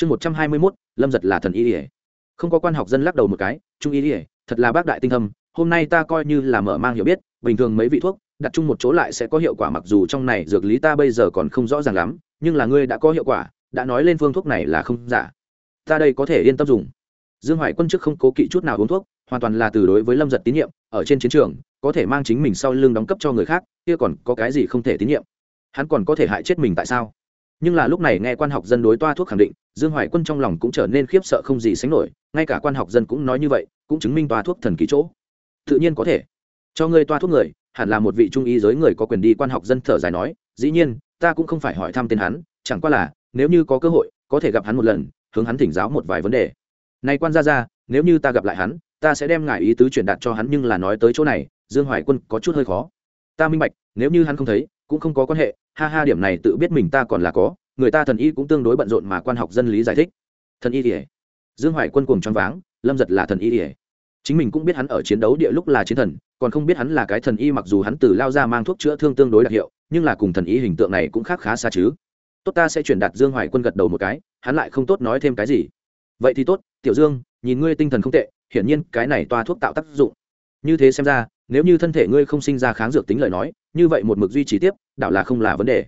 chương một trăm hai mươi mốt, lâm giật là thần y ỉa không có quan học dân lắc đầu một cái, trung y ỉa thật là bác đại tinh thâm, hôm nay ta coi như là mở mang hiểu biết, bình thường mấy vị thuốc, đặt chung một chỗ lại sẽ có hiệu quả mặc dù trong này dược lý ta bây giờ còn không rõ ràng lắm, nhưng là ngươi đã có hiệu quả, đã nói lên phương thuốc này là không giả. Ta đây có thể yên tâm dùng. Dương hoài quân trước không cố kỵ chút nào uống thuốc, hoàn toàn là từ đối với lâm giật tín nhiệm, ở trên chiến trường, có thể mang chính mình sau lưng đóng cấp cho người khác, kia còn có cái gì không thể tín nhiệm? Hắn còn có thể hại chết mình tại sao? Nhưng là lúc này nghe quan học dân đối toa thuốc khẳng định, dương hoài quân trong lòng cũng trở nên khiếp sợ không gì sánh nổi, ngay cả quan học dân cũng nói như vậy, cũng chứng minh toa thuốc thần kỳ chỗ. Tự nhiên có thể. Cho ngươi toa thuốc người, hẳn là một vị trung y giới người có quyền đi quan học dân thở dài nói, dĩ nhiên, ta cũng không phải hỏi thăm tên hắn, chẳng qua là, nếu như có cơ hội, có thể gặp hắn một lần, hướng hắn thỉnh giáo một vài vấn đề. Nay quan ra ra nếu như ta gặp lại hắn, ta sẽ đem ngài ý tứ truyền đạt cho hắn nhưng là nói tới chỗ này, dương hoài quân có chút hơi khó. Ta minh bạch, nếu như hắn không thấy, cũng không có quan hệ ha ha điểm này tự biết mình ta còn là có, người ta thần y cũng tương đối bận rộn mà quan học dân lý giải thích. Thần y ỉa dương hoài quân cùng choáng váng, lâm giật là thần y ỉa chính mình cũng biết hắn ở chiến đấu địa lúc là chiến thần, còn không biết hắn là cái thần y mặc dù hắn từ lao ra mang thuốc chữa thương tương đối đặc hiệu, nhưng là cùng thần y hình tượng này cũng khác khá xa chứ. Tốt ta sẽ truyền đạt dương hoài quân gật đầu một cái, hắn lại không tốt nói thêm cái gì. Vậy thì tốt, tiểu dương, nhìn ngươi tinh thần không tệ, hiển nhiên cái này toa thuốc tạo tác dụng. Như thế xem ra, nếu như thân thể ngươi không sinh ra kháng dược tính lời nói như vậy một mực duy trì tiếp đạo là không là vấn đề.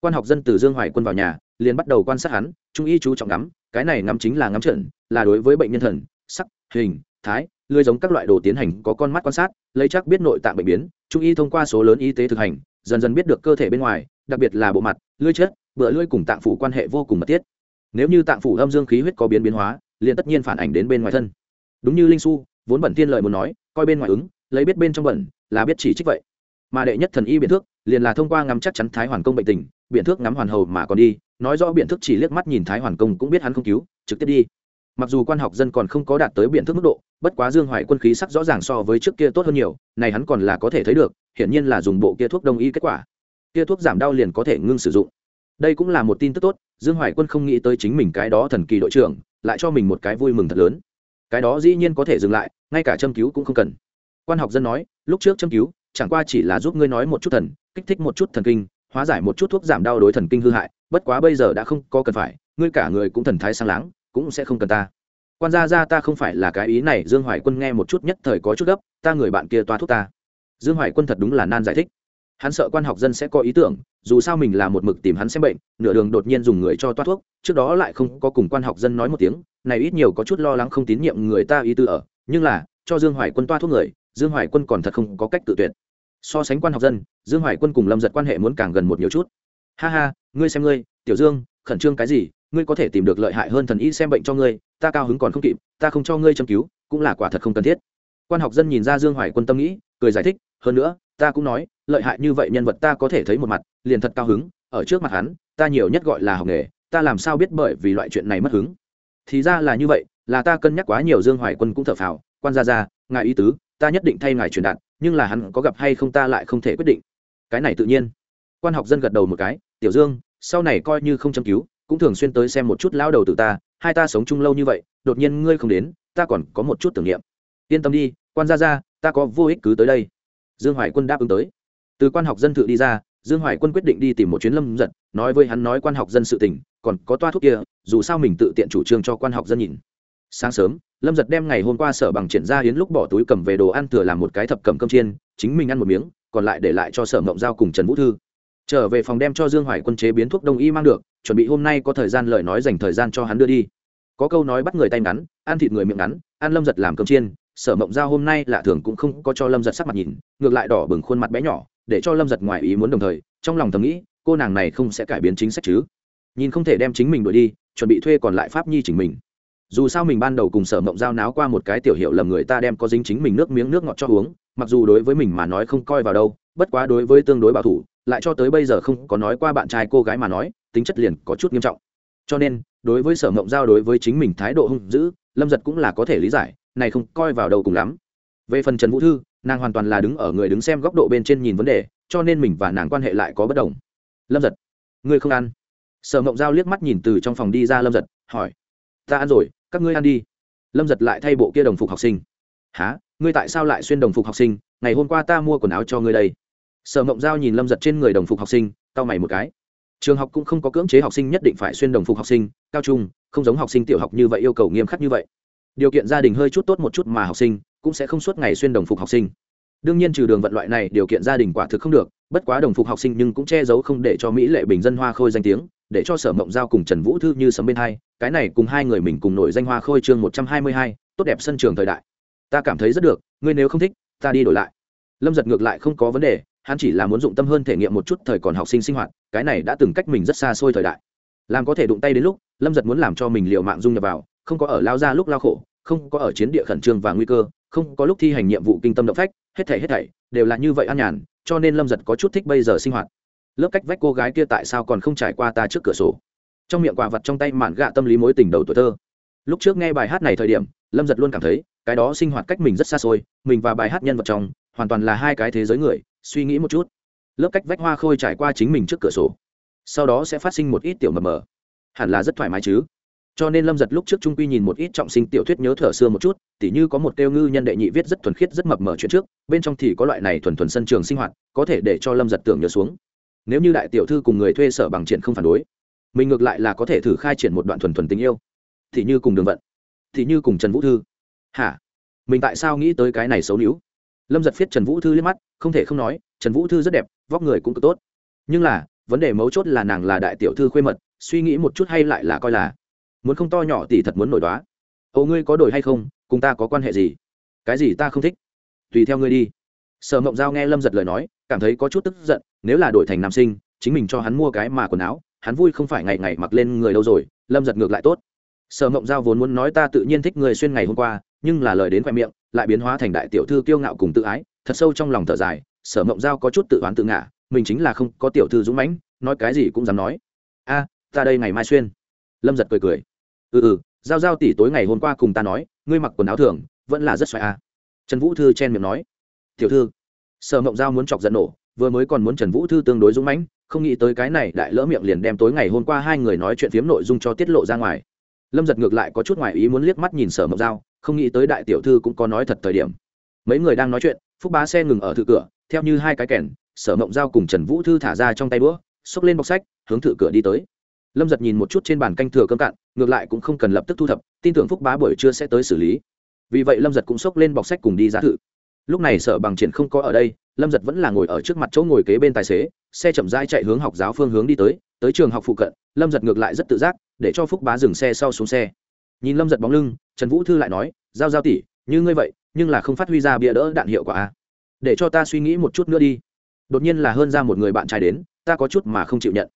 Quan học dân từ dương hoài quân vào nhà, liền bắt đầu quan sát hắn, trung y chú trọng ngắm, cái này ngắm chính là ngắm trận là đối với bệnh nhân thần, sắc, hình, thái, lưới giống các loại đồ tiến hành có con mắt quan sát, lấy chắc biết nội tạng bệnh biến, trung y thông qua số lớn y tế thực hành, dần dần biết được cơ thể bên ngoài, đặc biệt là bộ mặt lưỡi chết bựa lưỡi cùng tạng phủ quan hệ vô cùng mật thiết. Nếu như tạng phủ âm dương khí huyết có biến biến hóa, liền tất nhiên phản ảnh đến bên ngoài thân. Đúng như linh su vốn bẩn tiên lợi muốn nói, coi bên ngoài ứng, lấy biết bên trong bẩn, là biết chỉ trích vậy mà đệ nhất thần y biện thước liền là thông qua ngắm chắc chắn thái hoàn công bệnh tình, biện thước ngắm hoàn hầu mà còn đi, nói rõ biện thước chỉ liếc mắt nhìn thái hoàn công cũng biết hắn không cứu, trực tiếp đi. Mặc dù quan học dân còn không có đạt tới biện thước mức độ, bất quá dương hoài quân khí sắc rõ ràng so với trước kia tốt hơn nhiều, này hắn còn là có thể thấy được, hiển nhiên là dùng bộ kia thuốc đông y kết quả. Kia thuốc giảm đau liền có thể ngưng sử dụng. Đây cũng là một tin tức tốt, dương hoài quân không nghĩ tới chính mình cái đó thần kỳ đội trưởng, lại cho mình một cái vui mừng thật lớn. Cái đó dĩ nhiên có thể dừng lại, ngay cả châm cứu cũng không cần. Quan học dân nói, lúc trước châm cứu chẳng qua chỉ là giúp ngươi nói một chút thần, kích thích một chút thần kinh, hóa giải một chút thuốc giảm đau đối thần kinh hư hại, bất quá bây giờ đã không có cần phải, ngươi cả người cũng thần thái sang láng, cũng sẽ không cần ta. Quan gia ra ta không phải là cái ý này, dương hoài quân nghe một chút nhất thời có chút gấp, ta người bạn kia toa thuốc ta. Dương hoài quân thật đúng là nan giải thích. Hắn sợ quan học dân sẽ có ý tưởng, dù sao mình là một mực tìm hắn xem bệnh, nửa đường đột nhiên dùng người cho toa thuốc, trước đó lại không có cùng quan học dân nói một tiếng, này ít nhiều có chút lo lắng không tín nhiệm người ta ý tư ở, nhưng là, cho dương hoài quân toa thuốc người, dương hoài quân còn thật không có cách tự tuyệt so sánh quan học dân, dương hoài quân cùng lâm giật quan hệ muốn càng gần một nhiều chút. Ha ha, ngươi xem ngươi, tiểu dương, khẩn trương cái gì, ngươi có thể tìm được lợi hại hơn thần y xem bệnh cho ngươi, ta cao hứng còn không kịp, ta không cho ngươi châm cứu, cũng là quả thật không cần thiết. Quan học dân nhìn ra dương hoài quân tâm nghĩ, cười giải thích, hơn nữa, ta cũng nói, lợi hại như vậy nhân vật ta có thể thấy một mặt, liền thật cao hứng, ở trước mặt hắn, ta nhiều nhất gọi là học nghề, ta làm sao biết bởi vì loại chuyện này mất hứng. Thì ra là như vậy, là ta cân nhắc quá nhiều dương hoài quân cũng thở phào, quan ra ra ngài ý tứ ta nhất định thay ngài truyền đạt, nhưng là hắn có gặp hay không ta lại không thể quyết định. Cái này tự nhiên. Quan học dân gật đầu một cái, tiểu dương, sau này coi như không châm cứu, cũng thường xuyên tới xem một chút lao đầu từ ta, hai ta sống chung lâu như vậy, đột nhiên ngươi không đến, ta còn có một chút tưởng niệm. Yên tâm đi, quan ra ra ta có vô ích cứ tới đây. Dương hoài quân đáp ứng tới. Từ quan học dân thự đi ra, dương hoài quân quyết định đi tìm một chuyến lâm giật, nói với hắn nói quan học dân sự tình, còn có toa thuốc kia, dù sao mình tự tiện chủ trương cho quan học dân nhìn. Sáng sớm lâm giật đem ngày hôm qua sở bằng triển ra hiến lúc bỏ túi cầm về đồ ăn thừa làm một cái thập cầm cơm chiên, chính mình ăn một miếng, còn lại để lại cho sở mộng giao cùng trần vũ thư. Trở về phòng đem cho dương hoài quân chế biến thuốc đông y mang được, chuẩn bị hôm nay có thời gian lời nói dành thời gian cho hắn đưa đi. Có câu nói bắt người tay ngắn, ăn thịt người miệng ngắn, ăn lâm giật làm cơm chiên, sở mộng giao hôm nay lạ thường cũng không có cho lâm giật sắc mặt nhìn, ngược lại đỏ bừng khuôn mặt bé nhỏ, để cho lâm giật ngoài ý muốn đồng thời, trong lòng thầm nghĩ, cô nàng này không sẽ cải biến chính sách chứ. Nhìn không thể đem chính mình đuổi đi, chuẩn bị thuê còn lại pháp nhi chỉnh mình dù sao mình ban đầu cùng sở mộng giao náo qua một cái tiểu hiệu lầm người ta đem có dính chính mình nước miếng nước ngọt cho uống, mặc dù đối với mình mà nói không coi vào đâu, bất quá đối với tương đối bảo thủ, lại cho tới bây giờ không có nói qua bạn trai cô gái mà nói, tính chất liền có chút nghiêm trọng. Cho nên, đối với sở mộng giao đối với chính mình thái độ hung dữ, lâm giật cũng là có thể lý giải, này không coi vào đâu cùng lắm. Về phần trần vũ thư, nàng hoàn toàn là đứng ở người đứng xem góc độ bên trên nhìn vấn đề, cho nên mình và nàng quan hệ lại có bất đồng. Lâm giật, ngươi không ăn? Sở mộng giao liếc mắt nhìn từ trong phòng đi ra lâm giật, hỏi, ta ăn rồi các ngươi ăn đi. Lâm giật lại thay bộ kia đồng phục học sinh. Há ngươi tại sao lại xuyên đồng phục học sinh? Ngày hôm qua ta mua quần áo cho ngươi đây. Sở mộng giao nhìn lâm giật trên người đồng phục học sinh tao mày một cái. Trường học cũng không có cưỡng chế học sinh nhất định phải xuyên đồng phục học sinh, cao trung, không giống học sinh tiểu học như vậy yêu cầu nghiêm khắc như vậy. Điều kiện gia đình hơi chút tốt một chút mà học sinh cũng sẽ không suốt ngày xuyên đồng phục học sinh. Đương nhiên trừ đường vận loại này, điều kiện gia đình quả thực không được, bất quá đồng phục học sinh nhưng cũng che giấu không để cho mỹ lệ bình dân hoa khôi danh tiếng, để cho sở mộng giao cùng trần vũ thư như sấm bên hai cái này cùng hai người mình cùng nổi danh hoa khôi chương một trăm hai mươi hai, tốt đẹp sân trường thời đại. Ta cảm thấy rất được, ngươi nếu không thích, ta đi đổi lại. Lâm giật ngược lại không có vấn đề, hắn chỉ là muốn dụng tâm hơn thể nghiệm một chút thời còn học sinh sinh hoạt, cái này đã từng cách mình rất xa xôi thời đại. Làm có thể đụng tay đến lúc, lâm giật muốn làm cho mình liệu mạng dung nhập vào, không có ở lao ra lúc lao khổ, không có ở chiến địa khẩn trương và nguy cơ, không có lúc thi hành nhiệm vụ kinh tâm động phách, hết thảy hết thảy đều là như vậy an nhàn, cho nên lâm giật có chút thích bây giờ sinh hoạt. Lớp cách vách cô gái kia tại sao còn không trải qua ta trước cửa sổ? Trong miệng quà vật trong tay mạn gạ tâm lý mối tình đầu tuổi thơ. Lúc trước nghe bài hát này thời điểm, lâm giật luôn cảm thấy, cái đó sinh hoạt cách mình rất xa xôi, mình và bài hát nhân vật trong, hoàn toàn là hai cái thế giới người, suy nghĩ một chút. Lớp cách vách hoa khôi trải qua chính mình trước cửa sổ. Sau đó sẽ phát sinh một ít tiểu mờ mờ. Hẳn là rất thoải mái chứ. Cho nên lâm giật lúc trước trung quy nhìn một ít trọng sinh tiểu thuyết nhớ thở xưa một chút, tỉ như có một tiêu ngư nhân đệ nhị viết rất thuần khiết rất mập mờ chuyện trước, bên trong thì có loại này thuần thuần sân trường sinh hoạt, có thể để cho lâm giật tưởng nhớ xuống. Nếu như đại tiểu thư cùng người thuê sở bằng triển không phản đối mình ngược lại là có thể thử khai triển một đoạn thuần thuần tình yêu. Thì như cùng đường vận, thì như cùng trần vũ thư. Hả? Mình tại sao nghĩ tới cái này xấu níu? Lâm giật viết trần vũ thư liếc mắt, không thể không nói, trần vũ thư rất đẹp, vóc người cũng cực tốt. Nhưng là, vấn đề mấu chốt là nàng là đại tiểu thư khuê mật, suy nghĩ một chút hay lại là coi là muốn không to nhỏ thì thật muốn nổi đoá. Ồ, ngươi có đổi hay không? Cùng ta có quan hệ gì? Cái gì ta không thích? Tùy theo ngươi đi. Sở mộng giao nghe lâm giật lời nói, cảm thấy có chút tức giận, nếu là đổi thành nam sinh, chính mình cho hắn mua cái mà quần áo hắn vui không phải ngày ngày mặc lên người đâu rồi, lâm giật ngược lại tốt. Sở mộng giao vốn muốn nói ta tự nhiên thích người xuyên ngày hôm qua, nhưng là lời đến khoe miệng, lại biến hóa thành đại tiểu thư kiêu ngạo cùng tự ái, thật sâu trong lòng thở dài, sở mộng giao có chút tự oán tự ngã mình chính là không có tiểu thư dũng mãnh, nói cái gì cũng dám nói. A, ta đây ngày mai xuyên. Lâm giật cười cười. Ừ ừ giao giao tỷ tối ngày hôm qua cùng ta nói, ngươi mặc quần áo thường, vẫn là rất xoài a. Trần vũ thư chen miệng nói. Tiểu thư. Sở mộng giao muốn chọc giận nổ, vừa mới còn muốn trần vũ thư tương đối dũng mãnh không nghĩ tới cái này đại lỡ miệng liền đem tối ngày hôm qua hai người nói chuyện phiếm nội dung cho tiết lộ ra ngoài. Lâm giật ngược lại có chút ngoài ý muốn liếc mắt nhìn sở mộng giao, không nghĩ tới đại tiểu thư cũng có nói thật thời điểm. Mấy người đang nói chuyện, phúc bá xe ngừng ở thự cửa, theo như hai cái kèn, sở mộng giao cùng trần vũ thư thả ra trong tay đũa, xốc lên bọc sách, hướng thự cửa đi tới. Lâm giật nhìn một chút trên bàn canh thừa cơm cạn, ngược lại cũng không cần lập tức thu thập, tin tưởng phúc bá buổi trưa sẽ tới xử lý. Vì vậy lâm giật cũng xốc lên bọc sách cùng đi ra thự lúc này sở bằng triển không có ở đây lâm giật vẫn là ngồi ở trước mặt chỗ ngồi kế bên tài xế, xe chậm rãi chạy hướng học giáo phương hướng đi tới tới trường học phụ cận, lâm giật ngược lại rất tự giác, để cho phúc bá dừng xe sau xuống xe. Nhìn lâm giật bóng lưng, trần vũ thư lại nói, giao giao tỉ như ngươi vậy, nhưng là không phát huy ra bịa đỡ đạn hiệu quả a để cho ta suy nghĩ một chút nữa đi. Đột nhiên là hơn ra một người bạn trai đến, ta có chút mà không chịu nhận.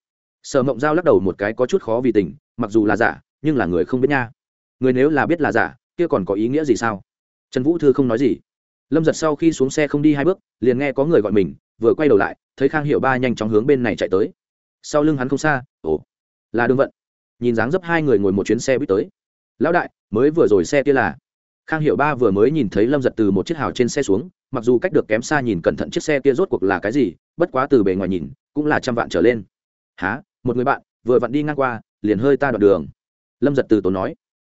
Sở mộng giao lắc đầu một cái có chút khó vì tình, mặc dù là giả, nhưng là người không biết nha. Người nếu là biết là giả, kia còn có ý nghĩa gì sao? Trần vũ thư không nói gì lâm giật sau khi xuống xe không đi hai bước, liền nghe có người gọi mình, vừa quay đầu lại, thấy khang hiệu ba nhanh chóng hướng bên này chạy tới. Sau lưng hắn không xa, ồ, là đường vận. Nhìn dáng dấp hai người ngồi một chuyến xe buýt tới. Lão đại, mới vừa rồi xe kia là? Khang hiệu ba vừa mới nhìn thấy lâm giật từ một chiếc hào trên xe xuống, mặc dù cách được kém xa nhìn cẩn thận chiếc xe kia rốt cuộc là cái gì, bất quá từ bề ngoài nhìn, cũng là trăm vạn trở lên. Há một người bạn, vừa vặn đi ngang qua, liền hơi ta đoạn đường. Lâm giật từ tốn nói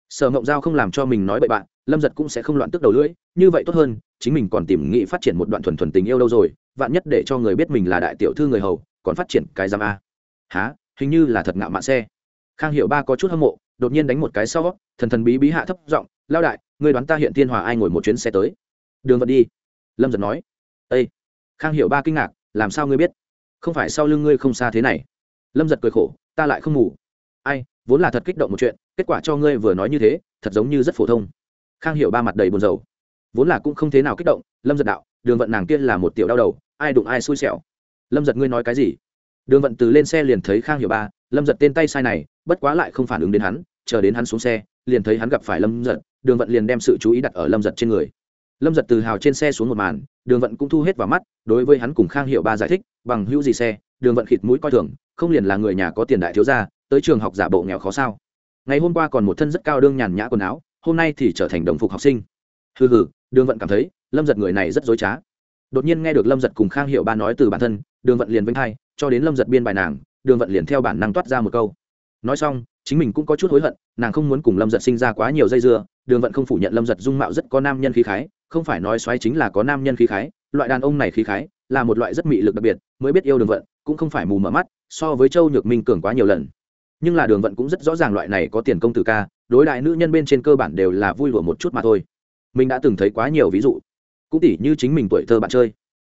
sở mộng giao không làm cho mình nói bậy bạn, lâm giật cũng sẽ không loạn tức đầu lưỡi, như vậy tốt hơn, chính mình còn tìm nghĩ phát triển một đoạn thuần thuần tình yêu đâu rồi, vạn nhất để cho người biết mình là đại tiểu thư người hầu, còn phát triển cái giam a. Há hình như là thật ngạo mạn xe. Khang hiệu ba có chút hâm mộ, đột nhiên đánh một cái sau, thần thần bí bí hạ thấp giọng, lao đại, người đoán ta hiện thiên hòa ai ngồi một chuyến xe tới? Đường vật đi. Lâm giật nói. Ây khang hiệu ba kinh ngạc, làm sao ngươi biết? Không phải sau lưng ngươi không xa thế này. Lâm giật cười khổ, ta lại không ngủ. Ai? Vốn là thật kích động một chuyện, kết quả cho ngươi vừa nói như thế, thật giống như rất phổ thông. Khang hiểu ba mặt đầy buồn rầu. Vốn là cũng không thế nào kích động, lâm giật đạo, đường vận nàng kia là một tiểu đau đầu, ai đụng ai xui xẻo. Lâm giật ngươi nói cái gì? Đường vận từ lên xe liền thấy khang hiểu ba, lâm giật tên tay sai này, bất quá lại không phản ứng đến hắn, chờ đến hắn xuống xe, liền thấy hắn gặp phải lâm giật, đường vận liền đem sự chú ý đặt ở lâm giật trên người. Lâm giật từ hào trên xe xuống một màn, đường vận cũng thu hết vào mắt, đối với hắn cùng khang hiệu ba giải thích, bằng hữu gì xe? Đường vận khịt mũi coi thường, không liền là người nhà có tiền đại thiếu gia tới trường học giả bộ nghèo khó sao. Ngày hôm qua còn một thân rất cao đương nhàn nhã quần áo, hôm nay thì trở thành đồng phục học sinh. Hừ hừ, đường vận cảm thấy, lâm giật người này rất dối trá. Đột nhiên nghe được lâm giật cùng khang hiệu ba nói từ bản thân, đường vận liền vinh thai cho đến lâm giật biên bài nàng, đường vận liền theo bản năng toát ra một câu. Nói xong, chính mình cũng có chút hối hận, nàng không muốn cùng lâm giật sinh ra quá nhiều dây dưa, đường vận không phủ nhận lâm giật dung mạo rất có nam nhân khí khái, không phải nói xoáy chính là có nam nhân khí khái, loại đàn ông này khí khái là một loại rất mị lực đặc biệt, mới biết yêu đường vận, cũng không phải mù mở mắt, so với châu nhược minh cường quá nhiều lần nhưng là đường vận cũng rất rõ ràng loại này có tiền công tử ca, đối đại nữ nhân bên trên cơ bản đều là vui lụa một chút mà thôi. Mình đã từng thấy quá nhiều ví dụ. Cũng tỉ như chính mình tuổi thơ bạn chơi.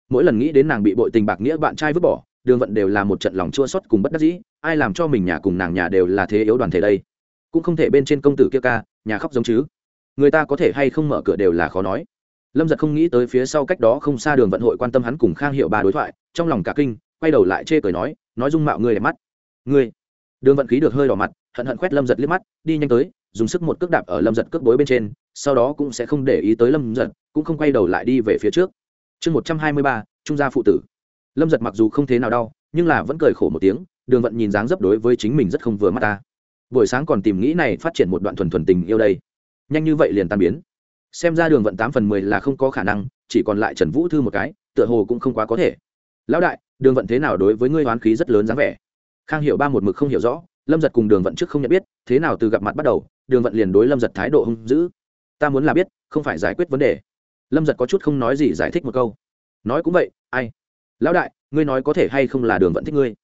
Mỗi lần nghĩ đến nàng bị bội tình bạc nghĩa bạn trai vứt bỏ, đường vận đều là một trận lòng chua xót cùng bất đắc dĩ, ai làm cho mình nhà cùng nàng nhà đều là thế yếu đoàn thể đây? Cũng không thể bên trên công tử kia ca, nhà khóc giống chứ. Người ta có thể hay không mở cửa đều là khó nói. Lâm giật không nghĩ tới phía sau cách đó không xa đường vận hội quan tâm hắn cùng khang hiệu ba đối thoại, trong lòng cả kinh, quay đầu lại chê cười nói nói dung mạo ngươi đẹp mắt. Ngươi? Đường vận khí được hơi đỏ mặt, hận hận quét lâm giật liếc mắt, đi nhanh tới, dùng sức một cước đạp ở lâm giật cước bối bên trên, sau đó cũng sẽ không để ý tới lâm giật, cũng không quay đầu lại đi về phía trước. Chương một trăm hai mươi ba, trung gia phụ tử. Lâm giật mặc dù không thế nào đau, nhưng là vẫn cười khổ một tiếng, đường vận nhìn dáng dấp đối với chính mình rất không vừa mắt ta. Buổi sáng còn tìm nghĩ này phát triển một đoạn thuần thuần tình yêu đây. Nhanh như vậy liền tan biến. Xem ra đường vận tám phần mười là không có khả năng, chỉ còn lại trần vũ thư một cái, tựa hồ cũng không quá có thể. Lão đại, đường vận thế nào đối với ngươi hoán khí rất lớn dáng vẻ? Khang hiệu ba một mực không hiểu rõ, lâm giật cùng đường vận trước không nhận biết, thế nào từ gặp mặt bắt đầu, đường vận liền đối lâm giật thái độ hung dữ. Ta muốn là biết, không phải giải quyết vấn đề. Lâm giật có chút không nói gì giải thích một câu. Nói cũng vậy, ai? Lão đại, ngươi nói có thể hay không là đường vận thích ngươi?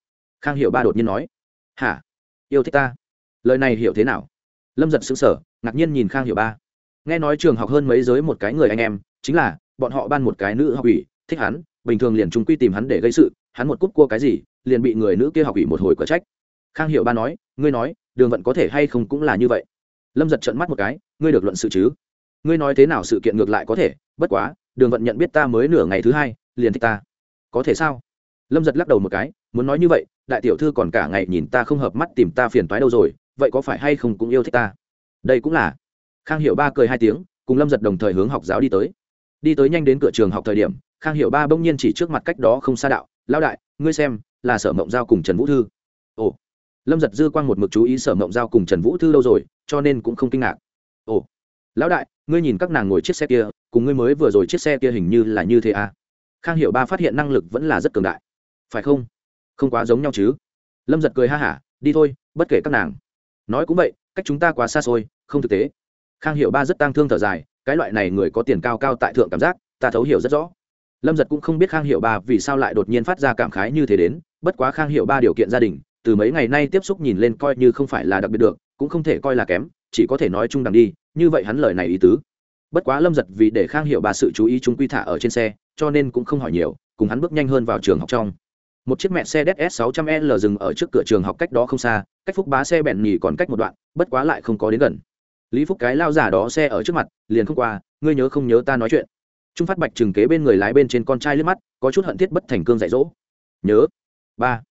Khang hiệu ba đột nhiên nói. Hả? Yêu thích ta? Lời này hiểu thế nào? Lâm giật xứng sở ngạc nhiên nhìn khang hiệu ba. Nghe nói trường học hơn mấy giới một cái người anh em, chính là, bọn họ ban một cái nữ học ủy, thích hắn, bình thường liền chúng quy tìm hắn để gây sự hắn một cúp cua cái gì, liền bị người nữ kia học ủy một hồi cở trách. Khang hiệu ba nói, ngươi nói, đường vận có thể hay không cũng là như vậy. Lâm giật trận mắt một cái, ngươi được luận sự chứ? Ngươi nói thế nào sự kiện ngược lại có thể, bất quá, đường vận nhận biết ta mới nửa ngày thứ hai, liền thích ta. Có thể sao? Lâm giật lắc đầu một cái, muốn nói như vậy, đại tiểu thư còn cả ngày nhìn ta không hợp mắt tìm ta phiền toái đâu rồi, vậy có phải hay không cũng yêu thích ta? Đây cũng là. Khang hiệu ba cười hai tiếng, cùng lâm giật đồng thời hướng học giáo đi tới. Đi tới nhanh đến cửa trường học thời điểm, khang hiệu ba bỗng nhiên chỉ trước mặt cách đó không xa đạo Lão đại, ngươi xem, là sở mộng giao cùng trần vũ thư. Ồ. Lâm giật dư quang một mực chú ý sở mộng giao cùng trần vũ thư lâu rồi, cho nên cũng không kinh ngạc. Ồ. Lão đại, ngươi nhìn các nàng ngồi chiếc xe kia, cùng ngươi mới vừa rồi chiếc xe kia hình như là như thế à? Khang hiệu ba phát hiện năng lực vẫn là rất cường đại. Phải không? Không quá giống nhau chứ? Lâm giật cười ha hả, đi thôi, bất kể các nàng. Nói cũng vậy, cách chúng ta quá xa xôi, không thực tế. Khang hiệu ba rất tang thương thở dài, cái loại này người có tiền cao cao tại thượng cảm giác, ta thấu hiểu rất rõ lâm giật cũng không biết khang hiệu ba vì sao lại đột nhiên phát ra cảm khái như thế đến, bất quá khang hiệu ba điều kiện gia đình, từ mấy ngày nay tiếp xúc nhìn lên coi như không phải là đặc biệt được, cũng không thể coi là kém, chỉ có thể nói chung đằng đi, như vậy hắn lời này ý tứ. Bất quá lâm giật vì để khang hiệu ba sự chú ý chúng quy thả ở trên xe, cho nên cũng không hỏi nhiều, cùng hắn bước nhanh hơn vào trường học trong. Một chiếc mẹ xe ds 600 l dừng ở trước cửa trường học cách đó không xa, cách phúc bá xe bẹn nhì còn cách một đoạn, bất quá lại không có đến gần. Lý phúc cái lao giả đó xe ở trước mặt, liền không qua, ngươi nhớ không nhớ ta nói chuyện trung phát bạch trừng kế bên người lái bên trên con trai liếc mắt, có chút hận thiết bất thành cương dạy dỗ. Nhớ. Ba.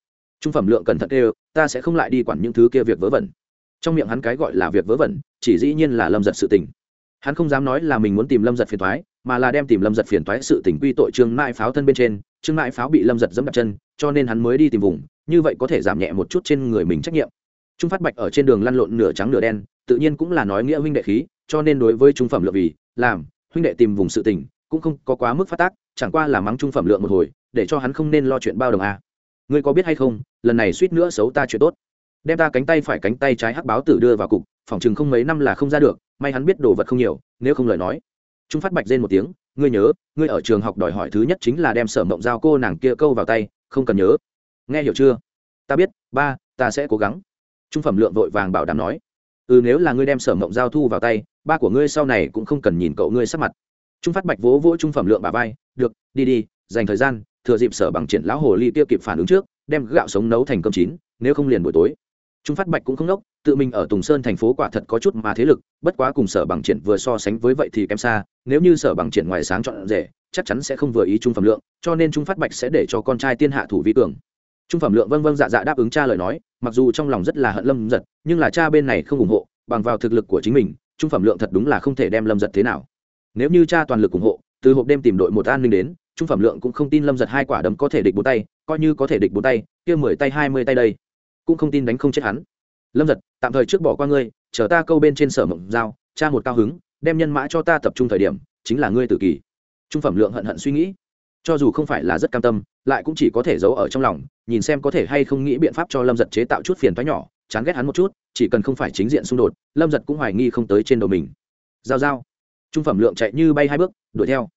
Trung phẩm lượng cẩn thận đều, ta sẽ không lại đi quản những thứ kia việc vớ vẩn. Trong miệng hắn cái gọi là việc vớ vẩn, chỉ dĩ nhiên là lâm giật sự tình. Hắn không dám nói là mình muốn tìm lâm giật phiền thoái mà là đem tìm lâm giật phiền thoái sự tình quy tội trương mãi pháo thân bên trên. Trương mãi pháo bị lâm giật dẫm đặt chân, cho nên hắn mới đi tìm vùng, như vậy có thể giảm nhẹ một chút trên người mình trách nhiệm. Trung phát bạch ở trên đường lăn lộn nửa trắng nửa đen, tự nhiên cũng là nói nghĩa huynh đệ khí, cho nên đối với trung phẩm lượng vì, làm, huynh đệ tìm vùng sự tình cũng không có quá mức phát tác, chẳng qua là mắng trung phẩm lượng một hồi, để cho hắn không nên lo chuyện bao đồng a à. ngươi có biết hay không, lần này suýt nữa xấu ta chuyện tốt. Đem ta cánh tay phải cánh tay trái hắc báo tử đưa vào cục, phòng chừng không mấy năm là không ra được, may hắn biết đồ vật không nhiều, nếu không lời nói. Trung phát bạch rên một tiếng, ngươi nhớ, ngươi ở trường học đòi hỏi thứ nhất chính là đem sở mộng giao cô nàng kia câu vào tay, không cần nhớ. Nghe hiểu chưa? Ta biết, ba, ta sẽ cố gắng. Trung phẩm lượng vội vàng bảo đảm nói. Ừ nếu là ngươi đem sở mộng giao thu vào tay, ba của ngươi sau này cũng không cần nhìn cậu ngươi sắp mặt trung phát bạch vỗ vỗ trung phẩm lượng bà vai, được, đi đi, dành thời gian, thừa dịp sở bằng triển lão hồ ly tiêu kịp phản ứng trước, đem gạo sống nấu thành cơm chín, nếu không liền buổi tối. Trung phát bạch cũng không đốc, tự mình ở tùng sơn thành phố quả thật có chút mà thế lực, bất quá cùng sở bằng triển vừa so sánh với vậy thì kém xa, nếu như sở bằng triển ngoài sáng chọn rể, chắc chắn sẽ không vừa ý trung phẩm lượng, cho nên trung phát bạch sẽ để cho con trai tiên hạ thủ vi cường. Trung phẩm lượng vâng vâng dạ dạ đáp ứng cha lời nói, mặc dù trong lòng rất là hận lâm giật, nhưng là cha bên này không ủng hộ, bằng vào thực lực của chính mình, trung phẩm lượng thật đúng là không thể đem lâm giật thế nào nếu như cha toàn lực ủng hộ, từ hộp đêm tìm đội một an ninh đến, trung phẩm lượng cũng không tin lâm giật hai quả đấm có thể địch bốn tay, coi như có thể địch bốn tay, kia mười tay, hai mươi tay đây, cũng không tin đánh không chết hắn. Lâm giật, tạm thời trước bỏ qua ngươi, chờ ta câu bên trên sở mộng giao, cha một cao hứng, đem nhân mã cho ta tập trung thời điểm, chính là ngươi tự kỷ. Trung phẩm lượng hận hận suy nghĩ. Cho dù không phải là rất cam tâm, lại cũng chỉ có thể giấu ở trong lòng, nhìn xem có thể hay không nghĩ biện pháp cho lâm giật chế tạo chút phiền thoái nhỏ, chán ghét hắn một chút, chỉ cần không phải chính diện xung đột, lâm giật cũng hoài nghi không tới trên đầu mình. Giao giao trung phẩm lượng chạy như bay hai bước đuổi theo.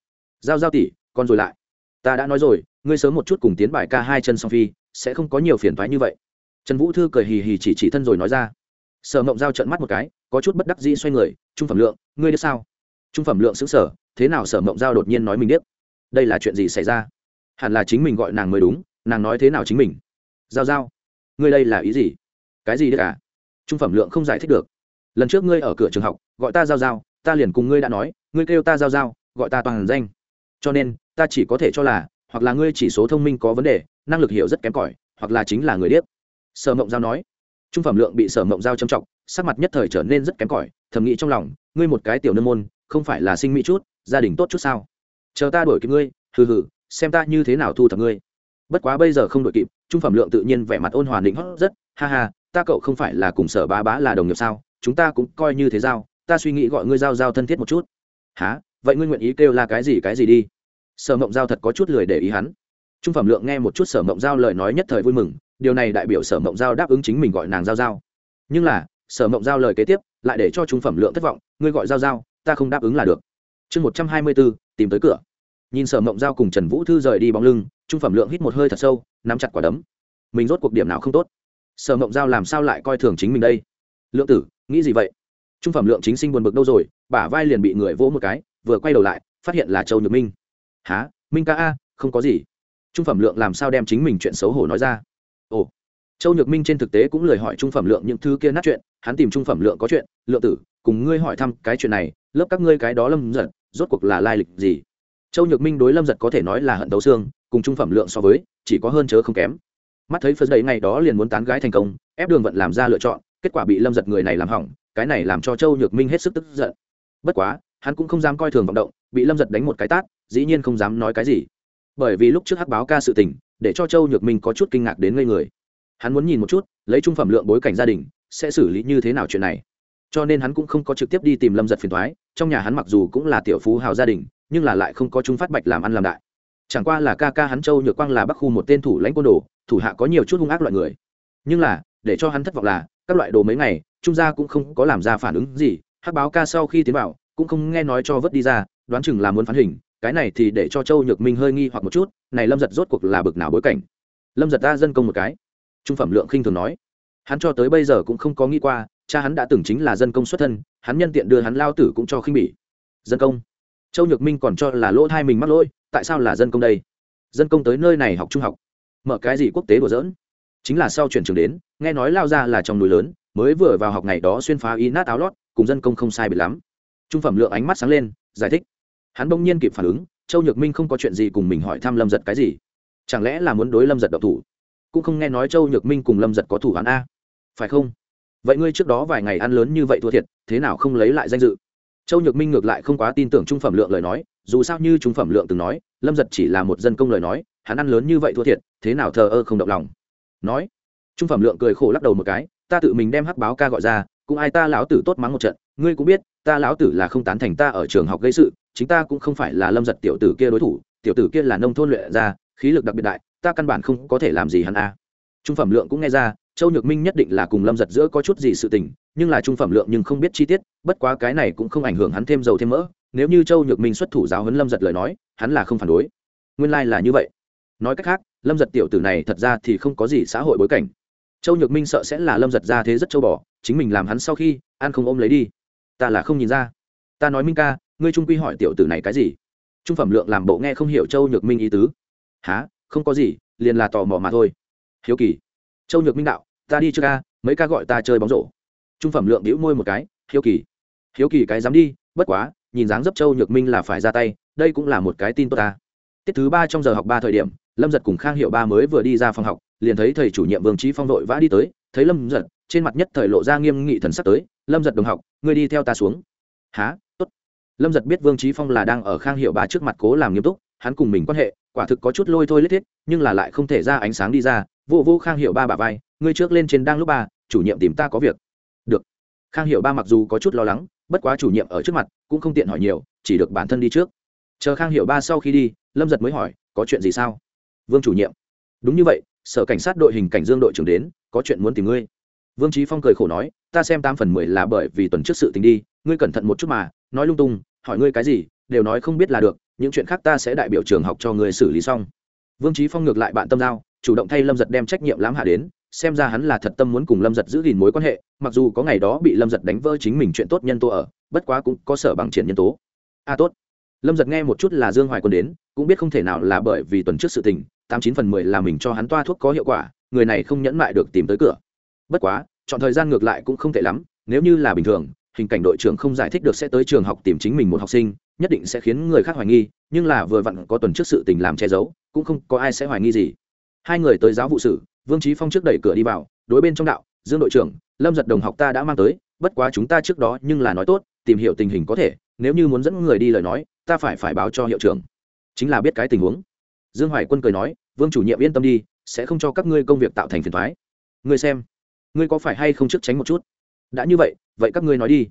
Giao giao tỷ, con rồi lại. Ta đã nói rồi ngươi sớm một chút cùng tiến bài ca hai chân song phi sẽ không có nhiều phiền thoái như vậy. Trần vũ thư cười hì hì chỉ chỉ thân rồi nói ra. Sở mộng giao trận mắt một cái có chút bất đắc dĩ xoay người trung phẩm lượng ngươi biết sao? Trung phẩm lượng xứng sở thế nào sở mộng giao đột nhiên nói mình biết? Đây là chuyện gì xảy ra? Hẳn là chính mình gọi nàng mới đúng nàng nói thế nào chính mình? Giao giao ngươi đây là ý gì? Cái gì đấy cả? Trung phẩm lượng không giải thích được. Lần trước ngươi ở cửa trường học gọi ta giao giao ta liền cùng ngươi đã nói, ngươi kêu ta giao giao, gọi ta toàn danh. Cho nên, ta chỉ có thể cho là, hoặc là ngươi chỉ số thông minh có vấn đề, năng lực hiểu rất kém cỏi, hoặc là chính là người điếc. Sở mộng giao nói. Trung phẩm lượng bị sở mộng giao châm trọng, sắc mặt nhất thời trở nên rất kém cỏi, thầm nghĩ trong lòng, ngươi một cái tiểu nương môn, không phải là sinh mỹ chút, gia đình tốt chút sao? Chờ ta đổi kịp ngươi, hừ hừ, xem ta như thế nào thu thập ngươi. Bất quá bây giờ không đổi kịp, trung phẩm lượng tự nhiên vẻ mặt ôn hòa định hót rất, ha ha, ta cậu không phải là cùng sở bá bá là đồng nghiệp sao, chúng ta cũng coi như thế giao ta suy nghĩ gọi ngươi giao giao thân thiết một chút. Há vậy ngươi nguyện ý kêu là cái gì cái gì đi? Sở mộng giao thật có chút lười để ý hắn. Trung phẩm lượng nghe một chút sở mộng giao lời nói nhất thời vui mừng, điều này đại biểu sở mộng giao đáp ứng chính mình gọi nàng giao giao. Nhưng là, sở mộng giao lời kế tiếp, lại để cho trung phẩm lượng thất vọng, ngươi gọi giao giao, ta không đáp ứng là được. Chương một trăm hai mươi bốn tìm tới cửa. Nhìn sở mộng giao cùng trần vũ thư rời đi bóng lưng, trung phẩm lượng hít một hơi thật sâu, nắm chặt quả đấm. Mình rốt cuộc điểm nào không tốt? Sở mộng giao làm sao lại coi thường chính mình đây? Lượng tử, nghĩ gì vậy? Trung phẩm lượng chính sinh buồn bực đâu rồi, bả vai liền bị người vỗ một cái, vừa quay đầu lại, phát hiện là châu nhược minh. Há minh ca a, không có gì. Trung phẩm lượng làm sao đem chính mình chuyện xấu hổ nói ra? Ồ. Châu nhược minh trên thực tế cũng lời hỏi trung phẩm lượng những thứ kia nát chuyện, hắn tìm trung phẩm lượng có chuyện, lượng tử, cùng ngươi hỏi thăm cái chuyện này, lớp các ngươi cái đó lâm giật, rốt cuộc là lai lịch gì? Châu nhược minh đối lâm giật có thể nói là hận đấu xương, cùng trung phẩm lượng so với, chỉ có hơn chớ không kém. Mắt thấy phật đầy ngày đó liền muốn tán gái thành công, ép đường vận làm ra lựa chọn kết quả bị lâm giật người này làm hỏng, cái này làm cho châu nhược minh hết sức tức giận. Bất quá, hắn cũng không dám coi thường vọng động, bị lâm giật đánh một cái tát, dĩ nhiên không dám nói cái gì. Bởi vì lúc trước hắc báo ca sự tình, để cho châu nhược minh có chút kinh ngạc đến ngây người. Hắn muốn nhìn một chút, lấy trung phẩm lượng bối cảnh gia đình, sẽ xử lý như thế nào chuyện này. Cho nên hắn cũng không có trực tiếp đi tìm lâm giật phiền thoái, trong nhà hắn mặc dù cũng là tiểu phú hào gia đình, nhưng là lại không có trung phát bạch làm ăn làm đại. Chẳng qua là ca ca hắn châu nhược quang là bắc khu một tên thủ lãnh côn đồ, thủ hạ có nhiều chút hung ác loại người. Nhưng là, để cho hắn thất vọng là các loại đồ mấy ngày, trung gia cũng không có làm ra phản ứng gì, hắc báo ca sau khi tiến vào, cũng không nghe nói cho vớt đi ra, đoán chừng là muốn phán hình, cái này thì để cho châu nhược minh hơi nghi hoặc một chút, này lâm giật rốt cuộc là bực nào bối cảnh? Lâm giật ta dân công một cái. Trung phẩm lượng khinh thường nói. Hắn cho tới bây giờ cũng không có nghĩ qua, cha hắn đã từng chính là dân công xuất thân, hắn nhân tiện đưa hắn lao tử cũng cho khinh bỉ. Dân công. Châu nhược minh còn cho là lỗ thai mình mắc lỗi, tại sao là dân công đây? Dân công tới nơi này học trung học. Mở cái gì quốc tế đùa dỡn chính là sau chuyển trường đến, nghe nói lao ra là trong núi lớn, mới vừa vào học ngày đó xuyên phá y nát áo lót, cùng dân công không sai biệt lắm. Trung phẩm lượng ánh mắt sáng lên, giải thích. Hắn bỗng nhiên kịp phản ứng, châu nhược minh không có chuyện gì cùng mình hỏi thăm lâm giật cái gì. Chẳng lẽ là muốn đối lâm giật độc thủ? Cũng không nghe nói châu nhược minh cùng lâm giật có thủ hắn a. Phải không? Vậy ngươi trước đó vài ngày ăn lớn như vậy thua thiệt, thế nào không lấy lại danh dự? Châu nhược minh ngược lại không quá tin tưởng trung phẩm lượng lời nói, dù sao như trung phẩm lượng từng nói, lâm giật chỉ là một dân công lời nói, hắn ăn lớn như vậy thua thiệt, thế nào thờ ơ không động lòng? Nói. Trung phẩm lượng cười khổ lắc đầu một cái, ta tự mình đem hắc báo ca gọi ra, cũng ai ta lão tử tốt mắng một trận, ngươi cũng biết, ta lão tử là không tán thành ta ở trường học gây sự, chính ta cũng không phải là lâm giật tiểu tử kia đối thủ, tiểu tử kia là nông thôn luyện ra, khí lực đặc biệt đại, ta căn bản không có thể làm gì hắn a. Trung phẩm lượng cũng nghe ra, châu nhược minh nhất định là cùng lâm giật giữa có chút gì sự tình, nhưng là trung phẩm lượng nhưng không biết chi tiết, bất quá cái này cũng không ảnh hưởng hắn thêm dầu thêm mỡ, nếu như châu nhược minh xuất thủ giáo huấn lâm giật lời nói, hắn là không phản đối. Nguyên lai、like、là như vậy. Nói cách khác lâm giật tiểu tử này thật ra thì không có gì xã hội bối cảnh. Châu nhược minh sợ sẽ là lâm giật ra thế rất châu bò, chính mình làm hắn sau khi an không ôm lấy đi. Ta là không nhìn ra. Ta nói minh ca, ngươi trung quy hỏi tiểu tử này cái gì? Trung phẩm lượng làm bộ nghe không hiểu châu nhược minh ý tứ. Há không có gì, liền là tò mò mà thôi. Hiếu kỳ. Châu nhược minh đạo, ta đi chưa ca mấy ca gọi ta chơi bóng rổ. Trung phẩm lượng đĩu môi một cái, hiếu kỳ. Hiếu kỳ cái dám đi, bất quá, nhìn dáng dấp châu nhược minh là phải ra tay, đây cũng là một cái tin tốt ta tiết thứ ba trong giờ học ba thời điểm, lâm giật cùng khang hiệu ba mới vừa đi ra phòng học, liền thấy thầy chủ nhiệm vương trí phong đội vã đi tới, thấy lâm giật, trên mặt nhất thời lộ ra nghiêm nghị thần sắc tới, lâm giật đồng học, ngươi đi theo ta xuống. Há tốt. Lâm giật biết vương trí phong là đang ở khang hiệu ba trước mặt cố làm nghiêm túc, hắn cùng mình quan hệ, quả thực có chút lôi thôi lết thiết, nhưng là lại không thể ra ánh sáng đi ra, vô vô khang hiệu ba bà vai, ngươi trước lên trên đang lúc ba, chủ nhiệm tìm ta có việc. Được. Khang hiệu ba mặc dù có chút lo lắng, bất quá chủ nhiệm ở trước mặt cũng không tiện hỏi nhiều, chỉ được bản thân đi trước. Chờ khang hiệu ba sau khi đi lâm giật mới hỏi có chuyện gì sao? Vương chủ nhiệm. Đúng như vậy sở cảnh sát đội hình cảnh dương đội trưởng đến có chuyện muốn tìm ngươi. Vương trí phong cười khổ nói ta xem tám phần mười là bởi vì tuần trước sự tình đi ngươi cẩn thận một chút mà nói lung tung hỏi ngươi cái gì đều nói không biết là được những chuyện khác ta sẽ đại biểu trường học cho ngươi xử lý xong. Vương trí phong ngược lại bạn tâm giao chủ động thay lâm giật đem trách nhiệm lãm hạ đến xem ra hắn là thật tâm muốn cùng lâm giật giữ gìn mối quan hệ mặc dù có ngày đó bị lâm giật đánh vỡ chính mình chuyện tốt nhân tố ở bất quá cũng có sở bằng triển nhân tố. A à, tốt. Lâm giật nghe một chút là dương hoài quân đến cũng biết không thể nào là bởi vì tuần trước sự tình, tám chín phần mười là mình cho hắn toa thuốc có hiệu quả, người này không nhẫn mại được tìm tới cửa. Bất quá, chọn thời gian ngược lại cũng không tệ lắm, nếu như là bình thường, hình cảnh đội trưởng không giải thích được sẽ tới trường học tìm chính mình một học sinh, nhất định sẽ khiến người khác hoài nghi, nhưng là vừa vặn có tuần trước sự tình làm che giấu, cũng không có ai sẽ hoài nghi gì. Hai người tới giáo vụ sử vương trí phong trước đẩy cửa đi vào, đối bên trong đạo, dương đội trưởng, lâm giật đồng học ta đã mang tới, bất quá chúng ta trước đó nhưng là nói tốt, tìm hiểu tình hình có thể, nếu như muốn dẫn người đi lời nói, ta phải phải báo cho hiệu trưởng chính là biết cái tình huống. Dương hoài quân cười nói, vương chủ nhiệm yên tâm đi, sẽ không cho các ngươi công việc tạo thành phiền thoái ngươi xem, ngươi có phải hay không trước tránh một chút? Đã như vậy vậy các ngươi nói đi.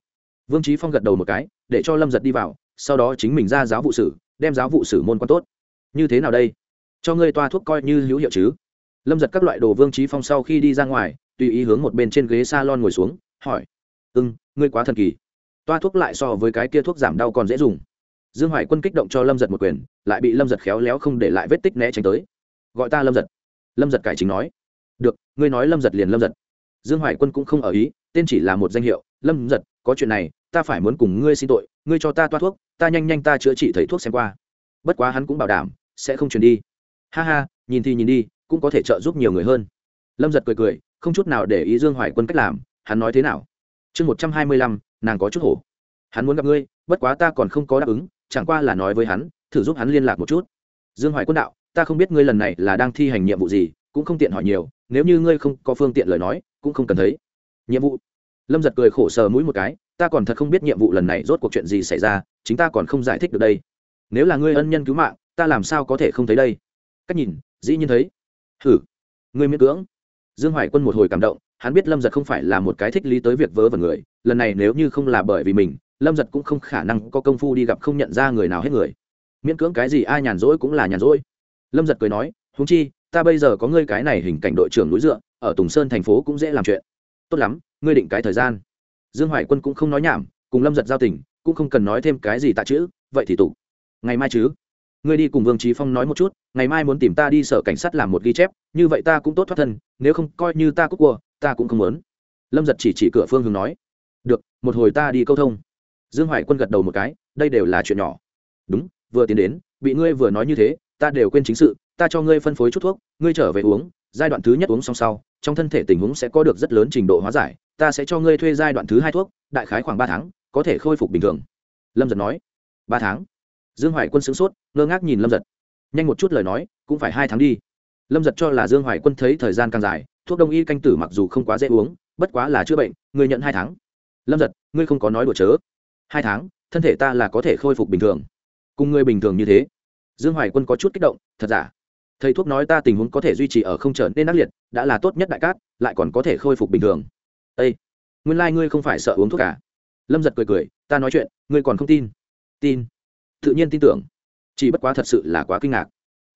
Vương trí phong gật đầu một cái, để cho lâm giật đi vào, sau đó chính mình ra giáo vụ sử, đem giáo vụ sử môn quan tốt. Như thế nào đây? Cho ngươi toa thuốc coi như hữu hiệu chứ. Lâm giật các loại đồ vương trí phong sau khi đi ra ngoài, tùy ý hướng một bên trên ghế s a lon ngồi xuống, hỏi ưng ngươi quá thần kỳ. Toa thuốc lại so với cái kia thuốc giảm đau còn dễ dùng dương hoài quân kích động cho lâm giật một quyền, lại bị lâm giật khéo léo không để lại vết tích né tránh tới. Gọi ta lâm giật. Lâm giật cải chính nói. Được, ngươi nói lâm giật liền lâm giật. Dương hoài quân cũng không ở ý, tên chỉ là một danh hiệu, lâm giật, có chuyện này, ta phải muốn cùng ngươi xin tội, ngươi cho ta toa thuốc, ta nhanh nhanh ta chữa trị thầy thuốc xem qua. Bất quá hắn cũng bảo đảm, sẽ không chuyển đi. Ha ha, nhìn thì nhìn đi, cũng có thể trợ giúp nhiều người hơn. Lâm giật cười cười, không chút nào để ý dương hoài quân cách làm, hắn nói thế nào? Chương một trăm hai mươi lăm, nàng có chút hổ. Hắn muốn gặp ngươi, bất quá ta còn không có đáp ứng chẳng qua là nói với hắn, thử giúp hắn liên lạc một chút. Dương hoài quân đạo, ta không biết ngươi lần này là đang thi hành nhiệm vụ gì, cũng không tiện hỏi nhiều, nếu như ngươi không có phương tiện lời nói, cũng không cần thấy. Nhiệm vụ? Lâm giật cười khổ sờ mũi một cái, ta còn thật không biết nhiệm vụ lần này rốt cuộc chuyện gì xảy ra, chính ta còn không giải thích được đây. Nếu là ngươi ân nhân cứu mạng, ta làm sao có thể không thấy đây? Cách nhìn, dĩ nhiên thấy. Thử. ngươi miễn cưỡng. Dương hoài quân một hồi cảm động, hắn biết lâm giật không phải là một cái thích lý tới việc vớ vẩn người, lần này nếu như không là bởi vì mình lâm giật cũng không khả năng có công phu đi gặp không nhận ra người nào hết người. Miễn cưỡng cái gì ai nhàn rỗi cũng là nhàn rỗi. Lâm giật cười nói húng chi, ta bây giờ có ngươi cái này hình cảnh đội trưởng núi dựa, ở tùng sơn thành phố cũng dễ làm chuyện. Tốt lắm, ngươi định cái thời gian. Dương hoài quân cũng không nói nhảm, cùng lâm giật giao tình, cũng không cần nói thêm cái gì tạ chữ, vậy thì tụ. Ngày mai chứ? Ngươi đi cùng vương trí phong nói một chút, ngày mai muốn tìm ta đi sở cảnh sát làm một ghi chép, như vậy ta cũng tốt thoát thân, nếu không coi như ta cúc cua, ta cũng không muốn. Lâm giật chỉ chỉ cửa phương hướng nói, được, một hồi ta đi câu thông dương hoài quân gật đầu một cái, đây đều là chuyện nhỏ. Đúng, vừa tiến đến, bị ngươi vừa nói như thế, ta đều quên chính sự, ta cho ngươi phân phối chút thuốc, ngươi trở về uống, giai đoạn thứ nhất uống xong sau, trong thân thể tình huống sẽ có được rất lớn trình độ hóa giải, ta sẽ cho ngươi thuê giai đoạn thứ hai thuốc, đại khái khoảng ba tháng, có thể khôi phục bình thường. Lâm giật nói. Ba tháng? Dương hoài quân sửng sốt, ngơ ngác nhìn lâm giật. Nhanh một chút lời nói, cũng phải hai tháng đi. Lâm giật cho là dương hoài quân thấy thời gian càng dài, thuốc đông y canh tử mặc dù không quá dễ uống, bất quá là chữa bệnh, ngươi nhận hai tháng. Lâm giật, ngươi không có nói đùa chớ hai tháng, thân thể ta là có thể khôi phục bình thường. Cùng ngươi bình thường như thế, dương hoài quân có chút kích động, thật giả? Thầy thuốc nói ta tình huống có thể duy trì ở không trở nên ác liệt, đã là tốt nhất đại cát, lại còn có thể khôi phục bình thường. Ây nguyên lai、like、ngươi không phải sợ uống thuốc cả lâm giật cười cười, ta nói chuyện, ngươi còn không tin. Tin. Tự nhiên tin tưởng. Chỉ bất quá thật sự là quá kinh ngạc.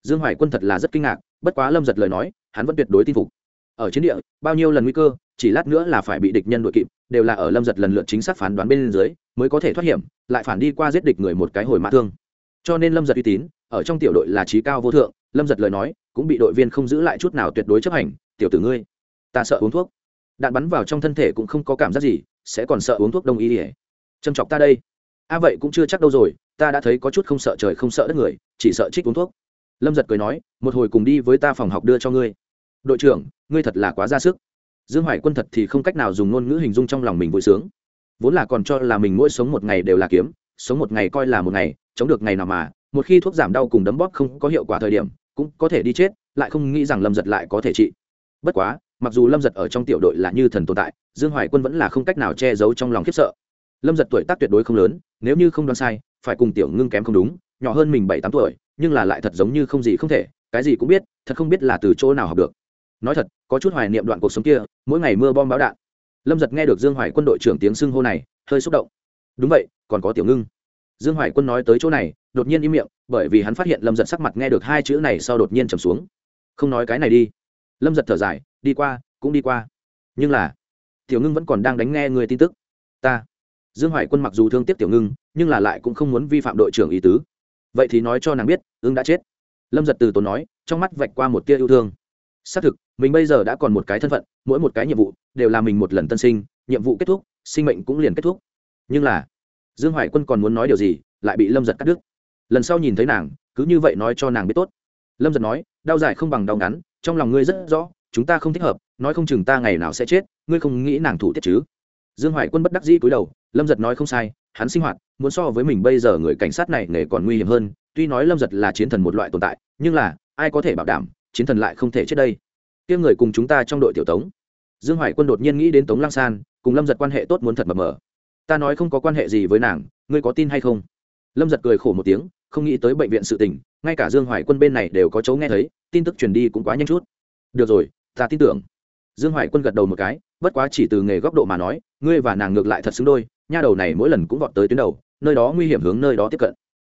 Dương hoài quân thật là rất kinh ngạc, bất quá lâm giật lời nói, hắn vẫn tuyệt đối tin phục. Ở chiến địa, bao nhiêu lần nguy cơ, chỉ lát nữa là phải bị địch nhân đội kịp đều là ở lâm giật lần lượt chính xác phán đoán bên dưới, mới có thể thoát hiểm, lại phản đi qua giết địch người một cái hồi mã thương. Cho nên lâm giật uy tín, ở trong tiểu đội là trí cao vô thượng, lâm giật lời nói, cũng bị đội viên không giữ lại chút nào tuyệt đối chấp hành, tiểu tử ngươi, ta sợ uống thuốc. Đạn bắn vào trong thân thể cũng không có cảm giác gì, sẽ còn sợ uống thuốc đông y ỉa châm chọc ta đây. A, vậy cũng chưa chắc đâu rồi, ta đã thấy có chút không sợ trời không sợ đất người, chỉ sợ trích uống thuốc. Lâm giật cười nói, một hồi cùng đi với ta phòng học đưa cho ngươi. Đội trưởng, ngươi thật là quá ra sức dương hoài quân thật thì không cách nào dùng ngôn ngữ hình dung trong lòng mình vui sướng. Vốn là còn cho là mình mỗi sống một ngày đều là kiếm, sống một ngày coi là một ngày, chống được ngày nào mà, một khi thuốc giảm đau cùng đấm bóp không có hiệu quả thời điểm, cũng có thể đi chết, lại không nghĩ rằng lâm giật lại có thể trị. Bất quá, mặc dù lâm giật ở trong tiểu đội là như thần tồn tại, dương hoài quân vẫn là không cách nào che giấu trong lòng khiếp sợ. Lâm giật tuổi tác tuyệt đối không lớn, nếu như không đoán sai, phải cùng tiểu ngưng kém không đúng, nhỏ hơn mình bảy tám tuổi, nhưng là lại thật giống như không gì không thể, cái gì cũng biết, thật không biết là từ chỗ nào học được nói thật, có chút hoài niệm đoạn cuộc sống kia, mỗi ngày mưa bom báo đạn. Lâm giật nghe được dương hoài quân đội trưởng tiếng xưng hô này, hơi xúc động. Đúng vậy, còn có tiểu ngưng. Dương hoài quân nói tới chỗ này, đột nhiên im miệng, bởi vì hắn phát hiện lâm giật sắc mặt nghe được hai chữ này sau đột nhiên trầm xuống. Không nói cái này đi. Lâm giật thở dài, đi qua, cũng đi qua. Nhưng là, tiểu ngưng vẫn còn đang đánh nghe người tin tức. Ta. Dương hoài quân mặc dù thương tiếc tiểu ngưng, nhưng là lại cũng không muốn vi phạm đội trưởng ý tứ. Vậy thì nói cho nàng biết, ưng đã chết. Lâm giật từ tốn nói, trong mắt vạch qua một tia yêu thương xác thực, mình bây giờ đã còn một cái thân phận, mỗi một cái nhiệm vụ đều là mình một lần tân sinh, nhiệm vụ kết thúc, sinh mệnh cũng liền kết thúc. Nhưng là, dương hoài quân còn muốn nói điều gì, lại bị lâm giật cắt đứt. Lần sau nhìn thấy nàng, cứ như vậy nói cho nàng biết tốt. Lâm giật nói, đau dài không bằng đau ngắn, trong lòng ngươi rất rõ, chúng ta không thích hợp, nói không chừng ta ngày nào sẽ chết, ngươi không nghĩ nàng thủ tiết chứ? Dương hoài quân bất đắc dĩ cúi đầu, lâm giật nói không sai, hắn sinh hoạt, muốn so với mình bây giờ người cảnh sát này nghề còn nguy hiểm hơn, tuy nói lâm giật là chiến thần một loại tồn tại, nhưng là, ai có thể bảo đảm chiến thần lại không thể chết đây. Kia người cùng chúng ta trong đội tiểu tống. Dương hoài quân đột nhiên nghĩ đến tống lăng san, cùng lâm giật quan hệ tốt muốn thật mập mờ. Ta nói không có quan hệ gì với nàng, ngươi có tin hay không? Lâm giật cười khổ một tiếng, không nghĩ tới bệnh viện sự tình, ngay cả dương hoài quân bên này đều có chấu nghe thấy, tin tức truyền đi cũng quá nhanh chút. Được rồi, ta tin tưởng. Dương hoài quân gật đầu một cái, bất quá chỉ từ nghề góc độ mà nói, ngươi và nàng ngược lại thật xứng đôi, nha đầu này mỗi lần cũng vọt tới tuyến đầu, nơi đó nguy hiểm hướng nơi đó tiếp cận.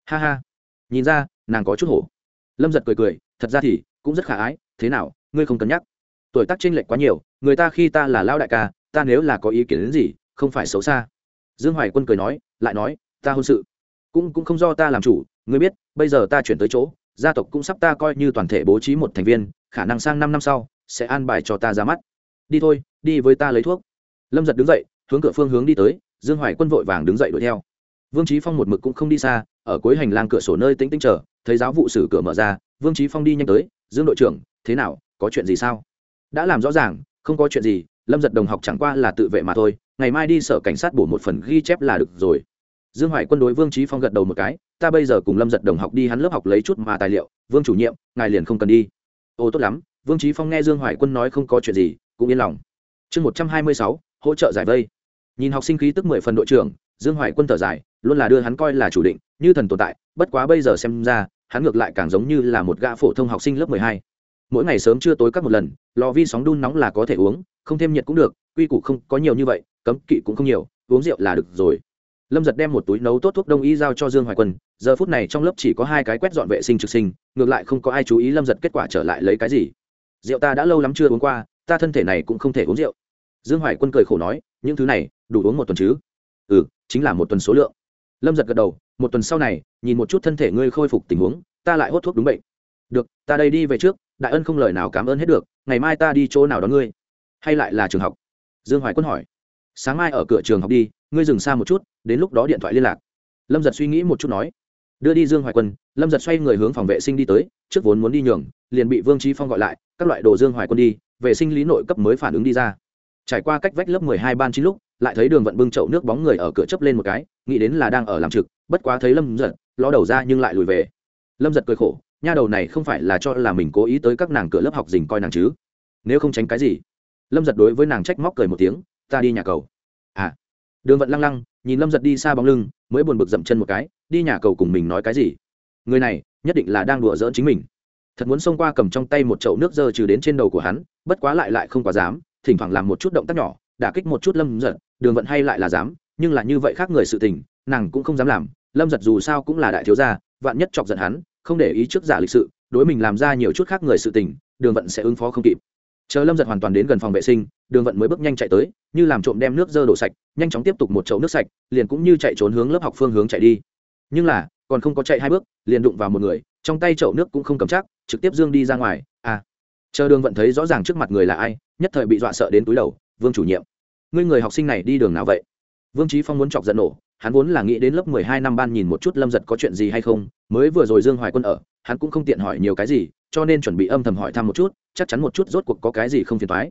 Ha ha. Nhìn ra, nàng có chút hổ. Lâm giật cười cười, thật ra thì cũng rất khả ái, thế nào, ngươi không cân nhắc. Tuổi tác chênh lệch quá nhiều, người ta khi ta là lao đại ca, ta nếu là có ý kiến đến gì, không phải xấu xa. Dương hoài quân cười nói, lại nói, ta hôn sự. Cũng cũng không do ta làm chủ, ngươi biết, bây giờ ta chuyển tới chỗ, gia tộc cũng sắp ta coi như toàn thể bố trí một thành viên, khả năng sang năm năm sau, sẽ an bài cho ta ra mắt. Đi thôi, đi với ta lấy thuốc. Lâm giật đứng dậy, hướng cửa phương hướng đi tới, dương hoài quân vội vàng đứng dậy đuổi theo. Vương trí phong một mực cũng không đi xa, ở cuối hành lang cửa sổ nơi tĩnh tĩnh chờ, thấy giáo vụ sử cửa mở ra vương trí phong đi nhanh tới, dương đội trưởng, thế nào, có chuyện gì sao? Đã làm rõ ràng, không có chuyện gì, lâm giật đồng học chẳng qua là tự vệ mà thôi, ngày mai đi sở cảnh sát bổ một phần ghi chép là được rồi. Dương hoài quân đối vương trí phong gật đầu một cái, ta bây giờ cùng lâm giật đồng học đi hắn lớp học lấy chút mà tài liệu, vương chủ nhiệm, ngài liền không cần đi. Ô, tốt lắm. Vương trí phong nghe dương hoài quân nói không có chuyện gì, cũng yên lòng. Chương một trăm hai mươi sáu, hỗ trợ giải vây. Nhìn học sinh khí tức mười phần đội trưởng, dương hoài quân thở dài, luôn là đưa hắn coi là chủ định, như thần tồn tại, bất quá bây giờ xem ra hắn ngược lại càng giống như là một gã phổ thông học sinh lớp mười hai. Mỗi ngày sớm trưa tối các một lần, lò vi sóng đun nóng là có thể uống, không thêm nhiệt cũng được, quy củ không có nhiều như vậy, cấm kỵ cũng không nhiều, uống rượu là được rồi. Lâm giật đem một túi nấu tốt thuốc đông y giao cho dương hoài quân, giờ phút này trong lớp chỉ có hai cái quét dọn vệ sinh trực sinh, ngược lại không có ai chú ý lâm giật kết quả trở lại lấy cái gì. Rượu ta đã lâu lắm chưa uống qua, ta thân thể này cũng không thể uống rượu. Dương hoài quân cười khổ nói, những thứ này, đủ uống một tuần chứ? Ừ chính là một tuần số lượng lâm giật gật đầu, một tuần sau này, nhìn một chút thân thể ngươi khôi phục tình huống, ta lại hốt thuốc đúng bệnh. Được, ta đây đi về trước, đại ân không lời nào cảm ơn hết được, ngày mai ta đi chỗ nào đón ngươi. Hay lại là trường học? Dương hoài quân hỏi. Sáng mai ở cửa trường học đi, ngươi dừng xa một chút, đến lúc đó điện thoại liên lạc. Lâm giật suy nghĩ một chút nói. Đưa đi dương hoài quân, lâm giật xoay người hướng phòng vệ sinh đi tới, trước vốn muốn đi nhường, liền bị vương trí phong gọi lại, các loại đồ dương hoài quân đi, vệ sinh lý nội cấp mới phản ứng đi ra. Trải qua cách vách lớp mười hai ban chín lúc lại thấy đường vận bưng chậu nước bóng người ở cửa chấp lên một cái, nghĩ đến là đang ở làm trực, bất quá thấy lâm giật, ló đầu ra nhưng lại lùi về. Lâm giật cười khổ, nha đầu này không phải là cho là mình cố ý tới các nàng cửa lớp học dình coi nàng chứ. Nếu không tránh cái gì. Lâm giật đối với nàng trách móc cười một tiếng, ta đi nhà cầu. À. Đường vận lăng lăng, nhìn lâm giật đi xa bóng lưng, mới buồn bực dậm chân một cái, đi nhà cầu cùng mình nói cái gì? Người này, nhất định là đang đùa giỡn chính mình. Thật muốn xông qua cầm trong tay một chậu nước dơ trừ đến trên đầu của hắn, bất quá lại lại không quá dám, thỉnh thoảng làm một chút động tác nhỏ đả kích một chút lâm giật, đường vận hay lại là dám, nhưng là như vậy khác người sự tình, nàng cũng không dám làm. Lâm giật dù sao cũng là đại thiếu gia, vạn nhất chọc giận hắn, không để ý trước giả lịch sự, đối mình làm ra nhiều chút khác người sự tình, đường vận sẽ ứng phó không kịp. Chờ lâm giật hoàn toàn đến gần phòng vệ sinh, đường vận mới bước nhanh chạy tới, như làm trộm đem nước dơ đổ sạch, nhanh chóng tiếp tục một chậu nước sạch, liền cũng như chạy trốn hướng lớp học phương hướng chạy đi. Nhưng là, còn không có chạy hai bước, liền đụng vào một người, trong tay chậu nước cũng không cầm chắc, trực tiếp dương đi ra ngoài. À chờ đường vận thấy rõ ràng trước mặt người là ai, nhất thời bị dọa sợ đến túi đầu vương chủ nhiệm, ngươi người học sinh này đi đường nào vậy? Vương trí phong muốn chọc giận nổ, hắn vốn là nghĩ đến lớp mười hai năm ban nhìn một chút lâm giật có chuyện gì hay không, mới vừa rồi dương hoài quân ở, hắn cũng không tiện hỏi nhiều cái gì, cho nên chuẩn bị âm thầm hỏi thăm một chút, chắc chắn một chút rốt cuộc có cái gì không phiền thoái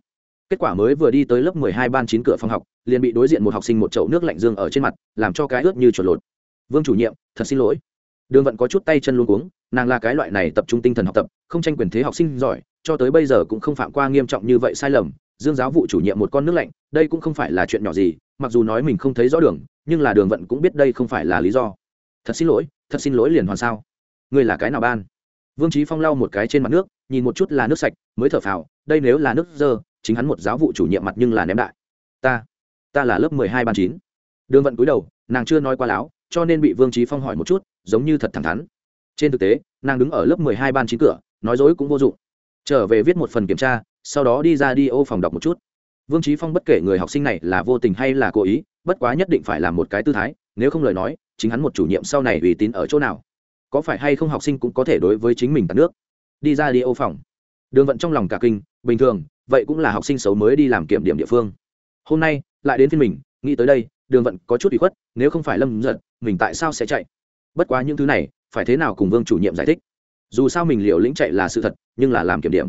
kết quả mới vừa đi tới lớp mười hai ban chín cửa phòng học, liền bị đối diện một học sinh một chậu nước lạnh dương ở trên mặt, làm cho cái ướt như chuột lột. Vương chủ nhiệm, thật xin lỗi. Đường vận có chút tay chân luôn cuống, nàng là cái loại này tập trung tinh thần học tập, không tranh quyền thế học sinh giỏi cho tới bây giờ cũng không phạm qua nghiêm trọng như vậy sai lầm, dương giáo vụ chủ nhiệm một con nước lạnh, đây cũng không phải là chuyện nhỏ gì, mặc dù nói mình không thấy rõ đường, nhưng là đường vận cũng biết đây không phải là lý do. Thật xin lỗi, thật xin lỗi liền hoàn sao. Ngươi là cái nào ban? Vương trí phong lau một cái trên mặt nước, nhìn một chút là nước sạch, mới thở phào, đây nếu là nước dơ, chính hắn một giáo vụ chủ nhiệm mặt nhưng là ném đại. Ta ta là lớp mười hai ban chín. Đường vận cúi đầu, nàng chưa nói qua láo, cho nên bị vương trí phong hỏi một chút, giống như thật thẳng thắn. Trên thực tế, nàng đứng ở lớp mười hai ban chín cửa, nói dối cũng vô dụng trở về viết một phần kiểm tra, sau đó đi ra đi ô phòng đọc một chút. Vương trí phong bất kể người học sinh này là vô tình hay là cố ý, bất quá nhất định phải làm một cái tư thái, nếu không lời nói, chính hắn một chủ nhiệm sau này uy tín ở chỗ nào. Có phải hay không học sinh cũng có thể đối với chính mình cả nước. Đi ra đi ô phòng. Đường vận trong lòng cả kinh, bình thường, vậy cũng là học sinh xấu mới đi làm kiểm điểm địa phương. Hôm nay, lại đến phiên mình, nghĩ tới đây, đường vận có chút bị khuất, nếu không phải lâm giật mình tại sao sẽ chạy? Bất quá những thứ này, phải thế nào cùng vương chủ nhiệm giải thích? Dù sao mình liều lĩnh chạy là sự thật, nhưng là làm kiểm điểm.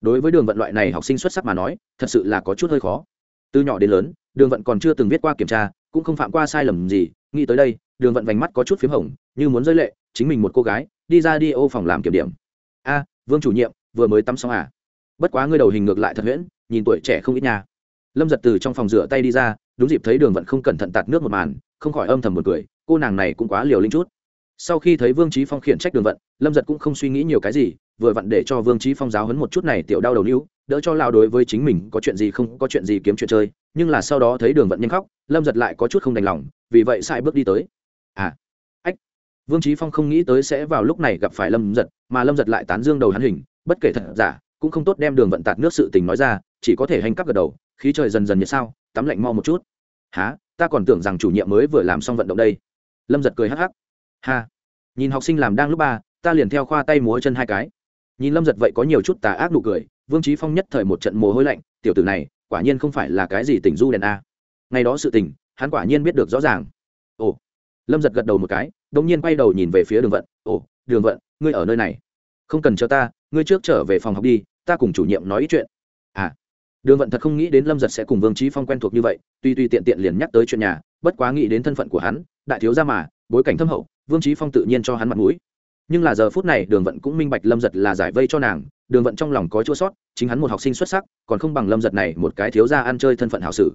Đối với đường vận loại này học sinh xuất sắc mà nói, thật sự là có chút hơi khó. Từ nhỏ đến lớn, đường vận còn chưa từng viết qua kiểm tra, cũng không phạm qua sai lầm gì, nghĩ tới đây, đường vận vành mắt có chút p h í m hồng, như muốn rơi lệ, chính mình một cô gái, đi ra đi ô phòng làm kiểm điểm. A, vương chủ nhiệm, vừa mới tắm xong à? Bất quá ngươi đầu hình ngược lại thật huyễn, nhìn tuổi trẻ không ít nha. Lâm giật từ trong phòng rửa tay đi ra, đúng dịp thấy đường vận không cẩn thận tạt nước một màn, không khỏi âm thầm một cười, cô nàng này cũng quá liều linh chút sau khi thấy vương trí phong khiển trách đường vận, lâm giật cũng không suy nghĩ nhiều cái gì, vừa vặn để cho vương trí phong giáo hấn một chút này tiểu đau đầu níu, đỡ cho lao đối với chính mình có chuyện gì không, có chuyện gì kiếm chuyện chơi, nhưng là sau đó thấy đường vận nhanh khóc, lâm giật lại có chút không đành lòng, vì vậy sai bước đi tới. À ách, vương trí phong không nghĩ tới sẽ vào lúc này gặp phải lâm giật, mà lâm giật lại tán dương đầu hắn hình, bất kể thật giả, cũng không tốt đem đường vận tạt nước sự tình nói ra, chỉ có thể hành cắp gật đầu, khí trời dần dần như sao, tắm lạnh mau một chút. Há ta còn tưởng rằng chủ nhiệm mới vừa làm xong vận động đây. Lâm giật cười hắc hắc ha. Nhìn học sinh làm đang lúc ba, ta liền theo khoa tay múa chân hai cái. Nhìn lâm giật vậy có nhiều chút tà ác nụ cười, vương trí phong nhất thời một trận mồ hôi lạnh, tiểu tử này, quả nhiên không phải là cái gì tình du đèn a. Ngày đó sự tình, hắn quả nhiên biết được rõ ràng. Ồ. Lâm giật gật đầu một cái đ ỗ n g nhiên quay đầu nhìn về phía đường vận. Ồ, đường vận, ngươi ở nơi này. Không cần cho ta, ngươi trước trở về phòng học đi, ta cùng chủ nhiệm nói ý chuyện. À. Đường vận thật không nghĩ đến lâm giật sẽ cùng vương trí phong quen thuộc như vậy, tuy tuy tiện tiện liền nhắc tới chuyện nhà, bất quá nghĩ đến thân phận của hắn, đại thiếu gia mà bối cảnh thâm hậu, vương trí phong tự nhiên cho hắn mặt mũi. Nhưng là giờ phút này, đường vận cũng minh bạch lâm giật là giải vây cho nàng, đường vận trong lòng có chua sót, chính hắn một học sinh xuất sắc, còn không bằng lâm giật này một cái thiếu ra ăn chơi thân phận hảo sử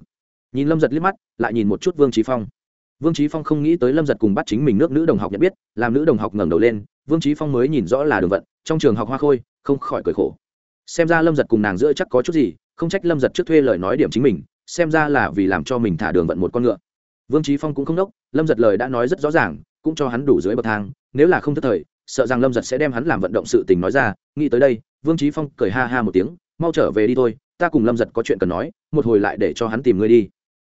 nhìn lâm giật liếc mắt, lại nhìn một chút vương trí phong. Vương trí phong không nghĩ tới lâm giật cùng bắt chính mình nước nữ đồng học nhận biết, làm nữ đồng học ngẩng đầu lên, vương trí phong mới nhìn rõ là đường vận, trong trường học hoa khôi, không khỏi cười khổ. Xem ra lâm giật cùng nàng giữa chắc có chút gì, không trách lâm giật trước thuê lời nói điểm chính mình, xem ra là vì làm cho mình thả đường vận một con ngựa. Vương trí phong cũng không đốc lâm giật lời đã nói rất rõ ràng, cũng cho hắn đủ dưới bậc thang, nếu là không thất thời, sợ rằng lâm giật sẽ đem hắn làm vận động sự tình nói ra, nghĩ tới đây, vương trí phong cười ha ha một tiếng, mau trở về đi thôi, ta cùng lâm giật có chuyện cần nói, một hồi lại để cho hắn tìm ngươi đi.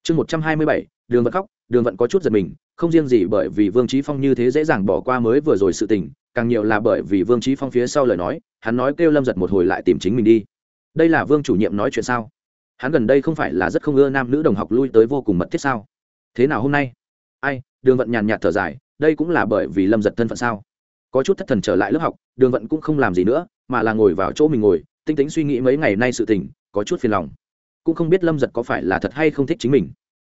Chương một trăm hai mươi bảy, đường vận khóc, đường vận có chút giật mình, không riêng gì bởi vì vương trí phong như thế dễ dàng bỏ qua mới vừa rồi sự tình, càng nhiều là bởi vì vương trí phong phía sau lời nói, hắn nói kêu lâm giật một hồi lại tìm chính mình đi. Đây là vương chủ nhiệm nói chuyện sao? Hắn gần đây không phải là rất không ưa nam nữ đồng học lui tới vô cùng mật thiết sao? Thế nào hôm nay? Ai, đường vận nhàn nhạt thở dài, đây cũng là bởi vì lâm giật thân phận sao? Có chút thất thần trở lại lớp học, đường vận cũng không làm gì nữa, mà là ngồi vào chỗ mình ngồi, tinh tính suy nghĩ mấy ngày nay sự tình, có chút phiền lòng. Cũng không biết lâm giật có phải là thật hay không thích chính mình.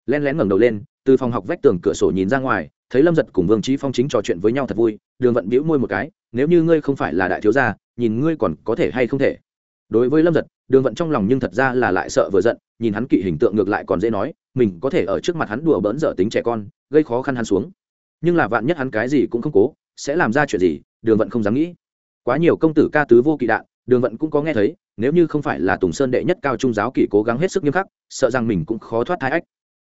Len lén ngẩng đầu lên, từ phòng học vách tường cửa sổ nhìn ra ngoài, thấy lâm giật cùng vương trí phong chính trò chuyện với nhau thật vui, đường vận bĩu môi một cái, nếu như ngươi không phải là đại thiếu gia, nhìn ngươi còn có thể hay không thể. Đối với lâm giật, đường vận trong lòng nhưng thật ra là lại sợ vừa giận, nhìn hắn kỵ hình tượng ngược lại còn dễ nói mình có thể ở trước mặt hắn đùa bỡn dở tính trẻ con, gây khó khăn hắn xuống. Nhưng là vạn nhất hắn cái gì cũng không cố, sẽ làm ra chuyện gì, đường vận không dám nghĩ. Quá nhiều công tử ca tứ vô kỵ đạn, đường vận cũng có nghe thấy, nếu như không phải là tùng sơn đệ nhất cao trung giáo kỳ cố gắng hết sức nghiêm khắc, sợ rằng mình cũng khó thoát thái ách.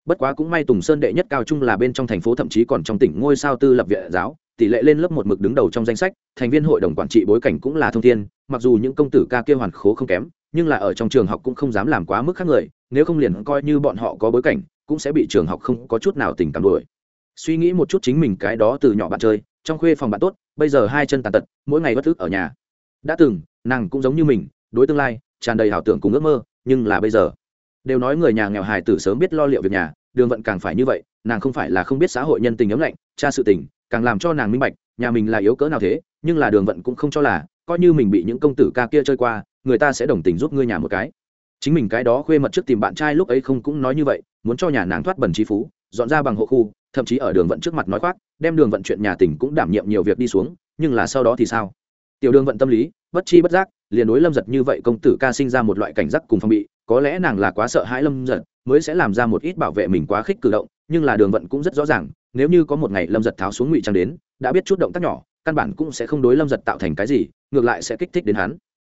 Bất quá cũng may tùng sơn đệ nhất cao trung là bên trong thành phố thậm chí còn trong tỉnh ngôi sao tư lập viện giáo, tỷ lệ lên lớp một mực đứng đầu trong danh sách, thành viên hội đồng quản trị bối cảnh cũng là thông thiên, mặc dù những công tử ca kia hoàn khố không kém nhưng là ở trong trường học cũng không dám làm quá mức khác người, nếu không liền coi như bọn họ có bối cảnh, cũng sẽ bị trường học không có chút nào tình cảm đuổi. Suy nghĩ một chút chính mình cái đó từ nhỏ bạn chơi, trong khuê phòng bạn tốt, bây giờ hai chân tàn tật, mỗi ngày bất thức ở nhà. Đã từng, nàng cũng giống như mình, đối tương lai, tràn đầy ảo tưởng cùng ước mơ, nhưng là bây giờ, đều nói người nhà nghèo hài tử sớm biết lo liệu việc nhà, đường vận càng phải như vậy, nàng không phải là không biết xã hội nhân tình ấm lạnh, cha sự tình, càng làm cho nàng minh bạch, nhà mình là yếu cỡ nào thế, nhưng là đường vận cũng không cho là, coi như mình bị những công tử ca kia chơi qua người ta sẽ đồng tình giúp ngươi nhà một cái. Chính mình cái đó khuê mật trước tìm bạn trai lúc ấy không cũng nói như vậy, muốn cho nhà nàng thoát bẩn trí phú, dọn ra bằng hộ khu, thậm chí ở đường vận trước mặt nói khoác, đem đường vận chuyện nhà tỉnh cũng đảm nhiệm nhiều việc đi xuống, nhưng là sau đó thì sao? Tiểu đường vận tâm lý, bất chi bất giác, liền đối lâm giật như vậy công tử ca sinh ra một loại cảnh giác cùng phong bị, có lẽ nàng là quá sợ hãi lâm giật, mới sẽ làm ra một ít bảo vệ mình quá khích cử động, nhưng là đường vận cũng rất rõ ràng, nếu như có một ngày lâm giật tháo xuống ngụy trang đến, đã biết chút động tác nhỏ, căn bản cũng sẽ không đối lâm giật tạo thành cái gì, ngược lại sẽ kích thích đến hắn.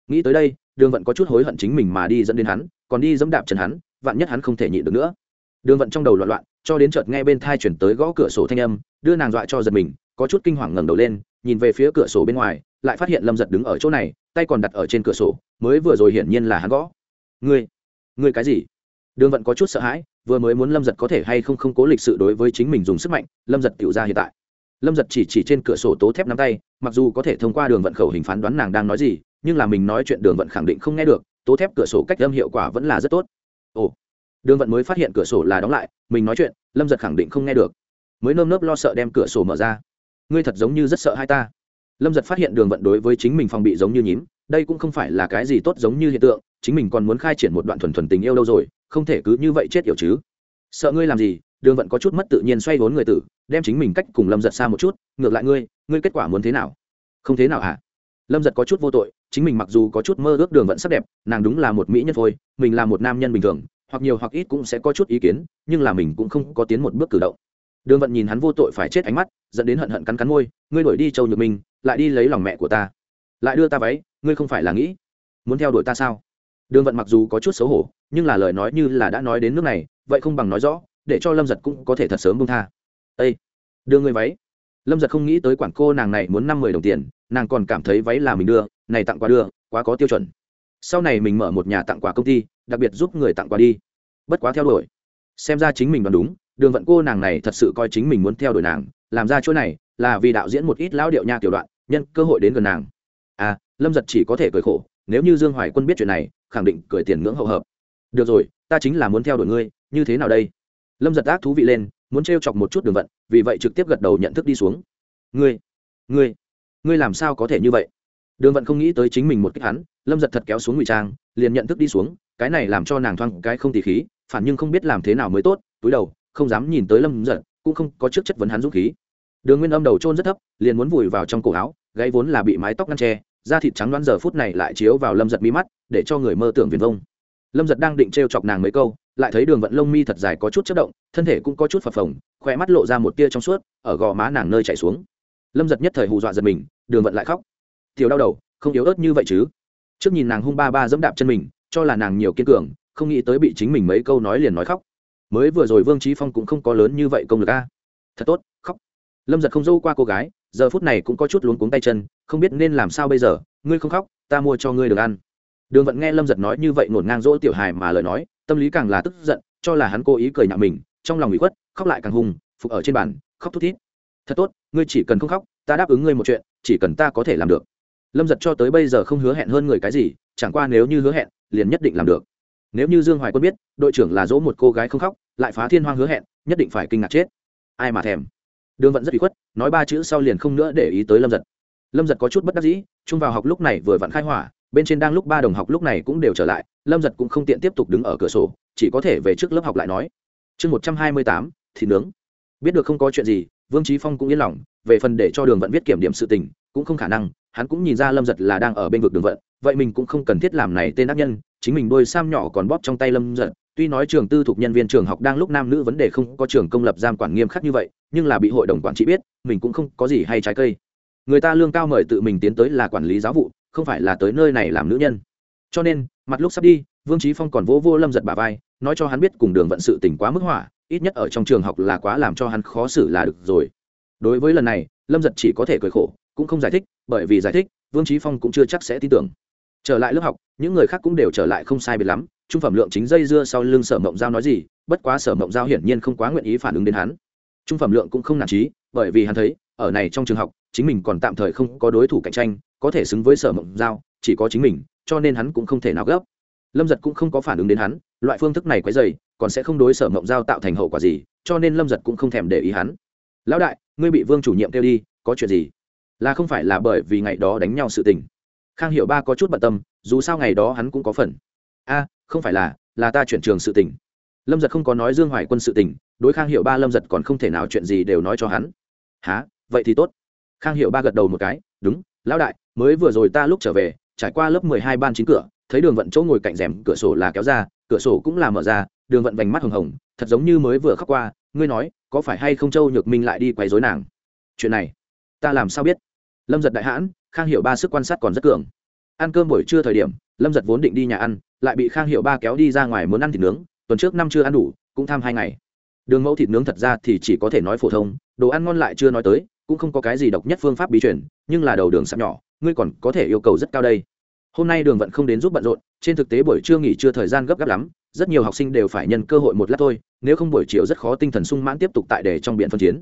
Nghĩ tới đây đường vận có chút hối hận chính mình mà đi dẫn đến hắn, còn đi dẫm đạp chân hắn, vạn nhất hắn không thể nhịn được nữa. Đường vận trong đầu loạn loạn, cho đến chợt nghe bên thai chuyển tới gõ cửa sổ thanh âm, đưa nàng dọa cho giật mình, có chút kinh hoàng ngẩng đầu lên, nhìn về phía cửa sổ bên ngoài, lại phát hiện lâm giật đứng ở chỗ này, tay còn đặt ở trên cửa sổ, mới vừa rồi hiển nhiên là hắn gõ. Ngươi ngươi cái gì? Đường vận có chút sợ hãi, vừa mới muốn lâm giật có thể hay không không cố lịch sự đối với chính mình dùng sức mạnh, lâm giật tự ra hiện tại. Lâm giật chỉ chỉ trên cửa sổ tố thép nắm tay, mặc dù có thể thông qua đường vận khẩu hình phán đoán nàng đang nói gì nhưng là mình nói chuyện đường vận khẳng định không nghe được, tố thép cửa sổ cách âm hiệu quả vẫn là rất tốt. Ồ, đường vận mới phát hiện cửa sổ là đóng lại, mình nói chuyện, lâm giật khẳng định không nghe được. Mới nơm nớp lo sợ đem cửa sổ mở ra. Ngươi thật giống như rất sợ hai ta. Lâm giật phát hiện đường vận đối với chính mình phòng bị giống như nhím, đây cũng không phải là cái gì tốt giống như hiện tượng, chính mình còn muốn khai triển một đoạn thuần thuần tình yêu đâu rồi, không thể cứ như vậy chết yểu chứ. Sợ ngươi làm gì, đường vận có chút mất tự nhiên xoay vốn người tử, đem chính mình cách cùng lâm giật xa một chút, ngược lại ngươi ngươi kết quả muốn thế nào? Không thế nào hả? Lâm giật có chút vô tội chính mình mặc dù có chút mơ ước đường vận sắc đẹp, nàng đúng là một mỹ nhân thôi mình là một nam nhân bình thường, hoặc nhiều hoặc ít cũng sẽ có chút ý kiến, nhưng là mình cũng không có tiến một bước cử động. Đường vận nhìn hắn vô tội phải chết ánh mắt, dẫn đến hận hận cắn cắn môi, ngươi đuổi đi châu nhược minh, lại đi lấy lòng mẹ của ta. Lại đưa ta váy, ngươi không phải là nghĩ muốn theo đuổi ta sao? Đường vận mặc dù có chút xấu hổ, nhưng là lời nói như là đã nói đến nước này, vậy không bằng nói rõ, để cho lâm giật cũng có thể thật sớm bông tha. Â đưa ngươi váy. Lâm giật không nghĩ tới quản cô nàng này muốn năm mươi đồng tiền, nàng còn cảm thấy váy là mình đưa này tặng quà đưa, quá có tiêu chuẩn. Sau này mình mở một nhà tặng quà công ty, đặc biệt giúp người tặng quà đi. Bất quá theo đuổi. Xem ra chính mình đoán đúng, đường vận cô nàng này thật sự coi chính mình muốn theo đuổi nàng, làm ra chỗ này, là vì đạo diễn một ít lão điệu nha tiểu đoạn, nhân cơ hội đến gần nàng. À lâm giật chỉ có thể cười khổ, nếu như dương hoài quân biết chuyện này, khẳng định cười tiền ngưỡng hậu hợp. Được rồi, ta chính là muốn theo đuổi ngươi, như thế nào đây? Lâm giật ác thú vị lên, muốn t chọc một chút đường vận, vì vậy trực tiếp gật đầu nhận thức đi xuống. Ngươi ngươi ngươi làm sao có thể như vậy? Đường vận không nghĩ tới chính mình một cách hắn, lâm giật thật kéo xuống ngụy trang, liền nhận thức đi xuống, cái này làm cho nàng thoang cái không tỉ khí, phản nhưng không biết làm thế nào mới tốt, túi đầu, không dám nhìn tới lâm giật, cũng không có trước chất vấn hắn dũng khí. Đường nguyên âm đầu trôn rất thấp, liền muốn vùi vào trong cổ áo, gáy vốn là bị mái tóc ngăn tre da thịt trắng đoán giờ phút này lại chiếu vào lâm giật mi mắt, để cho người mơ tưởng viền vông. Lâm giật đang định t r e o chọc nàng mấy câu, lại thấy đường vận lông mi thật dài có chút chất động, thân thể cũng có chút phập phồng khoe mắt lộ ra một tia trong suốt, ở gò má nàng nơi chảy xuống. Lâm giật nhất thời hù dọa giật mình, đường vận lại khóc tiểu đau đầu, không yếu ớt như vậy chứ. Trước nhìn nàng hung ba ba dẫm đạp chân mình, cho là nàng nhiều kiên cường, không nghĩ tới bị chính mình mấy câu nói liền nói khóc. Mới vừa rồi vương trí phong cũng không có lớn như vậy công lực a. Thật tốt, khóc. Lâm giật không dâu qua cô gái, giờ phút này cũng có chút luống cuống tay chân, không biết nên làm sao bây giờ, ngươi không khóc, ta mua cho ngươi được ăn. Đường vận nghe lâm giật nói như vậy ngổn ngang dỗ tiểu hài mà lời nói, tâm lý càng là tức giận, cho là hắn cố ý cười nhạo mình, trong lòng bị khuất, khóc lại càng hùng, phục ở trên bàn, khóc thút thít. Thật tốt, ngươi chỉ cần không khóc, ta đáp ứng ngươi một chuyện, chỉ cần ta có thể làm được lâm giật cho tới bây giờ không hứa hẹn hơn người cái gì, chẳng qua nếu như hứa hẹn, liền nhất định làm được. Nếu như dương hoài quân biết, đội trưởng là dỗ một cô gái không khóc, lại phá thiên hoang hứa hẹn, nhất định phải kinh ngạc chết. Ai mà thèm? Đường vận rất bị khuất, nói ba chữ sau liền không nữa để ý tới lâm giật. Lâm giật có chút bất đắc dĩ, chung vào học lúc này vừa vặn khai hỏa, bên trên đang lúc ba đồng học lúc này cũng đều trở lại, lâm giật cũng không tiện tiếp tục đứng ở cửa sổ, chỉ có thể về trước lớp học lại nói. Chương một trăm hai mươi tám, thịt nướng. Biết được không có chuyện gì, vương trí phong cũng yên lòng, về phần để cho đường vận viết kiểm điểm sự tình, cũng không khả năng hắn cũng nhìn ra lâm giật là đang ở bên vực đường vận vậy mình cũng không cần thiết làm này tên ác nhân chính mình đôi sam nhỏ còn bóp trong tay lâm giật. Tuy nói trường tư thuộc nhân viên trường học đang lúc nam nữ vấn đề không có trường công lập giam quản nghiêm khắc như vậy nhưng là bị hội đồng quản trị biết mình cũng không có gì hay trái cây. Người ta lương cao mời tự mình tiến tới là quản lý giáo vụ không phải là tới nơi này làm nữ nhân. Cho nên mặt lúc sắp đi vương trí phong còn vỗ vô, vô lâm giật bà vai nói cho hắn biết cùng đường vận sự tỉnh quá mức hỏa ít nhất ở trong trường học là quá làm cho hắn khó xử là được rồi. Đối với lần này lâm giật chỉ có thể cười khổ cũng không giải thích bởi vì giải thích, vương trí phong cũng chưa chắc sẽ tin tưởng. Trở lại lớp học, những người khác cũng đều trở lại không sai biệt lắm, trung phẩm lượng chính dây dưa sau lưng sở mộng giao nói gì, bất quá sở mộng giao hiển nhiên không quá nguyện ý phản ứng đến hắn. Trung phẩm lượng cũng không nản trí, bởi vì hắn thấy, ở này trong trường học, chính mình còn tạm thời không có đối thủ cạnh tranh, có thể xứng với sở mộng giao, chỉ có chính mình, cho nên hắn cũng không thể nào gấp. Lâm giật cũng không có phản ứng đến hắn, loại phương thức này quấy dày còn sẽ không đối sở mộng giao tạo thành hậu quả gì, cho nên lâm giật cũng không thèm để ý hắn. Lão đại, ngươi bị vương chủ nhiệm kêu đi, có chuyện gì? Là không phải là bởi vì ngày đó đánh nhau sự tình. Khang hiệu ba có chút bận tâm, dù sao ngày đó hắn cũng có phần. A, không phải là là ta chuyển trường sự tình. Lâm giật không có nói dương hoài quân sự tình, đối khang hiệu ba lâm giật còn không thể nào chuyện gì đều nói cho hắn. Há vậy thì tốt. Khang hiệu ba gật đầu một cái, đúng, lão đại, mới vừa rồi ta lúc trở về, trải qua lớp mười hai ban chín cửa, thấy đường vận chỗ ngồi cạnh rèm, cửa sổ là kéo ra, cửa sổ cũng là mở ra, đường vận vành mắt hồng hồng, thật giống như mới vừa khóc qua, ngươi nói, có phải hay không châu nhược minh lại đi quấy dối nàng? Chuyện này, ta làm sao biết? Lâm giật đại hãn, khang hiệu ba sức quan sát còn rất cường. Ăn cơm buổi trưa thời điểm, lâm giật vốn định đi nhà ăn, lại bị khang hiệu ba kéo đi ra ngoài muốn ăn thịt nướng, tuần trước năm chưa ăn đủ, cũng tham hai ngày. Đường mẫu thịt nướng thật ra thì chỉ có thể nói phổ thông, đồ ăn ngon lại chưa nói tới, cũng không có cái gì độc nhất phương pháp bí truyền, nhưng là đầu đường sạp nhỏ, ngươi còn có thể yêu cầu rất cao đây. Hôm nay đường vận không đến giúp bận rộn, trên thực tế buổi trưa nghỉ trưa thời gian gấp gáp lắm, rất nhiều học sinh đều phải nhân cơ hội một lát thôi, nếu không buổi chiều rất khó tinh thần sung mãn tiếp tục tại đề trong biện phân chiến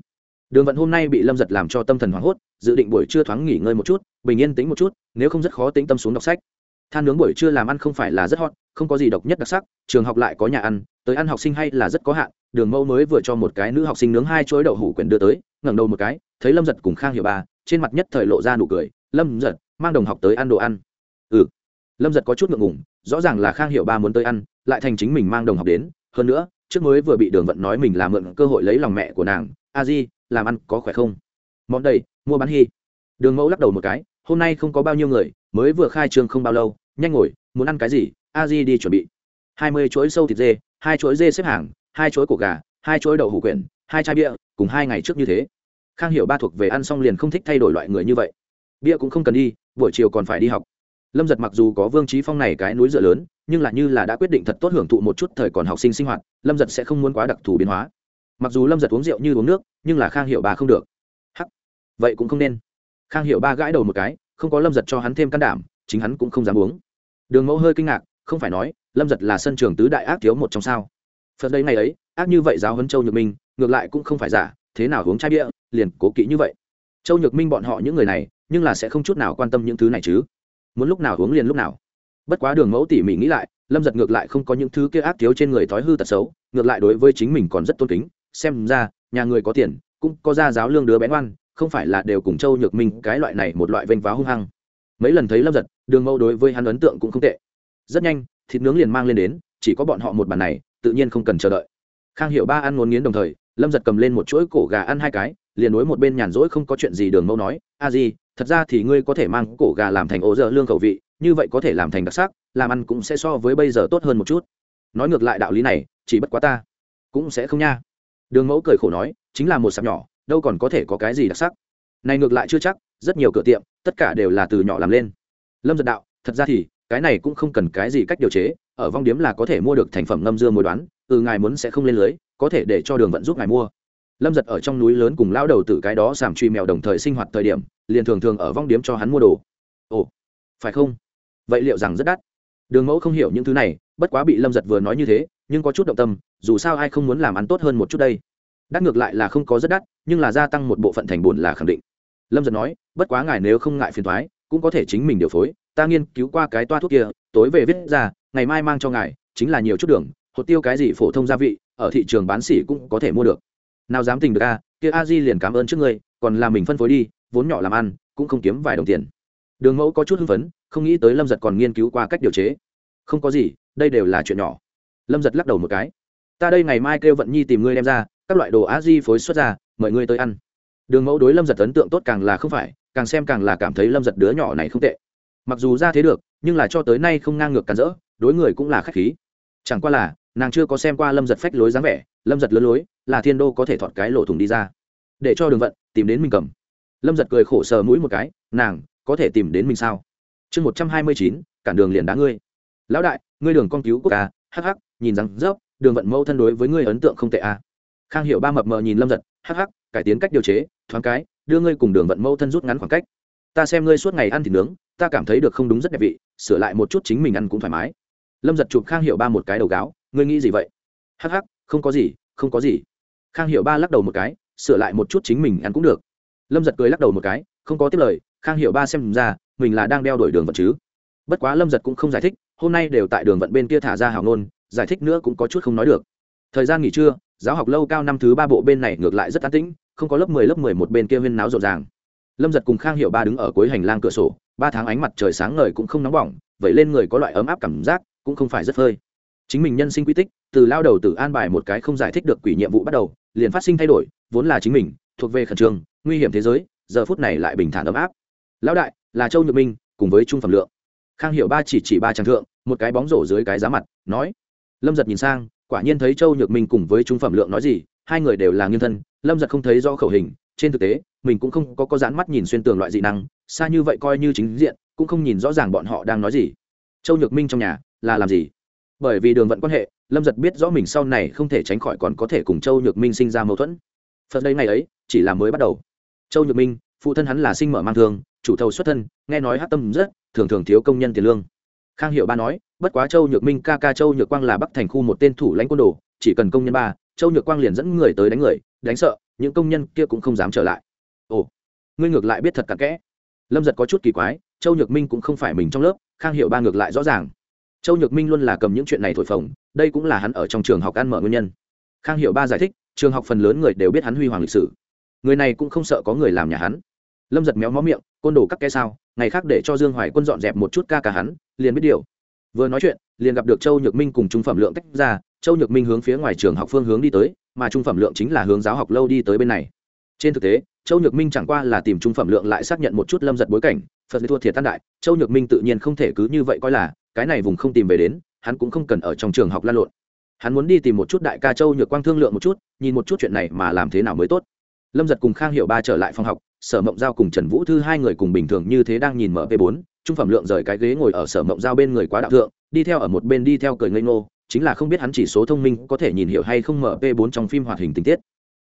đường vận hôm nay bị lâm giật làm cho tâm thần hoảng hốt, dự định buổi trưa thoáng nghỉ ngơi một chút, bình yên tính một chút, nếu không rất khó tính tâm xuống đọc sách. Than nướng buổi trưa làm ăn không phải là rất hot, không có gì độc nhất đặc sắc, trường học lại có nhà ăn, tới ăn học sinh hay là rất có hạn, đường mẫu mới vừa cho một cái nữ học sinh nướng hai chuỗi đậu hủ quyển đưa tới, ngẩng đầu một cái, thấy lâm giật cùng khang hiểu ba trên mặt nhất thời lộ ra nụ cười, lâm giật, mang đồng học tới ăn đồ ăn. Ừ. Lâm giật có chút ngượng ngùng, rõ ràng là khang hiểu ba muốn tới ăn, lại thành chính mình mang đồng học đến. Hơn nữa, trước mới vừa bị đường vận nói mình làm mượn cơ hội lấy lòng mẹ của nàng a di, làm ăn có khỏe không? Món đầy, mua bán hy đường mẫu lắc đầu một cái, hôm nay không có bao nhiêu người, mới vừa khai trương không bao lâu, nhanh ngồi, muốn ăn cái gì, a di đi chuẩn bị. Hai mươi chuỗi sâu thịt dê, hai chuỗi dê xếp hàng, hai chuỗi cổ gà, hai chuỗi đậu hủ quyển, hai chai bia, cùng hai ngày trước như thế. Khang hiểu ba thuộc về ăn xong liền không thích thay đổi loại người như vậy. Bia cũng không cần đi, buổi chiều còn phải đi học. Lâm giật mặc dù có vương trí phong này cái núi dựa lớn, nhưng là như là đã quyết định thật tốt hưởng thụ một chút thời còn học sinh sinh hoạt, lâm giật sẽ không muốn quá đặc thù biến hóa mặc dù lâm giật uống rượu như uống nước, nhưng là khang hiệu bà không được. Hắc. Vậy cũng không nên. Khang hiệu ba gãi đầu một cái, không có lâm giật cho hắn thêm can đảm, chính hắn cũng không dám uống. Đường mẫu hơi kinh ngạc, không phải nói, lâm giật là sân trường tứ đại ác thiếu một trong sao. Phật đây ngày ấy, ác như vậy giáo huấn châu nhược minh, ngược lại cũng không phải giả, thế nào uống chai bia, liền cố kỹ như vậy. Châu nhược minh bọn họ những người này, nhưng là sẽ không chút nào quan tâm những thứ này chứ. Muốn lúc nào uống liền lúc nào. Bất quá đường mẫu tỉ mỉ nghĩ lại, lâm giật ngược lại không có những thứ kia ác thiếu trên người thói hư tật xấu, ngược lại đối với chính mình còn rất tôn kính xem ra, nhà người có tiền, cũng có ra giáo lương đứa bén oan không phải là đều cùng châu nhược minh cái loại này một loại vênh váo hung hăng. Mấy lần thấy lâm giật, đường mẫu đối với hắn ấn tượng cũng không tệ. Rất nhanh, thịt nướng liền mang lên đến, chỉ có bọn họ một bàn này, tự nhiên không cần chờ đợi. Khang hiểu ba ăn ngốn nghiến đồng thời, lâm giật cầm lên một chuỗi cổ gà ăn hai cái, liền đối một bên nhàn rỗi không có chuyện gì đường mẫu nói, a di, thật ra thì ngươi có thể mang cổ gà làm thành ố dơ lương khẩu vị, như vậy có thể làm thành đặc sắc, làm ăn cũng sẽ so với bây giờ tốt hơn một chút. Nói ngược lại đạo lý này, chỉ bất quá ta cũng sẽ không nha đường mẫu cười khổ nói, chính là một sạp nhỏ, đâu còn có thể có cái gì đặc sắc. Này ngược lại chưa chắc, rất nhiều cửa tiệm, tất cả đều là từ nhỏ làm lên. Lâm giật đạo, thật ra thì, cái này cũng không cần cái gì cách điều chế, ở vong điếm là có thể mua được thành phẩm ngâm dưa mồi đoán từ ngài muốn sẽ không lên lưới, có thể để cho đường vận giúp ngài mua. Lâm giật ở trong núi lớn cùng lao đầu từ cái đó giảm truy mèo đồng thời sinh hoạt thời điểm, liền thường thường ở vong điếm cho hắn mua đồ. Ồ, phải không? Vậy liệu rằng rất đắt? Đường mẫu không hiểu những thứ này, bất quá bị lâm giật vừa nói như thế, nhưng có chút động tâm dù sao ai không muốn làm ăn tốt hơn một chút đây. Đắt ngược lại là không có rất đắt, nhưng là gia tăng một bộ phận thành bùn là khẳng định. Lâm giật nói, bất quá ngài nếu không ngại phiền thoái cũng có thể chính mình điều phối. Ta nghiên cứu qua cái toa thuốc kia, tối về viết ra, ngày mai mang cho ngài, chính là nhiều chút đường, hột tiêu cái gì phổ thông gia vị, ở thị trường bán xỉ cũng có thể mua được. Nào dám tình được a, kia a di liền cảm ơn trước ngươi, còn là mình phân phối đi, vốn nhỏ làm ăn, cũng không kiếm vài đồng tiền. Đường mẫu có chút hưng phấn, không nghĩ tới lâm giật còn nghiên cứu qua cách điều chế. Không có gì, đây đều là chuyện nhỏ. Lâm giật lắc đầu một cái ta đây ngày mai kêu vận nhi tìm ngươi đem ra, các loại đồ á di phối xuất ra, mời ngươi tới ăn. Đường mẫu đối lâm giật ấn tượng tốt càng là không phải, càng xem càng là cảm thấy lâm giật đứa nhỏ này không tệ. Mặc dù ra thế được, nhưng là cho tới nay không ngang ngược cản rỡ, đối người cũng là k h á c h khí. Chẳng qua là, nàng chưa có xem qua lâm giật phách lối dáng vẻ, lâm giật lớn lối, là thiên đô có thể thọt cái lộ thủng đi ra. Để cho đường vận, tìm đến mình cầm. Lâm giật cười khổ sờ mũi một cái, nàng, có thể tìm đến mình sao? Chương một trăm hai mươi chín, cản đường liền đá ngươi. Lão đại, ngươi đường con cứu quốc ca, hắc hắc, nhìn rằng dốc đường vận mẫu thân đối với ngươi ấn tượng không tệ à. khang hiệu ba mập mờ nhìn lâm giật, hắc hắc, cải tiến cách điều chế, thoáng cái, đưa ngươi cùng đường vận mẫu thân rút ngắn khoảng cách. Ta xem ngươi suốt ngày ăn thịt nướng, ta cảm thấy được không đúng rất đẹp vị, sửa lại một chút chính mình ăn cũng thoải mái. Lâm giật chụp khang hiệu ba một cái đầu gáo, ngươi nghĩ gì vậy? Hắc hắc, không có gì, không có gì. Khang hiệu ba lắc đầu một cái, sửa lại một chút chính mình ăn cũng được. Lâm giật cười lắc đầu một cái, không có tiếp lời, khang hiệu ba xem ra, mình là đang đeo đổi đường vận chứ. Bất quá lâm giật cũng không giải thích, hôm nay đều tại đường vận bên kia thả ra hào nôn giải thích nữa cũng có chút không nói được. Thời gian nghỉ trưa, giáo học lâu cao năm thứ ba bộ bên này ngược lại rất an tĩnh, không có lớp mười lớp mười một bên kia huyên náo rộn ràng. Lâm giật cùng khang hiệu ba đứng ở cuối hành lang cửa sổ, ba tháng ánh mặt trời sáng ngời cũng không nóng bỏng, vậy lên người có loại ấm áp cảm giác, cũng không phải rất hơi. chính mình nhân sinh quy tích, từ lao đầu từ an bài một cái không giải thích được quỷ nhiệm vụ bắt đầu, liền phát sinh thay đổi, vốn là chính mình, thuộc về khẩn trương, nguy hiểm thế giới, giờ phút này lại bình thản ấm áp. Lão đại, là châu nhược minh, cùng với trung phẩm lượng. Khang hiệu ba chỉ chỉ ba trang thượng, một cái bóng rổ dưới cái giá mặt, nói lâm giật nhìn sang, quả nhiên thấy châu nhược minh cùng với trung phẩm lượng nói gì, hai người đều là nghiêng thân, lâm giật không thấy rõ khẩu hình, trên thực tế, mình cũng không có có dán mắt nhìn xuyên tường loại dị năng, xa như vậy coi như chính diện, cũng không nhìn rõ ràng bọn họ đang nói gì. Châu nhược minh trong nhà, là làm gì? Bởi vì đường vận quan hệ, lâm giật biết rõ mình sau này không thể tránh khỏi còn có thể cùng châu nhược minh sinh ra mâu thuẫn. Phật đây ngày ấy, chỉ là mới bắt đầu. Châu nhược minh, phụ thân hắn là sinh mở mang thương, chủ thầu xuất thân, nghe nói hát tâm rất, thường thường thiếu công nhân tiền lương khang hiệu ba nói, bất quá châu nhược minh ca ca châu nhược quang là bắc thành khu một tên thủ lãnh quân đồ, chỉ cần công nhân ba, châu nhược quang liền dẫn người tới đánh người, đánh sợ, những công nhân kia cũng không dám trở lại. Ồ, ngươi ngược lại biết thật cặn kẽ. Lâm giật có chút kỳ quái, châu nhược minh cũng không phải mình trong lớp, khang hiệu ba ngược lại rõ ràng. Châu nhược minh luôn là cầm những chuyện này thổi phồng, đây cũng là hắn ở trong trường học ăn mở nguyên nhân. Khang hiệu ba giải thích, trường học phần lớn người đều biết hắn huy hoàng lịch sử. Người này cũng không sợ có người làm nhà hắn. Lâm giật méo mó miệng, côn đồ các cái sao, ngày khác để cho dương hoài quân dọn dẹp một chút ca ca hắn liền biết điều. Vừa nói chuyện, liền gặp được châu nhược minh cùng trung phẩm lượng tách ra, châu nhược minh hướng phía ngoài trường học phương hướng đi tới, mà trung phẩm lượng chính là hướng giáo học lâu đi tới bên này. Trên thực tế, châu nhược minh chẳng qua là tìm trung phẩm lượng lại xác nhận một chút lâm giật bối cảnh, phật thua thiệt tan đại, châu nhược minh tự nhiên không thể cứ như vậy coi là, cái này vùng không tìm về đến, hắn cũng không cần ở trong trường học lan lộn. Hắn muốn đi tìm một chút đại ca châu nhược quang thương lượng một chút, nhìn một chút chuyện này mà làm thế nào mới tốt. Lâm giật cùng khang hiệu ba trở lại phòng học, sở mộng giao cùng trần vũ thư hai người cùng bình thường như thế đang nhìn mở v bốn trung phẩm lượng rời cái ghế ngồi ở sở mộng giao bên người quá đạo thượng, đi theo ở một bên đi theo cười ngây ngô, chính là không biết hắn chỉ số thông minh có thể nhìn hiểu hay không mở p bốn trong phim hoạt hình tình tiết.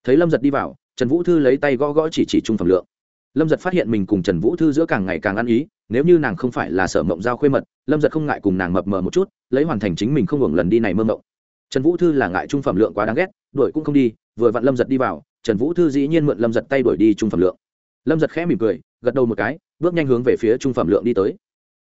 Thấy lâm giật đi vào, trần vũ thư lấy tay gõ gõ chỉ chỉ trung phẩm lượng. Lâm giật phát hiện mình cùng trần vũ thư giữa càng ngày càng ăn ý, nếu như nàng không phải là sở mộng giao khuê mật, lâm giật không ngại cùng nàng mập mờ một chút, lấy hoàn thành chính mình không hưởng lần đi này mơ mộng. Trần vũ thư là ngại trung phẩm lượng quá đáng ghét, đuổi cũng không đi, vừa vặn lâm giật đi vào, trần vũ thư dĩ nhiên mượn lâm giật tay đuổi đi trung phẩm lượng. Lâm giật khẽ mỉm cười gật đầu một cái, bước nhanh hướng về phía trung phẩm lượng đi tới.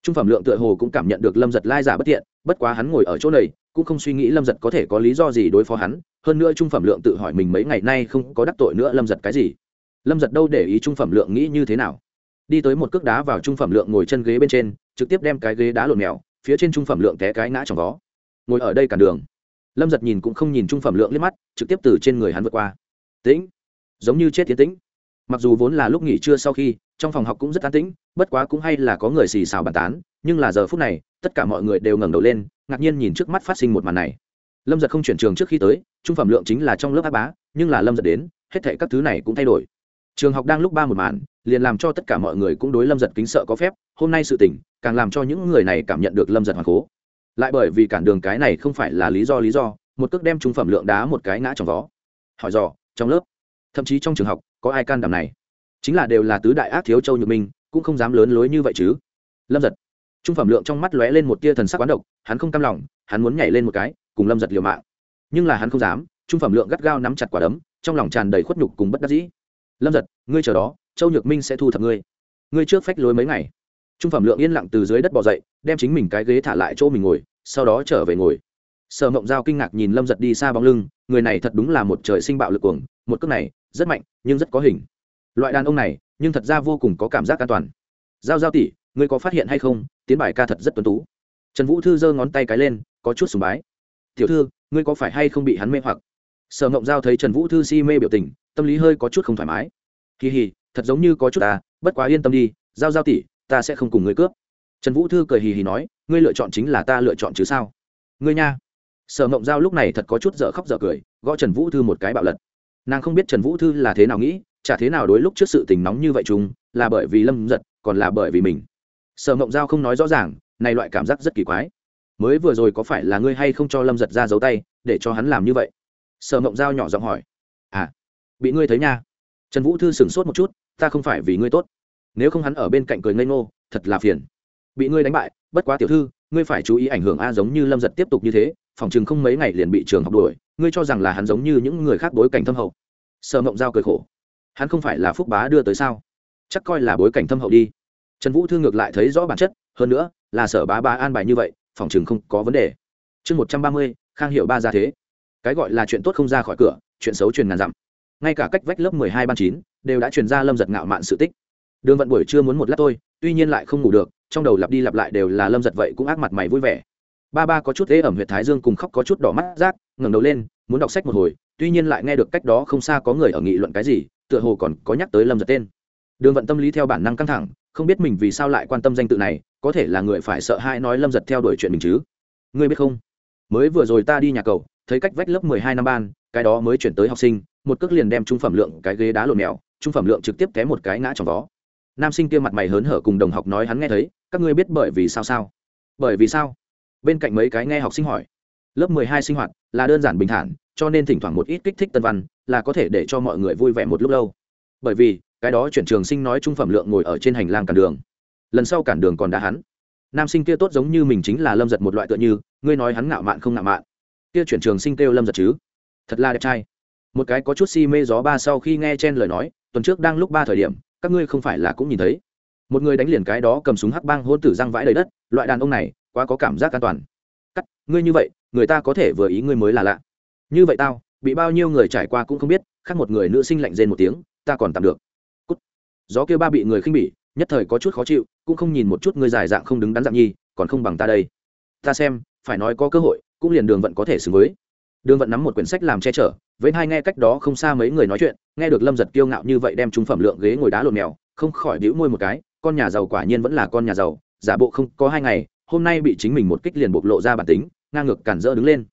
Trung phẩm lượng tựa hồ cũng cảm nhận được lâm giật lai giả bất tiện, bất quá hắn ngồi ở chỗ này, cũng không suy nghĩ lâm giật có thể có lý do gì đối phó hắn, hơn nữa trung phẩm lượng tự hỏi mình mấy ngày nay không có đắc tội nữa lâm giật cái gì. Lâm giật đâu để ý trung phẩm lượng nghĩ như thế nào. Đi tới một cước đá vào trung phẩm lượng ngồi chân ghế bên trên, trực tiếp đem cái ghế đá lộn mèo, phía trên trung phẩm lượng té cái ngã trong vó. Ngồi ở đây cản đường. Lâm giật nhìn cũng không nhìn trung phẩm lượng liếc mắt, trực tiếp từ trên người hắn vượt qua. Tĩnh. Giống như chết tiến tĩnh. Mặc dù vốn là lúc nghỉ trưa sau khi trong phòng học cũng rất an tĩnh, bất quá cũng hay là có người xì xào bàn tán, nhưng là giờ phút này, tất cả mọi người đều ngẩng đầu lên, ngạc nhiên nhìn trước mắt phát sinh một màn này. Lâm giật không chuyển trường trước khi tới, trung phẩm lượng chính là trong lớp áp bá, nhưng là lâm giật đến, hết thệ các thứ này cũng thay đổi. Trường học đang lúc ba một màn, liền làm cho tất cả mọi người cũng đối lâm giật kính sợ có phép, hôm nay sự tỉnh càng làm cho những người này cảm nhận được lâm giật hoàng cố lại bởi vì cản đường cái này không phải là lý do lý do, một cước đem trung phẩm lượng đá một cái ngã trong vó. Hỏi dò, trong lớp, thậm chí trong trường học, có ai can đảm này? Chính là đều là tứ đại ác thiếu châu nhược minh, cũng không dám lớn lối như vậy chứ. Lâm giật. Trung phẩm lượng trong mắt lóe lên một tia thần sắc quán độc, hắn không cam lòng, hắn muốn nhảy lên một cái, cùng lâm giật liều mạng. Nhưng là hắn không dám, trung phẩm lượng gắt gao nắm chặt quả đấm, trong lòng tràn đầy khuất nhục cùng bất đắc dĩ. Lâm giật, ngươi chờ đó, châu nhược minh sẽ thu thập ngươi. Ngươi trước phách lối mấy ngày. Trung phẩm lượng yên lặng từ dưới đất bỏ dậy, đem chính mình cái ghế thả lại chỗ mình ngồi, sau đó trở về ngồi. Sở mộng giao kinh ngạc nhìn lâm giật đi xa bóng lưng, người này thật đúng là một trời sinh bạo lực cuồng, một cước này, rất mạnh, nhưng rất có hình loại đàn ông này, nhưng thật ra vô cùng có cảm giác an toàn. Giao giao tỷ, ngươi có phát hiện hay không? Tiến bài ca thật rất tuấn tú. Trần vũ thư giơ ngón tay cái lên, có chút sùng bái. Tiểu thư, ngươi có phải hay không bị hắn mê hoặc? Sở mộng giao thấy trần vũ thư si mê biểu tình, tâm lý hơi có chút không thoải mái. Kỳ hì thật giống như có chút à bất quá yên tâm đi, giao giao tỷ, ta sẽ không cùng ngươi cướp. Trần vũ thư cười hì hì nói, ngươi lựa chọn chính là ta lựa chọn chứ sao? Ngươi nha. Sở mộng giao lúc này thật có chút dở khóc dở cười, gõ trần vũ thư một cái bạo lật. Nàng không biết trần vũ thư là thế nào nghĩ chả thế nào đối lúc trước sự tình nóng như vậy chung, là bởi vì lâm giật còn là bởi vì mình. Sở mộng giao không nói rõ ràng, này loại cảm giác rất kỳ quái. Mới vừa rồi có phải là ngươi hay không cho lâm giật ra dấu tay, để cho hắn làm như vậy? Sở mộng giao nhỏ giọng hỏi. À bị ngươi thấy nha. Trần vũ thư sửng sốt một chút, ta không phải vì ngươi tốt. Nếu không hắn ở bên cạnh cười ngây ngô, thật là phiền. Bị ngươi đánh bại, bất quá tiểu thư, ngươi phải chú ý ảnh hưởng a giống như lâm giật tiếp tục như thế, phòng chừng không mấy ngày liền bị trường học đuổi, ngươi cho rằng là hắn giống như những người khác bối cảnh thâm hậu. Sở mộng giao cười khổ hắn không phải là phúc bá đưa tới sao? Chắc coi là bối cảnh thâm hậu đi. Trần vũ thư ngược lại thấy rõ bản chất, hơn nữa, là sở bá bá an bài như vậy, phòng chừng không có vấn đề. Chương một trăm ba mươi, khang hiệu ba ra thế. Cái gọi là chuyện tốt không ra khỏi cửa, chuyện xấu truyền ngàn dặm. Ngay cả cách vách lớp mười hai ban chín, đều đã truyền ra lâm giật ngạo mạn sự tích. Đường vận buổi trưa muốn một lát tôi tuy nhiên lại không ngủ được, trong đầu lặp đi lặp lại đều là lâm giật vậy cũng ác mặt mày vui vẻ. Ba ba có chút ế ẩm huyệt thái dương cùng khóc có chút đỏ mắt rác, ngẩng đầu lên, muốn đọc sách một hồi tuy nhiên lại nghe được cách đó không xa có người ở nghị luận cái gì, tựa hồ còn có nhắc tới lâm giật tên. Đường vận tâm lý theo bản năng căng thẳng, không biết mình vì sao lại quan tâm danh tự này, có thể là người phải sợ hai nói lâm giật theo đuổi chuyện mình chứ? Ngươi biết không? Mới vừa rồi ta đi nhà cầu, thấy cách vách lớp mười hai năm ban, cái đó mới chuyển tới học sinh, một cước liền đem trung phẩm lượng cái ghế đá lộn mèo, trung phẩm lượng trực tiếp té một cái ngã trong vó. Nam sinh kia mặt mày hớn hở cùng đồng học nói hắn nghe thấy, các ngươi biết bởi vì sao sao? Bởi vì sao? Bên cạnh mấy cái nghe học sinh hỏi. Lớp mười hai sinh hoạt là đơn giản bình thản cho nên thỉnh thoảng một ít kích thích tân văn, là có thể để cho mọi người vui vẻ một lúc lâu. Bởi vì, cái đó chuyển trường sinh nói trung phẩm lượng ngồi ở trên hành lang cản đường. Lần sau cản đường còn đã hắn. Nam sinh kia tốt giống như mình chính là lâm giật một loại tựa như, ngươi nói hắn ngạo mạn không ngạo mạn. Kia chuyển trường sinh kêu lâm giật chứ? Thật là đẹp trai. Một cái có chút si mê gió ba sau khi nghe chen lời nói, tuần trước đang lúc ba thời điểm, các ngươi không phải là cũng nhìn thấy. Một người đánh liền cái đó cầm súng hắc bang hôn tử răng vãi đầy đất, loại đàn ông này, quá có cảm giác an toàn. Cắt, ngươi như vậy, người ta có thể vừa ý ngươi mới là lạ như vậy tao, bị bao nhiêu người trải qua cũng không biết, khác một người nữ sinh lạnh rên một tiếng, ta còn tạm được. Cút. gió kêu ba bị người khinh bỉ, nhất thời có chút khó chịu, cũng không nhìn một chút ngươi dài dạng không đứng đắn dạng nhi, còn không bằng ta đây. Ta xem, phải nói có cơ hội, cũng liền đường vận có thể xứng với. Đường vận nắm một quyển sách làm che chở với hai nghe cách đó không xa mấy người nói chuyện, nghe được lâm giật kiêu ngạo như vậy đem chúng phẩm lượng ghế ngồi đá lộn mèo, không khỏi đĩu môi một cái, con nhà giàu quả nhiên vẫn là con nhà giàu, giả bộ không có hai ngày, hôm nay bị chính mình một kích liền bộc lộ ra bản tính, ngang ngược cản rỡ đứng lên.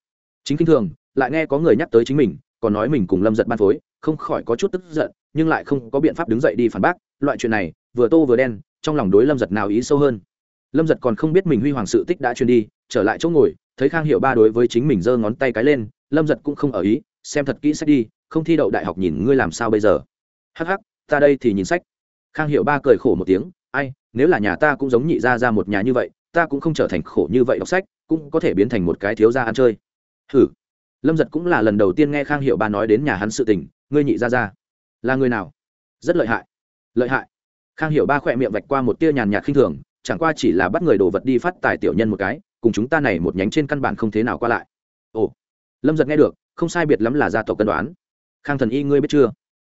Chính kinh thường lại nghe có người nhắc tới chính mình, còn nói mình cùng lâm giật ban phối, không khỏi có chút tức giận, nhưng lại không có biện pháp đứng dậy đi phản bác, loại chuyện này, vừa tô vừa đen, trong lòng đối lâm giật nào ý sâu hơn. Lâm giật còn không biết mình huy hoàng sự tích đã truyền đi, trở lại chỗ ngồi, thấy khang hiệu ba đối với chính mình giơ ngón tay cái lên, lâm giật cũng không ở ý, xem thật kỹ sách đi, không thi đậu đại học nhìn ngươi làm sao bây giờ. Hắc hắc, ta đây thì nhìn sách. Khang hiệu ba cười khổ một tiếng, ai, nếu là nhà ta cũng giống nhị ra ra một nhà như vậy, ta cũng không trở thành khổ như vậy đọc sách, cũng có thể biến thành một cái thiếu gia ăn chơi. Hử? Lâm giật cũng là lần đầu tiên nghe khang hiệu ba nói đến nhà hắn sự tình, ngươi nhị ra ra là người nào? Rất lợi hại. Lợi hại? Khang hiệu ba khỏe miệng vạch qua một tia nhàn nhạt khinh thường, chẳng qua chỉ là bắt người đồ vật đi phát tài tiểu nhân một cái, cùng chúng ta này một nhánh trên căn bản không thế nào qua lại. Ồ. Lâm giật nghe được, không sai biệt lắm là gia tộc cân đoán. Khang thần y ngươi biết chưa?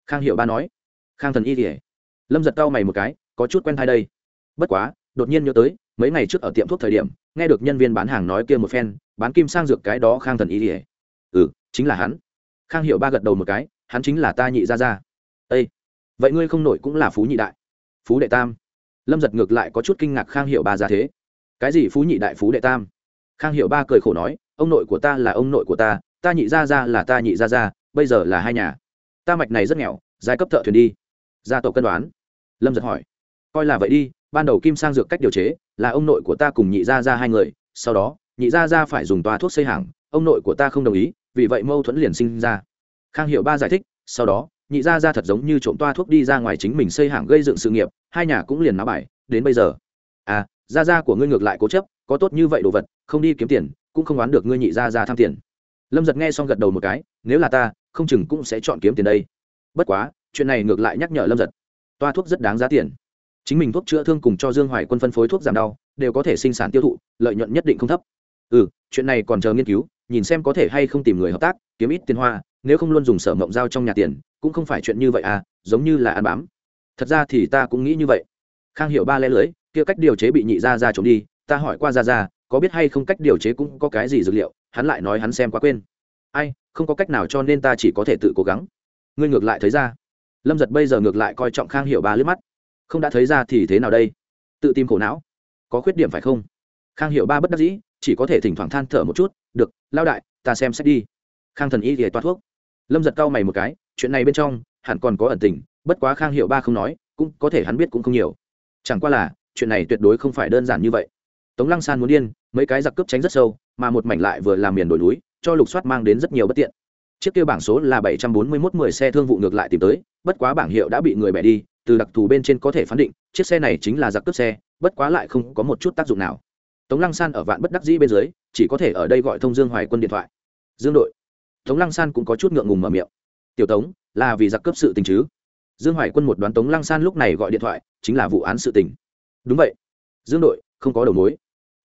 Khang hiệu ba nói. Khang thần y thì、hề. lâm giật cau mày một cái, có chút quen thai đây. Bất quá, đột nhiên nhớ tới, mấy ngày trước ở tiệm thuốc thời điểm, nghe được nhân viên bán hàng nói kia một phen, bán kim sang dược cái đó khang thần y thì、hề ừ chính là hắn. Khang hiệu ba gật đầu một cái, hắn chính là ta nhị ra ra â vậy ngươi không nổi cũng là phú nhị đại. Phú đệ tam. Lâm giật ngược lại có chút kinh ngạc khang hiệu ba ra thế. Cái gì phú nhị đại, phú đệ tam? Khang hiệu ba cười khổ nói, ông nội của ta là ông nội của ta ta nhị ra ra là ta nhị ra ra bây giờ là hai nhà. Ta mạch này rất nghèo, giai cấp thợ thuyền đi. Gia tộc cân đoán. Lâm giật hỏi. Coi là vậy đi, ban đầu kim sang dược cách điều chế, là ông nội của ta cùng nhị ra ra hai người, sau đó, nhị ra ra phải dùng toa thuốc xây hàng, ông nội của ta không đồng ý vì vậy mâu thuẫn liền sinh ra. Khang hiệu ba giải thích, sau đó, nhị ra ra thật giống như trộm toa thuốc đi ra ngoài chính mình xây hàng gây dựng sự nghiệp, hai nhà cũng liền náo bài, đến bây giờ. À gia gia của ngươi ngược lại cố chấp, có tốt như vậy đồ vật, không đi kiếm tiền, cũng không đoán được ngươi nhị gia gia tham tiền. Lâm giật nghe xong gật đầu một cái, nếu là ta, không chừng cũng sẽ chọn kiếm tiền đây. Bất quá, chuyện này ngược lại nhắc nhở lâm giật. Toa thuốc rất đáng giá tiền. Chính mình thuốc chữa thương cùng cho dương hoài quân phân phối thuốc giảm đau, đều có thể sinh sản tiêu thụ, lợi nhuận nhất định không thấp. Ừ chuyện này còn chờ nghiên cứu nhìn xem có thể hay không tìm người hợp tác, kiếm ít tiền hoa, nếu không luôn dùng sở mộng giao trong nhà tiền, cũng không phải chuyện như vậy à giống như là ăn bám. Thật ra thì ta cũng nghĩ như vậy. Khang hiểu ba lẽ lưới, kia cách điều chế bị nhị ra ra trộm đi, ta hỏi qua ra ra có biết hay không cách điều chế cũng có cái gì dược liệu, hắn lại nói hắn xem quá quên. Ai, không có cách nào cho nên ta chỉ có thể tự cố gắng. Ngươi ngược lại thấy ra. Lâm giật bây giờ ngược lại coi trọng khang hiểu ba lướt mắt. Không đã thấy ra thì thế nào đây? Tự tìm khổ não. Có khuyết điểm phải không? Khang hiểu ba bất đắc dĩ chỉ có thể thỉnh thoảng than thở một chút, được, lao đại, ta xem xét đi. Khang thần y thì toát thuốc. Lâm giật cau mày một cái, chuyện này bên trong, hẳn còn có ẩn tình, bất quá khang hiệu ba không nói, cũng có thể hắn biết cũng không nhiều. Chẳng qua là, chuyện này tuyệt đối không phải đơn giản như vậy. Tống lăng san muốn điên, mấy cái giặc cướp tránh rất sâu, mà một mảnh lại vừa làm miền đổi núi, cho lục soát mang đến rất nhiều bất tiện. Chiếc kia bảng số là bảy trăm bốn mươi mốt mười xe thương vụ ngược lại tìm tới, bất quá bảng hiệu đã bị người bẻ đi, từ đặc thù bên trên có thể phán định, chiếc xe này chính là giặc cướp xe, bất quá lại không có một chút tác dụng nào tống lăng san ở vạn bất đắc dĩ bên dưới, chỉ có thể ở đây gọi thông dương hoài quân điện thoại. Dương đội. Tống lăng san cũng có chút ngượng ngùng mở miệng. Tiểu tống, là vì giặc cướp sự tình chứ? Dương hoài quân một đoán tống lăng san lúc này gọi điện thoại, chính là vụ án sự tình. Đúng vậy. Dương đội, không có đầu mối.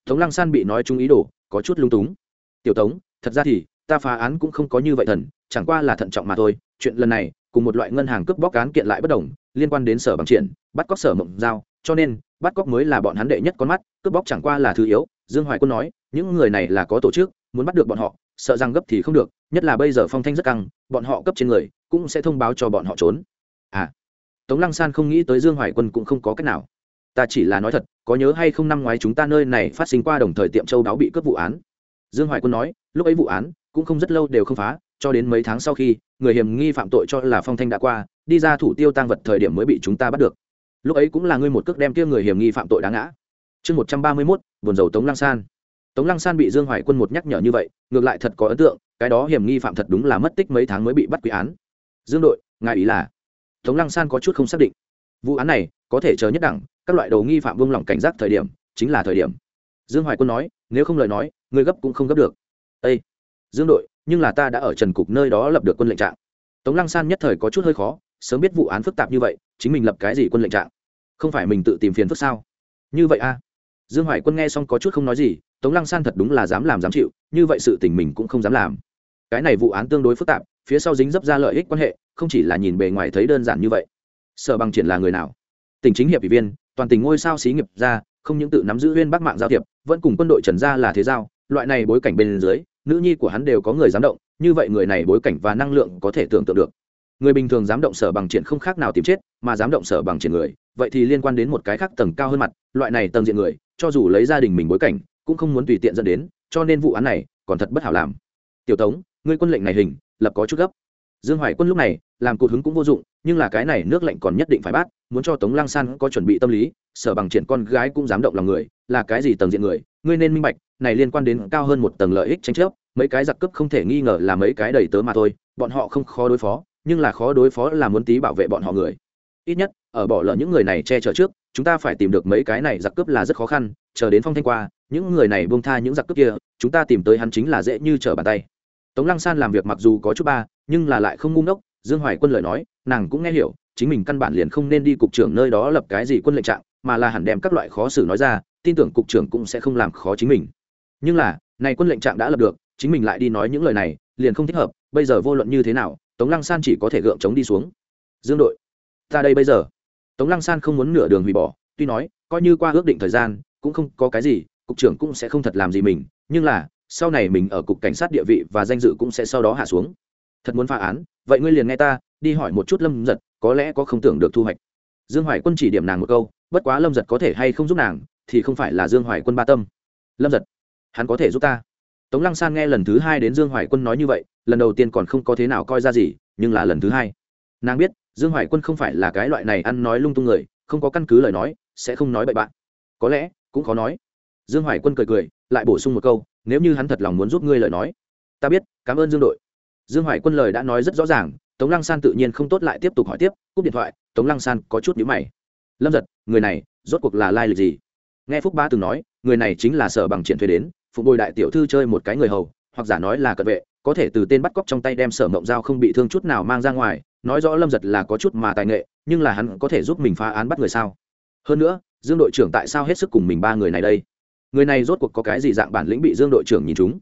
Tống lăng san bị nói chung ý đồ, có chút lung túng. Tiểu tống, thật ra thì, ta phá án cũng không có như vậy thần, chẳng qua là thận trọng mà thôi. Chuyện lần này, cùng một loại ngân hàng cướp bóc án kiện lại bất đồng, liên quan đến sở bằng triển, bắt cóc sở mộng giao, cho nên bắt cóc mới là bọn hắn đệ nhất con mắt, cướp bóc chẳng qua là thứ yếu. Dương hoài quân nói, những người này là có tổ chức, muốn bắt được bọn họ, sợ rằng gấp thì không được, nhất là bây giờ phong thanh rất căng, bọn họ cấp trên người, cũng sẽ thông báo cho bọn họ trốn. À tống lăng san không nghĩ tới dương hoài quân cũng không có cách nào. Ta chỉ là nói thật, có nhớ hay không năm ngoái chúng ta nơi này phát sinh qua đồng thời tiệm châu đáo bị cướp vụ án? Dương hoài quân nói, lúc ấy vụ án cũng không rất lâu đều không phá, cho đến mấy tháng sau khi, người hiểm nghi phạm tội cho là phong thanh đã qua, đi ra thủ tiêu tăng vật thời điểm mới bị chúng ta bắt được lúc ấy cũng là ngươi một cước đem kia người hiểm nghi phạm tội đáng ngã. Chương một trăm ba mươi mốt, buồn dầu tống lăng san. Tống lăng san bị dương hoài quân một nhắc nhở như vậy, ngược lại thật có ấn tượng, cái đó hiểm nghi phạm thật đúng là mất tích mấy tháng mới bị bắt quy án. Dương đội, ngài ý là? Tống lăng san có chút không xác định. Vụ án này, có thể chờ nhất đẳng, các loại đầu nghi phạm vung lòng cảnh giác thời điểm, chính là thời điểm. Dương hoài quân nói, nếu không lời nói, người gấp cũng không gấp được. Â dương đội, nhưng là ta đã ở trần cục nơi đó lập được quân lệnh trạng. Tống lăng san nhất thời có chút hơi khó sớm biết vụ án phức tạp như vậy, chính mình lập cái gì quân lệnh trạng? Không phải mình tự tìm phiền phức sao? Như vậy a dương hoài quân nghe xong có chút không nói gì, tống lăng san thật đúng là dám làm dám chịu, như vậy sự tình mình cũng không dám làm. Cái này vụ án tương đối phức tạp, phía sau dính dấp ra lợi ích quan hệ, không chỉ là nhìn bề ngoài thấy đơn giản như vậy. Sở bằng triển là người nào? Tỉnh chính hiệp ủy viên, toàn tỉnh ngôi sao xí nghiệp ra, không những tự nắm giữ huyên bắc mạng giao thiệp, vẫn cùng quân đội trần gia là thế giao. Loại này bối cảnh bên dưới, nữ nhi của hắn đều có người dám động, như vậy người này bối cảnh và năng lượng có thể tưởng tượng được người bình thường dám động sở bằng triển không khác nào tìm chết, mà dám động sở bằng triển người, vậy thì liên quan đến một cái khác tầng cao hơn mặt, loại này tầng diện người, cho dù lấy gia đình mình bối cảnh, cũng không muốn tùy tiện dẫn đến, cho nên vụ án này còn thật bất hảo làm. Tiểu tống, ngươi quân lệnh này hình, lập có chút gấp. Dương hoài quân lúc này, làm cụt hứng cũng vô dụng, nhưng là cái này nước lệnh còn nhất định phải bắt muốn cho tống lang san có chuẩn bị tâm lý, sở bằng triển con gái cũng dám động lòng người, là cái gì tầng diện người, ngươi nên minh bạch, này liên quan đến cao hơn một tầng lợi ích tranh chấp, mấy cái giặc cướp không thể nghi ngờ là mấy cái đầy tớ mà thôi, bọn họ không khó đối phó nhưng là khó đối phó là muốn tí bảo vệ bọn họ người. Ít nhất, ở bỏ lỡ những người này che chở trước, chúng ta phải tìm được mấy cái này giặc cướp là rất khó khăn, chờ đến phong thanh qua, những người này buông tha những giặc cướp kia, chúng ta tìm tới hắn chính là dễ như trở bàn tay. Tống lăng san làm việc mặc dù có chút ba, nhưng là lại không ngu ngốc, dương hoài quân lời nói, nàng cũng nghe hiểu, chính mình căn bản liền không nên đi cục trưởng nơi đó lập cái gì quân lệnh trạng, mà là hẳn đem các loại khó xử nói ra, tin tưởng cục trưởng cũng sẽ không làm khó chính mình. Nhưng là, này quân lệnh trạng đã lập được, chính mình lại đi nói những lời này, liền không thích hợp, bây giờ vô luận như thế nào tống lăng san chỉ có thể gượng chống đi xuống. Dương đội, ta đây bây giờ. Tống lăng san không muốn nửa đường hủy bỏ, tuy nói, coi như qua ước định thời gian, cũng không có cái gì, cục trưởng cũng sẽ không thật làm gì mình, nhưng là, sau này mình ở cục cảnh sát địa vị và danh dự cũng sẽ sau đó hạ xuống. Thật muốn phá án, vậy ngươi liền nghe ta, đi hỏi một chút lâm giật, có lẽ có không tưởng được thu hoạch. Dương hoài quân chỉ điểm nàng một câu, bất quá lâm giật có thể hay không giúp nàng, thì không phải là dương hoài quân ba tâm. Lâm giật, hắn có thể giúp ta tống lăng san nghe lần thứ hai đến dương hoài quân nói như vậy, lần đầu tiên còn không có thế nào coi ra gì, nhưng là lần thứ hai. Nàng biết, dương hoài quân không phải là cái loại này ăn nói lung tung người, không có căn cứ lời nói, sẽ không nói bậy bạn. Có lẽ, cũng khó nói. Dương hoài quân cười cười, lại bổ sung một câu, nếu như hắn thật lòng muốn giúp ngươi lời nói. Ta biết, cảm ơn dương đội. Dương hoài quân lời đã nói rất rõ ràng, tống lăng san tự nhiên không tốt lại tiếp tục hỏi tiếp, cúp điện thoại, tống lăng san có chút nhíu mày. Lâm giật, người này, rốt cuộc là lai lịch gì? Nghe phúc ba từng nói, người này chính là sở bằng triển thuê đến phụ bồi đại tiểu thư chơi một cái người hầu, hoặc giả nói là cận vệ, có thể từ tên bắt cóc trong tay đem sở mộng dao không bị thương chút nào mang ra ngoài, nói rõ lâm giật là có chút mà tài nghệ, nhưng là hắn có thể giúp mình phá án bắt người sao? Hơn nữa, dương đội trưởng tại sao hết sức cùng mình ba người này đây? Người này rốt cuộc có cái gì dạng bản lĩnh bị dương đội trưởng nhìn chúng?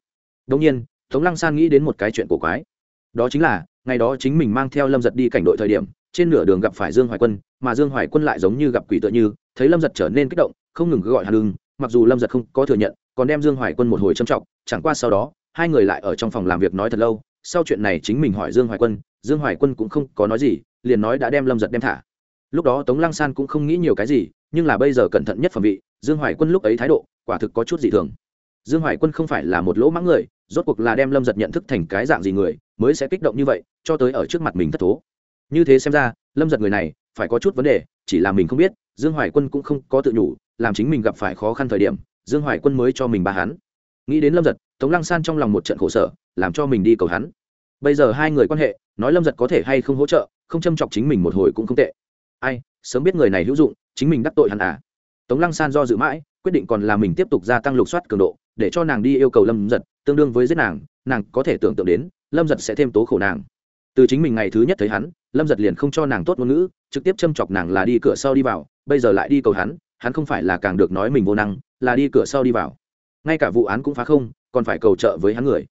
Đông nhiên, tống lăng san nghĩ đến một cái chuyện cổ quái. Đó chính là, ngày đó chính mình mang theo lâm giật đi cảnh đội thời điểm, trên nửa đường gặp phải dương hoài quân, mà dương hoài quân lại giống như gặp quỷ tựa như, thấy lâm giật trở nên kích động, không ngừng gọi hàn lưng mặc dù lâm giật không có thừa nhận còn đem dương hoài quân một hồi trầm trọng chẳng qua sau đó hai người lại ở trong phòng làm việc nói thật lâu sau chuyện này chính mình hỏi dương hoài quân dương hoài quân cũng không có nói gì liền nói đã đem lâm giật đem thả lúc đó tống lăng san cũng không nghĩ nhiều cái gì nhưng là bây giờ cẩn thận nhất phẩm vị dương hoài quân lúc ấy thái độ quả thực có chút gì thường dương hoài quân không phải là một lỗ mãng người rốt cuộc là đem lâm giật nhận thức thành cái dạng gì người mới sẽ kích động như vậy cho tới ở trước mặt mình thất thố như thế xem ra lâm giật người này phải có chút vấn đề chỉ là mình không biết dương hoài quân cũng không có tự nhủ làm chính mình gặp phải khó khăn thời điểm, dương hoài quân mới cho mình ba hắn. Nghĩ đến lâm giật, tống lăng san trong lòng một trận khổ sở, làm cho mình đi cầu hắn. Bây giờ hai người quan hệ, nói lâm giật có thể hay không hỗ trợ, không châm chọc chính mình một hồi cũng không tệ. Ai, sớm biết người này hữu dụng, chính mình đắc tội hắn à? Tống lăng san do dự mãi, quyết định còn là mình tiếp tục gia tăng lục soát cường độ, để cho nàng đi yêu cầu lâm giật, tương đương với giết nàng nàng có thể tưởng tượng đến, lâm giật sẽ thêm tố khổ nàng. Từ chính mình ngày thứ nhất thấy hắn, lâm giật liền không cho nàng tốt ngôn ngữ, trực tiếp châm chọc nàng là đi cửa sau đi vào, bây giờ lại đi cầu hắn hắn không phải là càng được nói mình vô năng, là đi cửa sau đi vào. Ngay cả vụ án cũng phá không, còn phải cầu trợ với hắn người.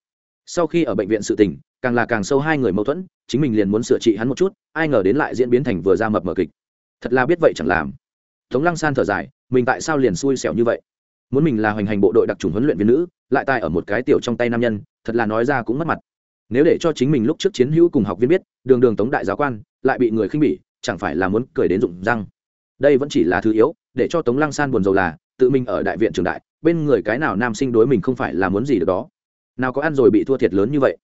Sau khi ở bệnh viện sự tình, càng là càng sâu hai người mâu thuẫn, chính mình liền muốn sửa trị hắn một chút, ai ngờ đến lại diễn biến thành vừa ra mập mờ kịch. Thật là biết vậy chẳng làm. Tống lăng san thở dài, mình tại sao liền xui xẻo như vậy? Muốn mình là hoành hành bộ đội đặc trùng huấn luyện viên nữ, lại tài ở một cái tiểu trong tay nam nhân, thật là nói ra cũng mất mặt. Nếu để cho chính mình lúc trước chiến hữu cùng học viên biết, đường đường tống đại giáo quan, lại bị người khinh bỉ, chẳng phải là muốn cười đến rụng răng. Đây vẫn chỉ là thứ yếu để cho tống lăng san buồn rầu là, tự mình ở đại viện trường đại, bên người cái nào nam sinh đối mình không phải là muốn gì được đó. Nào có ăn rồi bị thua thiệt lớn như vậy.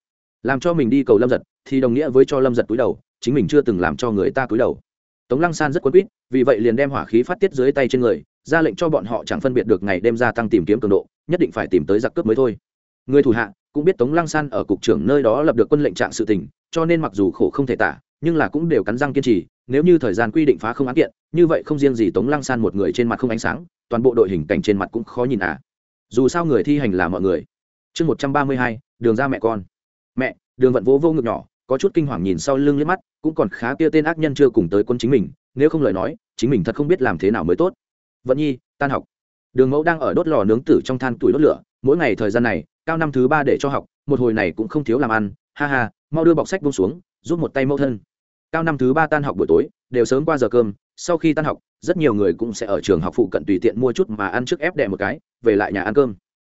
Làm cho mình đi cầu lâm giật, thì đồng nghĩa với cho lâm giật túi đầu, chính mình chưa từng làm cho người ta túi đầu. Tống lăng san rất quấn quýt, vì vậy liền đem hỏa khí phát tiết dưới tay trên người, ra lệnh cho bọn họ chẳng phân biệt được ngày đêm gia tăng tìm kiếm cường độ, nhất định phải tìm tới giặc cướp mới thôi. Người thủ hạ cũng biết tống lăng san ở cục trưởng nơi đó lập được quân lệnh trạng sự tình, cho nên mặc dù khổ không thể tả nhưng là cũng đều cắn răng kiên trì, nếu như thời gian quy định phá không án kiện, như vậy không riêng gì tống lăng san một người trên mặt không ánh sáng, toàn bộ đội hình cảnh trên mặt cũng khó nhìn à. Dù sao người thi hành là mọi người. Chương một trăm ba mươi hai, đường ra mẹ con. Mẹ, đường vận vỗ vô ngực nhỏ, có chút kinh hoàng nhìn sau lưng liếc mắt, cũng còn khá kia tên ác nhân chưa cùng tới quân chính mình, nếu không lời nói, chính mình thật không biết làm thế nào mới tốt. Vận nhi, tan học. Đường mẫu đang ở đốt lò nướng tử trong than tuổi đốt lửa, mỗi ngày thời gian này, cao năm thứ ba để cho học, một hồi này cũng không thiếu làm ăn, ha ha, mau đưa bọc sách bông xuống, giúp một tay mẫu thân cao năm thứ ba tan học buổi tối, đều sớm qua giờ cơm, sau khi tan học, rất nhiều người cũng sẽ ở trường học phụ cận tùy tiện mua chút mà ăn trước ép đẻ một cái, về lại nhà ăn cơm.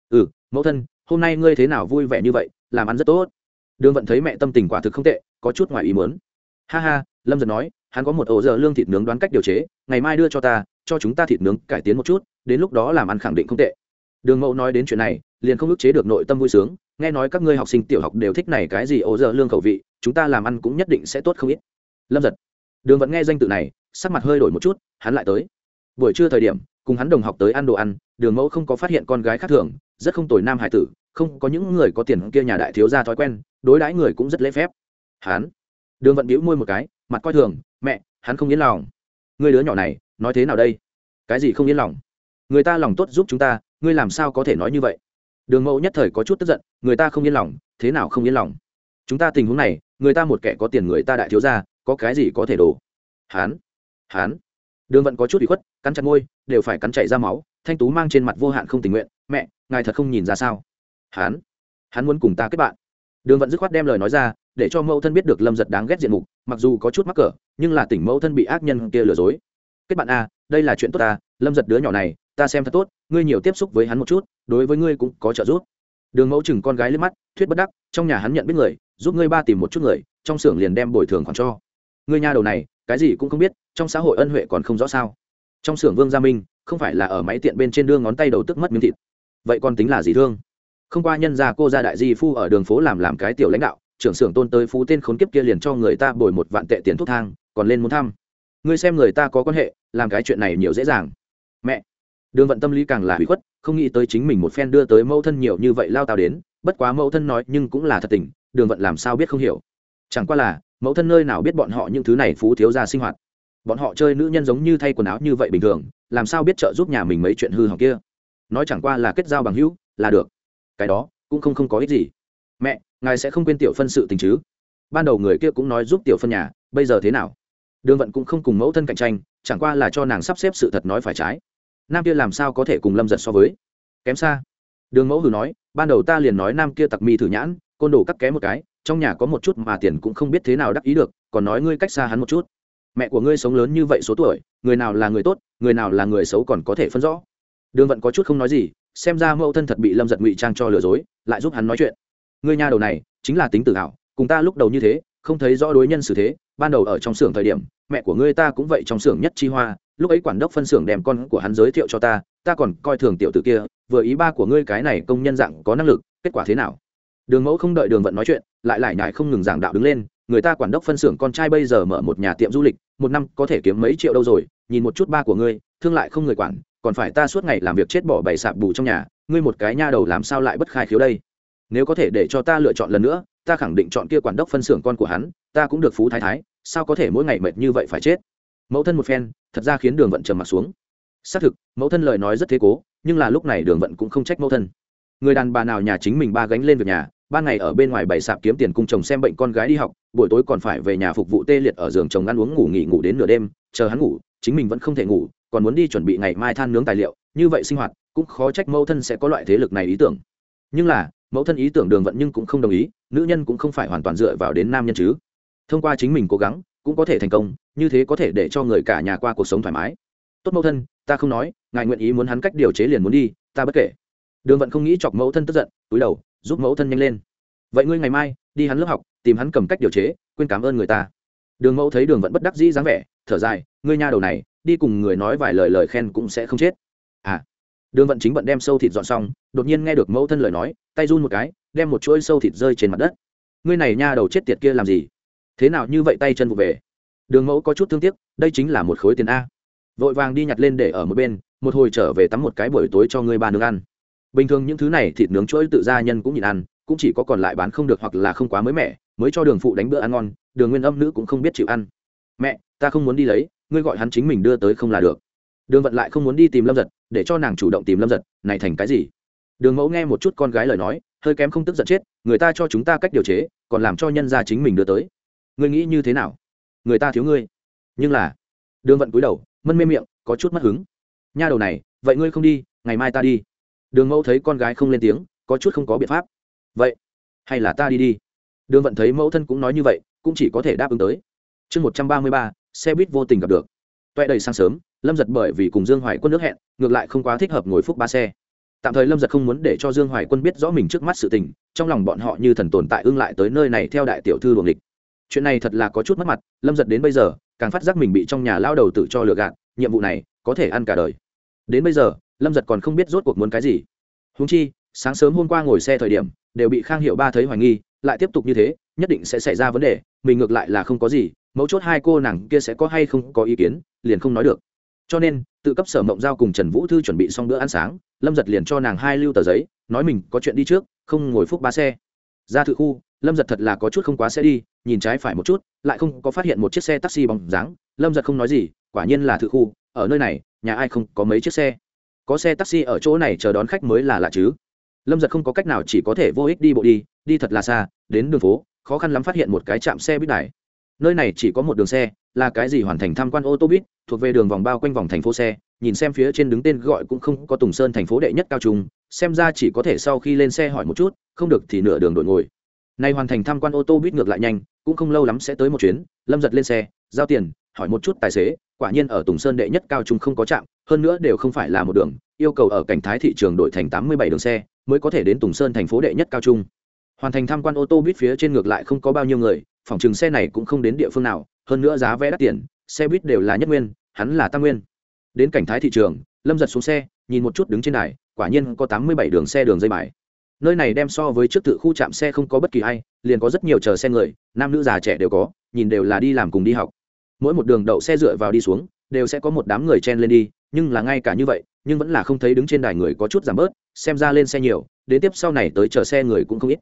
Ừ mẫu thân, hôm nay ngươi thế nào vui vẻ như vậy, làm ăn rất tốt. Đường vận thấy mẹ tâm tình quả thực không tệ, có chút ngoài ý muốn. Ha ha, lâm dần nói, hắn có một ổ giờ lương thịt nướng đoán cách điều chế, ngày mai đưa cho ta, cho chúng ta thịt nướng cải tiến một chút, đến lúc đó làm ăn khẳng định không tệ. Đường mẫu nói đến chuyện này, liền không ức chế được nội tâm vui sướng, nghe nói các ngươi học sinh tiểu học đều thích này cái gì ổ giờ lương khẩu vị, chúng ta làm ăn cũng nhất định sẽ tốt không ít lâm giật. Đường vẫn nghe danh tự này, sắc mặt hơi đổi một chút, hắn lại tới. Buổi trưa thời điểm, cùng hắn đồng học tới ăn đồ ăn, đường mẫu không có phát hiện con gái khác thường, rất không tồi nam hải tử, không có những người có tiền kia nhà đại thiếu gia thói quen, đối đãi người cũng rất lễ phép. Hắn. Đường vận bĩu môi một cái, mặt coi thường, mẹ, hắn không yên lòng. Người đứa nhỏ này, nói thế nào đây? Cái gì không yên lòng? Người ta lòng tốt giúp chúng ta, ngươi làm sao có thể nói như vậy? Đường mẫu nhất thời có chút tức giận, người ta không yên lòng, thế nào không yên lòng? Chúng ta tình huống này, người ta một kẻ có tiền người ta đại thiếu ra có cái gì có thể đổ? Hán hán. Đường vận có chút bị khuất, cắn chặt môi, đều phải cắn chảy ra máu, thanh tú mang trên mặt vô hạn không tình nguyện, mẹ, ngài thật không nhìn ra sao? Hán hắn muốn cùng ta kết bạn. Đường vận dứt khoát đem lời nói ra, để cho mẫu thân biết được lâm giật đáng ghét diện mục, mặc dù có chút mắc cỡ, nhưng là tỉnh mẫu thân bị ác nhân kia lừa dối. Kết bạn a đây là chuyện tốt ta, lâm giật đứa nhỏ này, ta xem thật tốt, ngươi nhiều tiếp xúc với hắn một chút, đối với ngươi cũng có trợ giúp. Đường mẫu chừng con gái lên mắt, thuyết bất đắc, trong nhà hắn nhận biết người, giúp ngươi ba tìm một chút người, trong xưởng liền đem bồi thường khoản cho ngươi nhà đầu này, cái gì cũng không biết, trong xã hội ân huệ còn không rõ sao? Trong xưởng vương gia minh, không phải là ở máy tiện bên trên đưa ngón tay đầu tức mất miếng thịt. Vậy còn tính là gì thương? Không qua nhân gia cô gia đại di phu ở đường phố làm làm cái tiểu lãnh đạo, trưởng xưởng tôn tới phú tên khốn kiếp kia liền cho người ta bồi một vạn tệ tiền thuốc thang, còn lên muốn thăm. Ngươi xem người ta có quan hệ, làm cái chuyện này nhiều dễ dàng. Mẹ! Đường vận tâm lý càng là hủy khuất, không nghĩ tới chính mình một phen đưa tới mẫu thân nhiều như vậy lao tao đến, bất quá mẫu thân nói nhưng cũng là thật tình, đường vận làm sao biết không hiểu. Chẳng qua là mẫu thân nơi nào biết bọn họ những thứ này phú thiếu ra sinh hoạt? Bọn họ chơi nữ nhân giống như thay quần áo như vậy bình thường, làm sao biết trợ giúp nhà mình mấy chuyện hư hỏng kia? Nói chẳng qua là kết giao bằng hữu, là được. Cái đó, cũng không không có ích gì. Mẹ, ngài sẽ không quên tiểu phân sự tình chứ? Ban đầu người kia cũng nói giúp tiểu phân nhà, bây giờ thế nào? Đường vận cũng không cùng mẫu thân cạnh tranh, chẳng qua là cho nàng sắp xếp sự thật nói phải trái. Nam kia làm sao có thể cùng lâm giật so với? Kém xa. Đường mẫu hử nói, ban đầu ta liền nói nam kia tặc mi thử nhãn, côn đồ cắt kém một cái trong nhà có một chút mà tiền cũng không biết thế nào đắc ý được, còn nói ngươi cách xa hắn một chút. Mẹ của ngươi sống lớn như vậy số tuổi, người nào là người tốt, người nào là người xấu còn có thể phân rõ. Đường vận có chút không nói gì, xem ra mẫu thân thật bị lâm giật ngụy trang cho lừa dối, lại giúp hắn nói chuyện. Ngươi nhà đầu này, chính là tính tự hào, cùng ta lúc đầu như thế, không thấy rõ đối nhân xử thế, ban đầu ở trong xưởng thời điểm, mẹ của ngươi ta cũng vậy trong xưởng nhất chi hoa, lúc ấy quản đốc phân xưởng đem con của hắn giới thiệu cho ta ta còn coi thường tiểu t ử kia, vừa ý ba của ngươi cái này công nhân dạng có năng lực, kết quả thế nào? Đường mẫu không đợi đường vận nói chuyện lại lại nhải không ngừng giảng đạo đứng lên, người ta quản đốc phân xưởng con trai bây giờ mở một nhà tiệm du lịch, một năm có thể kiếm mấy triệu đâu rồi, nhìn một chút ba của ngươi, thương lại không người quản, còn phải ta suốt ngày làm việc chết bỏ bày sạp bù trong nhà, ngươi một cái nha đầu làm sao lại bất khai khiếu đây? Nếu có thể để cho ta lựa chọn lần nữa, ta khẳng định chọn kia quản đốc phân xưởng con của hắn, ta cũng được phú thái thái, sao có thể mỗi ngày mệt như vậy phải chết? Mẫu thân một phen, thật ra khiến đường vận trầm m ặ t xuống. Xác thực, mẫu thân lời nói rất thế cố, nhưng là lúc này đường vận cũng không trách mẫu thân. Người đàn bà nào nhà chính mình ba gánh lên việc nhà ban ngày ở bên ngoài bày sạp kiếm tiền cung chồng xem bệnh con gái đi học, buổi tối còn phải về nhà phục vụ tê liệt ở giường chồng ăn uống ngủ nghỉ ngủ đến nửa đêm, chờ hắn ngủ, chính mình vẫn không thể ngủ, còn muốn đi chuẩn bị ngày mai than nướng tài liệu, như vậy sinh hoạt, cũng khó trách mẫu thân sẽ có loại thế lực này ý tưởng. Nhưng là, mẫu thân ý tưởng đường vận nhưng cũng không đồng ý, nữ nhân cũng không phải hoàn toàn dựa vào đến nam nhân chứ. Thông qua chính mình cố gắng, cũng có thể thành công, như thế có thể để cho người cả nhà qua cuộc sống thoải mái. Tốt mẫu thân, ta không nói, ngài nguyện ý muốn hắn cách điều chế liền muốn đi, ta bất kể. Đường vận không nghĩ chọc mẫu thân tức giận, túi đầu giúp mẫu thân nhanh lên. Vậy ngươi ngày mai, đi hắn lớp học, tìm hắn cầm cách điều chế, quên cảm ơn người ta. Đường mẫu thấy đường vận bất đắc dĩ dáng vẻ, thở dài, ngươi nha đầu này, đi cùng người nói vài lời lời khen cũng sẽ không chết. À. Đường vận chính vận đem sâu thịt dọn xong, đột nhiên nghe được mẫu thân lời nói, tay run một cái, đem một chuỗi sâu thịt rơi trên mặt đất. Ngươi này nha đầu chết tiệt kia làm gì? Thế nào như vậy tay chân vụ về? Đường mẫu có chút thương tiếc, đây chính là một khối tiền a. Vội vàng đi nhặt lên để ở một bên, một hồi trở về tắm một cái buổi tối cho ngươi ba nương ăn bình thường những thứ này thịt nướng chuỗi tự gia nhân cũng nhìn ăn, cũng chỉ có còn lại bán không được hoặc là không quá mới mẻ, mới cho đường phụ đánh bữa ăn ngon, đường nguyên âm nữ cũng không biết chịu ăn. Mẹ, ta không muốn đi lấy, ngươi gọi hắn chính mình đưa tới không là được. Đường vận lại không muốn đi tìm lâm giật, để cho nàng chủ động tìm lâm giật, này thành cái gì? Đường mẫu nghe một chút con gái lời nói, hơi kém không tức giận chết, người ta cho chúng ta cách điều chế, còn làm cho nhân gia chính mình đưa tới. Ngươi nghĩ như thế nào? Người ta thiếu ngươi. Nhưng là, đường vận cúi đầu, mân mê miệng, có chút mất hứng. Nha đầu này, vậy ngươi không đi, ngày mai ta đi đường mẫu thấy con gái không lên tiếng, có chút không có biện pháp. Vậy, hay là ta đi đi. Đường vận thấy mẫu thân cũng nói như vậy, cũng chỉ có thể đáp ứng tới. Chương một trăm ba mươi ba, xe buýt vô tình gặp được. Toẹ đầy sáng sớm, lâm giật bởi vì cùng dương hoài quân nước hẹn, ngược lại không quá thích hợp ngồi phúc ba xe. Tạm thời lâm giật không muốn để cho dương hoài quân biết rõ mình trước mắt sự tình, trong lòng bọn họ như thần tồn tại ưng lại tới nơi này theo đại tiểu thư luồng địch chuyện này thật là có chút mất mặt, lâm giật đến bây giờ, càng phát giác mình bị trong nhà lao đầu tự cho lừa gạt, nhiệm vụ này có thể ăn cả đời. Đến bây giờ lâm giật còn không biết rốt cuộc muốn cái gì. Húng chi, sáng sớm hôm qua ngồi xe thời điểm, đều bị khang hiệu ba thấy hoài nghi, lại tiếp tục như thế, nhất định sẽ xảy ra vấn đề, mình ngược lại là không có gì, mấu chốt hai cô nàng kia sẽ có hay không có ý kiến, liền không nói được. Cho nên, tự cấp sở mộng giao cùng trần vũ thư chuẩn bị xong bữa ăn sáng, lâm giật liền cho nàng hai lưu tờ giấy, nói mình có chuyện đi trước, không ngồi phúc ba xe. Ra thự khu, lâm giật thật là có chút không quá xe đi, nhìn trái phải một chút, lại không có phát hiện một chiếc xe taxi bóng dáng, lâm giật không nói gì, quả nhiên là thự khu, ở nơi này, nhà ai không có mấy chiếc xe có xe taxi ở chỗ này chờ đón khách mới là lạ chứ. Lâm giật không có cách nào chỉ có thể vô ích đi bộ đi đi thật là xa, đến đường phố, khó khăn lắm phát hiện một cái trạm xe buýt đài. Nơi này chỉ có một đường xe, là cái gì hoàn thành tham quan ô tô buýt, thuộc về đường vòng bao quanh vòng thành phố xe, nhìn xem phía trên đứng tên gọi cũng không có tùng sơn thành phố đệ nhất cao trung, xem ra chỉ có thể sau khi lên xe hỏi một chút, không được thì nửa đường đội ngồi. Nay hoàn thành tham quan ô tô buýt ngược lại nhanh, cũng không lâu lắm sẽ tới một chuyến, lâm giật lên xe, giao tiền, hỏi một chút tài xế, quả nhiên ở tùng sơn đệ nhất cao trung không có trạm hơn nữa đều không phải là một đường, yêu cầu ở cảnh thái thị trường đổi thành tám mươi bảy đường xe mới có thể đến tùng sơn thành phố đệ nhất cao trung. Hoàn thành tham quan ô tô buýt phía trên ngược lại không có bao nhiêu người, phòng chừng xe này cũng không đến địa phương nào, hơn nữa giá vé đắt tiền, xe buýt đều là nhất nguyên, hắn là tam nguyên. Đến cảnh thái thị trường, lâm giật xuống xe, nhìn một chút đứng trên đài, quả nhiên có tám mươi bảy đường xe đường dây bài. Nơi này đem so với trước tự khu trạm xe không có bất kỳ ai, liền có rất nhiều chờ xe người, nam nữ già trẻ đều có, nhìn đều là đi làm cùng đi học. Mỗi một đường đậu xe dựa vào đi xuống đều sẽ có một đám người chen lên đi, nhưng là ngay cả như vậy, nhưng vẫn là không thấy đứng trên đài người có chút giảm bớt, xem ra lên xe nhiều, đến tiếp sau này tới chờ xe người cũng không ít.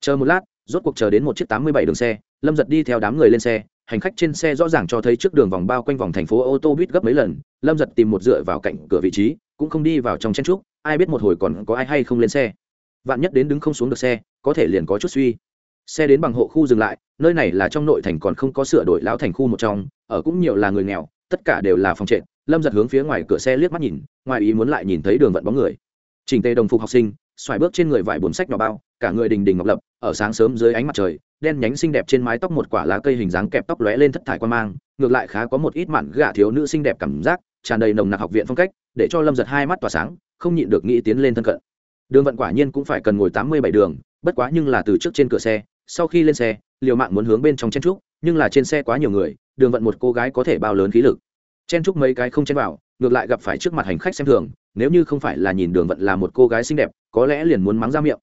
Chờ một lát, rốt cuộc chờ đến một chiếc tám mươi bảy đường xe, lâm giật đi theo đám người lên xe, hành khách trên xe rõ ràng cho thấy trước đường vòng bao quanh vòng thành phố ô tô buýt gấp mấy lần, lâm giật tìm một dựa vào cạnh cửa vị trí, cũng không đi vào trong chen trúc, ai biết một hồi còn có ai hay không lên xe. Vạn nhất đến đứng không xuống được xe, có thể liền có chút suy. Xe đến bằng hộ khu dừng lại, nơi này là trong nội thành còn không có sửa đổi lão thành khu một trong, ở cũng nhiều là người nghèo tất cả đều là phòng trệ lâm giật hướng phía ngoài cửa xe liếc mắt nhìn, ngoài ý muốn lại nhìn thấy đường vận bóng người. Trình tề đồng phục học sinh, xoài bước trên người vải buồn sách nhỏ bao, cả người đình đình ngọc lập, ở sáng sớm dưới ánh mặt trời, đen nhánh xinh đẹp trên mái tóc một quả lá cây hình dáng kẹp tóc lóe lên thất thải quan mang, ngược lại khá có một ít mặn gà thiếu nữ xinh đẹp cảm giác, tràn đầy nồng nặc học viện phong cách, để cho lâm giật hai mắt tỏa sáng, không nhịn được nghĩ tiến lên thân cận. Đường vận quả nhiên cũng phải cần ngồi tám mươi bảy đường, bất quá nhưng là từ trước trên cửa xe, sau khi lên xe, liều mạng muốn hướng bên trong chen trúc, nhưng là trên xe quá nhiều người, đường vận một cô gái có thể bao lớn khí lực chen trúc mấy cái không chen vào, ngược lại gặp phải trước mặt hành khách xem thường, nếu như không phải là nhìn đường vận là một cô gái xinh đẹp, có lẽ liền muốn mắng ra miệng.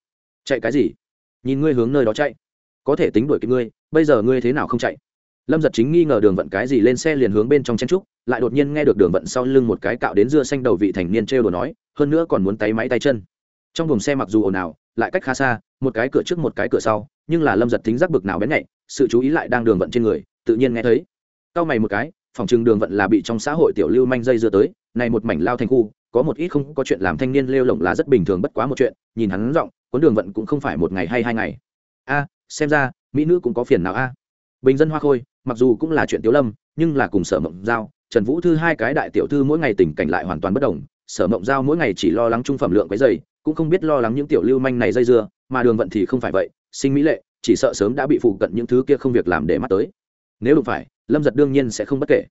Chạy cái gì? Nhìn ngươi hướng nơi đó chạy. Có thể tính đuổi kịp ngươi, bây giờ ngươi thế nào không chạy? Lâm giật chính nghi ngờ đường vận cái gì lên xe liền hướng bên trong chen trúc lại đột nhiên nghe được đường vận sau lưng một cái cạo đến dưa xanh đầu vị thành niên trêu đồ nói, hơn nữa còn muốn tay máy tay chân. Trong buồng xe mặc dù ồn ào, lại cách khá xa, một cái cửa trước một cái cửa sau, nhưng là lâm giật thính giác bực nào bén nhạy, sự chú ý lại đang đường vận trên người, tự nhiên nghe thấy. Cau mày một cái phòng trừng đường vận là bị trong xã hội tiểu lưu manh dây dưa tới, này một mảnh lao thành khu, có một ít không có chuyện làm thanh niên lêu lỏng là rất bình thường bất quá một chuyện, nhìn hắn giọng cuốn đường vận cũng không phải một ngày hay hai ngày. A, xem ra, mỹ nữ cũng có phiền nào a? Bình dân hoa khôi, mặc dù cũng là chuyện tiểu lâm, nhưng là cùng sở mộng giao, trần vũ thư hai cái đại tiểu thư mỗi ngày tình cảnh lại hoàn toàn bất đồng, sở mộng giao mỗi ngày chỉ lo lắng trung phẩm lượng cái dày, cũng không biết lo lắng những tiểu lưu manh này dây dưa, mà đường vận thì không phải vậy, sinh mỹ lệ, chỉ sợ sớm đã bị phụ cận những thứ kia không việc làm để mắt tới. Nếu đụng phải lâm giật đương nhiên sẽ không bất kể.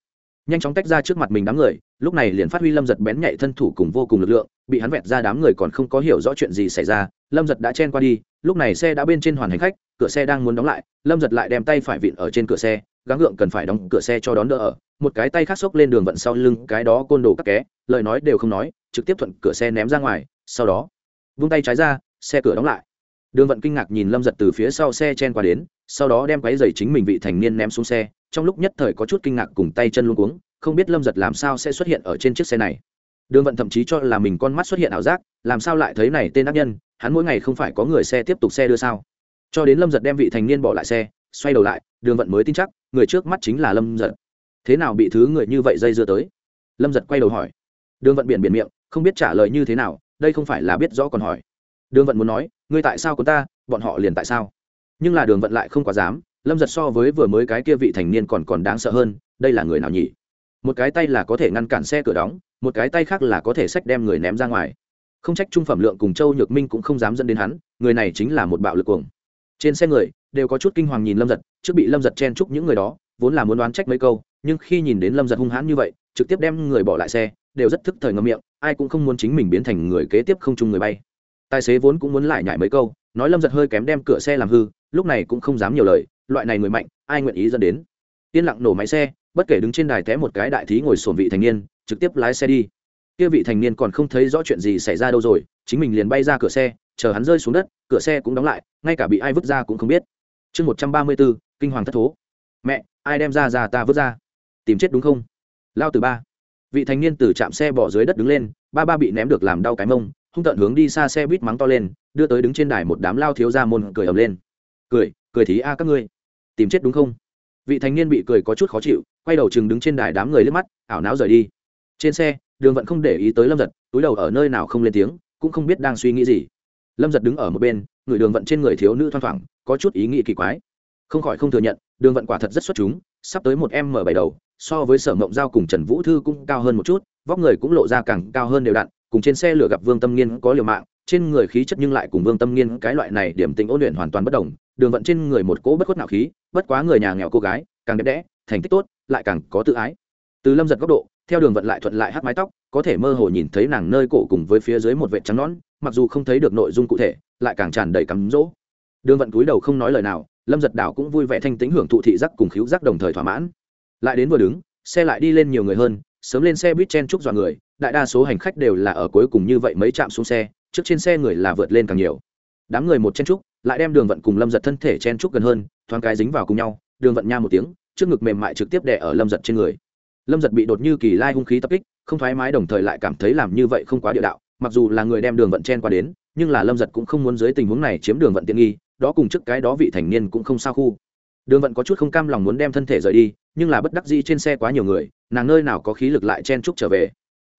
Nhanh chóng tách ra trước mặt mình đám người, lúc này liền phát huy lâm giật bén nhạy thân thủ cùng vô cùng lực lượng, bị hắn vẹt ra đám người còn không có hiểu rõ chuyện gì xảy ra, lâm giật đã chen qua đi, lúc này xe đã bên trên hoàn hành khách, cửa xe đang muốn đóng lại, lâm giật lại đem tay phải vịn ở trên cửa xe, gắng gượng cần phải đóng cửa xe cho đón đỡ ở, một cái tay khác xốc lên đường vận sau lưng, cái đó côn đồ các ké, lời nói đều không nói, trực tiếp thuận cửa xe ném ra ngoài, sau đó, vung tay trái ra, xe cửa đóng lại. Đường vận kinh ngạc nhìn lâm giật từ phía sau xe chen qua đến, sau đó đem quáy giày chính mình vị thành niên ném xuống xe trong lúc nhất thời có chút kinh ngạc cùng tay chân luôn cuống, không biết lâm giật làm sao sẽ xuất hiện ở trên chiếc xe này. Đường vận thậm chí cho là mình con mắt xuất hiện ảo giác, làm sao lại thấy này tên ác nhân, hắn mỗi ngày không phải có người xe tiếp tục xe đưa sao? Cho đến lâm giật đem vị thành niên bỏ lại xe, xoay đầu lại, đường vận mới tin chắc, người trước mắt chính là lâm giật. Thế nào bị thứ người như vậy dây dưa tới? Lâm giật quay đầu hỏi. Đường vận biển biển miệng, không biết trả lời như thế nào, đây không phải là biết rõ còn hỏi. Đường vận muốn nói, ngươi tại sao có ta? Bọn họ liền tại sao? Nhưng là đường vận lại không quá dám lâm giật so với vừa mới cái kia vị thành niên còn còn đáng sợ hơn, đây là người nào nhỉ? Một cái tay là có thể ngăn cản xe cửa đóng, một cái tay khác là có thể xách đem người ném ra ngoài. Không trách trung phẩm lượng cùng châu nhược minh cũng không dám dẫn đến hắn, người này chính là một bạo lực cuồng. Trên xe người, đều có chút kinh hoàng nhìn lâm giật, trước bị lâm giật chen chúc những người đó, vốn là muốn đoán trách mấy câu, nhưng khi nhìn đến lâm giật hung hãn như vậy, trực tiếp đem người bỏ lại xe, đều rất thức thời ngâm miệng, ai cũng không muốn chính mình biến thành người kế tiếp không chung người bay. Tài xế vốn cũng muốn lại nhải mấy câu, nói lâm giật hơi kém đem cửa xe làm hư lúc này cũng không dám nhiều lời, loại này người mạnh, ai nguyện ý dẫn đến? Yên lặng nổ máy xe, bất kể đứng trên đài té một cái đại thí ngồi sổn vị thành niên, trực tiếp lái xe đi. Kia vị thành niên còn không thấy rõ chuyện gì xảy ra đâu rồi, chính mình liền bay ra cửa xe, chờ hắn rơi xuống đất, cửa xe cũng đóng lại, ngay cả bị ai vứt ra cũng không biết. Chương một trăm ba mươi bốn, kinh hoàng thất thố. Mẹ, ai đem ra ra ta vứt ra? Tìm chết đúng không? Lao từ ba. Vị thành niên từ trạm xe bỏ dưới đất đứng lên, ba ba bị ném được làm đau cái mông, hung tận hướng đi xa xe buýt mắng to lên, đưa tới đứng trên đài một đám lao thiếu ra môn cười ầm lên cười cười thí a các ngươi. Tìm chết đúng không? Vị thành niên bị cười có chút khó chịu, quay đầu chừng đứng trên đài đám người liếc mắt, ảo não rời đi. Trên xe, đường vận không để ý tới lâm giật, túi đầu ở nơi nào không lên tiếng, cũng không biết đang suy nghĩ gì. Lâm giật đứng ở một bên, người đường vận trên người thiếu nữ thoang thoảng, có chút ý nghĩ kỳ quái. Không khỏi không thừa nhận, đường vận quả thật rất xuất chúng, sắp tới một m bảy đầu, so với sở mộng giao cùng trần vũ thư cũng cao hơn một chút, vóc người cũng lộ ra càng cao hơn đều đặn, cùng trên xe lửa gặp vương tâm nghiên có liều mạng trên người khí chất nhưng lại cùng vương tâm nghiên cái loại này điểm tình ôn luyện hoàn toàn bất đồng, đường vận trên người một cỗ bất khuất nạo khí, bất quá người nhà nghèo cô gái, càng đẹp đẽ, thành tích tốt, lại càng có tự ái. Từ lâm giật góc độ, theo đường vận lại thuận lại hát mái tóc, có thể mơ hồ nhìn thấy nàng nơi cổ cùng với phía dưới một vệ trắng nón mặc dù không thấy được nội dung cụ thể, lại càng tràn đầy cắm rỗ đường vận cúi đầu không nói lời nào, lâm giật đảo cũng vui vẻ thanh tính hưởng thụ thị giác cùng khíu giác đồng thời thỏa mãn. Lại đến vừa đứng, xe lại đi lên nhiều người hơn, sớm lên xe buýt chen chúc dọa người, đại đa số hành khách đều là ở cuối cùng như vậy mấy chạm xuống xe trước trên xe người là vượt lên càng nhiều. Đám người một chen trúc lại đem đường vận cùng lâm giật thân thể chen trúc gần hơn, thoáng cái dính vào cùng nhau, đường vận nha một tiếng, trước ngực mềm mại trực tiếp đè ở lâm giật trên người. Lâm giật bị đột như kỳ lai hung khí tập kích, không thoải mái đồng thời lại cảm thấy làm như vậy không quá địa đạo, mặc dù là người đem đường vận chen qua đến, nhưng là lâm giật cũng không muốn dưới tình huống này chiếm đường vận tiện nghi, đó cùng trước cái đó vị thành niên cũng không sao khu. Đường vận có chút không cam lòng muốn đem thân thể rời đi, nhưng là bất đắc dĩ trên xe quá nhiều người, nàng nơi nào có khí lực lại chen trúc trở về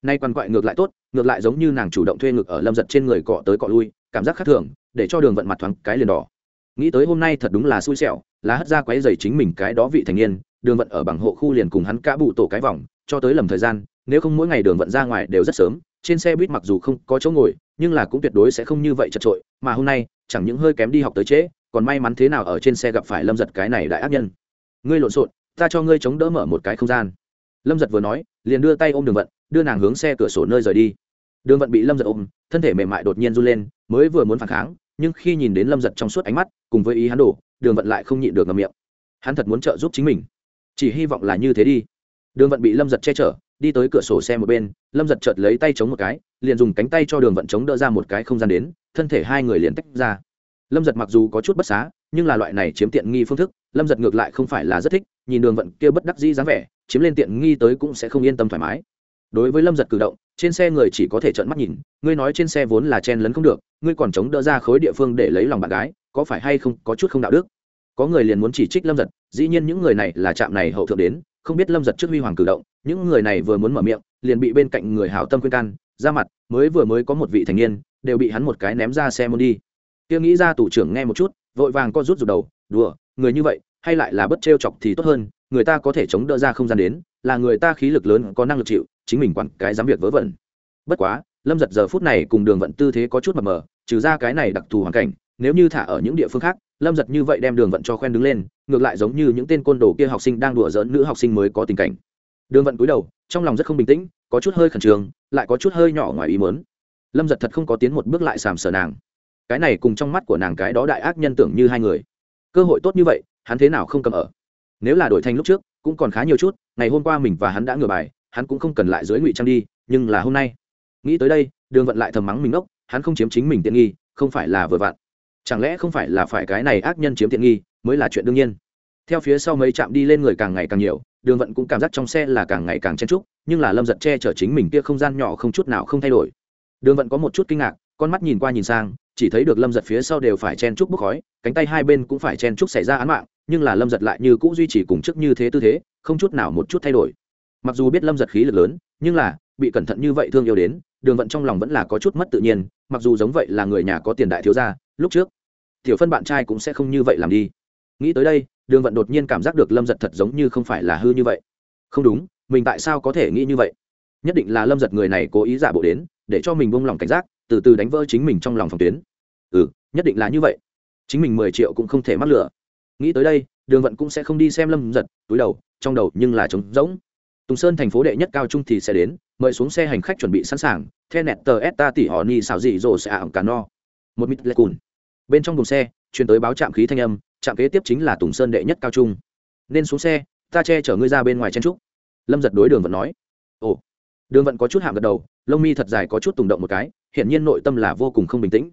nay quan quại ngược lại tốt, ngược lại giống như nàng chủ động thuê ngực ở lâm giật trên người cọ tới cọ lui, cảm giác khác thường, để cho đường vận mặt thoáng cái liền đỏ. Nghĩ tới hôm nay thật đúng là xui xẻo lá hất ra quấy dày chính mình cái đó vị thành niên, đường vận ở bằng hộ khu liền cùng hắn cả bụ tổ cái vòng, cho tới lầm thời gian, nếu không mỗi ngày đường vận ra ngoài đều rất sớm, trên xe buýt mặc dù không có chỗ ngồi, nhưng là cũng tuyệt đối sẽ không như vậy chật trội, mà hôm nay, chẳng những hơi kém đi học tới trễ, còn may mắn thế nào ở trên xe gặp phải lâm giật cái này đại ác nhân. Ngươi lộn xộn, ta cho ngươi chống đỡ mở một cái không gian. Lâm giật vừa nói, liền đưa tay ôm đường vận đưa nàng hướng xe cửa sổ nơi rời đi. Đường vận bị lâm giật ôm, thân thể mềm mại đột nhiên run lên, mới vừa muốn phản kháng, nhưng khi nhìn đến lâm giật trong suốt ánh mắt, cùng với ý hắn đổ, đường vận lại không nhịn được ngầm miệng. Hắn thật muốn trợ giúp chính mình, chỉ hy vọng là như thế đi. Đường vận bị lâm giật che chở, đi tới cửa sổ xe một bên, lâm giật chợt lấy tay chống một cái, liền dùng cánh tay cho đường vận chống đỡ ra một cái không gian đến, thân thể hai người liền tách ra. Lâm giật mặc dù có chút bất xá, nhưng là loại này chiếm tiện nghi phương thức, lâm giật ngược lại không phải là rất thích, nhìn đường vận kia bất đắc dĩ dáng vẻ, chiếm lên tiện nghi tới cũng sẽ không yên tâm thoải mái đối với lâm giật cử động, trên xe người chỉ có thể trợn mắt nhìn, ngươi nói trên xe vốn là chen lấn không được, ngươi còn chống đỡ ra khối địa phương để lấy lòng bạn gái, có phải hay không, có chút không đạo đức? Có người liền muốn chỉ trích lâm giật, dĩ nhiên những người này là trạm này hậu thượng đến, không biết lâm giật trước huy hoàng cử động, những người này vừa muốn mở miệng, liền bị bên cạnh người hảo tâm khuyên can, ra mặt, mới vừa mới có một vị thành niên, đều bị hắn một cái ném ra xe muốn đi. Kia nghĩ ra tủ trưởng nghe một chút, vội vàng co rút rụt đầu, đùa, người như vậy, hay lại là bất trêu chọc thì tốt hơn, người ta có thể chống đỡ ra không gian đến là người ta khí lực lớn, có năng lực chịu, chính mình quản cái dám việc vớ vẩn. Bất quá, lâm giật giờ phút này cùng đường vận tư thế có chút mập mờ, trừ ra cái này đặc thù hoàn cảnh, nếu như thả ở những địa phương khác, lâm giật như vậy đem đường vận cho khoen đứng lên, ngược lại giống như những tên côn đồ kia học sinh đang đùa giỡn nữ học sinh mới có tình cảnh. Đường vận cúi đầu, trong lòng rất không bình tĩnh, có chút hơi khẩn trương, lại có chút hơi nhỏ ngoài ý mớn lâm giật thật không có tiến một bước lại sàm sờ nàng. Cái này cùng trong mắt của nàng cái đó đại ác nhân tưởng như hai người. Cơ hội tốt như vậy, hắn thế nào không cầm ở? Nếu là đổi thành lúc trước cũng còn khá nhiều chút, ngày hôm qua mình và hắn đã ngửa bài, hắn cũng không cần lại dưới ngụy trang đi, nhưng là hôm nay. Nghĩ tới đây, đường vận lại thầm mắng mình ngốc, hắn không chiếm chính mình tiện nghi, không phải là vừa vặn. Chẳng lẽ không phải là phải cái này ác nhân chiếm tiện nghi, mới là chuyện đương nhiên. Theo phía sau mấy trạm đi lên người càng ngày càng nhiều, đường vận cũng cảm giác trong xe là càng ngày càng chen trúc nhưng là lâm giật che chở chính mình kia không gian nhỏ không chút nào không thay đổi. Đường vận có một chút kinh ngạc, con mắt nhìn qua nhìn sang chỉ thấy được lâm giật phía sau đều phải chen trúc bốc khói, cánh tay hai bên cũng phải chen trúc xảy ra án mạng, nhưng là lâm giật lại như cũng duy trì cùng chức như thế tư thế, không chút nào một chút thay đổi. Mặc dù biết lâm giật khí lực lớn, nhưng là, bị cẩn thận như vậy thương yêu đến, đường vận trong lòng vẫn là có chút mất tự nhiên, mặc dù giống vậy là người nhà có tiền đại thiếu gia, lúc trước, tiểu phân bạn trai cũng sẽ không như vậy làm đi. Nghĩ tới đây, đường vận đột nhiên cảm giác được lâm giật thật giống như không phải là hư như vậy. Không đúng, mình tại sao có thể nghĩ như vậy? Nhất định là lâm giật người này cố ý giả bộ đến, để cho mình buông lòng cảnh giác từ từ đánh vỡ chính mình trong lòng phòng tuyến. Ừ nhất định là như vậy. Chính mình mười triệu cũng không thể mắc lửa nghĩ tới đây, đường vận cũng sẽ không đi xem lâm giật túi đầu, trong đầu nhưng là trống rỗng. Tùng sơn thành phố đệ nhất cao trung thì sẽ đến, mời xuống xe hành khách chuẩn bị sẵn sàng, the nẹt tờ esta tỉ họ ni xào dị dồ sẽ ảo cả no. Một mít lệ cùn. Bên trong đồn xe chuyển tới báo trạm khí thanh âm, trạm kế tiếp chính là tùng sơn đệ nhất cao trung. Nên xuống xe, ta che chở ngươi ra bên ngoài chen trúc. Lâm giật đối đường vận nói. Ồ. Đường vận có chút hạng gật đầu, lông mi thật dài có chút tùng động một cái hiển nhiên nội tâm là vô cùng không bình tĩnh.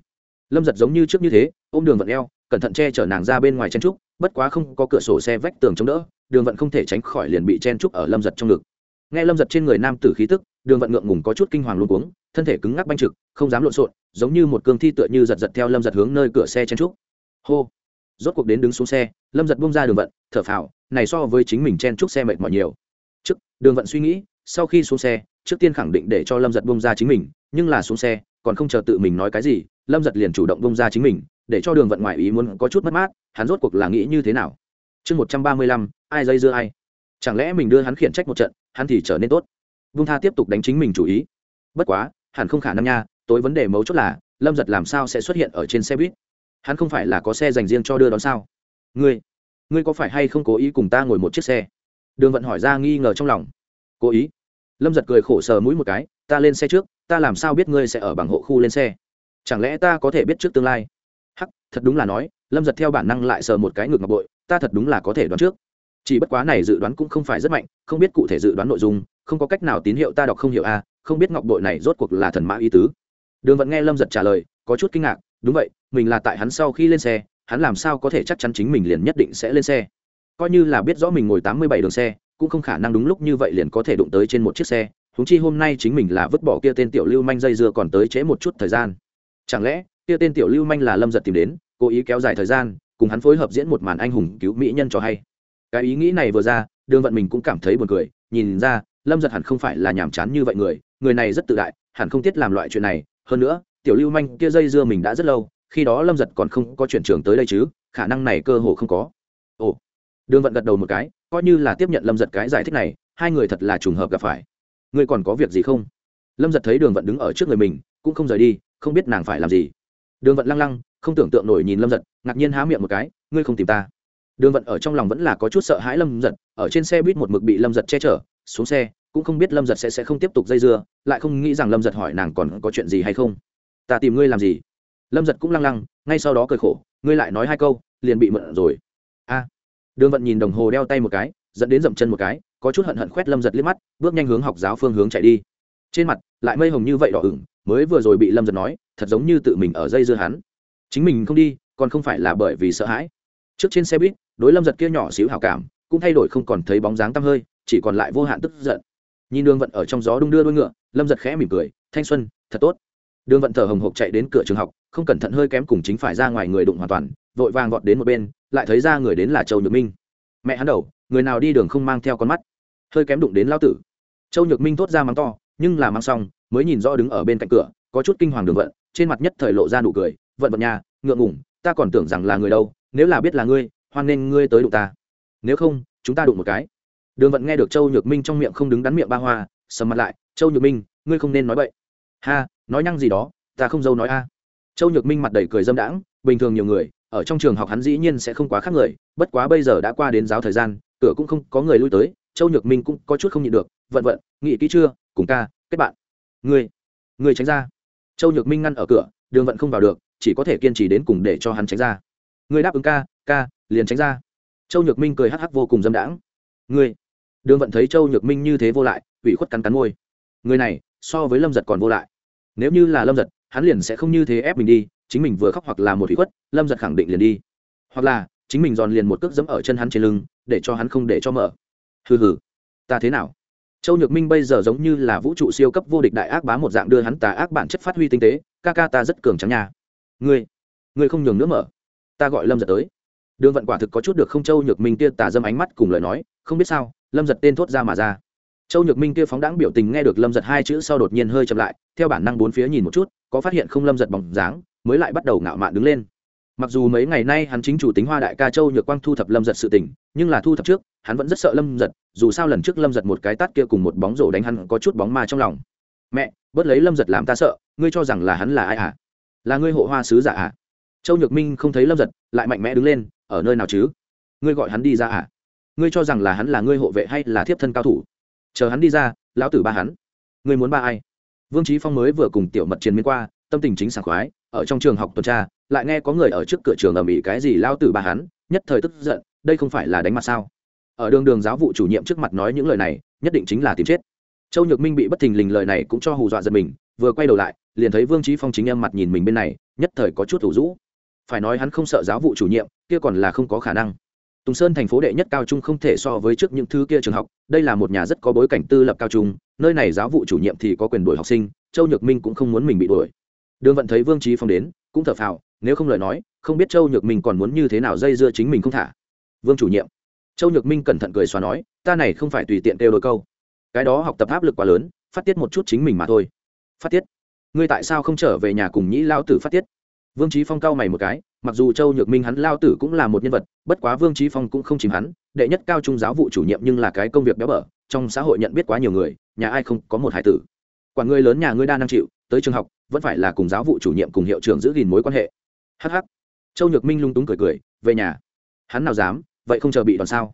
Lâm giật giống như trước như thế, ôm đường vận eo, cẩn thận che chở nàng ra bên ngoài chen trúc, bất quá không có cửa sổ xe vách tường chống đỡ, đường vận không thể tránh khỏi liền bị chen trúc ở lâm giật trong ngực. Nghe lâm giật trên người nam tử khí tức, đường vận ngượng ngùng có chút kinh hoàng luôn cuống, thân thể cứng ngắc banh trực, không dám lộn xộn, giống như một cương thi tựa như giật giật theo lâm giật hướng nơi cửa xe chen trúc. Hô! Rốt cuộc đến đứng xuống xe, lâm giật buông ra đường vận, thở phào, này so với chính mình chen trúc xe mệt mỏi nhiều. Trước, đường vận suy nghĩ, sau khi xuống xe, trước tiên khẳng định để cho lâm giật buông ra chính mình, nhưng là xuống xe còn không chờ tự mình nói cái gì, lâm giật liền chủ động bông ra chính mình, để cho đường vận ngoại ý muốn có chút mất mát, hắn rốt cuộc là nghĩ như thế nào? Chương một trăm ba mươi lăm, ai dây dưa ai? Chẳng lẽ mình đưa hắn khiển trách một trận, hắn thì trở nên tốt? Vung tha tiếp tục đánh chính mình chủ ý. Bất quá, hẳn không khả năng nha, tối vấn đề mấu chốt là, lâm giật làm sao sẽ xuất hiện ở trên xe buýt? Hắn không phải là có xe dành riêng cho đưa đón sao? Ngươi ngươi có phải hay không cố ý cùng ta ngồi một chiếc xe? Đường vận hỏi ra nghi ngờ trong lòng. Cố ý? Lâm giật cười khổ sờ mũi một cái ta lên xe trước, ta làm sao biết ngươi sẽ ở bằng hộ khu lên xe? Chẳng lẽ ta có thể biết trước tương lai? Hắc, thật đúng là nói, lâm giật theo bản năng lại sờ một cái ngực ngọc bội, ta thật đúng là có thể đoán trước. Chỉ bất quá này dự đoán cũng không phải rất mạnh, không biết cụ thể dự đoán nội dung, không có cách nào tín hiệu ta đọc không hiểu a không biết ngọc bội này rốt cuộc là thần mã ý tứ. Đường vẫn nghe lâm giật trả lời, có chút kinh ngạc, đúng vậy, mình là tại hắn sau khi lên xe, hắn làm sao có thể chắc chắn chính mình liền nhất định sẽ lên xe? Coi như là biết rõ mình ngồi tám mươi bảy đường xe, cũng không khả năng đúng lúc như vậy liền có thể đụng tới trên một chiếc xe huống chi hôm nay chính mình là vứt bỏ kia tên tiểu lưu manh dây dưa còn tới trễ một chút thời gian. Chẳng lẽ, kia tên tiểu lưu manh là lâm giật tìm đến, cố ý kéo dài thời gian, cùng hắn phối hợp diễn một màn anh hùng cứu mỹ nhân cho hay? Cái ý nghĩ này vừa ra, đường vận mình cũng cảm thấy buồn cười, nhìn ra, lâm giật hẳn không phải là nhàm chán như vậy người người này rất tự đại, hẳn không tiết làm loại chuyện này. Hơn nữa, tiểu lưu manh kia dây dưa mình đã rất lâu, khi đó lâm giật còn không có chuyển trường tới đây chứ, khả năng này cơ hồ không có. Ồ. Đường vận gật đầu một cái, coi như là tiếp nhận lâm giật cái giải thích này, hai người thật là trùng hợp gặp phải ngươi còn có việc gì không? Lâm giật thấy đường vận đứng ở trước người mình, cũng không rời đi, không biết nàng phải làm gì. Đường vận lăng lăng, không tưởng tượng nổi nhìn lâm giật, ngạc nhiên há miệng một cái, ngươi không tìm ta. Đường vận ở trong lòng vẫn là có chút sợ hãi lâm giật, ở trên xe buýt một mực bị lâm giật che chở, xuống xe, cũng không biết lâm giật sẽ sẽ không tiếp tục dây dưa, lại không nghĩ rằng lâm giật hỏi nàng còn có chuyện gì hay không. Ta tìm ngươi làm gì? Lâm giật cũng lăng lăng, ngay sau đó cười khổ, ngươi lại nói hai câu, liền bị mượn rồi. A. Đường vận nhìn đồng hồ đeo tay một cái, dẫn đến dậm chân một cái có chút hận hận khoét lâm giật liếc mắt, bước nhanh hướng học giáo phương hướng chạy đi. Trên mặt, lại mây hồng như vậy đỏ ửng, mới vừa rồi bị lâm giật nói, thật giống như tự mình ở dây dưa hắn. Chính mình không đi, còn không phải là bởi vì sợ hãi. Trước trên xe buýt, đối lâm giật kia nhỏ xíu hào cảm, cũng thay đổi không còn thấy bóng dáng tăm hơi, chỉ còn lại vô hạn tức giận. Nhìn đường vận ở trong gió đung đưa đôi ngựa, lâm giật khẽ mỉm cười, thanh xuân, thật tốt. Đường vận thở hồng hộc chạy đến cửa trường học, không cẩn thận hơi kém cùng chính phải ra ngoài người đụng hoàn toàn, vội vàng vọt đến một bên, lại thấy ra người đến là châu nhược minh. Mẹ hắn đầu, người nào đi đường không mang theo con mắt? Hơi kém đụng đến lao tử. Châu nhược minh thốt ra mắng to, nhưng là mắng xong, mới nhìn rõ đứng ở bên cạnh cửa, có chút kinh hoàng đường vận, trên mặt nhất thời lộ ra nụ cười, vận vận nhà, ngượng ngủng ta còn tưởng rằng là người đâu, nếu là biết là ngươi, hoan nên ngươi tới đụng ta. Nếu không, chúng ta đụng một cái. Đường vận nghe được châu nhược minh trong miệng không đứng đắn miệng ba hoa, sầm mặt lại, châu nhược minh, ngươi không nên nói vậy ha, nói nhăng gì đó, ta không dâu nói a. Châu nhược minh mặt đầy cười dâm đãng, bình thường nhiều người, ở trong trường học hắn dĩ nhiên sẽ không quá khác người, bất quá bây giờ đã qua đến giáo thời gian, cửa cũng không có người lui tới châu nhược minh cũng có chút không nhịn được, vận vận, nghĩ kỹ chưa? Cùng ca, kết bạn. Ngươi ngươi tránh ra. Châu nhược minh ngăn ở cửa, đường vận không vào được, chỉ có thể kiên trì đến cùng để cho hắn tránh ra. Ngươi đáp ứng ca ca, liền tránh ra. Châu nhược minh cười hắc hắc vô cùng dâm đãng. Ngươi. Đường vận thấy châu nhược minh như thế vô lại, ủy khuất cắn cắn môi. Người này, so với lâm giật còn vô lại. Nếu như là lâm giật, hắn liền sẽ không như thế ép mình đi, chính mình vừa khóc hoặc là một ủy khuất, lâm giật khẳng định liền đi. Hoặc là, chính mình giòn liền một cước dẫm ở chân hắn trên lưng, để cho hắn không để cho mở hừ hừ. Ta thế nào? Châu nhược minh bây giờ giống như là vũ trụ siêu cấp vô địch đại ác bá một dạng đưa hắn tà ác bản chất phát huy tinh tế, ca ca ta rất cường trắng nha. Ngươi ngươi không nhường nữa mở. Ta gọi lâm giật tới. Đường vận quả thực có chút được không châu nhược minh kia tà dâm ánh mắt cùng lời nói, không biết sao, lâm giật tên thốt ra mà ra. Châu nhược minh kia phóng đáng biểu tình nghe được lâm giật hai chữ sau đột nhiên hơi chậm lại, theo bản năng bốn phía nhìn một chút, có phát hiện không lâm giật bóng dáng, mới lại bắt đầu ngạo mạn đứng lên. Mặc dù mấy ngày nay hắn chính chủ tính hoa đại ca châu nhược quang thu thập lâm giật sự tình, nhưng là thu thập trước hắn vẫn rất sợ lâm giật, dù sao lần trước lâm giật một cái tát kia cùng một bóng rổ đánh hắn có chút bóng ma trong lòng. Mẹ, bớt lấy lâm giật làm ta sợ, ngươi cho rằng là hắn là ai à? Là ngươi hộ hoa sứ giả à? Châu nhược minh không thấy lâm giật, lại mạnh mẽ đứng lên, ở nơi nào chứ? Ngươi gọi hắn đi ra à? Ngươi cho rằng là hắn là ngươi hộ vệ hay là thiếp thân cao thủ? Chờ hắn đi ra, lão tử ba hắn. Ngươi muốn ba ai? Vương trí phong mới vừa cùng tiểu mật chiến miên qua, tâm tình chính sảng khoái, ở trong trường học tuần tra, lại nghe có người ở trước cửa trường ầm ĩ cái gì lao tử ba hắn, nhất thời tức giận, đây không phải là đánh mặt sao? Ở đường đường giáo vụ chủ nhiệm trước mặt nói những lời này, nhất định chính là tìm chết. Châu nhược minh bị bất thình lình lời này cũng cho hù dọa giật mình, vừa quay đầu lại, liền thấy vương trí phong chính em mặt nhìn mình bên này, nhất thời có chút thủ rũ. Phải nói hắn không sợ giáo vụ chủ nhiệm, kia còn là không có khả năng. Tùng sơn thành phố đệ nhất cao trung không thể so với trước những thứ kia trường học, đây là một nhà rất có bối cảnh tư lập cao trung, nơi này giáo vụ chủ nhiệm thì có quyền đuổi học sinh, châu nhược minh cũng không muốn mình bị đuổi. Đường vận thấy vương trí phong đến, cũng thở phào, nếu không lời nói, không biết châu nhược minh còn muốn như thế nào dây dưa chính mình không thả. Vương chủ nhiệm châu nhược minh cẩn thận cười xóa nói, ta này không phải tùy tiện kêu đôi câu. Cái đó học tập áp lực quá lớn, phát tiết một chút chính mình mà thôi. Phát tiết? Ngươi tại sao không trở về nhà cùng nhĩ lao tử phát tiết? Vương trí phong cau mày một cái, mặc dù châu nhược minh hắn lao tử cũng là một nhân vật, bất quá vương trí phong cũng không chìm hắn, đệ nhất cao trung giáo vụ chủ nhiệm nhưng là cái công việc béo bở, trong xã hội nhận biết quá nhiều người, nhà ai không có một hải tử. Quản ngươi lớn nhà ngươi đa năng chịu, tới trường học, vẫn phải là cùng giáo vụ chủ nhiệm cùng hiệu trưởng giữ gìn mối quan hệ. Hh châu nhược minh lung túng cười cười, về nhà. Hắn nào dám? Vậy không chờ bị đòn sao?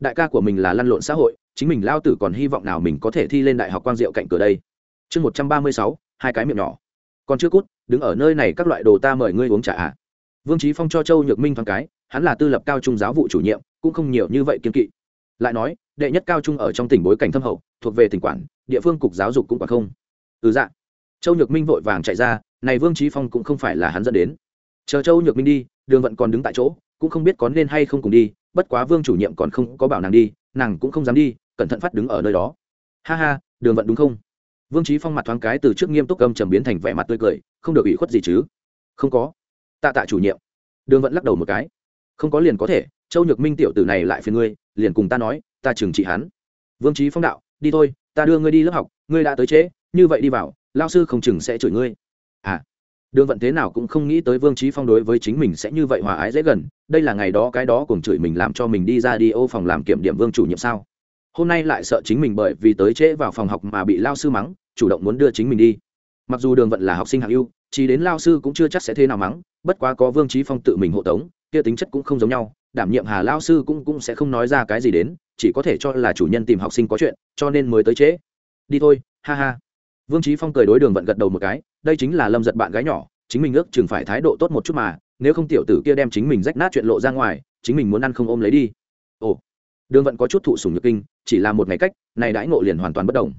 Đại ca của mình là lăn lộn xã hội, chính mình lao tử còn hy vọng nào mình có thể thi lên đại học quang diệu cạnh cửa đây. Chương một trăm ba mươi sáu, hai cái miệng nhỏ. Còn chưa cút, đứng ở nơi này các loại đồ ta mời ngươi uống trà ạ à. vương trí phong cho châu nhược minh thoáng cái, hắn là tư lập cao trung giáo vụ chủ nhiệm, cũng không nhiều như vậy kiên kỵ. Lại nói, đệ nhất cao trung ở trong tỉnh bối cảnh thâm hậu, thuộc về tỉnh quản, địa phương cục giáo dục cũng quả không. Ừ dạ. Châu nhược minh vội vàng chạy ra, này vương trí phong cũng không phải là hắn dẫn đến. Chờ châu nhược minh đi, đường vận còn đứng tại chỗ, cũng không biết có nên hay không cùng đi bất quá vương chủ nhiệm còn không có bảo nàng đi, nàng cũng không dám đi, cẩn thận phát đứng ở nơi đó. Ha ha, đường vận đúng không? Vương trí phong mặt thoáng cái từ trước nghiêm túc âm trầm biến thành vẻ mặt tươi cười, không được ủy khuất gì chứ? Không có. Tạ tạ chủ nhiệm. Đường vận lắc đầu một cái. Không có liền có thể, châu nhược minh tiểu tử này lại phiền ngươi, liền cùng ta nói, ta trừng trị hắn. Vương trí phong đạo, đi thôi, ta đưa ngươi đi lớp học, ngươi đã tới trễ, như vậy đi vào lao sư không chừng sẽ chửi ngươi. À đường vận thế nào cũng không nghĩ tới vương trí phong đối với chính mình sẽ như vậy hòa ái dễ gần, đây là ngày đó cái đó cùng chửi mình làm cho mình đi ra đi ô phòng làm kiểm điểm vương chủ nhiệm sao? Hôm nay lại sợ chính mình bởi vì tới trễ vào phòng học mà bị lao sư mắng, chủ động muốn đưa chính mình đi. Mặc dù đường vận là học sinh hạng ưu, chỉ đến lao sư cũng chưa chắc sẽ thế nào mắng, bất quá có vương trí phong tự mình hộ tống, kia tính chất cũng không giống nhau, đảm nhiệm hà lao sư cũng cũng sẽ không nói ra cái gì đến, chỉ có thể cho là chủ nhân tìm học sinh có chuyện, cho nên mới tới trễ. Đi thôi, ha ha. Vương trí phong cười đối đường vận gật đầu một cái đây chính là lâm giật bạn gái nhỏ, chính mình ước chừng phải thái độ tốt một chút mà, nếu không tiểu tử kia đem chính mình rách nát chuyện lộ ra ngoài, chính mình muốn ăn không ôm lấy đi. Ồ, đường vận có chút thụ sùng nhược kinh, chỉ là một ngày cách, này đãi ngộ liền hoàn toàn bất đồng.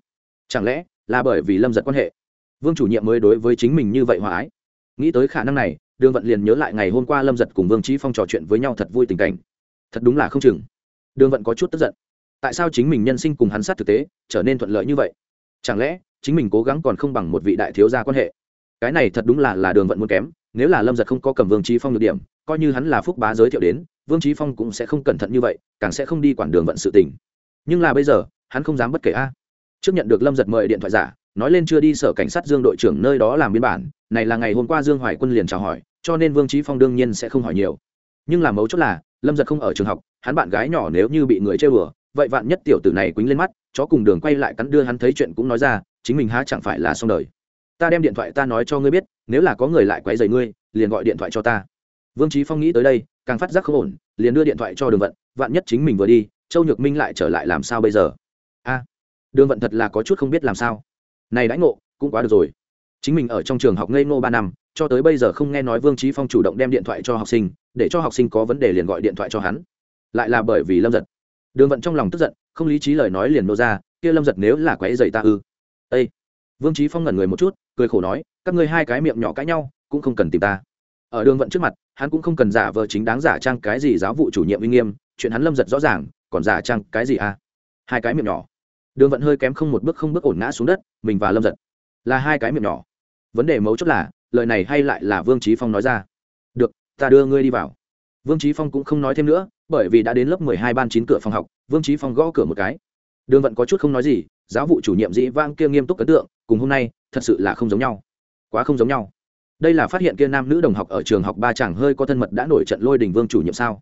Chẳng lẽ là bởi vì lâm giật quan hệ? Vương chủ nhiệm mới đối với chính mình như vậy hòa ái. Nghĩ tới khả năng này, đường vận liền nhớ lại ngày hôm qua lâm giật cùng vương trí phong trò chuyện với nhau thật vui tình cảnh. Thật đúng là không chừng. Đường vận có chút tức giận. Tại sao chính mình nhân sinh cùng hắn sát thực tế, trở nên thuận lợi như vậy? Chẳng lẽ chính mình cố gắng còn không bằng một vị đại thiếu gia quan hệ. Cái này thật đúng là là đường vận muốn kém, nếu là lâm giật không có cầm vương trí phong được điểm, coi như hắn là phúc bá giới thiệu đến, vương trí phong cũng sẽ không cẩn thận như vậy, càng sẽ không đi quản đường vận sự tình. Nhưng là bây giờ, hắn không dám bất kể a. Trước nhận được lâm giật mời điện thoại giả, nói lên chưa đi sở cảnh sát dương đội trưởng nơi đó làm biên bản, này là ngày hôm qua dương hoài quân liền chào hỏi, cho nên vương trí phong đương nhiên sẽ không hỏi nhiều. Nhưng là mấu chốt là, lâm giật không ở trường học, hắn bạn gái nhỏ nếu như bị người chơi bừa, vậy vạn nhất tiểu tử này quýnh lên mắt, chó cùng đường quay lại cắn đưa hắn thấy chuyện cũng nói ra chính mình há chẳng phải là xong đời. Ta đem điện thoại ta nói cho ngươi biết, nếu là có người lại quấy rầy ngươi, liền gọi điện thoại cho ta. Vương trí phong nghĩ tới đây, càng phát giác không ổn, liền đưa điện thoại cho đường vận, vạn nhất chính mình vừa đi, châu nhược minh lại trở lại làm sao bây giờ? A, đường vận thật là có chút không biết làm sao. Này đãi ngộ, cũng quá được rồi. Chính mình ở trong trường học ngây ngô ba năm, cho tới bây giờ không nghe nói vương trí phong chủ động đem điện thoại cho học sinh, để cho học sinh có vấn đề liền gọi điện thoại cho hắn. Lại là bởi vì lâm giật. Đường vận trong lòng tức giận, không lý trí lời nói liền nô ra, kia lâm giật nếu là quấy dày ta ư? Ê! vương Chí phong ngẩn người một chút, cười khổ nói, các ngươi hai cái miệng nhỏ cãi nhau, cũng không cần tìm ta. Ở đường vận trước mặt, hắn cũng không cần giả vờ chính đáng giả trang cái gì giáo vụ chủ nhiệm uy nghiêm, chuyện hắn lâm giật rõ ràng, còn giả trang cái gì à? Hai cái miệng nhỏ. Đường vận hơi kém không một bước không bước ổn ngã xuống đất, mình và lâm giật là hai cái miệng nhỏ. Vấn đề mấu chốt là, lời này hay lại là vương Chí phong nói ra? Được, ta đưa ngươi đi vào. Vương Chí phong cũng không nói thêm nữa, bởi vì đã đến lớp mười hai ban chín cửa phòng học, vương Chí phong gõ cửa một cái. Đường vận có chút không nói gì giáo vụ chủ nhiệm dĩ vang kia nghiêm túc ấn tượng, cùng hôm nay, thật sự là không giống nhau. Quá không giống nhau. Đây là phát hiện kia nam nữ đồng học ở trường học ba chàng hơi có thân mật đã nổi trận lôi đình vương chủ nhiệm sao?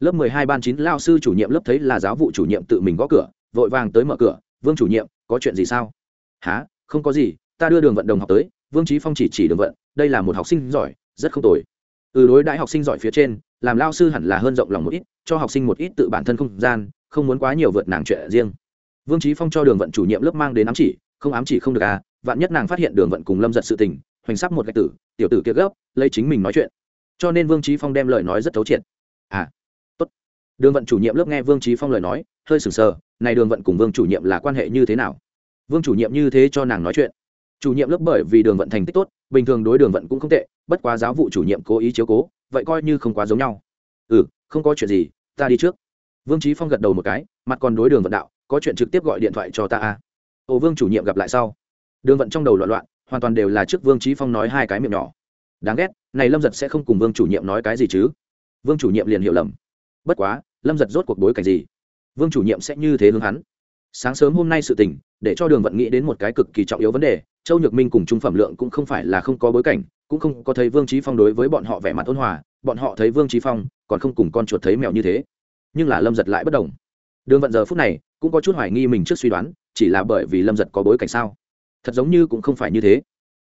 Lớp mười hai ban chín, lao sư chủ nhiệm lớp thấy là giáo vụ chủ nhiệm tự mình gõ cửa, vội vàng tới mở cửa, vương chủ nhiệm, có chuyện gì sao? Há không có gì, ta đưa đường vận đồng học tới, vương trí phong chỉ chỉ đường vận, đây là một học sinh giỏi, rất không tồi. Từ đối đãi học sinh giỏi phía trên, làm lao sư hẳn là hơn rộng lòng một ít, cho học sinh một ít tự bản thân không gian, không muốn quá nhiều vượt nàng chuyện riêng vương trí phong cho đường vận chủ nhiệm lớp mang đến ám chỉ, không ám chỉ không được à vạn nhất nàng phát hiện đường vận cùng lâm giật sự tình, hoành sắp một gạch tử, tiểu tử kia gấp, lấy chính mình nói chuyện. Cho nên vương trí phong đem lời nói rất thấu triệt. À tốt. Đường vận chủ nhiệm lớp nghe vương trí phong lời nói, hơi sừng sờ, này đường vận cùng vương chủ nhiệm là quan hệ như thế nào? Vương chủ nhiệm như thế cho nàng nói chuyện. Chủ nhiệm lớp bởi vì đường vận thành tích tốt, bình thường đối đường vận cũng không tệ, bất quá giáo vụ chủ nhiệm cố ý chiếu cố, vậy coi như không quá giống nhau. Ừ không có chuyện gì, ta đi trước. Vương trí phong gật đầu một cái, mặt còn đối đường vận đạo có chuyện trực tiếp gọi điện thoại cho ta à? a ồ vương chủ nhiệm gặp lại sau. Đường vận trong đầu loạn loạn, hoàn toàn đều là trước vương trí phong nói hai cái miệng nhỏ. Đáng ghét, này lâm giật sẽ không cùng vương chủ nhiệm nói cái gì chứ? Vương chủ nhiệm liền hiểu lầm. Bất quá, lâm giật rốt cuộc bối cảnh gì? Vương chủ nhiệm sẽ như thế hướng hắn. Sáng sớm hôm nay sự tình, để cho đường vận nghĩ đến một cái cực kỳ trọng yếu vấn đề, châu nhược minh cùng trung phẩm lượng cũng không phải là không có bối cảnh, cũng không có thấy vương trí phong đối với bọn họ vẻ mặt ôn hòa, bọn họ thấy vương trí phong còn không cùng con chuột thấy mèo như thế. Nhưng là lâm giật lại bất đồng đường vận giờ phút này cũng có chút hoài nghi mình trước suy đoán, chỉ là bởi vì lâm giật có bối cảnh sao? Thật giống như cũng không phải như thế.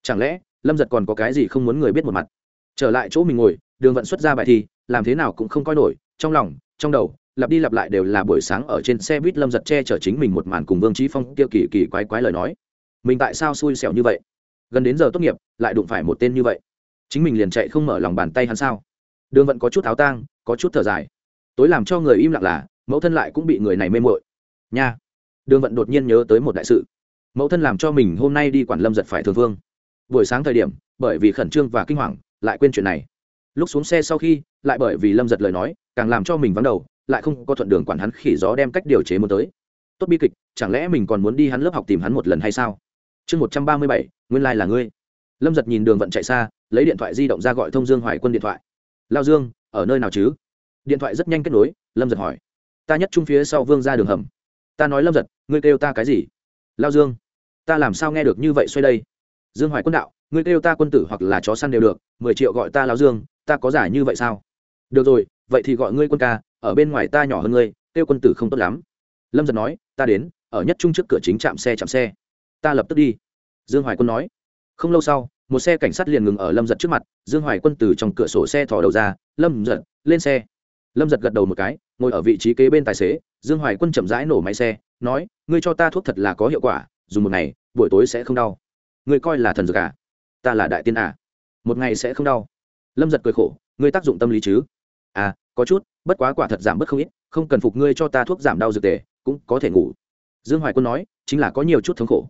Chẳng lẽ lâm giật còn có cái gì không muốn người biết một mặt? Trở lại chỗ mình ngồi, đường vận xuất ra bài thi, làm thế nào cũng không coi nổi, trong lòng, trong đầu, lặp đi lặp lại đều là buổi sáng ở trên xe buýt lâm giật che chở chính mình một màn cùng vương trí phong kia kỳ kỳ quái quái lời nói. Mình tại sao xui xẻo như vậy? Gần đến giờ tốt nghiệp, lại đụng phải một tên như vậy. Chính mình liền chạy không mở lòng bàn tay hắn sao? Đường vận có chút áo tang, có chút thở dài. Tối làm cho người im lặng là mẫu thân lại cũng bị người này mê mội nha. Đường vận đột nhiên nhớ tới một đại sự. Mẫu thân làm cho mình hôm nay đi quản lâm giật phải thường vương. Buổi sáng thời điểm, bởi vì khẩn trương và kinh hoàng, lại quên chuyện này. Lúc xuống xe sau khi, lại bởi vì lâm giật lời nói, càng làm cho mình vắng đầu, lại không có thuận đường quản hắn khỉ gió đem cách điều chế muốn tới. Tốt bi kịch, chẳng lẽ mình còn muốn đi hắn lớp học tìm hắn một lần hay sao? Chương một trăm ba mươi bảy, nguyên lai、like、là ngươi. Lâm giật nhìn đường vận chạy xa, lấy điện thoại di động ra gọi thông dương hoài quân điện thoại. Lao dương, ở nơi nào chứ? Điện thoại rất nhanh kết nối, lâm giật hỏi ta nhất trung phía sau vương ra đường hầm. Ta nói lâm giật, ngươi kêu ta cái gì? Lao dương, ta làm sao nghe được như vậy xoay đây? Dương hoài quân đạo, ngươi kêu ta quân tử hoặc là chó săn đều được, mười triệu gọi ta lao dương, ta có giải như vậy sao? Được rồi, vậy thì gọi ngươi quân ca, ở bên ngoài ta nhỏ hơn ngươi, kêu quân tử không tốt lắm. Lâm giật nói, ta đến, ở nhất trung trước cửa chính trạm xe chạm xe. Ta lập tức đi. Dương hoài quân nói. Không lâu sau, một xe cảnh sát liền ngừng ở lâm giật trước mặt, dương hoài quân từ trong cửa sổ xe thò đầu ra, lâm giật, lên xe lâm giật gật đầu một cái, ngồi ở vị trí kế bên tài xế, dương hoài quân chậm rãi nổ máy xe, nói, ngươi cho ta thuốc thật là có hiệu quả dùng một ngày, buổi tối sẽ không đau. Ngươi coi là thần dược à? Ta là đại tiên à? Một ngày sẽ không đau? Lâm giật cười khổ, ngươi tác dụng tâm lý chứ? À có chút, bất quá quả thật giảm bớt không ít, không cần phục ngươi cho ta thuốc giảm đau dược tề, cũng có thể ngủ. Dương hoài quân nói, chính là có nhiều chút thống khổ.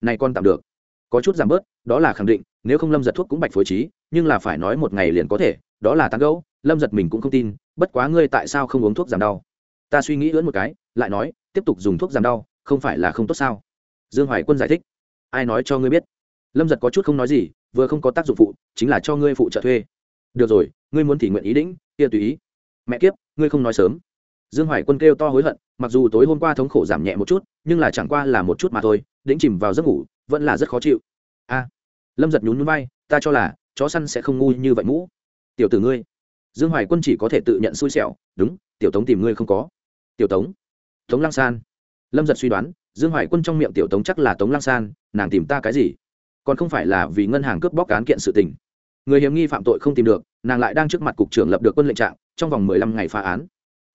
Này con tạm được. Có chút giảm bớt, đó là khẳng định, nếu không lâm giật thuốc cũng bạch phối trí, nhưng là phải nói một ngày liền có thể, đó là tán gẫu. Lâm giật mình cũng không tin bất quá ngươi tại sao không uống thuốc giảm đau? Ta suy nghĩ lưỡn một cái, lại nói, tiếp tục dùng thuốc giảm đau, không phải là không tốt sao? Dương hoài quân giải thích. Ai nói cho ngươi biết? Lâm giật có chút không nói gì, vừa không có tác dụng phụ, chính là cho ngươi phụ trợ thuê. Được rồi, ngươi muốn thì nguyện ý đĩnh, kia tùy ý. Mẹ kiếp, ngươi không nói sớm. Dương hoài quân kêu to hối hận, mặc dù tối hôm qua thống khổ giảm nhẹ một chút, nhưng là chẳng qua là một chút mà thôi, đĩnh chìm vào giấc ngủ, vẫn là rất khó chịu. A. Lâm giật nhún nhún vai, ta cho là, chó săn sẽ không ngu như vậy mũ. Tiểu tử ngươi dương hoài quân chỉ có thể tự nhận xui xẻo, đúng, tiểu tống tìm ngươi không có. Tiểu tống? Tống Lang san. Lâm giật suy đoán, dương hoài quân trong miệng tiểu tống chắc là tống Lang san, nàng tìm ta cái gì? Còn không phải là vì ngân hàng cướp bóc cán kiện sự tình. Người hiểm nghi phạm tội không tìm được, nàng lại đang trước mặt cục trưởng lập được quân lệnh trạng, trong vòng mười lăm ngày phá án.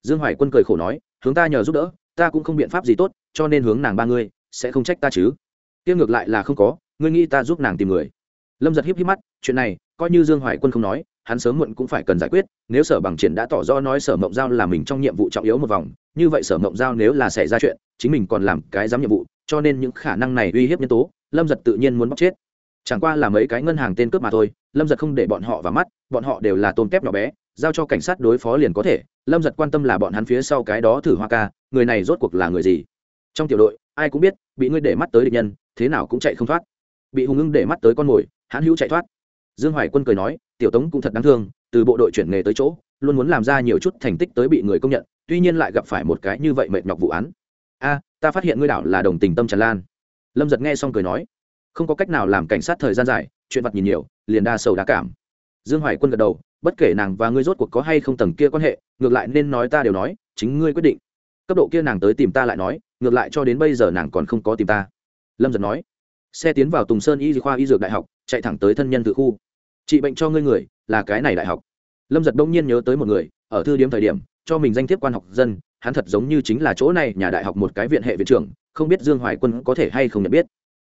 Dương hoài quân cười khổ nói, hướng ta nhờ giúp đỡ, ta cũng không biện pháp gì tốt, cho nên hướng nàng ba ngươi, sẽ không trách ta chứ. Tiêu ngược lại là không có, ngươi nghĩ ta giúp nàng tìm người? Lâm giật hiếp hiếp mắt, chuyện này, coi như dương hoài quân không nói hắn sớm muộn cũng phải cần giải quyết, nếu sở bằng triển đã tỏ rõ nói sở mộng giao là mình trong nhiệm vụ trọng yếu một vòng, như vậy sở mộng giao nếu là xảy ra chuyện, chính mình còn làm cái giám nhiệm vụ, cho nên những khả năng này uy hiếp nhân tố, lâm giật tự nhiên muốn bóc chết. Chẳng qua là mấy cái ngân hàng tên cướp mà thôi, lâm giật không để bọn họ vào mắt, bọn họ đều là tôm kép nhỏ bé, giao cho cảnh sát đối phó liền có thể. Lâm giật quan tâm là bọn hắn phía sau cái đó thử hoa ca, người này rốt cuộc là người gì? Trong tiểu đội, ai cũng biết, bị ngươi để mắt tới địch nhân, thế nào cũng chạy không thoát. Bị hùng ưng để mắt tới con mồi hãn hữu chạy thoát dương hoài quân cười nói, tiểu tống cũng thật đáng thương, từ bộ đội chuyển nghề tới chỗ, luôn muốn làm ra nhiều chút thành tích tới bị người công nhận, tuy nhiên lại gặp phải một cái như vậy mệt nhọc vụ án. A, ta phát hiện ngươi đảo là đồng tình tâm tràn lan. Lâm giật nghe xong cười nói, không có cách nào làm cảnh sát thời gian dài, chuyện vật nhìn nhiều, liền đa sầu đa cảm. Dương hoài quân gật đầu, bất kể nàng và ngươi rốt cuộc có hay không tầng kia quan hệ, ngược lại nên nói ta đều nói, chính ngươi quyết định. Cấp độ kia nàng tới tìm ta lại nói, ngược lại cho đến bây giờ nàng còn không có tìm ta. Lâm giật nói, xe tiến vào tùng sơn y khoa y dược đại học, chạy thẳng tới thân nhân tự khu trị bệnh cho ngươi người, là cái này đại học. Lâm giật đông nhiên nhớ tới một người, ở thư điếm thời điểm, cho mình danh thiếp quan học dân, hắn thật giống như chính là chỗ này nhà đại học một cái viện hệ viện trưởng, không biết dương hoài quân có thể hay không nhận biết.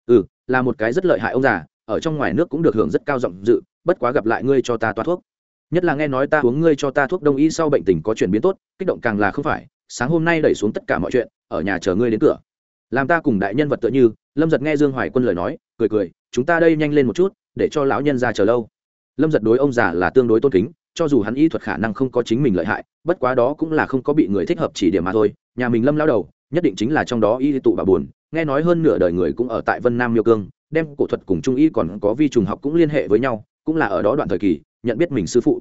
Ừ là một cái rất lợi hại ông già, ở trong ngoài nước cũng được hưởng rất cao giọng dự, bất quá gặp lại ngươi cho ta toa thuốc. Nhất là nghe nói ta uống ngươi cho ta thuốc đông y sau bệnh tình có chuyển biến tốt, kích động càng là không phải, sáng hôm nay đẩy xuống tất cả mọi chuyện, ở nhà chờ ngươi đến cửa. Làm ta cùng đại nhân vật tựa như, lâm giật nghe dương hoài quân lời nói, cười cười, chúng ta đây nhanh lên một chút, để cho lão nhân ra chờ lâu lâm giật đối ông già là tương đối tôn kính, cho dù hắn y thuật khả năng không có chính mình lợi hại, bất quá đó cũng là không có bị người thích hợp chỉ điểm mà thôi. Nhà mình lâm lao đầu, nhất định chính là trong đó y tụ bà buồn. Nghe nói hơn nửa đời người cũng ở tại vân nam miêu cương, đem cổ thuật cùng trung y còn có vi trùng học cũng liên hệ với nhau, cũng là ở đó đoạn thời kỳ, nhận biết mình sư phụ.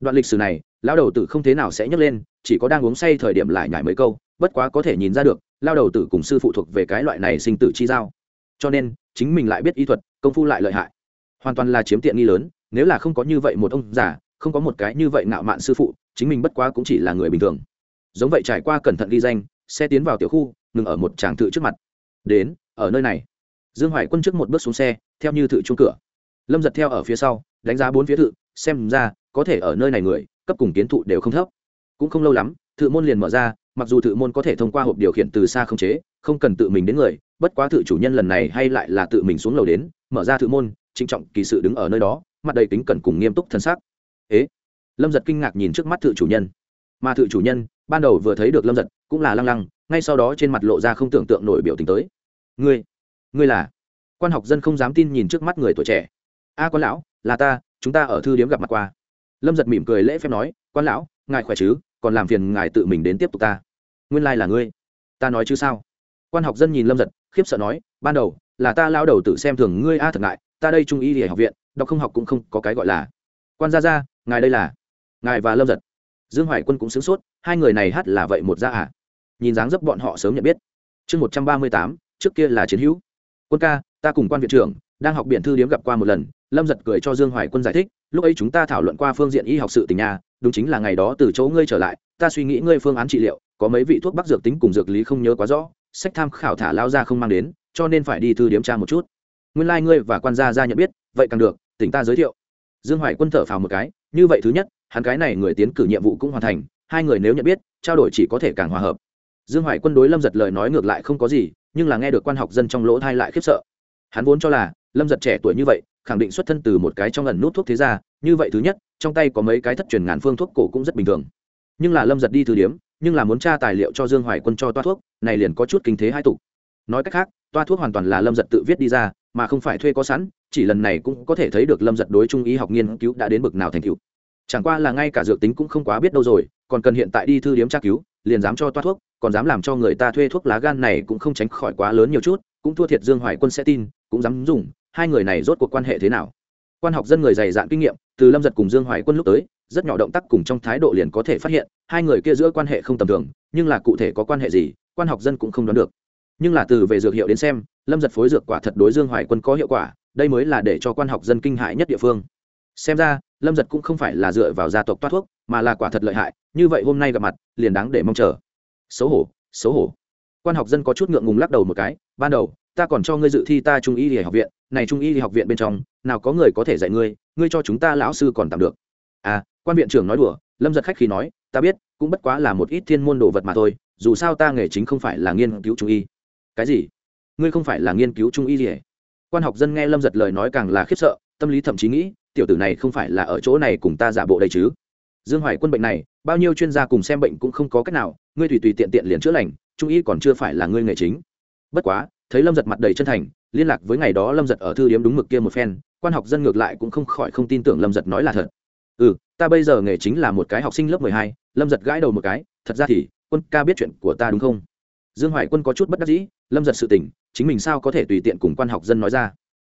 Đoạn lịch sử này lao đầu tử không thế nào sẽ nhấc lên, chỉ có đang uống say thời điểm lại nhải mấy câu, bất quá có thể nhìn ra được lao đầu tử cùng sư phụ thuộc về cái loại này sinh tử chi giao. Cho nên, chính mình lại biết y thuật, công phu lại lợi hại. Hoàn toàn là chiếm tiện nghi lớn nếu là không có như vậy một ông già, không có một cái như vậy ngạo mạn sư phụ, chính mình bất quá cũng chỉ là người bình thường. Giống vậy trải qua cẩn thận ghi danh xe tiến vào tiểu khu, ngừng ở một tràng thự trước mặt. Đến, ở nơi này. Dương hoài quân trước một bước xuống xe, theo như thự chuông cửa. Lâm giật theo ở phía sau, đánh giá bốn phía thự, xem ra, có thể ở nơi này người, cấp cùng kiến thụ đều không thấp. Cũng không lâu lắm, thự môn liền mở ra, mặc dù thự môn có thể thông qua hộp điều khiển từ xa không chế, không cần tự mình đến người, bất quá thự chủ nhân lần này hay lại là tự mình xuống lầu đến, mở ra thự môn, trịnh trọng kỳ sự đứng ở nơi đó mặt đầy kính cẩn cùng nghiêm túc thân xác. Ế, lâm giật kinh ngạc nhìn trước mắt thự chủ nhân. Mà thự chủ nhân, ban đầu vừa thấy được lâm giật, cũng là lăng lăng, ngay sau đó trên mặt lộ ra không tưởng tượng nổi biểu tình tới. Ngươi ngươi là? Quan học dân không dám tin nhìn trước mắt người tuổi trẻ. A quan lão, là ta, chúng ta ở thư điếm gặp mặt qua. Lâm giật mỉm cười lễ phép nói, quan lão, ngài khỏe chứ? Còn làm phiền ngài tự mình đến tiếp tục ta. Nguyên lai là ngươi. Ta nói chứ sao? Quan học dân nhìn lâm giật, khiếp sợ nói, ban đầu, là ta lao đầu tự xem thường ngươi a thật ngại, ta đây trung y thì học viện đọc không học cũng không có cái gọi là. Quan gia gia, ngài đây là? Ngài và lâm giật. Dương hoài quân cũng sướng sốt, hai người này hát là vậy một gia à? Nhìn dáng dấp bọn họ sớm nhận biết. Chương một trăm ba mươi tám, trước kia là chiến hữu. Quân ca, ta cùng quan viện trưởng, đang học biện thư điếm gặp qua một lần, lâm giật cười cho dương hoài quân giải thích, lúc ấy chúng ta thảo luận qua phương diện y học sự tình nhà đúng chính là ngày đó từ chỗ ngươi trở lại, ta suy nghĩ ngươi phương án trị liệu, có mấy vị thuốc bắc dược tính cùng dược lý không nhớ quá rõ, sách tham khảo thả lao ra không mang đến, cho nên phải đi thư điếm tra một chút. Nguyên lai、like、ngươi và quan gia ra nhận biết, vậy càng được tỉnh ta giới thiệu. Dương hoài quân thở phào một cái, như vậy thứ nhất, hắn cái này người tiến cử nhiệm vụ cũng hoàn thành, hai người nếu nhận biết, trao đổi chỉ có thể càng hòa hợp. Dương hoài quân đối lâm giật lời nói ngược lại không có gì, nhưng là nghe được quan học dân trong lỗ thai lại khiếp sợ. Hắn vốn cho là, lâm giật trẻ tuổi như vậy, khẳng định xuất thân từ một cái trong lần nút thuốc thế gia, như vậy thứ nhất, trong tay có mấy cái thất truyền ngàn phương thuốc cổ cũng rất bình thường. Nhưng là lâm giật đi từ điếm, nhưng là muốn tra tài liệu cho dương hoài quân cho toa thuốc, này liền có chút kinh thế hai tục. Nói cách khác, toa thuốc hoàn toàn là lâm giật tự viết đi ra mà không phải thuê có sẵn, chỉ lần này cũng có thể thấy được lâm giật đối trung ý học nghiên cứu đã đến bực nào thành cứu chẳng qua là ngay cả dược tính cũng không quá biết đâu rồi, còn cần hiện tại đi thư điếm tra cứu, liền dám cho toa thuốc, còn dám làm cho người ta thuê thuốc lá gan này cũng không tránh khỏi quá lớn nhiều chút, cũng thua thiệt dương hoài quân sẽ tin, cũng dám dùng, hai người này rốt cuộc quan hệ thế nào? Quan học dân người dày dạn kinh nghiệm, từ lâm giật cùng dương hoài quân lúc tới, rất nhỏ động tác cùng trong thái độ liền có thể phát hiện, hai người kia giữa quan hệ không tầm thường, nhưng là cụ thể có quan hệ gì, quan học dân cũng không đoán được nhưng là từ về dược hiệu đến xem, lâm giật phối dược quả thật đối dương hoài quân có hiệu quả, đây mới là để cho quan học dân kinh hại nhất địa phương. Xem ra, lâm giật cũng không phải là dựa vào gia tộc toát thuốc, mà là quả thật lợi hại, như vậy hôm nay gặp mặt, liền đáng để mong chờ. Xấu hổ xấu hổ. Quan học dân có chút ngượng ngùng lắc đầu một cái, ban đầu, ta còn cho ngươi dự thi ta trung y y học viện, này trung y y học viện bên trong, nào có người có thể dạy ngươi ngươi cho chúng ta lão sư còn tạm được. À quan viện trưởng nói đùa, lâm giật khách khi nói, ta biết, cũng bất quá là một ít thiên môn đồ vật mà thôi, dù sao ta nghề chính không phải là nghiên cứu trung y cái gì? Ngươi không phải là nghiên cứu trung y gì quan học dân nghe lâm giật lời nói càng là khiếp sợ, tâm lý thậm chí nghĩ, tiểu tử này không phải là ở chỗ này cùng ta giả bộ đây chứ? Dương hoài quân bệnh này, bao nhiêu chuyên gia cùng xem bệnh cũng không có cách nào, ngươi tùy tùy tiện tiện liền chữa lành, trung y còn chưa phải là ngươi nghề chính. Bất quá, thấy lâm giật mặt đầy chân thành, liên lạc với ngày đó lâm giật ở thư điếm đúng mực kia một phen, quan học dân ngược lại cũng không khỏi không tin tưởng lâm giật nói là thật. Ừ ta bây giờ nghề chính là một cái học sinh lớp mười hai, lâm giật gãi đầu một cái, thật ra thì, quân ca biết chuyện của ta đúng không? Dương hoài quân có chút bất đắc dĩ, lâm giật sự tình, chính mình sao có thể tùy tiện cùng quan học dân nói ra?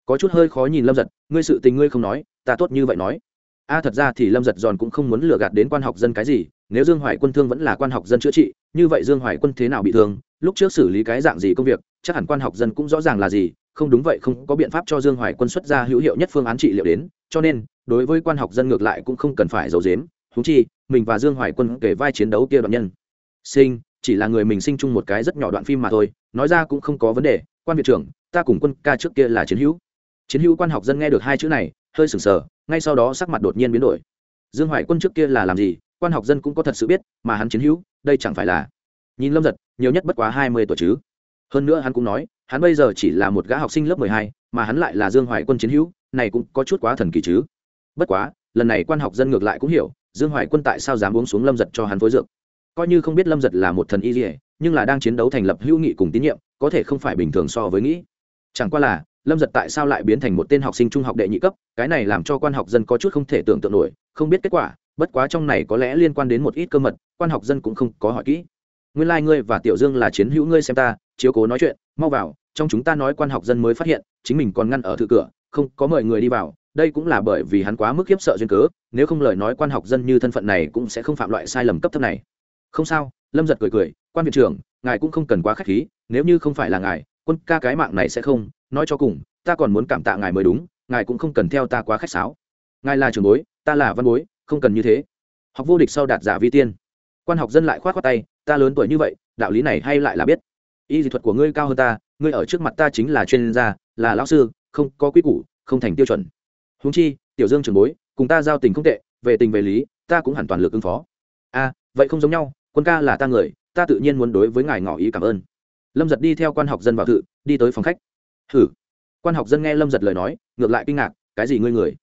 Có chút hơi khó nhìn lâm giật, ngươi sự tình ngươi không nói, ta tốt như vậy nói. A, thật ra thì lâm giật giòn cũng không muốn lừa gạt đến quan học dân cái gì, nếu dương hoài quân thương vẫn là quan học dân chữa trị, như vậy dương hoài quân thế nào bị thương? Lúc trước xử lý cái dạng gì công việc, chắc hẳn quan học dân cũng rõ ràng là gì, không đúng vậy không có biện pháp cho dương hoài quân xuất ra hữu hiệu nhất phương án trị liệu đến, cho nên, đối với quan học dân ngược lại cũng không cần phải giấu dếm thú chi, mình và dương hoài quân kể vai chiến đấu kia đoạn nhân. Sinh chỉ là người mình sinh chung một cái rất nhỏ đoạn phim mà thôi, nói ra cũng không có vấn đề, quan viện trưởng, ta cùng quân ca trước kia là chiến hữu. Chiến hữu quan học dân nghe được hai chữ này, hơi sừng sờ, ngay sau đó sắc mặt đột nhiên biến đổi. Dương hoài quân trước kia là làm gì, quan học dân cũng có thật sự biết, mà hắn chiến hữu, đây chẳng phải là nhìn lâm giật, nhiều nhất bất quá hai mươi tuổi chứ. Hơn nữa hắn cũng nói, hắn bây giờ chỉ là một gã học sinh lớp mười hai, mà hắn lại là dương hoài quân chiến hữu, này cũng có chút quá thần kỳ chứ. Bất quá, lần này quan học dân ngược lại cũng hiểu, dương hoài quân tại sao dám uống xuống lâm giật cho hắn phối dược coi như không biết lâm giật là một thần y dỉa nhưng là đang chiến đấu thành lập hữu nghị cùng tín nhiệm, có thể không phải bình thường so với nghĩ. Chẳng qua là, lâm giật tại sao lại biến thành một tên học sinh trung học đệ nhị cấp, cái này làm cho quan học dân có chút không thể tưởng tượng nổi, không biết kết quả, bất quá trong này có lẽ liên quan đến một ít cơ mật, quan học dân cũng không có hỏi kỹ. Nguyên lai、like、ngươi và tiểu dương là chiến hữu ngươi xem ta, chiếu cố nói chuyện, mau vào, trong chúng ta nói quan học dân mới phát hiện, chính mình còn ngăn ở thự cửa, không có mời người đi vào, đây cũng là bởi vì hắn quá mức khiếp sợ duyên cớ, nếu không lời nói quan học dân như thân phận này cũng sẽ không phạm loại sai lầm cấp thấp này không sao, lâm giật cười cười, quan viện trưởng, ngài cũng không cần quá k h á c h khí, nếu như không phải là ngài, quân ca cái mạng này sẽ không, nói cho cùng, ta còn muốn cảm tạ ngài mới đúng, ngài cũng không cần theo ta quá khách sáo. Ngài là trường bối, ta là văn bối, không cần như thế. Học vô địch sau đạt giả vi tiên. Quan học dân lại k h o á t khoác tay, ta lớn tuổi như vậy, đạo lý này hay lại là biết. Y dị thuật của ngươi cao hơn ta, ngươi ở trước mặt ta chính là chuyên gia, là lão sư, không có quy củ, không thành tiêu chuẩn. Húng chi, tiểu dương trường bối, cùng ta giao tình không tệ, về tình về lý, ta cũng hẳn toàn lực ứng phó. A vậy không giống nhau quân ca là ta người, ta tự nhiên muốn đối với ngài ngỏ ý cảm ơn. Lâm giật đi theo quan học dân vào thự, đi tới phòng khách. Thử quan học dân nghe lâm giật lời nói, ngược lại kinh ngạc, cái gì ngươi người?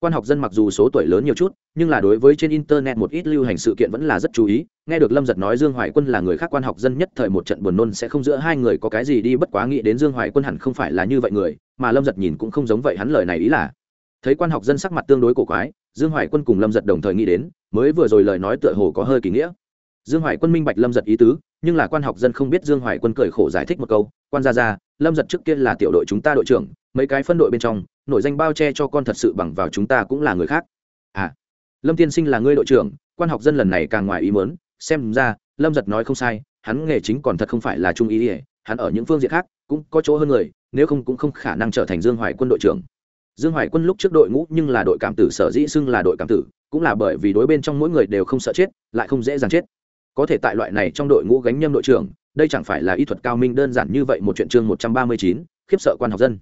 Quan học dân mặc dù số tuổi lớn nhiều chút, nhưng là đối với trên internet một ít lưu hành sự kiện vẫn là rất chú ý. Nghe được lâm giật nói dương hoài quân là người khác quan học dân nhất thời một trận buồn nôn sẽ không giữa hai người có cái gì đi bất quá nghĩ đến dương hoài quân hẳn không phải là như vậy người, mà lâm giật nhìn cũng không giống vậy hắn lời này ý là. Thấy quan học dân sắc mặt tương đối cổ quái, dương hoài quân cùng lâm giật đồng thời nghĩ đến, mới vừa rồi lời nói tựa hồ có hơi kỳ nghĩa dương hoài quân minh bạch lâm giật ý tứ, nhưng là quan học dân không biết dương hoài quân cười khổ giải thích một câu, quan gia ra lâm giật trước kia là tiểu đội chúng ta đội trưởng, mấy cái phân đội bên trong, nội danh bao che cho con thật sự bằng vào chúng ta cũng là người khác. À lâm tiên sinh là ngươi đội trưởng, quan học dân lần này càng ngoài ý mớn xem ra lâm giật nói không sai, hắn nghề chính còn thật không phải là trung ý ỉa hắn ở những phương diện khác cũng có chỗ hơn người, nếu không cũng không khả năng trở thành dương hoài quân đội trưởng. Dương hoài quân lúc trước đội ngũ nhưng là đội cảm tử, sở dĩ xưng là đội cảm tử, cũng là bởi vì đối bên trong mỗi người đều không sợ chết, lại không dễ dàng chết có thể tại loại này trong đội ngũ gánh nhâm đội trưởng, đây chẳng phải là y thuật cao minh đơn giản như vậy một chuyện chương một trăm ba mươi chín, khiếp sợ quan học dân.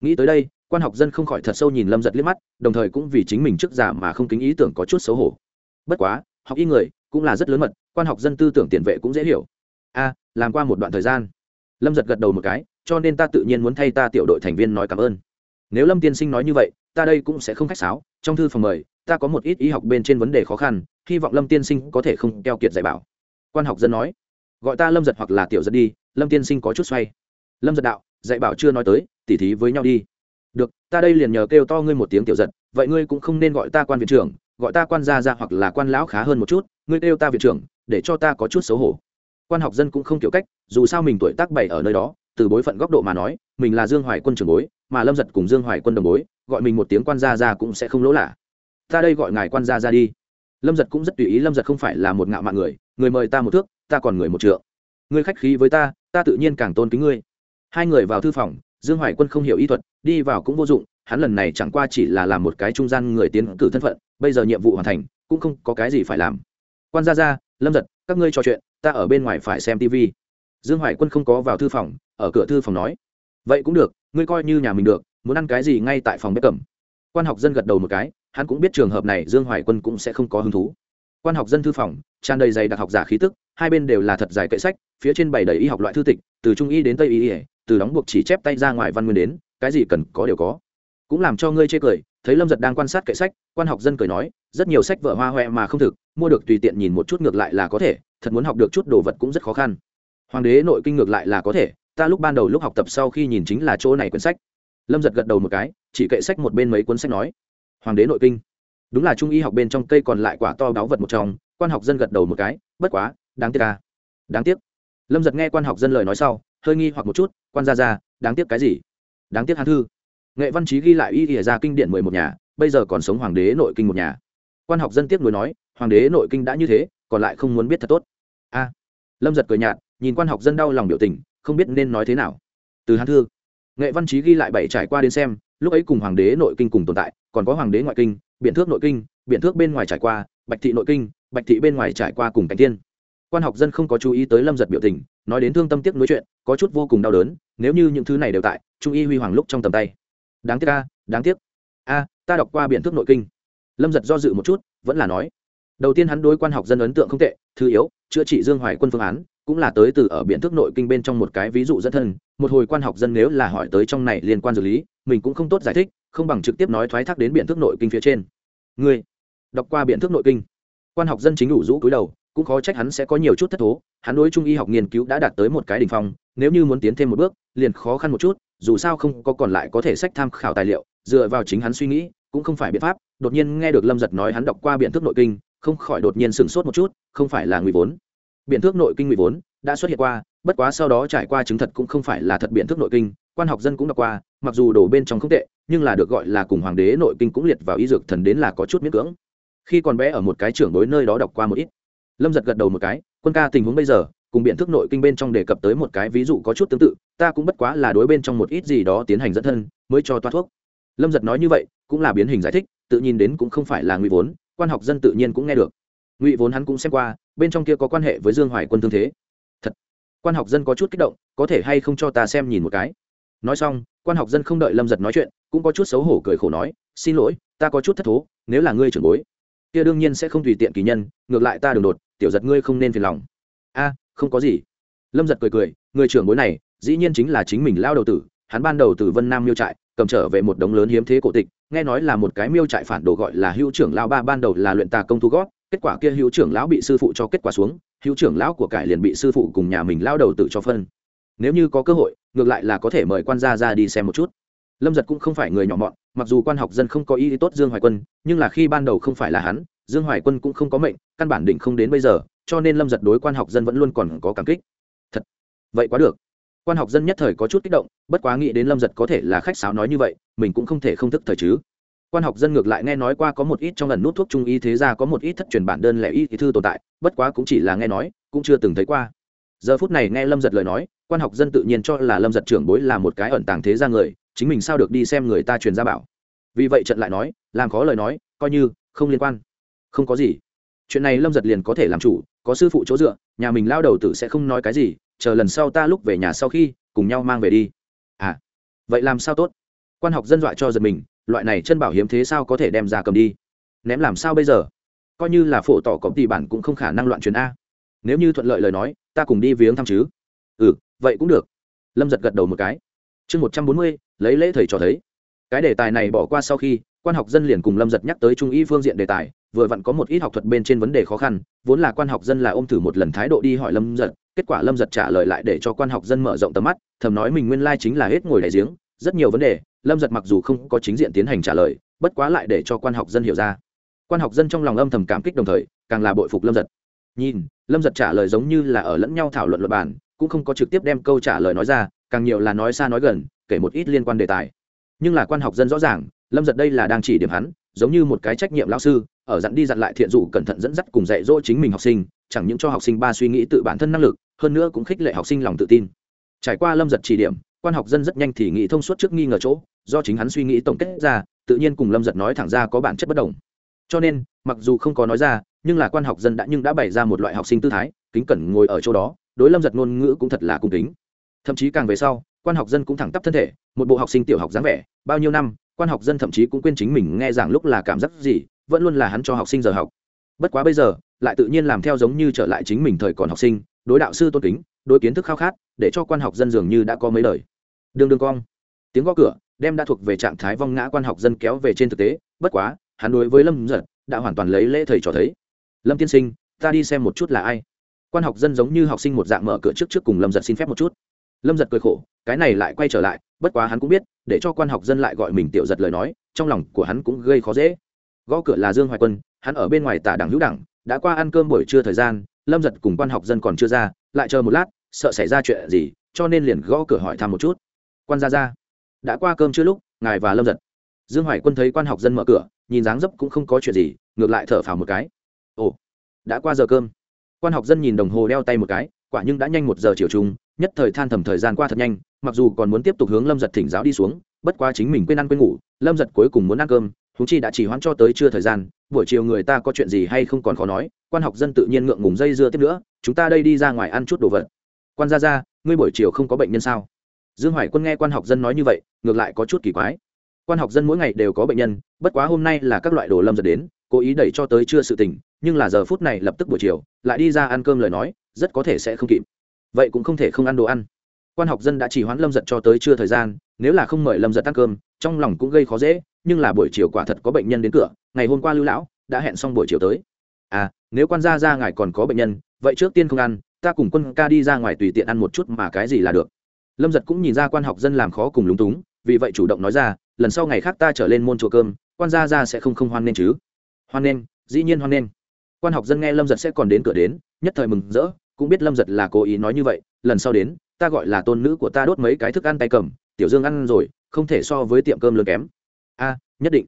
Nghĩ tới đây, quan học dân không khỏi thật sâu nhìn lâm giật liếc mắt, đồng thời cũng vì chính mình trước giả mà không kính ý tưởng có chút xấu hổ. Bất quá, học y người cũng là rất lớn mật, quan học dân tư tưởng tiền vệ cũng dễ hiểu. A, làm qua một đoạn thời gian. Lâm giật gật đầu một cái, cho nên ta tự nhiên muốn thay ta tiểu đội thành viên nói cảm ơn. Nếu lâm tiên sinh nói như vậy, ta đây cũng sẽ không khách sáo, trong thư phòng mời, ta có một ít y học bên trên vấn đề khó khăn, hy vọng lâm tiên sinh có thể không keo kiệt dạy bảo quan học dân nói, gọi ta lâm giật hoặc là tiểu giật đi, lâm tiên sinh có chút xoay. Lâm giật đạo, dạy bảo chưa nói tới, tỉ thí với nhau đi. Được, ta đây liền nhờ kêu to ngươi một tiếng tiểu giật, vậy ngươi cũng không nên gọi ta quan viện trưởng, gọi ta quan gia ra hoặc là quan lão khá hơn một chút, ngươi kêu ta viện trưởng, để cho ta có chút xấu hổ. Quan học dân cũng không kiểu cách, dù sao mình tuổi tác bảy ở nơi đó, từ bối phận góc độ mà nói, mình là dương hoài quân trưởng bối, mà lâm giật cùng dương hoài quân đồng bối, gọi mình một tiếng quan gia ra cũng sẽ không lỗ lạ. Ta đây gọi ngài quan gia ra đi lâm giật cũng rất tùy ý, lâm giật không phải là một ngạo mạn người người mời ta một thước, ta còn người một trượng. Ngươi khách khí với ta ta tự nhiên càng tôn kính ngươi. Hai người vào thư phòng, dương hoài quân không hiểu ý thuật, đi vào cũng vô dụng, hắn lần này chẳng qua chỉ là làm một cái trung gian người tiến cử thân phận, bây giờ nhiệm vụ hoàn thành, cũng không có cái gì phải làm. Quan gia ra lâm giật, các ngươi trò chuyện, ta ở bên ngoài phải xem tv dương hoài quân không có vào thư phòng, ở cửa thư phòng nói, vậy cũng được, ngươi coi như nhà mình được, muốn ăn cái gì ngay tại phòng bếp cẩm quan học dân gật đầu một cái hắn cũng biết trường hợp này dương hoài quân cũng sẽ không có hứng thú. Quan học dân thư phòng, tràn đầy dày đặc học giả khí tức, hai bên đều là thật dài kệ sách, phía trên bày đầy y học loại thư tịch, từ trung y đến tây y, từ đóng buộc chỉ chép tay ra ngoài văn nguyên đến, cái gì cần có đều có. Cũng làm cho ngươi chê cười, thấy lâm giật đang quan sát kệ sách, quan học dân cười nói, rất nhiều sách vở hoa hoẹ mà không thực, mua được tùy tiện nhìn một chút ngược lại là có thể, thật muốn học được chút đồ vật cũng rất khó khăn. Hoàng đế nội kinh ngược lại là có thể, ta lúc ban đầu lúc học tập sau khi nhìn chính là chỗ này quyển sách. Lâm giật gật đầu một cái, chỉ kệ sách một bên mấy cuốn sách nói hoàng đế nội kinh. Đúng là trung y học bên trong cây còn lại quả to đáo vật một trong, quan học dân gật đầu một cái, bất quá, đáng tiếc ca đáng tiếc. Lâm giật nghe quan học dân lời nói sau, hơi nghi hoặc một chút, quan ra ra đáng tiếc cái gì? Đáng tiếc hán thư. Nghệ văn Chí ghi lại y ỉa ra kinh điển mười một nhà, bây giờ còn sống hoàng đế nội kinh một nhà. Quan học dân tiếp nối nói, hoàng đế nội kinh đã như thế, còn lại không muốn biết thật tốt. A. Lâm giật cười nhạt, nhìn quan học dân đau lòng biểu tình, không biết nên nói thế nào. Từ hán thư, nghệ văn Chí ghi lại bảy trải qua đến xem lúc ấy cùng hoàng đế nội kinh cùng tồn tại, còn có hoàng đế ngoại kinh biện thước nội kinh biện thước bên ngoài trải qua, bạch thị nội kinh, bạch thị bên ngoài trải qua cùng cảnh tiên quan học dân không có chú ý tới lâm giật biểu tình, nói đến thương tâm tiếc nối chuyện, có chút vô cùng đau đớn, nếu như những thứ này đều tại, trung y huy hoàng lúc trong tầm tay. Đáng tiếc a, đáng tiếc. A, ta đọc qua biện thước nội kinh. Lâm giật do dự một chút, vẫn là nói. Đầu tiên hắn đối quan học dân ấn tượng không tệ, thứ yếu, chữa trị dương hoài quân phương án, cũng là tới từ ở biện thước nội kinh bên trong một cái ví dụ dẫn thân, một hồi quan học dân nếu là hỏi tới trong này liên quan dược lý mình cũng không tốt giải thích, không bằng trực tiếp nói thoái thác đến biện thước nội kinh phía trên. Ngươi, đọc qua biện thước nội kinh. Quan học dân chính đủ rũ cúi đầu, cũng khó trách hắn sẽ có nhiều chút thất thố, hắn đối trung y học nghiên cứu đã đạt tới một cái đ ỉ n h phong, nếu như muốn tiến thêm một bước, liền khó khăn một chút, dù sao không có còn lại có thể sách tham khảo tài liệu, dựa vào chính hắn suy nghĩ, cũng không phải biện pháp, đột nhiên nghe được lâm giật nói hắn đọc qua biện thức nội kinh, không khỏi đột nhiên sửng sốt một chút, không phải là ngụy vốn. Biện thức nội kinh ngụy vốn đã xuất hiện qua, bất quá sau đó trải qua chứng thật cũng không phải là thật biện thức nội kinh quan học dân cũng đọc qua, mặc dù đổ bên trong không tệ, nhưng là được gọi là cùng hoàng đế nội kinh cũng liệt vào y dược thần đến là có chút miễn cưỡng. Khi còn bé ở một cái trưởng đối nơi đó đọc qua một ít. Lâm giật gật đầu một cái, quân ca tình huống bây giờ, cùng biện thức nội kinh bên trong đề cập tới một cái ví dụ có chút tương tự, ta cũng bất quá là đối bên trong một ít gì đó tiến hành dẫn thân, mới cho toa thuốc. Lâm giật nói như vậy, cũng là biến hình giải thích, tự nhìn đến cũng không phải là ngụy vốn, quan học dân tự nhiên cũng nghe được. Ngụy vốn hắn cũng xem qua, bên trong kia có quan hệ với dương hoài quân thương thế. Thật, quan học dân có chút kích động, có thể hay không cho ta xem nhìn một cái? Nói xong, quan học dân không đợi lâm giật nói chuyện, cũng có chút xấu hổ cười khổ nói, xin lỗi, ta có chút thất thố, nếu là ngươi trưởng bối, kia đương nhiên sẽ không tùy tiện kỳ nhân, ngược lại ta đường đột, tiểu giật ngươi không nên phiền lòng. A, không có gì. Lâm giật cười cười, người trưởng bối này, dĩ nhiên chính là chính mình lao đầu tử, hắn ban đầu từ vân nam miêu trại, cầm trở về một đống lớn hiếm thế cổ tịch, nghe nói là một cái miêu trại phản đồ gọi là hữu trưởng lao ba, ban đầu là luyện tà công thu gót kết quả kia hữu trưởng lão bị sư phụ cho kết quả xuống, hữu trưởng lão của cải liền bị sư phụ cùng nhà mình lao đầu tử cho phân nếu như có cơ hội, ngược lại là có thể mời quan gia ra đi xem một chút. Lâm giật cũng không phải người nhỏ mọn, mặc dù quan học dân không có ý tốt dương hoài quân, nhưng là khi ban đầu không phải là hắn, dương hoài quân cũng không có mệnh, căn bản định không đến bây giờ, cho nên lâm giật đối quan học dân vẫn luôn còn có cảm kích. Thật, vậy quá được. Quan học dân nhất thời có chút kích động, bất quá nghĩ đến lâm giật có thể là khách sáo nói như vậy, mình cũng không thể không thức thời chứ. Quan học dân ngược lại nghe nói qua có một ít trong lần nút thuốc trung y thế ra có một ít thất truyền bản đơn lẻ y thư tồn tại, bất quá cũng chỉ là nghe nói, cũng chưa từng thấy qua. Giờ phút này nghe lâm giật lời nói quan học dân tự nhiên cho là lâm giật trưởng bối là một cái ẩn tàng thế ra người, chính mình sao được đi xem người ta truyền ra bảo. Vì vậy trận lại nói, làm khó lời nói, coi như, không liên quan. Không có gì. Chuyện này lâm giật liền có thể làm chủ, có sư phụ chỗ dựa, nhà mình lao đầu tử sẽ không nói cái gì, chờ lần sau ta lúc về nhà sau khi, cùng nhau mang về đi. À vậy làm sao tốt? Quan học dân dọa cho giật mình, loại này chân bảo hiếm thế sao có thể đem ra cầm đi? Ném làm sao bây giờ? Coi như là phổ tỏ công tỷ bản cũng không khả năng loạn truyền a. Nếu như thuận lợi lời nói, ta cùng đi viếng thăm chứ ừ vậy cũng được. Lâm giật gật đầu một cái. Chương một trăm bốn mươi, lấy lễ thầy cho thấy. Cái đề tài này bỏ qua sau khi, quan học dân liền cùng lâm giật nhắc tới trung y phương diện đề tài, vừa vặn có một ít học thuật bên trên vấn đề khó khăn, vốn là quan học dân là ôm thử một lần thái độ đi hỏi lâm giật, kết quả lâm giật trả lời lại để cho quan học dân mở rộng tầm mắt, thầm nói mình nguyên lai chính là hết ngồi đại giếng, rất nhiều vấn đề, lâm giật mặc dù không có chính diện tiến hành trả lời, bất quá lại để cho quan học dân hiểu ra. Quan học dân trong lòng âm thầm cảm kích đồng thời, càng là bội phục lâm giật. Nhìn, lâm giật trả lời giống như là ở lẫn nhau thảo luận luật bản cũng không có trực tiếp đem câu trả lời nói ra, càng nhiều là nói xa nói gần, kể một ít liên quan đề tài. Nhưng là quan học dân rõ ràng, lâm giật đây là đang chỉ điểm hắn, giống như một cái trách nhiệm lao sư, ở dặn đi dặn lại thiện dụ cẩn thận dẫn dắt cùng dạy dỗ chính mình học sinh, chẳng những cho học sinh ba suy nghĩ tự bản thân năng lực, hơn nữa cũng khích lệ học sinh lòng tự tin. Trải qua lâm giật chỉ điểm, quan học dân rất nhanh thì nghĩ thông suốt trước nghi ngờ chỗ, do chính hắn suy nghĩ tổng kết ra, tự nhiên cùng lâm giật nói thẳng ra có bản chất bất đồng. Cho nên, mặc dù không có nói ra, nhưng là quan học dân đã nhưng đã bày ra một loại học sinh tư thái, kính cẩn ngồi ở chỗ đó đối lâm giật ngôn ngữ cũng thật là cung kính. Thậm chí càng về sau, quan học dân cũng thẳng tắp thân thể, một bộ học sinh tiểu học dáng vẻ, bao nhiêu năm, quan học dân thậm chí cũng quên chính mình nghe giảng lúc là cảm giác gì, vẫn luôn là hắn cho học sinh giờ học. Bất quá bây giờ, lại tự nhiên làm theo giống như trở lại chính mình thời còn học sinh, đối đạo sư tôn kính, đối kiến thức khao khát, để cho quan học dân dường như đã có mấy đời. Đương đương cong. Tiếng gõ cửa đem đã thuộc về trạng thái vong ngã quan học dân kéo về trên thực tế, bất quá, hắn đối với lâm giật đã hoàn toàn lấy lễ thầy trò thấy. Lâm tiên sinh, ta đi xem một chút là ai quan học dân giống như học sinh một dạng mở cửa trước trước cùng lâm giật xin phép một chút lâm giật cười khổ cái này lại quay trở lại bất quá hắn cũng biết để cho quan học dân lại gọi mình tiểu giật lời nói trong lòng của hắn cũng gây khó dễ gõ cửa là dương hoài quân hắn ở bên ngoài tả đảng hữu đảng đã qua ăn cơm buổi trưa thời gian lâm giật cùng quan học dân còn chưa ra lại chờ một lát sợ xảy ra chuyện gì cho nên liền gõ cửa hỏi thăm một chút quan ra ra đã qua cơm chưa lúc ngài và lâm giật dương hoài quân thấy quan học dân mở cửa nhìn dáng dấp cũng không có chuyện gì ngược lại thở phào một cái ồ đã qua giờ cơm quan học dân nhìn đồng hồ đeo tay một cái, quả nhưng đã nhanh một giờ chiều chung, nhất thời than thầm thời gian qua thật nhanh, mặc dù còn muốn tiếp tục hướng lâm giật thỉnh giáo đi xuống, bất quá chính mình quên ăn quên ngủ, lâm giật cuối cùng muốn ăn cơm thú chi đã chỉ hoãn cho tới chưa thời gian, buổi chiều người ta có chuyện gì hay không còn khó nói, quan học dân tự nhiên ngượng ngùng dây dưa tiếp nữa, chúng ta đây đi ra ngoài ăn chút đồ vật. Quan gia ra ngươi buổi chiều không có bệnh nhân sao? Dương hoài quân nghe quan học dân nói như vậy, ngược lại có chút kỳ quái. Quan học dân mỗi ngày đều có bệnh nhân, bất quá hôm nay là các loại đồ lâm giật đến cố ý đẩy cho tới chưa sự tình, nhưng là giờ phút này lập tức buổi chiều, lại đi ra ăn cơm lời nói, rất có thể sẽ không kịp. Vậy cũng không thể không ăn đồ ăn. Quan học dân đã chỉ hoãn lâm giật cho tới chưa thời gian, nếu là không mời lâm giật ăn cơm, trong lòng cũng gây khó dễ, nhưng là buổi chiều quả thật có bệnh nhân đến cửa, ngày hôm qua lưu lão đã hẹn xong buổi chiều tới. À nếu quan gia ra ngài còn có bệnh nhân, vậy trước tiên không ăn, ta cùng quân ca đi ra ngoài tùy tiện ăn một chút mà cái gì là được. Lâm giật cũng nhìn ra quan học dân làm khó cùng lúng túng, vì vậy chủ động nói ra, lần sau ngày khác ta trở lên môn chùa cơm, quan gia ra sẽ không không hoan nên chứ hoan nghênh, dĩ nhiên hoan nghênh. Quan học dân nghe lâm giật sẽ còn đến cửa đến, nhất thời mừng rỡ, cũng biết lâm giật là cố ý nói như vậy, lần sau đến, ta gọi là tôn nữ của ta đốt mấy cái thức ăn tay cầm, tiểu dương ăn rồi, không thể so với tiệm cơm lớn kém. A, nhất định.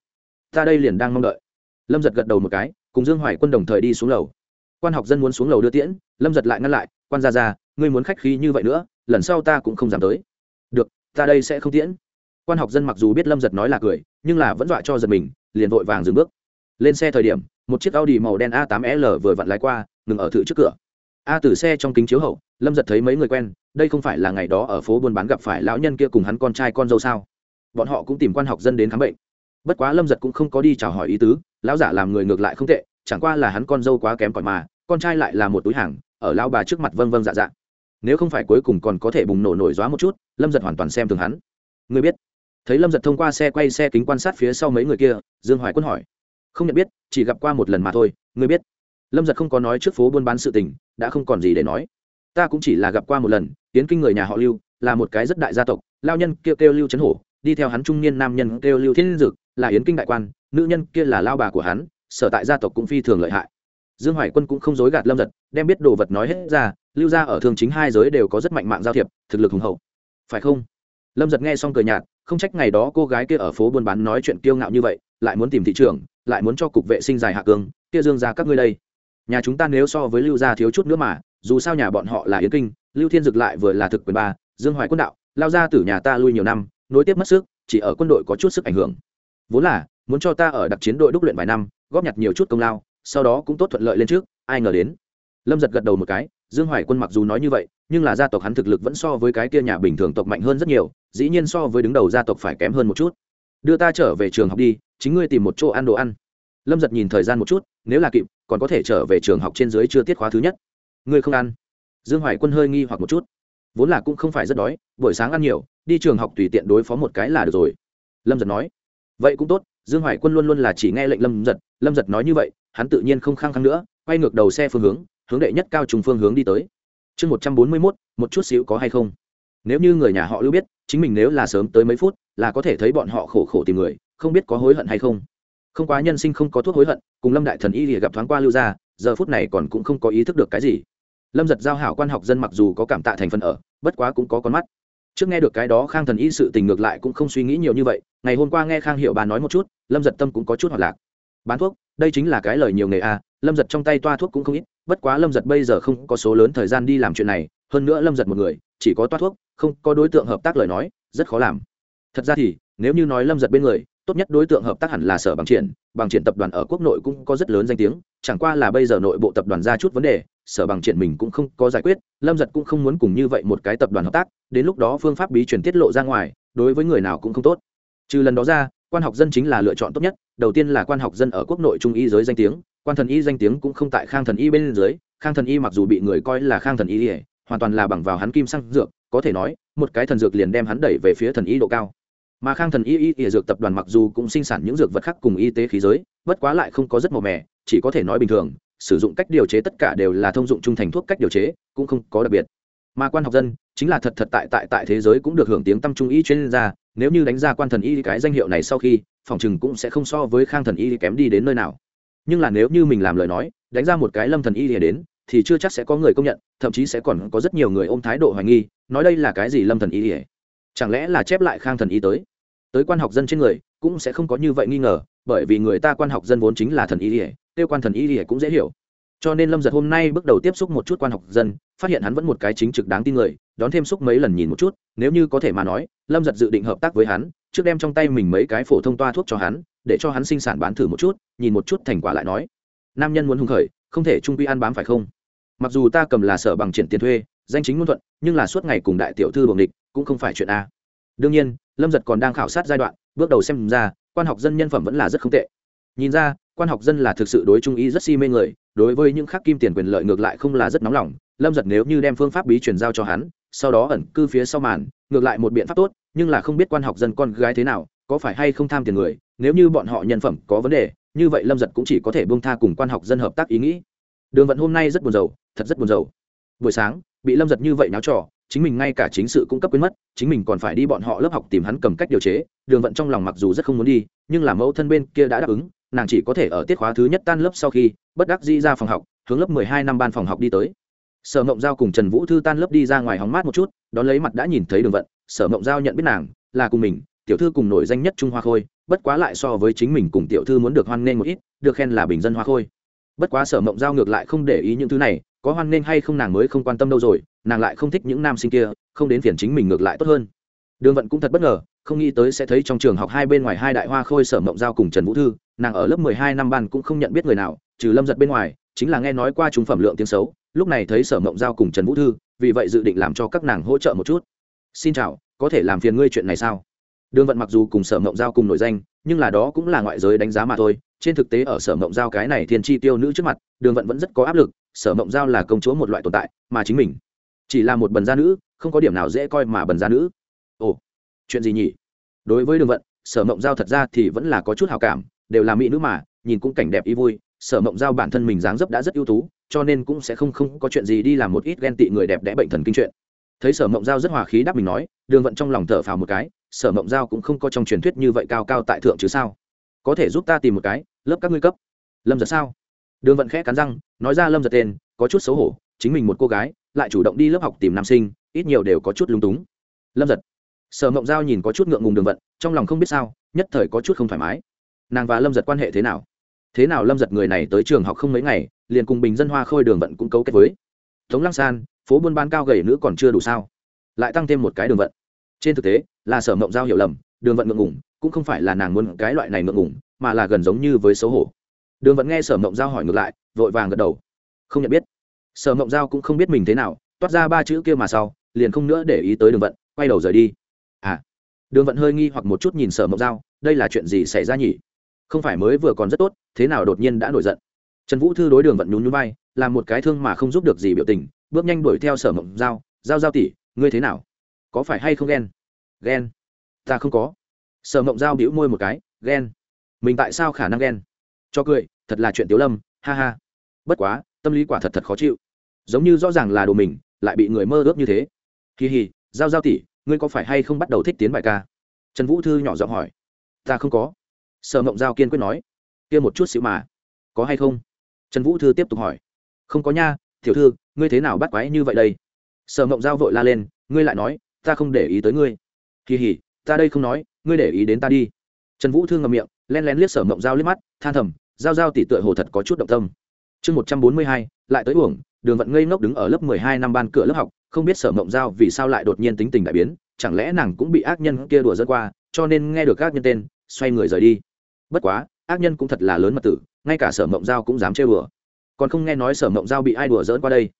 Ta đây liền đang mong đợi. Lâm giật gật đầu một cái, cùng dương hoài quân đồng thời đi xuống lầu. Quan học dân muốn xuống lầu đưa tiễn, lâm giật lại ngăn lại, quan ra ra ngươi muốn khách khí như vậy nữa, lần sau ta cũng không dám tới. Được, ta đây sẽ không tiễn. Quan học dân mặc dù biết lâm giật nói là cười, nhưng là vẫn dọa cho giật mình, liền vội vàng dừng bước lên xe thời điểm, một chiếc audi màu đen a 8 l vừa vặn lái qua, ngừng ở thử trước cửa. A từ xe trong kính chiếu hậu, lâm giật thấy mấy người quen, đây không phải là ngày đó ở phố buôn bán gặp phải lão nhân kia cùng hắn con trai con dâu sao? Bọn họ cũng tìm quan học dân đến khám bệnh. Bất quá lâm giật cũng không có đi chào hỏi ý tứ, lão giả làm người ngược lại không tệ, chẳng qua là hắn con dâu quá kém cỏi mà, con trai lại là một túi hàng, ở lao bà trước mặt vâng vâng dạ dạ. Nếu không phải cuối cùng còn có thể bùng nổ nổi gió một chút, lâm giật hoàn toàn xem thường hắn. Người biết. Thấy lâm giật thông qua xe quay xe kính quan sát phía sau mấy người kia, dương hoài quân hỏi không nhận biết, chỉ gặp qua một lần mà thôi, ngươi biết. Lâm giật không có nói trước phố buôn bán sự tình, đã không còn gì để nói. Ta cũng chỉ là gặp qua một lần, tiến kinh người nhà họ lưu, là một cái rất đại gia tộc, lao nhân kêu kêu lưu trấn hổ, đi theo hắn trung niên nam nhân kêu lưu thiên dực, là yến kinh đại quan, nữ nhân kia là lao bà của hắn, sở tại gia tộc cũng phi thường lợi hại. Dương hoài quân cũng không dối gạt lâm giật, đem biết đồ vật nói hết ra, lưu ra ở thường chính hai giới đều có rất mạnh mạng giao thiệp, thực lực hùng hậu. Phải không? Lâm giật nghe xong cười nhạt, không trách ngày đó cô gái kia ở phố buôn bán nói chuyện kiêu ngạo như vậy, lại muốn tìm thị trường lại muốn cho cục vệ sinh dài hạ cương, kia dương ra các ngươi đây, nhà chúng ta nếu so với lưu gia thiếu chút nữa mà, dù sao nhà bọn họ là yến kinh, lưu thiên dực lại vừa là thực quyền ba, dương hoài quân đạo, lao ra từ nhà ta lui nhiều năm, nối tiếp mất sức, chỉ ở quân đội có chút sức ảnh hưởng. Vốn là, muốn cho ta ở đặc chiến đội đúc luyện vài năm, góp nhặt nhiều chút công lao, sau đó cũng tốt thuận lợi lên trước, ai ngờ đến. Lâm giật gật đầu một cái, dương hoài quân mặc dù nói như vậy, nhưng là gia tộc hắn thực lực vẫn so với cái kia nhà bình thường tộc mạnh hơn rất nhiều, dĩ nhiên so với đứng đầu gia tộc phải kém hơn một chút. Đưa ta trở về trường học đi chính ngươi tìm một chỗ ăn đồ ăn. Lâm giật nhìn thời gian một chút, nếu là kịp, còn có thể trở về trường học trên dưới chưa tiết khóa thứ nhất. Ngươi không ăn. Dương hoài quân hơi nghi hoặc một chút. Vốn là cũng không phải rất đói, buổi sáng ăn nhiều, đi trường học tùy tiện đối phó một cái là được rồi. Lâm giật nói. Vậy cũng tốt, dương hoài quân luôn luôn là chỉ nghe lệnh lâm giật lâm giật nói như vậy, hắn tự nhiên không khăng khăng nữa, quay ngược đầu xe phương hướng hướng đệ nhất cao trùng phương hướng đi tới. Chương một trăm bốn mươi mốt, một chút xíu có hay không? Nếu như người nhà họ lưu biết, chính mình nếu là sớm tới mấy phút, là có thể thấy bọn họ khổ khổ tìm người không biết có hối hận hay không. Không quá nhân sinh không có thuốc hối hận, cùng lâm đại thần y thì gặp thoáng qua lưu gia, giờ phút này còn cũng không có ý thức được cái gì. Lâm giật giao hảo quan học dân mặc dù có cảm tạ thành phần ở, bất quá cũng có con mắt. Trước nghe được cái đó khang thần y sự tình ngược lại cũng không suy nghĩ nhiều như vậy, ngày hôm qua nghe khang hiệu bà nói một chút, lâm giật tâm cũng có chút hoạt lạc. Bán thuốc, đây chính là cái lời nhiều nghề a lâm giật trong tay toa thuốc cũng không ít, bất quá lâm giật bây giờ không có số lớn thời gian đi làm chuyện này, hơn nữa lâm giật một người, chỉ có toa thuốc, không có đối tượng hợp tác lời nói, rất khó làm. Thật ra thì, nếu như nói lâm giật bên người tốt nhất đối tượng hợp tác hẳn là sở bằng triển bằng triển tập đoàn ở quốc nội cũng có rất lớn danh tiếng, chẳng qua là bây giờ nội bộ tập đoàn ra chút vấn đề, sở bằng triển mình cũng không có giải quyết, lâm giật cũng không muốn cùng như vậy một cái tập đoàn hợp tác, đến lúc đó phương pháp bí truyền tiết lộ ra ngoài, đối với người nào cũng không tốt. Trừ lần đó ra, quan học dân chính là lựa chọn tốt nhất, đầu tiên là quan học dân ở quốc nội trung y giới danh tiếng, quan thần y danh tiếng cũng không tại khang thần y bên dưới, khang thần y mặc dù bị người coi là khang thần y, hoàn toàn là bằng vào hắn kim sang dược, có thể nói, một cái thần dược liền đem hắn đẩy về phía thần y độ cao mà khang thần y y y dược tập đoàn mặc dù cũng sinh sản những dược vật khác cùng y tế khí giới, bất quá lại không có rất màu mè, chỉ có thể nói bình thường, sử dụng cách điều chế tất cả đều là thông dụng trung thành thuốc cách điều chế, cũng không có đặc biệt. Mà quan học dân, chính là thật thật tại tại tại thế giới cũng được hưởng tiếng tâm trung y chuyên gia, nếu như đánh ra quan thần y cái danh hiệu này sau khi, phòng chừng cũng sẽ không so với khang thần y kém đi đến nơi nào. Nhưng là nếu như mình làm lời nói, đánh ra một cái lâm thần y thì đến, thì chưa chắc sẽ có người công nhận, thậm chí sẽ còn có rất nhiều người ôm thái độ hoài nghi, nói đây là cái gì lâm thần y ỉa chẳng lẽ là chép lại khang thần y tới? Tới quan học dân trên người, cũng sẽ không có như vậy nghi ngờ, bởi vì người ta quan học dân vốn chính là thần y ỉa tiêu quan thần y ỉa cũng dễ hiểu. Cho nên lâm giật hôm nay bước đầu tiếp xúc một chút quan học dân, phát hiện hắn vẫn một cái chính trực đáng tin người, đón thêm xúc mấy lần nhìn một chút, nếu như có thể mà nói, lâm giật dự định hợp tác với hắn, trước đem trong tay mình mấy cái phổ thông toa thuốc cho hắn, để cho hắn sinh sản bán thử một chút, nhìn một chút thành quả lại nói. Nam nhân muốn hung khởi, không thể trung quy ăn bám phải không? Mặc dù ta cầm là sở bằng triển tiền thuê, danh chính ngôn thuận, nhưng là suốt ngày cùng đại tiểu thư buồng địch, cũng không phải chuyện a. Đương nhiên lâm giật còn đang khảo sát giai đoạn, bước đầu xem ra, quan học dân nhân phẩm vẫn là rất không tệ. Nhìn ra, quan học dân là thực sự đối trung ý rất si mê người, đối với những khắc kim tiền quyền lợi ngược lại không là rất nóng lòng, lâm giật nếu như đem phương pháp bí truyền giao cho hắn, sau đó ẩn cư phía sau màn, ngược lại một biện pháp tốt, nhưng là không biết quan học dân con gái thế nào, có phải hay không tham tiền người, nếu như bọn họ nhân phẩm có vấn đề, như vậy lâm giật cũng chỉ có thể bông tha cùng quan học dân hợp tác ý nghĩ. Đường vận hôm nay rất buồn rầu, thật rất buồn rầu. Buổi sáng, bị lâm giật như vậy náo trò chính mình ngay cả chính sự cung cấp quyến mất, chính mình còn phải đi bọn họ lớp học tìm hắn cầm cách điều chế, đường vận trong lòng mặc dù rất không muốn đi, nhưng là mẫu thân bên kia đã đáp ứng, nàng chỉ có thể ở tiết khóa thứ nhất tan lớp sau khi, bất đắc di ra phòng học, hướng lớp mười hai năm ban phòng học đi tới. Sở mộng giao cùng trần vũ thư tan lớp đi ra ngoài hóng mát một chút, đón lấy mặt đã nhìn thấy đường vận, sở mộng giao nhận biết nàng, là cùng mình, tiểu thư cùng nổi danh nhất trung hoa khôi, bất quá lại so với chính mình cùng tiểu thư muốn được hoan nghênh một ít, được khen là bình dân hoa khôi. Bất quá sở mộng giao ngược lại không để ý những thứ này có hoan nghênh hay không nàng mới không quan tâm đâu rồi, nàng lại không thích những nam sinh kia, không đến phiền chính mình ngược lại tốt hơn. Đường vận cũng thật bất ngờ, không nghĩ tới sẽ thấy trong trường học hai bên ngoài hai đại hoa khôi sở mộng giao cùng trần vũ thư, nàng ở lớp mười hai năm ban cũng không nhận biết người nào, trừ lâm giật bên ngoài, chính là nghe nói qua chúng phẩm lượng tiếng xấu, lúc này thấy sở mộng giao cùng trần vũ thư, vì vậy dự định làm cho các nàng hỗ trợ một chút. Xin chào, có thể làm phiền ngươi chuyện này sao? Đường vận mặc dù cùng sở mộng giao cùng nổi danh, nhưng là đó cũng là ngoại giới đánh giá mà thôi, trên thực tế ở sở mộng giao cái này thiên chi tiêu nữ trước mặt, đường vận vẫn rất có áp lực sở mộng giao là công chúa một loại tồn tại mà chính mình chỉ là một bần gia nữ, không có điểm nào dễ coi mà bần gia nữ. Ồ, chuyện gì nhỉ? Đối với đường vận, sở mộng giao thật ra thì vẫn là có chút hào cảm, đều là mỹ nữ mà, nhìn cũng cảnh đẹp ý vui, sở mộng giao bản thân mình dáng dấp đã rất ưu tú, cho nên cũng sẽ không không có chuyện gì đi làm một ít ghen tị người đẹp đẽ bệnh thần kinh chuyện. Thấy sở mộng giao rất hòa khí đáp mình nói, đường vận trong lòng thở phào một cái, sở mộng giao cũng không có trong truyền thuyết như vậy cao cao tại thượng chứ sao? Có thể giúp ta tìm một cái, lớp các ngươi cấp. Lâm giật sao? Đường vận khẽ cắn răng, nói ra lâm giật tên, có chút xấu hổ, chính mình một cô gái, lại chủ động đi lớp học tìm nam sinh, ít nhiều đều có chút lung túng. Lâm giật. Sở mộng giao nhìn có chút ngượng ngùng đường vận, trong lòng không biết sao, nhất thời có chút không thoải mái. Nàng và lâm giật quan hệ thế nào? Thế nào lâm giật người này tới trường học không mấy ngày, liền cùng bình dân hoa khôi đường vận cũng cấu kết với. Tống lăng san, phố buôn bán cao gầy nữ còn chưa đủ sao? Lại tăng thêm một cái đường vận. Trên thực tế, là sở mộng giao hiểu lầm, đường vận ngượng ngủng cũng không phải là nàng muốn cái loại này ngượng ngủng mà là gần giống như với xấu hổ đường vận nghe sở mộng giao hỏi ngược lại, vội vàng gật đầu. Không nhận biết. Sở mộng giao cũng không biết mình thế nào, toát ra ba chữ kia mà sau, liền không nữa để ý tới đường vận, quay đầu rời đi. À. Đường vận hơi nghi hoặc một chút nhìn sở mộng giao, đây là chuyện gì xảy ra nhỉ? Không phải mới vừa còn rất tốt, thế nào đột nhiên đã nổi giận? Trần vũ thư đối đường vận nhún nhún vai làm một cái thương mà không giúp được gì biểu tình, bước nhanh đuổi theo sở mộng giao giao giao tỉ ngươi thế nào? Có phải hay không ghen? Ghen? Ta không có. Sở mộng giao bĩu môi một cái, ghen? Mình tại sao khả năng ghen? Cho cười, thật là chuyện tiếu lâm, ha ha. Bất quá, tâm lý quả thật thật khó chịu. Giống như rõ ràng là đồ mình, lại bị người mơ ước như thế. Kỳ hì giao giao tỉ ngươi có phải hay không bắt đầu thích tiến bài ca? Trần vũ thư nhỏ giọng hỏi. Ta không có. Sở mộng giao kiên quyết nói. Kia một chút xíu mà. Có hay không? Trần vũ thư tiếp tục hỏi. Không có nha, tiểu thư, ngươi thế nào bắt quái như vậy đây? Sở mộng giao vội la lên, ngươi lại nói, ta không để ý tới ngươi. Kỳ hỉ ta đây không nói, ngươi để ý đến ta đi. Trần vũ thư ngầm miệng, len lén liếc sở mộng giao liếc mắt, than thầm giao giao tỷ tựa hồ thật có chút động tâm. Chương một trăm bốn mươi hai, lại tới uổng, đường vận ngây ngốc đứng ở lớp mười hai năm ban cửa lớp học, không biết sở mộng giao vì sao lại đột nhiên tính tình đại biến, chẳng lẽ nàng cũng bị ác nhân kia đùa dẫn qua, cho nên nghe được ác nhân tên, xoay người rời đi. Bất quá, ác nhân cũng thật là lớn mật tử, ngay cả sở mộng giao cũng dám chơi đùa. Còn không nghe nói sở mộng giao bị ai đùa dỡn qua đây?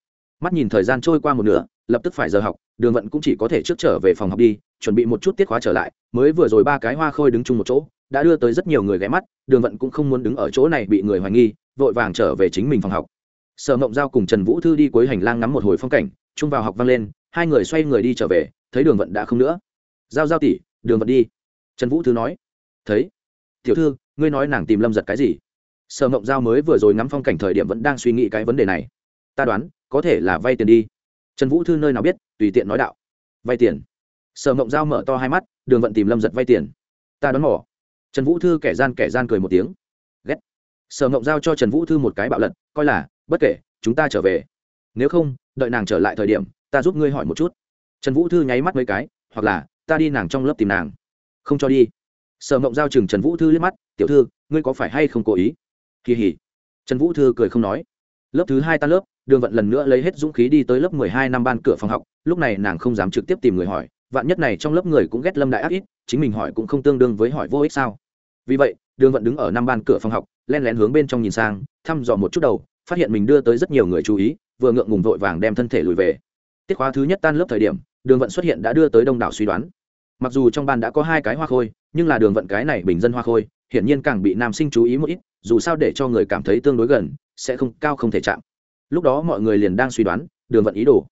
Mắt nhìn thời gian trôi qua một nửa lập tức phải giờ học, đường vận cũng chỉ có thể trước trở về phòng học đi, chuẩn bị một chút tiết khóa trở lại, mới vừa rồi ba cái hoa khôi đứng chung một chỗ, đã đưa tới rất nhiều người ghé mắt, đường vận cũng không muốn đứng ở chỗ này bị người hoài nghi, vội vàng trở về chính mình phòng học. Sở mộng giao cùng trần vũ thư đi cuối hành lang ngắm một hồi phong cảnh, chung vào học vang lên, hai người xoay người đi trở về, thấy đường vận đã không nữa. Giao giao tỉ đường vận đi. Trần vũ thư nói. Thấy. Tiểu thư, ngươi nói nàng tìm lâm giật cái gì? Sở mộng giao mới vừa rồi ngắm phong cảnh thời điểm vẫn đang suy nghĩ cái vấn đề này. Ta đoán, có thể là vay tiền đi trần vũ thư nơi nào biết, tùy tiện nói đạo. Vay tiền. Sở mộng giao mở to hai mắt, đường vận tìm lâm giật vay tiền. Ta đón mỏ trần vũ thư kẻ gian kẻ gian cười một tiếng. Ghét. Sở mộng giao cho trần vũ thư một cái bạo lật, coi là, bất kể, chúng ta trở về. Nếu không, đợi nàng trở lại thời điểm, ta giúp ngươi hỏi một chút. Trần vũ thư nháy mắt mấy cái, hoặc là, ta đi nàng trong lớp tìm nàng. Không cho đi. Sở mộng giao chừng trần vũ thư liếc mắt, tiểu thư, ngươi có phải hay không cố ý? Kỳ hỉ. Trần vũ thư cười không nói. Lớp thứ hai ta lớp đường vận lần nữa lấy hết dũng khí đi tới lớp mười hai năm ban cửa phòng học, lúc này nàng không dám trực tiếp tìm người hỏi, vạn nhất này trong lớp người cũng ghét lâm đại ác ít, chính mình hỏi cũng không tương đương với hỏi vô ích sao? Vì vậy, đường vận đứng ở năm ban cửa phòng học, len lén hướng bên trong nhìn sang, thăm dò một chút đầu, phát hiện mình đưa tới rất nhiều người chú ý, vừa ngượng ngùng vội vàng đem thân thể lùi về. Tiết khóa thứ nhất tan lớp thời điểm, đường vận xuất hiện đã đưa tới đông đảo suy đoán. Mặc dù trong ban đã có hai cái hoa khôi, nhưng là đường vận cái này bình dân hoa khôi, hiển nhiên càng bị nam sinh chú ý một ít, dù sao để cho người cảm thấy tương đối gần, sẽ không cao không thể chạm lúc đó mọi người liền đang suy đoán, đường vận ý đồ.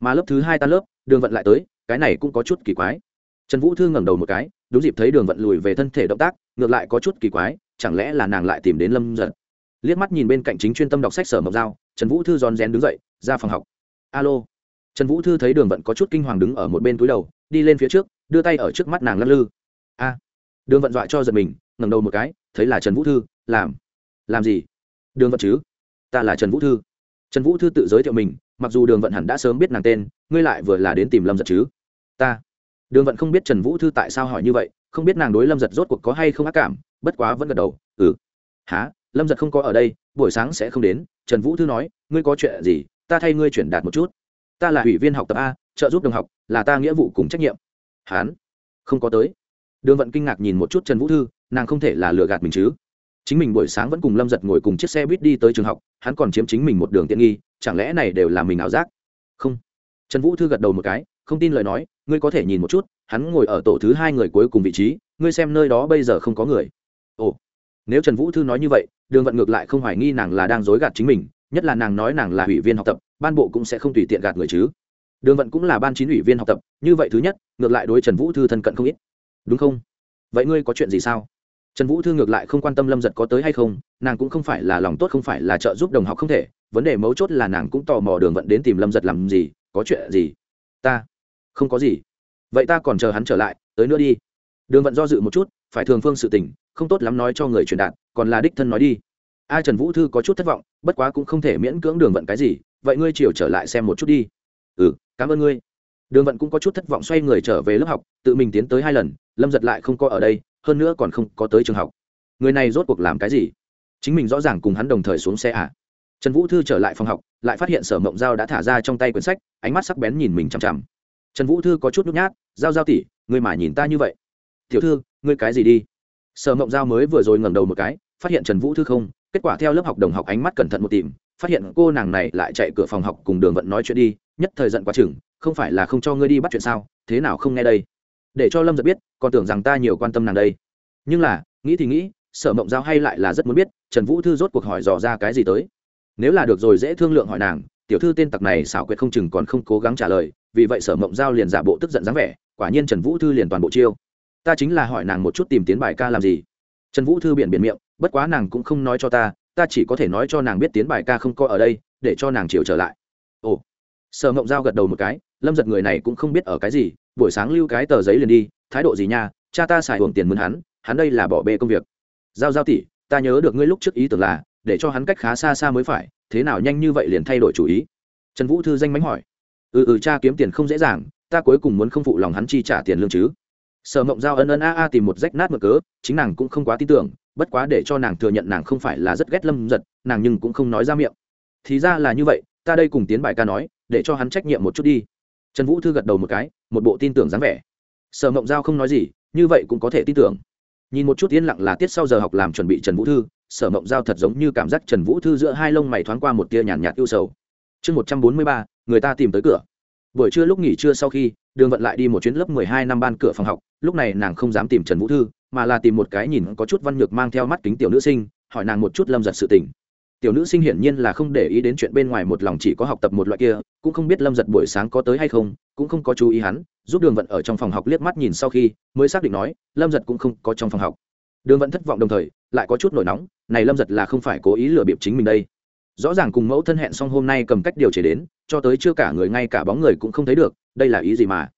Mà lớp thứ hai tan lớp, đường vận lại tới, cái này cũng có chút kỳ quái. Trần vũ thư ngẩng đầu một cái, đúng dịp thấy đường vận lùi về thân thể động tác, ngược lại có chút kỳ quái, chẳng lẽ là nàng lại tìm đến lâm giật liếc mắt nhìn bên cạnh chính chuyên tâm đọc sách sở mộc dao, trần vũ thư rón rén đứng dậy, ra phòng học. Alo. Trần vũ thư thấy đường vận có chút kinh hoàng đứng ở một bên túi đầu, đi lên phía trước, đưa tay ở trước mắt nàng lắc lư. A. Đường vận dọa cho giật mình, ngẩng đầu một cái, thấy là trần vũ thư, làm làm gì? Đường vận chứ, ta là trần vũ thư trần vũ thư tự giới thiệu mình, mặc dù đường vận hẳn đã sớm biết nàng tên, ngươi lại vừa là đến tìm lâm giật chứ? Ta. Đường vận không biết trần vũ thư tại sao hỏi như vậy, không biết nàng đối lâm giật rốt cuộc có hay không ác cảm, bất quá vẫn gật đầu ừ. Há lâm giật không có ở đây, buổi sáng sẽ không đến, trần vũ thư nói, ngươi có chuyện gì, ta thay ngươi chuyển đạt một chút. Ta là ủy viên học tập a, trợ giúp đồng học, là ta nghĩa vụ cùng trách nhiệm. Hán. Không có tới. Đường vận kinh ngạc nhìn một chút trần vũ thư, nàng không thể là lừa gạt mình chứ chính mình buổi sáng vẫn cùng lâm giật ngồi cùng chiếc xe buýt đi tới trường học, hắn còn chiếm chính mình một đường tiện nghi, chẳng lẽ này đều là mình ảo giác? Không. Trần vũ thư gật đầu một cái, không tin lời nói, ngươi có thể nhìn một chút, hắn ngồi ở tổ thứ hai người cuối cùng vị trí, ngươi xem nơi đó bây giờ không có người. Ồ. Nếu trần vũ thư nói như vậy, đường vận ngược lại không hoài nghi nàng là đang dối gạt chính mình, nhất là nàng nói nàng là ủy viên học tập, ban bộ cũng sẽ không tùy tiện gạt người chứ. Đường vận cũng là ban chín ủy viên học tập, như vậy thứ nhất, ngược lại đối trần vũ thư thân cận không ít. Đúng không? Vậy ngươi có chuyện gì sao? Trần vũ thư ngược lại không quan tâm lâm giật có tới hay không, nàng cũng không phải là lòng tốt, không phải là trợ giúp đồng học không thể, vấn đề mấu chốt là nàng cũng tò mò đường vận đến tìm lâm giật làm gì, có chuyện gì? Ta không có gì. Vậy ta còn chờ hắn trở lại, tới nữa đi. Đường vận do dự một chút, phải thường phương sự tình, không tốt lắm nói cho người truyền đạt, còn là đích thân nói đi. A trần vũ thư có chút thất vọng, bất quá cũng không thể miễn cưỡng đường vận cái gì, vậy ngươi chiều trở lại xem một chút đi. Ừ cảm ơn ngươi. Đường vận cũng có chút thất vọng xoay người trở về lớp học, tự mình tiến tới hai lần, lâm giật lại không có ở đây hơn nữa còn không có tới trường học. Người này rốt cuộc làm cái gì? Chính mình rõ ràng cùng hắn đồng thời xuống xe à? Trần vũ thư trở lại phòng học, lại phát hiện sở mộng giao đã thả ra trong tay quyển sách, ánh mắt sắc bén nhìn mình chằm chằm. Trần vũ thư có chút nhút nhát, giao giao tỉ người mà nhìn ta như vậy. Tiểu thư, ngươi cái gì đi? Sở mộng giao mới vừa rồi ngẩng đầu một cái, phát hiện trần vũ thư không, kết quả theo lớp học đồng học ánh mắt cẩn thận một tìm, phát hiện cô nàng này lại chạy cửa phòng học cùng đường vận nói chuyện đi, nhất thời giận quá chừng, không phải là không cho ngươi đi bắt chuyện sao? Thế nào không nghe đây? Để cho lâm giật biết còn tưởng rằng ta nhiều quan tâm nàng đây nhưng là nghĩ thì nghĩ sở mộng giao hay lại là rất muốn biết trần vũ thư rốt cuộc hỏi dò ra cái gì tới nếu là được rồi dễ thương lượng hỏi nàng tiểu thư tên tặc này xảo quyệt không chừng còn không cố gắng trả lời vì vậy sở mộng giao liền giả bộ tức giận dáng vẻ quả nhiên trần vũ thư liền toàn bộ chiêu ta chính là hỏi nàng một chút tìm tiến bài ca làm gì trần vũ thư biển biển miệng bất quá nàng cũng không nói cho ta ta chỉ có thể nói cho nàng biết tiến bài ca không có ở đây để cho nàng chiều trở lại ồ sở mộng giao gật đầu một cái lâm giật người này cũng không biết ở cái gì buổi sáng lưu cái tờ giấy liền đi, thái độ gì nha, cha ta xài hưởng tiền mướn hắn hắn đây là bỏ bê công việc. Giao giao tỷ, ta nhớ được ngươi lúc trước ý tưởng là, để cho hắn cách khá xa xa mới phải, thế nào nhanh như vậy liền thay đổi chủ ý. Trần vũ thư danh mánh hỏi. Ừ ừ cha kiếm tiền không dễ dàng, ta cuối cùng muốn không phụ lòng hắn chi trả tiền lương chứ. Sở mộng giao ân ân a a tìm một rách nát mở cớ, chính nàng cũng không quá tin tưởng, bất quá để cho nàng thừa nhận nàng không phải là rất ghét lâm giật nàng nhưng cũng không nói ra miệng. Thì ra là như vậy, ta đây cùng tiến bài ca nói, để cho hắn trách nhiệm một chút đi trần vũ thư gật đầu một cái, một bộ tin tưởng dáng vẻ. Sở mộng giao không nói gì, như vậy cũng có thể tin tưởng. Nhìn một chút yên lặng là tiết sau giờ học làm chuẩn bị trần vũ thư, sở mộng giao thật giống như cảm giác trần vũ thư giữa hai lông mày thoáng qua một tia nhàn nhạt yêu sầu. Chương một trăm bốn mươi ba, người ta tìm tới cửa. Buổi trưa lúc nghỉ trưa sau khi, đường vận lại đi một chuyến lớp mười hai năm ban cửa phòng học, lúc này nàng không dám tìm trần vũ thư, mà là tìm một cái nhìn có chút văn nhược mang theo mắt kính tiểu nữ sinh, hỏi nàng một chút lâm giật sự tình tiểu nữ sinh hiển nhiên là không để ý đến chuyện bên ngoài một lòng chỉ có học tập một loại kia, cũng không biết lâm giật buổi sáng có tới hay không, cũng không có chú ý hắn, giúp đường vận ở trong phòng học liếc mắt nhìn sau khi, mới xác định nói, lâm giật cũng không có trong phòng học. Đường vận thất vọng đồng thời, lại có chút nổi nóng, này lâm giật là không phải cố ý lừa bịp chính mình đây. Rõ ràng cùng mẫu thân hẹn xong hôm nay cầm cách điều chế đến, cho tới chưa cả người ngay cả bóng người cũng không thấy được, đây là ý gì mà?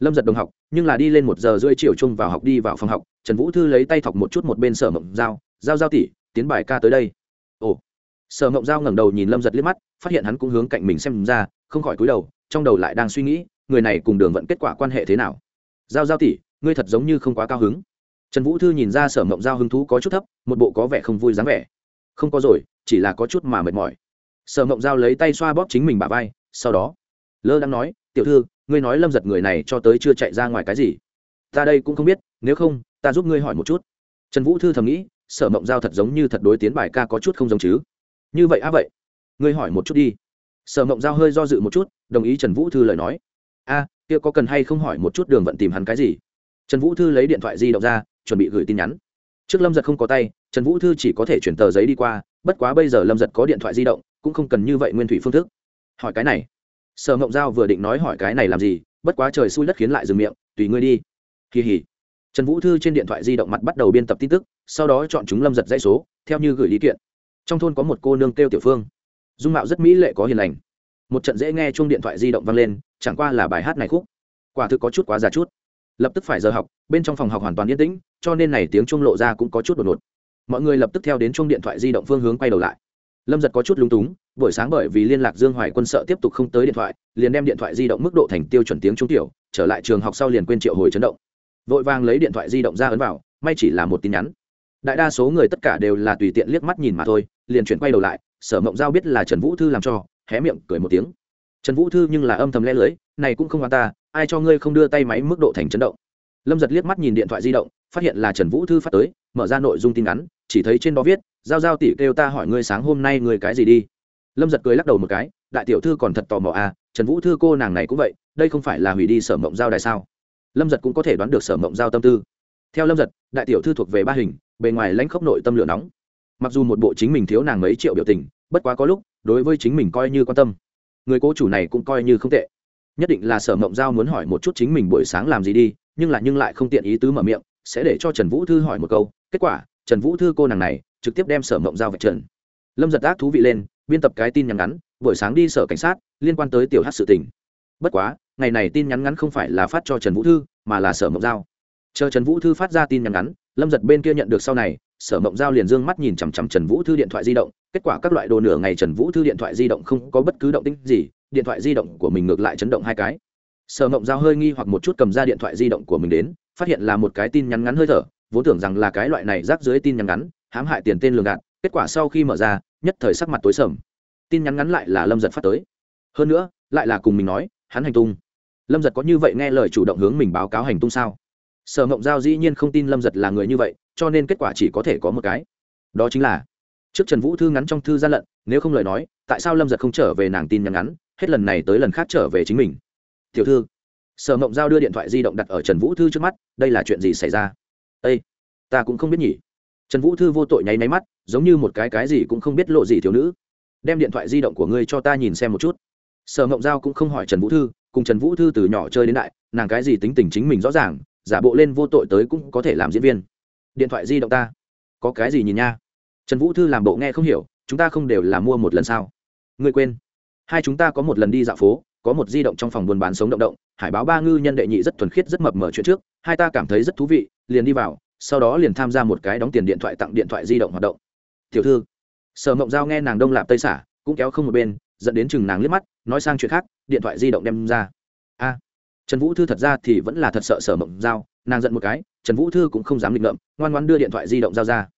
Lâm giật đồng học, nhưng là đi lên một giờ rưỡi chiều chung vào học đi vào phòng học, trần vũ thư lấy tay thọc một chút một bên sở mộng dao dao dao tỉ tiến bài ca tới đây sở mộng dao ngẩng đầu nhìn lâm giật liếc mắt, phát hiện hắn cũng hướng cạnh mình xem ra, không khỏi cúi đầu, trong đầu lại đang suy nghĩ, người này cùng đường vận kết quả quan hệ thế nào. Giao giao tỷ, ngươi thật giống như không quá cao hứng. Trần vũ thư nhìn ra sở mộng giao hứng thú có chút thấp, một bộ có vẻ không vui dáng vẻ. Không có rồi, chỉ là có chút mà mệt mỏi. Sở mộng giao lấy tay xoa bóp chính mình bà vai, sau đó, lơ đang nói, tiểu thư, ngươi nói lâm giật người này cho tới chưa chạy ra ngoài cái gì? Ta đây cũng không biết, nếu không, ta giúp ngươi hỏi một chút. Trần vũ thư thầm nghĩ, sở mộng giao thật giống như thật đối tiến bài ca có chút không giống chứ như vậy á vậy? Ngươi hỏi một chút đi. Sở mộng giao hơi do dự một chút, đồng ý trần vũ thư lời nói. A, kia có cần hay không hỏi một chút đường vận tìm hắn cái gì? Trần vũ thư lấy điện thoại di động ra, chuẩn bị gửi tin nhắn. Trước lâm giật không có tay, trần vũ thư chỉ có thể chuyển tờ giấy đi qua, bất quá bây giờ lâm giật có điện thoại di động, cũng không cần như vậy nguyên thủy phương thức. Hỏi cái này. Sở mộng giao vừa định nói hỏi cái này làm gì, bất quá trời xui đất khiến lại dừng miệng, tùy ngươi đi. Kỳ hỉ. Trần vũ thư trên điện thoại di động mặt bắt đầu biên tập tin tức, sau đó chọn chúng lâm giật dãy số, theo như gửi lý kiện trong thôn có một cô nương kêu tiểu phương. Dung mạo rất mỹ lệ có hiền lành. Một trận dễ nghe chuông điện thoại di động vang lên, chẳng qua là bài hát này khúc. Quả thực có chút quá già chút. Lập tức phải giờ học, bên trong phòng học hoàn toàn yên tĩnh, cho nên này tiếng chuông lộ ra cũng có chút đột ngột. Mọi người lập tức theo đến chuông điện thoại di động phương hướng quay đầu lại. Lâm giật có chút lúng túng, buổi sáng bởi vì liên lạc dương hoài quân sợ tiếp tục không tới điện thoại, liền đem điện thoại di động mức độ thành tiêu chuẩn tiếng trung tiểu, trở lại trường học sau liền quên triệu hồi chấn động. Vội vàng lấy điện thoại di động ra ấn vào, may chỉ là một tin nhắn đại đa số người tất cả đều là tùy tiện liếc mắt nhìn mà thôi, liền chuyển quay đầu lại, sở mộng giao biết là trần vũ thư làm cho, hé miệng cười một tiếng. Trần vũ thư nhưng là âm thầm lẽ lưới, này cũng không hoàn ta, ai cho ngươi không đưa tay máy mức độ thành chấn động. Lâm giật liếc mắt nhìn điện thoại di động, phát hiện là trần vũ thư phát tới, mở ra nội dung tin ngắn, chỉ thấy trên đó viết, giao giao tỷ kêu ta hỏi ngươi sáng hôm nay ngươi cái gì đi. Lâm giật cười lắc đầu một cái, đại tiểu thư còn thật tò mò à trần vũ thư cô nàng này cũng vậy, đây không phải là hủy đi sở mộng giao đài sao? Lâm giật cũng có thể đoán được sở mộng giao tâm tư theo lâm giật, đại tiểu thư thuộc về ba hình, bề ngoài lãnh khốc nội tâm lửa nóng. Mặc dù một bộ chính mình thiếu nàng mấy triệu biểu tình, bất quá có lúc, đối với chính mình coi như quan tâm. Người cố chủ này cũng coi như không tệ. Nhất định là sở mộng giao muốn hỏi một chút chính mình buổi sáng làm gì đi, nhưng là nhưng lại không tiện ý tứ mở miệng, sẽ để cho trần vũ thư hỏi một câu. Kết quả, trần vũ thư cô nàng này, trực tiếp đem sở mộng giao vạch trần. Lâm giật ác thú vị lên, biên tập cái tin nhắn ngắn, buổi sáng đi sở cảnh sát, liên quan tới tiểu hát sự tình. Bất quá, ngày này tin nhắn ngắn không phải là phát cho trần vũ thư, mà là sở mộng giao chờ trần vũ thư phát ra tin nhắn ngắn, lâm giật bên kia nhận được sau này, sở mộng giao liền d ư ơ n g mắt nhìn chằm chằm trần vũ thư điện thoại di động, kết quả các loại đồ nửa ngày trần vũ thư điện thoại di động không có bất cứ động tinh gì, điện thoại di động của mình ngược lại chấn động hai cái. Sở mộng giao hơi nghi hoặc một chút cầm ra điện thoại di động của mình đến, phát hiện là một cái tin nhắn ngắn hơi thở, vốn tưởng rằng là cái loại này rác dưới tin nhắn ngắn, hãm hại tiền tên lường gạt, kết quả sau khi mở ra, nhất thời sắc mặt tối sầm. Tin nhắn ngắn lại là lâm giật phát tới. Hơn nữa, lại là cùng mình nói, hắn hành tung. Lâm giật có như vậy nghe lời chủ động hướng mình báo cáo hành tung sao? Sở mộng giao dĩ nhiên không tin lâm giật là người như vậy, cho nên kết quả chỉ có thể có một cái. Đó chính là, trước trần vũ thư ngắn trong thư gian lận, nếu không lời nói, tại sao lâm giật không trở về nàng tin nhắn ngắn, hết lần này tới lần khác trở về chính mình? Tiểu thư, sở mộng giao đưa điện thoại di động đặt ở trần vũ thư trước mắt, đây là chuyện gì xảy ra? Â ta cũng không biết nhỉ. Trần vũ thư vô tội nháy máy mắt, giống như một cái cái gì cũng không biết lộ gì thiếu nữ. Đem điện thoại di động của ngươi cho ta nhìn xem một chút. Sở mộng giao cũng không hỏi trần vũ thư, cùng trần vũ thư từ nhỏ chơi đến đại, nàng cái gì tính tình chính mình rõ ràng giả bộ lên vô tội tới cũng có thể làm diễn viên. Điện thoại di động ta. Có cái gì nhìn nha? Trần vũ thư làm bộ nghe không hiểu, chúng ta không đều là mua một lần sao? Ngươi quên. Hai chúng ta có một lần đi dạo phố, có một di động trong phòng buôn bán sống động động, hải báo ba ngư nhân đệ nhị rất thuần khiết rất mập mở chuyện trước, hai ta cảm thấy rất thú vị, liền đi vào, sau đó liền tham gia một cái đóng tiền điện thoại tặng điện thoại di động hoạt động. Tiểu thư, sở mộng giao nghe nàng đông lạp tây xả, cũng kéo không một bên, dẫn đến chừng nàng liếc mắt, nói sang chuyện khác, điện thoại di động đem ra trần vũ thư thật ra thì vẫn là thật sợ sở mộng giao, nàng giận một cái, trần vũ thư cũng không dám định ngậm ngoan ngoan đưa điện thoại di động giao ra.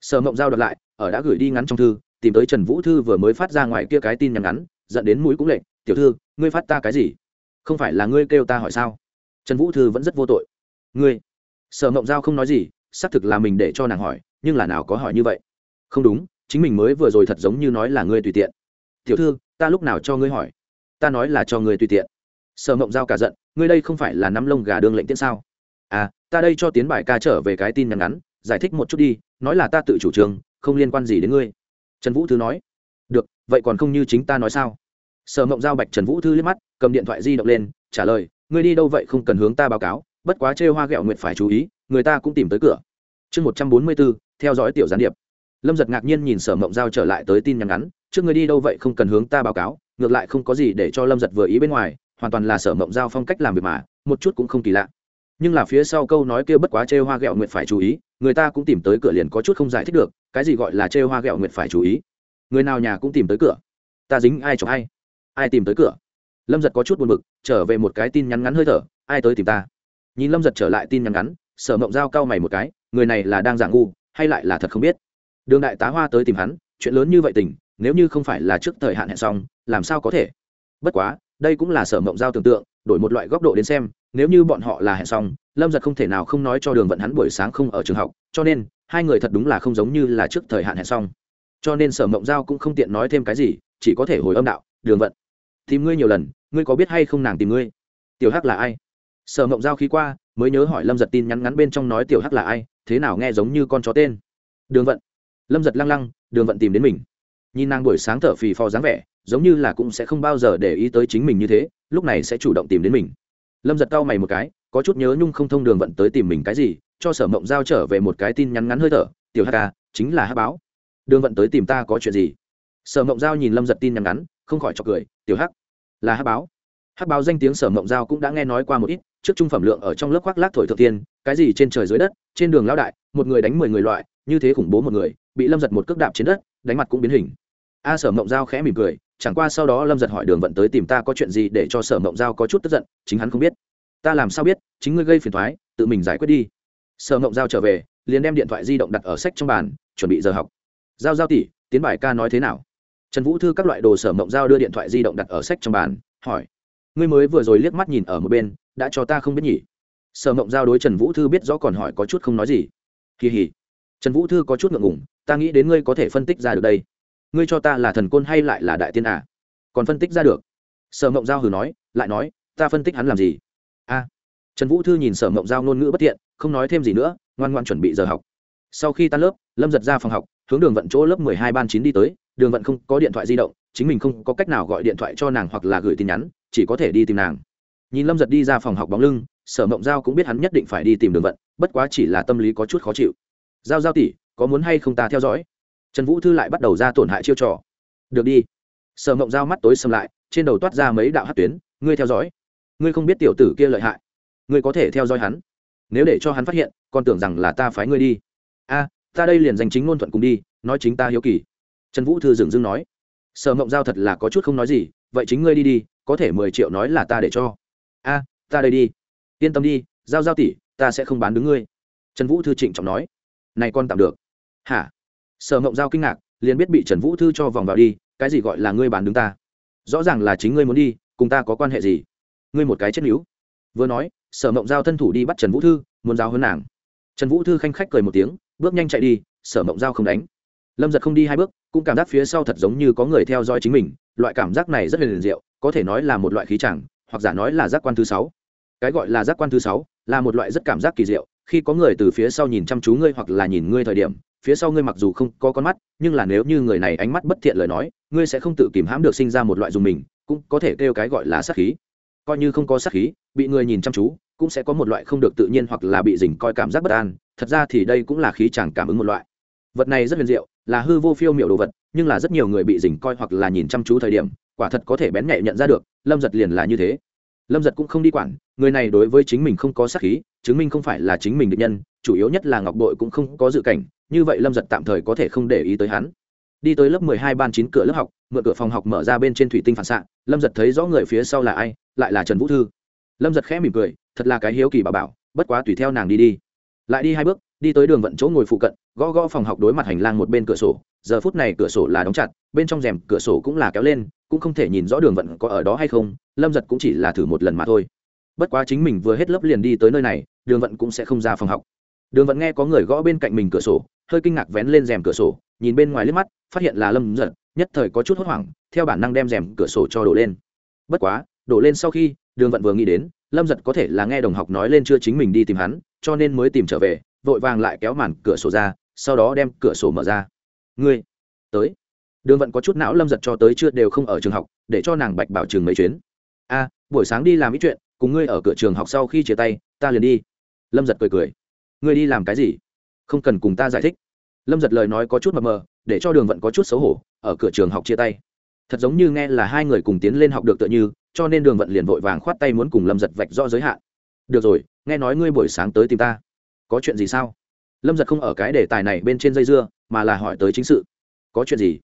Sở mộng giao đọc lại, ở đã gửi đi ngắn trong thư, tìm tới trần vũ thư vừa mới phát ra ngoài kia cái tin nhắn ngắn dẫn đến mũi cũng lệnh tiểu thư, ngươi phát ta cái gì? Không phải là ngươi kêu ta hỏi sao? Trần vũ thư vẫn rất vô tội. Ngươi? Sở mộng giao không nói gì, xác thực là mình để cho nàng hỏi, nhưng là nào có hỏi như vậy? Không đúng, chính mình mới vừa rồi thật giống như nói là ngươi tùy tiện. Tiểu thư, ta lúc nào cho ngươi hỏi? Ta nói là cho ngươi tùy tiện. Sở mộng giao cả giận ngươi đây không phải là nắm lông gà đương lệnh tiễn sao? À ta đây cho tiến bài ca trở về cái tin nhắn ngắn, giải thích một chút đi, nói là ta tự chủ trương không liên quan gì đến ngươi. Trần vũ thư nói. Được, vậy còn không như chính ta nói sao? Sở mộng giao bạch trần vũ thư liếc mắt, cầm điện thoại di động lên, trả lời, ngươi đi đâu vậy không cần hướng ta báo cáo, bất quá chê hoa ghẹo nguyện phải chú ý, người ta cũng tìm tới cửa. Chương một trăm bốn mươi bốn theo dõi tiểu gián điệp. Lâm giật ngạc nhiên nhìn sở mộng giao trở lại tới tin nhắn ngắn, trước ngươi đi đâu vậy không cần hướng ta báo cáo, ngược lại không có gì để cho lâm giật vừa ý bên ngoài hoàn toàn là sở mộng giao phong cách làm việc mà, một chút cũng không kỳ lạ. Nhưng là phía sau câu nói kia bất quá chê hoa ghẹo nguyện phải chú ý, người ta cũng tìm tới cửa liền có chút không giải thích được, cái gì gọi là chê hoa ghẹo nguyện phải chú ý? Người nào nhà cũng tìm tới cửa. Ta dính ai cho ai? Ai tìm tới cửa? Lâm giật có chút buồn b ự c trở về một cái tin nhắn ngắn hơi thở, ai tới tìm ta? Nhìn lâm giật trở lại tin nhắn ngắn, sở mộng giao cau mày một cái, người này là đang giả ngu, hay lại là thật không biết? Đường đại tá hoa tới tìm hắn, chuyện lớn như vậy tình, nếu như không phải là trước thời hạn hẹn xong, làm sao có thể? Bất quá đây cũng là sở mộng giao tưởng tượng, đổi một loại góc độ đến xem, nếu như bọn họ là hẹn xong, lâm giật không thể nào không nói cho đường vận hắn buổi sáng không ở trường học, cho nên, hai người thật đúng là không giống như là trước thời hạn hẹn xong. Cho nên sở mộng giao cũng không tiện nói thêm cái gì, chỉ có thể hồi âm đạo, đường vận, tìm ngươi nhiều lần, ngươi có biết hay không nàng tìm ngươi? Tiểu hắc là ai? Sở mộng giao khí qua, mới nhớ hỏi lâm giật tin nhắn ngắn bên trong nói, tiểu hắc là ai? Thế nào nghe giống như con chó tên? Đường vận. Lâm giật lăng lăng, đường vận tìm đến mình. Nhìn nàng buổi sáng thở phì phò dáng vẻ giống như là cũng sẽ không bao giờ để ý tới chính mình như thế, lúc này sẽ chủ động tìm đến mình. Lâm giật cau mày một cái, có chút nhớ nhung không thông đường vận tới tìm mình cái gì, cho sở mộng giao trở về một cái tin nhắn ngắn hơi thở, tiểu hk à, chính là hát báo. Đường vận tới tìm ta có chuyện gì? Sở mộng giao nhìn lâm giật tin nhắn ngắn, không khỏi chọc cười, tiểu hắc, là hát báo. Hát báo danh tiếng sở mộng giao cũng đã nghe nói qua một ít, trước trung phẩm lượng ở trong lớp khoác lác thổi thượng tiên, cái gì trên trời dưới đất, trên đường lao đại, một người đánh mười người loại, như thế khủng bố một người, bị lâm giật một cước đạp trên đất, đánh mặt cũng biến hình. A sở mộng giao khẽ mỉm cười chẳng qua sau đó lâm giật hỏi đường vận tới tìm ta có chuyện gì để cho sở mộng giao có chút tức giận, chính hắn không biết. Ta làm sao biết, chính ngươi gây phiền thoái, tự mình giải quyết đi. Sở mộng giao trở về, liền đem điện thoại di động đặt ở sách trong bàn, chuẩn bị giờ học. Giao giao tỷ, tiến bài ca nói thế nào? Trần vũ thư các loại đồ sở mộng giao đưa điện thoại di động đặt ở sách trong bàn, hỏi. Ngươi mới vừa rồi liếc mắt nhìn ở một bên, đã cho ta không biết nhỉ? Sở mộng giao đối trần vũ thư biết rõ còn hỏi có chút không nói gì. Kỳ hỉ. Trần vũ thư có chút ngượng ngủng ta nghĩ đến ngươi có thể phân tích ra được đây ngươi cho ta là thần côn hay lại là đại tiên à? Còn phân tích ra được. Sở mộng giao hừ nói, lại nói, ta phân tích hắn làm gì? A. Trần vũ thư nhìn sở mộng giao ngôn ngữ bất thiện không nói thêm gì nữa, ngoan ngoan chuẩn bị giờ học. Sau khi tan lớp, lâm giật ra phòng học, hướng đường vận chỗ lớp mười hai ban chín đi tới, đường vận không có điện thoại di động, chính mình không có cách nào gọi điện thoại cho nàng hoặc là gửi tin nhắn, chỉ có thể đi tìm nàng. Nhìn lâm giật đi ra phòng học bóng lưng, sở mộng giao cũng biết hắn nhất định phải đi tìm đường vận, bất quá chỉ là tâm lý có chút khó chịu. Giao giao tỷ, có muốn hay không ta theo dõi? Trần vũ thư lại bắt đầu ra tổn hại chiêu trò. Được đi. Sở mộng giao mắt tối xâm lại, trên đầu toát ra mấy đạo hát tuyến, ngươi theo dõi. Ngươi không biết tiểu tử kia lợi hại. Ngươi có thể theo dõi hắn. Nếu để cho hắn phát hiện, còn tưởng rằng là ta phái ngươi đi. A, ta đây liền danh chính ngôn thuận cùng đi, nói chính ta hiếu kỳ. Trần vũ thư dừng dưng nói. Sở mộng giao thật là có chút không nói gì, vậy chính ngươi đi đi, có thể mười triệu nói là ta để cho. A, ta đây đi. Yên tâm đi, giao giao tỷ, ta sẽ không bán đứng ngươi. Trần vũ thư trịnh trọng nói. Này con tạm được. Hả? Sở mộng giao kinh ngạc, liền biết bị trần vũ thư cho vòng vào đi, cái gì gọi là ngươi bán đứng ta? Rõ ràng là chính ngươi muốn đi, cùng ta có quan hệ gì? Ngươi một cái chết níu. Vừa nói, sở mộng giao thân thủ đi bắt trần vũ thư, muốn giao hơn nàng. Trần vũ thư khanh khách cười một tiếng, bước nhanh chạy đi, sở mộng giao không đánh. Lâm giật không đi hai bước, cũng cảm giác phía sau thật giống như có người theo dõi chính mình, loại cảm giác này rất liền diệu, có thể nói là một loại khí chẳng, hoặc giả nói là giác quan thứ sáu. Cái gọi là giác quan thứ sáu là một loại rất cảm giác kỳ diệu, khi có người từ phía sau nhìn chăm chú ngươi hoặc là nhìn ngươi thời điểm phía sau ngươi mặc dù không có con mắt, nhưng là nếu như người này ánh mắt bất thiện lời nói, ngươi sẽ không tự kìm hãm được sinh ra một loại dùng mình, cũng có thể kêu cái gọi là sát khí. Coi như không có sát khí, bị người nhìn chăm chú, cũng sẽ có một loại không được tự nhiên hoặc là bị dình coi cảm giác bất an. Thật ra thì đây cũng là khí chẳng cảm ứng một loại. Vật này rất huyền diệu, là hư vô phiêu miệu đồ vật, nhưng là rất nhiều người bị dình coi hoặc là nhìn chăm chú thời điểm, quả thật có thể bén nhạy nhận ra được, lâm giật liền là như thế. Lâm giật cũng không đi quản, người này đối với chính mình không có sát khí, chứng minh không phải là chính mình định nhân chủ yếu nhất là ngọc bội cũng không có dự cảnh, như vậy lâm giật tạm thời có thể không để ý tới hắn. Đi tới lớp mười hai ban chín cửa lớp học, mượn cửa phòng học mở ra bên trên thủy tinh phản xạ, lâm giật thấy rõ người phía sau là ai, lại là trần vũ thư. Lâm giật khẽ mỉm cười, thật là cái hiếu kỳ bà bảo, bất quá tùy theo nàng đi đi. Lại đi hai bước, đi tới đường vận chỗ ngồi phụ cận, gõ gõ phòng học đối mặt hành lang một bên cửa sổ, giờ phút này cửa sổ là đóng chặt, bên trong rèm cửa sổ cũng là kéo lên, cũng không thể nhìn rõ đường vận có ở đó hay không, lâm giật cũng chỉ là thử một lần mà thôi. Bất quá chính mình vừa hết lớp liền đi tới nơi này, đường vận cũng sẽ không ra phòng học đường vận nghe có người gõ bên cạnh mình cửa sổ, hơi kinh ngạc vén lên rèm cửa sổ, nhìn bên ngoài liếc mắt, phát hiện là lâm giật nhất thời có chút hốt hoảng, theo bản năng đem rèm cửa sổ cho đổ lên. Bất quá, đổ lên sau khi, đường vận vừa nghĩ đến, lâm giật có thể là nghe đồng học nói lên chưa chính mình đi tìm hắn, cho nên mới tìm trở về, vội vàng lại kéo màn cửa sổ ra, sau đó đem cửa sổ mở ra. Ngươi, tới. Đường vận có chút não lâm giật cho tới chưa đều không ở trường học, để cho nàng bạch bảo trường mấy chuyến. A, buổi sáng đi làm ít chuyện, cùng ngươi ở cửa trường học sau khi chia tay, ta liền đi. Lâm giật cười cười ngươi đi làm cái gì? Không cần cùng ta giải thích. Lâm giật lời nói có chút mờ mờ, để cho đường vận có chút xấu hổ, ở cửa trường học chia tay. Thật giống như nghe là hai người cùng tiến lên học được tựa như, cho nên đường vận liền vội vàng khoát tay muốn cùng lâm giật vạch rõ giới hạn. Được rồi, nghe nói ngươi buổi sáng tới tìm ta. Có chuyện gì sao? Lâm giật không ở cái đề tài này bên trên dây dưa, mà là hỏi tới chính sự. Có chuyện gì?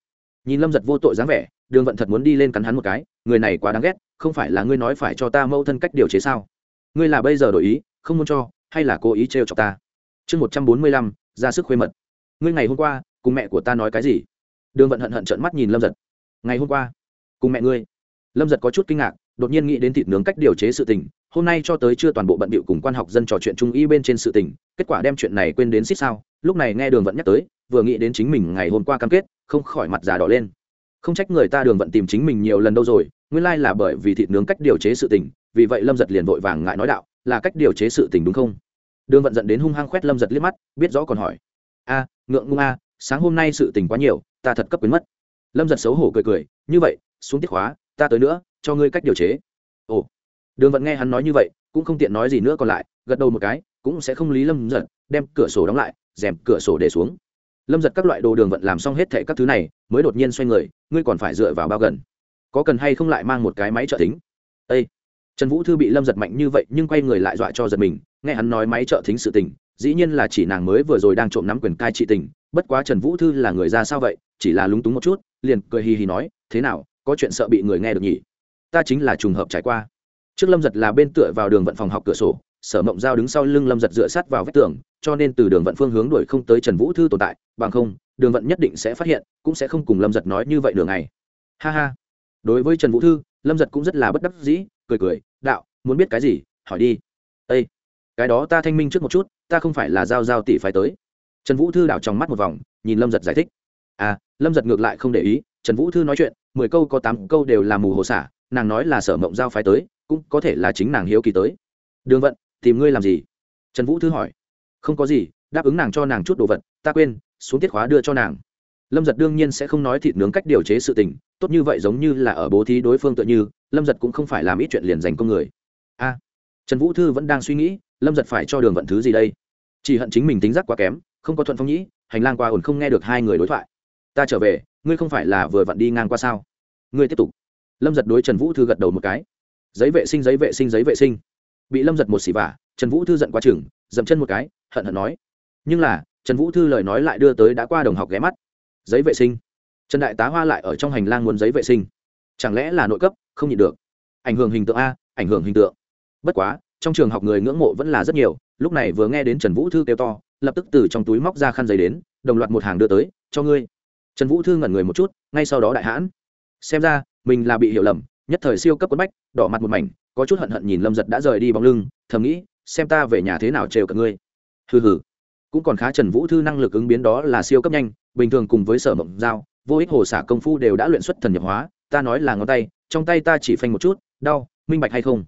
Nhìn lâm giật vô tội dáng vẻ, đường vận thật muốn đi lên cắn hắn một cái. Người này quá đáng ghét, không phải là ngươi nói phải cho ta mâu thân cách điều chế sao? Ngươi là bây giờ đổi ý, không muốn cho hay là cố ý trêu chọc ta? Chương một trăm bốn mươi lăm, ra sức khuê mật. Ngươi ngày hôm qua, cùng mẹ của ta nói cái gì? Đường vận hận hận trợn mắt nhìn lâm giật. Ngày hôm qua, cùng mẹ ngươi. Lâm giật có chút kinh ngạc, đột nhiên nghĩ đến thịt nướng cách điều chế sự tình, hôm nay cho tới chưa toàn bộ bận bịu cùng quan học dân trò chuyện trung y bên trên sự tình, kết quả đem chuyện này quên đến xích sao, lúc này nghe đường vận nhắc tới, vừa nghĩ đến chính mình ngày hôm qua cam kết, không khỏi mặt già đỏ lên. Không trách người ta đường vận tìm chính mình nhiều lần đâu rồi, nguyên lai là bởi vì thịt nướng cách điều chế sự tình, vì vậy lâm giật liền vội vàng ngại nói đạo là cách điều chế sự tình đúng không? Đường vận dẫn đến hung hăng khoét lâm giật liếc mắt biết rõ còn hỏi. A ngượng ngung a sáng hôm nay sự tình quá nhiều ta thật cấp quyến mất. Lâm giật xấu hổ cười cười như vậy xuống tiết hóa, ta tới nữa cho ngươi cách điều chế. Ồ. Đường vận nghe hắn nói như vậy cũng không tiện nói gì nữa còn lại gật đầu một cái cũng sẽ không lý lâm giật đem cửa sổ đóng lại rèm cửa sổ để xuống. Lâm giật các loại đồ đường vận làm xong hết thệ các thứ này mới đột nhiên xoay người ngươi còn phải dựa vào bao gần. Có cần hay không lại mang một cái máy trợ tính ây trần vũ thư bị lâm giật mạnh như vậy nhưng quay người lại dọa cho giật mình, nghe hắn nói máy trợ thính sự tình, dĩ nhiên là chỉ nàng mới vừa rồi đang trộm nắm quyền cai trị tình, bất quá trần vũ thư là người ra sao vậy, chỉ là lúng túng một chút, liền cười hì hì nói, thế nào, có chuyện sợ bị người nghe được nhỉ? Ta chính là trùng hợp trải qua. Trước lâm giật là bên tựa vào đường vận phòng học cửa sổ, sở mộng giao đứng sau lưng lâm giật dựa sát vào vách tường, cho nên từ đường vận phương hướng đuổi không tới trần vũ thư tồn tại, bằng không, đường vận nhất định sẽ phát hiện, cũng sẽ không cùng lâm giật nói như vậy đường này ha ha. Đối với trần vũ thư, lâm giật cũng rất là bất đắc dĩ cười cười, đạo, muốn biết cái gì? Hỏi đi. Â cái đó ta thanh minh trước một chút, ta không phải là giao giao tỷ phải tới. Trần vũ thư đảo trong mắt một vòng, nhìn lâm giật giải thích. À lâm giật ngược lại không để ý, trần vũ thư nói chuyện, mười câu có tám câu đều là mù hồ xả, nàng nói là sở mộng giao phái tới, cũng có thể là chính nàng hiếu kỳ tới. Đường vận, tìm ngươi làm gì? Trần vũ thư hỏi. Không có gì, đáp ứng nàng cho nàng chút đồ vật, ta quên, xuống tiết khóa đưa cho nàng lâm giật đương nhiên sẽ không nói thịt nướng cách điều chế sự tình, tốt như vậy giống như là ở bố thí đối phương tựa như, lâm giật cũng không phải làm ít chuyện liền dành công người. A, trần vũ thư vẫn đang suy nghĩ, lâm giật phải cho đường vận thứ gì đây? Chỉ hận chính mình tính giác quá kém, không có thuận phong nhĩ, hành lang qua ổn không nghe được hai người đối thoại. Ta trở về, ngươi không phải là vừa vặn đi ngang qua sao? Ngươi tiếp tục. Lâm giật đối trần vũ thư gật đầu một cái. Giấy vệ sinh, giấy vệ sinh, giấy vệ sinh. Bị lâm giật một xỉ vả, trần vũ thư giận quá chừng, dậm chân một cái, hận hận nói. Nhưng là, trần vũ thư lời nói lại đưa tới đã qua đồng học ghé mắt giấy vệ sinh. Trần đại tá hoa lại ở trong hành lang muốn giấy vệ sinh. Chẳng lẽ là nội cấp, không nhịn được. Ảnh hưởng hình tượng a, ảnh hưởng hình tượng. Bất quá, trong trường học người ngưỡng mộ vẫn là rất nhiều, lúc này vừa nghe đến trần vũ thư kêu to, lập tức từ trong túi móc ra khăn giấy đến, đồng loạt một hàng đưa tới, cho ngươi. Trần vũ thư ngẩn người một chút, ngay sau đó đại hãn. Xem ra, mình là bị hiểu lầm, nhất thời siêu cấp quất bách, đỏ mặt một mảnh, có chút hận hận nhìn lâm giật đã rời đi bóng lưng, thầm nghĩ, xem ta về nhà thế nào trêu cả ngươi. Hừ hừ. Cũng còn khá trần vũ thư năng lực ứng biến đó là siêu cấp nhanh bình thường cùng với sở mộng dao vô ích hồ xả công phu đều đã luyện xuất thần nhập hóa, ta nói là ngón tay, trong tay ta chỉ phanh một chút, đau, minh bạch hay không?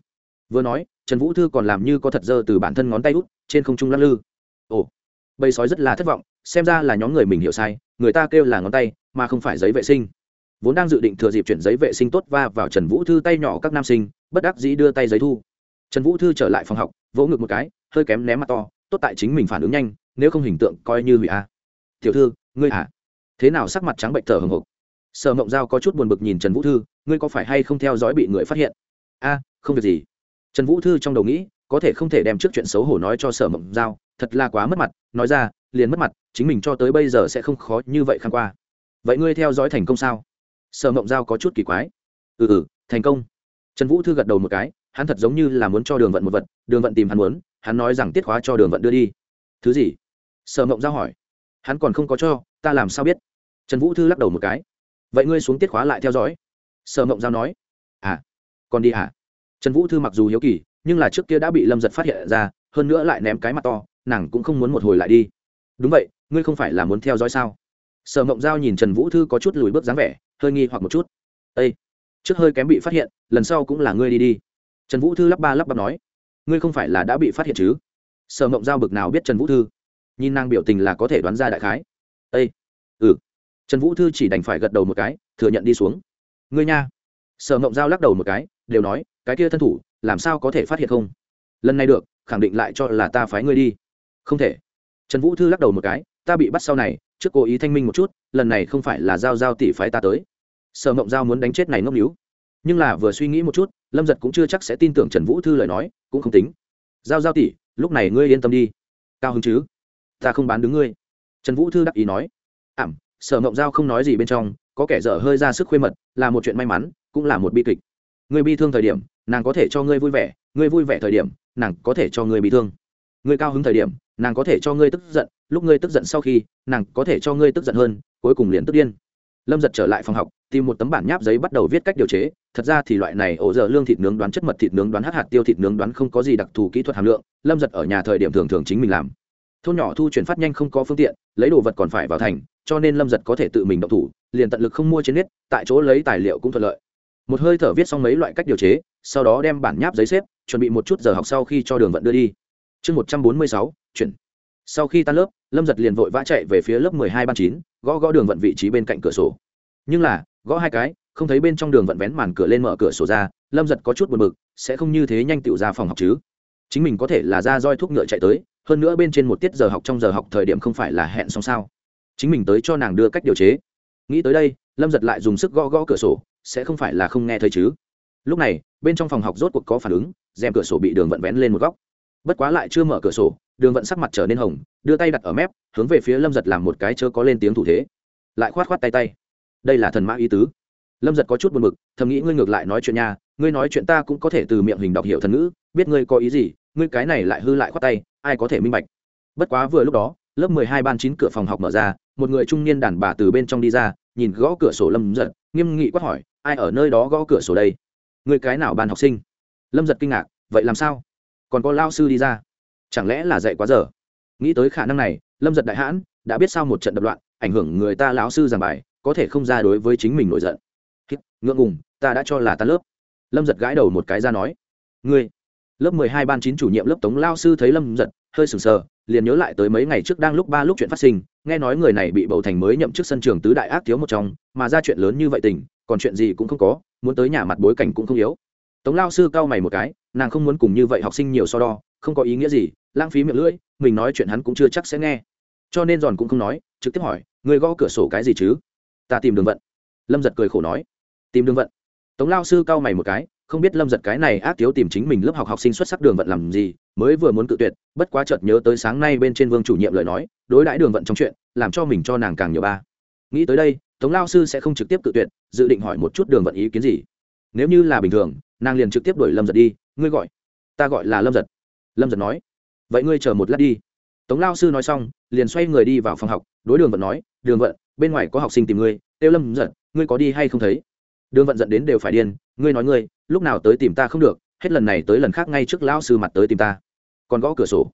Vừa nói, trần vũ thư còn làm như có thật dơ từ bản thân ngón tay út, trên không trung lắc lư. Ồ, bầy sói rất là thất vọng, xem ra là nhóm người mình hiểu sai, người ta kêu là ngón tay, mà không phải giấy vệ sinh. Vốn đang dự định thừa dịp chuyển giấy vệ sinh tốt va vào trần vũ thư tay nhỏ các nam sinh, bất đắc dĩ đưa tay giấy thu. Trần vũ thư trở lại phòng học, vỗ ngực một cái, hơi kém ném mặt to, tốt tại chính mình phản ứng nhanh, nếu không hình tượng coi như hủy a. Tiểu thư ngươi hả thế nào sắc mặt trắng bệnh thở hồng hộc sở mộng giao có chút buồn bực nhìn trần vũ thư, ngươi có phải hay không theo dõi bị người phát hiện? A, không việc gì. Trần vũ thư trong đầu nghĩ, có thể không thể đem trước chuyện xấu hổ nói cho sở mộng giao, thật là quá mất mặt, nói ra, liền mất mặt, chính mình cho tới bây giờ sẽ không khó như vậy khăn qua. Vậy ngươi theo dõi thành công sao? Sở mộng giao có chút kỳ quái. Ừ ừ thành công. Trần vũ thư gật đầu một cái, hắn thật giống như là muốn cho đường vận một vật, đường vận tìm hắn muốn, hắn nói rằng tiết khóa cho đường vận đưa đi. Thứ gì? Sở mộng giao hỏi hắn còn không có cho, ta làm sao biết? Trần vũ thư lắc đầu một cái. Vậy ngươi xuống tiết khóa lại theo dõi. Sở mộng giao nói. À còn đi à? Trần vũ thư mặc dù hiếu kỳ, nhưng là trước kia đã bị lâm giật phát hiện ra, hơn nữa lại ném cái mặt to, nàng cũng không muốn một hồi lại đi. Đúng vậy, ngươi không phải là muốn theo dõi sao? Sở mộng giao nhìn trần vũ thư có chút lùi bước dáng vẻ, hơi nghi hoặc một chút. Ây trước hơi kém bị phát hiện, lần sau cũng là ngươi đi đi. Trần vũ thư lắp ba lắp bắp nói. Ngươi không phải là đã bị phát hiện chứ? Sở mộng giao bực nào biết trần vũ thư? Nhìn nàng biểu tình là có thể đoán ra đại khái. Â ừ. Trần vũ thư chỉ đành phải gật đầu một cái, thừa nhận đi xuống. Ngươi nha. Sở ngộng giao lắc đầu một cái, đều nói, cái kia thân thủ, làm sao có thể phát hiện không? Lần này được, khẳng định lại cho là ta phái ngươi đi. Không thể. Trần vũ thư lắc đầu một cái, ta bị bắt sau này, trước cố ý thanh minh một chút, lần này không phải là giao giao tỷ phái ta tới. Sở ngộng giao muốn đánh chết này ngốc níu nhưng là vừa suy nghĩ một chút, lâm giật cũng chưa chắc sẽ tin tưởng trần vũ thư lời nói, cũng không tính. Giao giao tỷ, lúc này ngươi yên tâm đi. Cao hứng chứ? Ta không bán đứng ngươi. Trần vũ thư đắc ý nói. Ảm, sở mộng giao không nói gì bên trong, có kẻ dở hơi ra sức khuê mật, là một chuyện may mắn, cũng là một bi kịch. Ngươi bi thương thời điểm, nàng có thể cho ngươi vui vẻ, ngươi vui vẻ thời điểm, nàng có thể cho ngươi bị thương. Ngươi cao hứng thời điểm, nàng có thể cho ngươi tức giận, lúc ngươi tức giận sau khi, nàng có thể cho ngươi tức giận hơn, cuối cùng liền tức điên. Lâm giật trở lại phòng học, tìm một tấm bản nháp giấy bắt đầu viết cách điều chế, thật ra thì loại này ổ dở lương thịt nướng đoán chất mật thịt nướng đoán hát hạt tiêu thịt nướng đoán không có gì đặc thù kỹ thuật hàm lượng, lâm giật ở nhà thời điểm thường thường chính mình làm thôn nhỏ thu chuyển phát nhanh không có phương tiện, lấy đồ vật còn phải vào thành, cho nên lâm giật có thể tự mình động thủ, liền tận lực không mua trên nét, tại chỗ lấy tài liệu cũng thuận lợi. Một hơi thở viết xong mấy loại cách điều chế, sau đó đem bản nháp giấy xếp, chuẩn bị một chút giờ học sau khi cho đường vận đưa đi. Chương một trăm bốn mươi sáu, chuyển. Sau khi tan lớp, lâm giật liền vội vã chạy về phía lớp mười hai ban chín, gõ gõ đường vận vị trí bên cạnh cửa sổ. Nhưng là, gõ hai cái, không thấy bên trong đường vận vén màn cửa lên mở cửa sổ ra, lâm giật có chút buồn b ự c sẽ không như thế nhanh tựu ra phòng học chứ? Chính mình có thể là ra roi thuốc ngựa chạy tới hơn nữa bên trên một tiết giờ học trong giờ học thời điểm không phải là hẹn xong sao. Chính mình tới cho nàng đưa cách điều chế. Nghĩ tới đây, lâm giật lại dùng sức gõ gõ cửa sổ, sẽ không phải là không nghe thấy chứ. Lúc này, bên trong phòng học rốt cuộc có phản ứng, rèm cửa sổ bị đường vận vén lên một góc. Bất quá lại chưa mở cửa sổ, đường vận sắc mặt trở nên hồng, đưa tay đặt ở mép, hướng về phía lâm giật làm một cái chớ có lên tiếng thủ thế. Lại khoát khoát tay tay. Đây là thần mã ý tứ. Lâm giật có chút buồn b ự c thầm nghĩ ngươi ngược lại nói chuyện nha, ngươi nói chuyện ta cũng có thể từ miệng hình đọc hiểu thần ngữ, biết ngươi có ý gì ngươi cái này lại hư lại khoát tay, ai có thể minh bạch? Bất quá vừa lúc đó, lớp mười hai ban chín cửa phòng học mở ra, một người trung niên đàn bà từ bên trong đi ra, nhìn gõ cửa sổ lâm giật, nghiêm nghị quát hỏi, ai ở nơi đó gõ cửa sổ đây? Người cái nào ban học sinh? Lâm giật kinh ngạc, vậy làm sao? Còn có lao sư đi ra? Chẳng lẽ là dạy quá giờ? Nghĩ tới khả năng này, lâm giật đại hãn, đã biết sao một trận đập loạn, ảnh hưởng người ta lão sư giảng bài, có thể không ra đối với chính mình nổi giận. Ngượng ngùng, ta đã cho là ta lớp. Lâm giật gãi đầu một cái ra nói, ngươi lớp mười hai ban chín chủ nhiệm lớp tống lao sư thấy lâm giật, hơi sừng sờ, liền nhớ lại tới mấy ngày trước đang lúc ba lúc chuyện phát sinh, nghe nói người này bị bầu thành mới nhậm chức sân trường tứ đại ác thiếu một trong, mà ra chuyện lớn như vậy tình, còn chuyện gì cũng không có, muốn tới nhà mặt bối cảnh cũng không yếu. Tống lao sư cau mày một cái, nàng không muốn cùng như vậy học sinh nhiều so đo, không có ý nghĩa gì, lãng phí miệng lưỡi, mình nói chuyện hắn cũng chưa chắc sẽ nghe. Cho nên giòn cũng không nói, trực tiếp hỏi, người gõ cửa sổ cái gì chứ? Ta tìm đường vận. Lâm giật cười khổ nói. Tìm đường vận. Tống lao sư cau mày một cái không biết lâm giật cái này ác thiếu tìm chính mình lớp học học sinh xuất sắc đường vận làm gì, mới vừa muốn cự tuyệt, bất quá chợt nhớ tới sáng nay bên trên vương chủ nhiệm lời nói, đối đãi đường vận trong chuyện, làm cho mình cho nàng càng nhiều ba. Nghĩ tới đây, tống lao sư sẽ không trực tiếp cự tuyệt, dự định hỏi một chút đường vận ý kiến gì. Nếu như là bình thường, nàng liền trực tiếp đuổi lâm giật đi, ngươi gọi. Ta gọi là lâm giật. Lâm giật nói. Vậy ngươi chờ một lát đi. Tống lao sư nói xong, liền xoay người đi vào phòng học, đối đường vận nói, đường vận, bên ngoài có học sinh tìm ngươi, kêu lâm giật, ngươi có đi hay không thấy? Đường vận dẫn đến đều phải điên ngươi nói ngươi, lúc nào tới tìm ta không được, hết lần này tới lần khác ngay trước lão sư mặt tới tìm ta. Còn gõ cửa sổ.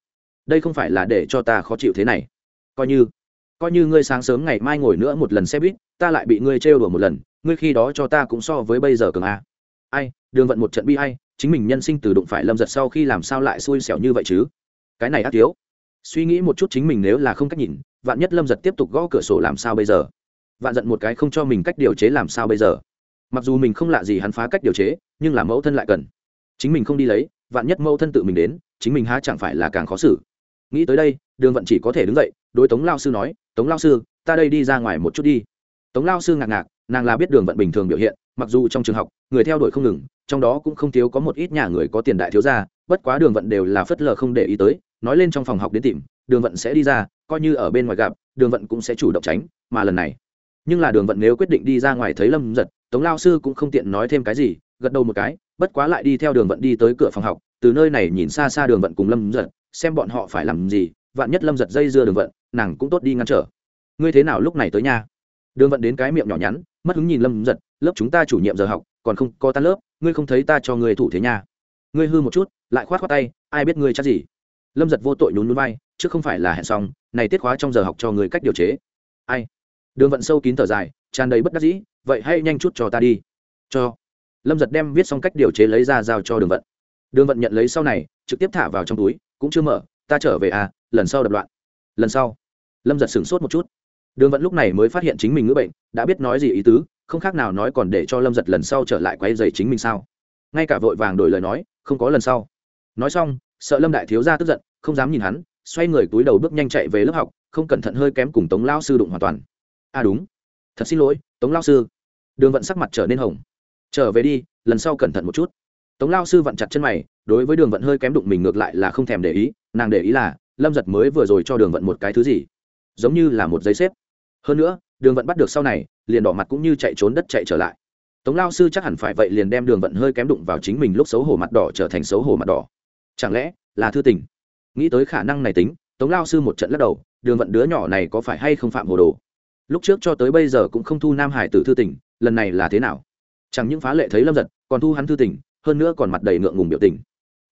Đây không phải là để cho ta khó chịu thế này. Coi như coi như ngươi sáng sớm ngày mai ngồi nữa một lần xe buýt, ta lại bị ngươi trêu đùa một lần, ngươi khi đó cho ta cũng so với bây giờ cường a. Ai, đường vận một trận bi ai, chính mình nhân sinh từ đụng phải lâm giật sau khi làm sao lại xui xẻo như vậy chứ? Cái này ác thiếu. Suy nghĩ một chút chính mình nếu là không cách nhìn, vạn nhất lâm giật tiếp tục gõ cửa sổ làm sao bây giờ? Vạn giận một cái không cho mình cách điều chế làm sao bây giờ? Mặc dù mình không lạ gì hắn phá cách điều chế, nhưng là mẫu thân lại cần. Chính mình không đi lấy, vạn nhất mẫu thân tự mình đến, chính mình há chẳng phải là càng khó xử. Nghĩ tới đây, đường vận chỉ có thể đứng dậy, đối tống lao sư nói, tống lao sư, ta đây đi ra ngoài một chút đi. Tống lao sư ngạc ngạc, nàng là biết đường vận bình thường biểu hiện, mặc dù trong trường học, người theo đuổi không ngừng, trong đó cũng không thiếu có một ít nhà người có tiền đại thiếu gia, bất quá đường vận đều là phất lờ không để ý tới, nói lên trong phòng học đến tìm, đường vận sẽ đi ra, coi như ở bên ngoài gặp, đường vận cũng sẽ chủ động tránh, mà lần này. Nhưng là đường vận nếu quyết định đi ra ngoài thấy lâm giật tống lao sư cũng không tiện nói thêm cái gì, gật đầu một cái, bất quá lại đi theo đường vận đi tới cửa phòng học, từ nơi này nhìn xa xa đường vận cùng lâm giật xem bọn họ phải làm gì, vạn nhất lâm giật dây dưa đường vận, nàng cũng tốt đi ngăn trở. Ngươi thế nào lúc này tới nhà đường vận đến cái miệng nhỏ nhắn, mất hứng nhìn lâm giật lớp chúng ta chủ nhiệm giờ học, còn không có tan lớp, ngươi không thấy ta cho ngươi thủ thế nhà ngươi hư một chút, lại khoát khoát tay, ai biết ngươi chắc gì? Lâm giật vô tội nhún núi bay chứ không phải là hẹn xong, này tiết khóa trong giờ học cho người cách điều chế. Ai? Đường vận sâu kín thở dài, tràn đầy bất đắc dĩ vậy hãy nhanh chút cho ta đi. Cho. Lâm giật đem viết xong cách điều chế lấy ra giao cho đường vận. Đường vận nhận lấy sau này, trực tiếp thả vào trong túi, cũng chưa mở, ta trở về à lần sau đập loạn. Lần sau, lâm giật sửng sốt một chút. Đường vận lúc này mới phát hiện chính mình ngữ bệnh, đã biết nói gì ý tứ, không khác nào nói còn để cho lâm giật lần sau trở lại quay dày chính mình sao? Ngay cả vội vàng đổi lời nói, không có lần sau. Nói xong, sợ lâm đại thiếu ra tức giận, không dám nhìn hắn, xoay người túi đầu bước nhanh chạy về lớp học, không cẩn thận hơi kém cùng tống lao sư đụng hoàn toàn. À đúng thật xin lỗi, tống lao sư. Đường vận sắc mặt trở nên hồng. Trở về đi, lần sau cẩn thận một chút. Tống lao sư vặn chặt chân mày, đối với đường vận hơi kém đụng mình ngược lại là không thèm để ý, nàng để ý là, lâm giật mới vừa rồi cho đường vận một cái thứ gì? Giống như là một giấy xếp. Hơn nữa, đường vận bắt được sau này, liền đỏ mặt cũng như chạy trốn đất chạy trở lại. Tống lao sư chắc hẳn phải vậy liền đem đường vận hơi kém đụng vào chính mình lúc xấu hổ mặt đỏ trở thành xấu hổ mặt đỏ. Chẳng lẽ là thư tình? Nghĩ tới khả năng này tính, tống lao sư một trận lắc đầu, đường vận đứa nhỏ này có phải hay không phạm hồ đồ? Lúc trước cho tới bây giờ cũng không thu nam hải tử thư tỉnh lần này là thế nào? Chẳng những phá lệ thấy lâm giật, còn thu hắn thư tỉnh hơn nữa còn mặt đầy ngượng ngùng biểu tình.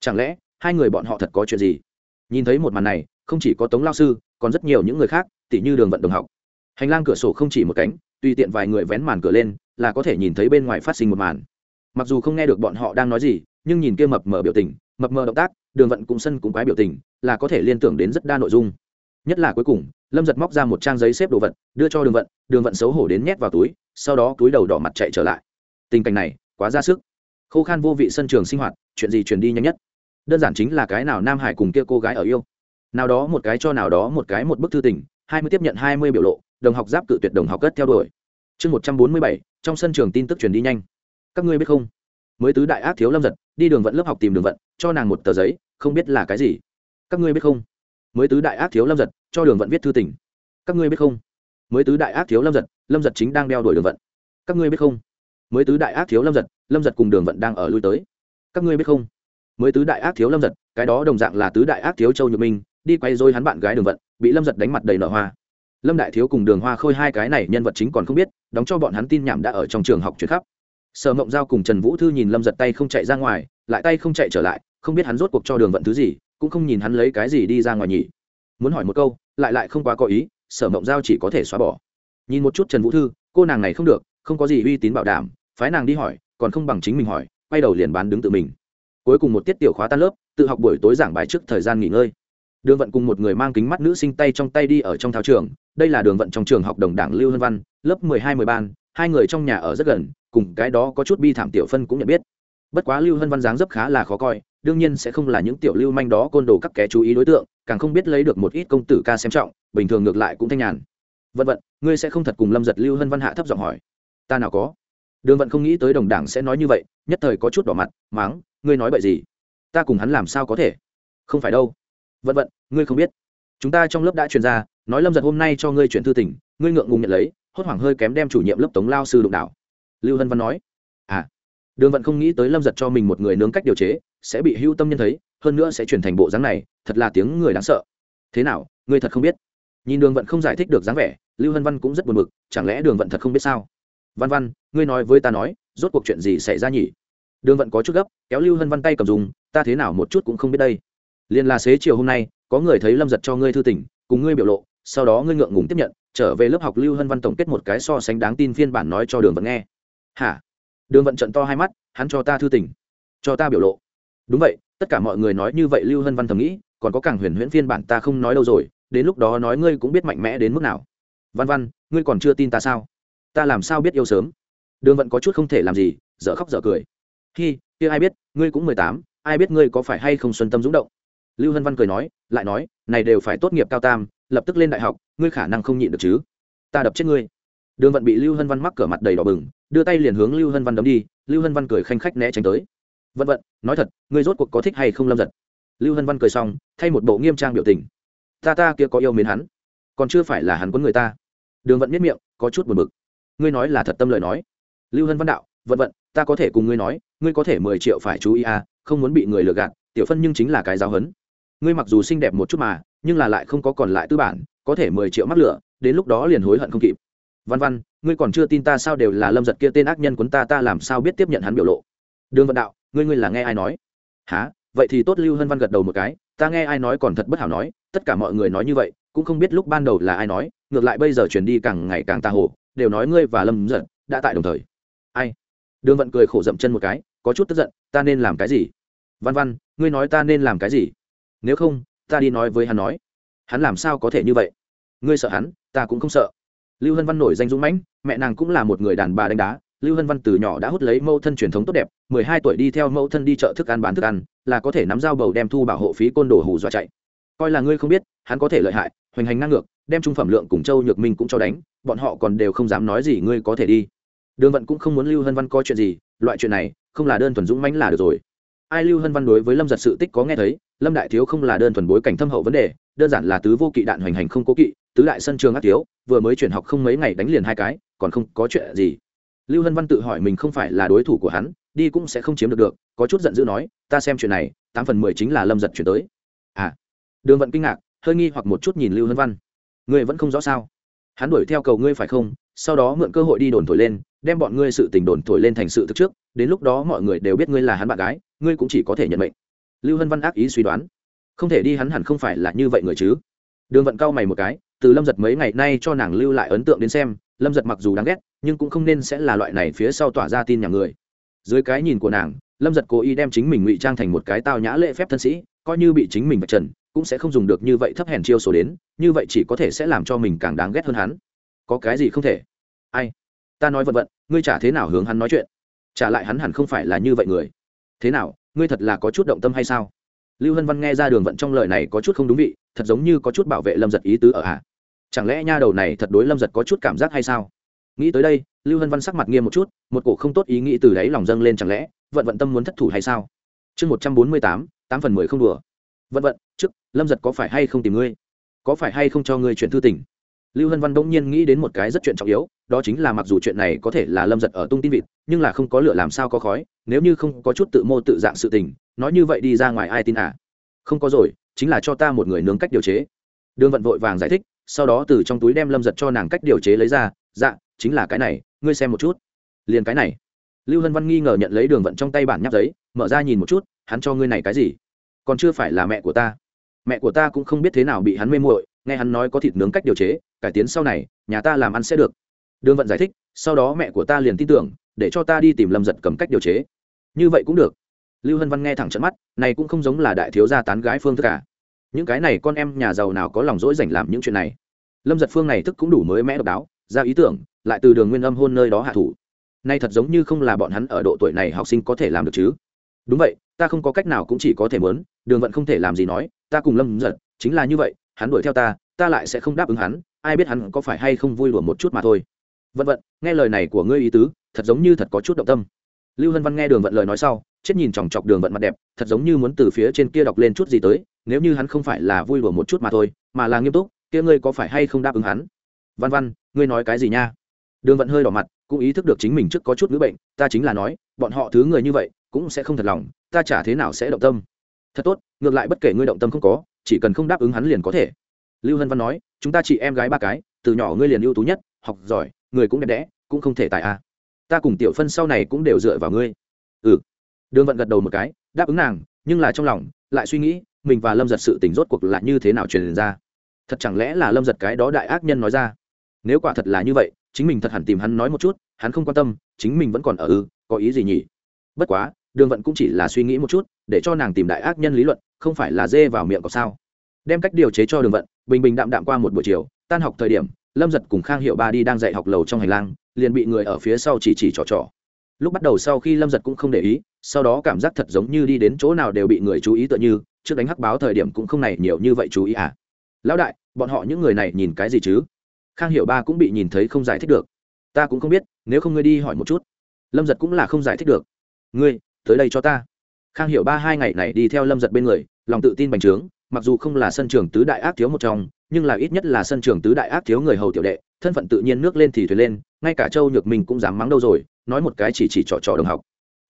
Chẳng lẽ, hai người bọn họ thật có chuyện gì? Nhìn thấy một màn này, không chỉ có tống lao sư, còn rất nhiều những người khác, tỉ như đường vận đồng học. Hành lang cửa sổ không chỉ một cánh, tùy tiện vài người vén màn cửa lên, là có thể nhìn thấy bên ngoài phát sinh một màn. Mặc dù không nghe được bọn họ đang nói gì, nhưng nhìn kia mập mờ biểu tình, mập mờ động tác, đường vận cũng sân cũng quái biểu tình, là có thể liên tưởng đến rất đa nội dung nhất là cuối cùng, lâm giật móc ra một trang giấy xếp đồ vật, đưa cho đường vận đường vận xấu hổ đến nhét vào túi, sau đó túi đầu đỏ mặt chạy trở lại. Tình cảnh này, quá ra sức. Khô khan vô vị sân trường sinh hoạt, chuyện gì truyền đi nhanh nhất? Đơn giản chính là cái nào nam hải cùng kia cô gái ở yêu. Nào đó một cái cho nào đó một cái một bức thư tình, hai mươi tiếp nhận hai mươi biểu lộ, đồng học giáp cự tuyệt đồng học cất theo đuổi. Chương một trăm bốn mươi bảy, trong sân trường tin tức truyền đi nhanh. Các ngươi biết không? Mới tứ đại ác thiếu lâm giật, đi đường vận lớp học tìm đường vận, cho nàng một tờ giấy, không biết là cái gì. Các ngươi biết không? Mới tứ đại ác thiếu lâm giật, cho đường vận viết thư tình. Các ngươi biết không? Mới tứ đại ác thiếu lâm giật lâm giật chính đang đeo đuổi đường vận. Các ngươi biết không? Mới tứ đại ác thiếu lâm giật lâm giật cùng đường vận đang ở lui tới. Các ngươi biết không? Mới tứ đại ác thiếu lâm giật, cái đó đồng dạng là tứ đại ác thiếu châu nhược minh, đi quay dôi hắn bạn gái đường vận, bị lâm giật đánh mặt đầy nở hoa. Lâm đại thiếu cùng đường hoa khôi hai cái này nhân vật chính còn không biết, đóng cho bọn hắn tin nhảm đã ở trong trường học chuyển khắp. Sở mộng giao cùng trần vũ thư nhìn lâm giật tay không chạy ra ngoài, lại tay không chạy trở lại, không biết hắn rốt cuộc cho đường vận thứ gì cũng không nhìn hắn lấy cái gì đi ra ngoài nhỉ. Muốn hỏi một câu, lại lại không quá có ý, sở mộng giao chỉ có thể xóa bỏ. Nhìn một chút trần vũ thư, cô nàng này không được, không có gì uy tín bảo đảm, phái nàng đi hỏi, còn không bằng chính mình hỏi, quay đầu liền bán đứng tự mình. Cuối cùng một tiết tiểu khóa tan lớp, tự học buổi tối giảng bài trước thời gian nghỉ ngơi. Đường vận cùng một người mang kính mắt nữ sinh tay trong tay đi ở trong thao trường, đây là đường vận trong trường học đồng đảng lưu hân văn, lớp mười hai mười ban hai người trong nhà ở rất gần, cùng cái đó có chút bi thảm tiểu phân cũng nhận biết bất quá lưu hân văn dáng dấp khá là khó coi, đương nhiên sẽ không là những tiểu lưu manh đó côn đồ các kẻ chú ý đối tượng, càng không biết lấy được một ít công tử ca xem trọng, bình thường ngược lại cũng thanh nhàn. Vận vận ngươi sẽ không thật cùng lâm giật lưu hân văn hạ thấp giọng hỏi. Ta nào có? Đường vận không nghĩ tới đồng đảng sẽ nói như vậy, nhất thời có chút đỏ mặt máng ngươi nói bậy gì? Ta cùng hắn làm sao có thể? Không phải đâu. Vận vận ngươi không biết. Chúng ta trong lớp đã truyền ra, nói lâm giật hôm nay cho ngươi chuyển thư tỉnh ngươi ngượng ngùng nhận lấy, hốt hoảng hơi kém đem chủ nhiệm lớp tống lao sư đụng đảo. Lưu hân văn nói. À đường vận không nghĩ tới lâm giật cho mình một người nướng cách điều chế, sẽ bị hưu tâm nhân thấy, hơn nữa sẽ chuyển thành bộ dáng này, thật là tiếng người đáng sợ. Thế nào, ngươi thật không biết? Nhìn đường vận không giải thích được dáng vẻ, lưu hân văn cũng rất buồn bực, chẳng lẽ đường vận thật không biết sao? Văn văn, ngươi nói với ta nói, rốt cuộc chuyện gì xảy ra nhỉ? Đường vận có chút gấp, kéo lưu hân văn tay cầm dùng, ta thế nào một chút cũng không biết đây. Liền là xế chiều hôm nay, có người thấy lâm giật cho ngươi thư tỉnh cùng ngươi biểu lộ, sau đó ngươi ngượng ngùng tiếp nhận, trở về lớp học lưu hân văn tổng kết một cái so sánh đáng tin phiên bản nói cho đường vận nghe. Hả? Đường vận trận to hai mắt hắn cho ta thư tình, cho ta biểu lộ. Đúng vậy tất cả mọi người nói như vậy lưu hân văn thầm nghĩ còn có càng huyền huyễn phiên bản ta không nói đâu rồi đến lúc đó nói ngươi cũng biết mạnh mẽ đến mức nào. Văn văn ngươi còn chưa tin ta sao? Ta làm sao biết yêu sớm? Đường vận có chút không thể làm gì dở khóc dở cười. Khi kia ai biết ngươi cũng mười tám ai biết ngươi có phải hay không xuân tâm dũng động? Lưu hân văn cười nói lại nói này đều phải tốt nghiệp cao tam lập tức lên đại học ngươi khả năng không nhịn được chứ? Ta đập chết ngươi. Đường vận bị lưu hân văn mắc cửa mặt đầy đỏ bừng đưa tay liền hướng lưu hân văn đấm đi, lưu hân văn cười khanh khách né tránh tới. Vân vận, nói thật, ngươi rốt cuộc có thích hay không lâm giật? Lưu hân văn cười xong, thay một bộ nghiêm trang biểu tình. Ta ta kia có yêu mến hắn, còn chưa phải là hắn quấn người ta. Đường vận miết miệng, có chút buồn bực. Ngươi nói là thật tâm lời nói. Lưu hân văn đạo, vận vận, ta có thể cùng ngươi nói, ngươi có thể mười triệu phải chú ý à không muốn bị người lừa gạt, tiểu phân nhưng chính là cái giáo hấn. Ngươi mặc dù xinh đẹp một chút mà, nhưng là lại không có còn lại tư bản, có thể mười triệu mắc lửa, đến lúc đó liền hối hận không kịp văn văn, ngươi còn chưa tin ta sao đều là lâm giật kia tên ác nhân quấn ta ta làm sao biết tiếp nhận hắn biểu lộ? Đường vận đạo, ngươi ngươi là nghe ai nói? Há vậy thì tốt, lưu hân văn gật đầu một cái, ta nghe ai nói còn thật bất hảo nói, tất cả mọi người nói như vậy, cũng không biết lúc ban đầu là ai nói, ngược lại bây giờ chuyển đi càng ngày càng tà hồ, đều nói ngươi và lâm giật đã tại đồng thời. Ai? Đường vận cười khổ dậm chân một cái, có chút tức giận, ta nên làm cái gì? Văn văn, ngươi nói ta nên làm cái gì? Nếu không, ta đi nói với hắn nói. Hắn làm sao có thể như vậy? Ngươi sợ hắn, ta cũng không sợ lưu hân văn nổi danh dũng mãnh, mẹ nàng cũng là một người đàn bà đánh đá. Lưu hân văn từ nhỏ đã hút lấy mẫu thân truyền thống tốt đẹp, mười hai tuổi đi theo mẫu thân đi chợ thức ăn bán thức ăn, là có thể nắm dao bầu đem thu bảo hộ phí côn đồ hù dọa chạy. Coi là ngươi không biết, hắn có thể lợi hại, hoành hành ngang ngược, đem trung phẩm lượng cùng châu nhược minh cũng cho đánh, bọn họ còn đều không dám nói gì ngươi có thể đi. Đường vận cũng không muốn lưu hân văn coi chuyện gì, loại chuyện này, không là đơn thuần dũng mãnh là được rồi. Ai lưu hân văn đối với lâm giật sự tích có nghe thấy, lâm đại thiếu không là đơn thuần bối cảnh thâm hậu vấn đề, đơn giản là tứ vô kỵ đạn hoành hành không cố kỵ tứ đại sân trường ác thiếu, vừa mới chuyển học không mấy ngày đánh liền hai cái, còn không có chuyện gì. Lưu hân văn tự hỏi mình không phải là đối thủ của hắn, đi cũng sẽ không chiếm được được, có chút giận dữ nói, ta xem chuyện này, tám phần mười chính là lâm giật chuyển tới. À. Đường vận kinh ngạc, hơi nghi hoặc một chút nhìn lưu hân văn. Người vẫn không rõ sao? Hắn đuổi theo cầu ngươi phải không? Sau đó mượn cơ hội đi đồn thổi lên, đem bọn ngươi sự tình đồn thổi lên thành sự thực trước, đến lúc đó mọi người đều biết ngươi là hắn bạn gái, ngươi cũng chỉ có thể nhận mệnh. Lưu hân văn ác ý suy đoán. Không thể đi hắn hẳn không phải là như vậy người chứ? Đường vận cao mày một cái từ lâm giật mấy ngày nay cho nàng lưu lại ấn tượng đến xem, lâm giật mặc dù đáng ghét, nhưng cũng không nên sẽ là loại này phía sau tỏa ra tin nhà người. Dưới cái nhìn của nàng, lâm giật cố ý đem chính mình ngụy trang thành một cái tao nhã lễ phép thân sĩ, coi như bị chính mình vạch trần, cũng sẽ không dùng được như vậy thấp hèn chiêu số đến, như vậy chỉ có thể sẽ làm cho mình càng đáng ghét hơn hắn. Có cái gì không thể? Ai? Ta nói vận vận ngươi trả thế nào hướng hắn nói chuyện? Trả lại hắn hẳn không phải là như vậy người. Thế nào, ngươi thật là có chút động tâm hay sao? Lưu hân văn nghe ra đường vận trong lời này có chút không đúng vị, thật giống như có chút bảo vệ lâm giật ý tứ ở hạ chẳng lẽ nha đầu này thật đối lâm giật có chút cảm giác hay sao? Nghĩ tới đây, lưu hân văn sắc mặt nghiêm một chút, một cổ không tốt ý nghĩ từ đáy lòng dâng lên chẳng lẽ, vận vận tâm muốn thất thủ hay sao? Chương một trăm bốn mươi tám tám phần mười không đùa. Vận vận, trước, lâm giật có phải hay không tìm ngươi? Có phải hay không cho ngươi chuyển thư tình? Lưu hân văn đông nhiên nghĩ đến một cái rất chuyện trọng yếu, đó chính là mặc dù chuyện này có thể là lâm giật ở tung tin vịt, nhưng là không có lửa làm sao có khói, nếu như không có chút tự mô tự dạng sự tình, nói như vậy đi ra ngoài ai tin à? Không có rồi, chính là cho ta một người nướng cách điều chế. Đường vận vội vàng giải thích sau đó từ trong túi đem lâm giật cho nàng cách điều chế lấy ra dạ chính là cái này, ngươi xem một chút. Liền cái này. Lưu hân văn nghi ngờ nhận lấy đường vận trong tay bản nháp giấy, mở ra nhìn một chút, hắn cho ngươi này cái gì? Còn chưa phải là mẹ của ta. Mẹ của ta cũng không biết thế nào bị hắn mê muội, nghe hắn nói có thịt nướng cách điều chế, cải tiến sau này, nhà ta làm ăn sẽ được. Đường vận giải thích, sau đó mẹ của ta liền tin tưởng, để cho ta đi tìm lâm giật cầm cách điều chế. Như vậy cũng được. Lưu hân văn nghe thẳng trận mắt, này cũng không giống là đại thiếu gia tán gái phương thức cả những cái này con em nhà giàu nào có lòng dỗi dành làm những chuyện này? Lâm giật phương này thức cũng đủ mới mẽ độc đáo, ra ý tưởng, lại từ đường nguyên âm hôn nơi đó hạ thủ. Nay thật giống như không là bọn hắn ở độ tuổi này học sinh có thể làm được chứ. Đúng vậy, ta không có cách nào cũng chỉ có thể mớn đường vận không thể làm gì nói, ta cùng lâm giật, chính là như vậy, hắn đuổi theo ta ta lại sẽ không đáp ứng hắn, ai biết hắn có phải hay không vui đùa một chút mà thôi. Vận vận, nghe lời này của ngươi ý tứ, thật giống như thật có chút động tâm. Lưu hân văn nghe đường vận lời nói sau, chết nhìn chòng chọc đường vận mặt đẹp, thật giống như muốn từ phía trên kia đọc lên chút gì tới nếu như hắn không phải là vui đùa một chút mà thôi, mà là nghiêm túc, kia ngươi có phải hay không đáp ứng hắn? Văn văn, ngươi nói cái gì nha? Đường vận hơi đỏ mặt, cũng ý thức được chính mình trước có chút ngữ bệnh, ta chính là nói, bọn họ thứ người như vậy, cũng sẽ không thật lòng, ta chả thế nào sẽ động tâm. Thật tốt, ngược lại bất kể ngươi động tâm không có, chỉ cần không đáp ứng hắn liền có thể. Lưu hân văn nói, chúng ta chị em gái ba cái, từ nhỏ ngươi liền ưu tú nhất, học giỏi, người cũng đẹp đẽ, cũng không thể tại a. Ta cùng tiểu phân sau này cũng đều dựa vào ngươi. Ừ. Đường vận gật đầu một cái, đáp ứng nàng, nhưng là trong lòng lại suy nghĩ, mình và lâm giật sự tình rốt cuộc là như thế nào truyền ra? Thật chẳng lẽ là lâm giật cái đó đại ác nhân nói ra? Nếu quả thật là như vậy, chính mình thật hẳn tìm hắn nói một chút, hắn không quan tâm, chính mình vẫn còn ở ư, có ý gì nhỉ? Bất quá, đường vận cũng chỉ là suy nghĩ một chút, để cho nàng tìm đại ác nhân lý luận, không phải là dê vào miệng có sao? Đem cách điều chế cho đường vận, bình bình đạm đạm qua một buổi chiều, tan học thời điểm, lâm giật cùng khang hiệu ba đi đang dạy học lầu trong hành lang, liền bị người ở phía sau chỉ chỉ trò trò lúc bắt đầu sau khi lâm giật cũng không để ý, sau đó cảm giác thật giống như đi đến chỗ nào đều bị người chú ý tựa như, trước đánh hắc báo thời điểm cũng không này nhiều như vậy chú ý à. Lão đại, bọn họ những người này nhìn cái gì chứ? Khang hiểu ba cũng bị nhìn thấy không giải thích được. Ta cũng không biết, nếu không ngươi đi hỏi một chút. Lâm giật cũng là không giải thích được. Ngươi, tới đây cho ta. Khang hiểu ba hai ngày này đi theo lâm giật bên người, lòng tự tin bành trướng, mặc dù không là sân trường tứ đại ác thiếu một trong, nhưng là ít nhất là sân trường tứ đại ác thiếu người hầu tiểu đệ, thân phận tự nhiên nước lên thì thuyền lên ngay cả châu nhược minh cũng dám mắng đâu rồi, nói một cái chỉ chỉ trò trò đồng học.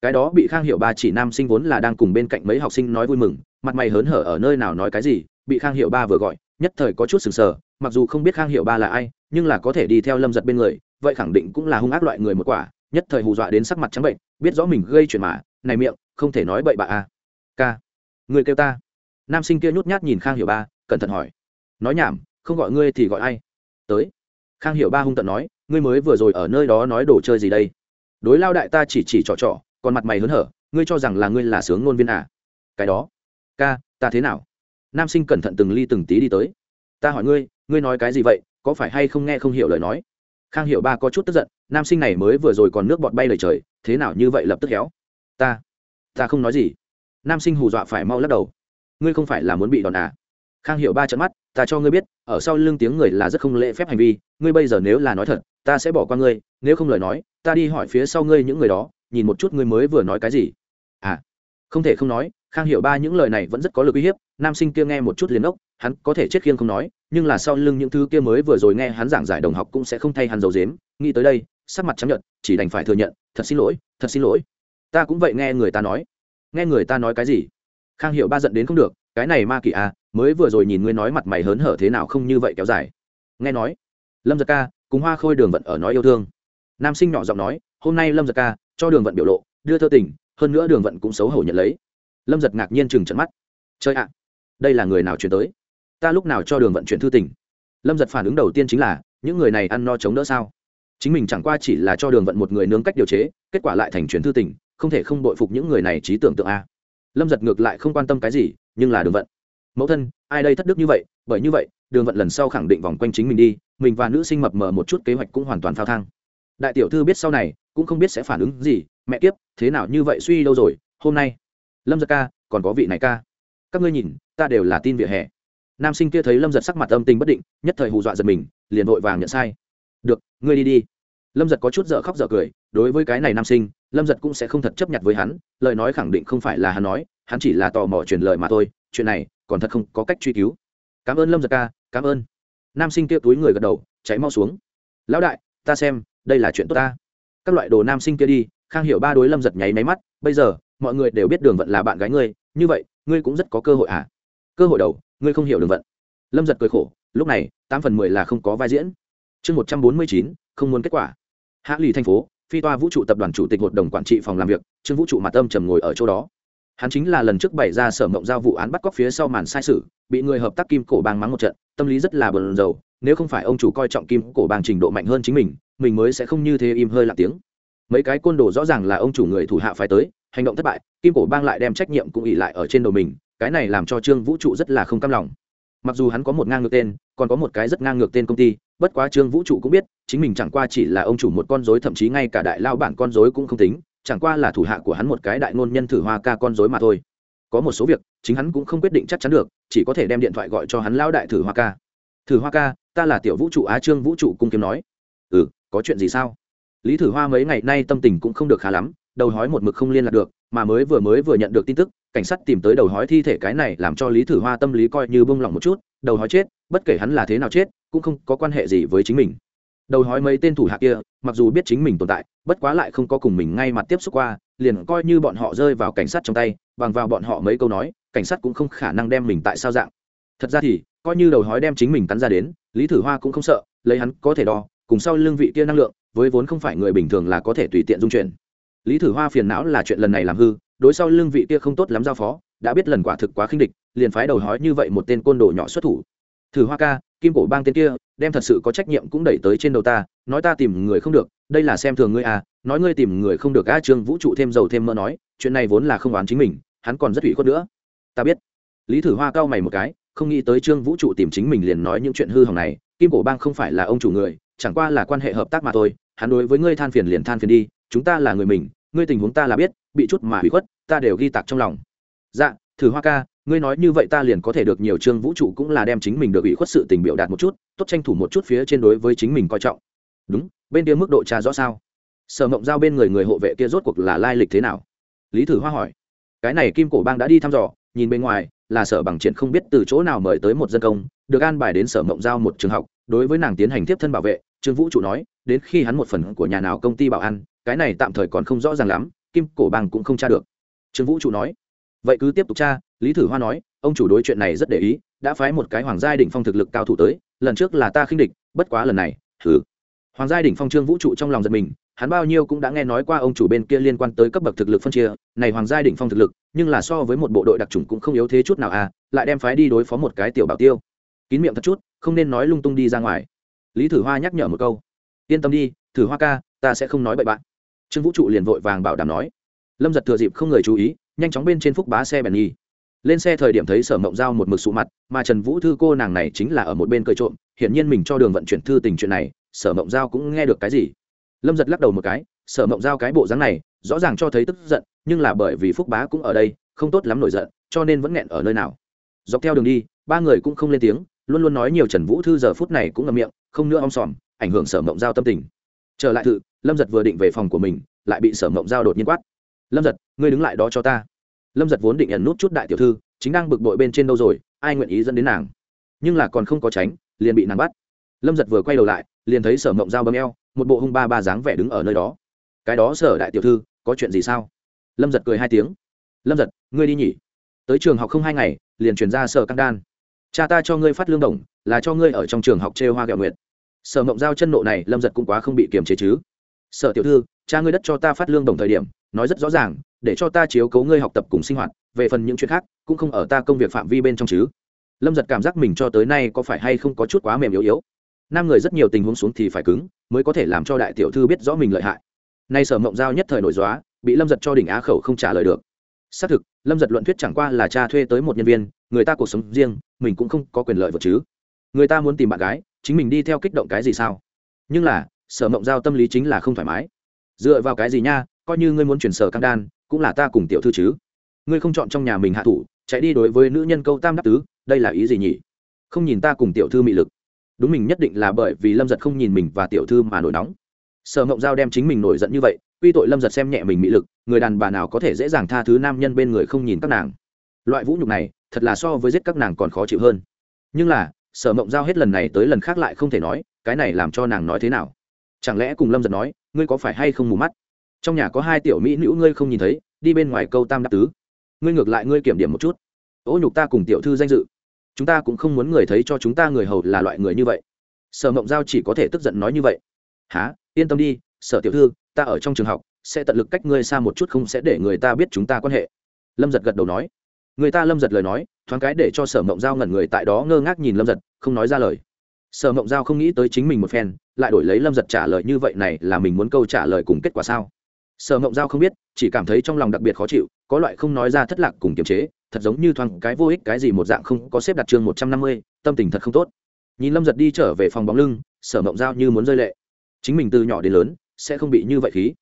Cái đó bị khang hiệu ba chỉ nam sinh vốn là đang cùng bên cạnh mấy học sinh nói vui mừng, mặt mày hớn hở ở nơi nào nói cái gì, bị khang hiệu ba vừa gọi, nhất thời có chút sừng sờ, mặc dù không biết khang hiệu ba là ai, nhưng là có thể đi theo lâm giật bên người, vậy khẳng định cũng là hung ác loại người một quả, nhất thời hù dọa đến sắc mặt trắng bệnh, biết rõ mình gây chuyện mà, này miệng, không thể nói bậy bạ a à. ca, người kêu ta. Nam sinh kia nhút nhát nhìn khang hiệu ba, cẩn thận hỏi. Nói nhảm, không gọi ngươi thì gọi ai? Tới. Khang hiệu ba hung tận nói ngươi mới vừa rồi ở nơi đó nói đồ chơi gì đây? Đối lao đại ta chỉ chỉ trọ trọ, còn mặt mày hớn hở ngươi cho rằng là ngươi là sướng ngôn viên à? Cái đó. Ca ta thế nào? Nam sinh cẩn thận từng ly từng tí đi tới. Ta hỏi ngươi ngươi nói cái gì vậy có phải hay không nghe không hiểu lời nói? Khang hiệu ba có chút tức giận nam sinh này mới vừa rồi còn nước bọt bay lời trời thế nào như vậy lập tức héo? Ta ta không nói gì. Nam sinh hù dọa phải mau lắc đầu. Ngươi không phải là muốn bị đòn à? Khang hiệu ba trận mắt ta cho ngươi biết, ở sau lưng tiếng người là rất không lễ phép hành vi, ngươi bây giờ nếu là nói thật, ta sẽ bỏ qua ngươi, nếu không lời nói, ta đi hỏi phía sau ngươi những người đó, nhìn một chút ngươi mới vừa nói cái gì. À không thể không nói, khang hiểu ba những lời này vẫn rất có lực uy hiếp, nam sinh kia nghe một chút liền ốc, hắn có thể chết khiêng không nói, nhưng là sau lưng những thứ kia mới vừa rồi nghe hắn giảng giải đồng học cũng sẽ không thay hắn dầu dếm nghĩ tới đây, sắc mặt chấp nhận chỉ đành phải thừa nhận, thật xin lỗi, thật xin lỗi, ta cũng vậy nghe người ta nói. Nghe người ta nói cái gì? Khang hiệu ba giận đến không được, cái này ma kỳ à mới vừa rồi nhìn ngươi nói mặt mày hớn hở thế nào không như vậy kéo dài. Nghe nói, lâm giật ca cùng hoa khôi đường vận ở nói yêu thương. Nam sinh nhỏ giọng nói, hôm nay lâm giật ca cho đường vận biểu lộ, đưa thơ tình, hơn nữa đường vận cũng xấu hổ nhận lấy. Lâm giật ngạc nhiên chừng trận mắt. Chơi ạ, đây là người nào chuyển tới? Ta lúc nào cho đường vận chuyển thư tình? Lâm giật phản ứng đầu tiên chính là, những người này ăn no chống đỡ sao? Chính mình chẳng qua chỉ là cho đường vận một người nướng cách điều chế, kết quả lại thành chuyển thư tình, không thể không bội phục những người này trí tưởng tượng a lâm giật ngược lại không quan tâm cái gì, nhưng là đường vận. Mẫu thân, ai đây thất đức như vậy? Bởi như vậy, đường vận lần sau khẳng định vòng quanh chính mình đi, mình và nữ sinh mập mờ một chút kế hoạch cũng hoàn toàn phao thang. Đại tiểu thư biết sau này, cũng không biết sẽ phản ứng gì. Mẹ kiếp, thế nào như vậy suy đâu rồi? Hôm nay, lâm giật ca, còn có vị này ca. Các ngươi nhìn, ta đều là tin vỉa hè. Nam sinh kia thấy lâm giật sắc mặt âm tình bất định, nhất thời hù dọa giật mình, liền vội vàng nhận sai. Được, ngươi đi đi. Lâm giật có chút dở khóc dở cười, đối với cái này nam sinh lâm giật cũng sẽ không thật chấp nhận với hắn, lời nói khẳng định không phải là hắn nói, hắn chỉ là tò mò truyền lời mà thôi, chuyện này còn thật không có cách truy cứu. Cảm ơn lâm giật ca, cảm ơn. Nam sinh kia túi người gật đầu, cháy mau xuống. Lão đại, ta xem, đây là chuyện tốt ta. Các loại đồ nam sinh kia đi, khang hiểu ba đối lâm giật nháy máy mắt, bây giờ, mọi người đều biết đường vận là bạn gái ngươi, như vậy, ngươi cũng rất có cơ hội à? Cơ hội đầu, ngươi không hiểu đường vận. Lâm giật cười khổ, lúc này, tám phần mười là không có vai diễn. Chương một trăm bốn mươi chín, không muốn kết quả. Hạ lì thành phố phi toa vũ trụ tập đoàn chủ tịch hội đồng quản trị phòng làm việc, trương vũ trụ mặt tâm trầm ngồi ở chỗ đó. Hắn chính là lần trước bày ra sở mộng giao vụ án bắt cóc phía sau màn sai sự, bị người hợp tác kim cổ bang mắng một trận, tâm lý rất là bờn dầu nếu không phải ông chủ coi trọng kim cổ bang trình độ mạnh hơn chính mình mình mới sẽ không như thế im hơi lặng tiếng. Mấy cái côn đồ rõ ràng là ông chủ người thủ hạ phải tới, hành động thất bại, kim cổ bang lại đem trách nhiệm cũng ỉ lại ở trên đầu mình, cái này làm cho trương vũ trụ rất là không cam lòng mặc dù hắn có một ngang ngược tên, còn có một cái rất ngang ngược tên công ty, bất quá trương vũ trụ cũng biết, chính mình chẳng qua chỉ là ông chủ một con dối thậm chí ngay cả đại lao bản con dối cũng không tính, chẳng qua là thủ hạ của hắn một cái đại ngôn nhân thử hoa ca con dối mà thôi. Có một số việc, chính hắn cũng không quyết định chắc chắn được, chỉ có thể đem điện thoại gọi cho hắn lao đại thử hoa ca. Thử hoa ca, ta là tiểu vũ trụ á, trương vũ trụ cung kiếm nói. Ừ có chuyện gì sao? Lý thử hoa mấy ngày nay tâm tình cũng không được khá lắm, đầu hói một mực không liên lạc được, mà mới vừa mới vừa nhận được tin tức cảnh sát tìm tới đầu hói thi thể cái này làm cho lý thử hoa tâm lý coi như bông lỏng một chút, đầu hói chết, bất kể hắn là thế nào chết, cũng không có quan hệ gì với chính mình. Đầu hói mấy tên thủ hạ kia, mặc dù biết chính mình tồn tại, bất quá lại không có cùng mình ngay mặt tiếp xúc qua, liền coi như bọn họ rơi vào cảnh sát trong tay, bằng vào bọn họ mấy câu nói, cảnh sát cũng không khả năng đem mình tại sao dạng. Thật ra thì, coi như đầu hói đem chính mình cắn ra đến, lý thử hoa cũng không sợ, lấy hắn có thể đo, cùng sau lương vị kia năng lượng, với vốn không phải người bình thường là có thể tùy tiện dung chuyển. Lý thử hoa phiền não là chuyện lần này làm hư đối sau lương vị kia không tốt lắm giao phó, đã biết lần quả thực quá khinh địch, liền phái đầu hói như vậy một tên côn đồ nhỏ xuất thủ. Thử hoa ca, kim cổ bang tên kia, đem thật sự có trách nhiệm cũng đẩy tới trên đầu ta, nói ta tìm người không được, đây là xem thường ngươi à nói ngươi tìm người không được a trương vũ trụ thêm dầu thêm mỡ nói, chuyện này vốn là không oán chính mình, hắn còn rất ủy khuất nữa. Ta biết. Lý thử hoa cao mày một cái, không nghĩ tới trương vũ trụ tìm chính mình liền nói những chuyện hư hỏng này, kim cổ bang không phải là ông chủ người, chẳng qua là quan hệ hợp tác mà thôi, hắn đối với ngươi than phiền liền than phiền đi, chúng ta là người mình ngươi tình huống ta là biết, bị chút mà hủy khuất, ta đều ghi tạc trong lòng. Dạ thử hoa ca, ngươi nói như vậy ta liền có thể được nhiều chương vũ trụ cũng là đem chính mình được ủy khuất sự tình biểu đạt một chút, tốt tranh thủ một chút phía trên đối với chính mình coi trọng. Đúng, bên kia mức độ trà rõ sao? Sở mộng giao bên người người hộ vệ kia rốt cuộc là lai lịch thế nào? Lý thử hoa hỏi. Cái này kim cổ bang đã đi thăm dò, nhìn bên ngoài, là sở bằng triển không biết từ chỗ nào mời tới một dân công, được an bài đến sở mộng giao một trường học, đối với nàng tiến hành tiếp thân bảo vệ trương vũ trụ nói, đến khi hắn một phần của nhà nào công ty bảo an cái này tạm thời còn không rõ ràng lắm, kim cổ bang cũng không tra được. Trương vũ trụ nói, vậy cứ tiếp tục tra. Lý thử hoa nói, ông chủ đối chuyện này rất để ý, đã phái một cái hoàng gia đỉnh phong thực lực cao thủ tới, lần trước là ta khinh địch, bất quá lần này thử hoàng gia đỉnh phong trương vũ trụ trong lòng giật mình, hắn bao nhiêu cũng đã nghe nói qua ông chủ bên kia liên quan tới cấp bậc thực lực phân chia, này hoàng gia đỉnh phong thực lực, nhưng là so với một bộ đội đặc trùng cũng không yếu thế chút nào à lại đem phái đi đối phó một cái tiểu bảo tiêu. Kín miệng thật chút, không nên nói lung tung đi ra ngoài. Lý thử hoa nhắc nhở một câu, yên tâm đi, thử hoa ca, ta sẽ không nói bậy bạn trương vũ trụ liền vội vàng bảo đảm nói, lâm giật thừa dịp không người chú ý, nhanh chóng bên trên phúc bá xe bèn nhi lên xe thời điểm thấy sở mộng giao một mực sụ mặt, mà trần vũ thư cô nàng này chính là ở một bên cơi trộm, hiển nhiên mình cho đường vận chuyển thư tình chuyện này, sở mộng giao cũng nghe được cái gì. Lâm giật lắc đầu một cái, sở mộng giao cái bộ dáng này, rõ ràng cho thấy tức giận, nhưng là bởi vì phúc bá cũng ở đây, không tốt lắm nổi giận, cho nên vẫn nghẹn ở nơi nào. Dọc theo đường đi, ba người cũng không lên tiếng, luôn luôn nói nhiều trần vũ thư giờ phút này cũng ngậm miệng, không nữa om sòm, ảnh hưởng sở mộng giao tâm tình trở lại thự, lâm giật vừa định về phòng của mình, lại bị sở mộng giao đột nhiên quát. Lâm giật, ngươi đứng lại đó cho ta. Lâm giật vốn định ẩn nút chút đại tiểu thư, chính đang bực bội bên trên đâu rồi, ai nguyện ý dẫn đến nàng? Nhưng là còn không có tránh, liền bị nàng bắt. Lâm giật vừa quay đầu lại, liền thấy sở mộng dao bấm eo, một bộ hung ba ba dáng vẻ đứng ở nơi đó. Cái đó, sở đại tiểu thư, có chuyện gì sao? Lâm giật cười hai tiếng. Lâm giật, ngươi đi nhỉ. Tới trường học không hai ngày, liền chuyển ra sở căng đan. Cha ta cho ngươi phát lương đồng, là cho ngươi ở trong trường học chê hoa gạo nguyệt sở mộng giao chân nộ này, lâm giật cũng quá không bị kiềm chế chứ. Sở tiểu thư, cha ngươi đất cho ta phát lương đồng thời điểm, nói rất rõ ràng, để cho ta chiếu cấu ngươi học tập cùng sinh hoạt, về phần những chuyện khác, cũng không ở ta công việc phạm vi bên trong chứ. Lâm giật cảm giác mình cho tới nay có phải hay không có chút quá mềm yếu yếu. Nam người rất nhiều tình huống xuống thì phải cứng, mới có thể làm cho đại tiểu thư biết rõ mình lợi hại. Nay sở mộng giao nhất thời nổi dóa bị lâm giật cho đỉnh á khẩu không trả lời được. Xác thực, lâm giật luận thuyết chẳng qua là cha thuê tới một nhân viên, người ta cuộc sống riêng, mình cũng không có quyền lợi vật chứ. Người ta muốn tìm bạn gái chính mình đi theo kích động cái gì sao? Nhưng là, sở mộng giao tâm lý chính là không thoải mái. Dựa vào cái gì nha, coi như ngươi muốn chuyển sở căng đan, cũng là ta cùng tiểu thư chứ. Ngươi không chọn trong nhà mình hạ thủ, chạy đi đối với nữ nhân câu tam đắc tứ, đây là ý gì nhỉ? Không nhìn ta cùng tiểu thư mị lực. Đúng mình nhất định là bởi vì lâm giật không nhìn mình và tiểu thư mà nổi nóng. Sở mộng giao đem chính mình nổi giận như vậy, quy tội lâm giật xem nhẹ mình mị lực, người đàn bà nào có thể dễ dàng tha thứ nam nhân bên người không nhìn các nàng. Loại vũ nhục này, thật là so với giết các nàng còn khó chịu hơn. Nhưng là sở mộng giao hết lần này tới lần khác lại không thể nói, cái này làm cho nàng nói thế nào? Chẳng lẽ cùng lâm giật nói, ngươi có phải hay không mù mắt? Trong nhà có hai tiểu mỹ nữ ngươi không nhìn thấy, đi bên ngoài câu tam đắc tứ. Ngươi ngược lại ngươi kiểm điểm một chút. Ô nhục ta cùng tiểu thư danh dự. Chúng ta cũng không muốn người thấy cho chúng ta người hầu là loại người như vậy. Sở mộng giao chỉ có thể tức giận nói như vậy. Há yên tâm đi, sở tiểu thư, ta ở trong trường học, sẽ tận lực cách ngươi xa một chút không sẽ để người ta biết chúng ta quan hệ. Lâm giật gật đầu nói. Người ta lâm giật lời nói thoáng cái để cho sở mộng giao ngẩn người tại đó ngơ ngác nhìn lâm giật, không nói ra lời. Sở mộng giao không nghĩ tới chính mình một phen, lại đổi lấy lâm giật trả lời như vậy này là mình muốn câu trả lời cùng kết quả sao? Sở mộng giao không biết, chỉ cảm thấy trong lòng đặc biệt khó chịu, có loại không nói ra thất lạc cùng kiềm chế, thật giống như thoáng cái vô ích cái gì một dạng không có xếp đặt chương một trăm năm mươi, tâm tình thật không tốt. Nhìn lâm giật đi trở về phòng bóng lưng, sở mộng giao như muốn rơi lệ. Chính mình từ nhỏ đến lớn, sẽ không bị như vậy khí.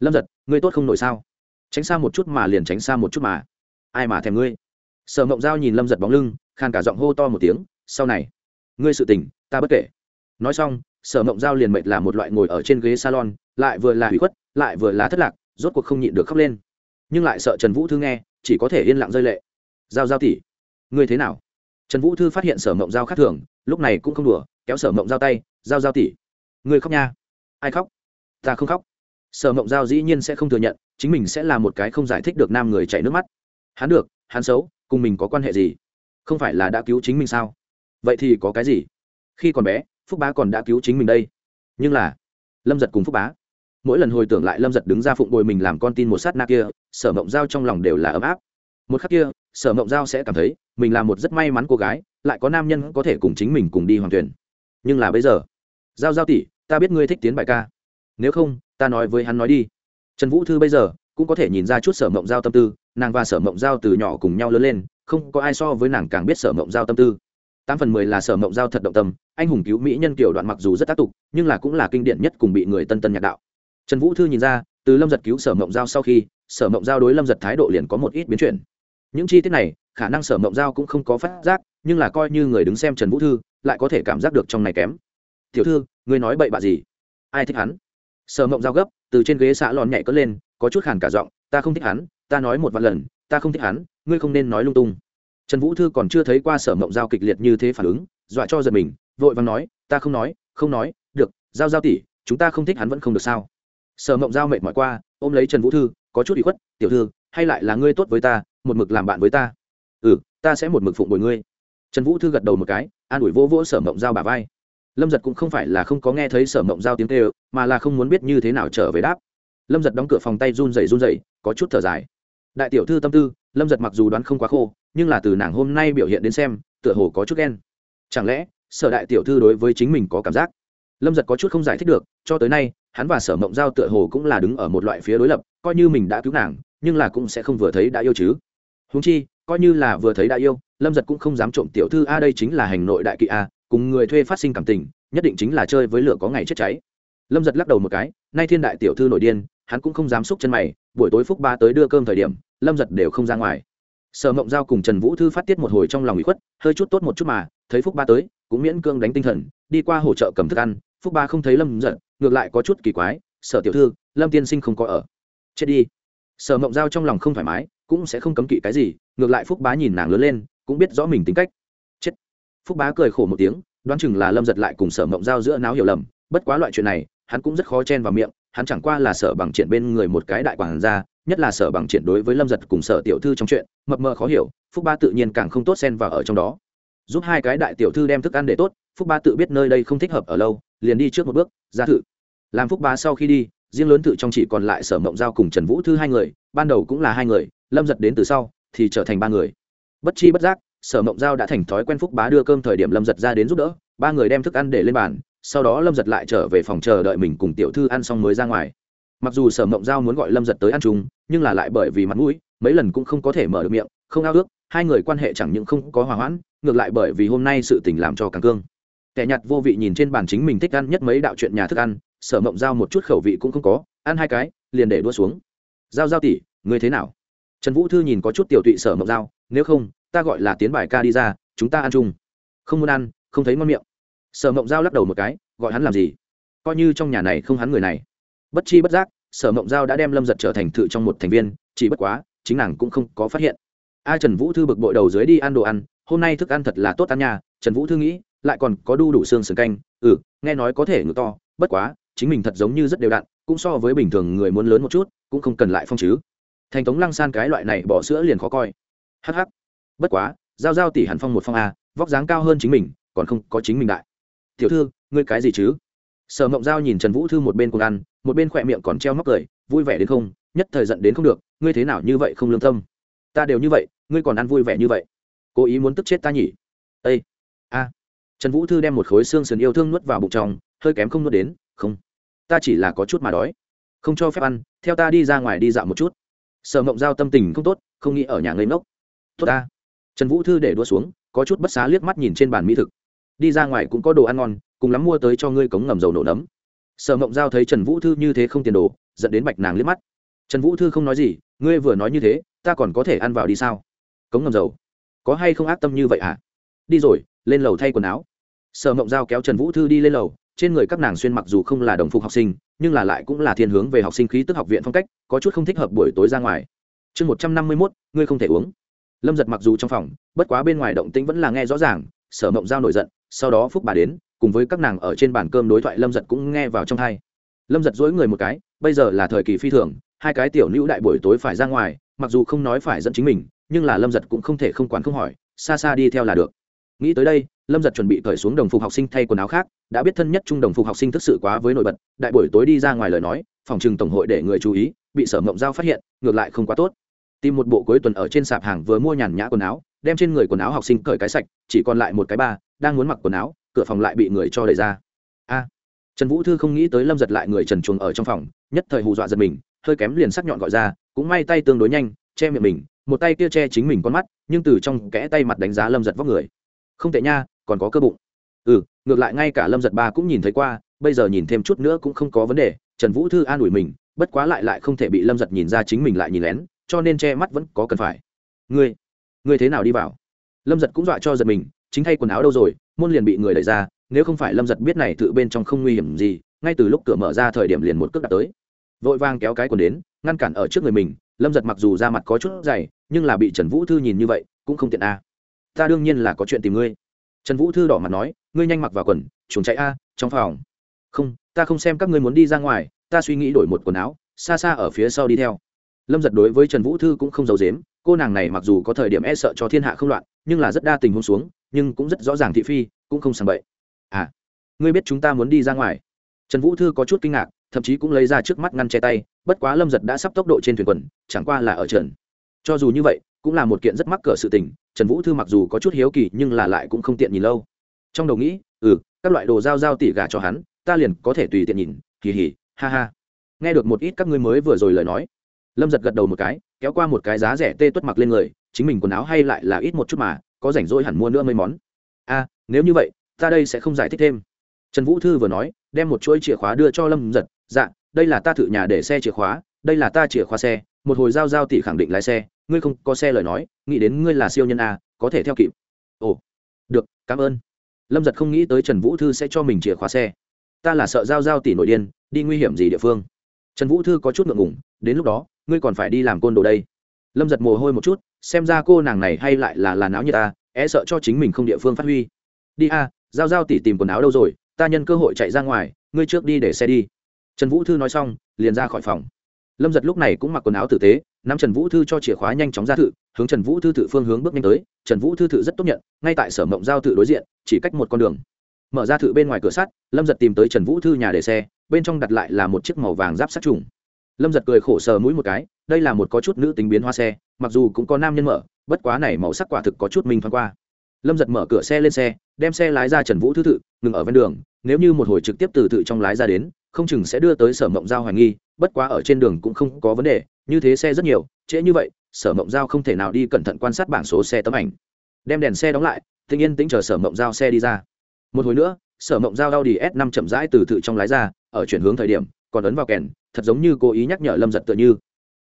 Lâm giật, ngươi tốt không nổi sao? Tránh xa một chút mà liền tránh xa một chút mà. Ai mà thèm ngươi? Sở mộng giao nhìn lâm giật bóng lưng, khan cả giọng hô to một tiếng, sau này, ngươi sự tình, ta bất kể. Nói xong, sở mộng giao liền mệt là một loại ngồi ở trên ghế salon, lại vừa là hủy khuất, lại vừa là thất lạc, rốt cuộc không nhịn được khóc lên. Nhưng lại sợ trần vũ thư nghe, chỉ có thể yên lặng rơi lệ. Giao giao tỉ ngươi thế nào? Trần vũ thư phát hiện sở mộng giao khác thường, lúc này cũng không đùa, kéo sở mộng giao tay, giao giao tỉ ngươi khóc nha. Ai khóc? Ta không khóc. Sở mộng giao dĩ nhiên sẽ không thừa nhận, chính mình sẽ là một cái không giải thích được nam người chảy nước mắt. Hắn được, hắn xấu cùng mình có quan hệ gì? Không phải là đã cứu chính mình sao? Vậy thì có cái gì? Khi còn bé, phúc bá còn đã cứu chính mình đây. Nhưng là, lâm giật cùng phúc bá, mỗi lần hồi tưởng lại lâm giật đứng ra phụng bồi mình làm con tin một sát na kia, sở mộng giao trong lòng đều là ấm áp. Một khắc kia, sở mộng giao sẽ cảm thấy mình là một rất may mắn cô gái, lại có nam nhân có thể cùng chính mình cùng đi hoàng thuyền. nhưng là bây giờ, giao giao tỷ, ta biết ngươi thích tiến bài ca. Nếu không, ta nói với hắn nói đi. Trần vũ thư bây giờ cũng có thể nhìn ra chút sở mộng giao tâm tư, nàng và sở mộng giao từ nhỏ cùng nhau lớn lên, không có ai so với nàng càng biết sở mộng giao tâm tư. Tám phần mười là sở mộng giao thật động tâm, anh hùng cứu mỹ nhân kiểu đoạn mặc dù rất tác tục, nhưng là cũng là kinh điển nhất cùng bị người tân tân nhạc đạo. Trần vũ thư nhìn ra, từ lâm giật cứu sở mộng giao sau khi, sở mộng giao đối lâm giật thái độ liền có một ít biến chuyển. Những chi tiết này, khả năng sở mộng giao cũng không có phát giác, nhưng là coi như người đứng xem trần vũ thư, lại có thể cảm giác được trong này kém. Tiểu thư, ngươi nói bậy bạ gì? Ai thích hắn? Sở mộng giao gấp, từ trên ghế xã lòn nhảy cất lên có chút khàn cả giọng, ta không thích hắn, ta nói một vạn lần, ta không thích hắn, ngươi không nên nói lung tung. Trần vũ thư còn chưa thấy qua sở mộng giao kịch liệt như thế phản ứng, dọa cho giật mình, vội vàng nói, ta không nói không nói, được, giao giao tỷ, chúng ta không thích hắn vẫn không được sao? Sở mộng giao mệt mỏi qua, ôm lấy trần vũ thư, có chút bị khuất, tiểu thư, hay lại là ngươi tốt với ta, một mực làm bạn với ta. Ừ ta sẽ một mực phụng bồi ngươi. Trần vũ thư gật đầu một cái, an ủi vô vỗ sở mộng giao bà vai. Lâm giật cũng không phải là không có nghe thấy sở mộng giao tiếng tê mà là không muốn biết như thế nào trở về đáp lâm giật đóng cửa phòng tay run rẩy run rẩy, có chút thở dài. Đại tiểu thư tâm tư, lâm giật mặc dù đoán không quá khô, nhưng là từ nàng hôm nay biểu hiện đến xem, tựa hồ có chút ghen. Chẳng lẽ, sở đại tiểu thư đối với chính mình có cảm giác? Lâm giật có chút không giải thích được, cho tới nay, hắn và sở mộng giao tựa hồ cũng là đứng ở một loại phía đối lập, coi như mình đã cứu nàng, nhưng là cũng sẽ không vừa thấy đã yêu chứ. Húng chi, coi như là vừa thấy đã yêu, lâm giật cũng không dám trộm tiểu thư, a, đây chính là hành nội đại kỵ a, cùng người thuê phát sinh cảm tình, nhất định chính là chơi với lửa có ngày chết cháy. Lâm giật lắc đầu một cái, nay thiên đại tiểu thư nổi điên hắn cũng không dám xúc chân mày, buổi tối phúc ba tới đưa cơm thời điểm, lâm giật đều không ra ngoài. Sở mộng giao cùng trần vũ thư phát tiết một hồi trong lòng bị khuất, hơi chút tốt một chút mà, thấy phúc ba tới, cũng miễn cương đánh tinh thần, đi qua hỗ trợ cầm thức ăn, phúc ba không thấy lâm giật, ngược lại có chút kỳ quái, sở tiểu thư, lâm tiên sinh không có ở. Chết đi. Sở mộng giao trong lòng không thoải mái, cũng sẽ không cấm kỵ cái gì, ngược lại phúc bá nhìn nàng lớn lên, cũng biết rõ mình tính cách. Chết. Phúc bá cười khổ một tiếng, đoán chừng là lâm giật lại cùng sở mộng giao giữa náo hiểu lầm, bất quá loại chuyện này, hắn cũng rất khó chen vào miệng hắn chẳng qua là sở bằng triển bên người một cái đại quản gia, nhất là sở bằng triển đối với lâm giật cùng sở tiểu thư trong chuyện, mập mờ khó hiểu, phúc ba tự nhiên càng không tốt xen vào ở trong đó. Giúp hai cái đại tiểu thư đem thức ăn để tốt, phúc ba tự biết nơi đây không thích hợp ở lâu, liền đi trước một bước, ra thự. Làm phúc ba sau khi đi, riêng lớn thự trong chỉ còn lại sở mộng giao cùng trần vũ thư hai người, ban đầu cũng là hai người, lâm giật đến từ sau, thì trở thành ba người. Bất chi bất giác, sở mộng giao đã thành thói quen phúc bá đưa cơm thời điểm lâm giật ra đến giúp đỡ, ba người đem thức ăn để lên bàn sau đó lâm giật lại trở về phòng chờ đợi mình cùng tiểu thư ăn xong mới ra ngoài. Mặc dù sở mộng giao muốn gọi lâm giật tới ăn chung, nhưng là lại bởi vì mặt mũi, mấy lần cũng không có thể mở được miệng, không ao ước, hai người quan hệ chẳng những không có hòa hoãn, ngược lại bởi vì hôm nay sự tình làm cho càng cương. Kẻ nhặt vô vị nhìn trên bàn chính mình thích ăn nhất mấy đạo chuyện nhà thức ăn, sở mộng giao một chút khẩu vị cũng không có, ăn hai cái, liền để đua xuống. Giao giao tỉ người thế nào? Trần vũ thư nhìn có chút tiểu tụy sở mộng giao, nếu không, ta gọi là tiến bài ca đi ra, chúng ta ăn chung. Không muốn ăn, không thấy ngon miệng sở mộng giao lắc đầu một cái, gọi hắn làm gì? Coi như trong nhà này không hắn người này. Bất chi bất giác, sở mộng giao đã đem lâm giật trở thành thự trong một thành viên, chỉ bất quá, chính nàng cũng không có phát hiện. A trần vũ thư bực bội đầu dưới đi ăn đồ ăn, hôm nay thức ăn thật là tốt ăn nhà. trần vũ thư nghĩ, lại còn có đu đủ xương sườn canh ừ nghe nói có thể ngự to, bất quá, chính mình thật giống như rất đều đặn, cũng so với bình thường người muốn lớn một chút, cũng không cần lại phong chứ. Thành tống lăng san cái loại này bỏ sữa liền khó coi. Hh bất quá, giao giao tỷ hẳn phong một phong a, vóc dáng cao hơn chính mình, còn không có chính mình đại tiểu thư, ngươi cái gì chứ? Sở mộng giao nhìn trần vũ thư một bên cùng ăn, một bên khỏe miệng còn treo móc cười, vui vẻ đến không, nhất thời giận đến không được, ngươi thế nào như vậy không lương tâm? Ta đều như vậy, ngươi còn ăn vui vẻ như vậy. Cố ý muốn tức chết ta nhỉ? Â a. Trần vũ thư đem một khối xương sườn yêu thương nuốt vào bụng trong, hơi kém không nuốt đến, không, ta chỉ là có chút mà đói. Không cho phép ăn, theo ta đi ra ngoài đi dạo một chút. Sở mộng giao tâm tình không tốt, không nghĩ ở nhà ngây ngốc. Tốt ta. Trần vũ thư để đua xuống, có chút bất xá liếc mắt nhìn trên bàn mỹ thực đi ra ngoài cũng có đồ ăn ngon, cùng lắm mua tới cho ngươi cống ngầm dầu nổ nấm. Sở mộng giao thấy trần vũ thư như thế không tiền đồ dẫn đến bạch nàng liếc mắt. Trần vũ thư không nói gì, ngươi vừa nói như thế, ta còn có thể ăn vào đi sao? Cống ngầm dầu, có hay không ác tâm như vậy hả? À? đi rồi, lên lầu thay quần áo. Sở mộng giao kéo trần vũ thư đi lên lầu, trên người các nàng xuyên mặc dù không là đồng phục học sinh, nhưng là lại cũng là thiên hướng về học sinh khí tức học viện phong cách, có chút không thích hợp buổi tối ra ngoài. Chương một trăm năm mươi mốt, ngươi không thể uống. Lâm giật mặc dù trong phòng, bất quá bên ngoài động tĩnh vẫn là nghe rõ ràng, sở mộng giao nổi giận sau đó phúc bà đến, cùng với các nàng ở trên bàn cơm đối thoại lâm giật cũng nghe vào trong hai. Lâm giật dối người một cái, bây giờ là thời kỳ phi thường, hai cái tiểu nữ đại buổi tối phải ra ngoài, mặc dù không nói phải dẫn chính mình, nhưng là lâm giật cũng không thể không quản không hỏi, xa xa đi theo là được. Nghĩ tới đây, lâm giật chuẩn bị cởi xuống đồng phục học sinh thay quần áo khác, đã biết thân nhất trung đồng phục học sinh thực sự quá với nổi bật, đại buổi tối đi ra ngoài lời nói, phòng trừng tổng hội để người chú ý, bị sở mộng giao phát hiện, ngược lại không quá tốt. Tìm một bộ cuối tuần ở trên sạp hàng vừa mua nhàn nhã quần áo, đem trên người quần áo học sinh cởi cái sạch, chỉ còn lại một cái ba đang muốn mặc quần áo, cửa phòng lại bị người cho đẩy ra. A! Trần vũ thư không nghĩ tới lâm giật lại người trần chuồng ở trong phòng, nhất thời hù dọa giật mình, hơi kém liền sắc nhọn gọi ra, cũng may tay tương đối nhanh, che miệng mình, một tay kia che chính mình con mắt, nhưng từ trong kẽ tay mặt đánh giá lâm giật vóc người. Không tệ nha, còn có cơ bụng. Ừ ngược lại ngay cả lâm giật ba cũng nhìn thấy qua, bây giờ nhìn thêm chút nữa cũng không có vấn đề, trần vũ thư an ủi mình, bất quá lại lại không thể bị lâm giật nhìn ra chính mình lại nhìn lén, cho nên che mắt vẫn có cần phải. Ngươi ngươi thế nào đi vào? Lâm giật cũng dọa cho giật mình chính thay quần áo đâu rồi, môn liền bị người đẩy ra, nếu không phải lâm giật biết này tự bên trong không nguy hiểm gì, ngay từ lúc cửa mở ra thời điểm liền một cước đặt tới. Vội vang kéo cái quần đến, ngăn cản ở trước người mình, lâm giật mặc dù ra mặt có chút dày, nhưng là bị trần vũ thư nhìn như vậy, cũng không tiện a. Ta đương nhiên là có chuyện tìm ngươi. Trần vũ thư đỏ mặt nói, ngươi nhanh mặc vào quần, chuồng chạy a, trong phòng. Không, ta không xem các ngươi muốn đi ra ngoài, ta suy nghĩ đổi một quần áo, xa xa ở phía sau đi theo. Lâm giật đối với trần vũ thư cũng không giấu dếm cô nàng này mặc dù có thời điểm e sợ cho thiên hạ không loạn, nhưng là rất đa tình huống xuống nhưng cũng rất rõ ràng thị phi, cũng không sàng bậy. À ngươi biết chúng ta muốn đi ra ngoài. Trần vũ thư có chút kinh ngạc, thậm chí cũng lấy ra trước mắt ngăn che tay, bất quá lâm giật đã sắp tốc độ trên thuyền quần, chẳng qua là ở trần. Cho dù như vậy, cũng là một kiện rất mắc cỡ sự tình, trần vũ thư mặc dù có chút hiếu kỳ, nhưng là lại cũng không tiện nhìn lâu. Trong đầu nghĩ ừ các loại đồ dao dao tỉ gà cho hắn, ta liền có thể tùy tiện nhìn kỳ hỉ ha ha. Nghe được một ít các ngươi mới vừa rồi lời nói, lâm giật gật đầu một cái, kéo qua một cái giá rẻ tê tuất mặc lên người, chính mình quần áo hay lại là ít một chút mà có rảnh rỗi hẳn mua nữa mấy món. A nếu như vậy, ta đây sẽ không giải thích thêm. Trần vũ thư vừa nói, đem một chuỗi chìa khóa đưa cho lâm giật dạ đây là ta thử nhà để xe chìa khóa, đây là ta chìa khóa xe. Một hồi giao giao tỷ khẳng định lái xe. Ngươi không có xe lời nói, nghĩ đến ngươi là siêu nhân a, có thể theo kịp. Ồ, được, cảm ơn. Lâm giật không nghĩ tới trần vũ thư sẽ cho mình chìa khóa xe. Ta là sợ giao giao tỷ nội điên, đi nguy hiểm gì địa phương? Trần vũ thư có chút ngượng ngủng đến lúc đó, ngươi còn phải đi làm côn đồ đây lâm giật mồ hôi một chút, xem ra cô nàng này hay lại là là não như ta e sợ cho chính mình không địa phương phát huy. Đi a, giao giao tỉ tìm quần áo đâu rồi, ta nhân cơ hội chạy ra ngoài, ngươi trước đi để xe đi. Trần vũ thư nói xong, liền ra khỏi phòng. Lâm giật lúc này cũng mặc quần áo tử tế, nắm trần vũ thư cho chìa khóa nhanh chóng ra thự, hướng trần vũ thư thự phương hướng bước nhanh tới. Trần vũ thư thự rất tốt nhận, ngay tại sở mộng giao thự đối diện, chỉ cách một con đường. Mở ra thự bên ngoài cửa sắt, lâm giật tìm tới trần vũ thư nhà để xe, bên trong đặt lại là một chiếc màu vàng giáp sát trùng lâm giật cười khổ sờ mũi một cái đây là một có chút nữ tính biến hoa xe mặc dù cũng có nam nhân mở bất quá này màu sắc quả thực có chút minh thoáng qua. Lâm giật mở cửa xe lên xe đem xe lái ra trần vũ thứ tự, ngừng ở ven đường nếu như một hồi trực tiếp từ tự trong lái ra đến không chừng sẽ đưa tới sở mộng giao hoài nghi bất quá ở trên đường cũng không có vấn đề như thế xe rất nhiều trễ như vậy sở mộng giao không thể nào đi cẩn thận quan sát bảng số xe tấm ảnh. Đem đèn xe đóng lại tinh yên tính chờ sở mộng giao xe đi ra. Một hồi nữa sở mộng giao đau đi s năm chậm rãi từ tự trong lái ra ở chuyển hướng thời điểm còn ấn vào kèn thật giống như cố ý nhắc nhở lâm giật tựa như.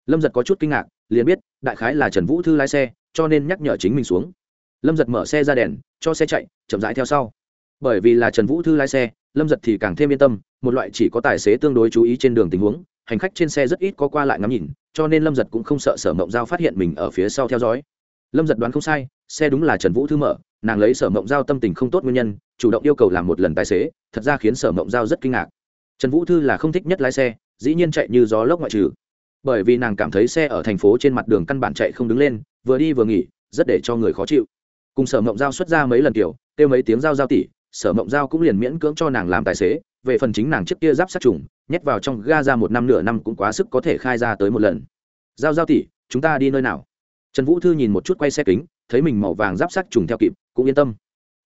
Lâm giật có chút kinh ngạc, liền biết, đại khái là trần vũ thư lái xe, cho nên nhắc nhở chính mình xuống. Lâm giật mở xe ra đèn, cho xe chạy, chậm rãi theo sau. Bởi vì là trần vũ thư lái xe, lâm giật thì càng thêm yên tâm, một loại chỉ có tài xế tương đối chú ý trên đường tình huống, hành khách trên xe rất ít có qua lại ngắm nhìn, cho nên lâm giật cũng không sợ sở mộng giao phát hiện mình ở phía sau theo dõi. Lâm giật đoán không sai, xe đúng là trần vũ thư mở, nàng lấy sở mộng giao tâm tình không tốt nguyên nhân, chủ động yêu cầu làm một lần tài xế, thật ra khiến sở mộng giao rất kinh ngạc. Trần vũ thư là không thích nhất lái xe dĩ nhiên chạy như gió lốc ngoại trừ. Bởi vì nàng cảm thấy xe ở thành phố trên mặt đường căn bản chạy không đứng lên, vừa đi vừa nghỉ, rất để cho người khó chịu. Cùng sở mộng giao xuất ra mấy lần kiểu, kêu mấy tiếng giao giao tỉ, sở mộng giao cũng liền miễn cưỡng cho nàng làm tài xế, về phần chính nàng trước kia giáp sát trùng, nhét vào trong ga ra một năm nửa năm cũng quá sức có thể khai ra tới một lần. Giao giao tỉ, chúng ta đi nơi nào? Trần vũ thư nhìn một chút quay xe kính, thấy mình màu vàng giáp sát trùng theo kịp, cũng yên tâm.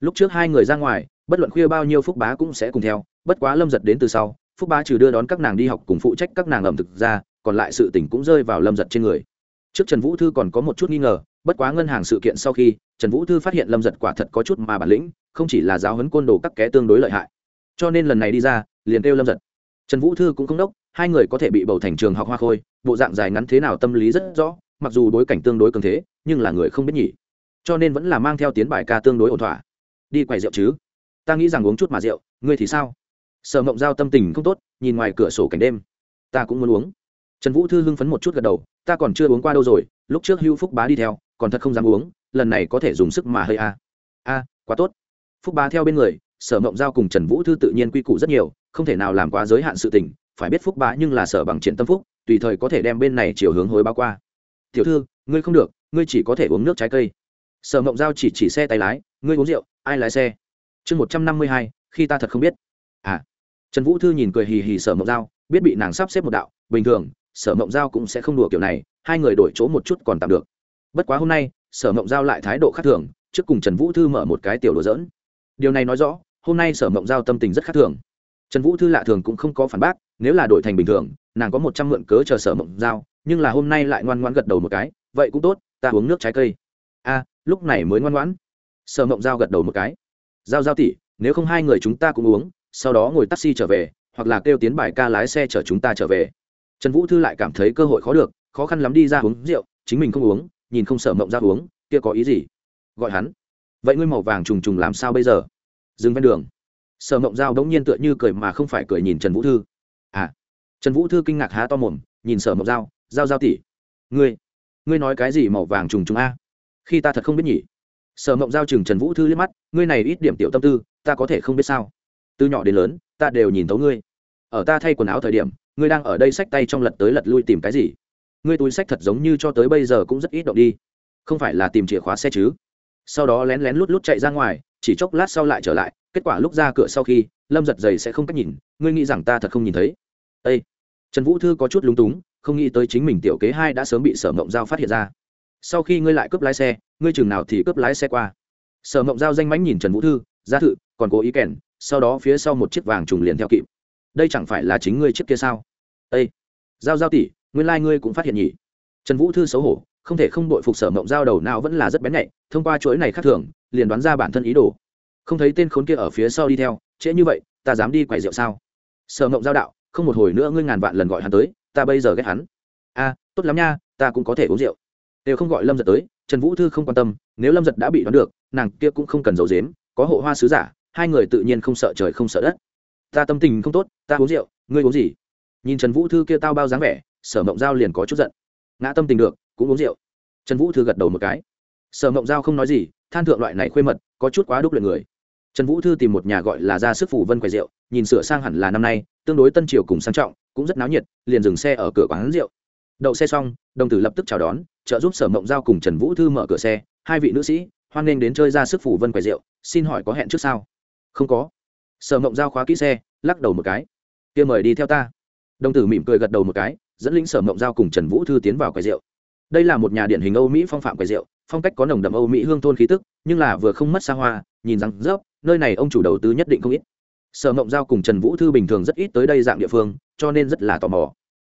Lúc trước hai người ra ngoài, bất luận khuya bao nhiêu phúc bá cũng sẽ cùng theo, bất quá lâm giật đến từ sau phúc bá trừ đưa đón các nàng đi học cùng phụ trách các nàng ẩm thực ra, còn lại sự tỉnh cũng rơi vào lâm giật trên người. Trước trần vũ thư còn có một chút nghi ngờ, bất quá ngân hàng sự kiện sau khi, trần vũ thư phát hiện lâm giật quả thật có chút mà bản lĩnh, không chỉ là giáo huấn côn đồ các ké tương đối lợi hại. Cho nên lần này đi ra, liền kêu lâm giật. Trần vũ thư cũng không đốc, hai người có thể bị bầu thành trường học hoa khôi, bộ dạng dài ngắn thế nào tâm lý rất rõ, mặc dù bối cảnh tương đối cường thế, nhưng là người không biết nhỉ. Cho nên vẫn là mang theo tiến bài ca tương đối ổn thỏa. Đi quầy rượu chứ? Ta nghĩ rằng uống chút mà rượu, ngươi thì sao? Sở mộng giao tâm tình không tốt, nhìn ngoài cửa sổ cảnh đêm. Ta cũng muốn uống. Trần vũ thư hưng phấn một chút gật đầu, ta còn chưa uống qua đâu rồi, lúc trước hưu phúc bá đi theo, còn thật không dám uống, lần này có thể dùng sức mà hơi a. A, quá tốt. Phúc bá theo bên người, sở mộng giao cùng trần vũ thư tự nhiên quy củ rất nhiều, không thể nào làm quá giới hạn sự tình, phải biết phúc bá nhưng là sở bằng triển tâm phúc, tùy thời có thể đem bên này chiều hướng hối báo qua. Tiểu thư, ngươi không được, ngươi chỉ có thể uống nước trái cây. Sở mộng giao chỉ chỉ xe tay lái, ngươi uống rượu, ai lái xe? Chương một trăm năm mươi hai, khi ta thật không biết. À trần vũ thư nhìn cười hì hì sở mộng giao, biết bị nàng sắp xếp một đạo, bình thường, sở mộng giao cũng sẽ không đùa kiểu này, hai người đổi chỗ một chút còn tạm được. Bất quá hôm nay, sở mộng giao lại thái độ khác thường, trước cùng trần vũ thư mở một cái tiểu đồ dỡn điều này nói rõ, hôm nay sở mộng giao tâm tình rất khác thường. Trần vũ thư lạ thường cũng không có phản bác, nếu là đổi thành bình thường, nàng có một trăm mượn cớ chờ sở mộng giao, nhưng là hôm nay lại ngoan ngoãn gật đầu một cái, vậy cũng tốt, ta uống nước trái cây. A, lúc này mới ngoan ngoãn. Sở mộng giao gật đầu một cái. Giao giao tỉ nếu không hai người chúng ta cũng uống sau đó ngồi taxi trở về, hoặc là kêu tiến bài ca lái xe chở chúng ta trở về. Trần vũ thư lại cảm thấy cơ hội khó được, khó khăn lắm đi ra uống rượu, chính mình không uống, nhìn không sợ mộng ra uống, kia có ý gì? Gọi hắn. Vậy ngươi màu vàng trùng trùng làm sao bây giờ? Dừng ven đường. Sở mộng giao đống nhiên tựa như cười mà không phải cười nhìn trần vũ thư. À. Trần vũ thư kinh ngạc há to mồm, nhìn sở mộng giao giao giao tỉ. Ngươi ngươi nói cái gì màu vàng trùng trùng a? Khi ta thật không biết nhỉ. Sở mộng giao chừng trần vũ thư liếc mắt, ngươi này ít điểm tiểu tâm tư, ta có thể không biết sao? Từ nhỏ đến lớn, ta đều nhìn thấu ngươi. Ở ta thay quần áo thời điểm, ngươi đang ở đây xách tay trong lật tới lật lui tìm cái gì? Ngươi túi sách thật giống như cho tới bây giờ cũng rất ít động đi. Không phải là tìm chìa khóa xe chứ? Sau đó lén lén lút lút chạy ra ngoài, chỉ chốc lát sau lại trở lại, kết quả lúc ra cửa sau khi, lâm giật giày sẽ không cách nhìn, ngươi nghĩ rằng ta thật không nhìn thấy. Â trần vũ thư có chút lúng túng, không nghĩ tới chính mình tiểu kế hai đã sớm bị sở mộng giao phát hiện ra. Sau khi ngươi lại cướp lái xe, ngươi chừng nào thì cướp lái xe qua. Sở mộng giao danh mánh nhìn trần vũ thư, gia thự, còn cố ý kèn sau đó phía sau một chiếc vàng trùng liền theo kịp. Đây chẳng phải là chính ngươi chiếc kia sao? Ây giao giao tỷ, nguyên lai、like、ngươi cũng phát hiện nhỉ. Trần vũ thư xấu hổ, không thể không đội phục sở mộng giao đầu nào vẫn là rất bén nhạy, thông qua chuỗi này khác thường, liền đoán ra bản thân ý đồ. Không thấy tên khốn kia ở phía sau đi theo, trễ như vậy, ta dám đi quẩy rượu sao? Sở mộng giao đạo, không một hồi nữa ngươi ngàn vạn lần gọi hắn tới, ta bây giờ ghét hắn. A, tốt lắm nha, ta cũng có thể uống rượu. Đều không gọi lâm giật tới, trần vũ thư không quan tâm, nếu lâm giật đã bị đoán được, nàng kia cũng không cần giấu dếm có hộ hoa sứ giả hai người tự nhiên không sợ trời không sợ đất. Ta tâm tình không tốt, ta uống rượu, ngươi uống gì? Nhìn trần vũ thư kia tao bao dáng vẻ, sở mộng giao liền có chút giận. Ngã tâm tình được, cũng uống rượu. Trần vũ thư gật đầu một cái. Sở mộng giao không nói gì, than thượng loại này khuê mật, có chút quá đúc luyện người. Trần vũ thư tìm một nhà gọi là ra sức phủ vân quầy rượu, nhìn sửa sang hẳn là năm nay, tương đối tân triều cùng sang trọng, cũng rất náo nhiệt, liền dừng xe ở cửa quán rượu. Đậu xe xong, đồng tử lập tức chào đón, trợ giúp sở mộng giao cùng trần vũ thư mở cửa xe. Hai vị nữ sĩ, hoan nghênh đến chơi ra sức phủ vân quầy rượu, xin hỏi có hẹn trước sao? Không có. Sở mộng giao khóa kỹ xe, lắc đầu một cái. Kia mời đi theo ta. Đồng tử mỉm cười gật đầu một cái, dẫn lĩnh sở mộng giao cùng trần vũ thư tiến vào quầy rượu. Đây là một nhà điển hình âu mỹ phong phạm quầy rượu, phong cách có nồng đậm âu mỹ hương thôn khí tức, nhưng là vừa không mất xa hoa, nhìn rằng rớp, nơi này ông chủ đầu tư nhất định không ít. Sở mộng giao cùng trần vũ thư bình thường rất ít tới đây dạng địa phương, cho nên rất là tò mò.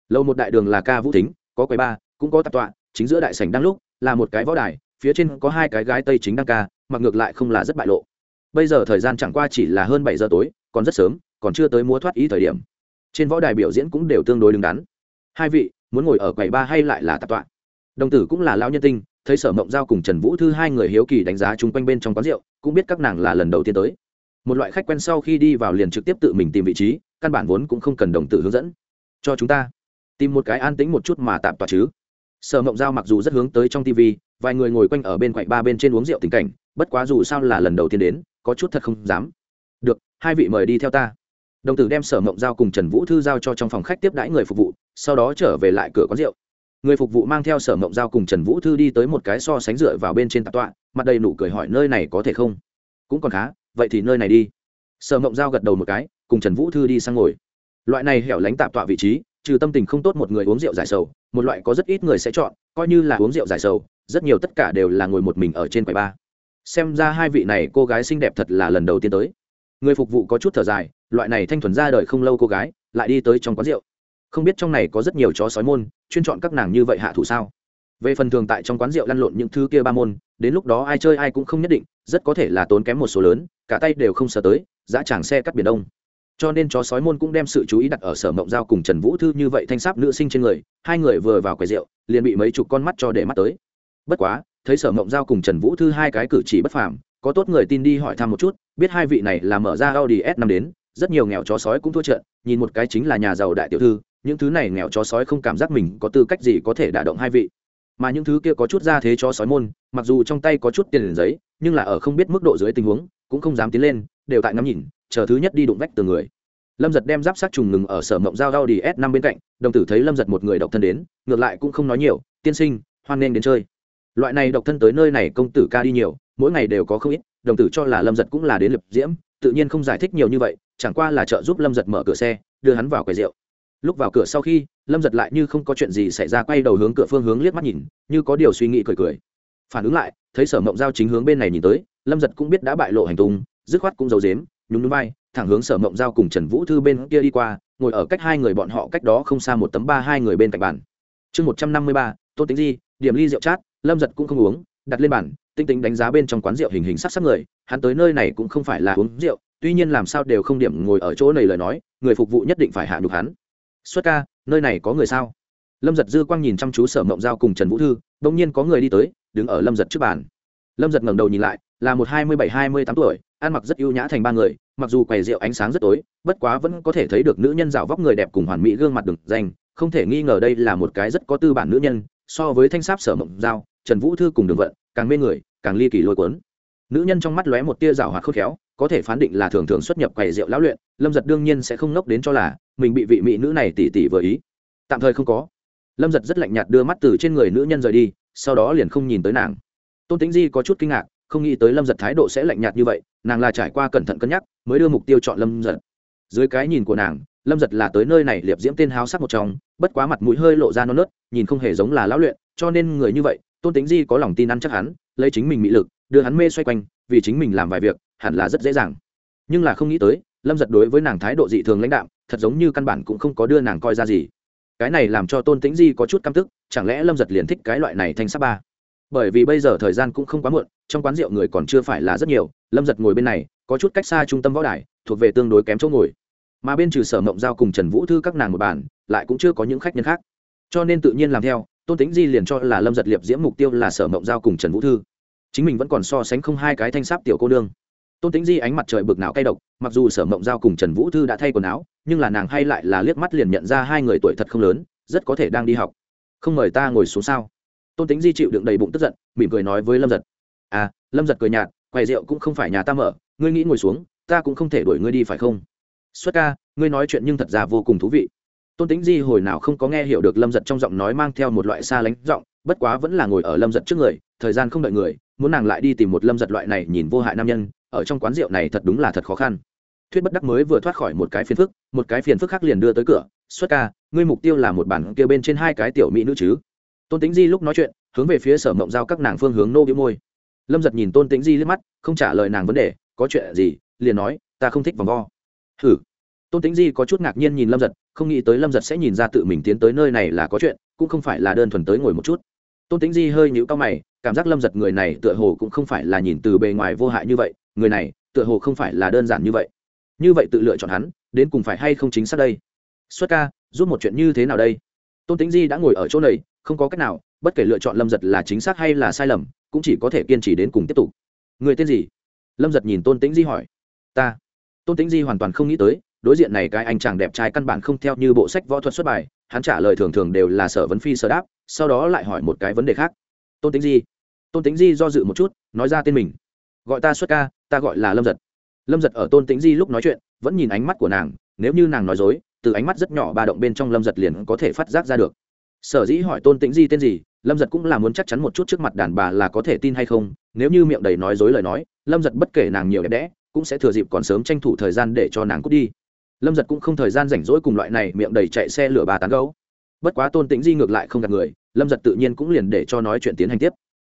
Lâu một đại đường là ca vũ thính, có quầy ba, cũng có tạp tọa, chính giữa đại sảnh đang lúc, là một cái võ đài, phía trên có hai cái gái tây chính đang ca, mặc ngược lại không là rất bại lộ bây giờ thời gian chẳng qua chỉ là hơn bảy giờ tối, còn rất sớm, còn chưa tới múa thoát ý thời điểm. Trên võ đài biểu diễn cũng đều tương đối đứng đắn. Hai vị, muốn ngồi ở quầy ba hay lại là tạp tọa? Đồng tử cũng là lão nhân tinh, thấy sở mộng giao cùng trần vũ thư hai người hiếu kỳ đánh giá chung quanh bên trong quán rượu, cũng biết các nàng là lần đầu tiên tới. Một loại khách quen sau khi đi vào liền trực tiếp tự mình tìm vị trí, căn bản vốn cũng không cần đồng tử hướng dẫn. Cho chúng ta. Tìm một cái an tĩnh một chút mà tạm tọa chứ. Sở mộng giao mặc dù rất hướng tới trong tv vài người ngồi quanh ở bên quạnh ba bên trên uống rượu tình cảnh, bất quá dù sao là lần đầu tiên đến có chút thật không dám. Được, hai vị mời đi theo ta. Đồng tử đem sở mộng giao cùng trần vũ thư giao cho trong phòng khách tiếp đãi người phục vụ, sau đó trở về lại cửa quán rượu. Người phục vụ mang theo sở mộng giao cùng trần vũ thư đi tới một cái so sánh dựa vào bên trên tạp tọa, mặt đầy nụ cười hỏi nơi này có thể không? Cũng còn khá, vậy thì nơi này đi. Sở mộng giao gật đầu một cái, cùng trần vũ thư đi sang ngồi. Loại này hẻo lánh tạp tọa vị trí, trừ tâm tình không tốt một người uống rượu giải sầu, một loại có rất ít người sẽ chọn, coi như là uống rượu giải sầu, rất nhiều tất cả đều là ngồi một mình ở trên quầy ba xem ra hai vị này cô gái xinh đẹp thật là lần đầu tiên tới. Người phục vụ có chút thở dài, loại này thanh thuần ra đời không lâu cô gái, lại đi tới trong quán rượu. Không biết trong này có rất nhiều chó sói môn, chuyên chọn các nàng như vậy hạ thủ sao? Về phần thường tại trong quán rượu lăn lộn những thứ kia ba môn, đến lúc đó ai chơi ai cũng không nhất định, rất có thể là tốn kém một số lớn, cả tay đều không sờ tới giá tràng xe cắt biển đông. Cho nên chó sói môn cũng đem sự chú ý đặt ở sở mộng giao cùng trần vũ thư như vậy thanh sáp nữ sinh trên người, hai người vừa vào quầy rượu, liền bị mấy chục con mắt cho để mắt tới. Bất quá thấy sở mộng giao cùng trần vũ thư hai cái cử chỉ bất phàm, có tốt người tin đi hỏi thăm một chút, biết hai vị này là mở ra audi s năm đến, rất nhiều nghèo chó sói cũng thua trận, nhìn một cái chính là nhà giàu đại tiểu thư, những thứ này nghèo chó sói không cảm giác mình có tư cách gì có thể đả động hai vị. Mà những thứ kia có chút ra thế chó sói môn, mặc dù trong tay có chút tiền liền giấy, nhưng là ở không biết mức độ dưới tình huống, cũng không dám tiến lên, đều tại ngắm nhìn, chờ thứ nhất đi đụng vách từ người. Lâm giật đem giáp sát trùng ngừng ở sở mộng giao đau đi s năm bên cạnh, đồng tử thấy lâm giật một người độc thân đến, ngược lại cũng không nói nhiều, tiên sinh, hoan nghênh đến chơi loại này độc thân tới nơi này công tử ca đi nhiều, mỗi ngày đều có không ít, đồng tử cho là lâm giật cũng là đến lập diễm, tự nhiên không giải thích nhiều như vậy, chẳng qua là trợ giúp lâm giật mở cửa xe, đưa hắn vào quầy rượu. Lúc vào cửa sau khi, lâm giật lại như không có chuyện gì xảy ra quay đầu hướng cửa phương hướng liếc mắt nhìn, như có điều suy nghĩ cười cười. Phản ứng lại, thấy sở mộng giao chính hướng bên này nhìn tới, lâm giật cũng biết đã bại lộ hành tung, dứt khoát cũng giấu dếm nhún núi bay thẳng hướng sở mộng giao cùng trần vũ thư bên kia đi qua, ngồi ở cách hai người bọn họ cách đó không xa một tấm ba hai người bên cạnh bàn. Chương một trăm năm mươi ba tôn tính di, điểm ly rượu chát lâm giật cũng không uống, đặt lên bàn, tinh tính đánh giá bên trong quán rượu hình hình sắc sắc người, hắn tới nơi này cũng không phải là uống rượu, tuy nhiên làm sao đều không điểm ngồi ở chỗ này lời nói, người phục vụ nhất định phải hạ nhục hắn. Xuất ca, nơi này có người sao? Lâm giật dư quang nhìn chăm chú sở mộng giao cùng trần vũ thư đ ỗ n g nhiên có người đi tới, đứng ở lâm giật trước bàn. Lâm giật ngẩng đầu nhìn lại, là một hai mươi bảy, hai mươi tám tuổi, ăn mặc rất ưu nhã thành ba người, mặc dù quầy rượu ánh sáng rất tối, bất quá vẫn có thể thấy được nữ nhân rào vóc người đẹp cùng hoàn mỹ gương mặt đừng danh không thể nghi ngờ đây là một cái rất có tư bản nữ nhân so với thanh sáp sở mộng giao, trần vũ thư cùng đường vận, càng mê người, càng ly kỳ lôi cuốn. Nữ nhân trong mắt lóe một tia rào hoạt khôn khéo, có thể phán định là thường thường xuất nhập quầy rượu lão luyện, lâm giật đương nhiên sẽ không ngốc đến cho là mình bị vị mỹ nữ này tỉ tỉ vừa ý. Tạm thời không có. Lâm giật rất lạnh nhạt đưa mắt từ trên người nữ nhân rời đi, sau đó liền không nhìn tới nàng. Tôn tính di có chút kinh ngạc, không nghĩ tới lâm giật thái độ sẽ lạnh nhạt như vậy, nàng là trải qua cẩn thận cân nhắc, mới đưa mục tiêu chọn lâm giật. Dưới cái nhìn của nàng lâm giật là tới nơi này liệp diễm tên háo sắc một trong, bất quá mặt mũi hơi lộ ra non nớt, nhìn không hề giống là lão luyện, cho nên người như vậy, tôn tính di có lòng tin ăn chắc hắn, lấy chính mình mỹ lực, đưa hắn mê xoay quanh, vì chính mình làm vài việc, hẳn là rất dễ dàng. Nhưng là không nghĩ tới, lâm giật đối với nàng thái độ dị thường lãnh đạm, thật giống như căn bản cũng không có đưa nàng coi ra gì. Cái này làm cho tôn tĩnh di có chút căm tức, chẳng lẽ lâm giật liền thích cái loại này thanh sắc ba? Bởi vì bây giờ thời gian cũng không quá muộn, trong quán rượu người còn chưa phải là rất nhiều, lâm giật ngồi bên này, có chút cách xa trung tâm võ đài, thuộc về tương đối kém chỗ ngồi mà bên trừ sở mộng giao cùng trần vũ thư các nàng một bàn, lại cũng chưa có những khách nhân khác. Cho nên tự nhiên làm theo, tôn tính di liền cho là lâm giật liệp diễm mục tiêu là sở mộng giao cùng trần vũ thư. Chính mình vẫn còn so sánh không hai cái thanh sáp tiểu cô đương tôn tính di ánh mặt trời bực não cay độc, mặc dù sở mộng giao cùng trần vũ thư đã thay quần áo, nhưng là nàng hay lại là liếc mắt liền nhận ra hai người tuổi thật không lớn, rất có thể đang đi học. Không mời ta ngồi xuống sao? Tôn tính di chịu đựng đầy bụng tức giận, mỉm cười nói với lâm giật. À lâm giật cười nhạt, quầy rượu cũng không phải nhà ta mở, ngươi nghĩ ngồi xuống, ta cũng không thể đuổi ngươi đi phải không? Xuất ca, ngươi nói chuyện nhưng thật ra vô cùng thú vị. Tôn tính di hồi nào không có nghe hiểu được lâm giật trong giọng nói mang theo một loại xa lánh giọng, bất quá vẫn là ngồi ở lâm giật trước người, thời gian không đợi người, muốn nàng lại đi tìm một lâm giật loại này nhìn vô hại nam nhân, ở trong quán rượu này thật đúng là thật khó khăn. Thuyết bất đắc mới vừa thoát khỏi một cái phiền phức, một cái phiền phức khác liền đưa tới cửa. Xuất ca, ngươi mục tiêu là một bản kia bên trên hai cái tiểu mỹ nữ chứ? Tôn tính di lúc nói chuyện, hướng về phía sở mộng giao các nàng phương hướng nô biếu môi. Lâm giật nhìn tôn tính di liếc mắt, không trả lời nàng vấn đề, có chuyện gì? liền nói, ta không thích vòng vo thử. Tôn tính di có chút ngạc nhiên nhìn lâm giật, không nghĩ tới lâm giật sẽ nhìn ra tự mình tiến tới nơi này là có chuyện, cũng không phải là đơn thuần tới ngồi một chút. Tôn tính di hơi nhũ cao mày, cảm giác lâm giật người này tựa hồ cũng không phải là nhìn từ bề ngoài vô hại như vậy, người này tựa hồ không phải là đơn giản như vậy. Như vậy tự lựa chọn hắn, đến cùng phải hay không chính xác đây? Xuất ca, giúp một chuyện như thế nào đây? Tôn tính di đã ngồi ở chỗ này, không có cách nào, bất kể lựa chọn lâm giật là chính xác hay là sai lầm, cũng chỉ có thể kiên trì đến cùng tiếp tục. Người tên gì? Lâm giật nhìn tôn tính di hỏi. Ta tôn tính di hoàn toàn không nghĩ tới, đối diện này cái anh chàng đẹp trai căn bản không theo như bộ sách võ thuật xuất bài, hắn trả lời thường thường đều là sở vấn phi sở đáp, sau đó lại hỏi một cái vấn đề khác. Tôn tính di, tôn tính di do dự một chút, nói ra tên mình. Gọi ta xuất ca, ta gọi là lâm giật. Lâm giật ở tôn tính di lúc nói chuyện, vẫn nhìn ánh mắt của nàng, nếu như nàng nói dối, từ ánh mắt rất nhỏ ba động bên trong lâm giật liền có thể phát giác ra được. Sở dĩ hỏi tôn tính di tên gì, lâm giật cũng là muốn chắc chắn một chút trước mặt đàn bà là có thể tin hay không, nếu như miệng đầy nói dối lời nói, lâm giật bất kể nàng nhiều đẹp đẽ cũng sẽ thừa dịp còn sớm tranh thủ thời gian để cho nàng cút đi. Lâm giật cũng không thời gian rảnh rỗi cùng loại này miệng đầy chạy xe lửa bà tán gấu. Bất quá tôn tính di ngược lại không gặp người, lâm giật tự nhiên cũng liền để cho nói chuyện tiến hành tiếp.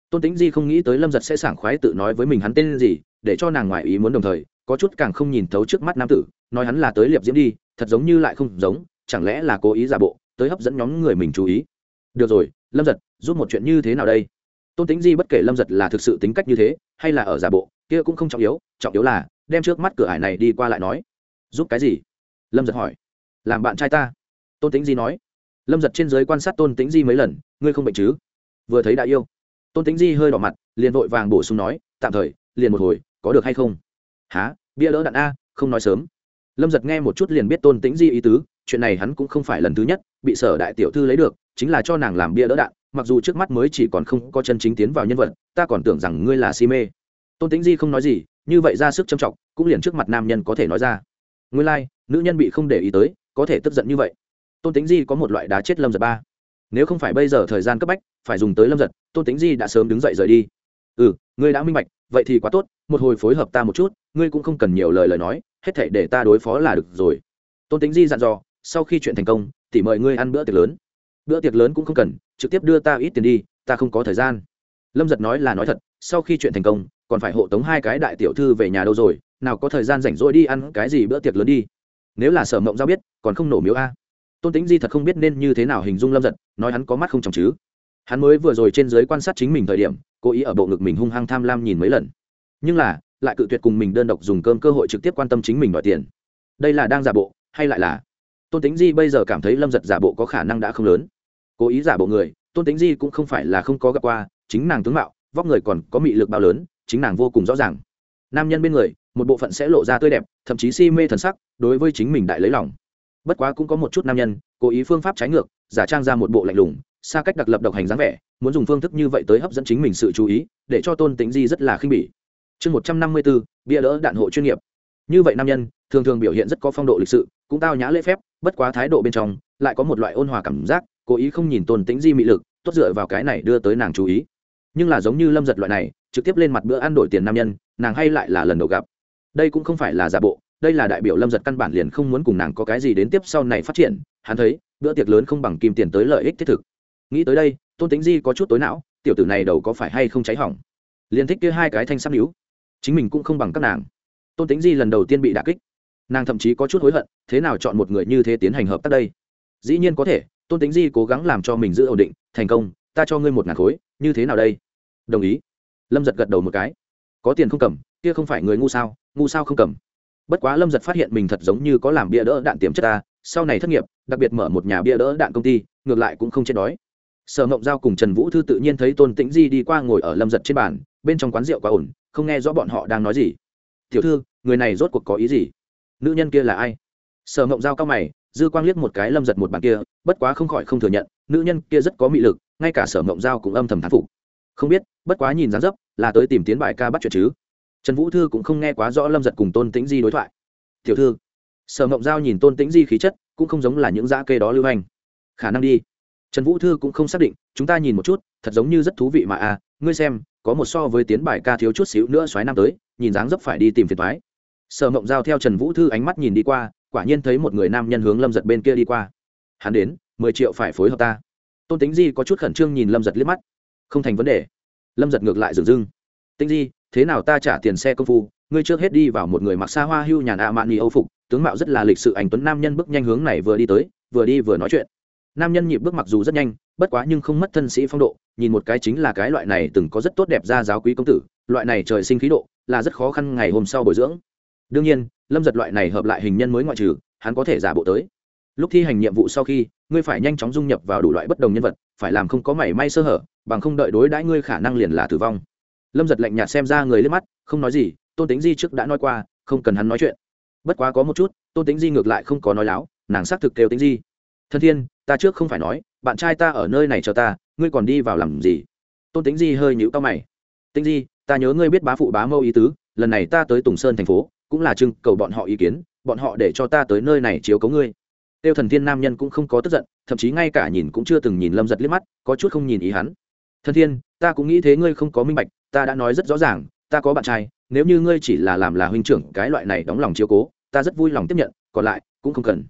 Tôn tính di không nghĩ tới lâm giật sẽ sảng khoái tự nói với mình hắn tên gì, để cho nàng ngoại ý muốn đồng thời, có chút càng không nhìn thấu trước mắt nam tử, nói hắn là tới liệp diễm đi, thật giống như lại không giống, chẳng lẽ là cố ý giả bộ, tới hấp dẫn nhóm người mình chú ý. Được rồi, lâm giật, giúp một chuyện như thế nào đây? Tôn tính di bất kể lâm giật là thực sự tính cách như thế, hay là ở giả bộ kia cũng không trọng yếu trọng yếu là, đem trước mắt cửa ải này đi qua lại nói. Giúp cái gì? Lâm giật hỏi. Làm bạn trai ta. Tôn tính di nói. Lâm giật trên giới quan sát tôn tính di mấy lần, ngươi không bệnh chứ? Vừa thấy đã yêu. Tôn tính di hơi đỏ mặt, liền vội vàng bổ sung nói, tạm thời, liền một hồi, có được hay không? Há bia đỡ đạn a, không nói sớm. Lâm giật nghe một chút liền biết tôn tính di ý tứ, chuyện này hắn cũng không phải lần thứ nhất, bị sở đại tiểu thư lấy được, chính là cho nàng làm bia đỡ đạn, mặc dù trước mắt mới chỉ còn không có chân chính tiến vào nhân vật, ta còn tưởng rằng ngươi là si mê tôn tính di không nói gì như vậy ra sức châm trọng cũng liền trước mặt nam nhân có thể nói ra ngươi lai、like, nữ nhân bị không để ý tới có thể tức giận như vậy. tôn tính di có một loại đá chết lâm giật ba. nếu không phải bây giờ thời gian cấp bách phải dùng tới lâm giật tôn tính di đã sớm đứng dậy rời đi. ừ ngươi đã minh bạch vậy thì quá tốt một hồi phối hợp ta một chút ngươi cũng không cần nhiều lời lời nói hết thể để ta đối phó là được rồi. tôn tính di dặn dò sau khi chuyện thành công thì mời ngươi ăn bữa tiệc lớn. bữa tiệc lớn cũng không cần trực tiếp đưa ta ít tiền đi ta không có thời gian. lâm giật nói là nói thật sau khi chuyện thành công còn phải hộ tống hai cái đại tiểu thư về nhà đâu rồi, nào có thời gian rảnh rỗi đi ăn cái gì bữa tiệc lớn đi. Nếu là sở mộng giao biết, còn không nổ miếu a. Tôn tính di thật không biết nên như thế nào hình dung lâm giật, nói hắn có mắt không chồng chứ. Hắn mới vừa rồi trên giới quan sát chính mình thời điểm, cố ý ở bộ ngực mình hung hăng tham lam nhìn mấy lần. Nhưng là, lại cự tuyệt cùng mình đơn độc dùng cơm cơ hội trực tiếp quan tâm chính mình đòi tiền. Đây là đang giả bộ, hay lại là? Tôn tính di bây giờ cảm thấy lâm giật giả bộ có khả năng đã không lớn. Cố ý giả bộ người, tôn tính di cũng không phải là không có gặp qua, chính nàng tướng mạo, vóc người còn có mị lực bao lớn chính nàng vô cùng rõ ràng. Nam nhân bên người, một bộ phận sẽ lộ ra tươi đẹp, thậm chí si mê thần sắc, đối với chính mình đại lấy lòng. Bất quá cũng có một chút nam nhân, cố ý phương pháp trái ngược, giả trang ra một bộ lạnh lùng, xa cách đặc lập độc hành dáng vẻ, muốn dùng phương thức như vậy tới hấp dẫn chính mình sự chú ý, để cho tôn tính di rất là khinh bỉ. Chương một trăm năm mươi bốn bia đỡ đạn hộ chuyên nghiệp. Như vậy nam nhân, thường thường biểu hiện rất có phong độ lịch sự, cũng tao nhã lễ phép, bất quá thái độ bên trong, lại có một loại ôn hòa cảm giác, cố ý không nhìn tôn tính di mị lực, tốt dựa vào cái này đưa tới nàng chú ý. Nhưng là giống như lâm giật loại này trực tiếp lên mặt bữa ăn đổi tiền nam nhân, nàng hay lại là lần đầu gặp. Đây cũng không phải là giả bộ, đây là đại biểu lâm giật căn bản liền không muốn cùng nàng có cái gì đến tiếp sau này phát triển, hắn thấy, bữa tiệc lớn không bằng kim tiền tới lợi ích thiết thực. Nghĩ tới đây, tôn tính di có chút tối não, tiểu tử này đầu có phải hay không cháy hỏng? Liền thích kia hai cái thanh sắp níu. Chính mình cũng không bằng các nàng. Tôn tính di lần đầu tiên bị đà kích. Nàng thậm chí có chút hối hận, thế nào chọn một người như thế tiến hành hợp tác đây? Dĩ nhiên có thể, tôn tính di cố gắng làm cho mình giữ ổn định, thành công, ta cho ngươi một ngàn khối, như thế nào đây? Đồng ý lâm giật gật đầu một cái. Có tiền không cầm, kia không phải người ngu sao ngu sao không cầm. Bất quá lâm giật phát hiện mình thật giống như có làm bia đỡ đạn tiềm chất ta, sau này thất nghiệp, đặc biệt mở một nhà bia đỡ đạn công ty, ngược lại cũng không chết đói. Sở ngộng giao cùng trần vũ thư tự nhiên thấy tôn tĩnh di đi qua ngồi ở lâm giật trên bàn, bên trong quán rượu quá ổn, không nghe rõ bọn họ đang nói gì. Tiểu thư, người này rốt cuộc có ý gì? Nữ nhân kia là ai? Sở ngộng giao cao mày, dư quang liếc một cái lâm giật một bàn kia, bất quá không khỏi không thừa nhận, nữ nhân kia rất có mị lực, ngay cả sở ngộng giao cũng âm thầm thán phục. Không biết, bất quá nhìn dáng dấp là tới tìm tiến bài ca bắt chuyện chứ. Trần vũ thư cũng không nghe quá rõ lâm giật cùng tôn tĩnh di đối thoại. Tiểu thư. Sở mộng giao nhìn tôn tĩnh di khí chất, cũng không giống là những dã kê đó lưu hành. Khả năng đi. Trần vũ thư cũng không xác định, chúng ta nhìn một chút, thật giống như rất thú vị mà à ngươi xem, có một so với tiến bài ca thiếu chút xíu nữa xoáy năm tới, nhìn dáng dấp phải đi tìm phiền thoái sở mộng giao theo trần vũ thư ánh mắt nhìn đi qua, quả nhiên thấy một người nam nhân hướng lâm giật bên kia đi qua. Hắn đến, mười triệu phải phối hợp ta. Tôn tính di có chút khẩn trương nhìn lâm giật liếc mắt. Không thành vấn đề lâm giật ngược lại dừng dưng. Tinh di, thế nào ta trả tiền xe công phu? Ngươi trước hết đi vào một người mặc xa hoa hưu nhàn ạ mạn nghỉ âu phục, tướng mạo rất là lịch sự ảnh tuấn nam nhân bước nhanh hướng này vừa đi tới, vừa đi vừa nói chuyện. Nam nhân nhịp bước mặc dù rất nhanh, bất quá nhưng không mất thân sĩ phong độ, nhìn một cái chính là cái loại này từng có rất tốt đẹp ra giáo quý công tử, loại này trời sinh khí độ, là rất khó khăn ngày hôm sau bồi dưỡng. Đương nhiên, lâm giật loại này hợp lại hình nhân mới ngoại trừ, hắn có thể giả bộ tới lúc thi hành nhiệm vụ sau khi, ngươi phải nhanh chóng dung nhập vào đủ loại bất đồng nhân vật, phải làm không có mảy may sơ hở, bằng không đợi đối đãi ngươi khả năng liền là tử vong. Lâm giật lạnh nhạt xem ra người lên mắt, không nói gì, tôn tính di trước đã nói qua, không cần hắn nói chuyện. Bất quá có một chút, tôn tính di ngược lại không có nói láo, nàng xác thực kêu tính di. Thân thiên, ta trước không phải nói, bạn trai ta ở nơi này chờ ta, ngươi còn đi vào làm gì? Tôn tính di hơi nhũ tao mày. Tính di, ta nhớ ngươi biết bá phụ bá mâu ý tứ, lần này ta tới tùng sơn thành phố, cũng là trưng cầu bọn họ ý kiến, bọn họ để cho ta tới nơi này chiếu cấu ngươi tiêu thần thiên nam nhân cũng không có tức giận, thậm chí ngay cả nhìn cũng chưa từng nhìn lâm giật liếc mắt, có chút không nhìn ý hắn. Thần thiên, ta cũng nghĩ thế ngươi không có minh bạch, ta đã nói rất rõ ràng, ta có bạn trai, nếu như ngươi chỉ là làm là huynh trưởng, cái loại này đóng lòng chiếu cố, ta rất vui lòng tiếp nhận, còn lại cũng không cần.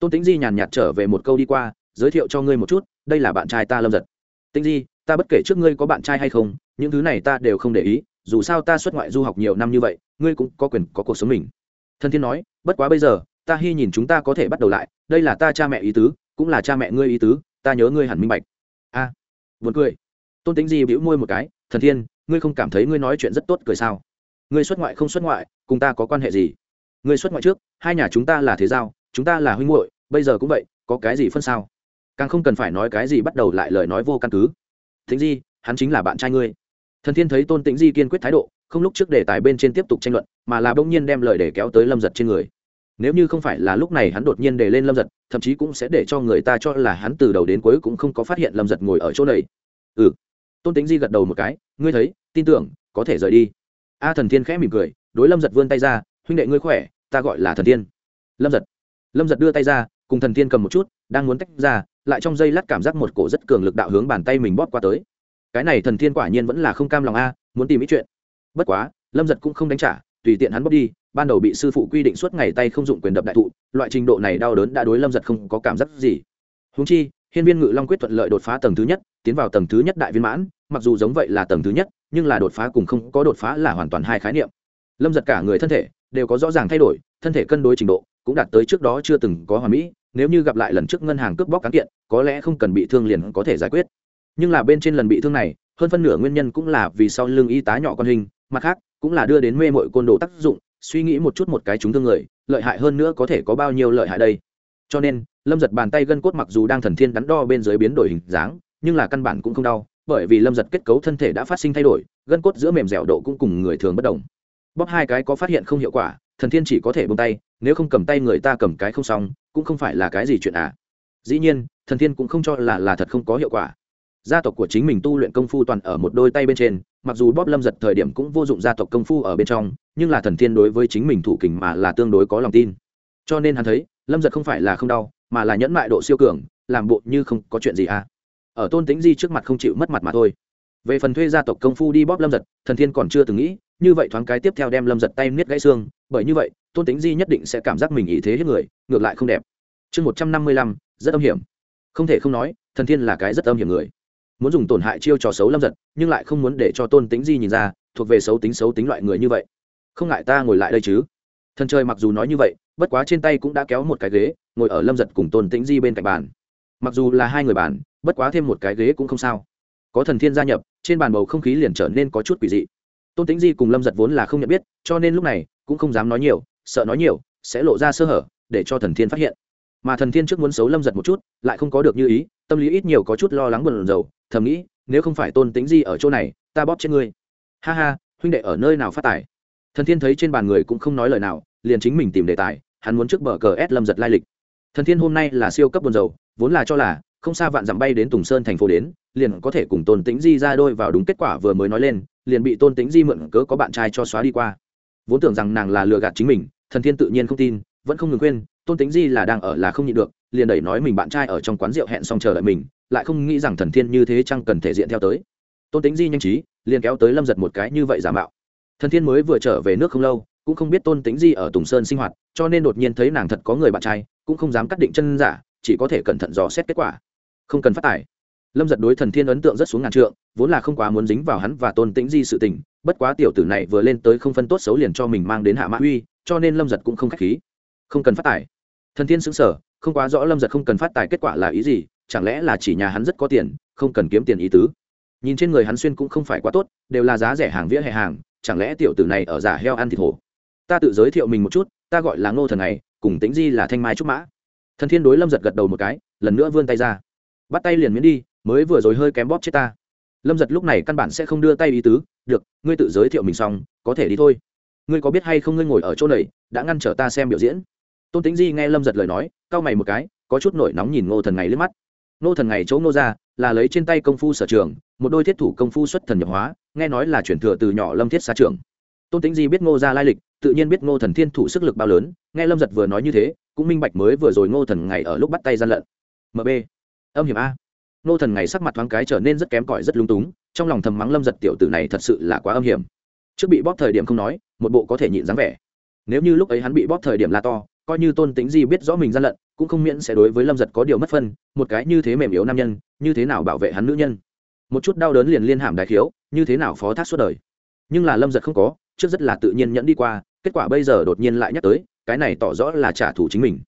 Tôn tính di nhàn nhạt trở về một câu đi qua, giới thiệu cho ngươi một chút, đây là bạn trai ta lâm giật. Tinh di, ta bất kể trước ngươi có bạn trai hay không, những thứ này ta đều không để ý, dù sao ta xuất ngoại du học nhiều năm như vậy, ngươi cũng có quyền có cuộc sống mình. Thân thiên nói, bất quá bây giờ ta hy nhìn chúng ta có thể bắt đầu lại đây là ta cha mẹ ý tứ cũng là cha mẹ ngươi ý tứ ta nhớ ngươi hẳn minh bạch. A à, buồn cười. Tôn tính di bĩu môi một cái thần thiên ngươi không cảm thấy ngươi nói chuyện rất tốt cười sao? Ngươi xuất ngoại không xuất ngoại cùng ta có quan hệ gì? Ngươi xuất ngoại trước hai nhà chúng ta là thế giao chúng ta là huynh muội bây giờ cũng vậy có cái gì phân sao? Càng không cần phải nói cái gì bắt đầu lại lời nói vô căn cứ. Thính di hắn chính là bạn trai ngươi. Thần thiên thấy tôn tĩnh di kiên quyết thái độ không lúc trước đề tài bên trên tiếp tục tranh luận mà là bỗng nhiên đem lời để kéo tới lâm giật trên người nếu như không phải là lúc này hắn đột nhiên để lên lâm giật, thậm chí cũng sẽ để cho người ta cho là hắn từ đầu đến cuối cũng không có phát hiện lâm giật ngồi ở chỗ này. Ừ. Tôn tính di gật đầu một cái, ngươi thấy, tin tưởng, có thể rời đi. A thần thiên khẽ mỉm cười, đối lâm giật vươn tay ra, huynh đệ ngươi khỏe, ta gọi là thần thiên. Lâm giật. Lâm giật đưa tay ra, cùng thần thiên cầm một chút, đang muốn tách ra, lại trong dây lát cảm giác một cổ rất cường lực đạo hướng bàn tay mình bóp qua tới. Cái này thần thiên quả nhiên vẫn là không cam lòng a, muốn tìm ý chuyện. Bất quá, lâm giật cũng không đánh trả tùy tiện hắn bóc đi, ban đầu bị sư phụ quy định suốt ngày tay không dụng quyền đập đại thụ, loại trình độ này đau đớn đã đối lâm giật không có cảm giác gì. Húng chi, hiên viên ngự long quyết thuận lợi đột phá tầng thứ nhất, tiến vào tầng thứ nhất đại viên mãn, mặc dù giống vậy là tầng thứ nhất, nhưng là đột phá cùng không có đột phá là hoàn toàn hai khái niệm. Lâm giật cả người thân thể đều có rõ ràng thay đổi, thân thể cân đối trình độ cũng đạt tới trước đó chưa từng có hoàn mỹ, nếu như gặp lại lần trước ngân hàng cướp bóc cán kiện, có lẽ không cần bị thương liền có thể giải quyết. Nhưng là bên trên lần bị thương này, hơn phân nửa nguyên nhân cũng là vì sau lưng y tá nhỏ con hình, mặt khác cũng là đưa đến mê mội côn đồ tác dụng, suy nghĩ một chút một cái chúng thương người, lợi hại hơn nữa có thể có bao nhiêu lợi hại đây. Cho nên, lâm giật bàn tay gân cốt mặc dù đang thần thiên đắn đo bên dưới biến đổi hình dáng, nhưng là căn bản cũng không đau, bởi vì lâm giật kết cấu thân thể đã phát sinh thay đổi, gân cốt giữa mềm dẻo độ cũng cùng người thường bất đồng. Bóp hai cái có phát hiện không hiệu quả, thần thiên chỉ có thể bông tay, nếu không cầm tay người ta cầm cái không xong, cũng không phải là cái gì chuyện à. Dĩ nhiên, thần thiên cũng không cho là là thật không có hiệu quả. Gia tộc của chính mình tu luyện công phu toàn ở một đôi tay bên trên mặc dù bóp lâm giật thời điểm cũng vô dụng gia tộc công phu ở bên trong, nhưng là thần thiên đối với chính mình thủ kình mà là tương đối có lòng tin. Cho nên hắn thấy, lâm giật không phải là không đau, mà là nhẫn mại độ siêu cường, làm bộ như không có chuyện gì à. Ở tôn tính di trước mặt không chịu mất mặt mà thôi. Về phần thuê gia tộc công phu đi bóp lâm giật, thần thiên còn chưa từng nghĩ, như vậy thoáng cái tiếp theo đem lâm giật tay niết gãy xương, bởi như vậy, tôn tính di nhất định sẽ cảm giác mình ý thế hết người, ngược lại không đẹp. Chương một trăm năm mươi lăm, rất âm hiểm. Không thể không nói, thần thiên là cái rất âm hiểm người muốn dùng tổn hại chiêu trò xấu lâm giật, nhưng lại không muốn để cho tôn tính di nhìn ra, thuộc về xấu tính xấu tính loại người như vậy. Không ngại ta ngồi lại đây chứ? Thần trời mặc dù nói như vậy, bất quá trên tay cũng đã kéo một cái ghế, ngồi ở lâm giật cùng tôn tĩnh di bên cạnh bàn. Mặc dù là hai người bàn, bất quá thêm một cái ghế cũng không sao. Có thần thiên gia nhập, trên bàn bầu không khí liền trở nên có chút quỷ dị. Tôn tĩnh di cùng lâm giật vốn là không nhận biết, cho nên lúc này cũng không dám nói nhiều, sợ nói nhiều, sẽ lộ ra sơ hở, để cho thần thiên phát hiện. Mà thần thiên trước muốn xấu lâm giật một chút, lại không có được như ý, tâm lý ít nhiều có chút lo lắng buồn rầu thầm nghĩ, nếu không phải tôn tính di ở chỗ này, ta bóp chết ngươi. Ha ha, huynh đệ ở nơi nào phát tài? Thần thiên thấy trên bàn người cũng không nói lời nào, liền chính mình tìm đề tài, hắn muốn trước bờ cờ s lâm giật lai lịch. Thần thiên hôm nay là siêu cấp buồn dầu vốn là cho là, không xa vạn dặm bay đến tùng sơn thành phố đến, liền có thể cùng tôn tính di ra đôi vào đúng kết quả vừa mới nói lên, liền bị tôn tính di mượn cớ có bạn trai cho xóa đi qua. Vốn tưởng rằng nàng là lừa gạt chính mình, thần thiên tự nhiên không tin, vẫn không ngừng khuyên, tôn tính di là đang ở là không nhịn được liền đẩy nói mình bạn trai ở trong quán rượu hẹn xong chờ đợi mình, lại không nghĩ rằng thần thiên như thế chăng cần thể diện theo tới. Tôn tính di nhanh trí, liền kéo tới lâm giật một cái như vậy giả mạo. Thần thiên mới vừa trở về nước không lâu, cũng không biết tôn tính di ở tùng sơn sinh hoạt, cho nên đột nhiên thấy nàng thật có người bạn trai, cũng không dám cắt định chân giả, chỉ có thể cẩn thận dò xét kết quả. Không cần phát tải. Lâm giật đối thần thiên ấn tượng rất xuống ngàn trượng, vốn là không quá muốn dính vào hắn và tôn tĩnh di sự tình, bất quá tiểu tử này vừa lên tới không phân tốt xấu liền cho mình mang đến hạ mã uy, cho nên lâm giật cũng không k h á c h khí. Không cần phát tải. Thần thiên xứng sở không quá rõ lâm giật không cần phát tài kết quả là ý gì, chẳng lẽ là chỉ nhà hắn rất có tiền, không cần kiếm tiền ý tứ? Nhìn trên người hắn xuyên cũng không phải quá tốt, đều là giá rẻ hàng vỉa hè hàng, chẳng lẽ tiểu tử này ở giả heo ăn thịt hổ? Ta tự giới thiệu mình một chút, ta gọi là ngô thần này cùng tính di là thanh mai trúc mã. Thần thiên đối lâm giật gật đầu một cái, lần nữa vươn tay ra. Bắt tay liền miễn đi, mới vừa rồi hơi kém bóp chết ta. Lâm giật lúc này căn bản sẽ không đưa tay ý tứ, được, ngươi tự giới thiệu mình xong, có thể đi thôi. Ngươi có biết hay không ngươi ngồi ở chỗ này, đã ngăn trở ta xem biểu diễn tôn tính di nghe lâm giật lời nói cau mày một cái, có chút nổi nóng nhìn ngô thần ngày liếc mắt. Ngô thần ngày chỗ ngô ra, là lấy trên tay công phu sở trường, một đôi thiết thủ công phu xuất thần nhập hóa, nghe nói là chuyển thừa từ nhỏ lâm thiết xa trường. Tôn tính di biết ngô ra lai lịch, tự nhiên biết ngô thần thiên thủ sức lực bao lớn, nghe lâm giật vừa nói như thế, cũng minh bạch mới vừa rồi ngô thần ngày ở lúc bắt tay gian lận. Mb âm hiểm a. Ngô thần ngày sắc mặt thoáng cái trở nên rất kém cỏi, rất lung túng, trong lòng thầm mắng lâm giật tiểu tử này thật sự là quá âm hiểm. Trước bị bóp thời điểm không nói, một bộ có thể nhịn dáng vẻ. Nếu như lúc ấy hắn bị bóp thời điểm la to coi như tôn tính di biết rõ mình gian lận, cũng không miễn sẽ đối với lâm giật có điều mất phân, một cái như thế mềm yếu nam nhân, như thế nào bảo vệ hắn nữ nhân? Một chút đau đớn liền liên hàm đại khiếu, như thế nào phó thác suốt đời? Nhưng là lâm giật không có, trước rất là tự nhiên nhẫn đi qua, kết quả bây giờ đột nhiên lại nhắc tới, cái này tỏ rõ là trả thù chính mình.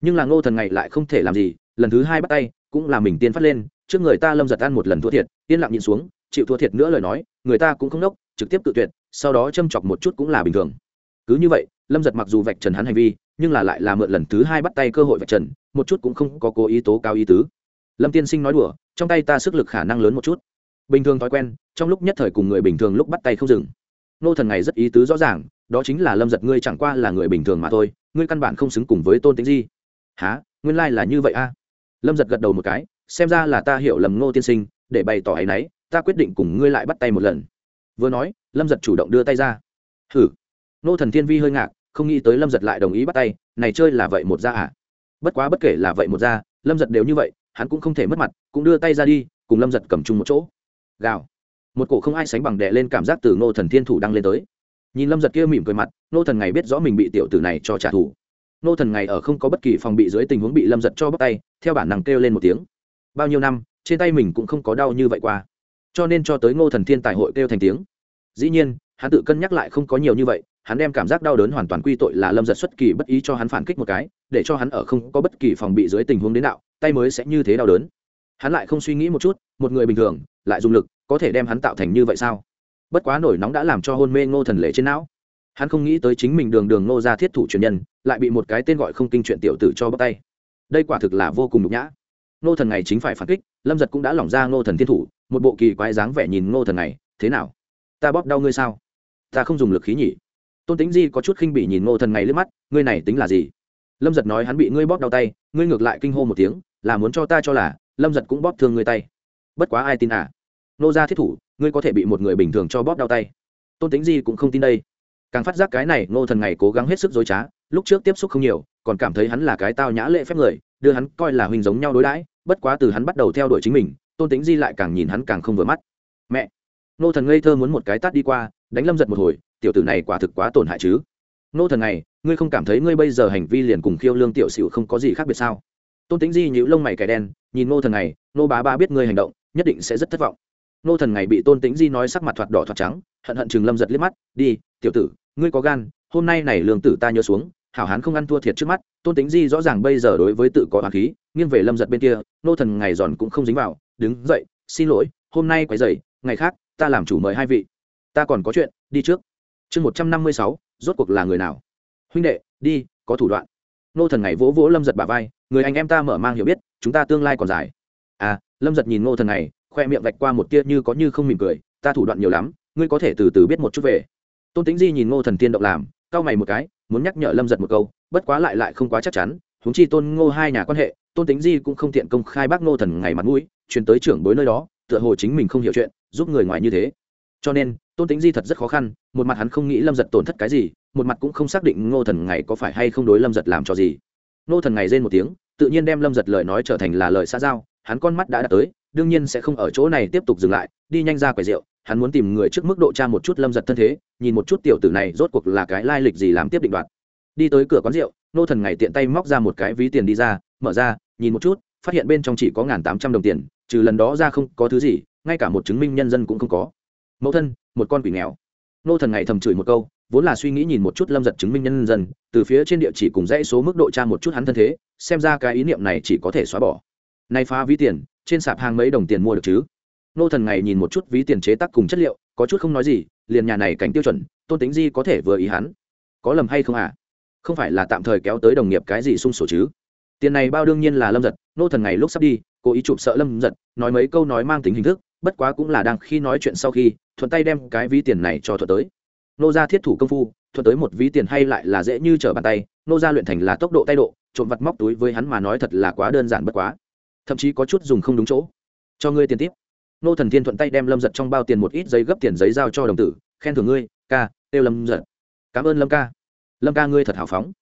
Nhưng là ngô thần ngày lại không thể làm gì, lần thứ hai bắt tay, cũng là mình tiên phát lên, trước người ta lâm giật ăn một lần thua thiệt, yên lặng nhìn xuống, chịu thua thiệt nữa lời nói, người ta cũng không đốc trực tiếp tự tuyệt, sau đó châm chọc một chút cũng là bình thường. Cứ như vậy, lâm giật mặc dù vạch trần hắn hành vi nhưng là lại là mượn lần thứ hai bắt tay cơ hội vạch trần, một chút cũng không có cố ý tố cao ý tứ. Lâm tiên sinh nói đùa, trong tay ta sức lực khả năng lớn một chút. Bình thường thói quen, trong lúc nhất thời cùng người bình thường lúc bắt tay không dừng. Nô thần này rất ý tứ rõ ràng, đó chính là lâm giật ngươi chẳng qua là người bình thường mà thôi, ngươi căn bản không xứng cùng với tôn tính di. Há nguyên lai、like、là như vậy a? Lâm giật gật đầu một cái, xem ra là ta hiểu lầm ngô tiên sinh, để bày tỏ ấ y n ấ y ta quyết định cùng ngươi lại bắt tay một lần. Vừa nói, lâm giật chủ động đưa tay ra. Hử? Nô thần thiên vi hơi ngạc không nghĩ tới lâm giật lại đồng ý bắt tay, này chơi là vậy một ra à? Bất quá bất kể là vậy một ra, lâm giật đều như vậy, hắn cũng không thể mất mặt, cũng đưa tay ra đi, cùng lâm giật cầm chung một chỗ. Gào. Một cổ không ai sánh bằng đè lên cảm giác từ ngô thần thiên thủ đang lên tới. Nhìn lâm giật kia mỉm cười mặt, ngô thần ngày biết rõ mình bị tiểu tử này cho trả thù. Ngô thần ngày ở không có bất kỳ phòng bị dưới tình huống bị lâm giật cho bắt tay, theo bản năng kêu lên một tiếng. Bao nhiêu năm, trên tay mình cũng không có đau như vậy qua. Cho nên cho tới ngô thần thiên tài hội kêu thành tiếng. Dĩ nhiên, hắn tự cân nhắc lại không có nhiều như vậy hắn đem cảm giác đau đớn hoàn toàn quy tội là lâm giật xuất kỳ bất ý cho hắn phản kích một cái, để cho hắn ở không có bất kỳ phòng bị dưới tình huống đến đạo, tay mới sẽ như thế đau đớn. Hắn lại không suy nghĩ một chút, một người bình thường, lại dùng lực, có thể đem hắn tạo thành như vậy sao? Bất quá nổi nóng đã làm cho hôn mê ngô thần lệ trên não. Hắn không nghĩ tới chính mình đường đường ngô ra thiết thủ truyền nhân, lại bị một cái tên gọi không kinh chuyện tiểu tử cho bắt tay. Đây quả thực là vô cùng nhục nhã. Ngô thần này chính phải phản kích, lâm giật cũng đã lỏng ra ngô thần thiên thủ, một bộ kỳ quái dáng vẻ nhìn ngô thần này, thế nào? Ta bóp đau ngươi sao? Ta không dùng lực khí nhỉ? Tôn tính di có chút khinh bỉ nhìn ngô thần ngày lướt mắt ngươi này tính là gì lâm giật nói hắn bị ngươi bóp đau tay ngươi ngược lại kinh hô một tiếng là muốn cho ta cho là lâm giật cũng bóp thương ngươi tay bất quá ai tin à nô ra thiết thủ ngươi có thể bị một người bình thường cho bóp đau tay tôn tính di cũng không tin đây càng phát giác cái này ngô thần ngày cố gắng hết sức dối trá lúc trước tiếp xúc không nhiều còn cảm thấy hắn là cái tao nhã lệ phép người đưa hắn coi là huynh giống nhau đối đãi bất quá từ hắn bắt đầu theo đuổi chính mình tôn tính di lại càng nhìn hắn càng không vừa mắt mẹ nô thần ngây thơ muốn một cái tát đi qua đánh lâm giật một hồi tiểu tử này quả thực quá tổn hại chứ. Nô thần này, ngươi không cảm thấy ngươi bây giờ hành vi liền cùng khiêu lương tiểu xịu không có gì khác biệt sao? Tôn tính di nhữ lông mày kẻ đen, nhìn nô thần này, nô bá ba biết ngươi hành động, nhất định sẽ rất thất vọng. Nô thần này bị tôn tính di nói sắc mặt thoạt đỏ thoạt trắng, hận hận chừng lâm giật liếc mắt, đi, tiểu tử, ngươi có gan, hôm nay này lương tử ta nhớ xuống, hảo hán không ăn thua thiệt trước mắt. Tôn tính di rõ ràng bây giờ đối với tự có hoàng khí, nghiêng về lâm giật bên kia, nô thần ngày giòn cũng không dính vào, đứng dậy, xin lỗi, hôm nay quấy dậy ngày khác, ta làm chủ mời hai vị. Ta còn có chuyện, đi trước chương một trăm năm mươi sáu, rốt cuộc là người nào? Huynh đệ, đi, có thủ đoạn. Nô thần ngày vỗ vỗ lâm giật bà vai, người anh em ta mở mang hiểu biết, chúng ta tương lai còn dài. À lâm giật nhìn nô thần này khoe miệng vạch qua một tia như có như không mỉm cười, ta thủ đoạn nhiều lắm, ngươi có thể từ từ biết một chút về. Tôn tính di nhìn ngô thần tiên động làm, cau mày một cái, muốn nhắc nhở lâm giật một câu, bất quá lại lại không quá chắc chắn húng chi tôn ngô hai nhà quan hệ, tôn tính di cũng không tiện công khai bác ngô thần ngày mặt mũi, truyền tới trưởng bối nơi đó, tựa hồ chính mình không hiểu chuyện, giúp người ngoài như thế. Cho nên tôn tính di thật rất khó khăn, một mặt hắn không nghĩ lâm giật tổn thất cái gì, một mặt cũng không xác định ngô thần ngày có phải hay không đối lâm giật làm cho gì. Ngô thần ngày rên một tiếng, tự nhiên đem lâm giật lời nói trở thành là lời xa giao, hắn con mắt đã đạt tới, đương nhiên sẽ không ở chỗ này tiếp tục dừng lại, đi nhanh ra quầy rượu, hắn muốn tìm người trước mức độ tra một chút lâm giật thân thế, nhìn một chút tiểu tử này rốt cuộc là cái lai lịch gì làm tiếp định đoạt. Đi tới cửa quán rượu nô thần ngày tiện tay móc ra một cái ví tiền đi ra, mở ra, nhìn một chút, phát hiện bên trong chỉ có ngàn tám trăm đồng tiền, trừ lần đó ra không có thứ gì, ngay cả một chứng minh nhân dân cũng không có mẫu thân, một con quỷ nghèo. Nô thần ngày thầm chửi một câu, vốn là suy nghĩ nhìn một chút lâm giật chứng minh nhân dân, từ phía trên địa chỉ cùng dãy số mức độ tra một chút hắn thân thế, xem ra cái ý niệm này chỉ có thể xóa bỏ. Nay phá ví tiền, trên sạp hàng mấy đồng tiền mua được chứ? Nô thần ngày nhìn một chút ví tiền chế tác cùng chất liệu, có chút không nói gì, liền nhà này cảnh tiêu chuẩn, tôn tính di có thể vừa ý hắn. Có lầm hay không à? Không phải là tạm thời kéo tới đồng nghiệp cái gì sung sổ chứ? Tiền này bao đương nhiên là lâm giật, nô thần ngày lúc sắp đi, cố ý chụp sợ lâm giật, nói mấy câu nói mang tính hình thức, bất quá cũng là đang khi nói chuyện sau khi thuận tay đem cái ví tiền này cho thuận tới. Nô ra thiết thủ công phu, thuận tới một ví tiền hay lại là dễ như trở bàn tay, nô ra luyện thành là tốc độ tay độ, trộm vặt móc túi với hắn mà nói thật là quá đơn giản bất quá. Thậm chí có chút dùng không đúng chỗ. Cho ngươi tiền tiếp. Nô thần thiên thuận tay đem lâm giật trong bao tiền một ít giấy gấp tiền giấy giao cho đồng tử, khen thưởng ngươi, ca têu lâm giật. Cảm ơn lâm ca. Lâm ca ngươi thật hào phóng.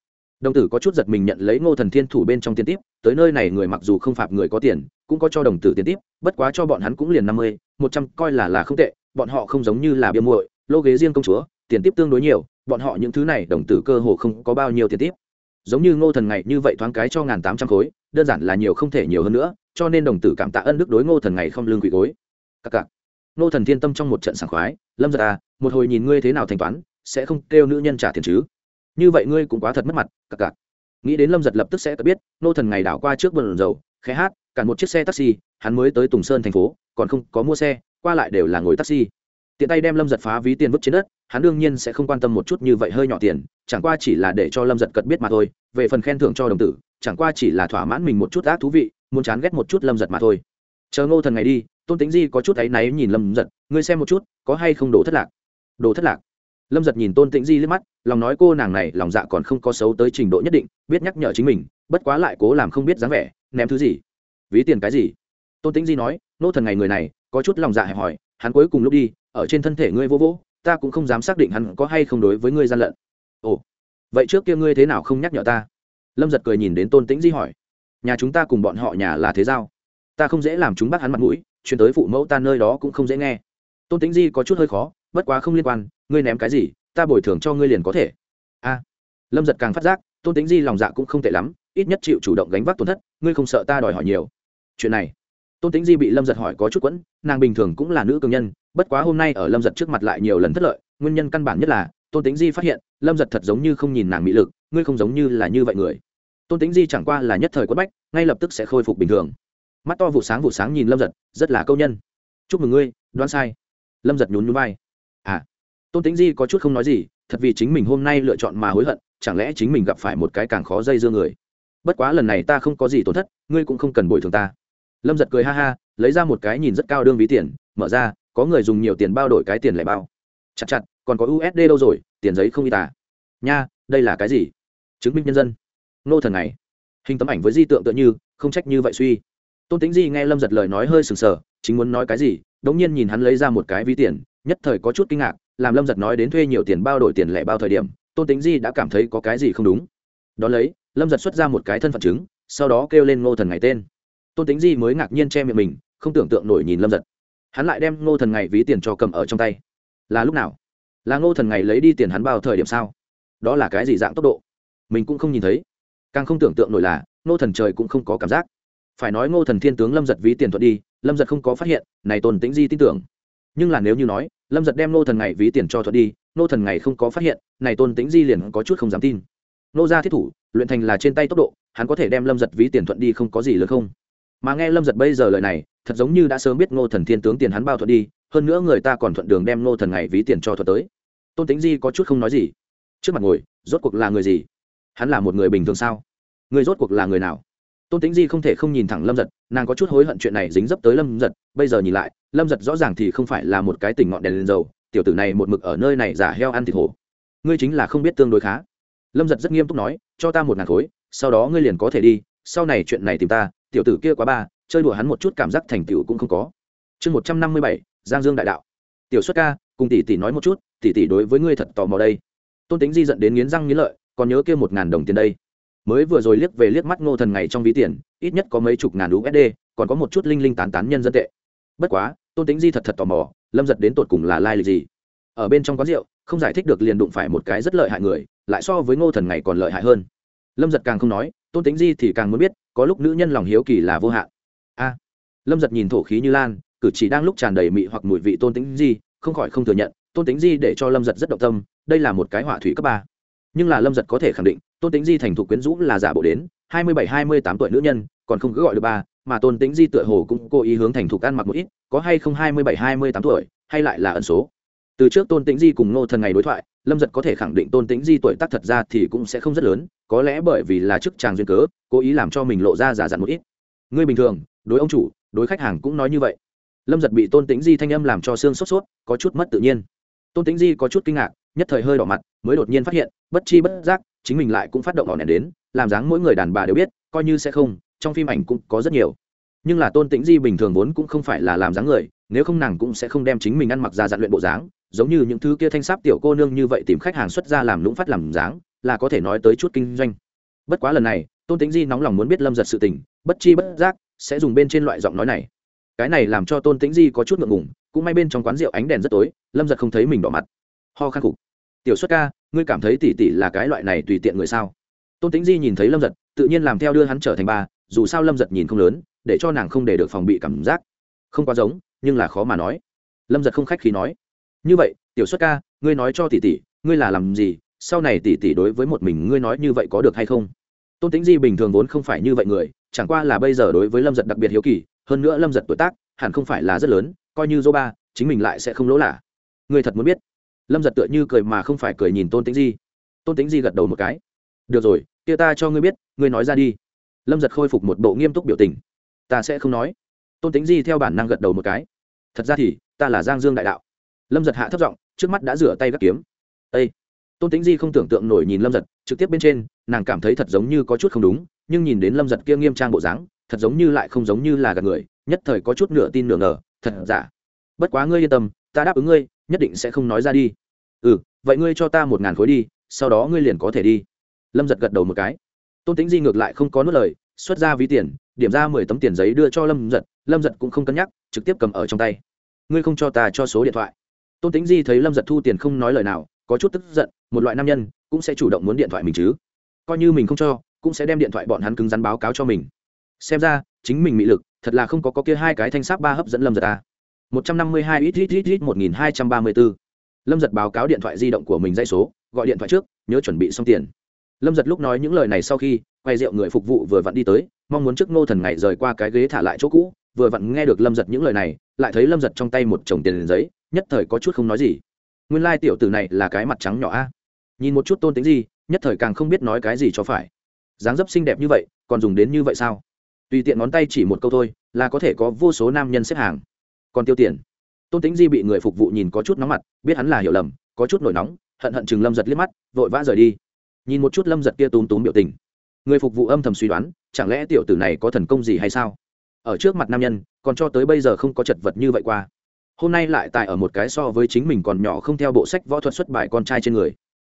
Đồng tử có chút giật mình nhận lấy ngô thần thiên thủ bên trong tiền tiếp, tới nơi này người mặc dù không phạt người có tiền, cũng có cho đồng tử tiền tiếp, bất quá cho bọn hắn cũng liền năm mươi, một trăm coi là là không tệ bọn họ không giống như là bia muội, lô ghế riêng công chúa, tiền tiếp tương đối nhiều, bọn họ những thứ này đồng tử cơ hồ không có bao nhiêu tiền tiếp. Giống như ngô thần ngày như vậy thoáng cái cho ngàn tám trăm khối, đơn giản là nhiều không thể nhiều hơn nữa, cho nên đồng tử cảm tạ ân đức đối ngô thần ngày không lương quỷ gối. Các cặc ngô thần thiên tâm trong một trận sảng khoái, lâm giật à một hồi nhìn ngươi thế nào thanh toán, sẽ không kêu nữ nhân trả tiền chứ? Như vậy ngươi cũng quá thật mất mặt cặc cặc nghĩ đến lâm giật lập tức sẽ biết, ngô thần ngày đảo qua trước vườn dầu khé hát, cản một chiếc xe taxi, hắn mới tới tùng sơn thành phố, còn không có mua xe qua lại đều là ngồi taxi. Tiện tay đem lâm giật phá ví tiền vứt trên đất, hắn đương nhiên sẽ không quan tâm một chút như vậy hơi nhỏ tiền, chẳng qua chỉ là để cho lâm giật cật biết mà thôi, về phần khen thưởng cho đồng tử, chẳng qua chỉ là thỏa mãn mình một chút ác thú vị, muốn chán ghét một chút lâm giật mà thôi. Chờ ngô thần ngày đi, tôn tính di có chút áy náy nhìn lâm giật, ngươi xem một chút, có hay không đồ thất lạc? Đồ thất lạc? Lâm giật nhìn tôn tĩnh di liếc mắt, lòng nói cô nàng này lòng dạ còn không có xấu tới trình độ nhất định, biết nhắc nhở chính mình, bất quá lại cố làm không biết dáng vẻ, ném thứ gì? Ví tiền cái gì? Tôn tĩnh di nói nô thần ngày người này có chút lòng dạ hẹp hòi, hắn cuối cùng lúc đi, ở trên thân thể ngươi vô vô ta cũng không dám xác định hắn có hay không đối với ngươi gian lận. Ồ, vậy trước kia ngươi thế nào không nhắc nhở ta? Lâm giật cười nhìn đến tôn tĩnh di hỏi. Nhà chúng ta cùng bọn họ nhà là thế giao. Ta không dễ làm chúng bắt hắn mặt mũi chuyển tới phụ mẫu ta nơi đó cũng không dễ nghe. Tôn tĩnh di có chút hơi khó, bất quá không liên quan, ngươi ném cái gì, ta bồi thường cho ngươi liền có thể. A. Lâm giật càng phát giác, tôn tĩnh di lòng dạ cũng không tệ lắm, ít nhất chịu chủ động gánh vác tổn thất, ngươi không sợ ta đòi hỏi nhiều. Chuyện này tôn tĩnh di bị lâm giật hỏi có chút quẫn, nàng bình thường cũng là nữ cường nhân, bất quá hôm nay ở lâm giật trước mặt lại nhiều lần thất lợi, nguyên nhân căn bản nhất là, tôn tĩnh di phát hiện, lâm giật thật giống như không nhìn nàng mỹ lực, ngươi không giống như là như vậy người. Tôn tĩnh di chẳng qua là nhất thời quất bách, ngay lập tức sẽ khôi phục bình thường. Mắt to vụ sáng vụ sáng nhìn lâm giật, rất là câu nhân. Chúc mừng ngươi, đoán sai. Lâm giật nhún nhún vai. À tôn tĩnh di có chút không nói gì, thật vì chính mình hôm nay lựa chọn mà hối hận, chẳng lẽ chính mình gặp phải một cái càng khó dây dưa người? Bất quá lần này ta không có gì tổn thất, ngươi cũng không cần bồi thường ta lâm giật cười ha ha, lấy ra một cái nhìn rất cao đương ví tiền, mở ra, có người dùng nhiều tiền bao đổi cái tiền lẻ bao. Chặt chặt, còn có usd đâu rồi, tiền giấy không y tả. Nha, đây là cái gì? Chứng minh nhân dân. Nô thần này. Hình tấm ảnh với di tượng tựa như, không trách như vậy suy. Tôn tính di nghe lâm giật lời nói hơi sừng sờ, chính muốn nói cái gì, đống nhiên nhìn hắn lấy ra một cái ví tiền, nhất thời có chút kinh ngạc, làm lâm giật nói đến thuê nhiều tiền bao đổi tiền lẻ bao thời điểm, tôn tính di đã cảm thấy có cái gì không đúng. Đ ó lấy, lâm giật xuất ra một cái thân phận chứng, sau đó kêu lên ngô thần ngày tên tôn tính di mới ngạc nhiên che miệng mình, không tưởng tượng nổi nhìn lâm giật. Hắn lại đem ngô thần ngày ví tiền cho cầm ở trong tay. Là lúc nào? Là ngô thần ngày lấy đi tiền hắn bao thời điểm sao? Đó là cái gì dạng tốc độ? Mình cũng không nhìn thấy. Càng không tưởng tượng nổi là, ngô thần trời cũng không có cảm giác. Phải nói ngô thần thiên tướng lâm giật ví tiền thuận đi, lâm giật không có phát hiện, này tôn tĩnh di tin tưởng. Nhưng là nếu như nói, lâm giật đem ngô thần ngày ví tiền cho thuận đi, ngô thần ngày không có phát hiện, này tôn tĩnh di liền có chút không dám tin. Nô gia thiết thủ, luyện thành là trên tay tốc độ, hắn có thể đem lâm giật ví tiền thuận đi không có gì lớn không? Mà nghe lâm giật bây giờ lời này, thật giống như đã sớm biết ngô thần thiên tướng tiền hắn bao thuận đi, hơn nữa người ta còn thuận đường đem ngô thần ngày ví tiền cho thuận tới. Tôn tính di có chút không nói gì. Trước mặt ngồi, rốt cuộc là người gì? Hắn là một người bình thường sao? Người rốt cuộc là người nào? Tôn tính di không thể không nhìn thẳng lâm giật, nàng có chút hối hận chuyện này dính dấp tới lâm giật, bây giờ nhìn lại, lâm giật rõ ràng thì không phải là một cái tỉnh ngọn đèn lên dầu, tiểu tử này một mực ở nơi này giả heo ăn thịt hổ. Ngươi chính là không biết tương đối khá. Lâm giật rất nghiêm túc nói, cho ta một ngàn khối, sau đó ngươi liền có thể đi, sau này chuyện này tìm ta tiểu tử kia quá ba, chơi đùa hắn một chút cảm giác thành tựu cũng không có. Chương một trăm năm mươi bảy, giang dương đại đạo. Tiểu xuất ca, cùng tỷ tỷ nói một chút, tỷ tỷ đối với ngươi thật tò mò đây. Tôn tính di dẫn đến nghiến răng nghiến lợi, còn nhớ kia một ngàn đồng tiền đây. Mới vừa rồi liếc về liếc mắt ngô thần ngày trong ví tiền, ít nhất có mấy chục ngàn usd còn có một chút linh linh tán tán nhân dân tệ. Bất quá, tôn tính di thật thật tò mò, lâm giật đến tột cùng là lai lịch gì? Ở bên trong quán rượu, không giải thích được liền đụng phải một cái rất lợi hại người, lại so với ngô thần ngày còn lợi hại hơn. Lâm giật càng không nói, tôn tính di thì càng muốn biết có lúc nữ nhân lòng hiếu kỳ là vô hạn. A, lâm giật nhìn thổ khí như lan, cử chỉ đang lúc tràn đầy mị hoặc mùi vị tôn tính di, không khỏi không thừa nhận, tôn tính di để cho lâm giật rất động tâm, đây là một cái hỏa thủy cấp ba. Nhưng là lâm giật có thể khẳng định, tôn tính di thành thục quyến rũ là giả bộ đến, hai mươi bảy, hai mươi tám tuổi nữ nhân, còn không cứ gọi được ba, mà tôn tính di tựa hồ cũng cố ý hướng thành thục ăn mặc một ít, có hay không hai mươi bảy, hai mươi tám tuổi, hay lại là ẩn số. Từ trước tôn tính di cùng ngô thần ngày đối thoại, lâm giật có thể khẳng định tôn tính di tuổi tác thật ra thì cũng sẽ không rất lớn có lẽ bởi vì là chức chàng duyên cớ, cố ý làm cho mình lộ ra giả dặn một ít. Ngươi bình thường, đối ông chủ, đối khách hàng cũng nói như vậy. Lâm giật bị tôn tính di thanh âm làm cho xương sốt sốt, có chút mất tự nhiên. Tôn tính di có chút kinh ngạc, nhất thời hơi đỏ mặt, mới đột nhiên phát hiện, bất chi bất giác, chính mình lại cũng phát động đỏ nẻ đến, làm dáng mỗi người đàn bà đều biết, coi như sẽ không, trong phim ảnh cũng có rất nhiều. Nhưng là tôn tĩnh di bình thường vốn cũng không phải là làm dáng người, nếu không nàng cũng sẽ không đem chính mình ăn mặc ra dặn luyện bộ dáng, giống như những thứ kia thanh sáp tiểu cô nương như vậy tìm khách hàng xuất ra làm lũng phát làm dáng là có thể nói tới chút kinh doanh. Bất quá lần này, tôn tĩnh di nóng lòng muốn biết lâm giật sự tình, bất chi bất giác, sẽ dùng bên trên loại giọng nói này. Cái này làm cho tôn tĩnh di có chút ngượng ngùng, cũng may bên trong quán rượu ánh đèn rất tối, lâm giật không thấy mình đỏ mặt. Ho khăn cục tiểu xuất ca, ngươi cảm thấy tỷ tỷ là cái loại này tùy tiện người sao? Tôn tĩnh di nhìn thấy lâm giật, tự nhiên làm theo đưa hắn trở thành ba dù sao lâm giật nhìn không lớn, để cho nàng không để được phòng bị cảm giác. Không quá giống, nhưng là khó mà nói. Lâm giật không khách khi nói. Như vậy, tiểu xuất ca, ngươi nói cho tỷ tỷ, ngươi là làm gì sau này tỷ tỷ đối với một mình ngươi nói như vậy có được hay không? Tôn tĩnh di bình thường vốn không phải như vậy người, chẳng qua là bây giờ đối với lâm giật đặc biệt hiếu kỳ, hơn nữa lâm giật tuổi tác hẳn không phải là rất lớn, coi như dô ba, chính mình lại sẽ không lỗ lạ. Người thật muốn biết? Lâm giật tựa như cười mà không phải cười nhìn tôn tĩnh di. Tôn tĩnh di gật đầu một cái. Được rồi, kia ta cho ngươi biết, ngươi nói ra đi. Lâm giật khôi phục một bộ nghiêm túc biểu tình. Ta sẽ không nói. Tôn tĩnh di theo bản năng gật đầu một cái. Thật ra thì, ta là giang dương đại đạo. Lâm giật hạ thấp giọng, trước mắt đã rửa tay gắt kiếm. Ây tôn tĩnh di không tưởng tượng nổi nhìn lâm giật, trực tiếp bên trên, nàng cảm thấy thật giống như có chút không đúng, nhưng nhìn đến lâm giật kia nghiêm trang bộ dáng, thật giống như lại không giống như là gạt người, nhất thời có chút nửa tin nửa ngờ, thật giả. Bất quá ngươi yên tâm, ta đáp ứng ngươi, nhất định sẽ không nói ra đi. Ừ vậy ngươi cho ta một ngàn khối đi, sau đó ngươi liền có thể đi. Lâm giật gật đầu một cái. Tôn tính di ngược lại không có nuốt lời, xuất ra ví tiền, điểm ra mười tấm tiền giấy đưa cho lâm giật lâm giật cũng không cân nhắc, trực tiếp cầm ở trong tay. Ngươi không cho ta cho số điện thoại. Tôn tính di thấy lâm giật thu tiền không nói lời nào có chút tức giận, một loại nam nhân cũng sẽ chủ động muốn điện thoại mình chứ. Coi như mình không cho, cũng sẽ đem điện thoại bọn hắn cứng rắn báo cáo cho mình. Xem ra, chính mình mị lực, thật là không có có kia hai cái thanh sáp ba hấp dẫn lâm giật ta một trăm năm mươi hai ít ít ít ít một nghìn hai trăm ba mươi bốn lâm giật báo cáo điện thoại di động của mình dây số, gọi điện thoại trước, nhớ chuẩn bị xong tiền. Lâm giật lúc nói những lời này sau khi, quay rượu người phục vụ vừa vặn đi tới, mong muốn trước ngô thần ngày rời qua cái ghế thả lại chỗ cũ, vừa vặn nghe được lâm giật những lời này, lại thấy lâm giật trong tay một chồng tiền giấy, nhất thời có chút không nói gì nguyên lai tiểu tử này là cái mặt trắng nhỏ a. Nhìn một chút tôn tính gì, nhất thời càng không biết nói cái gì cho phải. Dáng dấp xinh đẹp như vậy, còn dùng đến như vậy sao? Tùy tiện ngón tay chỉ một câu thôi, là có thể có vô số nam nhân xếp hàng. Còn tiêu tiền. Tôn tính di bị người phục vụ nhìn có chút nóng mặt, biết hắn là hiểu lầm, có chút nổi nóng, hận hận chừng lâm giật liếc mắt, vội vã rời đi. Nhìn một chút lâm giật kia túm túm biểu tình. Người phục vụ âm thầm suy đoán, chẳng lẽ tiểu tử này có thần công gì hay sao? Ở trước mặt nam nhân, còn cho tới bây giờ không có chật vật như vậy qua hôm nay lại tại ở một cái so với chính mình còn nhỏ không theo bộ sách võ thuật xuất bài con trai trên người.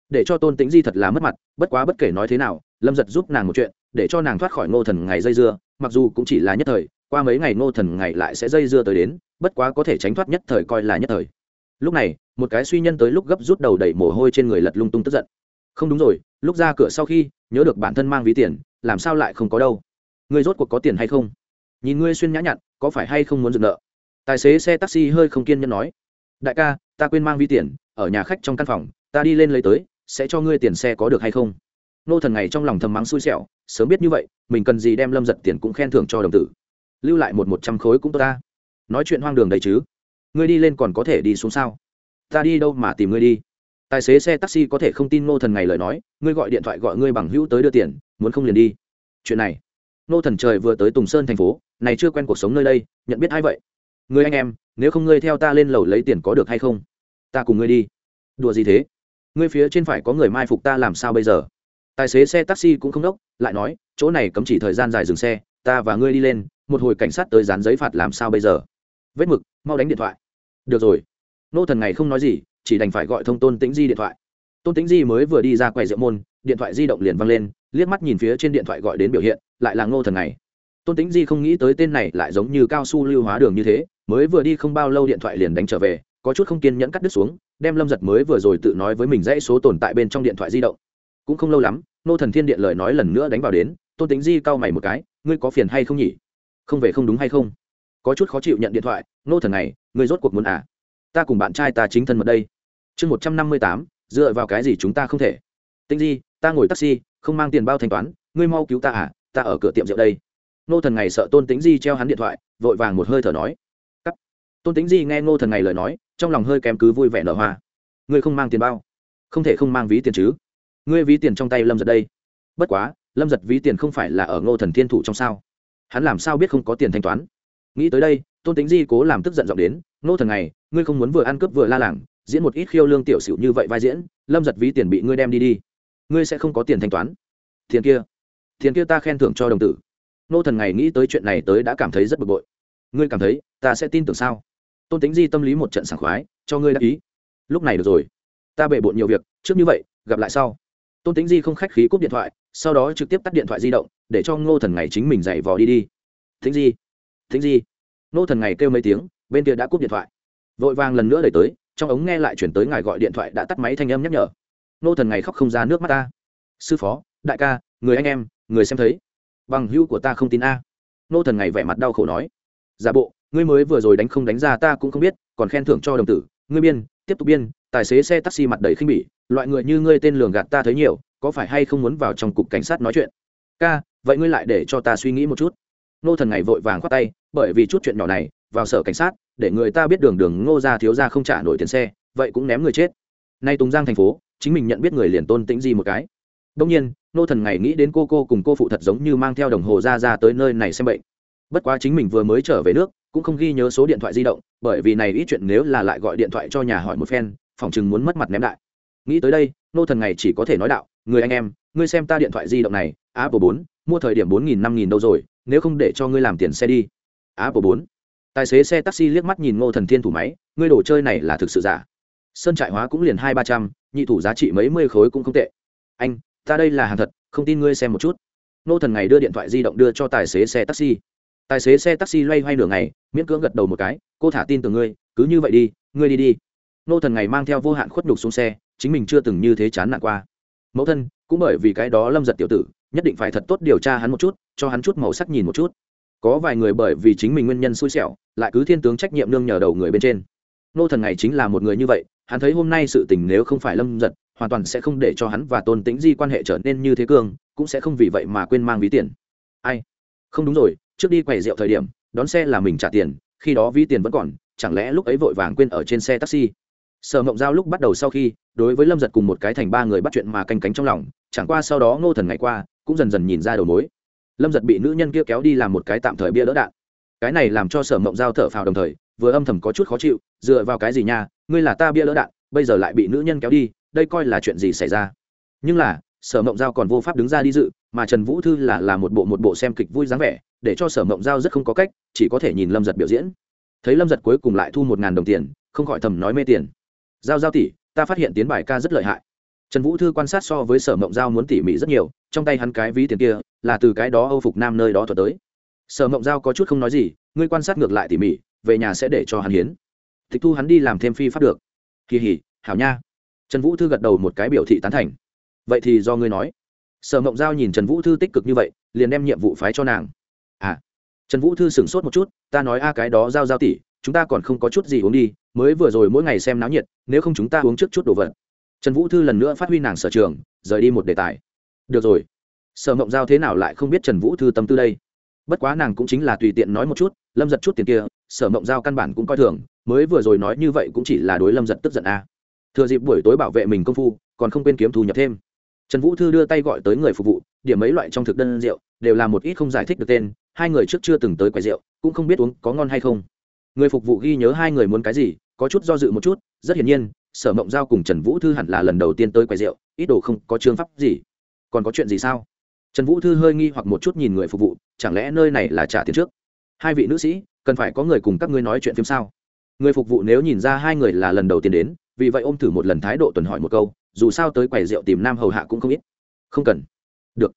Để cho tôn tĩnh di thật là mất mặt, bất quá bất kể nói thế nào, lâm giật giúp nàng một chuyện, để cho nàng thoát khỏi ngô thần ngày dây dưa, mặc dù cũng chỉ là nhất thời, qua mấy ngày ngô thần ngày lại sẽ dây dưa tới đến, bất quá có thể tránh thoát nhất thời coi là nhất thời. Lúc này, một cái suy nhân tới lúc gấp rút đầu đẩy mồ hôi trên người lật lung tung tức giận. Không đúng rồi, lúc ra cửa sau khi, nhớ được bản thân mang ví tiền, làm sao lại không có đâu? Ngươi rốt cuộc có tiền hay không? Nhìn ngươi xuyên nhã nhặn, có phải hay không muốn dựng nợ? Tài xế xe taxi hơi không kiên nhẫn nói, đại ca, ta quên mang ví tiền, ở nhà khách trong căn phòng, ta đi lên lấy tới, sẽ cho ngươi tiền xe có được hay không? Nô thần ngày trong lòng thầm mắng xui xẻo, sớm biết như vậy, mình cần gì đem lâm giật tiền cũng khen thưởng cho đồng tử. Lưu lại một một trăm khối cũng tốt ta. Nói chuyện hoang đường đấy chứ. Ngươi đi lên còn có thể đi xuống sao? Ta đi đâu mà tìm ngươi đi? Tài xế xe taxi có thể không tin nô thần ngày lời nói, ngươi gọi điện thoại gọi ngươi bằng hữu tới đưa tiền, muốn không liền đi. Chuyện này, nô thần trời vừa tới tùng sơn thành phố, này chưa quen cuộc sống nơi đây, nhận biết ai vậy? Người anh em, nếu không ngươi theo ta lên lầu lấy tiền có được hay không? Ta cùng ngươi đi. Đùa gì thế? Ngươi phía trên phải có người mai phục ta làm sao bây giờ? Tài xế xe taxi cũng không đốc, lại nói, chỗ này cấm chỉ thời gian dài dừng xe, ta và ngươi đi lên, một hồi cảnh sát tới dán giấy phạt làm sao bây giờ? Vết mực, mau đánh điện thoại. Được rồi. Nô thần này không nói gì, chỉ đành phải gọi thông tôn tĩnh di điện thoại. Tôn tĩnh di mới vừa đi ra quầy rượu môn, điện thoại di động liền văng lên, liếc mắt nhìn phía trên điện thoại gọi đến biểu hiện, lại là ngô thần này tôn tĩnh di không nghĩ tới tên này lại giống như cao su lưu hóa đường như thế mới vừa đi không bao lâu điện thoại liền đánh trở về, có chút không kiên nhẫn cắt đứt xuống, đem lâm giật mới vừa rồi tự nói với mình dãy số tồn tại bên trong điện thoại di động. Cũng không lâu lắm, nô thần thiên điện lời nói lần nữa đánh vào đến, tôn tính di cau mày một cái, ngươi có phiền hay không nhỉ? Không về không đúng hay không? Có chút khó chịu nhận điện thoại, nô thần này, ngươi rốt cuộc muốn à? Ta cùng bạn trai ta chính thân mật đây. Chương một trăm năm mươi tám, dựa vào cái gì chúng ta không thể? Tinh di, ta ngồi taxi, không mang tiền bao thanh toán, ngươi mau cứu ta à? Ta ở cửa tiệm rượu đây. Nô thần ngày sợ tôn tính di treo hắn điện thoại, vội vàng một hơi thở nói tôn tính di nghe ngô thần ngày lời nói trong lòng hơi kém cứ vui vẻ nở hoa ngươi không mang tiền bao không thể không mang ví tiền chứ ngươi ví tiền trong tay lâm giật đây bất quá lâm giật ví tiền không phải là ở ngô thần thiên thủ trong sao hắn làm sao biết không có tiền thanh toán nghĩ tới đây tôn tính di cố làm tức giận giọng đến ngô thần này ngươi không muốn vừa ăn cướp vừa la làng diễn một ít khiêu lương tiểu xỉu như vậy vai diễn lâm giật ví tiền bị ngươi đem đi đi ngươi sẽ không có tiền thanh toán tiền kia tiền kia ta khen thưởng cho đồng tử Ngô thần ngày nghĩ tới chuyện này tới đã cảm thấy rất bực bội ngươi cảm thấy ta sẽ tin tưởng sao tôn tính di tâm lý một trận sảng khoái, cho ngươi đáp ý. Lúc này được rồi. Ta bể bộn nhiều việc, trước như vậy, gặp lại sau. Tôn tính di không khách khí cúp điện thoại, sau đó trực tiếp tắt điện thoại di động, để cho ngô thần ngày chính mình dạy vò đi đi. Thính di thính di. Ngô thần ngày kêu mấy tiếng, bên kia đã cúp điện thoại. Vội vàng lần nữa đẩy tới, trong ống nghe lại chuyển tới ngài gọi điện thoại đã tắt máy thanh âm nhắc nhở. Ngô thần ngày khóc không ra nước mắt ta. Sư phó, đại ca, người anh em, người xem thấy. Bằng hữu của ta không tin a. Ngô thần ngày vẻ mặt đau khổ nói. Giả bộ ngươi mới vừa rồi đánh không đánh ra ta cũng không biết, còn khen thưởng cho đồng tử. Ngươi biên, tiếp tục biên, tài xế xe taxi mặt đầy khinh bỉ, loại người như ngươi tên lường gạt ta thấy nhiều, có phải hay không muốn vào trong cục cảnh sát nói chuyện? Ca, vậy ngươi lại để cho ta suy nghĩ một chút. Nô thần ngày vội vàng khoát tay, bởi vì chút chuyện nhỏ này, vào sở cảnh sát, để người ta biết đường đường ngô ra thiếu ra không trả nổi tiền xe, vậy cũng ném người chết. Nay tùng giang thành phố, chính mình nhận biết người liền tôn tĩnh di một cái. Đông nhiên, nô thần ngày nghĩ đến cô cô cùng cô phụ thật giống như mang theo đồng hồ ra ra tới nơi này xem bệnh. Bất quá chính mình vừa mới trở về nước cũng không ghi nhớ số điện thoại di động, bởi vì này ít chuyện nếu là lại gọi điện thoại cho nhà hỏi một phen, phòng chừng muốn mất mặt ném đại. Nghĩ tới đây, nô thần này chỉ có thể nói đạo, người anh em, ngươi xem ta điện thoại di động này, apple bốn, mua thời điểm bốn nghìn, năm nghìn đâu rồi, nếu không để cho ngươi làm tiền xe đi. Apple bốn. Tài xế xe taxi liếc mắt nhìn ngô thần thiên thủ máy, ngươi đồ chơi này là thực sự giả. Sơn trại hóa cũng liền hai ba trăm, nhị thủ giá trị mấy mươi khối cũng không tệ. Anh, ta đây là hàng thật, không tin ngươi xem một chút. Nô thần này đưa điện thoại di động đưa cho tài xế xe taxi tài xế xe taxi loay hoay nửa ngày, miễn cưỡng gật đầu một cái, cô thả tin từ ngươi, cứ như vậy đi, ngươi đi đi. Nô thần ngày mang theo vô hạn khuất nhục xuống xe, chính mình chưa từng như thế chán nản qua. Mẫu thân, cũng bởi vì cái đó lâm giật tiểu tử, nhất định phải thật tốt điều tra hắn một chút, cho hắn chút màu sắc nhìn một chút. Có vài người bởi vì chính mình nguyên nhân xui xẻo, lại cứ thiên tướng trách nhiệm nương nhờ đầu người bên trên. Nô thần ngày chính là một người như vậy, hắn thấy hôm nay sự tình nếu không phải lâm giật, hoàn toàn sẽ không để cho hắn và tôn tĩnh di quan hệ trở nên như thế cương, cũng sẽ không vì vậy mà quên mang ví tiền. Ai? Không đúng rồi trước đi quầy rượu thời điểm, đón xe là mình trả tiền, khi đó vi tiền vẫn còn, chẳng lẽ lúc ấy vội vàng quên ở trên xe taxi? Sở mộng giao lúc bắt đầu sau khi, đối với lâm giật cùng một cái thành ba người bắt chuyện mà canh cánh trong lòng, chẳng qua sau đó ngô thần ngày qua, cũng dần dần nhìn ra đầu mối. Lâm giật bị nữ nhân kia kéo đi làm một cái tạm thời bia đỡ đạn. Cái này làm cho sở mộng giao thở phào đồng thời, vừa âm thầm có chút khó chịu, dựa vào cái gì nha, ngươi là ta bia đỡ đạn, bây giờ lại bị nữ nhân kéo đi, đây coi là chuyện gì xảy ra? Nhưng là sở mộng giao còn vô pháp đứng ra đi dự, mà trần vũ thư là là một bộ một bộ xem kịch vui dáng vẻ, để cho sở mộng giao rất không có cách, chỉ có thể nhìn lâm giật biểu diễn. Thấy lâm giật cuối cùng lại thu một ngàn đồng tiền, không khỏi thầm nói mê tiền. Giao giao tỷ, ta phát hiện tiến bài ca rất lợi hại. Trần vũ thư quan sát so với sở mộng giao muốn tỉ mỉ rất nhiều, trong tay hắn cái ví tiền kia, là từ cái đó âu phục nam nơi đó thuật tới. Sở mộng giao có chút không nói gì, ngươi quan sát ngược lại tỉ mỉ, về nhà sẽ để cho hắn hiến. Tịch thu hắn đi làm thêm phi pháp được. Kỳ hỉ, hảo nha. Trần vũ thư gật đầu một cái biểu thị tán thành vậy thì do ngươi nói. Sở mộng giao nhìn trần vũ thư tích cực như vậy, liền đem nhiệm vụ phái cho nàng. À trần vũ thư sửng sốt một chút, ta nói a, cái đó giao giao tỷ, chúng ta còn không có chút gì uống đi, mới vừa rồi mỗi ngày xem náo nhiệt, nếu không chúng ta uống trước chút đồ vật. Trần vũ thư lần nữa phát huy nàng sở trường, rời đi một đề tài. Được rồi. Sở mộng giao thế nào lại không biết trần vũ thư tâm tư đây? Bất quá nàng cũng chính là tùy tiện nói một chút, lâm giật chút tiền kia, sở mộng giao căn bản cũng coi thường, mới vừa rồi nói như vậy cũng chỉ là đối lâm giật tức giận a. Thừa dịp buổi tối bảo vệ mình công phu, còn không quên kiếm thu nhập thêm trần vũ thư đưa tay gọi tới người phục vụ, điểm mấy loại trong thực đơn rượu, đều là một ít không giải thích được tên, hai người trước chưa từng tới quầy rượu, cũng không biết uống có ngon hay không. Người phục vụ ghi nhớ hai người muốn cái gì, có chút do dự một chút, rất hiển nhiên, sở mộng giao cùng trần vũ thư hẳn là lần đầu tiên tới quầy rượu, ít đồ không có chương pháp gì. Còn có chuyện gì sao? Trần vũ thư hơi nghi hoặc một chút nhìn người phục vụ, chẳng lẽ nơi này là trả tiền trước? Hai vị nữ sĩ, cần phải có người cùng các ngươi nói chuyện phim sao? Người phục vụ nếu nhìn ra hai người là lần đầu tiên đến, vì vậy ôm thử một lần thái độ tuần hỏi một câu dù sao tới quầy rượu tìm nam hầu hạ cũng không ít. Không cần. Được.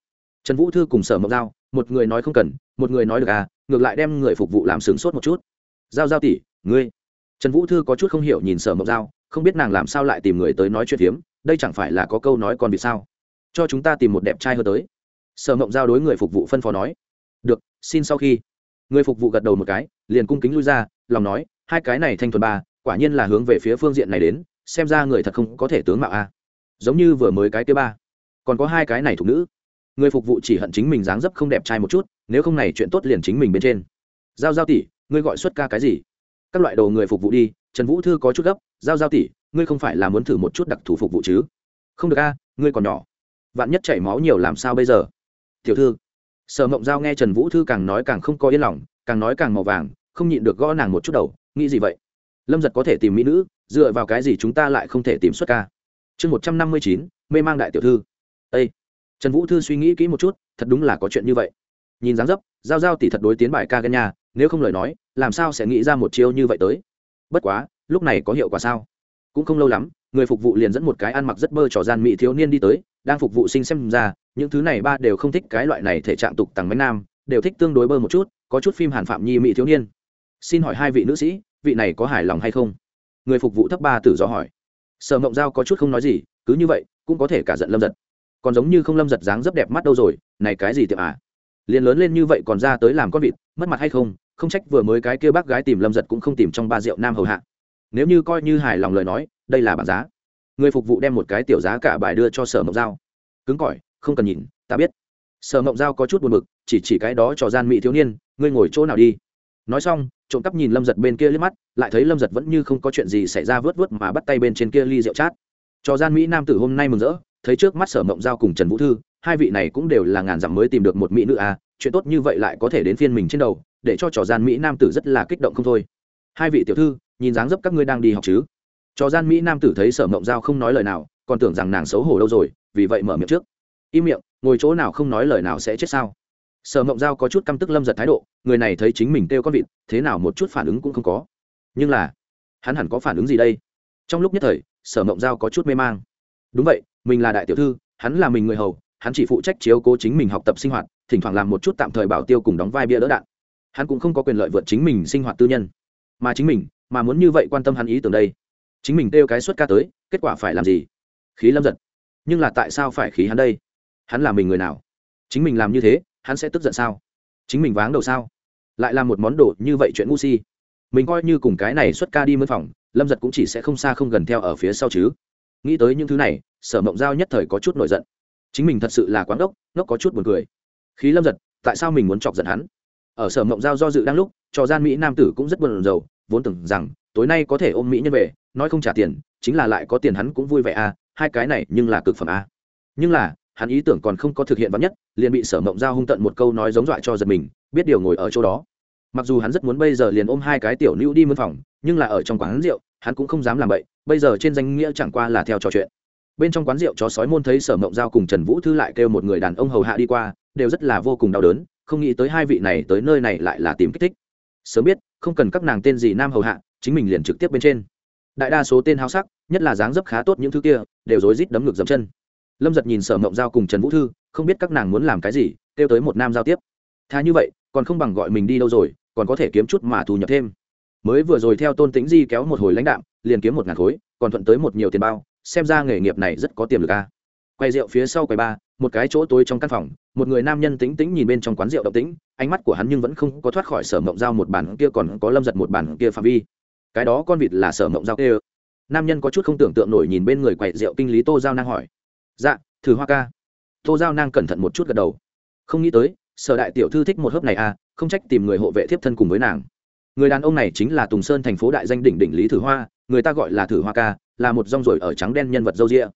Trần vũ thư cùng sở mộng giao, một người nói không cần, một người nói được à ngược lại đem người phục vụ làm sướng sốt một chút. Giao giao tỷ, ngươi. Trần vũ thư có chút không hiểu nhìn sở mộng giao, không biết nàng làm sao lại tìm người tới nói chuyện phiếm, đây chẳng phải là có câu nói còn vì sao? Cho chúng ta tìm một đẹp trai hơn tới. Sở mộng giao đối người phục vụ phân phó nói. Được, xin sau khi. Người phục vụ gật đầu một cái, liền cung kính lui ra, lòng nói, hai cái này thanh thuần ba, quả nhiên là hướng về phía phương diện này đến, xem ra người thật không có thể tướng mạo a giống như vừa mới cái thứ ba. Còn có hai cái này thuộc nữ. Người phục vụ chỉ hận chính mình dáng dấp không đẹp trai một chút, nếu không này chuyện tốt liền chính mình bên trên. Giao giao tỷ, ngươi gọi xuất ca cái gì? Các loại đồ người phục vụ đi, trần vũ thư có chút gấp, giao giao tỷ, ngươi không phải là muốn thử một chút đặc thù phục vụ chứ? Không được a, ngươi còn nhỏ. Vạn nhất chảy máu nhiều làm sao bây giờ? Tiểu thư. Sở mộng giao nghe trần vũ thư càng nói càng không có yên lòng, càng nói càng màu vàng, không nhịn được gõ nàng một chút đầu, nghĩ gì vậy? Lâm giật có thể tìm mỹ nữ, dựa vào cái gì chúng ta lại không thể tìm xuất ca? Chương một trăm năm mươi chín, mê mang đại tiểu thư. Â trần vũ thư suy nghĩ kỹ một chút, thật đúng là có chuyện như vậy. Nhìn dáng dấp, giao giao tỷ thật đối tiến bài ca ghen nhà nếu không lời nói, làm sao sẽ nghĩ ra một chiêu như vậy tới? Bất quá, lúc này có hiệu quả sao? Cũng không lâu lắm, người phục vụ liền dẫn một cái ăn mặc rất bơ trò gian mỹ thiếu niên đi tới, đang phục vụ sinh xem ra, những thứ này ba đều không thích cái loại này thể trạng tục tằng mấy nam, đều thích tương đối bơ một chút, có chút phim hàn phạm nhi mỹ thiếu niên. Xin hỏi hai vị nữ sĩ, vị này có hài lòng hay không? Người phục vụ thấp ba tử do hỏi sở mộng giao có chút không nói gì, cứ như vậy, cũng có thể cả giận lâm giật. Còn giống như không lâm giật dáng rất đẹp mắt đâu rồi, này cái gì tiệm à? Liền lớn lên như vậy còn ra tới làm con vịt, mất mặt hay không không trách vừa mới cái kia bác gái tìm lâm giật cũng không tìm trong ba rượu nam hầu hạ. Nếu như coi như hài lòng lời nói, đây là bảng giá. Người phục vụ đem một cái tiểu giá cả bài đưa cho sở mộng giao. Cứng cỏi, không cần nhìn, ta biết. Sở mộng giao có chút buồn b ự c chỉ chỉ cái đó cho gian mỹ thiếu niên, ngươi ngồi chỗ nào đi? Nói xong, trộm cắp nhìn lâm giật bên kia liếc mắt, lại thấy lâm giật vẫn như không có chuyện gì xảy ra vớt vớt mà bắt tay bên trên kia ly rượu chát. Cho gian mỹ nam tử hôm nay mừng rỡ, thấy trước mắt sở mộng giao cùng trần vũ thư, hai vị này cũng đều là ngàn dặm mới tìm được một mỹ nữ à chuyện tốt như vậy lại có thể đến phiên mình trên đầu, để cho trò gian mỹ nam tử rất là kích động không thôi. Hai vị tiểu thư, nhìn dáng dấp các ngươi đang đi học chứ? Trò gian mỹ nam tử thấy sở mộng giao không nói lời nào, còn tưởng rằng nàng xấu hổ đâu rồi, vì vậy mở miệng trước. Im miệng, ngồi chỗ nào không nói lời nào sẽ chết sao? Sở mộng giao có chút căm tức lâm giật thái độ, người này thấy chính mình kêu con vịt, thế nào một chút phản ứng cũng không có. Nhưng là, hắn hẳn có phản ứng gì đây? Trong lúc nhất thời, sở mộng giao có chút mê mang. Đúng vậy, mình là đại tiểu thư, hắn là mình người hầu, hắn chỉ phụ trách chiếu cố chính mình học tập sinh hoạt, thỉnh thoảng làm một chút tạm thời bảo tiêu cùng đóng vai bia đỡ đạn. Hắn cũng không có quyền lợi vượt chính mình sinh hoạt tư nhân. Mà chính mình, mà muốn như vậy quan tâm hắn ý tưởng đây. Chính mình kêu cái xuất ca tới, kết quả phải làm gì? Khí lâm giật. Nhưng là tại sao phải khí hắn đây? Hắn là mình người nào? Chính mình làm như thế hắn sẽ tức giận sao? Chính mình váng đầu sao? Lại làm một món đồ như vậy chuyện ngu si. Mình coi như cùng cái này xuất ca đi mân phòng, lâm giật cũng chỉ sẽ không xa không gần theo ở phía sau chứ. Nghĩ tới những thứ này, sở mộng giao nhất thời có chút nổi giận. Chính mình thật sự là quán ốc nó có chút buồn cười. Khí lâm giật, tại sao mình muốn chọc giận hắn? Ở sở mộng giao do dự đang lúc trò gian mỹ nam tử cũng rất buồn rầu, vốn tưởng rằng, tối nay có thể ôm mỹ nhân về, nói không trả tiền, chính là lại có tiền hắn cũng vui vẻ à hai cái này nhưng là cực phẩm à. Nhưng là hắn ý tưởng còn không có thực hiện vắn nhất, liền bị sở mộng giao hung tận một câu nói giống dọa cho giật mình, biết điều ngồi ở chỗ đó. Mặc dù hắn rất muốn bây giờ liền ôm hai cái tiểu nữ đi mân phòng, nhưng là ở trong quán rượu, hắn cũng không dám làm vậy bây giờ trên danh nghĩa chẳng qua là theo trò chuyện. Bên trong quán rượu chó sói môn thấy sở mộng giao cùng trần vũ thư lại kêu một người đàn ông hầu hạ đi qua, đều rất là vô cùng đau đớn, không nghĩ tới hai vị này tới nơi này lại là tìm kích thích. Sớm biết, không cần các nàng tên gì nam hầu hạ, chính mình liền trực tiếp bên trên. Đại đa số tên háo sắc, nhất là dáng dấp khá tốt những thứ kia, đều rối rít đấm ngược dầm chân lâm giật nhìn sở mộng giao cùng trần vũ thư, không biết các nàng muốn làm cái gì, kêu tới một nam giao tiếp. Thà như vậy, còn không bằng gọi mình đi đâu rồi, còn có thể kiếm chút mà thu nhập thêm. Mới vừa rồi theo tôn tính di kéo một hồi lãnh đạm, liền kiếm một ngàn khối, còn thuận tới một nhiều tiền bao, xem ra nghề nghiệp này rất có tiềm lực a. Quay rượu phía sau quầy ba, một cái chỗ tối trong căn phòng, một người nam nhân tính tính nhìn bên trong quán rượu động tĩnh, ánh mắt của hắn nhưng vẫn không có thoát khỏi sở mộng dao một bản kia còn có lâm giật một bản kia phạm vi. Cái đó con vịt là sở mộng dao kia nam nhân có chút không tưởng tượng nổi nhìn bên người quầy rượu kinh lý tô giao nang hỏi dạ thử hoa ca. Tô giao nang cẩn thận một chút gật đầu. Không nghĩ tới, sở đại tiểu thư thích một hớp này à không trách tìm người hộ vệ thiếp thân cùng với nàng. Người đàn ông này chính là tùng sơn thành phố đại danh đỉnh đỉnh lý thử hoa, người ta gọi là thử hoa ca, là một rong rồi ở trắng đen nhân vật dâu rịa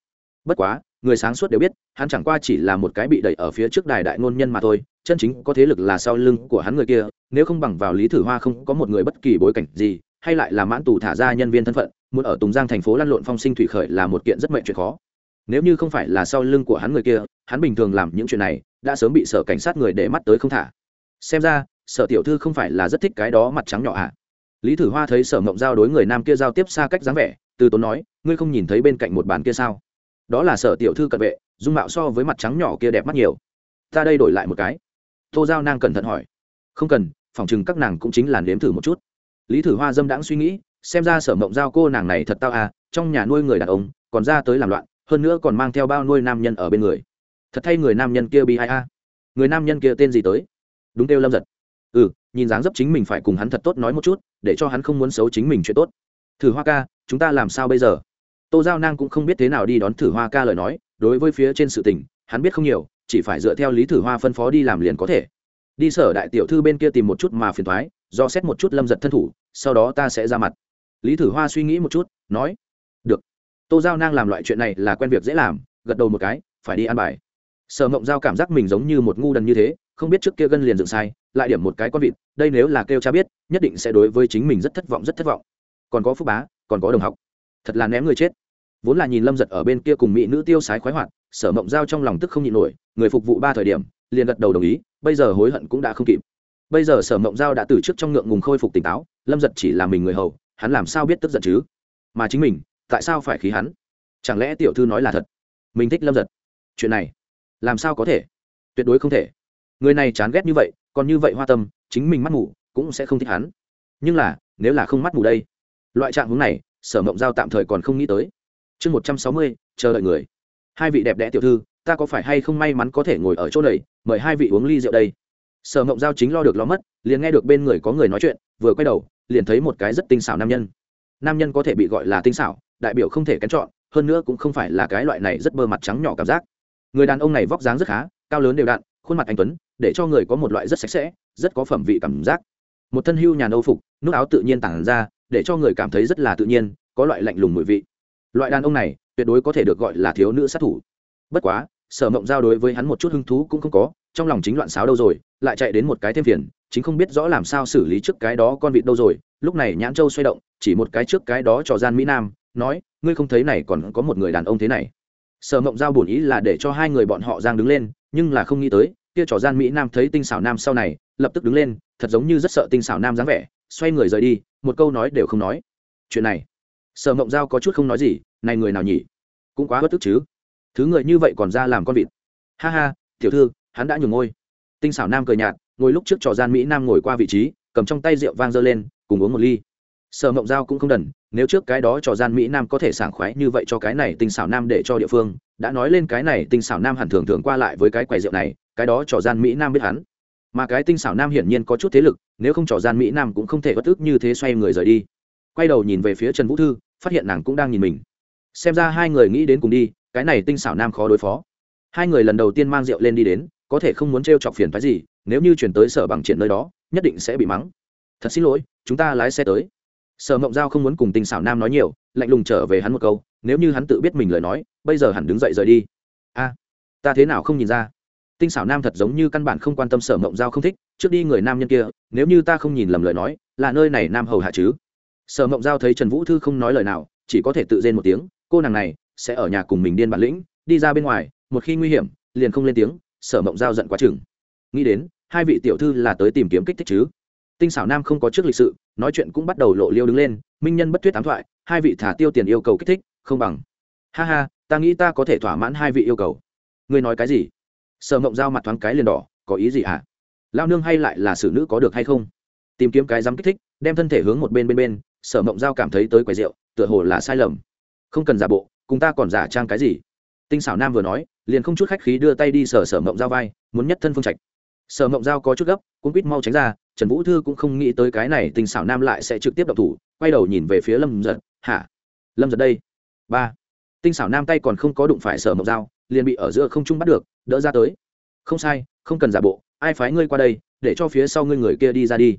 bất quá, người sáng suốt đều biết, hắn chẳng qua chỉ là một cái bị đẩy ở phía trước đài đại ngôn nhân mà thôi, chân chính có thế lực là sau lưng của hắn người kia, nếu không bằng vào lý thử hoa không có một người bất kỳ bối cảnh gì, hay lại là mãn tù thả ra nhân viên thân phận, muốn ở tùng giang thành phố lăn lộn phong sinh thủy khởi là một kiện rất mệnh chuyện khó nếu như không phải là sau lưng của hắn người kia, hắn bình thường làm những chuyện này, đã sớm bị sở cảnh sát người để mắt tới không thả. Xem ra, sở tiểu thư không phải là rất thích cái đó mặt trắng nhỏ ạ. À. lý thử hoa thấy sở mộng giao đối người nam kia giao tiếp xa cách dáng vẻ, từ tốn nói, ngươi không nhìn thấy bên cạnh một bàn kia sao? Đó là sở tiểu thư cận vệ, dung mạo so với mặt trắng nhỏ kia đẹp mắt nhiều. Ta đây đổi lại một cái. Tô giao nang cẩn thận hỏi. Không cần phỏng chừng các nàng cũng chính là nếm thử một chút. Lý thử hoa dâm đãng suy nghĩ, xem ra sở mộng giao cô nàng này thật tao à trong nhà nuôi người đàn ông, còn ra tới làm loạn hơn nữa còn mang theo bao nuôi nam nhân ở bên người. Thật thay người nam nhân kia bị hai a? Người nam nhân kia tên gì tới? Đúng kêu lâm giật. Ừ nhìn dáng dấp chính mình phải cùng hắn thật tốt nói một chút, để cho hắn không muốn xấu chính mình chuyện tốt. Thử hoa ca, chúng ta làm sao bây giờ? Tô giao nang cũng không biết thế nào đi đón thử hoa ca lời nói, đối với phía trên sự tình, hắn biết không nhiều, chỉ phải dựa theo lý thử hoa phân phó đi làm liền có thể. Đi sở đại tiểu thư bên kia tìm một chút mà phiền thoái, do xét một chút lâm giật thân thủ, sau đó ta sẽ ra mặt. Lý thử hoa suy nghĩ một chút, nói tô giao nang làm loại chuyện này là quen việc dễ làm, gật đầu một cái, phải đi ăn bài. Sở mộng giao cảm giác mình giống như một ngu đần như thế, không biết trước kia gân liền dựng sai, lại điểm một cái con vịt, đây nếu là kêu cha biết, nhất định sẽ đối với chính mình rất thất vọng, rất thất vọng. Còn có phúc bá, còn có đồng học. Thật là ném người chết. Vốn là nhìn lâm giật ở bên kia cùng mỹ nữ tiêu sái khoái hoạt, sở mộng giao trong lòng tức không nhịn nổi, người phục vụ ba thời điểm, liền gật đầu đồng ý, bây giờ hối hận cũng đã không kịp. Bây giờ sở mộng giao đã từ trước trong ngượng ngùng khôi phục tỉnh táo, lâm giật chỉ là mình người hầu, hắn làm sao biết tức giận chứ? Mà chính mình tại sao phải khí hắn? Chẳng lẽ tiểu thư nói là thật? Mình thích lâm giật. Chuyện này, làm sao có thể? Tuyệt đối không thể. Người này chán ghét như vậy, còn như vậy hoa tâm, chính mình mắt ngủ cũng sẽ không thích hắn. Nhưng là, nếu là không mắt ngủ đây, loại trạng hướng này, sở mộng giao tạm thời còn không nghĩ tới. Chương một trăm sáu mươi, chờ đợi người. Hai vị đẹp đẽ tiểu thư, ta có phải hay không may mắn có thể ngồi ở chỗ này, mời hai vị uống ly rượu đây. Sở mộng giao chính lo được lo mất, liền nghe được bên người có người nói chuyện, vừa quay đầu, liền thấy một cái rất tinh xảo nam nhân. Nam nhân có thể bị gọi là tinh xảo đại biểu không thể kén chọn, hơn nữa cũng không phải là cái loại này rất bơ mặt trắng nhỏ cảm giác. Người đàn ông này vóc dáng rất khá, cao lớn đều đặn, khuôn mặt anh tuấn, để cho người có một loại rất sạch sẽ, rất có phẩm vị cảm giác. Một thân hưu nhà nâu phục nút áo tự nhiên tản ra, để cho người cảm thấy rất là tự nhiên, có loại lạnh lùng mùi vị. Loại đàn ông này, tuyệt đối có thể được gọi là thiếu nữ sát thủ. Bất quá, sở mộng giao đối với hắn một chút hứng thú cũng không có, trong lòng chính loạn sáo đâu rồi, lại chạy đến một cái thêm phiền, chính không biết rõ làm sao xử lý trước cái đó con vịt đâu rồi. Lúc này nhãn châu xoay động, chỉ một cái trước cái đó cho gian mỹ nam nói, ngươi không thấy này còn có một người đàn ông thế này. Sở mộng giao bổn ý là để cho hai người bọn họ giang đứng lên, nhưng là không nghĩ tới, kia trò gian mỹ nam thấy tinh xảo nam sau này, lập tức đứng lên, thật giống như rất sợ tinh xảo nam dáng vẻ, xoay người rời đi, một câu nói đều không nói. Chuyện này, sở mộng giao có chút không nói gì, này người nào nhỉ? Cũng quá bất tức chứ. Thứ người như vậy còn ra làm con vịt. Ha ha, tiểu thư, hắn đã nhường ngôi. Tinh xảo nam cười nhạt, ngồi lúc trước trò gian mỹ nam ngồi qua vị trí, cầm trong tay rượu vang dơ lên, cùng uống một ly. Sở mộng giao cũng không đần nếu trước cái đó trò gian mỹ nam có thể sảng khoái như vậy cho cái này tinh xảo nam để cho địa phương, đã nói lên cái này tinh xảo nam hẳn thường thường qua lại với cái quầy rượu này, cái đó trò gian mỹ nam biết hắn. Mà cái tinh xảo nam hiển nhiên có chút thế lực, nếu không trò gian mỹ nam cũng không thể bất ức như thế xoay người rời đi. Quay đầu nhìn về phía trần vũ thư, phát hiện nàng cũng đang nhìn mình. Xem ra hai người nghĩ đến cùng đi, cái này tinh xảo nam khó đối phó. Hai người lần đầu tiên mang rượu lên đi đến, có thể không muốn t chọc phiền phái gì, nếu như chuyển tới sở bằng triển nơi đó, nhất định sẽ bị mắng. Thật xin lỗi, chúng ta lái xe tới sở mộng giao không muốn cùng tinh xảo nam nói nhiều, lạnh lùng trở về hắn một câu, nếu như hắn tự biết mình lời nói, bây giờ hẳn đứng dậy rời đi. A, ta thế nào không nhìn ra? Tinh xảo nam thật giống như căn bản không quan tâm sở mộng giao không thích, trước đi người nam nhân kia, nếu như ta không nhìn lầm lời nói, là nơi này nam hầu hạ chứ? Sở mộng giao thấy trần vũ thư không nói lời nào, chỉ có thể tự rên một tiếng, cô nàng này sẽ ở nhà cùng mình điên bản lĩnh, đi ra bên ngoài, một khi nguy hiểm, liền không lên tiếng, sở mộng giao giận quá chừng. Nghĩ đến, hai vị tiểu thư là tới tìm kiếm kích thích chứ? Tinh xảo nam không có trước lịch sự, nói chuyện cũng bắt đầu lộ liêu đứng lên, minh nhân bất thuyết tám thoại, hai vị thả tiêu tiền yêu cầu kích thích, không bằng. Ha ha, ta nghĩ ta có thể thỏa mãn hai vị yêu cầu. Ngươi nói cái gì? Sở mộng giao mặt thoáng cái liền đỏ, có ý gì hả? À? lao nương hay lại là xử nữ có được hay không? Tìm kiếm cái dám kích thích, đem thân thể hướng một bên bên bên, sở mộng giao cảm thấy tới quầy rượu tựa hồ là sai lầm. Không cần giả bộ, cùng ta còn giả trang cái gì? Tinh xảo nam vừa nói, liền không chút khách khí đưa tay đi sở sở mộng giao vai, muốn nhất thân phương trạch. Sở mộng giao có chút gấp cũng quýt mau tránh ra trần vũ thư cũng không nghĩ tới cái này tinh xảo nam lại sẽ trực tiếp đập thủ, quay đầu nhìn về phía lâm giật, hả? Lâm giật đây. Ba. Tinh xảo nam tay còn không có đụng phải sở mộc dao, liền bị ở giữa không trung bắt được, đỡ ra tới. Không sai, không cần giả bộ, ai phái ngươi qua đây, để cho phía sau ngươi người kia đi ra đi.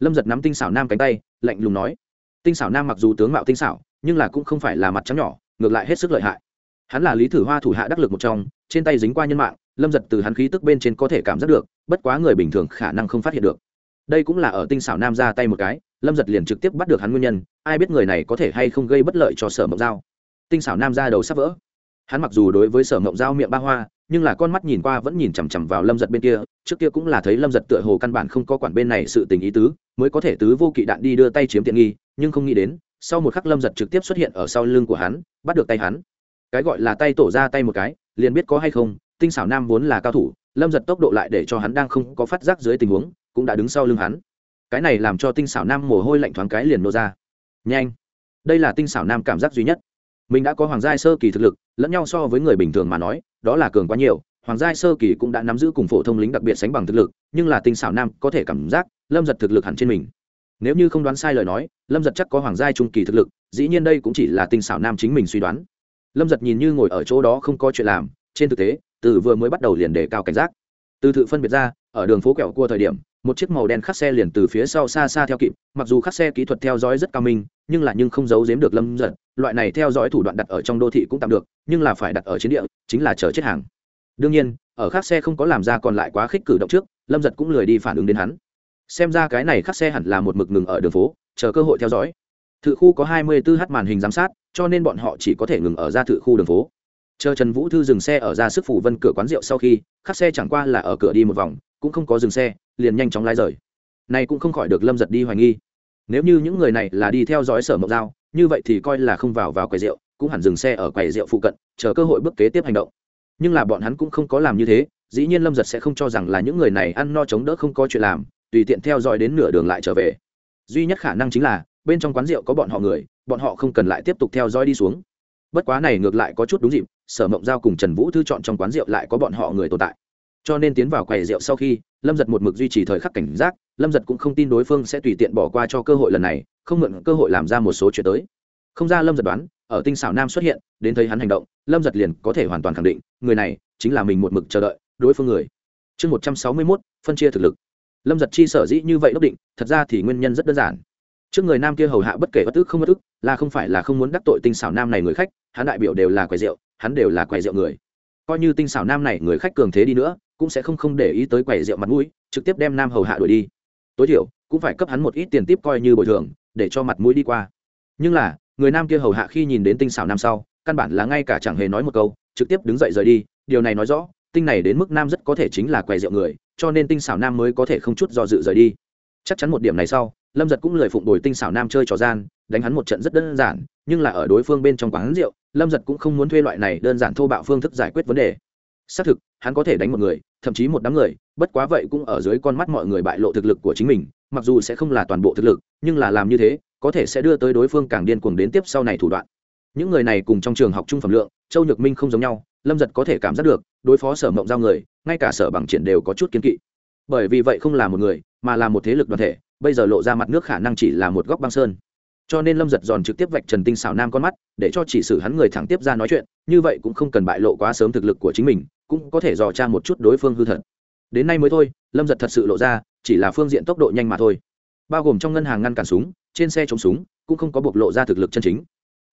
Lâm giật nắm tinh xảo nam cánh tay, lạnh lùng nói. Tinh xảo nam mặc dù tướng mạo tinh xảo, nhưng là cũng không phải là mặt trắng nhỏ, ngược lại hết sức lợi hại. Hắn là lý thử hoa thủ hạ đắc lực một trong, trên tay dính qua nhân mạng, lâm giật từ hắn khí tức bên trên có thể cảm giác được, bất quá người bình thường khả năng không phát hiện được đây cũng là ở tinh xảo nam ra tay một cái, lâm giật liền trực tiếp bắt được hắn nguyên nhân, ai biết người này có thể hay không gây bất lợi cho sở mộng giao. Tinh xảo nam ra đầu sắp vỡ. Hắn mặc dù đối với sở mộng giao miệng ba hoa, nhưng là con mắt nhìn qua vẫn nhìn chằm chằm vào lâm giật bên kia, trước kia cũng là thấy lâm giật tựa hồ căn bản không có quản bên này sự tình ý tứ, mới có thể tứ vô kỵ đạn đi đưa tay chiếm tiện nghi, nhưng không nghĩ đến, sau một khắc lâm giật trực tiếp xuất hiện ở sau lưng của hắn, bắt được tay hắn. Cái gọi là tay tổ ra tay một cái, liền biết có hay không, tinh xảo nam vốn là cao thủ, lâm giật tốc độ lại để cho hắn đang không có phát giác dưới tình huống cũng đã đứng sau lưng hắn. Cái này làm cho tinh xảo nam mồ hôi lạnh thoáng cái liền nô ra. Nhanh. Đây là tinh xảo nam cảm giác duy nhất. Mình đã có hoàng giai sơ kỳ thực lực, lẫn nhau so với người bình thường mà nói, đó là cường quá nhiều. Hoàng giai sơ kỳ cũng đã nắm giữ cùng phổ thông lính đặc biệt sánh bằng thực lực, nhưng là tinh xảo nam có thể cảm giác lâm giật thực lực hẳn trên mình. Nếu như không đoán sai lời nói, lâm giật chắc có hoàng giai trung kỳ thực lực, dĩ nhiên đây cũng chỉ là tinh xảo nam chính mình suy đoán. Lâm giật nhìn như ngồi ở chỗ đó không có chuyện làm, trên thực tế, từ vừa mới bắt đầu liền đề cao cảnh giác. Từ thự phân biệt ra, ở đường phố kẹo cua thời điểm một chiếc màu đen khắc xe liền từ phía sau xa xa theo kịp, mặc dù khắc xe kỹ thuật theo dõi rất cao minh, nhưng là nhưng không giấu giếm được lâm giật, loại này theo dõi thủ đoạn đặt ở trong đô thị cũng tạm được, nhưng là phải đặt ở chiến địa, chính là chờ chết hàng. Đương nhiên, ở khắc xe không có làm ra còn lại quá khích cử động trước, lâm giật cũng lười đi phản ứng đến hắn. Xem ra cái này khắc xe hẳn là một mực ngừng ở đường phố, chờ cơ hội theo dõi. Thự khu có hai mươi 24 h màn hình giám sát, cho nên bọn họ chỉ có thể ngừng ở ra thự khu đường phố chờ trần vũ thư dừng xe ở ra sức phủ vân cửa quán rượu sau khi, khắc xe chẳng qua là ở cửa đi một vòng, cũng không có dừng xe, liền nhanh chóng lái rời. Này cũng không khỏi được lâm giật đi hoài nghi. Nếu như những người này là đi theo dõi sở mộc dao như vậy thì coi là không vào vào quầy rượu, cũng hẳn dừng xe ở quầy rượu phụ cận, chờ cơ hội bước kế tiếp hành động. Nhưng là bọn hắn cũng không có làm như thế, dĩ nhiên lâm giật sẽ không cho rằng là những người này ăn no chống đỡ không có chuyện làm, tùy tiện theo dõi đến nửa đường lại trở về. Duy nhất khả năng chính là, bên trong quán rượu có bọn họ người, bọn họ không cần lại tiếp tục theo dõi đi xuống. Bất quá này ngược lại có chút đúng dịp sở mộng giao cùng trần vũ thư chọn trong quán rượu lại có bọn họ người tồn tại. Cho nên tiến vào quầy rượu sau khi, lâm giật một mực duy trì thời khắc cảnh giác, lâm giật cũng không tin đối phương sẽ tùy tiện bỏ qua cho cơ hội lần này, không mượn cơ hội làm ra một số chuyện tới. Không ra lâm giật đoán, ở tinh xảo nam xuất hiện, đến thấy hắn hành động, lâm giật liền có thể hoàn toàn khẳng định, người này chính là mình một mực chờ đợi, đối phương người. Chương một trăm sáu mươi mốt, phân chia thực lực. Lâm giật chi sở dĩ như vậy đốc định, thật ra thì nguyên nhân rất đơn giản trước người nam kia hầu hạ bất kể bất ức không bất ức là không phải là không muốn đắc tội tinh xảo nam này người khách, hắn đại biểu đều là quầy rượu, hắn đều là quầy rượu người. Coi như tinh xảo nam này người khách cường thế đi nữa, cũng sẽ không không để ý tới quầy rượu mặt mũi, trực tiếp đem nam hầu hạ đuổi đi. Tối thiểu, cũng phải cấp hắn một ít tiền tiếp coi như bồi thường, để cho mặt mũi đi qua. Nhưng là, người nam kia hầu hạ khi nhìn đến tinh xảo nam sau, căn bản là ngay cả chẳng hề nói một câu, trực tiếp đứng dậy rời đi, điều này nói rõ, tinh này đến mức nam rất có thể chính là quầy rượu người, cho nên tinh xảo nam mới có thể không chút do dự rời đi. Chắc chắn một điểm này sau lâm giật cũng lời phụng đổi tinh xảo nam chơi trò gian, đánh hắn một trận rất đơn giản, nhưng là ở đối phương bên trong quán rượu, lâm giật cũng không muốn thuê loại này đơn giản thô bạo phương thức giải quyết vấn đề. Xác thực, hắn có thể đánh một người, thậm chí một đám người, bất quá vậy cũng ở dưới con mắt mọi người bại lộ thực lực của chính mình, mặc dù sẽ không là toàn bộ thực lực, nhưng là làm như thế, có thể sẽ đưa tới đối phương càng điên cuồng đến tiếp sau này thủ đoạn. Những người này cùng trong trường học trung phẩm lượng, châu nhược minh không giống nhau, lâm giật có thể cảm giác được, đối phó sở mộng giao người, ngay cả sở bằng triển đều có chút kiến kỵ. Bởi vì vậy không là một người, mà là một thế lực đoàn thể bây giờ lộ ra mặt nước khả năng chỉ là một góc băng sơn. Cho nên lâm giật giòn trực tiếp vạch trần tinh xảo nam con mắt, để cho chỉ xử hắn người thẳng tiếp ra nói chuyện, như vậy cũng không cần bại lộ quá sớm thực lực của chính mình, cũng có thể dò tra một chút đối phương hư thật. Đến nay mới thôi, lâm giật thật sự lộ ra, chỉ là phương diện tốc độ nhanh mà thôi. Bao gồm trong ngân hàng ngăn cản súng, trên xe chống súng, cũng không có bộc lộ ra thực lực chân chính.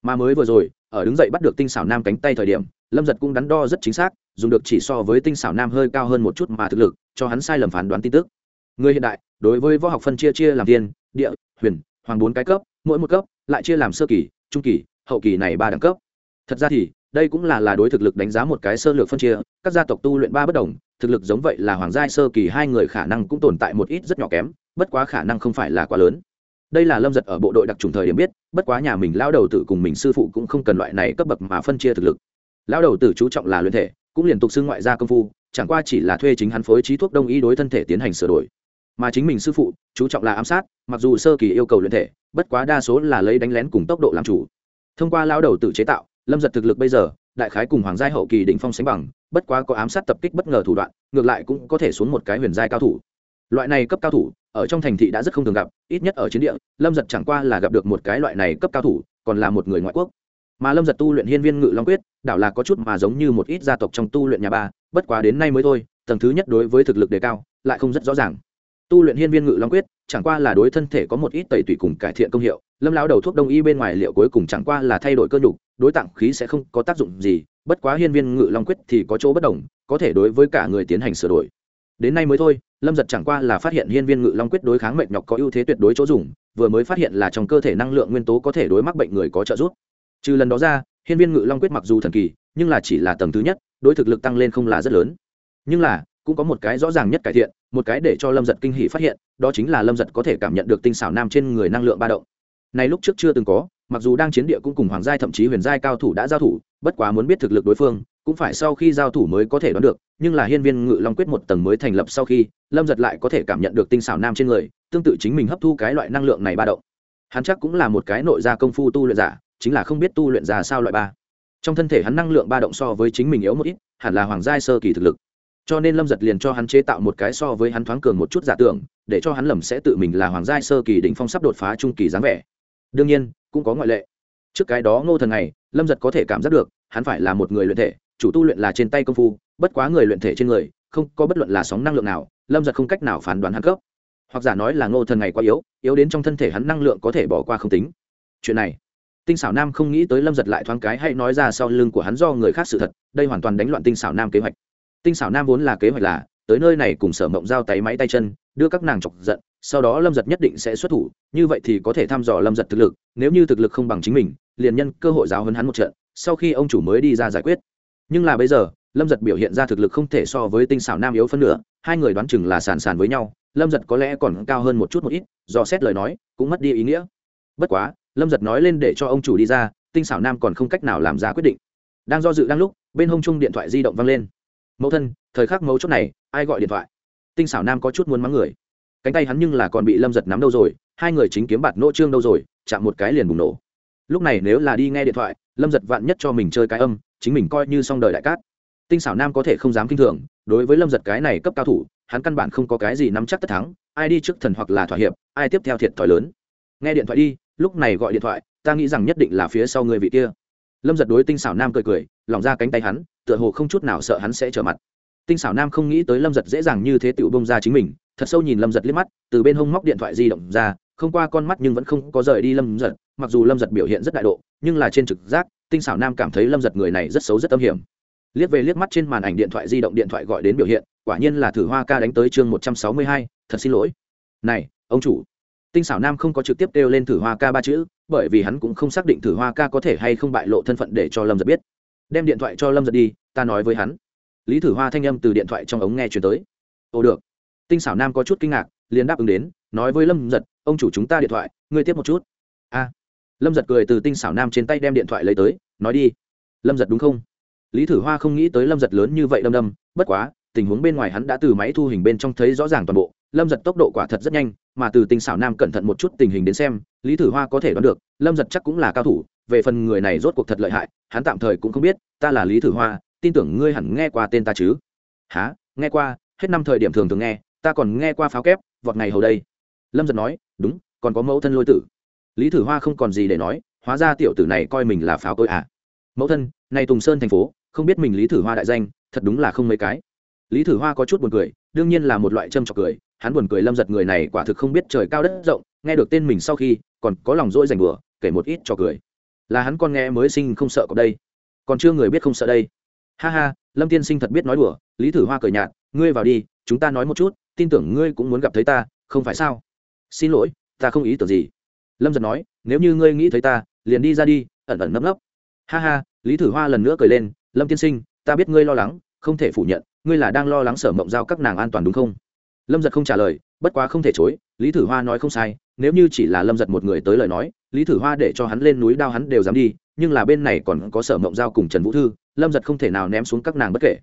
Mà mới vừa rồi, ở đứng dậy bắt được tinh xảo nam cánh tay thời điểm, lâm giật cũng đắn đo rất chính xác, dùng được chỉ so với tinh xảo nam hơi cao hơn một chút mà thực lực, cho hắn sai lầm phán đoán tin tức người hiện đại, đối với võ học phân chia chia làm tiên, địa, huyền, hoàng bốn cái cấp, mỗi một cấp, lại chia làm sơ kỳ, trung kỳ, hậu kỳ này ba đẳng cấp. Thật ra thì, đây cũng là là đối thực lực đánh giá một cái sơ lược phân chia, các gia tộc tu luyện ba bất đồng, thực lực giống vậy là hoàng giai sơ kỳ hai người khả năng cũng tồn tại một ít rất nhỏ kém, bất quá khả năng không phải là quá lớn. Đây là lâm giật ở bộ đội đặc trùng thời điểm biết, bất quá nhà mình lao đầu tử cùng mình sư phụ cũng không cần loại này cấp bậc mà phân chia thực lực. Lao đầu tử chú trọng là luyện thể, cũng liên tục xưng ngoại gia công phu, chẳng qua chỉ là thuê chính hắn phối trí thuốc đông y đối thân thể tiến hành sửa đổi mà chính mình sư phụ, chú trọng là ám sát, mặc dù sơ kỳ yêu cầu luyện thể, bất quá đa số là lấy đánh lén cùng tốc độ làm chủ. Thông qua lao đầu tự chế tạo, lâm giật thực lực bây giờ, đại khái cùng hoàng giai hậu kỳ đỉnh phong sánh bằng, bất quá có ám sát tập kích bất ngờ thủ đoạn, ngược lại cũng có thể xuống một cái huyền giai cao thủ. Loại này cấp cao thủ, ở trong thành thị đã rất không thường gặp, ít nhất ở chiến địa, lâm giật chẳng qua là gặp được một cái loại này cấp cao thủ, còn là một người ngoại quốc. Mà lâm giật tu luyện hiên viên ngự long quyết, đảo là có chút mà giống như một ít gia tộc trong tu luyện nhà ba, bất quá đến nay mới thôi, tầng thứ nhất đối với thực lực đề cao, lại không rất rõ ràng tu luyện hiên viên ngự long quyết, chẳng qua là đối thân thể có một ít tẩy tủy cùng cải thiện công hiệu, lâm lão đầu thuốc đông y bên ngoài liệu cuối cùng chẳng qua là thay đổi cơ nhục, đối tạng khí sẽ không có tác dụng gì, bất quá hiên viên ngự long quyết thì có chỗ bất đồng, có thể đối với cả người tiến hành sửa đổi. Đến nay mới thôi, lâm giật chẳng qua là phát hiện hiên viên ngự long quyết đối kháng mệnh nhọc có ưu thế tuyệt đối chỗ dùng, vừa mới phát hiện là trong cơ thể năng lượng nguyên tố có thể đối mắc bệnh người có trợ giúp. Trừ lần đó ra, hiên viên ngự long quyết mặc dù thần kỳ, nhưng là chỉ là tầng thứ nhất, đối thực lực tăng lên không là rất lớn. Nhưng là cũng có một cái rõ ràng nhất cải thiện, một cái để cho lâm giật kinh hỷ phát hiện, đó chính là lâm giật có thể cảm nhận được tinh xảo nam trên người năng lượng ba động. Này lúc trước chưa từng có, mặc dù đang chiến địa cũng cùng hoàng giai thậm chí huyền giai cao thủ đã giao thủ, bất quá muốn biết thực lực đối phương, cũng phải sau khi giao thủ mới có thể đoán được, nhưng là hiên viên ngự long quyết một tầng mới thành lập sau khi, lâm giật lại có thể cảm nhận được tinh xảo nam trên người, tương tự chính mình hấp thu cái loại năng lượng này ba động. Hắn chắc cũng là một cái nội gia công phu tu luyện giả, chính là không biết tu luyện ra sao loại ba. Trong thân thể hắn năng lượng ba động so với chính mình yếu một ít, hẳn là hoàng giai sơ kỳ thực lực cho nên lâm giật liền cho hắn chế tạo một cái so với hắn thoáng cường một chút giả tưởng, để cho hắn lầm sẽ tự mình là hoàng gia sơ kỳ đỉnh phong sắp đột phá trung kỳ dáng vẻ. đương nhiên, cũng có ngoại lệ. trước cái đó ngô thần này, lâm giật có thể cảm giác được, hắn phải là một người luyện thể, chủ tu luyện là trên tay công phu, bất quá người luyện thể trên người, không có bất luận là sóng năng lượng nào, lâm giật không cách nào phán đoán hắn cấp hoặc giả nói là ngô thần này quá yếu yếu đến trong thân thể hắn năng lượng có thể bỏ qua không tính. chuyện này, tinh xảo nam không nghĩ tới lâm giật lại thoáng cái hay nói ra sau lưng của hắn do người khác sự thật, đây hoàn toàn đánh loạn tinh xảo nam kế hoạch tinh xảo nam vốn là kế hoạch là, tới nơi này cùng sở mộng giao tay máy tay chân, đưa các nàng chọc giận, sau đó lâm giật nhất định sẽ xuất thủ, như vậy thì có thể thăm dò lâm giật thực lực, nếu như thực lực không bằng chính mình, liền nhân cơ hội giáo hấn hắn một trận, sau khi ông chủ mới đi ra giải quyết. Nhưng là bây giờ, lâm giật biểu hiện ra thực lực không thể so với tinh xảo nam yếu phân nửa, hai người đoán chừng là sàn sàn với nhau, lâm giật có lẽ còn cao hơn một chút một ít, do xét lời nói, cũng mất đi ý nghĩa. Bất quá, lâm giật nói lên để cho ông chủ đi ra, tinh xảo nam còn không cách nào làm ra quyết định. Đang do dự đang lúc, bên hông chung điện thoại di động văng lên mẫu thân, thời khắc mấu chốt này, ai gọi điện thoại? Tinh xảo nam có chút muốn mắng người. Cánh tay hắn nhưng là còn bị lâm giật nắm đâu rồi, hai người chính kiếm bạt nỗ trương đâu rồi, chạm một cái liền bùng nổ. Lúc này nếu là đi nghe điện thoại, lâm giật vạn nhất cho mình chơi cái âm, chính mình coi như xong đời đại cát. Tinh xảo nam có thể không dám k i n h thường, đối với lâm giật cái này cấp cao thủ, hắn căn bản không có cái gì nắm chắc tất thắng, ai đi trước thần hoặc là thỏa hiệp, ai tiếp theo thiệt thòi lớn. Nghe điện thoại đi, lúc này gọi điện thoại, ta nghĩ rằng nhất định là phía sau người vị kia. Lâm giật đối tinh xảo nam cười cười, lỏng ra cánh tay hắn tựa hồ không chút nào sợ hắn sẽ trở mặt. Tinh xảo nam không nghĩ tới lâm giật dễ dàng như thế tựu bông ra chính mình, thật sâu nhìn lâm giật liếc mắt, từ bên hông móc điện thoại di động ra, không qua con mắt nhưng vẫn không có rời đi lâm giật, mặc dù lâm giật biểu hiện rất đại độ, nhưng là trên trực giác, tinh xảo nam cảm thấy lâm giật người này rất xấu rất âm hiểm. Liếc về liếc mắt trên màn ảnh điện thoại di động điện thoại gọi đến biểu hiện, quả nhiên là thử hoa ca đánh tới chương một trăm sáu mươi hai, thật xin lỗi. Này, ông chủ. Tinh xảo nam không có trực tiếp kêu lên thử hoa ca ba chữ, bởi vì hắn cũng không xác định thử hoa ca có thể hay không bại lộ thân phận để cho lâm giật biết đem điện thoại cho lâm giật đi, ta nói với hắn. Lý thử hoa thanh âm từ điện thoại trong ống nghe chuyển tới. Ồ, được. Tinh xảo nam có chút kinh ngạc, liền đáp ứng đến, nói với lâm giật, ông chủ chúng ta điện thoại, ngươi tiếp một chút. A. Lâm giật cười từ tinh xảo nam trên tay đem điện thoại lấy tới, nói đi. Lâm giật đúng không? Lý thử hoa không nghĩ tới lâm giật lớn như vậy đâm đâm, bất quá, tình huống bên ngoài hắn đã từ máy thu hình bên trong thấy rõ ràng toàn bộ. Lâm giật tốc độ quả thật rất nhanh, mà từ tinh xảo nam cẩn thận một chút tình hình đến xem, lý thử hoa có thể đoán được, lâm giật chắc cũng là cao thủ về phần người này rốt cuộc thật lợi hại, hắn tạm thời cũng không biết, ta là lý thử hoa, tin tưởng ngươi hẳn nghe qua tên ta chứ? Há nghe qua, hết năm thời điểm thường thường nghe, ta còn nghe qua pháo kép, vọt ngày hầu đây. Lâm giật nói, đúng, còn có mẫu thân lôi tử. Lý thử hoa không còn gì để nói, hóa ra tiểu tử này coi mình là pháo cối à. Mẫu thân, này tùng sơn thành phố, không biết mình lý thử hoa đại danh, thật đúng là không mấy cái. Lý thử hoa có chút buồn cười, đương nhiên là một loại châm trọc cười, hắn buồn cười lâm giật người này quả thực không biết trời cao đất rộng, nghe được tên mình sau khi, còn có lòng dỗi dành bừa, kể một ít cho cười là hắn con nghe mới sinh không sợ cọp đây. Còn chưa người biết không sợ đây. Ha ha, lâm tiên sinh thật biết nói đùa, lý thử hoa cười nhạt, ngươi vào đi, chúng ta nói một chút, tin tưởng ngươi cũng muốn gặp thấy ta, không phải sao? Xin lỗi, ta không ý tưởng gì. Lâm giật nói, nếu như ngươi nghĩ thấy ta, liền đi ra đi, ẩn ẩn nấp nấp. Ha ha, lý thử hoa lần nữa cười lên, lâm tiên sinh, ta biết ngươi lo lắng, không thể phủ nhận, ngươi là đang lo lắng sở mộng giao các nàng an toàn đúng không? Lâm giật không trả lời, bất quá không thể chối, lý thử hoa nói không sai, nếu như chỉ là lâm giật một người tới lời nói lý thử hoa để cho hắn lên núi đao hắn đều dám đi, nhưng là bên này còn có sở mộng giao cùng trần vũ thư, lâm giật không thể nào ném xuống các nàng bất kể.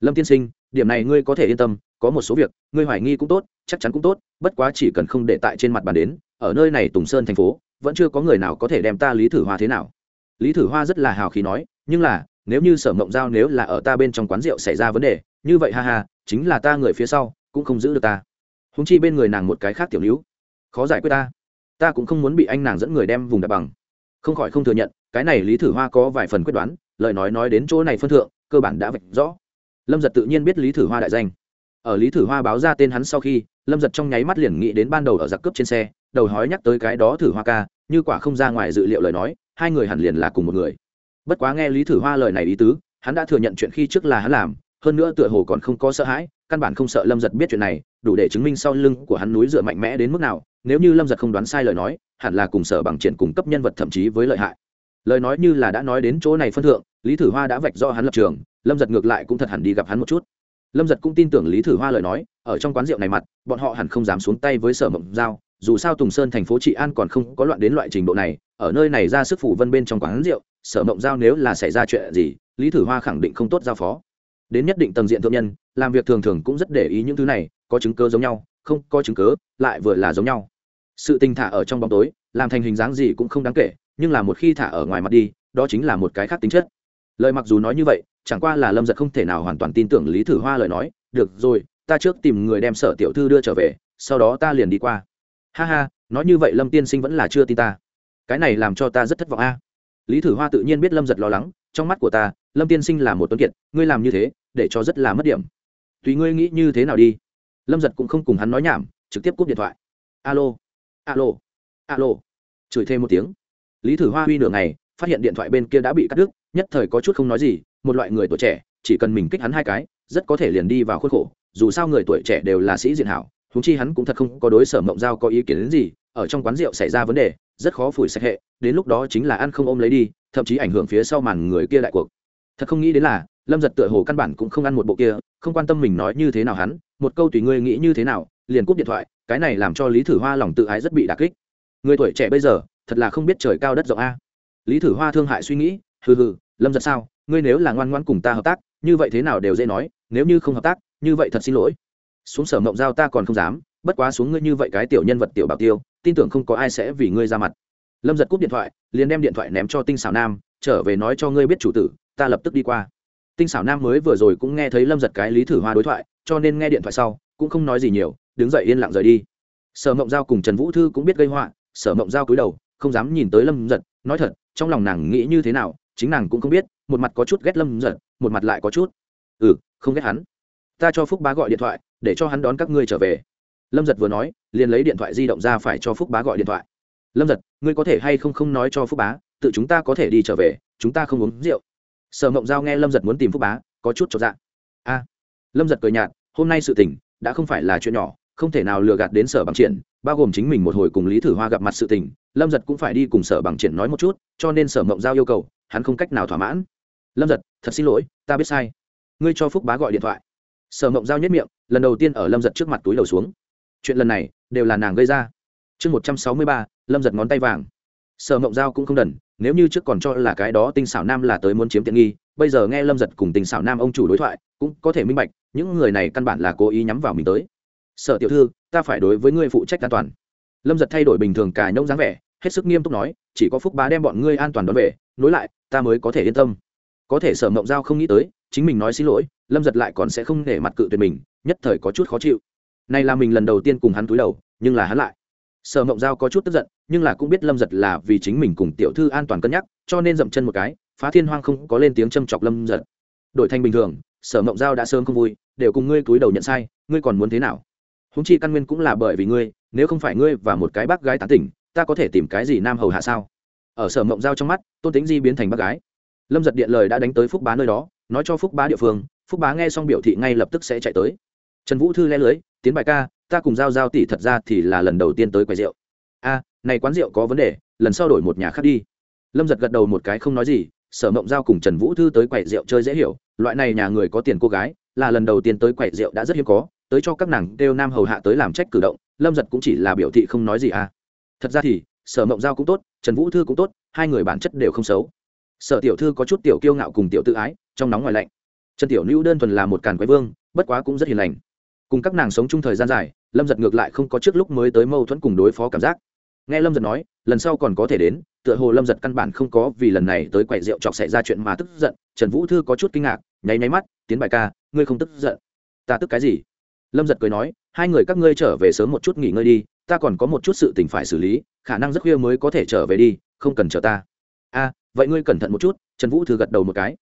Lâm tiên sinh, điểm này ngươi có thể yên tâm, có một số việc, ngươi hoài nghi cũng tốt, chắc chắn cũng tốt, bất quá chỉ cần không để tại trên mặt bàn đến, ở nơi này tùng sơn thành phố, vẫn chưa có người nào có thể đem ta lý thử hoa thế nào. Lý thử hoa rất là hào khí nói, nhưng là, nếu như sở mộng giao nếu là ở ta bên trong quán rượu xảy ra vấn đề, như vậy ha ha, chính là ta người phía sau, cũng không giữ được ta. Húng chi bên người nàng một cái khác tiểu níu khó giải quyết ta ta cũng không muốn bị anh nàng dẫn người đem vùng đạp bằng. Không khỏi không thừa nhận, cái này lý thử hoa có vài phần quyết đoán, lời nói nói đến chỗ này phân thượng, cơ bản đã vạch rõ. Lâm giật tự nhiên biết lý thử hoa đại danh. Ở lý thử hoa báo ra tên hắn sau khi, lâm giật trong nháy mắt liền nghĩ đến ban đầu ở giặc cướp trên xe, đầu hói nhắc tới cái đó thử hoa ca, như quả không ra ngoài dự liệu lời nói, hai người hẳn liền là cùng một người. Bất quá nghe lý thử hoa lời này ý tứ, hắn đã thừa nhận chuyện khi trước là hắn làm, hơn nữa tựa hồ còn không có sợ hãi căn bản không sợ lâm giật biết chuyện này, đủ để chứng minh sau lưng của hắn núi dựa mạnh mẽ đến mức nào, nếu như lâm giật không đoán sai lời nói, hẳn là cùng sở bằng triển cung cấp nhân vật thậm chí với lợi hại. Lời nói như là đã nói đến chỗ này phân thượng, lý thử hoa đã vạch do hắn lập trường, lâm giật ngược lại cũng thật hẳn đi gặp hắn một chút. Lâm giật cũng tin tưởng lý thử hoa lời nói, ở trong quán rượu này mặt, bọn họ hẳn không dám xuống tay với sở mộng giao, dù sao tùng sơn thành phố trị an còn không có loạn đến loại trình độ này, ở nơi này ra sức phủ vân bên trong quán rượu, sở mộng giao nếu là xảy ra chuyện gì, lý thử hoa khẳng định không tốt giao phó đến nhất định tầng diện thượng nhân, làm việc thường thường cũng rất để ý những thứ này, có chứng cớ giống nhau, không có chứng cớ lại vừa là giống nhau. Sự tình thả ở trong bóng tối, làm thành hình dáng gì cũng không đáng kể, nhưng là một khi thả ở ngoài mặt đi, đó chính là một cái khác tính chất. Lời mặc dù nói như vậy, chẳng qua là lâm giật không thể nào hoàn toàn tin tưởng lý thử hoa lời nói, được rồi, ta trước tìm người đem sở tiểu thư đưa trở về, sau đó ta liền đi qua. Ha ha, nói như vậy lâm tiên sinh vẫn là chưa tin ta. Cái này làm cho ta rất thất vọng a. Lý thử hoa tự nhiên biết lâm giật lo lắng trong mắt của ta, lâm tiên sinh là một tuấn kiệt, ngươi làm như thế, để cho rất là mất điểm. Tùy ngươi nghĩ như thế nào đi. Lâm giật cũng không cùng hắn nói nhảm, trực tiếp cúp điện thoại. Alo alo alo. Chửi thêm một tiếng. Lý thử hoa huy nửa ngày, phát hiện điện thoại bên kia đã bị cắt đứt, nhất thời có chút không nói gì, một loại người tuổi trẻ, chỉ cần mình kích hắn hai cái, rất có thể liền đi vào khuôn khổ. Dù sao người tuổi trẻ đều là sĩ diện hảo húng chi hắn cũng thật không có đối sở mộng giao có ý kiến đến gì, ở trong quán rượu xảy ra vấn đề rất khó phủi sạch hệ, đến lúc đó chính là ăn không ôm lấy đi, thậm chí ảnh hưởng phía sau màn người kia đại cuộc. Thật không nghĩ đến là, lâm giật tựa hồ căn bản cũng không ăn một bộ kia, không quan tâm mình nói như thế nào hắn, một câu tùy ngươi nghĩ như thế nào, liền cúp điện thoại, cái này làm cho lý thử hoa lòng tự ái rất bị đà kích. Người tuổi trẻ bây giờ, thật là không biết trời cao đất rộng a. Lý thử hoa thương hại suy nghĩ, hừ hừ, lâm giật sao, ngươi nếu là ngoan ngoan cùng ta hợp tác, như vậy thế nào đều dễ nói, nếu như không hợp tác, như vậy thật xin lỗi. Xuống sở mộng giao ta còn không dám, bất quá xuống ngươi như vậy cái tiểu nhân vật tiểu bảo tiêu tin tưởng không có ai sẽ vì ngươi ra mặt. Lâm giật cúp điện thoại, liền đem điện thoại ném cho tinh xảo nam, trở về nói cho ngươi biết chủ tử, ta lập tức đi qua. Tinh xảo nam mới vừa rồi cũng nghe thấy lâm giật cái lý thử hoa đối thoại, cho nên nghe điện thoại sau, cũng không nói gì nhiều, đứng dậy yên lặng rời đi. Sở mộng giao cùng trần vũ thư cũng biết gây họa, sở mộng giao cúi đầu, không dám nhìn tới lâm giật, nói thật, trong lòng nàng nghĩ như thế nào, chính nàng cũng không biết, một mặt có chút ghét lâm giật, một mặt lại có chút ừ không ghét hắn. Ta cho phúc bá gọi điện thoại, để cho hắn đón các ngươi trở về lâm giật vừa nói, liền lấy điện thoại di động ra phải cho phúc bá gọi điện thoại. Lâm giật, ngươi có thể hay không không nói cho phúc bá, tự chúng ta có thể đi trở về, chúng ta không uống rượu. Sở mộng giao nghe lâm giật muốn tìm phúc bá, có chút cho dạ. A. Lâm giật cười nhạt, hôm nay sự tình, đã không phải là chuyện nhỏ, không thể nào lừa gạt đến sở bằng triển, bao gồm chính mình một hồi cùng lý thử hoa gặp mặt sự tình, lâm giật cũng phải đi cùng sở bằng triển nói một chút, cho nên sở mộng giao yêu cầu, hắn không cách nào thỏa mãn. Lâm giật, thật xin lỗi, ta biết sai. Ngươi cho phúc bá gọi điện thoại. Sở mộng giao nhất miệng, lần đầu tiên ở lâm giật trước mặt túi đầu xuống chuyện lần này đều là nàng gây ra. Chương một trăm sáu mươi ba, lâm giật ngón tay vàng. Sở mộng giao cũng không đần, nếu như trước còn cho là cái đó tinh xảo nam là tới muốn chiếm tiện nghi, bây giờ nghe lâm giật cùng tinh xảo nam ông chủ đối thoại, cũng có thể minh bạch, những người này căn bản là cố ý nhắm vào mình tới. Sở tiểu thư, ta phải đối với ngươi phụ trách an toàn. Lâm giật thay đổi bình thường cả nhông dáng vẻ, hết sức nghiêm túc nói, chỉ có phúc bá đem bọn ngươi an toàn đón về, nối lại, ta mới có thể yên tâm. Có thể sở mộng giao không nghĩ tới, chính mình nói xin lỗi, lâm giật lại còn sẽ không để mặt cự tuyệt mình, nhất thời có chút khó chịu nay là mình lần đầu tiên cùng hắn túi đầu, nhưng là hắn lại. Sở mộng giao có chút tức giận, nhưng là cũng biết lâm giật là vì chính mình cùng tiểu thư an toàn cân nhắc, cho nên dậm chân một cái, phá thiên hoang không có lên tiếng châm chọc lâm giật. Đổi thành bình thường, sở mộng giao đã sớm không vui, đều cùng ngươi túi đầu nhận sai, ngươi còn muốn thế nào? Húng chi căn nguyên cũng là bởi vì ngươi, nếu không phải ngươi và một cái bác gái tán tỉnh, ta có thể tìm cái gì nam hầu hạ sao? Ở sở mộng giao trong mắt, tôn tính di biến thành bác gái. Lâm giật điện lời đã đánh tới phúc bá nơi đó, nói cho phúc bá địa phương, phúc bá nghe xong biểu thị ngay lập tức sẽ chạy tới trần vũ thư le lưới, tiến bài ca, ta cùng giao giao tỷ thật ra thì là lần đầu tiên tới quầy rượu. A, này quán rượu có vấn đề, lần sau đổi một nhà khác đi. Lâm giật gật đầu một cái không nói gì, sở mộng giao cùng trần vũ thư tới quầy rượu chơi dễ hiểu, loại này nhà người có tiền cô gái, là lần đầu tiên tới quầy rượu đã rất hiếm có, tới cho các nàng kêu nam hầu hạ tới làm trách cử động, lâm giật cũng chỉ là biểu thị không nói gì à. Thật ra thì, sở mộng giao cũng tốt, trần vũ thư cũng tốt, hai người bản chất đều không xấu. Sở tiểu thư có chút tiểu kiêu ngạo cùng tiểu tự ái, trong nóng ngoài lạnh. Trần tiểu nữ đơn thuần là một càn quái vương, bất quá cũng rất hiền lành cùng các nàng sống chung thời gian dài, lâm giật ngược lại không có trước lúc mới tới mâu thuẫn cùng đối phó cảm giác. Nghe lâm giật nói, lần sau còn có thể đến, tựa hồ lâm giật căn bản không có vì lần này tới quậy rượu chọc xảy ra chuyện mà tức giận. Trần vũ thư có chút kinh ngạc, nháy nháy mắt, tiến bài ca, ngươi không tức giận? Ta tức cái gì? Lâm giật cười nói, hai người các ngươi trở về sớm một chút nghỉ ngơi đi, ta còn có một chút sự tình phải xử lý, khả năng rất khuya mới có thể trở về đi, không cần chờ ta. A, vậy ngươi cẩn thận một chút. Trần vũ thư gật đầu một cái.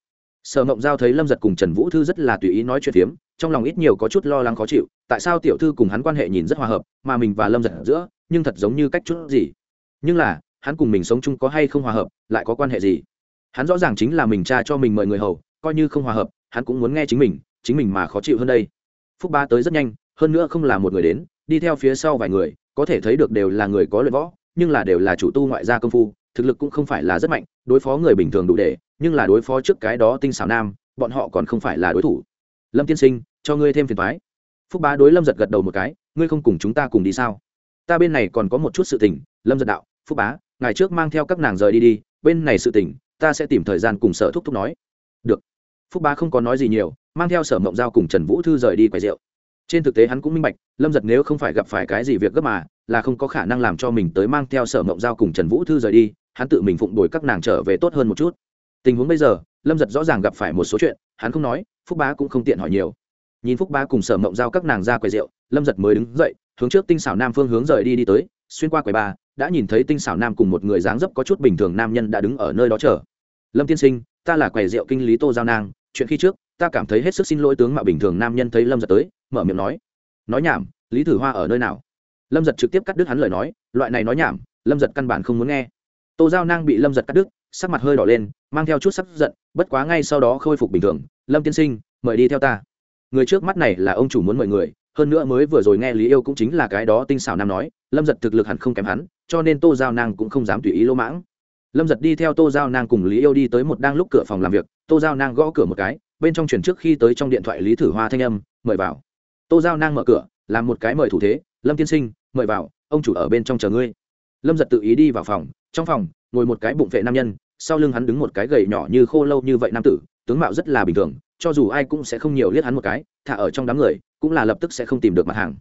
Sở mộng giao thấy lâm giật cùng trần vũ thư rất là tùy ý nói chuyện phiếm trong lòng ít nhiều có chút lo lắng khó chịu, tại sao tiểu thư cùng hắn quan hệ nhìn rất hòa hợp, mà mình và lâm giật giữa, nhưng thật giống như cách chút gì. Nhưng là, hắn cùng mình sống chung có hay không hòa hợp, lại có quan hệ gì? Hắn rõ ràng chính là mình cha cho mình mời người hầu, coi như không hòa hợp, hắn cũng muốn nghe chính mình chính mình mà khó chịu hơn đây. Phúc ba tới rất nhanh, hơn nữa không là một người đến, đi theo phía sau vài người, có thể thấy được đều là người có luyện võ, nhưng là đều là chủ tu ngoại gia công phu, thực lực cũng không phải là rất mạnh, đối phó người bình thường đủ để, nhưng là đối phó trước cái đó tinh xảo nam, bọn họ còn không phải là đối thủ. Lâm tiên sinh cho ngươi thêm phiền toái. phúc bá đối lâm giật gật đầu một cái, ngươi không cùng chúng ta cùng đi sao? Ta bên này còn có một chút sự tình, lâm giật đạo, phúc bá ngày trước mang theo các nàng rời đi đi, bên này sự tình, ta sẽ tìm thời gian cùng sở thúc thúc nói. Được. Phúc bá không có nói gì nhiều, mang theo sở mộng giao cùng trần vũ thư rời đi quay rượu. Trên thực tế hắn cũng minh bạch, lâm giật nếu không phải gặp phải cái gì việc gấp mà, là không có khả năng làm cho mình tới mang theo sở mộng giao cùng trần vũ thư rời đi, hắn tự mình phụng đổi các nàng trở về tốt hơn một chút. Tình huống bây giờ, lâm giật rõ ràng gặp phải một số chuyện, hắn không nói, phúc bá cũng không tiện hỏi nhiều nhìn phúc ba cùng sở mộng giao các nàng ra quầy rượu, lâm giật mới đứng dậy, hướng trước tinh xảo nam phương hướng rời đi đi tới, xuyên qua quầy ba đã nhìn thấy tinh xảo nam cùng một người dáng dấp có chút bình thường nam nhân đã đứng ở nơi đó chờ. Lâm tiên sinh, ta là quầy rượu kinh lý tô giao nang, chuyện khi trước, ta cảm thấy hết sức xin lỗi tướng mạo bình thường nam nhân thấy lâm giật tới, mở miệng nói. Nói nhảm, lý thử hoa ở nơi nào? Lâm giật trực tiếp cắt đứt hắn lời nói, loại này nói nhảm, lâm giật căn bản không muốn nghe. Tô giao nang bị lâm giật cắt đứt, sắc mặt hơi đỏ lên, mang theo chút sắc giận, bất quá ngay sau đó khôi phục bình thường, lâm tiên sinh, mời đi theo ta người trước mắt này là ông chủ muốn mời người, hơn nữa mới vừa rồi nghe lý yêu cũng chính là cái đó tinh xảo nam nói, lâm giật thực lực hẳn không kém hắn, cho nên tô giao nang cũng không dám tùy ý lỗ mãng. Lâm giật đi theo tô giao nang cùng lý yêu đi tới một đang lúc cửa phòng làm việc, tô giao nang gõ cửa một cái, bên trong chuyển trước khi tới trong điện thoại lý thử hoa thanh âm, mời vào. Tô giao nang mở cửa, làm một cái mời thủ thế, lâm tiên sinh, mời vào, ông chủ ở bên trong chờ ngươi. Lâm giật tự ý đi vào phòng, trong phòng, ngồi một cái bụng vệ nam nhân, sau lưng hắn đứng một cái gầy nhỏ như khô lâu như vậy nam tử, tướng mạo rất là bình thường cho dù ai cũng sẽ không nhiều liếc hắn một cái, thả ở trong đám người, cũng là lập tức sẽ không tìm được mặt hàng.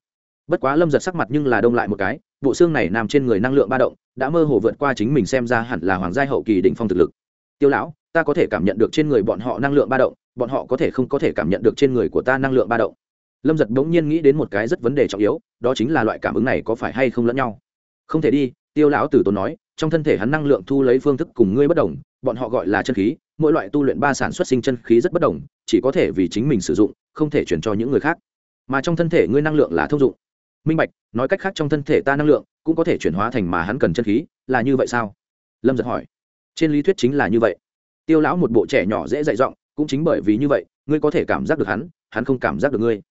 Bất quá lâm giật sắc mặt nhưng là đông lại một cái, bộ xương này nằm trên người năng lượng ba động, đã mơ hồ vượt qua chính mình xem ra hẳn là hoàng gia hậu kỳ đỉnh phong thực lực. Tiêu lão, ta có thể cảm nhận được trên người bọn họ năng lượng ba động, bọn họ có thể không có thể cảm nhận được trên người của ta năng lượng ba động. Lâm giật bỗng nhiên nghĩ đến một cái rất vấn đề trọng yếu, đó chính là loại cảm ứng này có phải hay không lẫn nhau. Không thể đi, tiêu lão tử tốn nói, trong thân thể hắn năng lượng thu lấy phương thức cùng ngươi bất đồng, bọn họ gọi là chân khí, mỗi loại tu luyện ba sản xuất sinh chân khí rất bất đồng chỉ có thể vì chính mình sử dụng, không thể chuyển cho những người khác. Mà trong thân thể ngươi năng lượng là thông dụng. Minh bạch, nói cách khác trong thân thể ta năng lượng cũng có thể chuyển hóa thành mà hắn cần chân khí, là như vậy sao? Lâm giật hỏi. Trên lý thuyết chính là như vậy. Tiêu lão một bộ trẻ nhỏ dễ dạy giọng, cũng chính bởi vì như vậy, ngươi có thể cảm giác được hắn hắn không cảm giác được ngươi.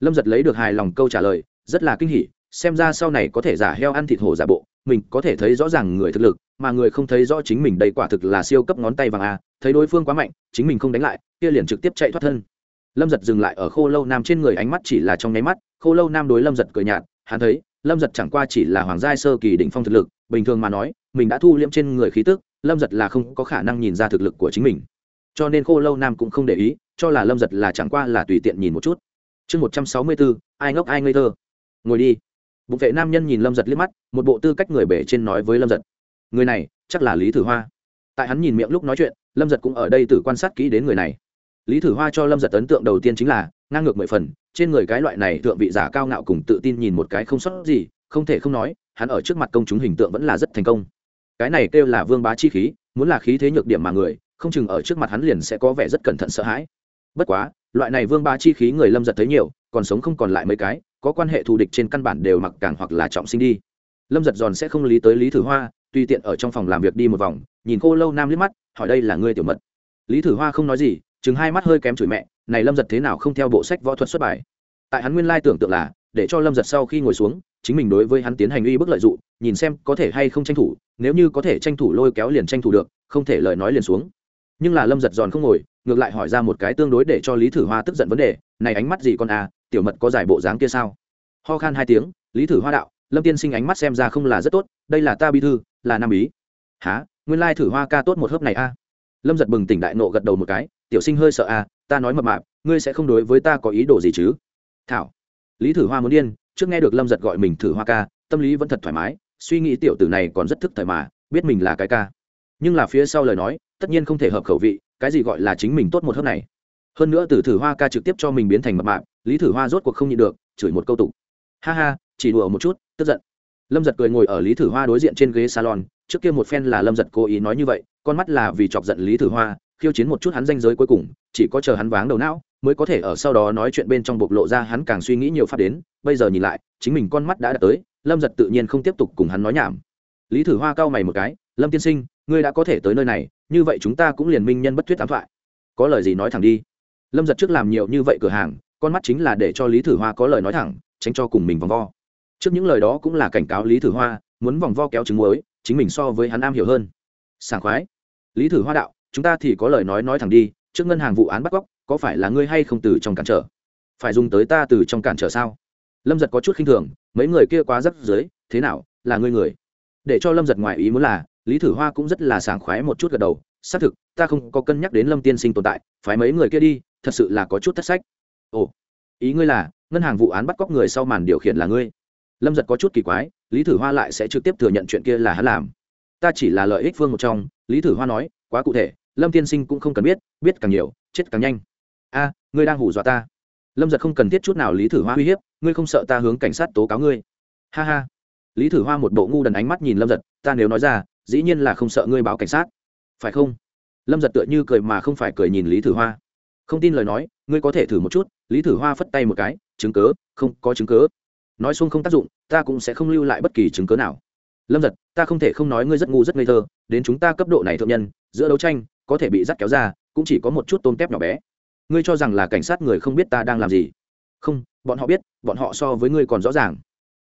Lâm giật lấy được hài lòng câu trả lời, rất là kinh hỉ, xem ra sau này có thể giả heo ăn thịt hổ giả bộ, mình có thể thấy rõ ràng người thực lực mà người không thấy rõ chính mình đây quả thực là siêu cấp ngón tay vàng a, thấy đối phương quá mạnh, chính mình không đánh lại, kia liền trực tiếp chạy thoát thân. Lâm giật dừng lại ở khô lâu nam trên người ánh mắt chỉ là trong nháy mắt, khô lâu nam đối lâm giật cười nhạt, hắn thấy, lâm giật chẳng qua chỉ là hoàng giai sơ kỳ đỉnh phong thực lực, bình thường mà nói, mình đã thu liễm trên người khí tức, lâm giật là không có khả năng nhìn ra thực lực của chính mình. Cho nên khô lâu nam cũng không để ý, cho là lâm giật là chẳng qua là tùy tiện nhìn một chút. Chương một trăm sáu mươi bốn ai ngốc ai ngây thơ. Ngồi đi. Bụng vệ nam nhân nhìn lâm giật liếc mắt, một bộ tư cách người bể trên nói với lâm giật người này, chắc là lý thử hoa. Tại hắn nhìn miệng lúc nói chuyện, lâm giật cũng ở đây tự quan sát kỹ đến người này. Lý thử hoa cho lâm giật ấn tượng đầu tiên chính là, ngang ngược mười phần, trên người cái loại này thượng vị giả cao ngạo cùng tự tin nhìn một cái không sót gì, không thể không nói, hắn ở trước mặt công chúng hình tượng vẫn là rất thành công. Cái này kêu là vương bá chi khí, muốn là khí thế nhược điểm mà người, không chừng ở trước mặt hắn liền sẽ có vẻ rất cẩn thận sợ hãi. Bất quá, loại này vương bá chi khí người lâm giật thấy nhiều, còn sống không còn lại mấy cái, có quan hệ thù địch trên căn bản đều mặc càng hoặc là trọng sinh đi. Lâm giật giòn sẽ không lý tới lý thử hoa tùy tiện ở trong phòng làm việc đi một vòng, nhìn cô lâu nam liếc mắt, hỏi đây là ngươi tiểu mật. Lý thử hoa không nói gì, chừng hai mắt hơi kém chửi mẹ, này lâm giật thế nào không theo bộ sách võ thuật xuất bài. Tại hắn nguyên lai tưởng tượng là, để cho lâm giật sau khi ngồi xuống, chính mình đối với hắn tiến hành uy bức lợi d ụ nhìn xem có thể hay không tranh thủ, nếu như có thể tranh thủ lôi kéo liền tranh thủ được, không thể lời nói liền xuống. Nhưng là lâm giật giòn không ngồi, ngược lại hỏi ra một cái tương đối để cho lý thử hoa tức giận vấn đề, này ánh mắt gì con à tiểu mật có giải bộ dáng kia sao? Ho khan hai tiếng, lý thử hoa đạo, lâm tiên sinh ánh mắt xem ra không là rất tốt, đây là ta bi thư là nam ý. Há nguyên lai thử hoa ca tốt một hớp này a. À. lâm giật bừng tỉnh đại nộ gật đầu một cái tiểu sinh hơi sợ a à, ta nói mập mạp ngươi sẽ không đối với ta có ý đồ gì chứ? Thảo. Lý thử hoa muốn điên trước nghe được lâm giật gọi mình thử hoa ca tâm lý vẫn thật thoải mái suy nghĩ tiểu tử này còn rất thức thời mà biết mình là cái ca. Nhưng là phía sau lời nói tất nhiên không thể hợp khẩu vị cái gì gọi là chính mình tốt một hớp này. Hơn nữa từ thử hoa ca trực tiếp cho mình biến thành mập mạp lý thử hoa rốt cuộc không nhịn được chửi một câu tục. Ha ha chỉ đùa một chút tức giận lâm giật cười ngồi ở lý thử hoa đối diện trên ghế salon, trước kia một phen là lâm giật cố ý nói như vậy, con mắt là vì chọc giận lý thử hoa, khiêu chiến một chút hắn danh giới cuối cùng, chỉ có chờ hắn váng đầu não, mới có thể ở sau đó nói chuyện bên trong bộc lộ ra hắn càng suy nghĩ nhiều phát đến, bây giờ nhìn lại, chính mình con mắt đã đạt tới, lâm giật tự nhiên không tiếp tục cùng hắn nói nhảm. Lý thử hoa cau mày một cái, lâm tiên sinh, ngươi đã có thể tới nơi này, như vậy chúng ta cũng liền minh nhân bất thuyết ám thoại. Có lời gì nói thẳng đi. Lâm giật trước làm nhiều như vậy cửa hàng, con mắt chính là để cho lý thử hoa có lời nói thẳng, tránh cho cùng mình vòng vo trước những lời đó cũng là cảnh cáo lý thử hoa, muốn vòng vo kéo trứng muối, chính mình so với hắn am hiểu hơn. Sảng khoái. Lý thử hoa đạo, chúng ta thì có lời nói nói thẳng đi, trước ngân hàng vụ án bắt cóc, có phải là ngươi hay không từ trong cản trở? Phải dùng tới ta từ trong cản trở sao? Lâm giật có chút khinh thường, mấy người kia quá rắc dưới thế nào, là ngươi người? Để cho lâm giật ngoài ý muốn là, lý thử hoa cũng rất là sảng khoái một chút gật đầu, xác thực, ta không có cân nhắc đến lâm tiên sinh tồn tại, phái mấy người kia đi, thật sự là có chút thất sách. Ồ, ý ngươi là, ngân hàng vụ án bắt cóc người sau màn điều khiển là ngươi? Lâm giật có chút kỳ quái, lý thử hoa lại sẽ trực tiếp thừa nhận chuyện kia là hắn làm. Ta chỉ là lợi ích phương một trong, lý thử hoa nói, quá cụ thể, lâm tiên sinh cũng không cần biết biết càng nhiều, chết càng nhanh. A, ngươi đang hủ dọa ta. Lâm giật không cần thiết chút nào lý thử hoa uy hiếp, ngươi không sợ ta hướng cảnh sát tố cáo ngươi. Ha ha. Lý thử hoa một bộ ngu đần ánh mắt nhìn lâm giật, ta nếu nói ra, dĩ nhiên là không sợ ngươi báo cảnh sát. Phải không? Lâm giật tựa như cười mà không phải cười nhìn lý thử hoa. Không tin lời nói, ngươi có thể thử một chút, lý thử hoa phất tay một cái, chứng cớ không có chứng cớ nói xuông không tác dụng ta cũng sẽ không lưu lại bất kỳ chứng cớ nào. Lâm giật ta không thể không nói ngươi rất ngu rất ngây thơ đến chúng ta cấp độ này thượng nhân giữa đấu tranh có thể bị dắt kéo ra cũng chỉ có một chút tôm tép nhỏ bé. Ngươi cho rằng là cảnh sát người không biết ta đang làm gì? Không bọn họ biết bọn họ so với ngươi còn rõ ràng.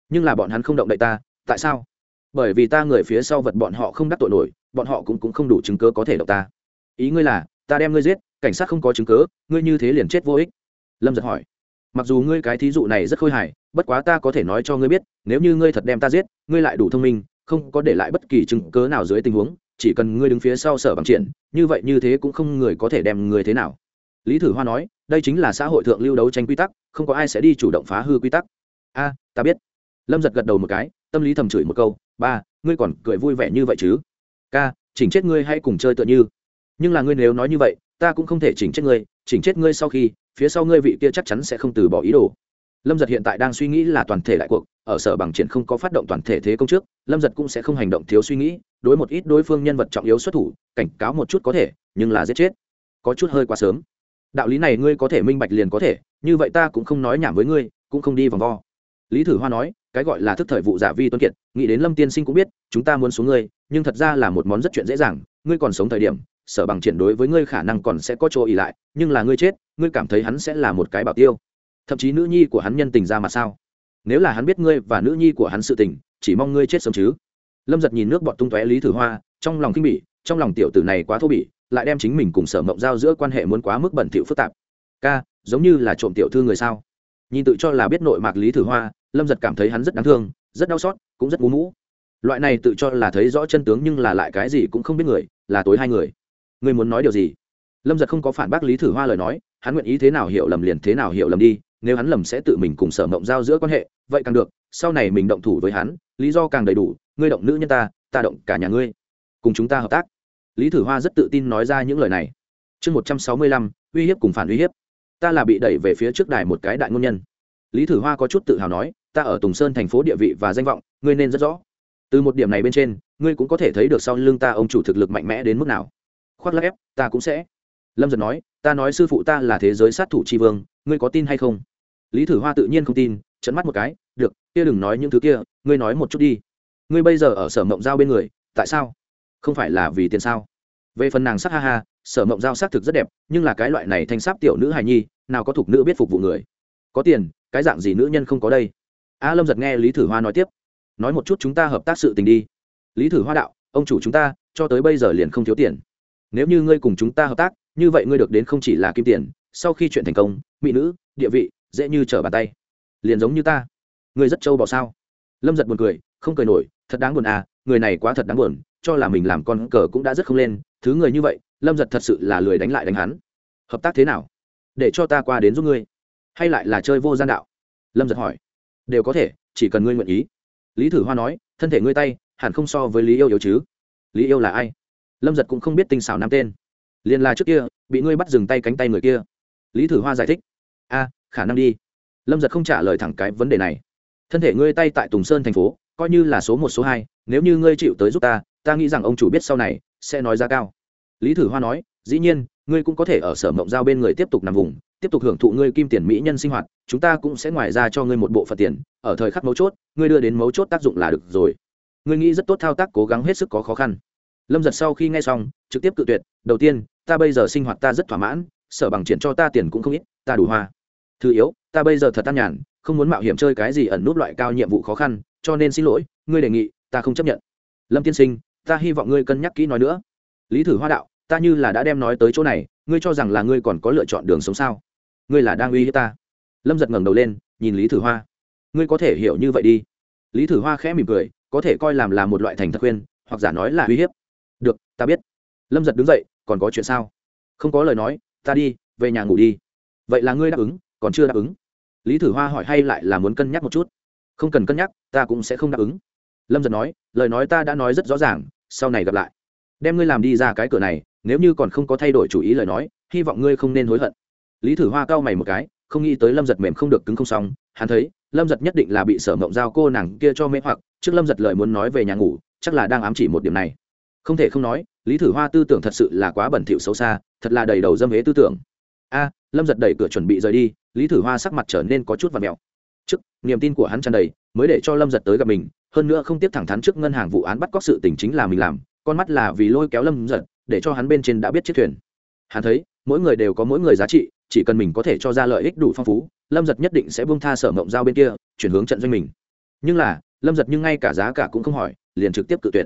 Nhưng là bọn hắn không động đậy ta tại sao? Bởi vì ta người phía sau vật bọn họ không đắc tội nổi bọn họ cũng, cũng không đủ chứng cớ có thể động ta. Ý ngươi là ta đem ngươi giết cảnh sát không có chứng cớ ngươi như thế liền chết vô ích. Lâm giật hỏi mặc dù ngươi cái thí dụ này rất khôi hài, bất quá ta có thể nói cho ngươi biết, nếu như ngươi thật đem ta giết, ngươi lại đủ thông minh, không có để lại bất kỳ chứng cớ nào dưới tình huống, chỉ cần ngươi đứng phía sau sở bằng triển, như vậy như thế cũng không người có thể đem ngươi thế nào. Lý thử hoa nói, đây chính là xã hội thượng lưu đấu tranh quy tắc, không có ai sẽ đi chủ động phá hư quy tắc. A, ta biết. Lâm giật gật đầu một cái, tâm lý thầm chửi một câu, ba, ngươi còn cười vui vẻ như vậy chứ? Ca, chỉnh chết ngươi hay cùng chơi tựa như. Nhưng là ngươi nếu nói như vậy ta cũng không thể chỉnh chết ngươi, chỉnh chết ngươi sau khi, phía sau ngươi vị kia chắc chắn sẽ không từ bỏ ý đồ. Lâm giật hiện tại đang suy nghĩ là toàn thể đại cuộc, ở sở bằng triển không có phát động toàn thể thế công trước, lâm giật cũng sẽ không hành động thiếu suy nghĩ, đối một ít đối phương nhân vật trọng yếu xuất thủ, cảnh cáo một chút có thể, nhưng là giết chết. Có chút hơi quá sớm. Đạo lý này ngươi có thể minh bạch liền có thể, như vậy ta cũng không nói nhảm với ngươi, cũng không đi vòng vo. Lý thử hoa nói, cái gọi là thức thời vụ giả vi tuân kiệt, nghĩ đến lâm tiên sinh cũng biết, chúng ta muốn xuống ngươi, nhưng thật ra là một món rất chuyện dễ dàng, ngươi còn sống thời điểm sở bằng triển đối với ngươi khả năng còn sẽ có chỗ ỉ lại, nhưng là ngươi chết, ngươi cảm thấy hắn sẽ là một cái bảo tiêu. Thậm chí nữ nhi của hắn nhân tình ra mà sao? Nếu là hắn biết ngươi và nữ nhi của hắn sự tình, chỉ mong ngươi chết sớm chứ. Lâm giật nhìn nước bọt tung tóe lý thử hoa, trong lòng khinh bỉ, trong lòng tiểu tử này quá thô bỉ, lại đem chính mình cùng sở mộng giao giữa quan hệ muốn quá mức bẩn thỉu phức tạp. Ca, giống như là trộm tiểu thư người sao? Nhìn tự cho là biết nội mạc lý thử hoa, lâm giật cảm thấy hắn rất đáng thương, rất đau xót, cũng rất bú mũ loại này tự cho là thấy rõ chân tướng nhưng là lại cái gì cũng không biết người, là tối hai người. Ngươi muốn nói điều gì? Lâm giật không có phản bác lý thử hoa lời nói, hắn nguyện ý thế nào hiểu lầm liền thế nào hiểu lầm đi, nếu hắn lầm sẽ tự mình cùng sở mộng giao giữa quan hệ, vậy càng được, sau này mình động thủ với hắn, lý do càng đầy đủ, ngươi động nữ nhân ta ta động cả nhà ngươi, cùng chúng ta hợp tác. Lý thử hoa rất tự tin nói ra những lời này. Chương một trăm sáu mươi lăm, uy hiếp cùng phản uy hiếp. Ta là bị đẩy về phía trước đài một cái đại ngôn nhân. Lý thử hoa có chút tự hào nói, ta ở tùng sơn thành phố địa vị và danh vọng, ngươi nên rất rõ. Từ một điểm này bên trên, ngươi cũng có thể thấy được sau lưng ta ông chủ thực lực mạnh mẽ đến mức nào khoác lắc ép, ta cũng sẽ. Lâm giật nói, ta nói sư phụ ta là thế giới sát thủ tri vương, ngươi có tin hay không? Lý thử hoa tự nhiên không tin trận mắt một cái, được, kia đừng nói những thứ kia, ngươi nói một chút đi. Ngươi bây giờ ở sở mộng giao bên người, tại sao? Không phải là vì tiền sao? Về phần nàng sắc ha ha, sở mộng giao xác thực rất đẹp, nhưng là cái loại này thanh sáp tiểu nữ hài nhi, nào có thuộc nữ biết phục vụ người. Có tiền, cái dạng gì nữ nhân không có đây? A, lâm giật nghe lý thử hoa nói tiếp. Nói một chút chúng ta hợp tác sự tình đi. Lý thử hoa đạo, ông chủ chúng ta, cho tới bây giờ liền không thiếu tiền nếu như ngươi cùng chúng ta hợp tác, như vậy ngươi được đến không chỉ là kim tiền, sau khi chuyện thành công, mỹ nữ, địa vị, dễ như trở bàn tay. Liền giống như ta. Ngươi rất trâu bỏ sao? Lâm giật buồn cười, không cười nổi, thật đáng buồn à người này quá thật đáng buồn, cho là mình làm con cờ cũng đã rất không lên, thứ người như vậy, lâm giật thật sự là lười đánh lại đánh hắn. Hợp tác thế nào? Để cho ta qua đến giúp ngươi. Hay lại là chơi vô gian đạo? Lâm giật hỏi. Đều có thể, chỉ cần ngươi nguyện ý. Lý thử hoa nói, thân thể ngươi tay, hẳn không so với lý yêu yếu chứ. Lý yêu là ai? Lâm giật cũng không biết tinh xảo nam tên liền là trước kia bị ngươi bắt dừng tay cánh tay người kia lý thử hoa giải thích a khả năng đi lâm giật không trả lời thẳng cái vấn đề này thân thể ngươi tay tại tùng sơn thành phố coi như là số một số hai nếu như ngươi chịu tới giúp ta ta nghĩ rằng ông chủ biết sau này sẽ nói ra cao lý thử hoa nói dĩ nhiên ngươi cũng có thể ở sở mộng giao bên người tiếp tục nằm vùng tiếp tục hưởng thụ ngươi kim tiền mỹ nhân sinh hoạt chúng ta cũng sẽ ngoài ra cho ngươi một bộ phận tiền ở thời khắc mấu chốt ngươi đưa đến mấu chốt tác dụng là được rồi ngươi nghĩ rất tốt thao tác cố gắng hết sức có khó khăn lâm giật sau khi nghe xong, trực tiếp cự tuyệt, đầu tiên, ta bây giờ sinh hoạt ta rất thỏa mãn, sở bằng triển cho ta tiền cũng không ít, ta đủ hoa. Thứ yếu, ta bây giờ thật tan nhàn, không muốn mạo hiểm chơi cái gì ẩn nút loại cao nhiệm vụ khó khăn, cho nên xin lỗi, ngươi đề nghị, ta không chấp nhận. Lâm tiên sinh, ta hy vọng ngươi cân nhắc kỹ nói nữa. Lý thử hoa đạo, ta như là đã đem nói tới chỗ này, ngươi cho rằng là ngươi còn có lựa chọn đường sống sao? Ngươi là đang uy hiếp ta. Lâm giật ngẩng đầu lên, nhìn lý thử hoa. Ngươi có thể hiểu như vậy đi. Lý thử hoa khẽ mỉm cười, có thể coi làm là một loại thành thật khuyên, hoặc giả nói là uy hiếp được, ta biết. Lâm giật đứng dậy, còn có chuyện sao? Không có lời nói, ta đi, về nhà ngủ đi. Vậy là ngươi đáp ứng, còn chưa đáp ứng. Lý thử hoa hỏi hay lại là muốn cân nhắc một chút. Không cần cân nhắc, ta cũng sẽ không đáp ứng. Lâm giật nói, lời nói ta đã nói rất rõ ràng, sau này gặp lại. Đem ngươi làm đi ra cái cửa này, nếu như còn không có thay đổi chủ ý lời nói, hy vọng ngươi không nên hối hận. Lý thử hoa cau mày một cái, không nghĩ tới lâm giật mềm không được cứng không xong. Hắn thấy, lâm giật nhất định là bị sở mộng giao cô nàng kia cho mê hoặc, trước lâm giật lời muốn nói về nhà ngủ, chắc là đang ám chỉ một điểm này không thể không nói, lý thử hoa tư tưởng thật sự là quá bẩn thỉu xấu xa, thật là đầy đầu dâm hế tư tưởng. A, lâm giật đẩy cửa chuẩn bị rời đi, lý thử hoa sắc mặt trở nên có chút và mèo trước, niềm tin của hắn tràn đầy, mới để cho lâm giật tới gặp mình, hơn nữa không tiếp thẳng thắn trước ngân hàng vụ án bắt cóc sự tình chính là mình làm, con mắt là vì lôi kéo lâm giật, để cho hắn bên trên đã biết chiếc thuyền. Hắn thấy, mỗi người đều có mỗi người giá trị, chỉ cần mình có thể cho ra lợi ích đủ phong phú, lâm giật nhất định sẽ buông tha sở mộng giao bên kia, chuyển hướng trận doanh mình. Nhưng là, lâm giật nhưng ngay cả giá cả cũng không hỏi, liền trực tiếp cự tuyệt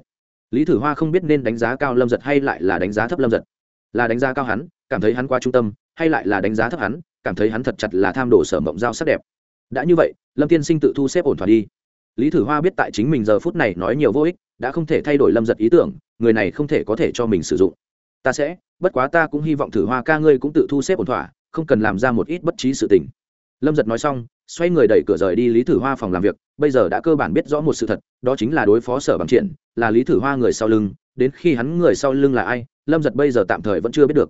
lý thử hoa không biết nên đánh giá cao lâm giật hay lại là đánh giá thấp lâm giật. Là đánh giá cao hắn, cảm thấy hắn qua trung tâm, hay lại là đánh giá thấp hắn, cảm thấy hắn thật chặt là tham đồ sở mộng giao sắc đẹp. Đã như vậy, lâm tiên sinh tự thu xếp ổn thỏa đi. Lý thử hoa biết tại chính mình giờ phút này nói nhiều vô ích, đã không thể thay đổi lâm giật ý tưởng, người này không thể có thể cho mình sử dụng. Ta sẽ, bất quá ta cũng hy vọng thử hoa ca ngươi cũng tự thu xếp ổn thỏa, không cần làm ra một ít bất trí sự tình. Lâm giật nói xong xoay người đẩy cửa rời đi lý thử hoa phòng làm việc, bây giờ đã cơ bản biết rõ một sự thật, đó chính là đối phó sở bằng triển, là lý thử hoa người sau lưng, đến khi hắn người sau lưng là ai, lâm giật bây giờ tạm thời vẫn chưa biết được.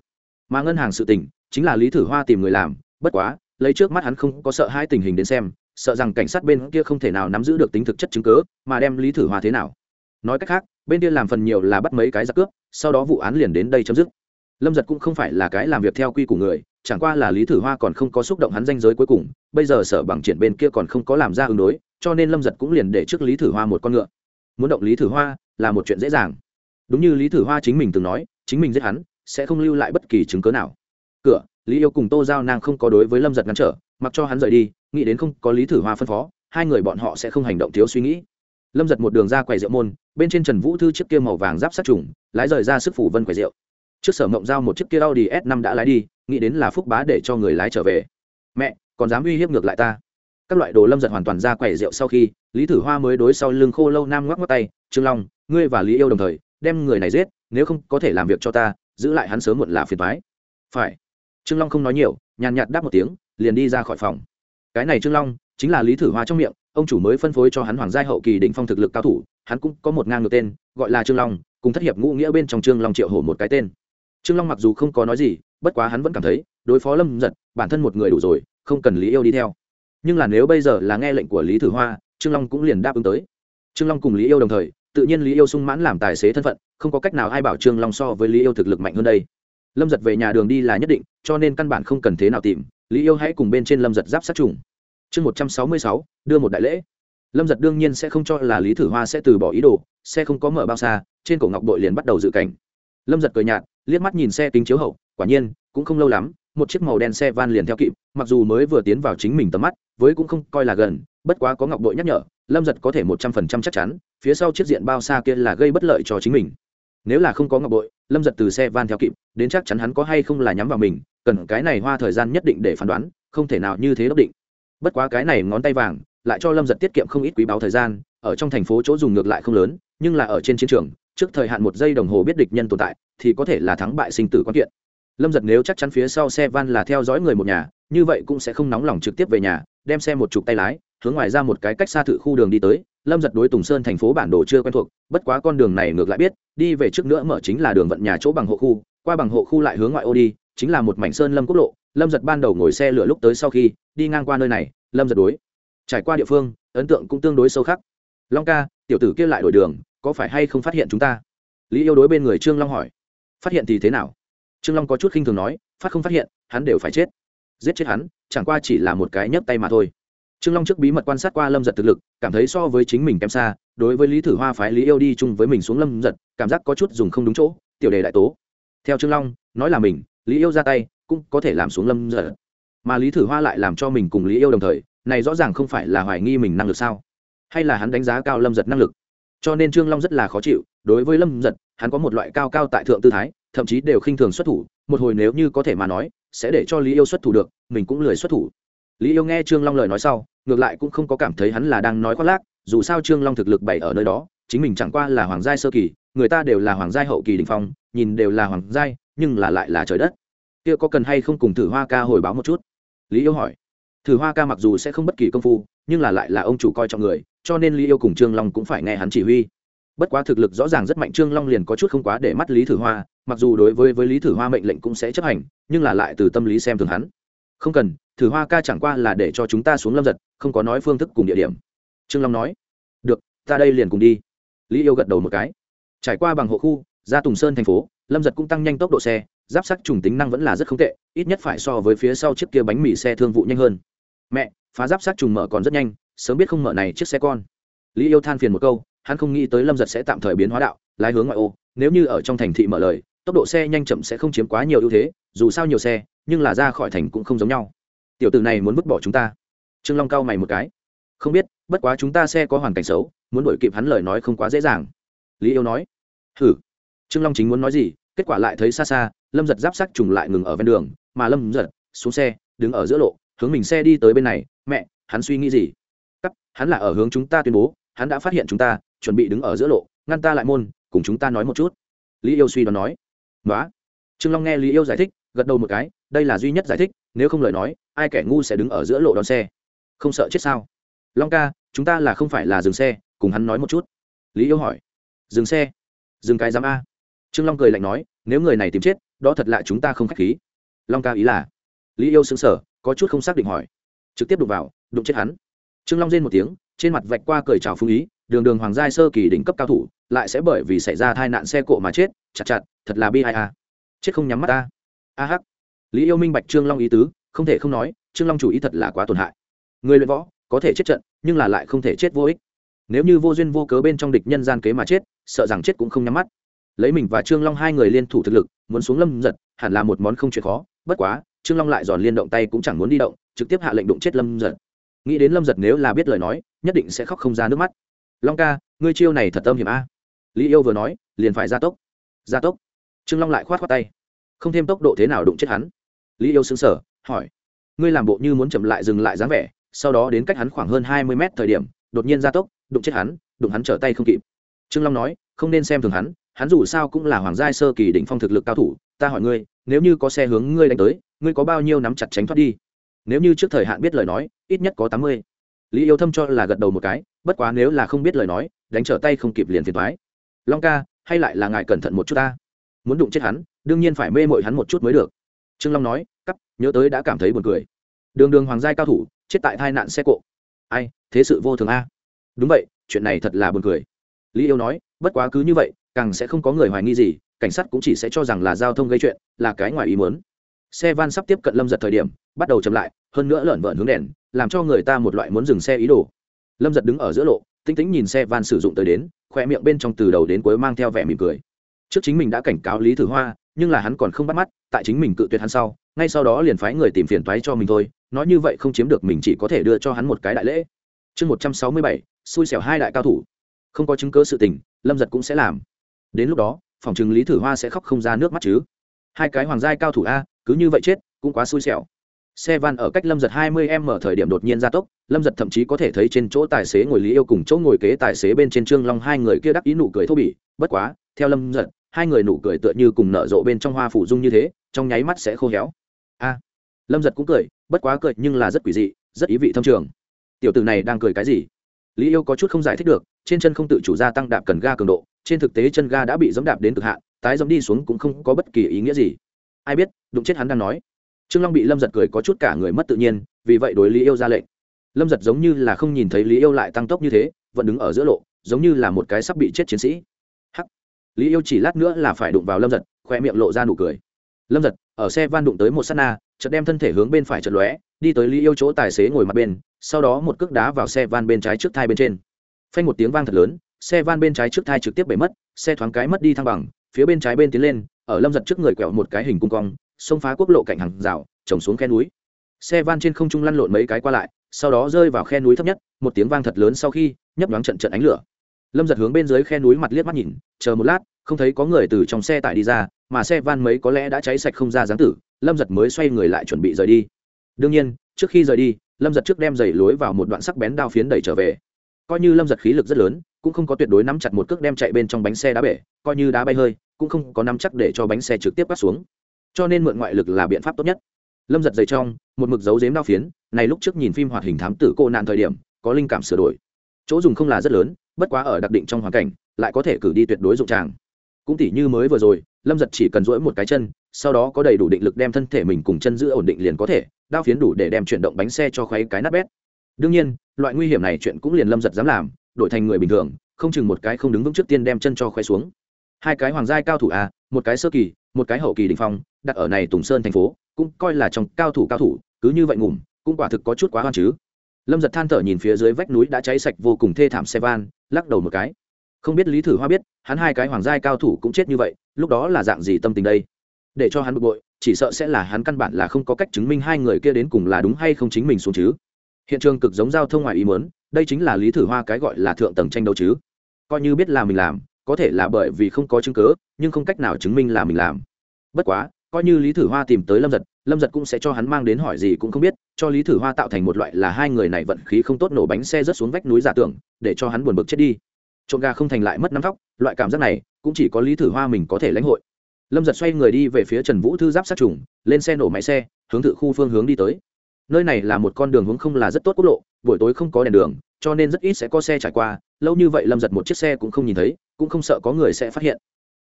Mà ngân hàng sự tình, chính là lý thử hoa tìm người làm, bất quá, lấy trước mắt hắn không có sợ hai tình hình đến xem, sợ rằng cảnh sát bên kia không thể nào nắm giữ được tính thực chất chứng cớ mà đem lý thử hoa thế nào. Nói cách khác, bên kia làm phần nhiều là bắt mấy cái giặc cướp, sau đó vụ án liền đến đây chấm dứt. Lâm giật cũng không phải là cái làm việc theo quy của người chẳng qua là lý thử hoa còn không có xúc động hắn danh giới cuối cùng, bây giờ sở bằng triển bên kia còn không có làm ra ứng đối, cho nên lâm giật cũng liền để trước lý thử hoa một con ngựa. Muốn động lý thử hoa là một chuyện dễ dàng. Đúng như lý thử hoa chính mình từng nói, chính mình giết hắn, sẽ không lưu lại bất kỳ chứng cớ nào. Cửa, lý yêu cùng tô giao nang không có đối với lâm giật ngăn trở, mặc cho hắn rời đi, nghĩ đến không có lý thử hoa phân phó, hai người bọn họ sẽ không hành động thiếu suy nghĩ. Lâm giật một đường ra quầy rượu môn, bên trên trần vũ thư chiếc kia màu vàng giáp sát trùng, lái rời ra sức phủ vân quầy rượu. Trước sở mộng giao một chiếc kia audi s 5 đã lái đi nghĩ đến là phúc bá để cho người lái trở về. Mẹ, còn dám uy hiếp ngược lại ta. Các loại đồ lâm giật hoàn toàn ra quẻ rượu sau khi, lý thử hoa mới đối sau lưng khô lâu nam ngoắc ngoắc tay, trương long, ngươi và lý yêu đồng thời, đem người này giết, nếu không có thể làm việc cho ta, giữ lại hắn sớm muộn là phiền thoái phải. Trương long không nói nhiều, nhàn nhạt đáp một tiếng, liền đi ra khỏi phòng. Cái này trương long, chính là lý thử hoa trong miệng, ông chủ mới phân phối cho hắn hoàng gia hậu kỳ đỉnh phong thực lực cao thủ, hắn cũng có một ngang ngược tên, gọi là trương long, cùng thất hiệp ngũ nghĩa bên trong trương long triệu hổ một cái tên trương long mặc dù không có nói gì, bất quá hắn vẫn cảm thấy, đối phó lâm giật bản thân một người đủ rồi, không cần lý yêu đi theo. Nhưng là nếu bây giờ là nghe lệnh của lý thử hoa, trương long cũng liền đáp ứng tới. Trương long cùng lý yêu đồng thời, tự nhiên lý yêu sung mãn làm tài xế thân phận, không có cách nào ai bảo trương long so với lý yêu thực lực mạnh hơn đây. Lâm giật về nhà đường đi là nhất định, cho nên căn bản không cần thế nào tìm, lý yêu hãy cùng bên trên lâm giật giáp sát trùng. Chương một trăm sáu mươi sáu, đưa một đại lễ. Lâm giật đương nhiên sẽ không cho là lý thử hoa sẽ từ bỏ ý đồ xe không có mở bao xa, trên cổ ngọc đội liền bắt đầu dự cảnh lâm giật cười nhạt, liếc mắt nhìn xe kính chiếu hậu, quả nhiên, cũng không lâu lắm, một chiếc màu đen xe van liền theo kịp, mặc dù mới vừa tiến vào chính mình tầm mắt, với cũng không coi là gần, bất quá có ngọc đội nhắc nhở, lâm giật có thể một trăm phần trăm chắc chắn, phía sau chiếc diện bao xa kia là gây bất lợi cho chính mình. Nếu là không có ngọc bội, lâm giật từ xe van theo kịp, đến chắc chắn hắn có hay không là nhắm vào mình, cần cái này hoa thời gian nhất định để phán đoán, không thể nào như thế đốc định. Bất quá cái này ngón tay vàng, lại cho lâm giật tiết kiệm không ít quý báo thời gian, ở trong thành phố chỗ dùng ngược lại không lớn, nhưng là ở trên chiến trường trước thời hạn một giây đồng hồ biết địch nhân tồn tại, thì có thể là thắng bại sinh tử quan kiện. Lâm giật nếu chắc chắn phía sau xe van là theo dõi người một nhà, như vậy cũng sẽ không nóng lòng trực tiếp về nhà, đem xe một chục tay lái, hướng ngoài ra một cái cách xa thự khu đường đi tới. Lâm giật đối tùng sơn thành phố bản đồ chưa quen thuộc, bất quá con đường này ngược lại biết, đi về trước nữa mở chính là đường vận nhà chỗ bằng hộ khu, qua bằng hộ khu lại hướng ngoại ô đi, chính là một mảnh sơn lâm quốc lộ. Lâm giật ban đầu ngồi xe lửa lúc tới sau khi, đi ngang qua nơi này, lâm giật đối. Trải qua địa phương, ấn tượng cũng tương đối sâu khắc. Long ca, tiểu tử kia lại đổi đường có phải hay không phát hiện chúng ta? Lý yêu đối bên người trương long hỏi. Phát hiện thì thế nào? Trương long có chút khinh thường nói, phát không phát hiện, hắn đều phải chết. Giết chết hắn, chẳng qua chỉ là một cái nhấp tay mà thôi. Trương long trước bí mật quan sát qua lâm giật thực lực, cảm thấy so với chính mình kém xa, đối với lý thử hoa phái lý yêu đi chung với mình xuống lâm giật, cảm giác có chút dùng không đúng chỗ, tiểu đề đại tố. Theo trương long, nói là mình, lý yêu ra tay, cũng có thể làm xuống lâm giật. Mà lý thử hoa lại làm cho mình cùng lý yêu đồng thời, này rõ ràng không phải là hoài nghi mình năng lực sao? Hay là hắn đánh giá cao lâm giật năng lực? Cho nên trương long rất là khó chịu, đối với lâm giật, hắn có một loại cao cao tại thượng tư thái, thậm chí đều khinh thường xuất thủ, một hồi nếu như có thể mà nói, sẽ để cho lý yêu xuất thủ được, mình cũng lười xuất thủ. Lý yêu nghe trương long lời nói sau, ngược lại cũng không có cảm thấy hắn là đang nói khoác lác, dù sao trương long thực lực bày ở nơi đó, chính mình chẳng qua là hoàng giai sơ kỳ, người ta đều là hoàng giai hậu kỳ đình phong, nhìn đều là hoàng giai, nhưng là lại là trời đất. Kia có cần hay không cùng thử hoa ca hồi báo một chút? Lý yêu hỏi. Thử hoa ca mặc dù sẽ không bất kỳ công phu, nhưng là lại là ông chủ coi trọng người cho nên lý yêu cùng trương long cũng phải nghe hắn chỉ huy. Bất quá thực lực rõ ràng rất mạnh, trương long liền có chút không quá để mắt lý thử hoa, mặc dù đối với với lý thử hoa mệnh lệnh cũng sẽ chấp hành, nhưng là lại từ tâm lý xem thường hắn. Không cần, thử hoa ca chẳng qua là để cho chúng ta xuống lâm giật, không có nói phương thức cùng địa điểm. Trương long nói, được, ta đây liền cùng đi. Lý yêu gật đầu một cái. Trải qua bằng hộ khu, ra tùng sơn thành phố, lâm giật cũng tăng nhanh tốc độ xe, giáp sắc trùng tính năng vẫn là rất không tệ, ít nhất phải so với phía sau chiếc kia bánh mì xe thương vụ nhanh hơn. Mẹ, phá giáp sắc trùng mở còn rất nhanh sớm biết không mở này chiếc xe con. Lý yêu than phiền một câu, hắn không nghĩ tới lâm giật sẽ tạm thời biến hóa đạo, lái hướng ngoại ô. Nếu như ở trong thành thị mở lời, tốc độ xe nhanh chậm sẽ không chiếm quá nhiều ưu thế, dù sao nhiều xe, nhưng là ra khỏi thành cũng không giống nhau. Tiểu tử này muốn vứt bỏ chúng ta. Trương long cao mày một cái. Không biết, bất quá chúng ta xe có hoàn cảnh xấu, muốn đổi kịp hắn lời nói không quá dễ dàng. Lý yêu nói. Hử? Trương long chính muốn nói gì? Kết quả lại thấy xa xa, lâm giật giáp sắc trùng lại ngừng ở ven đường, mà lâm giật xuống xe, đứng ở giữa lộ, hướng mình xe đi tới bên này. Mẹ, hắn suy nghĩ gì? Hắn là ở hướng chúng ta tuyên bố, hắn đã phát hiện chúng ta, chuẩn bị đứng ở giữa lộ, ngăn ta lại môn, cùng chúng ta nói một chút. Lý yêu suy đoán nói. Nói trương long nghe lý yêu giải thích, gật đầu một cái, đây là duy nhất giải thích, nếu không lời nói, ai kẻ ngu sẽ đứng ở giữa lộ đón xe? Không sợ chết sao? Long ca, chúng ta là không phải là dừng xe, cùng hắn nói một chút. Lý yêu hỏi. Dừng xe? Dừng cái giám a. Trương long cười lạnh nói, nếu người này tìm chết, đó thật lạ chúng ta không k h á c h khí. Long ca ý là. Lý yêu xứng sở có chút không xác định hỏi. Trực tiếp đụng vào, đụng chết hắn trương long rên một tiếng, trên mặt vạch qua cười chào phương ý, đường đường hoàng gia sơ kỳ đỉnh cấp cao thủ, lại sẽ bởi vì xảy ra tai nạn xe cộ mà chết, chặt chặt, thật là bi ai a. Chết không nhắm mắt ta. A hắc. Lý yêu minh bạch trương long ý tứ, không thể không nói, trương long chủ ý thật là quá tổn hại. Người luyện võ, có thể chết trận, nhưng là lại không thể chết vô ích. Nếu như vô duyên vô cớ bên trong địch nhân gian kế mà chết, sợ rằng chết cũng không nhắm mắt. Lấy mình và trương long hai người liên thủ thực lực, muốn xuống lâm giật, hẳn là một món không chuyện khó, bất quá, trương long lại giòn liên động tay cũng chẳng muốn đi động, trực tiếp hạ lệnh đụng chết lâm giật nghĩ đến lâm giật nếu là biết lời nói, nhất định sẽ khóc không ra nước mắt. Long ca, ngươi chiêu này thật tâm hiểm a. Lý yêu vừa nói, liền phải gia tốc. Gia tốc? Trương long lại khoát khoát tay. Không thêm tốc độ thế nào đụng chết hắn. Lý yêu xứng sở hỏi, ngươi làm bộ như muốn chậm lại dừng lại dáng vẻ, sau đó đến cách hắn khoảng hơn hai mươi mét thời điểm, đột nhiên gia tốc, đụng chết hắn, đụng hắn trở tay không kịp. Trương long nói, không nên xem thường hắn hắn dù sao cũng là hoàng gia sơ kỳ đỉnh phong thực lực cao thủ, ta hỏi ngươi, nếu như có xe hướng ngươi đánh tới, ngươi có bao nhiêu nắm chặt tránh thoát đi? Nếu như trước thời hạn biết lời nói, ít nhất có tám mươi. Lý yêu thâm cho là gật đầu một cái, bất quá nếu là không biết lời nói, đánh trở tay không kịp liền phiền thoái long ca, hay lại là ngài cẩn thận một chút ta. Muốn đụng chết hắn, đương nhiên phải mê mội hắn một chút mới được. Trương long nói, cắp, nhớ tới đã cảm thấy buồn cười. Đường đường hoàng giai cao thủ, chết tại tai nạn xe cộ. Ai, thế sự vô thường a. Đúng vậy, chuyện này thật là buồn cười. Lý yêu nói, bất quá cứ như vậy, càng sẽ không có người hoài nghi gì, cảnh sát cũng chỉ sẽ cho rằng là giao thông gây chuyện, là cái ngoài ý muốn xe van sắp tiếp cận lâm giật thời điểm, bắt đầu chậm lại, hơn nữa lợn vợn hướng đèn, làm cho người ta một loại muốn dừng xe ý đồ. Lâm giật đứng ở giữa lộ, tinh tĩnh nhìn xe van sử dụng tới đến khoe miệng bên trong từ đầu đến cuối mang theo vẻ mỉm cười. Trước chính mình đã cảnh cáo lý thử hoa, nhưng là hắn còn không bắt mắt, tại chính mình cự tuyệt hắn sau, ngay sau đó liền phái người tìm phiền toái cho mình thôi, nói như vậy không chiếm được mình chỉ có thể đưa cho hắn một cái đại lễ. Chương một trăm sáu mươi bảy, xui xẻo hai đại cao thủ. Không có chứng cơ sự tình, lâm giật cũng sẽ làm. Đến lúc đó, phòng chừng lý thử hoa sẽ khóc không ra nước mắt chứ. Hai cái hoàng giai cao thủ a cứ như vậy chết, cũng quá xui xẻo. Xe van ở cách lâm giật hai mươi m thời điểm đột nhiên gia tốc, lâm giật thậm chí có thể thấy trên chỗ tài xế ngồi lý yêu cùng chỗ ngồi kế tài xế bên trên trương long hai người kia đắc ý nụ cười thô bỉ. Bất quá, theo lâm giật, hai người nụ cười tựa như cùng nở rộ bên trong hoa phủ dung như thế, trong nháy mắt sẽ khô héo. A! Lâm giật cũng cười, bất quá cười nhưng là rất quỷ dị, rất ý vị thâm trường. Tiểu tử này đang cười cái gì? Lý yêu có chút không giải thích được, trên chân không tự chủ gia tăng đạp cần ga cường độ, trên thực tế chân ga đã bị dẫm đạp đến cực hạn, tái dẫm đi xuống cũng không có bất kỳ ý nghĩa gì ai biết, đụng chết hắn đang nói. Trương long bị lâm giật cười có chút cả người mất tự nhiên, vì vậy đối lý yêu ra lệnh. Lâm giật giống như là không nhìn thấy lý yêu lại tăng tốc như thế, vẫn đứng ở giữa lộ, giống như là một cái sắp bị chết chiến sĩ. Hắc. Lý yêu chỉ lát nữa là phải đụng vào lâm giật khoe miệng lộ ra nụ cười. Lâm giật, ở xe van đụng tới một s á t na, chợt đem thân thể hướng bên phải chợt lóe, đi tới lý yêu chỗ tài xế ngồi mặt bên, sau đó một cước đá vào xe van bên trái trước thai bên trên. Phanh một tiếng vang thật lớn, xe van bên trái trước thai trực tiếp bể mất, xe thoáng cái mất đi thăng bằng, phía bên trái bên tiến lên ở lâm giật trước người quẹo một cái hình cung cong, xông phá quốc lộ cạnh hàng rào trồng xuống khe núi. Xe van trên không trung lăn lộn mấy cái qua lại, sau đó rơi vào khe núi thấp nhất, một tiếng vang thật lớn sau khi, nhấp nhoáng trận trận ánh lửa. Lâm giật hướng bên dưới khe núi mặt liếc mắt nhìn, chờ một lát, không thấy có người từ trong xe tải đi ra, mà xe van mấy có lẽ đã cháy sạch không ra dáng tử, lâm giật mới xoay người lại chuẩn bị rời đi. Đương nhiên, trước khi rời đi, lâm giật trước đem giày lối vào một đoạn sắc bén đao phiến đẩy trở về. Coi như lâm giật khí lực rất lớn, cũng không có tuyệt đối nắm chặt một cước đem chạy bên trong bánh xe đá bể, coi như đá bay hơi cũng không có nắm chắc để cho bánh xe trực tiếp bắt xuống. Cho nên mượn ngoại lực là biện pháp tốt nhất. Lâm giật dày trong, một mực dấu dếm đao phiến, này lúc trước nhìn phim hoạt hình thám tử cô nạn thời điểm, có linh cảm sửa đổi. Chỗ dùng không là rất lớn, bất quá ở đặc định trong hoàn cảnh, lại có thể cử đi tuyệt đối dụng tràng. Cũng tỉ như mới vừa rồi, lâm giật chỉ cần rỗi một cái chân, sau đó có đầy đủ định lực đem thân thể mình cùng chân giữ ổn định liền có thể, đao phiến đủ để đem chuyển động bánh xe cho khoáy cái nát bét. Đương nhiên, loại nguy hiểm này chuyện cũng liền lâm giật dám làm, đổi thành người bình thường, không chừng một cái không đứng vững trước tiên đem chân cho khoe xuống hai cái hoàng giai cao thủ a, một cái sơ kỳ, một cái hậu kỳ đình phong, đặt ở này tùng sơn thành phố, cũng coi là trong cao thủ cao thủ, cứ như vậy ngủm, cũng quả thực có chút quá hoan chứ. Lâm giật than thở nhìn phía dưới vách núi đã cháy sạch vô cùng thê thảm xe van, lắc đầu một cái. Không biết lý thử hoa biết, hắn hai cái hoàng giai cao thủ cũng chết như vậy, lúc đó là dạng gì tâm tình đây? Để cho hắn bực bội, chỉ sợ sẽ là hắn căn bản là không có cách chứng minh hai người kia đến cùng là đúng hay không chính mình xuống chứ. Hiện trường cực giống giao thông ngoài ý muốn, đây chính là lý thử hoa cái gọi là thượng tầng tranh đấu chứ. Coi như biết là mình làm có thể là bởi vì không có chứng cớ nhưng không cách nào chứng minh là mình làm. Bất quá, coi như lý thử hoa tìm tới lâm giật lâm giật cũng sẽ cho hắn mang đến hỏi gì cũng không biết, cho lý thử hoa tạo thành một loại là hai người này vận khí không tốt nổ bánh xe rớt xuống vách núi giả tưởng, để cho hắn buồn bực chết đi. Trộm gà không thành lại mất nắm tóc, loại cảm giác này cũng chỉ có lý thử hoa mình có thể lãnh hội. Lâm giật xoay người đi về phía trần vũ thư giáp sát trùng, lên xe nổ máy xe, hướng thự khu phương hướng đi tới. Nơi này là một con đường hướng không là rất tốt quốc lộ, buổi tối không có đèn đường, cho nên rất ít sẽ có xe trải qua, lâu như vậy lâm giật một chiếc xe cũng không nhìn thấy cũng không sợ có người sẽ phát hiện.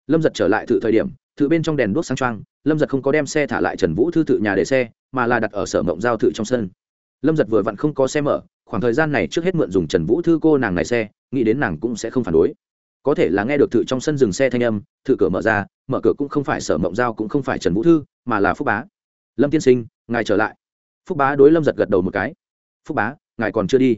Lâm giật trở lại thử thời điểm, thử bên trong đèn đuốc sang trang lâm giật không có đem xe thả lại trần vũ thư thự nhà để xe, mà là đặt ở sở mộng giao thự trong sân. Lâm giật vừa vặn không có xe mở, khoảng thời gian này trước hết mượn dùng trần vũ thư cô nàng này xe, nghĩ đến nàng cũng sẽ không phản đối. Có thể là nghe được thự trong sân dừng xe thanh âm thự cửa mở ra, mở cửa cũng không phải sở mộng giao cũng không phải trần vũ thư, mà là phúc bá. Lâm tiên sinh, ngài trở lại. Phúc bá đối lâm giật gật đầu một cái. Phúc bá, ngài còn chưa đi.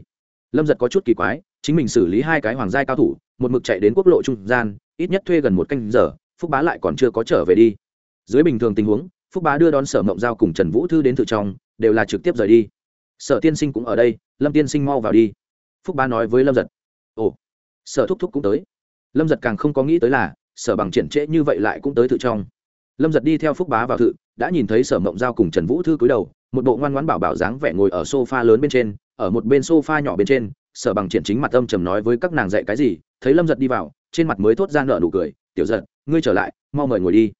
Lâm giật có chút kỳ quái, chính mình xử lý hai cái hoàng giai cao thủ một mực chạy đến quốc lộ trung gian, ít nhất thuê gần một canh giờ, phúc bá lại còn chưa có trở về đi. Dưới bình thường tình huống, phúc bá đưa đón sở mộng giao cùng trần vũ thư đến tự trong, đều là trực tiếp rời đi. Sở tiên sinh cũng ở đây, lâm tiên sinh mau vào đi. Phúc bá nói với lâm giật. Ồ, sở thúc thúc cũng tới. Lâm giật càng không có nghĩ tới là, sở bằng triển trễ như vậy lại cũng tới tự trong. Lâm giật đi theo phúc bá vào thự, đã nhìn thấy sở mộng giao cùng trần vũ thư cúi đầu, một bộ ngoan ngoãn bảo bảo dáng vẻ ngồi ở sofa lớn bên trên, ở một bên sofa nhỏ bên trên sở bằng triển chính mặt âm trầm nói với các nàng dạy cái gì, thấy lâm giật đi vào, trên mặt mới thốt ra nợ nụ cười, tiểu giật, ngươi trở lại, mau mời ngồi đi.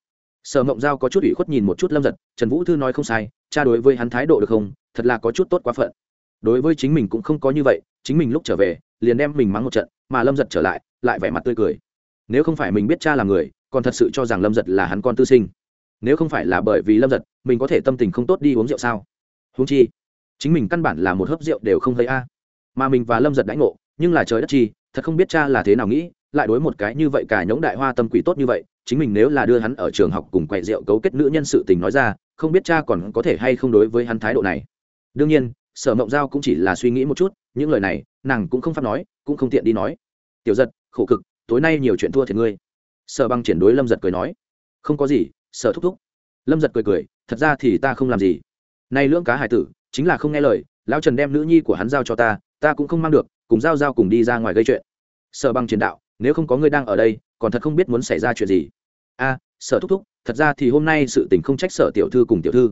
Sở mộng giao có chút ủy khuất nhìn một chút lâm giật, trần vũ thư nói không sai, cha đối với hắn thái độ được không? Thật là có chút tốt quá phận. Đối với chính mình cũng không có như vậy, chính mình lúc trở về, liền đem mình mắng một trận, mà lâm giật trở lại lại vẻ mặt tươi cười. Nếu không phải mình biết cha là người, còn thật sự cho rằng lâm giật là hắn con tư sinh. Nếu không phải là bởi vì lâm giật, mình có thể tâm tình không tốt đi uống rượu sao? Húng chi, chính mình căn bản là một hớp rượu đều không thấy a mà mình và lâm giật đãi ngộ, nhưng là trời đất chi, thật không biết cha là thế nào nghĩ, lại đối một cái như vậy cả nhống đại hoa tâm quỷ tốt như vậy, chính mình nếu là đưa hắn ở trường học cùng quậy rượu cấu kết nữ nhân sự tình nói ra, không biết cha còn có thể hay không đối với hắn thái độ này. Đương nhiên, sở mộng giao cũng chỉ là suy nghĩ một chút, những lời này, nàng cũng không pháp nói, cũng không tiện đi nói. Tiểu giật, khổ cực, tối nay nhiều chuyện thua thiệt ngươi. Sở băng triển đối lâm giật cười nói. Không có gì, sở thúc thúc. Lâm giật cười cười, thật ra thì ta không làm gì. Nay lưỡng cá hải tử, chính là không nghe lời, lão trần đem nữ nhi của hắn giao cho ta ta cũng không mang được, cùng giao giao cùng đi ra ngoài gây chuyện. Sở băng chiến đạo, nếu không có ngươi đang ở đây, còn thật không biết muốn xảy ra chuyện gì. A, sở thúc thúc, thật ra thì hôm nay sự tình không trách sở tiểu thư cùng tiểu thư.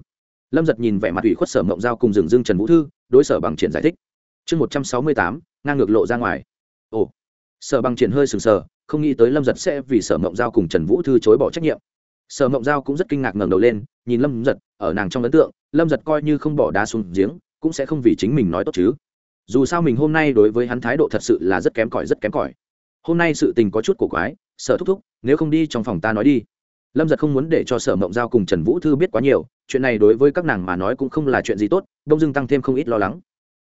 Lâm giật nhìn vẻ mặt ủy khuất sở mộng giao cùng rừng dương trần vũ thư, đối sở bằng triển giải thích. Chương một trăm sáu mươi tám, ngang ngược lộ ra ngoài. Ồ. Sở bằng triển hơi sừng sờ, không nghĩ tới lâm giật sẽ vì sở mộng giao cùng trần vũ thư chối bỏ trách nhiệm. Sở mộng giao cũng rất kinh ngạc ngẩng đầu lên, nhìn lâm giật, ở nàng trong ấn tượng, lâm giật coi như không bỏ đá xuống giếng, cũng sẽ không vì chính mình nói tốt chứ dù sao mình hôm nay đối với hắn thái độ thật sự là rất kém cỏi, rất kém cỏi. Hôm nay sự tình có chút cổ quái, sở thúc thúc, nếu không đi trong phòng ta nói đi. Lâm giật không muốn để cho sở mộng giao cùng trần vũ thư biết quá nhiều, chuyện này đối với các nàng mà nói cũng không là chuyện gì tốt, đông dưng tăng thêm không ít lo lắng.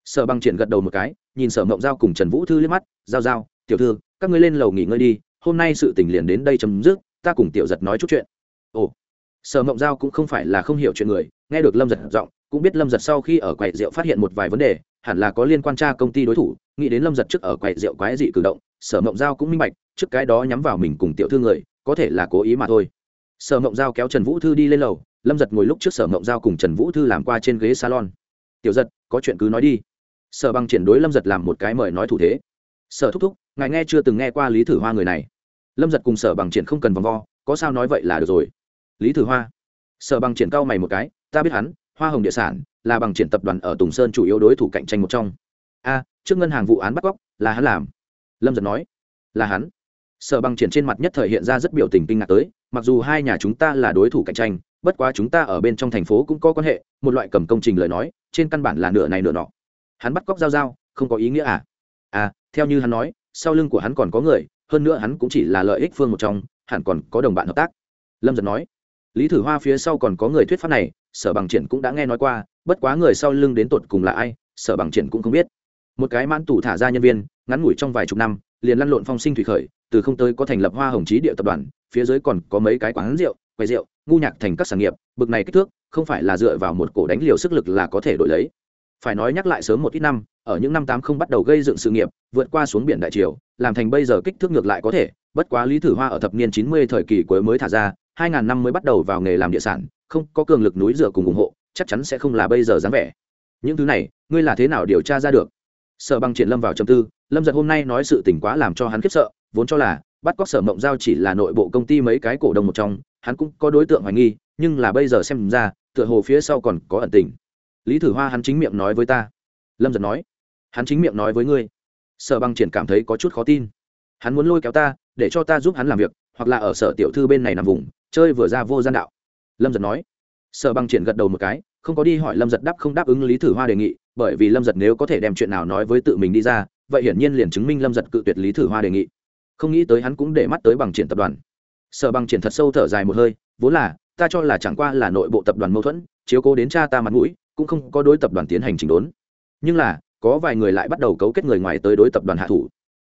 Sở bằng triển gật đầu một cái, nhìn sở mộng giao cùng trần vũ thư liếc mắt, giao giao, tiểu thư, các ngươi lên lầu nghỉ ngơi đi, hôm nay sự tình liền đến đây chấm dứt, ta cùng tiểu giật nói chút chuyện. Ồ. Sở mộng giao cũng không phải là không hiểu chuyện người, nghe được lâm giật giọng, cũng biết lâm giật sau khi ở quầy rượu phát hiện một vài vấn đề hẳn là có liên quan tra công ty đối thủ, nghĩ đến lâm giật trước ở quầy rượu quái dị cử động, sở mộng giao cũng minh bạch, trước cái đó nhắm vào mình cùng tiểu thư người, có thể là cố ý mà thôi. Sở mộng giao kéo trần vũ thư đi lên lầu, lâm giật ngồi lúc trước sở mộng giao cùng trần vũ thư làm qua trên ghế salon. Tiểu giật, có chuyện cứ nói đi. Sở bằng triển đối lâm giật làm một cái mời nói thủ thế. Sở thúc thúc, ngài nghe chưa từng nghe qua lý thử hoa người này. Lâm giật cùng sở bằng triển không cần vòng vo, có sao nói vậy là được rồi. Lý thử hoa? Sở bằng triển cao mày một cái, ta biết hắn, hoa hồng địa sản là bằng triển tập đoàn ở tùng sơn chủ yếu đối thủ cạnh tranh một trong. A, trước ngân hàng vụ án bắt cóc, là hắn làm. Lâm giật nói, là hắn. Sở bằng triển trên mặt nhất thời hiện ra rất biểu tình kinh ngạc tới, mặc dù hai nhà chúng ta là đối thủ cạnh tranh, bất quá chúng ta ở bên trong thành phố cũng có quan hệ, một loại cầm công trình lời nói, trên căn bản là nửa này nửa nọ. Hắn bắt cóc giao giao, không có ý nghĩa à? À theo như hắn nói, sau lưng của hắn còn có người, hơn nữa hắn cũng chỉ là lợi ích phương một trong, hẳn còn có đồng bạn hợp tác. Lâm giật nói, lý thử hoa phía sau còn có người thuyết pháp này sở bằng triển cũng đã nghe nói qua, bất quá người sau lưng đến tột cùng là ai, sở bằng triển cũng không biết. Một cái mãn tủ thả ra nhân viên, ngắn ngủi trong vài chục năm, liền lăn lộn phong sinh thủy khởi, từ không tới có thành lập hoa hồng trí địa tập đoàn, phía dưới còn có mấy cái quán rượu, quầy rượu, ngu nhạc thành các sản nghiệp, bực này kích thước, không phải là dựa vào một cổ đánh liều sức lực là có thể đổi lấy. Phải nói nhắc lại sớm một ít năm, ở những năm tám không bắt đầu gây dựng sự nghiệp, vượt qua xuống biển đại triều, làm thành bây giờ kích thước ngược lại có thể, bất quá lý thử hoa ở thập niên chín mươi thời kỳ cuối mới thả ra, hai ngàn năm mới bắt đầu vào nghề làm địa sản không có cường lực núi rửa cùng ủng hộ, chắc chắn sẽ không là bây giờ dáng vẻ. Những thứ này, ngươi là thế nào điều tra ra được? Sở bằng triển lâm vào trầm tư, lâm giật hôm nay nói sự tỉnh quá làm cho hắn khiếp sợ, vốn cho là bắt cóc sở mộng giao chỉ là nội bộ công ty mấy cái cổ đông một trong, hắn cũng có đối tượng hoài nghi, nhưng là bây giờ xem ra, tựa hồ phía sau còn có ẩn tình. Lý thử hoa hắn chính miệng nói với ta. Lâm giật nói, hắn chính miệng nói với ngươi. Sở bằng triển cảm thấy có chút khó tin. Hắn muốn lôi kéo ta, để cho ta giúp hắn làm việc, hoặc là ở sở tiểu thư bên này nằm vùng, chơi vừa ra vô gian đạo lâm giật nói. Sở bằng triển gật đầu một cái, không có đi hỏi lâm giật đáp không đáp ứng lý thử hoa đề nghị, bởi vì lâm giật nếu có thể đem chuyện nào nói với tự mình đi ra, vậy hiển nhiên liền chứng minh lâm giật cự tuyệt lý thử hoa đề nghị. Không nghĩ tới hắn cũng để mắt tới bằng triển tập đoàn. Sở bằng triển thật sâu thở dài một hơi, vốn là, ta cho là chẳng qua là nội bộ tập đoàn mâu thuẫn, chiếu cố đến cha ta mặt mũi, cũng không có đối tập đoàn tiến hành chỉnh đốn. Nhưng là, có vài người lại bắt đầu cấu kết người ngoài tới đối tập đoàn hạ thủ.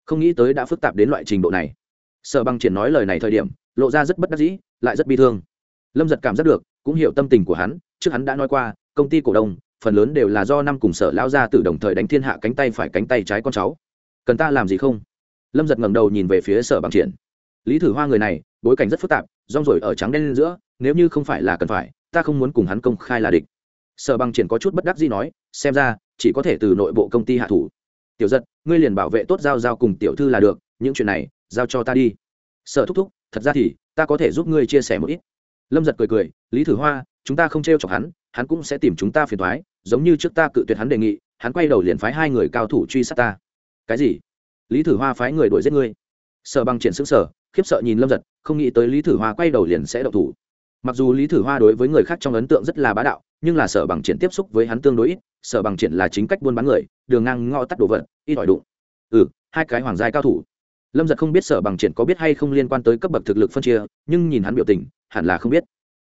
Không nghĩ tới đã phức tạp đến loại trình độ này. Sở bằng triển nói lời này thời điểm, lộ ra rất bất đắc dĩ, lại rất bi thương lâm giật cảm giác được, cũng hiểu tâm tình của hắn, trước hắn đã nói qua, công ty cổ đông, phần lớn đều là do năm cùng sở lao ra từ đồng thời đánh thiên hạ cánh tay phải cánh tay trái con cháu. Cần ta làm gì không? Lâm giật ngẩng đầu nhìn về phía sở bằng triển. Lý thử hoa người này, bối cảnh rất phức tạp, rong rổi ở trắng đen lên giữa, nếu như không phải là cần phải, ta không muốn cùng hắn công khai là địch. Sở bằng triển có chút bất đắc gì nói, xem ra, chỉ có thể từ nội bộ công ty hạ thủ. Tiểu giật, ngươi liền bảo vệ tốt giao giao cùng tiểu thư là được, những chuyện này, giao cho ta đi. Sở thúc thúc, thật ra thì, ta có thể giúp ngươi chia sẻ một ít lâm giật cười cười, lý thử hoa, chúng ta không t r e o chọc hắn hắn cũng sẽ tìm chúng ta phiền thoái giống như trước ta cự tuyệt hắn đề nghị, hắn quay đầu liền phái hai người cao thủ truy sát ta. Cái gì? Lý thử hoa phái người đuổi giết ngươi? Sở bằng triển xứng sở khiếp sợ nhìn lâm giật, không nghĩ tới lý thử hoa quay đầu liền sẽ đậu thủ. Mặc dù lý thử hoa đối với người khác trong ấn tượng rất là bá đạo, nhưng là sở bằng triển tiếp xúc với hắn tương đối ít, sở bằng triển là chính cách buôn bán người, đường ngang ngõ tắt đồ vật, ít ỏi đụng. Ừ hai cái hoàng giai cao thủ lâm giật không biết sở bằng triển có biết hay không liên quan tới cấp bậc thực lực phân chia, nhưng nhìn hắn biểu tình, hẳn là không biết.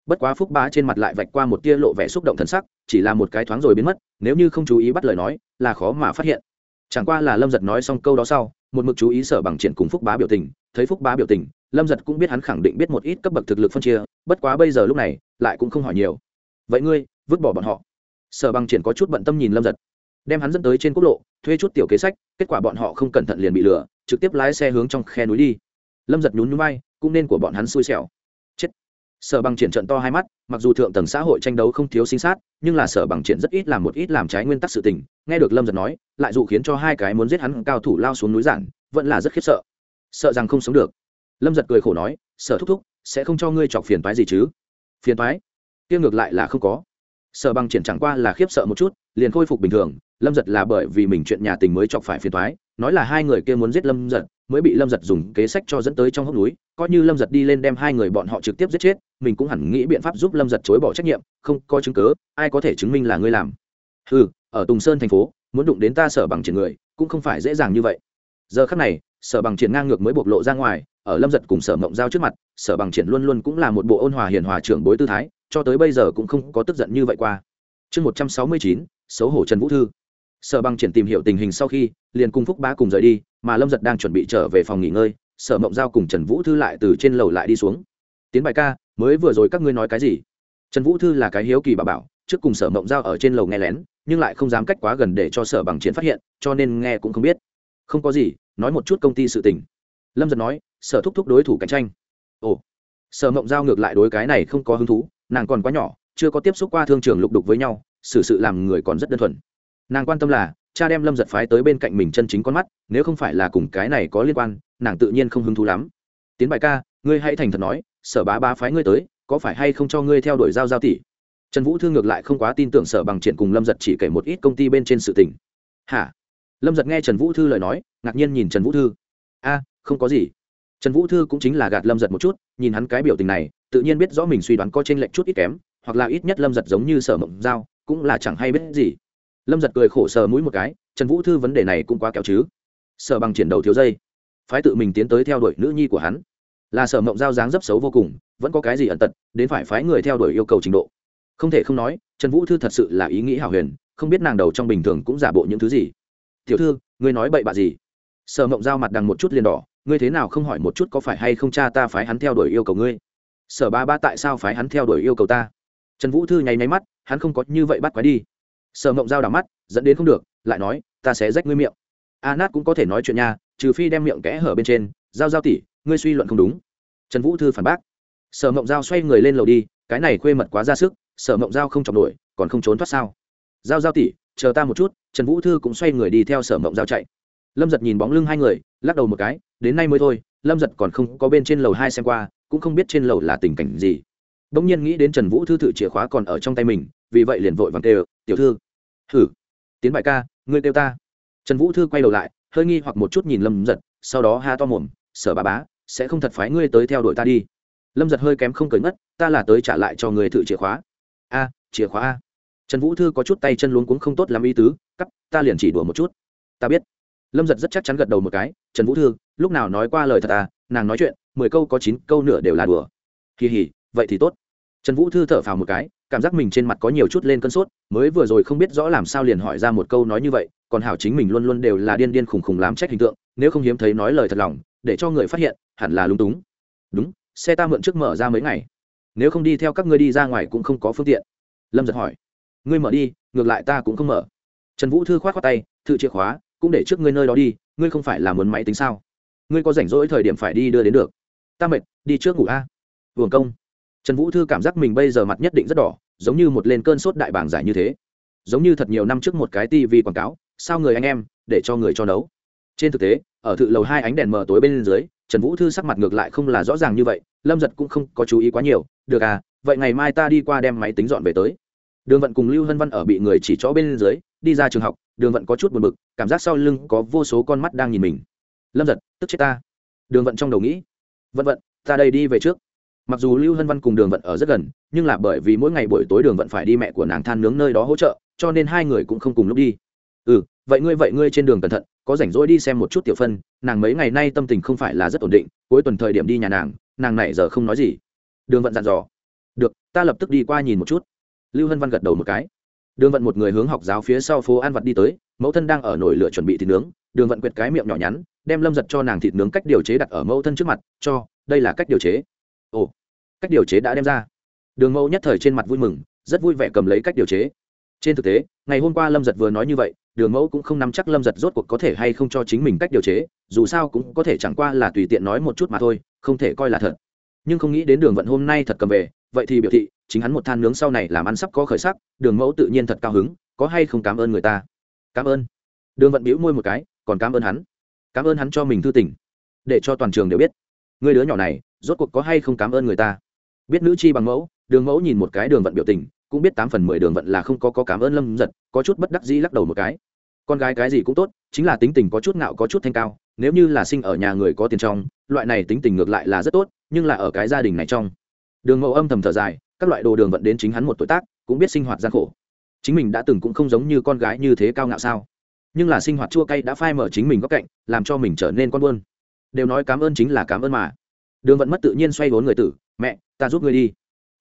Bất quá phúc bá trên mặt lại vạch qua một tia lộ vẻ xúc động thần sắc, chỉ là một cái thoáng rồi biến mất, nếu như không chú ý bắt lời nói, là khó mà phát hiện. Chẳng qua là lâm giật nói xong câu đó sau, một mực chú ý sở bằng triển cùng phúc bá biểu tình, thấy phúc bá biểu tình, lâm giật cũng biết hắn khẳng định biết một ít cấp bậc thực lực phân chia, bất quá bây giờ lúc này, lại cũng không hỏi nhiều. Vậy ngươi, vứt bỏ bọn họ. Sở bằng triển có chút bận tâm nhìn lâm giật, đem hắn dẫn tới trên quốc lộ, thuê chút tiểu kế sách, kết quả bọn họ không cẩn thận liền bị lừa trực tiếp lái xe hướng trong khe núi đi. Lâm giật nhún nhún bay cũng nên của bọn hắn xui xẻo. Chết. Sở bằng triển trận to hai mắt, mặc dù thượng tầng xã hội tranh đấu không thiếu sinh sát, nhưng là sở bằng triển rất ít làm một ít làm trái nguyên tắc sự tình. Nghe được lâm giật nói, lại dụ khiến cho hai cái muốn giết hắn cao thủ lao xuống núi giản, vẫn là rất khiếp sợ. Sợ rằng không sống được. Lâm giật cười khổ nói, sở thúc thúc, sẽ không cho ngươi chọc phiền toái gì chứ? Phiền toái? Tiêu ngược lại là không có. Sở bằng triển chẳng qua là khiếp sợ một chút, liền khôi phục bình thường. Lâm giật là bởi vì mình chuyện nhà tình mới chọc phải phiền toái nói là hai người kia muốn giết lâm giật, mới bị lâm giật dùng kế sách cho dẫn tới trong hốc núi, coi như lâm giật đi lên đem hai người bọn họ trực tiếp giết chết, mình cũng hẳn nghĩ biện pháp giúp lâm giật chối bỏ trách nhiệm, không có chứng cớ ai có thể chứng minh là ngươi làm. Ừ ở tùng sơn thành phố, muốn đụng đến ta sở bằng triển người, cũng không phải dễ dàng như vậy. Giờ khắc này, sở bằng triển ngang ngược mới bộc lộ ra ngoài, ở lâm giật cùng sở mộng giao trước mặt, sở bằng triển luôn luôn cũng là một bộ ôn hòa hiền hòa trưởng bối tư thái, cho tới bây giờ cũng không có tức giận như vậy qua. Chương một trăm sáu mươi chín, xấu hổ trần vũ thư sở bằng triển tìm hiểu tình hình sau khi, liền cùng phúc bá cùng rời đi, mà lâm giật đang chuẩn bị trở về phòng nghỉ ngơi, sở mộng giao cùng trần vũ thư lại từ trên lầu lại đi xuống. Tiến bài ca, mới vừa rồi các ngươi nói cái gì? Trần vũ thư là cái hiếu kỳ bà bảo, trước cùng sở mộng giao ở trên lầu nghe lén, nhưng lại không dám cách quá gần để cho sở bằng triển phát hiện, cho nên nghe cũng không biết. Không có gì, nói một chút công ty sự tình. Lâm giật nói, sở thúc thúc đối thủ cạnh tranh. Ồ. Sở mộng giao ngược lại đối cái này không có hứng thú, nàng còn quá nhỏ, chưa có tiếp xúc qua thương trường lục đục với nhau, xử sự làm người còn rất đơn thuần nàng quan tâm là, cha đem lâm giật phái tới bên cạnh mình chân chính con mắt, nếu không phải là cùng cái này có liên quan, nàng tự nhiên không hứng thú lắm. Tiến bài ca, ngươi hãy thành thật nói, sở bá bá phái ngươi tới, có phải hay không cho ngươi theo đuổi giao giao tỷ? Trần vũ thương ngược lại không quá tin tưởng sở bằng triển cùng lâm giật chỉ kể một ít công ty bên trên sự tình. Hả? Lâm giật nghe trần vũ thư lời nói, ngạc nhiên nhìn trần vũ thư. A, không có gì. Trần vũ thư cũng chính là gạt lâm giật một chút, nhìn hắn cái biểu tình này, tự nhiên biết rõ mình suy đoán có t r ê n lệch chút ít kém, hoặc là ít nhất lâm giật giống như sở mộng giao, cũng là chẳng hay biết gì lâm giật cười khổ sờ mũi một cái, trần vũ thư vấn đề này cũng quá kéo chứ. Sở bằng triển đầu thiếu dây. Phái tự mình tiến tới theo đuổi nữ nhi của hắn. Là sở mộng giao dáng dấp xấu vô cùng, vẫn có cái gì ẩn tật, đến phải phái người theo đuổi yêu cầu trình độ. Không thể không nói, trần vũ thư thật sự là ý nghĩ hảo huyền, không biết nàng đầu trong bình thường cũng giả bộ những thứ gì. Tiểu thư, ngươi nói bậy bạ gì? Sở mộng giao mặt đằng một chút liền đỏ, ngươi thế nào không hỏi một chút có phải hay không cha ta phái hắn theo đuổi yêu cầu ngươi? Sở ba ba tại sao phái hắn theo đuổi yêu cầu ta? Trần vũ thư nháy máy mắt, hắn không có như vậy bắt quái đi sở mộng giao đảo mắt dẫn đến không được, lại nói, ta sẽ rách ngươi miệng. A nát cũng có thể nói chuyện nha, trừ phi đem miệng kẽ hở bên trên. Giao giao tỉ ngươi suy luận không đúng. Trần vũ thư phản bác. Sở mộng giao xoay người lên lầu đi, cái này khuê mật quá ra sức, sở mộng giao không chọc nổi, còn không trốn thoát sao? Giao giao tỉ chờ ta một chút. Trần vũ thư cũng xoay người đi theo sở mộng giao chạy. Lâm giật nhìn bóng lưng hai người, lắc đầu một cái, đến nay mới thôi, lâm giật còn không có bên trên lầu hai xem qua, cũng không biết trên lầu là tình cảnh gì. Đ ỗ n g nhiên nghĩ đến trần vũ thư thự chìa khóa còn ở trong tay mình, vì vậy liền vội vàng kêu, tiểu thư hử tiến bại ca, ngươi kêu ta. Trần vũ thư quay đầu lại, hơi nghi hoặc một chút nhìn lâm giật, sau đó ha to mồm, sở bà bá, sẽ không thật phái ngươi tới theo đuổi ta đi. Lâm giật hơi kém không cởi ngất, ta là tới trả lại cho người thử chìa khóa. A, chìa khóa a. Trần vũ thư có chút tay chân luống cuống không tốt làm ý tứ, cắp, ta liền chỉ đùa một chút. Ta biết. Lâm giật rất chắc chắn gật đầu một cái, trần vũ thư, lúc nào nói qua lời thật à nàng nói chuyện, mười câu có chín câu nửa đều là đùa. Kỳ hỉ vậy thì tốt trần vũ thư thở phào một cái, cảm giác mình trên mặt có nhiều chút lên cơn sốt, mới vừa rồi không biết rõ làm sao liền hỏi ra một câu nói như vậy, còn hảo chính mình luôn luôn đều là điên điên khùng khùng làm trách hình tượng, nếu không hiếm thấy nói lời thật lòng, để cho người phát hiện, hẳn là lung túng. Đúng, xe ta mượn trước mở ra mấy ngày. Nếu không đi theo các ngươi đi ra ngoài cũng không có phương tiện. Lâm giật hỏi. Ngươi mở đi, ngược lại ta cũng không mở. Trần vũ thư k h o á t khoác tay thự chìa khóa, cũng để trước ngươi nơi đó đi, ngươi không phải là muốn máy tính sao? Ngươi có rảnh rỗi thời điểm phải đi đưa đến được. Ta mệt, đi trước ngủ a. À? công trần vũ thư cảm giác mình bây giờ mặt nhất định rất đỏ, giống như một lên cơn sốt đại bảng giải như thế. Giống như thật nhiều năm trước một cái tivi quảng cáo, sao người anh em, để cho người cho nấu. Trên thực tế, ở thự lầu hai ánh đèn mờ tối bên dưới, trần vũ thư sắc mặt ngược lại không là rõ ràng như vậy, lâm giật cũng không có chú ý quá nhiều, được à vậy ngày mai ta đi qua đem máy tính dọn về tới. Đường vận cùng lưu hân văn ở bị người chỉ chỗ bên dưới, đi ra trường học, đường vận có chút buồn bực, cảm giác sau lưng có vô số con mắt đang nhìn mình. Lâm giật, tức chết ta. Đường vận trong đầu nghĩ, vận vận, ta đây đi về trước mặc dù lưu hân văn cùng đường vận ở rất gần, nhưng là bởi vì mỗi ngày buổi tối đường vận phải đi mẹ của nàng than nướng nơi đó hỗ trợ, cho nên hai người cũng không cùng lúc đi. Ừ vậy ngươi vậy ngươi trên đường cẩn thận, có rảnh rỗi đi xem một chút tiểu phân, nàng mấy ngày nay tâm tình không phải là rất ổn định, cuối tuần thời điểm đi nhà nàng nàng này giờ không nói gì. Đường vận dặn dò. Được, ta lập tức đi qua nhìn một chút. Lưu hân văn gật đầu một cái. Đường vận một người hướng học giáo phía sau phố an vật đi tới, mẫu thân đang ở nồi lửa chuẩn bị thịt nướng. Đường vận quyệt cái miệng nhỏ nhắn, đem lâm giật cho nàng thịt nướng cách điều chế đặt ở mẫu thân trước mặt, cho, đây là cách điều chế ồ cách điều chế đã đem ra. Đường mẫu nhất thời trên mặt vui mừng rất vui vẻ cầm lấy cách điều chế. Trên thực tế ngày hôm qua lâm giật vừa nói như vậy đường mẫu cũng không nắm chắc lâm giật rốt cuộc có thể hay không cho chính mình cách điều chế dù sao cũng có thể chẳng qua là tùy tiện nói một chút mà thôi không thể coi là thật. Nhưng không nghĩ đến đường vận hôm nay thật cầm về vậy thì biểu thị chính hắn một than nướng sau này làm ăn sắp có khởi sắc đường mẫu tự nhiên thật cao hứng có hay không cảm ơn người ta? Cảm ơn. Đường vận bĩu môi một cái còn cảm ơn hắn. Cảm ơn hắn cho mình thư tỉnh, để cho toàn trường đều biết người đứa nhỏ này rốt cuộc có hay không cảm ơn người ta? Biết nữ chi bằng mẫu đường mẫu nhìn một cái đường vận biểu tình cũng biết tám phần mười đường vận là không có, có cảm ơn lâm giật có chút bất đắc dĩ lắc đầu một cái. Con gái cái gì cũng tốt chính là tính tình có chút ngạo có chút thanh cao nếu như là sinh ở nhà người có tiền trong loại này tính tình ngược lại là rất tốt nhưng là ở cái gia đình này trong. Đường mẫu âm thầm thở dài các loại đồ đường vận đến chính hắn một tuổi tác cũng biết sinh hoạt gian khổ. Chính mình đã từng cũng không giống như con gái như thế cao ngạo sao. Nhưng là sinh hoạt chua cay đã phai mở chính mình góc cạnh làm cho mình trở nên con buôn đều nói cảm ơn chính là cảm ơn mà. Đường vận mất tự nhiên xoay vốn người tử, mẹ, ta giúp ngươi đi.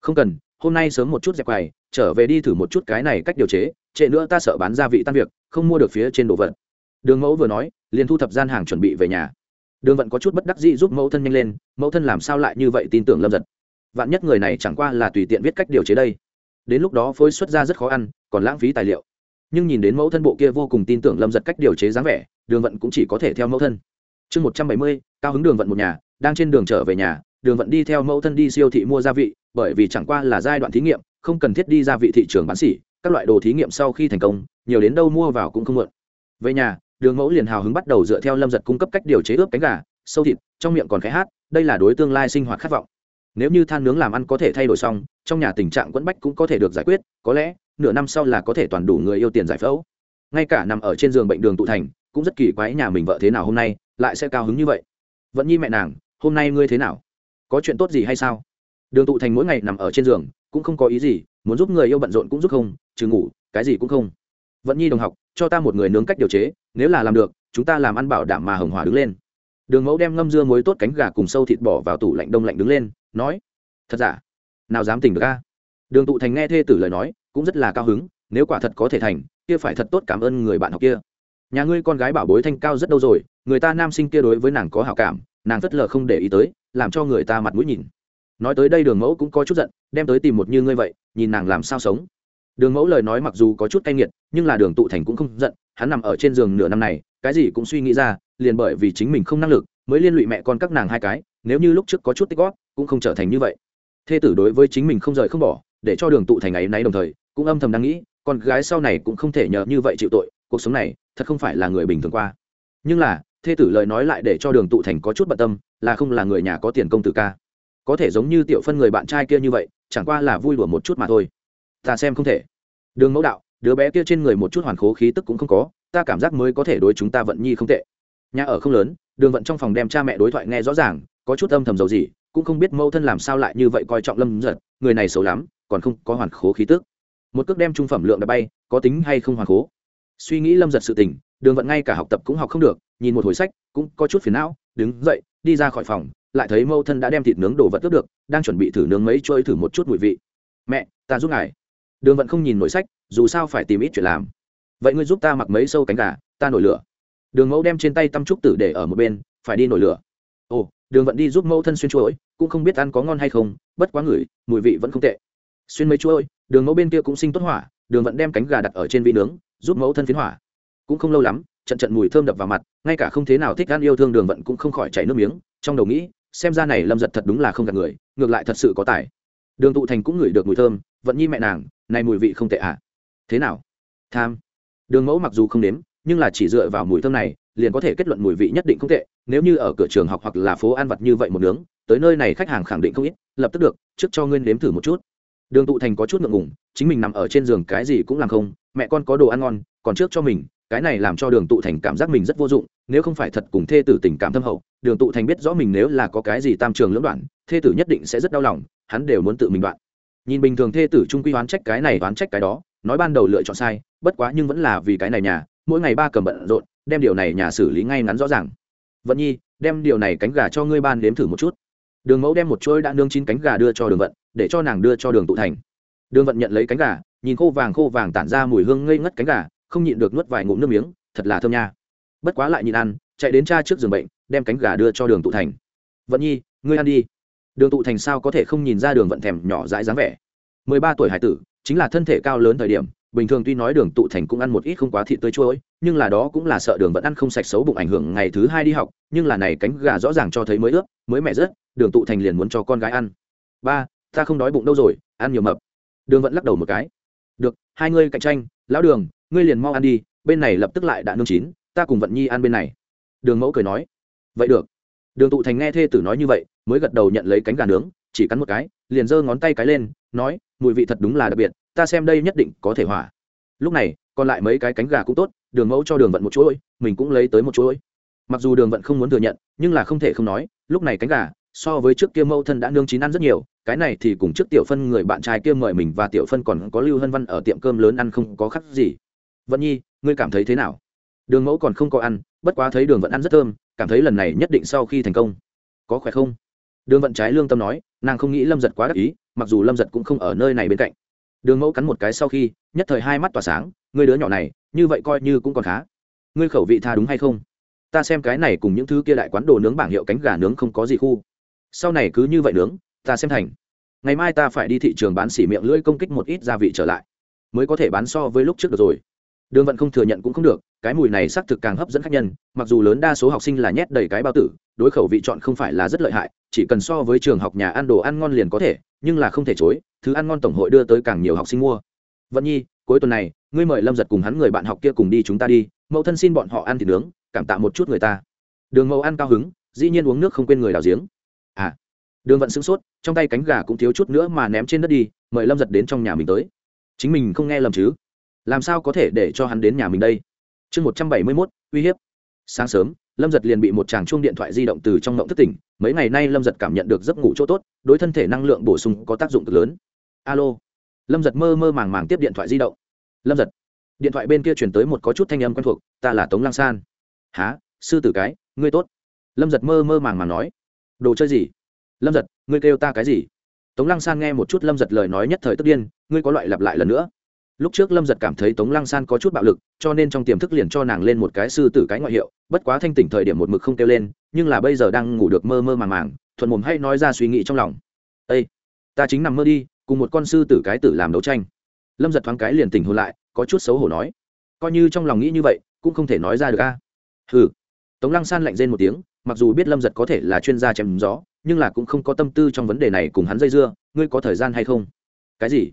Không cần, hôm nay sớm một chút dẹp quầy, trở về đi thử một chút cái này cách điều chế, trễ nữa ta sợ bán gia vị tan việc, không mua được phía trên đồ vật. Đường mẫu vừa nói, liền thu thập gian hàng chuẩn bị về nhà. Đường vận có chút bất đắc dĩ giúp mẫu thân nhanh lên, mẫu thân làm sao lại như vậy tin tưởng lâm giật? Vạn nhất người này chẳng qua là tùy tiện viết cách điều chế đây. Đến lúc đó phối xuất ra rất khó ăn, còn lãng phí tài liệu. Nhưng nhìn đến mẫu thân bộ kia vô cùng tin tưởng lâm giật cách điều chế dáng vẻ, đường vận cũng chỉ có thể theo mẫu thân chương một trăm bảy mươi, cao hứng đường vận một nhà, đang trên đường trở về nhà, đường vận đi theo mẫu thân đi siêu thị mua gia vị, bởi vì chẳng qua là giai đoạn thí nghiệm, không cần thiết đi gia vị thị trường bán xỉ các loại đồ thí nghiệm sau khi thành công, nhiều đến đâu mua vào cũng không mượn. Về nhà, đường mẫu liền hào hứng bắt đầu dựa theo lâm giật cung cấp cách điều chế ướp cánh gà, sâu thịt, trong miệng còn khẽ hát, đây là đối tương lai sinh hoạt khát vọng. Nếu như than nướng làm ăn có thể thay đổi xong, trong nhà tình trạng quẫn bách cũng có thể được giải quyết, có lẽ, nửa năm sau là có thể toàn đủ người yêu tiền giải phẫu. Ngay cả nằm ở trên giường bệnh đường tụ thành, cũng rất kỳ quái nhà mình vợ thế nào hôm nay lại sẽ cao hứng như vậy. Vẫn nhi mẹ nàng, hôm nay ngươi thế nào? Có chuyện tốt gì hay sao? Đường tụ thành mỗi ngày nằm ở trên giường, cũng không có ý gì, muốn giúp người yêu bận rộn cũng giúp không, trừ ngủ, cái gì cũng không. Vẫn nhi đồng học, cho ta một người nướng cách điều chế, nếu là làm được, chúng ta làm ăn bảo đảm mà hồng hòa đứng lên. Đường mẫu đem ngâm dưa muối tốt cánh gà cùng sâu thịt bỏ vào tủ lạnh đông lạnh đứng lên, nói, thật giả? Nào dám tỉnh được a? Đường tụ thành nghe thê tử lời nói, cũng rất là cao hứng, nếu quả thật có thể thành, kia phải thật tốt cảm ơn người bạn học kia nhà ngươi con gái bảo bối thanh cao rất đâu rồi, người ta nam sinh kia đối với nàng có hảo cảm, nàng rất lờ không để ý tới, làm cho người ta mặt mũi nhìn. Nói tới đây đường mẫu cũng có chút giận, đem tới tìm một như ngươi vậy, nhìn nàng làm sao sống. Đường mẫu lời nói mặc dù có chút cay nghiệt, nhưng là đường tụ thành cũng không giận, hắn nằm ở trên giường nửa năm này, cái gì cũng suy nghĩ ra, liền bởi vì chính mình không năng lực, mới liên lụy mẹ con các nàng hai cái, nếu như lúc trước có chút tích góp, cũng không trở thành như vậy. Thê tử đối với chính mình không rời không bỏ, để cho đường tụ thành ấy náy đồng thời, cũng âm thầm đang nghĩ, con gái sau này cũng không thể nhờ như vậy chịu tội, cuộc sống này thật không phải là người bình thường qua. Nhưng là, thê tử lời nói lại để cho đường tụ thành có chút bận tâm, là không là người nhà có tiền công tử ca. Có thể giống như tiểu phân người bạn trai kia như vậy, chẳng qua là vui đùa một chút mà thôi. Ta xem không thể. Đường mẫu đạo, đứa bé kia trên người một chút hoàn khố khí tức cũng không có, ta cảm giác mới có thể đối chúng ta vận nhi không tệ. Nhà ở không lớn, đường vận trong phòng đem cha mẹ đối thoại nghe rõ ràng, có chút âm thầm dầu gì cũng không biết mẫu thân làm sao lại như vậy coi trọng lâm giật người này xấu lắm, còn không có hoàn khố khí tức. Một cước đem trung phẩm lượng đã bay, có tính hay không hoàn khố? Suy nghĩ lâm giật sự tình, đường vận ngay cả học tập cũng học không được, nhìn một hồi sách, cũng có chút phiền não, đứng dậy, đi ra khỏi phòng, lại thấy mâu thân đã đem thịt nướng đồ vật cướp được, đang chuẩn bị thử nướng mấy trôi thử một chút mùi vị. Mẹ, ta giúp ngài. Đường vận không nhìn nổi sách, dù sao phải tìm ít chuyện làm. Vậy ngươi giúp ta mặc mấy sâu cánh gà, ta nổi lửa. Đường mẫu đem trên tay tăm trúc tử để ở một bên, phải đi nổi lửa. Ồ, đường vận đi giúp mẫu thân xuyên chuỗi, cũng không biết ăn có ngon hay không, bất quá ngửi, mùi vị vẫn không tệ. Xuyên mấy chuỗi? Đường mẫu bên kia cũng sinh tốt hỏa, đường vận đem cánh gà đặt ở trên vị nướng giúp mẫu thân phiến hỏa. Cũng không lâu lắm, trận trận mùi thơm đập vào mặt, ngay cả không thế nào thích ăn yêu thương đường vận cũng không khỏi chảy nước miếng, trong đầu nghĩ, xem ra này lâm giật thật đúng là không gạt người, ngược lại thật sự có tài. Đường tụ thành cũng ngửi được mùi thơm, vận nhi mẹ nàng, này mùi vị không tệ ạ à? thế nào? Tham. Đường mẫu mặc dù không nếm, nhưng là chỉ dựa vào mùi thơm này, liền có thể kết luận mùi vị nhất định không tệ, nếu như ở cửa trường học hoặc là phố ăn vặt như vậy một nướng, tới nơi này khách hàng khẳng định không ít, lập tức được, trước cho ngươi nếm thử một chút. Đường tụ thành có chút ngượng ngùng, chính mình nằm ở trên giường cái gì cũng làm không mẹ con có đồ ăn ngon, còn trước cho mình, cái này làm cho đường tụ thành cảm giác mình rất vô dụng, nếu không phải thật cùng thê tử tình cảm thâm hậu, đường tụ thành biết rõ mình nếu là có cái gì tam trường lưỡng đoạn, thê tử nhất định sẽ rất đau lòng, hắn đều muốn tự mình đoạn. Nhìn bình thường thê tử trung quy oán trách cái này oán trách cái đó, nói ban đầu lựa chọn sai, bất quá nhưng vẫn là vì cái này nhà, mỗi ngày ba cầm bận rộn, đem điều này nhà xử lý ngay ngắn rõ ràng. Vận nhi, đem điều này cánh gà cho ngươi ban đếm thử một chút. Đường mẫu đem một chuỗi đã nương chín cánh gà đưa cho đường vận, để cho nàng đưa cho đường tụ thành. Đường vận nhận lấy cánh gà nhìn khô vàng khô vàng tản ra mùi hương ngây ngất cánh gà, không nhịn được nuốt vài ngụm nước miếng, thật là thơm nha. Bất quá lại nhịn ăn, chạy đến cha trước giường bệnh, đem cánh gà đưa cho đường tụ thành. Vận nhi, ngươi ăn đi. Đường tụ thành sao có thể không nhìn ra đường vận thèm nhỏ dãi dáng vẻ. Mười ba tuổi hải tử, chính là thân thể cao lớn thời điểm, bình thường tuy nói đường tụ thành cũng ăn một ít không quá thịt tươi chuối nhưng là đó cũng là sợ đường vẫn ăn không sạch xấu bụng ảnh hưởng ngày thứ hai đi học, nhưng là này cánh gà rõ ràng cho thấy mới ướp, mới mẹ rớt, đường tụ thành liền muốn cho con gái ăn. Ba, ta không đói bụng đâu rồi, ăn nhiều mập. Đường vẫn lắc đầu một cái được, hai ngươi cạnh tranh, lão đường, ngươi liền mau ăn đi, bên này lập tức lại đã nương chín, ta cùng vận nhi ăn bên này. Đường mẫu cười nói. Vậy được. Đường tụ thành nghe thê tử nói như vậy, mới gật đầu nhận lấy cánh gà nướng, chỉ cắn một cái, liền giơ ngón tay cái lên, nói, mùi vị thật đúng là đặc biệt, ta xem đây nhất định có thể hỏa lúc này, còn lại mấy cái cánh gà cũng tốt, đường mẫu cho đường vận một chuỗi, mình cũng lấy tới một chuỗi. Mặc dù đường vận không muốn thừa nhận, nhưng là không thể không nói, lúc này cánh gà so với trước kia mẫu thân đã nương chín ăn rất nhiều, cái này thì cùng trước tiểu phân người bạn trai kia mời mình và tiểu phân còn có lưu hân văn ở tiệm cơm lớn ăn không có khác gì. Vận nhi, ngươi cảm thấy thế nào? Đường mẫu còn không có ăn, bất quá thấy đường vẫn ăn rất thơm, cảm thấy lần này nhất định sau khi thành công. Có khỏe không? Đường vận trái lương tâm nói, nàng không nghĩ lâm giật quá đắc ý, mặc dù lâm giật cũng không ở nơi này bên cạnh. Đường mẫu cắn một cái sau khi, nhất thời hai mắt tỏa sáng, ngươi đứa nhỏ này, như vậy coi như cũng còn khá. Ngươi khẩu vị tha đúng hay không? Ta xem cái này cùng những thứ kia đại quán đồ nướng bảng hiệu cánh gà nướng không có gì khu sau này cứ như vậy nướng, ta xem thành. Ngày mai ta phải đi thị trường bán xỉ miệng lưỡi công kích một ít gia vị trở lại. Mới có thể bán so với lúc trước được rồi. Đường vận không thừa nhận cũng không được, cái mùi này xác thực càng hấp dẫn khách nhân, mặc dù lớn đa số học sinh là nhét đầy cái bao tử, đối khẩu vị chọn không phải là rất lợi hại, chỉ cần so với trường học nhà ăn đồ ăn ngon liền có thể, nhưng là không thể chối, thứ ăn ngon tổng hội đưa tới càng nhiều học sinh mua. Vận nhi, cuối tuần này, ngươi mời lâm giật cùng hắn người bạn học kia cùng đi chúng ta đi, mẫu thân xin bọn họ ăn thịt nướng, cảm tạ một chút người ta. Đường mẫu ăn cao hứng, dĩ nhiên uống nước không quên người đào giếng à đường vận sửng sốt, trong tay cánh gà cũng thiếu chút nữa mà ném trên đất đi, mời lâm giật đến trong nhà mình tới. Chính mình không nghe lầm chứ? Làm sao có thể để cho hắn đến nhà mình đây? Chương một trăm bảy mươi mốt, uy hiếp. Sáng sớm, lâm giật liền bị một chàng chuông điện thoại di động từ trong mộng thất tỉnh. Mấy ngày nay lâm giật cảm nhận được giấc ngủ chỗ tốt, đối thân thể năng lượng bổ sung có tác dụng cực lớn. Alo. Lâm giật mơ mơ màng màng tiếp điện thoại di động. Lâm giật. Điện thoại bên kia chuyển tới một có chút thanh âm quen thuộc, ta là tống lang san. Há sư tử cái, ngươi tốt. Lâm giật mơ mơ màng màng nói đồ chơi gì? Lâm giật, ngươi kêu ta cái gì? Tống lăng san nghe một chút lâm giật lời nói nhất thời tức điên, ngươi có loại lặp lại lần nữa. Lúc trước lâm giật cảm thấy tống lăng san có chút bạo lực, cho nên trong tiềm thức liền cho nàng lên một cái sư tử cái ngoại hiệu, bất quá thanh tỉnh thời điểm một mực không kêu lên, nhưng là bây giờ đang ngủ được mơ mơ màng màng thuận mồm hay nói ra suy nghĩ trong lòng. Ây ta chính nằm mơ đi, cùng một con sư tử cái tử làm đấu tranh. Lâm giật thoáng cái liền tỉnh hôn lại, có chút xấu hổ nói. Coi như trong lòng nghĩ như vậy, cũng không thể nói ra được a. À? ừ tống lăng san lạnh rên một tiếng mặc dù biết lâm giật có thể là chuyên gia chém gió, nhưng là cũng không có tâm tư trong vấn đề này cùng hắn dây dưa, ngươi có thời gian hay không? Cái gì?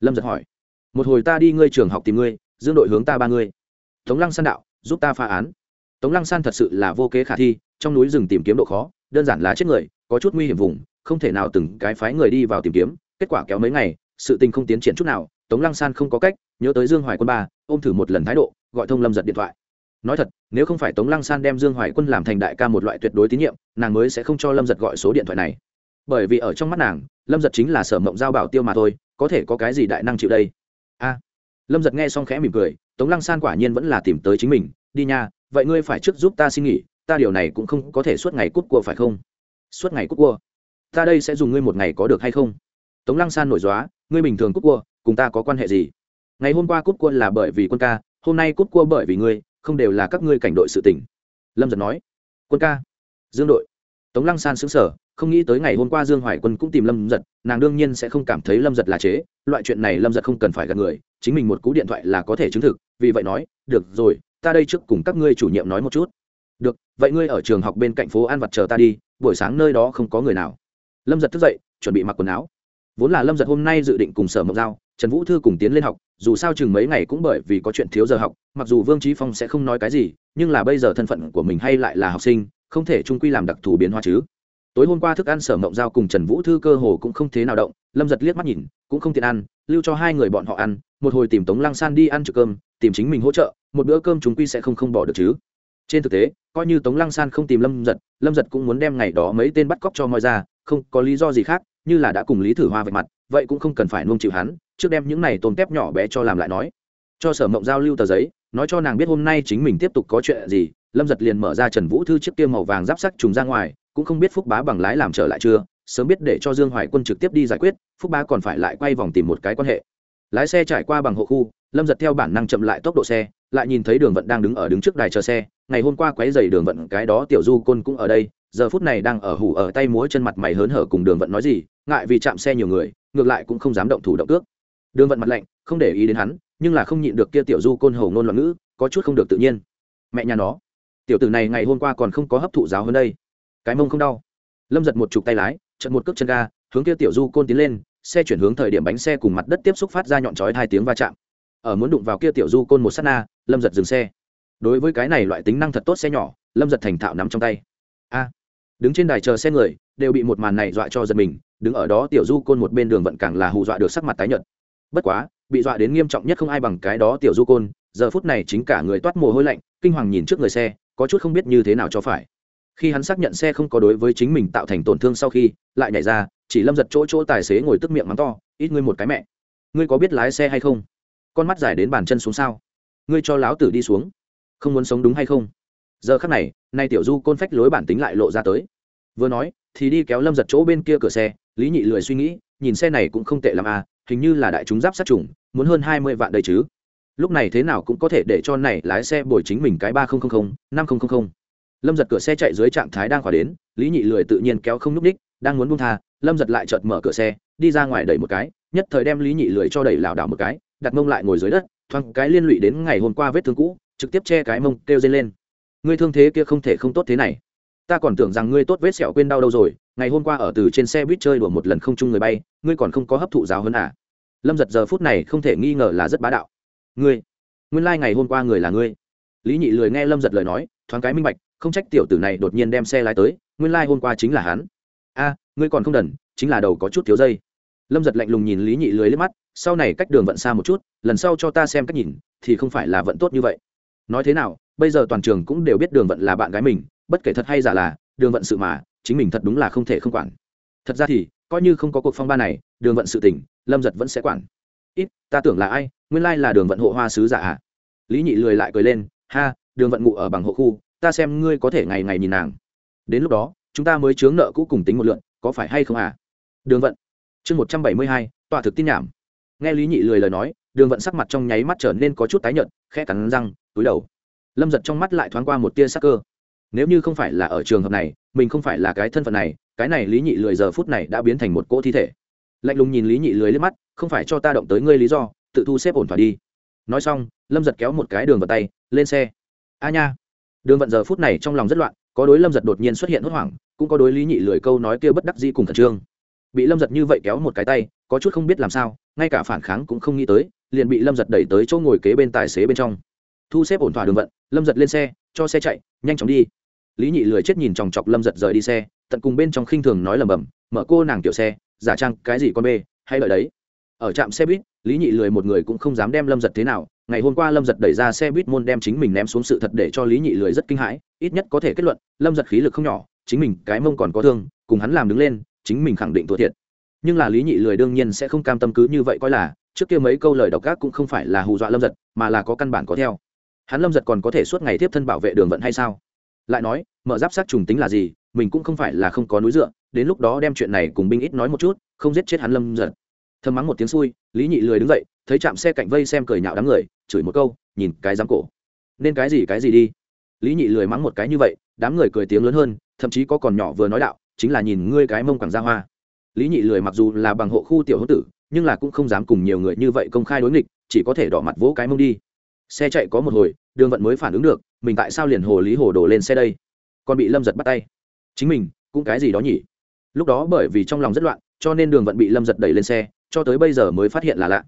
Lâm giật hỏi. Một hồi ta đi ngươi trường học tìm ngươi, dương đội hướng ta ba ngươi. Tống lăng san đạo, giúp ta phá án. Tống lăng san thật sự là vô kế khả thi, trong núi rừng tìm kiếm độ khó, đơn giản là chết người, có chút nguy hiểm vùng, không thể nào từng cái phái người đi vào tìm kiếm, kết quả kéo mấy ngày, sự tình không tiến triển chút nào, tống lăng san không có cách, nhớ tới dương hoài quân ba, ôm thử một lần thái độ, gọi thông lâm giật điện thoại nói thật, nếu không phải tống lăng san đem dương hoài quân làm thành đại ca một loại tuyệt đối tín nhiệm, nàng mới sẽ không cho lâm giật gọi số điện thoại này. Bởi vì ở trong mắt nàng, lâm giật chính là sở mộng giao bảo tiêu mà thôi, có thể có cái gì đại năng chịu đây? A. Lâm giật nghe xong khẽ mỉm cười, tống lăng san quả nhiên vẫn là tìm tới chính mình, đi nha, vậy ngươi phải trước giúp ta xin nghỉ, ta điều này cũng không có thể suốt ngày cút cua phải không? Suốt ngày cút cua? Ta đây sẽ dùng ngươi một ngày có được hay không? Tống lăng san nổi dóa ngươi bình thường cút cua, cùng ta có quan hệ gì? Ngày hôm qua cút cua là bởi vì quân ca, hôm nay cút cua bởi vì ngươi không đều là các ngươi cảnh đội sự tình. lâm giật nói, quân ca, dương đội. Tống lăng san xứng sở không nghĩ tới ngày hôm qua dương hoài quân cũng tìm lâm giật, nàng đương nhiên sẽ không cảm thấy lâm giật là chế, loại chuyện này lâm giật không cần phải gặp người, chính mình một cú điện thoại là có thể chứng thực, vì vậy nói, được rồi, ta đây trước cùng các ngươi chủ nhiệm nói một chút. Được, vậy ngươi ở trường học bên cạnh phố an vặt chờ ta đi, buổi sáng nơi đó không có người nào. Lâm giật thức dậy, chuẩn bị mặc quần áo vốn là lâm giật hôm nay dự định cùng sở mộc giao, trần vũ thư cùng tiến lên học, dù sao chừng mấy ngày cũng bởi vì có chuyện thiếu giờ học, mặc dù vương trí phong sẽ không nói cái gì, nhưng là bây giờ thân phận của mình hay lại là học sinh, không thể trung quy làm đặc thù biến hóa chứ. Tối hôm qua thức ăn sở mộng giao cùng trần vũ thư cơ hồ cũng không thế nào động, lâm giật liếc mắt nhìn, cũng không tiện ăn, lưu cho hai người bọn họ ăn, một hồi tìm tống lăng san đi ăn trực cơm, tìm chính mình hỗ trợ, một bữa cơm chúng quy sẽ không không bỏ được chứ. Trên thực tế, coi như tống lăng san không tìm lâm giật lâm giật cũng muốn đem ngày đó mấy tên bắt cóc cho moi ra, không có lý do gì khác như là đã cùng lý thử hoa vạch mặt, vậy cũng không cần phải nuông chịu hắn, trước đem những này tôm tép nhỏ bé cho làm lại nói. Cho sở mộng giao lưu tờ giấy, nói cho nàng biết hôm nay chính mình tiếp tục có chuyện gì, lâm giật liền mở ra trần vũ thư chiếc kia màu vàng giáp sắc trùng ra ngoài, cũng không biết phúc bá bằng lái làm trở lại chưa, sớm biết để cho dương hoài quân trực tiếp đi giải quyết, phúc bá còn phải lại quay vòng tìm một cái quan hệ. Lái xe trải qua bằng hộ khu, lâm giật theo bản năng chậm lại tốc độ xe, lại nhìn thấy đường vận đang đứng ở đứng trước đài chờ xe, ngày hôm qua quấy dày đường vận cái đó tiểu du côn cũng ở đây, giờ phút này đang ở hủ ở tay múa chân mặt mày hớn hở cùng đường vận nói gì ngại vì chạm xe nhiều người, ngược lại cũng không dám động thủ động cước đường vận mặt lạnh, không để ý đến hắn, nhưng là không nhịn được kia tiểu du côn hầu ngôn loạn ngữ, có chút không được tự nhiên. Mẹ nhà nó, tiểu tử này ngày hôm qua còn không có hấp thụ giáo hơn đây. Cái mông không đau. Lâm giật một chục tay lái, chật một cước chân ga, hướng kia tiểu du côn tiến lên, xe chuyển hướng thời điểm bánh xe cùng mặt đất tiếp xúc phát ra nhọn chói hai tiếng va chạm. Ở muốn đụng vào kia tiểu du côn một s á t na, lâm giật dừng xe. Đối với cái này loại tính năng thật tốt xe nhỏ, lâm giật thành thạo nắm trong tay. A đứng trên đài chờ xe người, đều bị một màn này dọa cho giật mình, đứng ở đó tiểu du côn một bên đường vận càng là hù dọa được sắc mặt tái nhợt. Bất quá, bị dọa đến nghiêm trọng nhất không ai bằng cái đó tiểu du côn, giờ phút này chính cả người toát mồ hôi lạnh, kinh hoàng nhìn trước người xe, có chút không biết như thế nào cho phải. Khi hắn xác nhận xe không có đối với chính mình tạo thành tổn thương sau khi, lại nhảy ra, chỉ lâm giật chỗ chỗ tài xế ngồi tức miệng mắng to, ít ngươi một cái mẹ. Ngươi có biết lái xe hay không? Con mắt dài đến bàn chân xuống sao? Ngươi cho láo tử đi xuống. Không muốn sống đúng hay không? Giờ khắc này, nay tiểu du côn phách lối bản tính lại lộ ra tới vừa nói, thì đi kéo lâm giật chỗ bên kia cửa xe, lý nhị lười suy nghĩ, nhìn xe này cũng không tệ l à hình như là đại chúng giáp sát trùng, muốn hơn hai mươi vạn đây chứ. Lúc này thế nào cũng có thể để cho này lái xe bồi chính mình cái ba nghìn năm nghìn lâm giật cửa xe chạy dưới trạng thái đang khỏa đến, lý nhị lười tự nhiên kéo không n ú c ních đang muốn buông tha, lâm giật lại chợt mở cửa xe, đi ra ngoài đẩy một cái, nhất thời đem lý nhị lười cho đẩy lảo đảo một cái, đặt mông lại ngồi dưới đất, thoáng cái liên lụy đến ngày hôm qua vết thương cũ, trực tiếp che cái mông kêu dây lên. Người thương thế kia không thể không tốt thế này ta còn tưởng rằng ngươi tốt vết sẹo quên đau đâu rồi, ngày hôm qua ở từ trên xe buýt chơi đùa một lần không chung người bay, ngươi còn không có hấp thụ giáo hơn à? Lâm giật giờ phút này không thể nghi ngờ là rất bá đạo. Ngươi, nguyên lai、like、ngày hôm qua người là ngươi. Lý nhị lười nghe lâm giật lời nói, thoáng cái minh bạch, không trách tiểu tử này đột nhiên đem xe lái tới, nguyên lai、like、hôm qua chính là hắn. A, ngươi còn không đần, chính là đầu có chút thiếu dây. Lâm giật lạnh lùng nhìn lý nhị lười lên mắt, sau này cách đường vận xa một chút, lần sau cho ta xem cách nhìn, thì không phải là vận tốt như vậy. Nói thế nào, bây giờ toàn trường cũng đều biết đường vận là bạn gái mình bất kể thật hay giả là, đường vận sự mà, chính mình thật đúng là không thể không quản. Thật ra thì, coi như không có cuộc phong ba này, đường vận sự tỉnh lâm giật vẫn sẽ quản. Ít, ta tưởng là ai, nguyên lai là đường vận hộ hoa sứ giả à? lý nhị lười lại cười lên, ha, đường vận ngụ ở bằng hộ khu, ta xem ngươi có thể ngày ngày nhìn nàng. Đến lúc đó, chúng ta mới chướng nợ cũ cùng tính một lượn có phải hay không à? Đường vận. Chương một trăm bảy mươi hai, tọa thực tin nhảm. Nghe lý nhị lười lời nói, đường vận sắc mặt trong nháy mắt trở nên có chút tái nhợt, khẽ cắn răng, túi đầu. Lâm giật trong mắt lại thoáng qua một tia sắc cơ nếu như không phải là ở trường hợp này, mình không phải là cái thân phận này, cái này lý nhị lười giờ phút này đã biến thành một cỗ thi thể. Lạnh lùng nhìn lý nhị lười liếc mắt, không phải cho ta động tới ngươi lý do, tự thu xếp ổn thỏa đi. Nói xong, lâm giật kéo một cái đường vào tay, lên xe. A nha. Đường vận giờ phút này trong lòng rất loạn, có đối lâm giật đột nhiên xuất hiện hốt hoảng, cũng có đối lý nhị lười câu nói kia bất đắc dĩ cùng khẩn trương. Bị lâm giật như vậy kéo một cái tay, có chút không biết làm sao, ngay cả phản kháng cũng không nghĩ tới, liền bị lâm giật đẩy tới chỗ ngồi kế bên tài xế bên trong. Thu xếp ổn thỏa đường vận, lâm giật lên xe, cho xe chạy, nhanh chóng đi lý nhị lười chết nhìn chòng chọc lâm giật rời đi xe, tận cùng bên trong khinh thường nói lầm bầm, mở cô nàng tiểu xe, giả trang cái gì con bê, hay lợi đấy. Ở trạm xe buýt, lý nhị lười một người cũng không dám đem lâm giật thế nào, ngày hôm qua lâm giật đẩy ra xe buýt môn đem chính mình ném xuống sự thật để cho lý nhị lười rất kinh hãi, ít nhất có thể kết luận, lâm giật khí lực không nhỏ, chính mình cái mông còn có thương, cùng hắn làm đứng lên, chính mình khẳng định thua thiệt. Nhưng là lý nhị lười đương nhiên sẽ không cam tâm cứ như vậy coi là, trước kia mấy câu lời độc ác cũng không phải là hù dọa lâm giật, mà là có căn bản có theo. Hắn lâm giật còn có thể suốt ngày tiếp thân bảo vệ đường vận hay sao? Lại nói, mở giáp sát trùng tính là gì, mình cũng không phải là không có núi dựa, đến lúc đó đem chuyện này cùng binh ít nói một chút, không giết chết hắn lâm giật thầm mắng một tiếng xui, lý nhị lười đứng dậy, thấy chạm xe cạnh vây xem cười nhạo đám người, chửi một câu, nhìn cái dám cổ. Nên cái gì cái gì đi. Lý nhị lười mắng một cái như vậy, đám người cười tiếng lớn hơn, thậm chí có còn nhỏ vừa nói đạo, chính là nhìn ngươi cái mông quẳng ra hoa. Lý nhị lười mặc dù là bằng hộ khu tiểu hữu tử, nhưng là cũng không dám cùng nhiều người như vậy công khai đối nghịch, chỉ có thể đỏ mặt vỗ cái mông đi. Xe chạy có một hồi, đường vận mới phản ứng được mình tại sao liền hồ lý hồ đổ lên xe đây? Còn bị lâm giật bắt tay. Chính mình, cũng cái gì đó nhỉ? Lúc đó bởi vì trong lòng rất loạn, cho nên đường vận bị lâm giật đẩy lên xe, cho tới bây giờ mới phát hiện là lạ.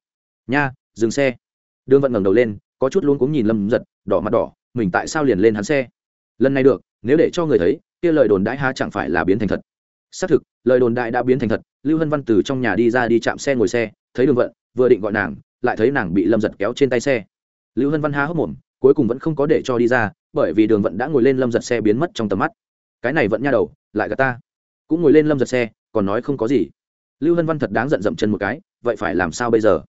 Nha, dừng xe. Đường vận ngẩng đầu lên, có chút luôn cũng nhìn lâm giật, đỏ mặt đỏ, mình tại sao liền lên hắn xe? Lần này được, nếu để cho người thấy, kia lời đồn đại ha chẳng phải là biến thành thật? Xác thực, lời đồn đại đã biến thành thật, lưu hân văn từ trong nhà đi ra đi chạm xe ngồi xe, thấy đường vận, vừa định gọi nàng, lại thấy nàng bị lâm giật kéo trên tay xe. Lưu hân văn há hốc mồm cuối cùng vẫn không có để cho đi ra, bởi vì đường vận đã ngồi lên lâm giật xe biến mất trong tầm mắt. Cái này vẫn nha đầu, lại gà ta. Cũng ngồi lên lâm giật xe, còn nói không có gì. Lưu hân văn thật đáng giận dậm chân một cái, vậy phải làm sao bây giờ?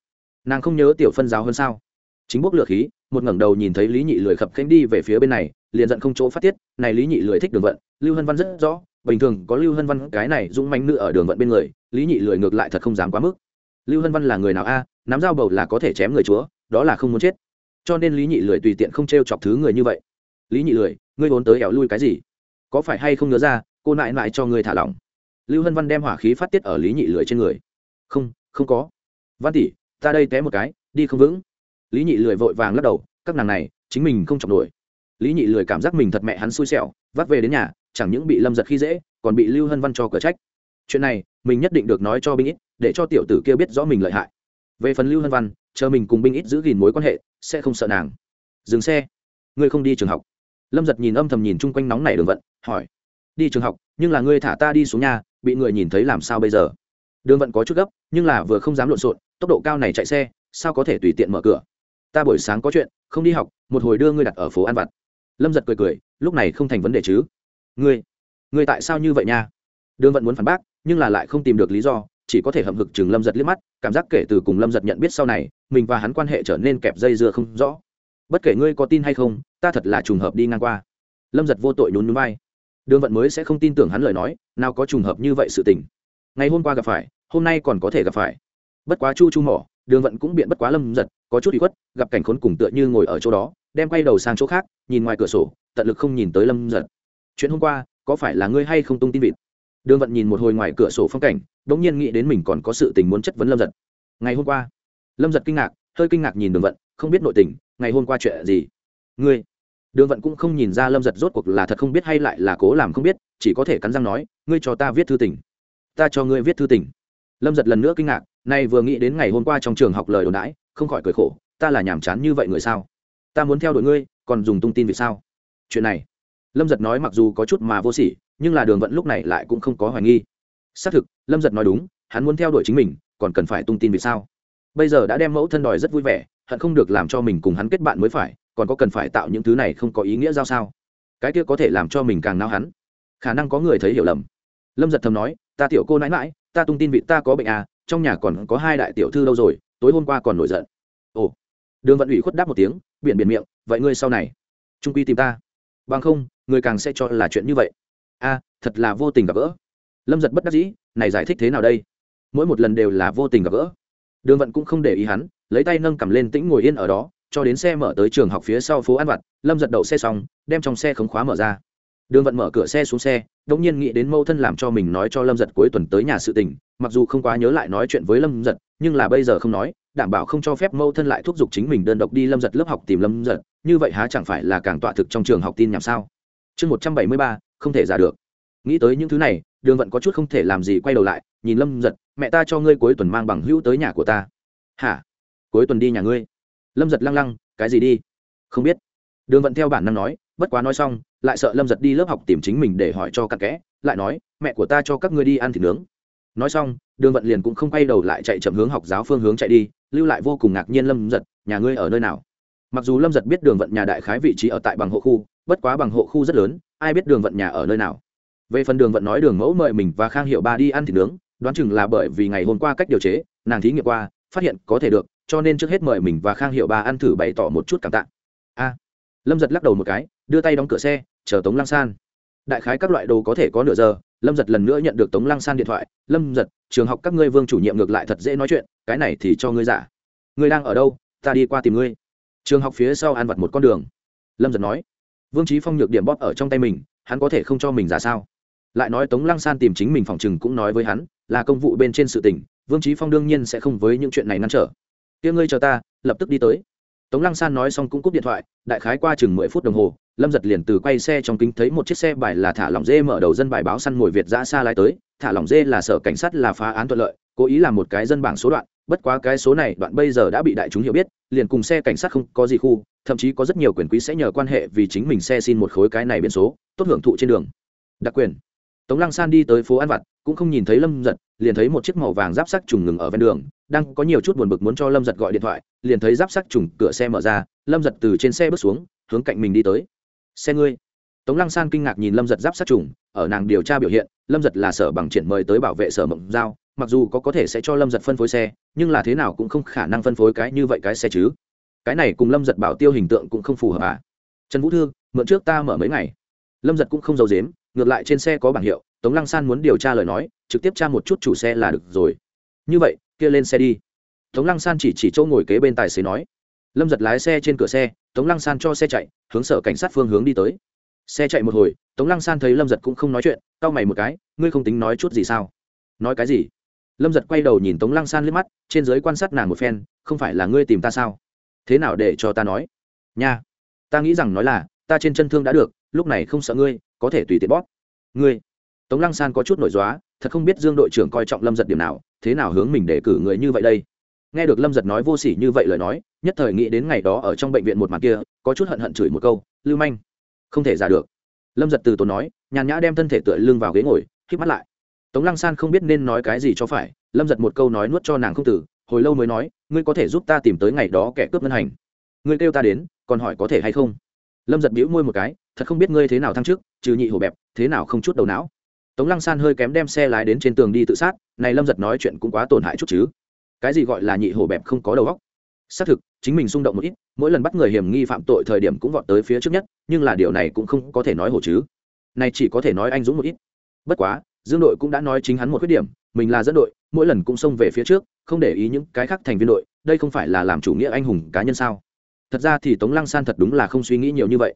Nàng không nhớ tiểu phân giáo hơn sao? Chính bốc lửa khí, một ngẩng đầu nhìn thấy lý nhị lười khập khanh đi về phía bên này, liền giận không chỗ phát tiết, này lý nhị lười thích đường vận. Lưu hân văn rất rõ, bình thường có lưu hân văn cái này dũng manh nữ ở đường vận bên người, lý nhị lười ngược lại thật không dám quá mức. Lưu hân văn là người nào a? Nắm dao bầu là có thể chém người chúa, đó là không muốn chết cho nên lý nhị lười tùy tiện không t r e o chọc thứ người như vậy. Lý nhị lười, ngươi vốn tới ẻo lui cái gì? Có phải hay không nhớ ra, cô nại nại cho ngươi thả lỏng? Lưu hân văn đem hỏa khí phát tiết ở lý nhị lười trên người. Không không có. Văn tỷ, ta đây té một cái, đi không vững. Lý nhị lười vội vàng lắc đầu, các nàng này, chính mình không chọc nổi. Lý nhị lười cảm giác mình thật mẹ hắn xui xẻo, vác về đến nhà, chẳng những bị lâm giật khi dễ, còn bị lưu hân văn cho cửa trách. Chuyện này, mình nhất định được nói cho binh ít, để cho tiểu tử kia biết rõ mình lợi hại. Về phần lưu hân văn chờ mình cùng binh ít giữ gìn mối quan hệ, sẽ không sợ nàng. Dừng xe. Ngươi không đi trường học. Lâm giật nhìn âm thầm nhìn chung quanh nóng này đường vận, hỏi. Đi trường học, nhưng là ngươi thả ta đi xuống nhà, bị người nhìn thấy làm sao bây giờ? Đường vận có chút gấp, nhưng là vừa không dám lộn xộn, tốc độ cao này chạy xe, sao có thể tùy tiện mở cửa? Ta buổi sáng có chuyện, không đi học, một hồi đưa ngươi đặt ở phố ăn vặt. Lâm giật cười cười, lúc này không thành vấn đề chứ. Ngươi ngươi tại sao như vậy nha? Đường vận muốn phản bác, nhưng là lại không tìm được lý do chỉ có thể hậm hực chừng lâm giật liếc mắt, cảm giác kể từ cùng lâm giật nhận biết sau này, mình và hắn quan hệ trở nên kẹp dây dưa không rõ. Bất kể ngươi có tin hay không, ta thật là trùng hợp đi ngang qua. Lâm giật vô tội nhún núi bay đường vận mới sẽ không tin tưởng hắn lời nói, nào có trùng hợp như vậy sự tình. Ngày hôm qua gặp phải, hôm nay còn có thể gặp phải. Bất quá chu chu mỏ, đường vận cũng biện bất quá lâm giật, có chút bị khuất, gặp cảnh khốn cùng tựa như ngồi ở chỗ đó, đem quay đầu sang chỗ khác, nhìn ngoài cửa sổ, tận lực không nhìn tới lâm giật. Chuyện hôm qua, có phải là ngươi hay không tung tin vịt? Đường vận nhìn một hồi ngoài cửa sổ phong cảnh bỗng nhiên nghĩ đến mình còn có sự tình muốn chất vấn lâm giật ngày hôm qua lâm giật kinh ngạc hơi kinh ngạc nhìn đường vận không biết nội tình ngày hôm qua chuyện gì ngươi đường vận cũng không nhìn ra lâm giật rốt cuộc là thật không biết hay lại là cố làm không biết chỉ có thể cắn răng nói ngươi cho ta viết thư tình ta cho ngươi viết thư tình lâm giật lần nữa kinh ngạc nay vừa nghĩ đến ngày hôm qua trong trường học lời đồn đãi không khỏi cười khổ ta là nhàm chán như vậy người sao ta muốn theo đuổi ngươi còn dùng tung tin vì sao chuyện này lâm giật nói mặc dù có chút mà vô s ỉ nhưng là đường vận lúc này lại cũng không có hoài nghi xác thực, lâm giật nói đúng, hắn muốn theo đuổi chính mình, còn cần phải tung tin vì sao? Bây giờ đã đem mẫu thân đòi rất vui vẻ, hận không được làm cho mình cùng hắn kết bạn mới phải, còn có cần phải tạo những thứ này không có ý nghĩa giao sao? Cái kia có thể làm cho mình càng nao hắn. Khả năng có người thấy hiểu lầm. Lâm giật thầm nói, ta tiểu cô nãi mãi ta tung tin vị ta có bệnh à trong nhà còn có hai đại tiểu thư lâu rồi, tối hôm qua còn nổi giận. Ồ. Đường vận ủy khuất đáp một tiếng, biển biển miệng, vậy ngươi sau này trung quy tìm ta. Bằng không, người càng sẽ cho là chuyện như vậy. A, thật là vô tình gặp gỡ lâm giật bất đắc dĩ, này giải thích thế nào đây? Mỗi một lần đều là vô tình gặp gỡ. Đường vận cũng không để ý hắn, lấy tay nâng cầm lên tĩnh ngồi yên ở đó, cho đến xe mở tới trường học phía sau phố ăn vặt, lâm giật đậu xe xong, đem trong xe khống khóa mở ra. Đường vận mở cửa xe xuống xe đống nhiên nghĩ đến mâu thân làm cho mình nói cho lâm giật cuối tuần tới nhà sự tình, mặc dù không quá nhớ lại nói chuyện với lâm giật, nhưng là bây giờ không nói, đảm bảo không cho phép mâu thân lại thúc giục chính mình đơn độc đi lâm giật lớp học tìm lâm giật, như vậy há chẳng phải là càng tọa thực trong trường học tin nhảm sao? Chương một trăm bảy mươi ba, không thể giả được. Nghĩ tới những thứ này đường vận có chút không thể làm gì quay đầu lại, nhìn lâm giật, mẹ ta cho ngươi cuối tuần mang bằng hữu tới nhà của ta. Hả? Cuối tuần đi nhà ngươi? Lâm giật lăng lăng, cái gì đi? Không biết. Đường vận theo bản năng nói, bất quá nói xong, lại sợ lâm giật đi lớp học tìm chính mình để hỏi cho cặn kẽ lại nói, mẹ của ta cho các ngươi đi ăn thịt nướng. Nói xong, đường vận liền cũng không quay đầu lại chạy chậm hướng học giáo phương hướng chạy đi, lưu lại vô cùng ngạc nhiên lâm giật, nhà ngươi ở nơi nào? Mặc dù lâm giật biết đường vận nhà đại khái vị trí ở tại bằng hộ khu, bất quá bằng hộ khu rất lớn, ai biết đường vận nhà ở nơi nào? Về phần đường vận nói đường mẫu mời mình và khang hiệu ba đi ăn thịt nướng, đoán chừng là bởi vì ngày hôm qua cách điều chế, nàng thí nghiệm qua, phát hiện có thể được, cho nên trước hết mời mình và khang hiệu ba ăn thử bày tỏ một chút cảm tạ. A. Lâm giật lắc đầu một cái, đưa tay đóng cửa xe, chờ tống lăng san. Đại khái các loại đồ có thể có nửa giờ, lâm giật lần nữa nhận được tống lăng san điện thoại. Lâm giật, trường học các ngươi vương chủ nhiệm ngược lại thật dễ nói chuyện, cái này thì cho ngươi giả. Ngươi đang ở đâu? Ta đi qua tìm ngươi. Trường học phía sau ăn vặt một con đường. Lâm giật nói. Vương trí phong nhược điểm bóp ở trong tay mình, hắn có thể không cho mình giả sao? Lại nói tống lăng san tìm chính mình phòng chừng cũng nói với hắn, là công vụ bên trên sự tình, vương trí phong đương nhiên sẽ không với những chuyện này ngăn trở. Kia ngươi chờ ta, lập tức đi tới. Tống lăng san nói xong cũng cúp điện thoại, đại khái qua chừng mười phút đồng hồ, lâm giật liền từ quay xe trong kính thấy một chiếc xe bài là thả lỏng dê mở đầu dân bài báo săn ngồi việt giã xa lái tới. Thả lỏng dê là sở cảnh sát là phá án thuận lợi, cố ý làm một cái dân bảng số đoạn, bất quá cái số này đoạn bây giờ đã bị đại chúng hiểu biết, liền cùng xe cảnh sát không có gì khu, thậm chí có rất nhiều quyền quý sẽ nhờ quan hệ vì chính mình xe xin một khối cái này biển số, tốt hưởng thụ trên đường. Đặc quyền tống lăng san đi tới phố ăn vặt, cũng không nhìn thấy lâm giật, liền thấy một chiếc màu vàng giáp sắc trùng ngừng ở ven đường, đang có nhiều chút buồn bực muốn cho lâm giật gọi điện thoại, liền thấy giáp sắc trùng cửa xe mở ra, lâm giật từ trên xe bước xuống, hướng cạnh mình đi tới. Xe ngươi. Tống lăng san kinh ngạc nhìn lâm giật giáp sát trùng, ở nàng điều tra biểu hiện, lâm giật là sở bằng triển mời tới bảo vệ sở mộng giao, mặc dù có có thể sẽ cho lâm giật phân phối xe, nhưng là thế nào cũng không khả năng phân phối cái như vậy cái xe chứ. Cái này cùng lâm giật bảo tiêu hình tượng cũng không phù hợp à. Trần vũ thư, mượn trước ta mở mấy ngày. Lâm giật cũng không giấu dếm ngược lại trên xe có bảng hiệu, tống lăng san muốn điều tra lời nói, trực tiếp tra một chút chủ xe là được rồi. Như vậy, kia lên xe đi. Tống lăng san chỉ chỉ chỗ ngồi kế bên tài xế nói. Lâm giật lái xe trên cửa xe, tống lăng san cho xe chạy, hướng sở cảnh sát phương hướng đi tới. Xe chạy một hồi, tống lăng san thấy lâm giật cũng không nói chuyện c a o mày một cái, ngươi không tính nói chút gì sao? Nói cái gì? Lâm giật quay đầu nhìn tống lăng san liếc mắt, trên giới quan sát nàng một phen, không phải là ngươi tìm ta sao? Thế nào để cho ta nói? Nha, ta nghĩ rằng nói là, ta trên chân thương đã được lúc này không sợ ngươi, có thể tùy tiện bóp. Ngươi, tống lăng san có chút nổi dóa thật không biết dương đội trưởng coi trọng lâm giật điểm nào, thế nào hướng mình để cử người như vậy đây? Nghe được lâm giật nói vô s ỉ như vậy lời nói, nhất thời nghĩ đến ngày đó ở trong bệnh viện một mặt kia, có chút hận hận chửi một câu, lưu manh, không thể giả được. Lâm giật từ tốn nói, nhàn nhã đem thân thể tựa lưng vào ghế ngồi k mắt lại. Tống lăng san không biết nên nói cái gì cho phải, lâm giật một câu nói nuốt cho nàng không tử, hồi lâu mới nói, ngươi có thể giúp ta tìm tới ngày đó kẻ cướp ngân hành. Ngươi kêu ta đến, còn hỏi có thể hay không? Lâm giật bĩu môi một cái thật không biết ngươi thế nào thăng trước trừ nhị hổ bẹp, thế nào không chút đầu não. Tống lăng san hơi kém đem xe lái đến trên tường đi tự sát, này lâm giật nói chuyện cũng quá tổn hại chút chứ. Cái gì gọi là nhị hổ bẹp không có đầu óc? Xác thực, chính mình xung động một ít, mỗi lần bắt người hiểm nghi phạm tội thời điểm cũng vọt tới phía trước nhất, nhưng là điều này cũng không có thể nói hổ chứ. Này chỉ có thể nói anh dũng một ít. Bất quá, dương đội cũng đã nói chính hắn một khuyết điểm, mình là dẫn đội, mỗi lần cũng xông về phía trước, không để ý những cái khác thành viên đội, đây không phải là làm chủ nghĩa anh hùng cá nhân sao? Thật ra thì tống lăng san thật đúng là không suy nghĩ nhiều như vậy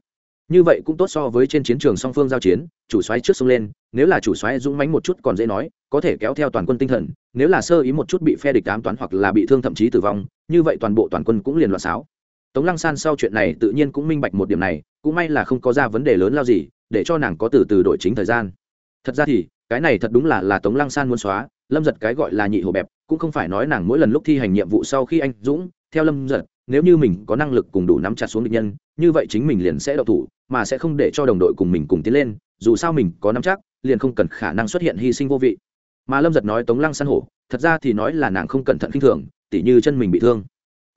như vậy cũng tốt so với trên chiến trường song phương giao chiến, chủ xoáy trước sông lên, nếu là chủ xoáy dũng mánh một chút còn dễ nói, có thể kéo theo toàn quân tinh thần, nếu là sơ ý một chút bị phe địch ám toán hoặc là bị thương thậm chí tử vong, như vậy toàn bộ toàn quân cũng liền loạn xáo. Tống lăng san sau chuyện này tự nhiên cũng minh bạch một điểm này, cũng may là không có ra vấn đề lớn lao gì, để cho nàng có từ từ đổi chính thời gian. Thật ra thì, cái này thật đúng là là tống lăng san muốn xóa, lâm giật cái gọi là nhị hồ bẹp, cũng không phải nói nàng mỗi lần lúc thi hành nhiệm vụ sau khi anh dũng, theo lâm giật, nếu như mình có năng lực cùng đủ nắm chặt xuống địch nhân, như vậy chính mình liền sẽ đậu thủ mà sẽ không để cho đồng đội cùng mình cùng tiến lên, dù sao mình có nắm chắc, liền không cần khả năng xuất hiện hy sinh vô vị. Mà lâm giật nói tống lăng săn hổ, thật ra thì nói là nàng không cẩn thận k i n h thường, tỉ như chân mình bị thương.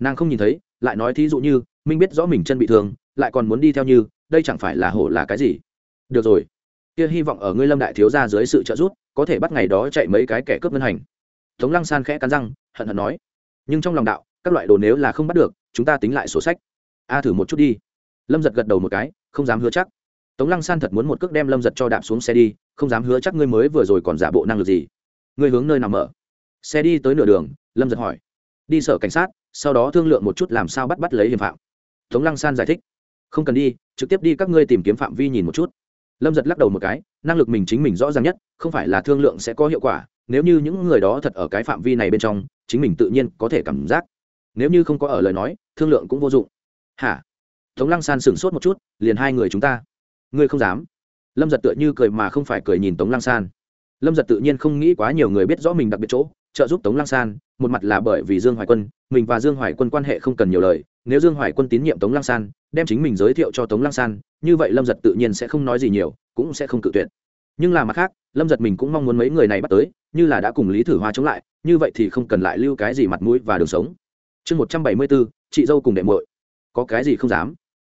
Nàng không nhìn thấy, lại nói thí dụ như minh biết rõ mình chân bị thương, lại còn muốn đi theo như, đây chẳng phải là hổ là cái gì? Được rồi. Kia hy vọng ở ngươi lâm đại thiếu gia dưới sự trợ giúp, có thể bắt ngày đó chạy mấy cái kẻ cướp ngân hành. Tống lăng san khẽ cắn răng, hận hận nói. Nhưng trong lòng đạo, các loại đồ nếu là không bắt được, chúng ta tính lại sổ sách. A thử một chút đi lâm giật gật đầu một cái, không dám hứa chắc. Tống lăng san thật muốn một cước đem lâm giật cho đạp xuống xe đi, không dám hứa chắc ngươi mới vừa rồi còn giả bộ năng lực gì. Ngươi hướng nơi nào mở? Xe đi tới nửa đường, lâm giật hỏi. Đi sở cảnh sát, sau đó thương lượng một chút làm sao bắt bắt lấy hiểm phạm. Tống lăng san giải thích. Không cần đi, trực tiếp đi các ngươi tìm kiếm phạm vi nhìn một chút. Lâm giật lắc đầu một cái, năng lực mình chính mình rõ ràng nhất, không phải là thương lượng sẽ có hiệu quả, nếu như những người đó thật ở cái phạm vi này bên trong, chính mình tự nhiên có thể cảm giác. Nếu như không có ở lời nói, thương lượng cũng vô dụng. Hả? Tống lăng san sửng sốt một chút, liền hai người chúng ta. Ngươi không dám. Lâm giật tựa như cười mà không phải cười nhìn tống lăng san. Lâm giật tự nhiên không nghĩ quá nhiều người biết rõ mình đặc biệt chỗ, trợ giúp tống lăng san, một mặt là bởi vì dương hoài quân, mình và dương hoài quân quan hệ không cần nhiều lời, nếu dương hoài quân tín nhiệm tống lăng san, đem chính mình giới thiệu cho tống lăng san, như vậy lâm giật tự nhiên sẽ không nói gì nhiều, cũng sẽ không cự tuyệt. Nhưng là mặt khác, lâm giật mình cũng mong muốn mấy người này bắt tới, như là đã cùng lý thử hoa chống lại, như vậy thì không cần lại lưu cái gì mặt mũi và đường sống. Chương một trăm bảy mươi bốn, chị dâu cùng đệ muội. Có cái gì không dám?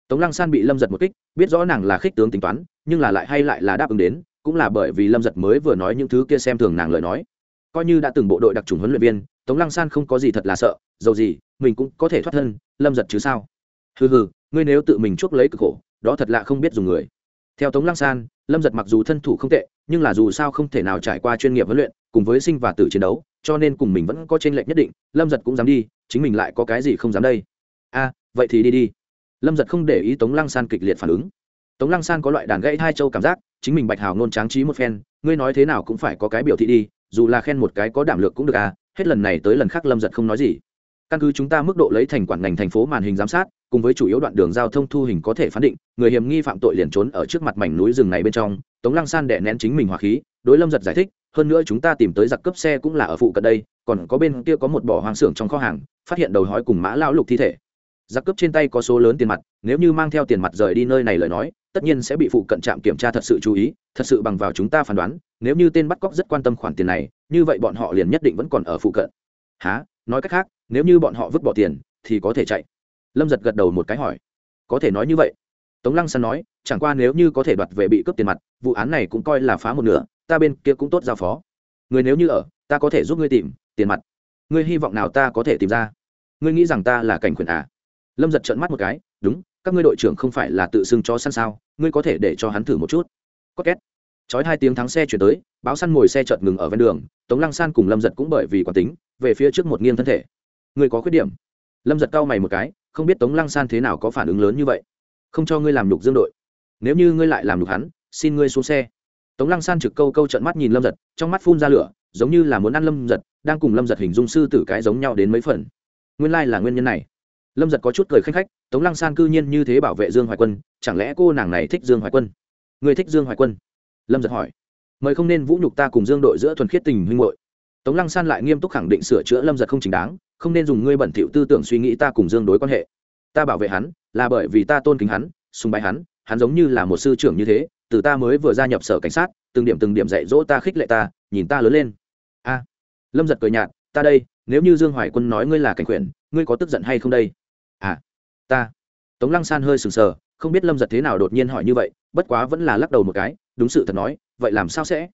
Tống lăng san bị lâm giật một kích, biết rõ nàng là khích tướng tính toán, nhưng là lại hay lại là đáp ứng đến, cũng là bởi vì lâm giật mới vừa nói những thứ kia xem thường nàng lời nói. Coi như đã từng bộ đội đặc trùng huấn luyện viên, tống lăng san không có gì thật là sợ, dầu gì, mình cũng có thể thoát thân, lâm giật chứ sao? Hừ hừ, ngươi nếu tự mình chuốc lấy cực khổ, đó thật lạ không biết dùng người. Theo tống lăng san, lâm giật mặc dù thân thủ không tệ, nhưng là dù sao không thể nào trải qua chuyên nghiệp huấn luyện, cùng với sinh và tử chiến đấu, cho nên cùng mình vẫn có t r ê n lệch nhất định, lâm giật cũng dám đi, chính mình lại có cái gì không dám đây? A, vậy thì đi đi lâm giật không để ý tống lăng san kịch liệt phản ứng. Tống lăng san có loại đàn gãy hai châu cảm giác, chính mình bạch hào nôn tráng trí một phen, ngươi nói thế nào cũng phải có cái biểu thị đi, dù là khen một cái có đảm lược cũng được à hết lần này tới lần khác lâm giật không nói gì. Căn cứ chúng ta mức độ lấy thành quản ngành thành phố màn hình giám sát, cùng với chủ yếu đoạn đường giao thông thu hình có thể phán định, người hiểm nghi phạm tội liền trốn ở trước mặt mảnh núi rừng này bên trong, tống lăng san đệ nén chính mình hỏa khí, đối lâm giật giải thích, hơn nữa chúng ta tìm tới giặc cướp xe cũng là ở phụ cận đây, còn có bên kia có một bỏ hoang xưởng trong kho hàng, phát hiện đầu hói cùng mã lao lục thi thể giặc cướp trên tay có số lớn tiền mặt, nếu như mang theo tiền mặt rời đi nơi này lời nói, tất nhiên sẽ bị phụ cận trạm kiểm tra thật sự chú ý, thật sự bằng vào chúng ta phán đoán, nếu như tên bắt cóc rất quan tâm khoản tiền này, như vậy bọn họ liền nhất định vẫn còn ở phụ cận. Há nói cách khác, nếu như bọn họ vứt bỏ tiền, thì có thể chạy. Lâm giật gật đầu một cái hỏi. Có thể nói như vậy. Tống lăng săn nói, chẳng qua nếu như có thể đoạt về bị cướp tiền mặt, vụ án này cũng coi là phá một nửa, ta bên kia cũng tốt giao phó. Người nếu như ở, ta có thể giúp ngươi tìm tiền mặt. Ngươi hy vọng nào ta có thể tìm ra? Ngươi nghĩ rằng ta là cảnh quyền à? Lâm giật trợn mắt một cái, đúng, các ngươi đội trưởng không phải là tự xưng cho săn sao? Ngươi có thể để cho hắn thử một chút. Có két. Chói hai tiếng thắng xe chuyển tới, báo săn ngồi xe chợt ngừng ở ven đường, tống lăng san cùng lâm giật cũng bởi vì quán tính, về phía trước một nghiêng thân thể. Ngươi có khuyết điểm. Lâm giật cau mày một cái, không biết tống lăng san thế nào có phản ứng lớn như vậy. Không cho ngươi làm nhục dương đội. Nếu như ngươi lại làm nhục hắn, xin ngươi xuống xe. Tống lăng san trực câu câu trận mắt nhìn lâm giật, trong mắt phun ra lửa, giống như là muốn ăn lâm giật, đang cùng lâm giật hình dung sư tử cái giống nhau đến mấy phần. Nguyên lai là nguyên nhân này lâm giật có chút cười khanh khách, tống lăng san cư nhiên như thế bảo vệ dương hoài quân, chẳng lẽ cô nàng này thích dương hoài quân? Người thích dương hoài quân? Lâm giật hỏi. Mời không nên vũ nhục ta cùng dương đội giữa thuần khiết tình huynh hội tống lăng san lại nghiêm túc khẳng định sửa chữa lâm giật không chính đáng, không nên dùng ngươi bẩn thỉu tư tưởng suy nghĩ ta cùng dương đối quan hệ. Ta bảo vệ hắn, là bởi vì ta tôn kính hắn, sùng bái hắn hắn giống như là một sư trưởng như thế, từ ta mới vừa gia nhập sở cảnh sát, từng điểm từng điểm dạy dỗ ta khích lệ ta, nhìn ta lớn lên. A. Lâm giật cười nhạt, ta đây, nếu như dương hoài quân nói ngươi là cảnh quyền, ngươi có tức giận hay không đây? Ta. Tống lăng san hơi sừng sờ, không biết lâm giật thế nào đột nhiên hỏi như vậy, bất quá vẫn là lắc đầu một cái, đúng sự thật nói, vậy làm sao sẽ?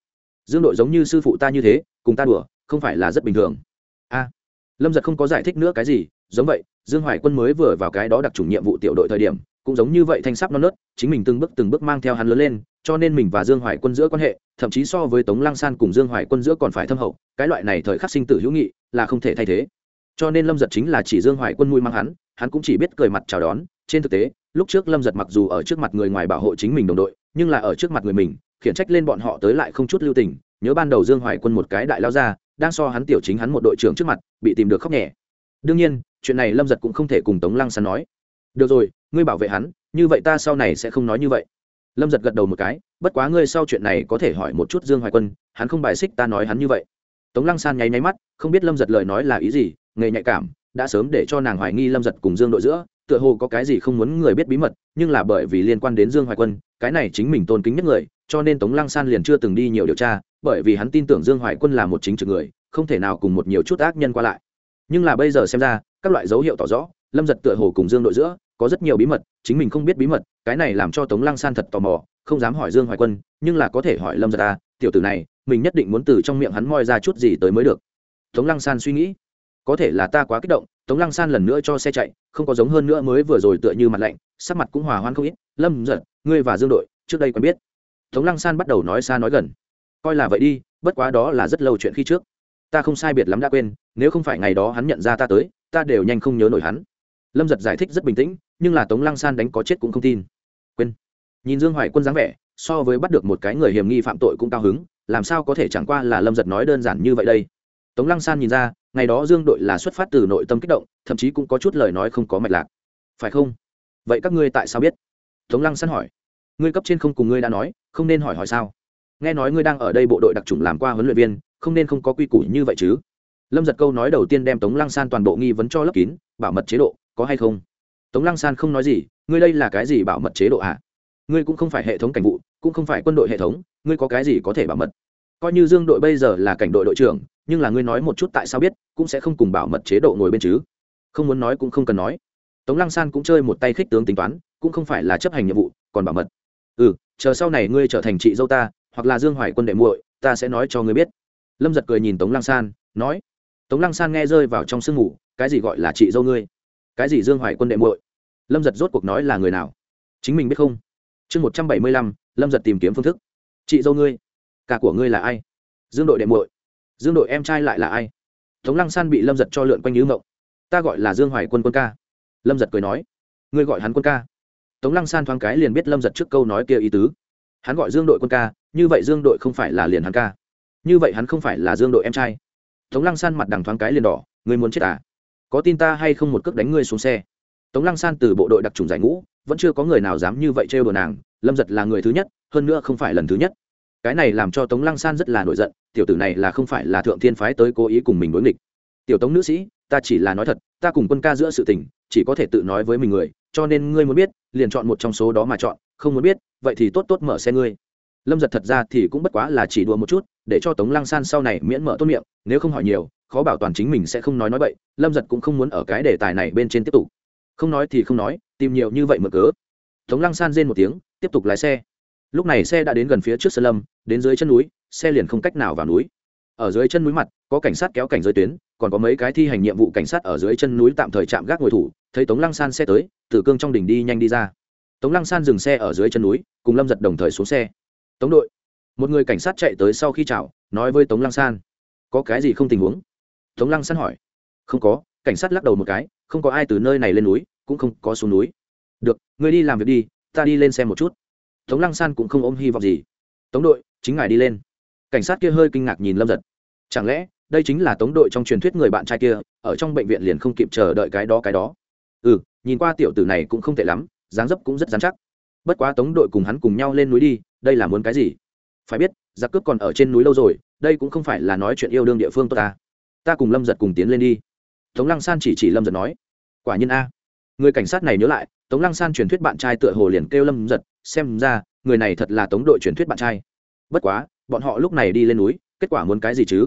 Dương đội giống như sư phụ ta như thế, cùng ta đùa, không phải là rất bình thường. A. Lâm giật không có giải thích nữa cái gì, giống vậy, dương hoài quân mới vừa vào cái đó đặc trùng nhiệm vụ tiểu đội thời điểm, cũng giống như vậy thanh sắp non nớt, chính mình từng bước từng bước mang theo hắn lớn lên, cho nên mình và dương hoài quân giữa quan hệ, thậm chí so với tống lăng san cùng dương hoài quân giữa còn phải thâm hậu, cái loại này thời khắc sinh tử hữu nghị, là không thể thay thế cho nên lâm giật chính là chỉ dương hoài quân nuôi mang hắn hắn cũng chỉ biết cười mặt chào đón. Trên thực tế, lúc trước lâm giật mặc dù ở trước mặt người ngoài bảo hộ chính mình đồng đội, nhưng là ở trước mặt người mình, khiển trách lên bọn họ tới lại không chút lưu tình. Nhớ ban đầu dương hoài quân một cái đại lao ra, đang so hắn tiểu chính hắn một đội trưởng trước mặt, bị tìm được khóc nhẹ. Đương nhiên, chuyện này lâm giật cũng không thể cùng tống lăng san nói. Được rồi, ngươi bảo vệ hắn, như vậy ta sau này sẽ không nói như vậy. Lâm giật gật đầu một cái, bất quá ngươi sau chuyện này có thể hỏi một chút dương hoài quân, hắn không bài xích ta nói hắn như vậy. Tống lăng san nháy nháy mắt, không biết lâm giật lời nói là ý gì nghề nhạy cảm, đã sớm để cho nàng hoài nghi lâm giật cùng dương đội giữa, tựa hồ có cái gì không muốn người biết bí mật, nhưng là bởi vì liên quan đến dương hoài quân, cái này chính mình tôn kính nhất người, cho nên tống lăng san liền chưa từng đi nhiều điều tra, bởi vì hắn tin tưởng dương hoài quân là một chính trực người, không thể nào cùng một nhiều chút ác nhân qua lại. Nhưng là bây giờ xem ra, các loại dấu hiệu tỏ rõ, lâm giật tựa hồ cùng dương đội giữa, có rất nhiều bí mật, chính mình không biết bí mật, cái này làm cho tống lăng san thật tò mò, không dám hỏi dương hoài quân, nhưng là có thể hỏi lâm giật ta tiểu tử này, mình nhất định muốn từ trong miệng hắn moi ra chút gì tới mới được. Tống lăng san suy nghĩ có thể là ta quá kích động, tống lăng san lần nữa cho xe chạy, không có giống hơn nữa mới vừa rồi tựa như mặt lạnh, sắc mặt cũng hòa hoan không ít. Lâm giật, ngươi và dương đội, trước đây quen biết. Tống lăng san bắt đầu nói xa nói gần. Coi là vậy đi, bất quá đó là rất lâu chuyện khi trước. Ta không sai biệt lắm đã quên, nếu không phải ngày đó hắn nhận ra ta tới, ta đều nhanh không nhớ nổi hắn. Lâm giật giải thích rất bình tĩnh, nhưng là tống lăng san đánh có chết cũng không tin. Quên. Nhìn dương hoài quân dáng vẻ, so với bắt được một cái người hiểm nghi phạm tội cũng cao hứng, làm sao có thể chẳng qua là lâm giật nói đơn giản như vậy đây. Tống lăng san nhìn ra ngày đó dương đội là xuất phát từ nội tâm kích động, thậm chí cũng có chút lời nói không có mạch lạc. Phải không? Vậy các ngươi tại sao biết? Tống lăng san hỏi. Ngươi cấp trên không cùng ngươi đã nói, không nên hỏi hỏi sao? Nghe nói ngươi đang ở đây bộ đội đặc trùng làm qua huấn luyện viên, không nên không có quy củ như vậy chứ? Lâm giật câu nói đầu tiên đem tống lăng san toàn bộ nghi vấn cho lấp kín, bảo mật chế độ, có hay không? Tống lăng san không nói gì, ngươi đây là cái gì bảo mật chế độ à? ngươi cũng không phải hệ thống cảnh vụ, cũng không phải quân đội hệ thống, ngươi có cái gì có thể bảo mật? Coi như dương đội bây giờ là cảnh đội đội trưởng nhưng là ngươi nói một chút tại sao biết, cũng sẽ không cùng bảo mật chế độ ngồi bên chứ? Không muốn nói cũng không cần nói. Tống lăng san cũng chơi một tay khích tướng tính toán, cũng không phải là chấp hành nhiệm vụ, còn bảo mật. Ừ chờ sau này ngươi trở thành chị dâu ta, hoặc là dương hoài quân đệ muội, ta sẽ nói cho ngươi biết. Lâm giật cười nhìn tống lăng san, nói, tống lăng san nghe rơi vào trong sương ngủ cái gì gọi là chị dâu ngươi? Cái gì dương hoài quân đệ muội? Lâm giật rốt cuộc nói là người nào? Chính mình biết không? Chương một trăm bảy mươi lăm, lâm giật tìm kiếm phương thức. Chị dâu ngươi, cả của ngươi là ai? Dương đội đệ muội dương đội em trai lại là ai? Tống lăng san bị lâm giật cho lượn quanh như mộng. Ta gọi là dương hoài quân quân ca. Lâm giật cười nói, ngươi gọi hắn quân ca. Tống lăng san thoáng cái liền biết lâm giật trước câu nói kia ý tứ. Hắn gọi dương đội quân ca, như vậy dương đội không phải là liền hắn ca. Như vậy hắn không phải là dương đội em trai. Tống lăng san mặt đằng thoáng cái liền đỏ, ngươi muốn chết à? Có tin ta hay không một cước đánh ngươi xuống xe? Tống lăng san từ bộ đội đặc trùng giải ngũ, vẫn chưa có người nào dám như vậy trêu đồ nàng. Lâm giật là người thứ nhất, hơn nữa không phải lần thứ nhất cái này làm cho tống lăng san rất là nổi giận, tiểu tử này là không phải là thượng thiên phái tới cố ý cùng mình đối nghịch. Tiểu tống nữ sĩ, ta chỉ là nói thật, ta cùng quân ca giữa sự tình, chỉ có thể tự nói với mình người, cho nên ngươi muốn biết, liền chọn một trong số đó mà chọn, không muốn biết, vậy thì tốt tốt mở xe ngươi. Lâm giật thật ra thì cũng bất quá là chỉ đùa một chút, để cho tống lăng san sau này miễn mở tốt miệng, nếu không hỏi nhiều, khó bảo toàn chính mình sẽ không nói nói vậy lâm giật cũng không muốn ở cái đề tài này bên trên tiếp tục. Không nói thì không nói, tìm nhiều như vậy mở cớ. Tống lăng san rên một tiếng, tiếp tục lái xe lúc này xe đã đến gần phía trước sơn lâm, đến dưới chân núi, xe liền không cách nào vào núi. Ở dưới chân núi mặt, có cảnh sát kéo cảnh giới tuyến, còn có mấy cái thi hành nhiệm vụ cảnh sát ở dưới chân núi tạm thời chạm gác ngồi thủ, thấy tống lăng san xe tới từ cương trong đỉnh đi nhanh đi ra. Tống lăng san dừng xe ở dưới chân núi, cùng lâm giật đồng thời xuống xe. Tống đội. Một người cảnh sát chạy tới sau khi chào, nói với tống lăng san, có cái gì không tình huống? Tống lăng san hỏi. Không có. Cảnh sát lắc đầu một cái, không có ai từ nơi này lên núi, cũng không có xuống núi. Được người đi làm việc đi, ta đi lên xem một chút tống lăng san cũng không ôm hy vọng gì. Tống đội, chính ngài đi lên. Cảnh sát kia hơi kinh ngạc nhìn lâm giật. Chẳng lẽ, đây chính là tống đội trong truyền thuyết người bạn trai kia, ở trong bệnh viện liền không kịp chờ đợi cái đó cái đó? Ừ nhìn qua tiểu tử này cũng không tệ lắm, dáng dấp cũng rất dán chắc. Bất quá tống đội cùng hắn cùng nhau lên núi đi, đây là muốn cái gì? Phải biết, giặc cướp còn ở trên núi lâu rồi, đây cũng không phải là nói chuyện yêu đương địa phương tôi ta. Ta cùng lâm giật cùng tiến lên đi. Tống lăng san chỉ chỉ lâm giật nói, quả nhiên a. Người cảnh sát này nhớ lại tống lăng san truyền thuyết bạn trai tựa hồ liền kêu lâm giật xem ra, người này thật là tống đội truyền thuyết bạn trai. Bất quá, bọn họ lúc này đi lên núi, kết quả muốn cái gì chứ?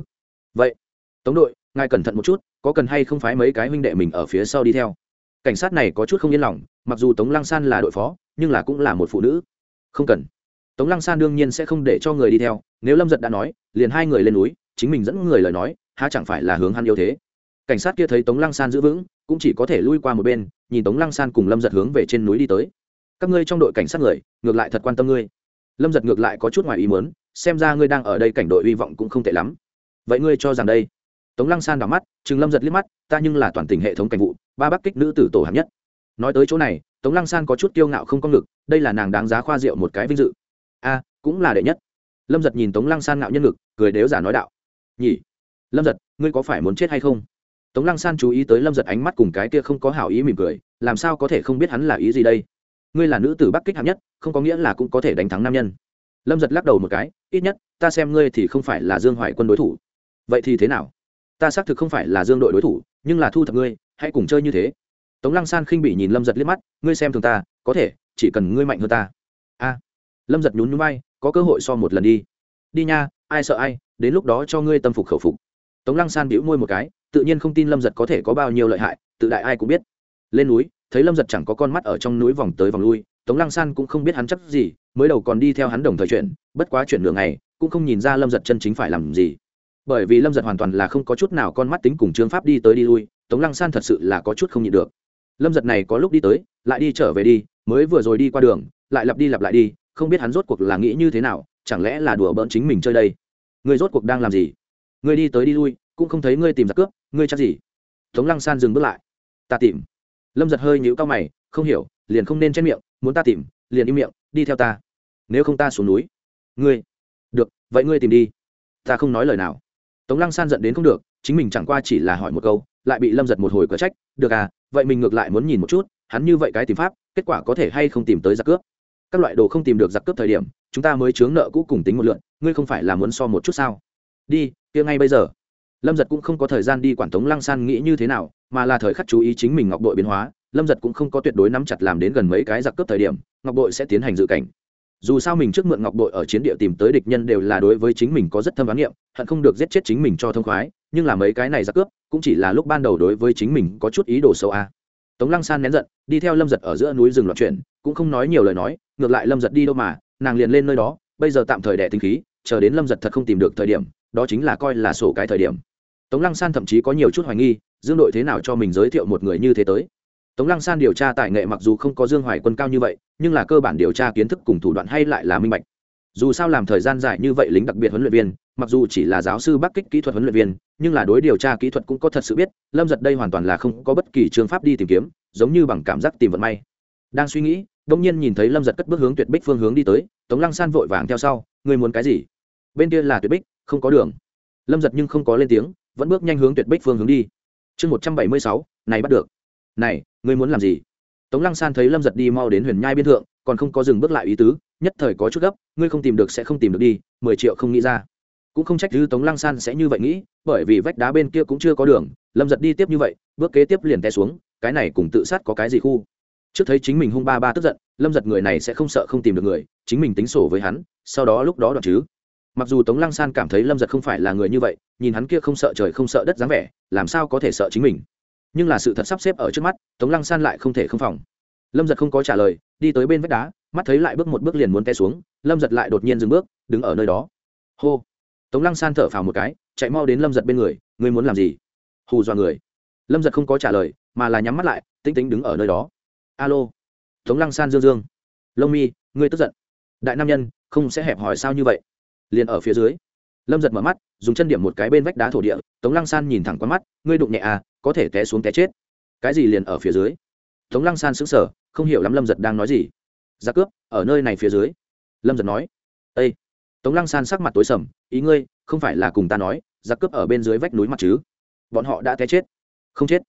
Vậy, tống đội, ngài cẩn thận một chút, có cần hay không phái mấy cái huynh đệ mình ở phía sau đi theo? Cảnh sát này có chút không yên lòng, mặc dù tống lăng san là đội phó, nhưng là cũng là một phụ nữ. Không cần. Tống lăng san đương nhiên sẽ không để cho người đi theo, nếu lâm giật đã nói, liền hai người lên núi, chính mình dẫn người lời nói, há chẳng phải là hướng hắn yêu thế? Cảnh sát kia thấy tống lăng san giữ vững cũng chỉ có thể lui qua một bên, nhìn tống lăng san cùng lâm giật hướng về trên núi đi tới. Các ngươi trong đội cảnh sát người, ngược lại thật quan tâm ngươi. Lâm giật ngược lại có chút ngoài ý muốn, xem ra ngươi đang ở đây cảnh đội hy vọng cũng không tệ lắm. Vậy ngươi cho rằng đây? Tống lăng san đỏ mắt, chừng lâm giật liếc mắt, ta nhưng là toàn tỉnh hệ thống cảnh vụ, ba bắc kích nữ tử tổ hạng nhất. Nói tới chỗ này, tống lăng san có chút kiêu ngạo không có ngực, đây là nàng đáng giá khoa rượu một cái vinh dự. A, cũng là đệ nhất. Lâm giật nhìn tống lăng san ngạo nhân ngực, cười đếu giả nói đạo. Nhỉ? Lâm giật, ngươi có phải muốn chết hay không? Tống lăng san chú ý tới lâm giật ánh mắt cùng cái kia không có hảo ý mỉm cười, làm sao có thể không biết hắn là ý gì đây? Ngươi là nữ tử bắc kích hạng nhất, không có nghĩa là cũng có thể đánh thắng nam nhân. Lâm giật lắc đầu một cái, ít nhất, ta xem ngươi thì không phải là dương hoài quân đối thủ. Vậy thì thế nào? Ta xác thực không phải là dương đội đối thủ, nhưng là thu thập ngươi, hãy cùng chơi như thế. Tống lăng san khinh bị nhìn lâm giật liếc mắt, ngươi xem thường ta, có thể, chỉ cần ngươi mạnh hơn ta. A. Lâm giật nhún nhún bay có cơ hội so một lần đi. Đi nha, ai sợ ai, đến lúc đó cho ngươi tâm phục khẩu phục. Tống lăng san bĩu môi một cái tự nhiên không tin lâm giật có thể có bao nhiêu lợi hại, tự đại ai cũng biết. Lên núi, thấy lâm giật chẳng có con mắt ở trong núi vòng tới vòng lui, tống lăng san cũng không biết hắn chắc gì, mới đầu còn đi theo hắn đồng thời chuyện bất quá chuyện đường này cũng không nhìn ra lâm giật chân chính phải làm gì. Bởi vì lâm giật hoàn toàn là không có chút nào con mắt tính cùng trương pháp đi tới đi lui, tống lăng san thật sự là có chút không nhịn được. Lâm giật này có lúc đi tới, lại đi trở về đi, mới vừa rồi đi qua đường, lại lặp đi lặp lại đi, không biết hắn rốt cuộc là nghĩ như thế nào, chẳng lẽ là đùa bỡn chính mình chơi đây? Người rốt cuộc đang làm gì? Người đi tới đi lui cũng không thấy ngươi tìm ra cướp, ngươi chắc gì? Tống lăng san dừng bước lại. Ta tìm. Lâm giật hơi nhíu cao mày, không hiểu, liền không nên chen miệng, muốn ta tìm, liền im miệng, đi theo ta. Nếu không ta xuống núi. Ngươi. Được, vậy ngươi tìm đi. Ta không nói lời nào. Tống lăng san giận đến không được, chính mình chẳng qua chỉ là hỏi một câu, lại bị lâm giật một hồi cờ trách. Được à vậy mình ngược lại muốn nhìn một chút, hắn như vậy cái tìm pháp, kết quả có thể hay không tìm tới giặc cướp? Các loại đồ không tìm được giặc cướp thời điểm, chúng ta mới chướng nợ cũ cùng tính một lượn, ngươi không phải là muốn so một chút sao? Đi, kia ngay bây giờ lâm giật cũng không có thời gian đi quản tống lăng san nghĩ như thế nào, mà là thời khắc chú ý chính mình ngọc đội biến hóa, lâm giật cũng không có tuyệt đối nắm chặt làm đến gần mấy cái giặc cướp thời điểm, ngọc đội sẽ tiến hành dự cảnh. Dù sao mình trước mượn ngọc đội ở chiến địa tìm tới địch nhân đều là đối với chính mình có rất thâm đoán niệm hận không được giết chết chính mình cho thông khoái, nhưng là mấy cái này giặc cướp, cũng chỉ là lúc ban đầu đối với chính mình có chút ý đồ sâu a. Tống lăng san nén giận, đi theo lâm giật ở giữa núi rừng loạn chuyển, cũng không nói nhiều lời nói, ngược lại lâm giật đi đâu mà, nàng liền lên nơi đó, bây giờ tạm thời đẻ tinh khí, chờ đến lâm giật thật không tìm được thời điểm, đó chính là coi là sổ cái thời điểm tống lăng san thậm chí có nhiều chút hoài nghi, dương đội thế nào cho mình giới thiệu một người như thế tới. Tống lăng san điều tra tài nghệ mặc dù không có dương hoài quân cao như vậy, nhưng là cơ bản điều tra kiến thức cùng thủ đoạn hay lại là minh bạch. Dù sao làm thời gian dài như vậy lính đặc biệt huấn luyện viên, mặc dù chỉ là giáo sư bắc kích kỹ thuật huấn luyện viên, nhưng là đối điều tra kỹ thuật cũng có thật sự biết, lâm giật đây hoàn toàn là không có bất kỳ trường pháp đi tìm kiếm, giống như bằng cảm giác tìm vận may. Đang suy nghĩ đông nhiên nhìn thấy lâm giật cất bước hướng tuyệt bích phương hướng đi tới, tống lăng san vội vàng theo sau, ngươi muốn cái gì? Bên kia là tuyệt bích, không có đường. Lâm giật nhưng không có lên tiếng vẫn bước nhanh hướng tuyệt bích phương hướng đi. Chương một trăm bảy mươi sáu, này bắt được. Này, ngươi muốn làm gì? Tống lăng san thấy lâm giật đi mau đến huyền nhai biên thượng, còn không có dừng bước lại ý tứ, nhất thời có chút gấp, ngươi không tìm được sẽ không tìm được đi, mười triệu không nghĩ ra. Cũng không trách thứ tống lăng san sẽ như vậy nghĩ, bởi vì vách đá bên kia cũng chưa có đường, lâm giật đi tiếp như vậy, bước kế tiếp liền té xuống, cái này cùng tự sát có cái gì khu? Trước thấy chính mình hung ba ba tức giận, lâm giật người này sẽ không sợ không tìm được người, chính mình tính sổ với hắn, sau đó lúc đó đoạn chứ mặc dù tống lăng san cảm thấy lâm giật không phải là người như vậy, nhìn hắn kia không sợ trời không sợ đất dáng vẻ, làm sao có thể sợ chính mình? Nhưng là sự thật sắp xếp ở trước mắt, tống lăng san lại không thể không phòng. Lâm giật không có trả lời, đi tới bên vách đá, mắt thấy lại bước một bước liền muốn té xuống, lâm giật lại đột nhiên dừng bước, đứng ở nơi đó. Hô! Tống lăng san thở phào một cái, chạy mau đến lâm giật bên người, ngươi muốn làm gì? Hù dọa người. Lâm giật không có trả lời, mà là nhắm mắt lại tinh tính đứng ở nơi đó. Alo. Tống lăng san dương dương. Lông mi, ngươi tức giận. Đại nam nhân, không sẽ hẹp hỏi sao như vậy? Liền ở phía dưới. Lâm giật mở mắt, dùng chân điểm một cái bên vách đá thổ địa, tống lăng san nhìn thẳng qua mắt, ngươi đụng nhẹ à có thể té xuống té chết. Cái gì liền ở phía dưới? Tống lăng san sững sờ, không hiểu lắm lâm giật đang nói gì. Ra cướp, ở nơi này phía dưới. Lâm giật nói â tống lăng san sắc mặt tối sầm, ý ngươi, không phải là cùng ta nói, giặc cướp ở bên dưới vách núi mặt chứ? Bọn họ đã té chết. Không chết.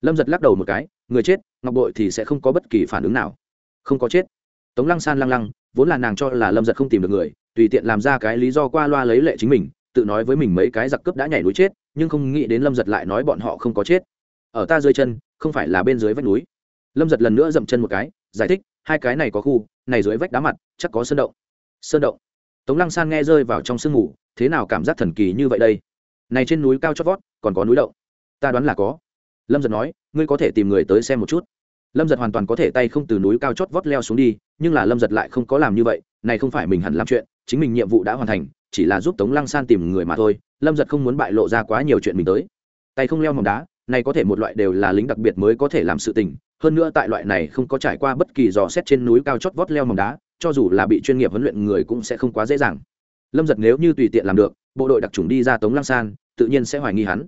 Lâm giật lắc đầu một cái, người chết, ngọc bội thì sẽ không có bất kỳ phản ứng nào. Không có chết. Tống lăng san lăng lăng vốn là nàng cho là lâm giật không tìm được người, tùy tiện làm ra cái lý do qua loa lấy lệ chính mình, tự nói với mình mấy cái giặc cướp đã nhảy núi chết, nhưng không nghĩ đến lâm giật lại nói bọn họ không có chết. Ở ta dưới chân, không phải là bên dưới vách núi. Lâm giật lần nữa dậm chân một cái, giải thích, hai cái này có khu, này dưới vách đá mặt, chắc có sơn động. Sơn động. Tống lăng san nghe rơi vào trong sương ngủ thế nào cảm giác thần kỳ như vậy đây? Này trên núi cao chót vót, còn có núi động. Ta đoán là có. Lâm giật nói, ngươi có thể tìm người tới xem một chút lâm giật hoàn toàn có thể tay không từ núi cao chót vót leo xuống đi, nhưng là lâm giật lại không có làm như vậy, này không phải mình hẳn làm chuyện, chính mình nhiệm vụ đã hoàn thành, chỉ là giúp tống lăng san tìm người mà thôi, lâm giật không muốn bại lộ ra quá nhiều chuyện mình tới. Tay không leo mỏng đá, này có thể một loại đều là lính đặc biệt mới có thể làm sự tình, hơn nữa tại loại này không có trải qua bất kỳ dò xét trên núi cao chót vót leo mỏng đá, cho dù là bị chuyên nghiệp huấn luyện người cũng sẽ không quá dễ dàng. Lâm giật nếu như tùy tiện làm được, bộ đội đặc trùng đi ra tống lăng san, tự nhiên sẽ hoài nghi hắn.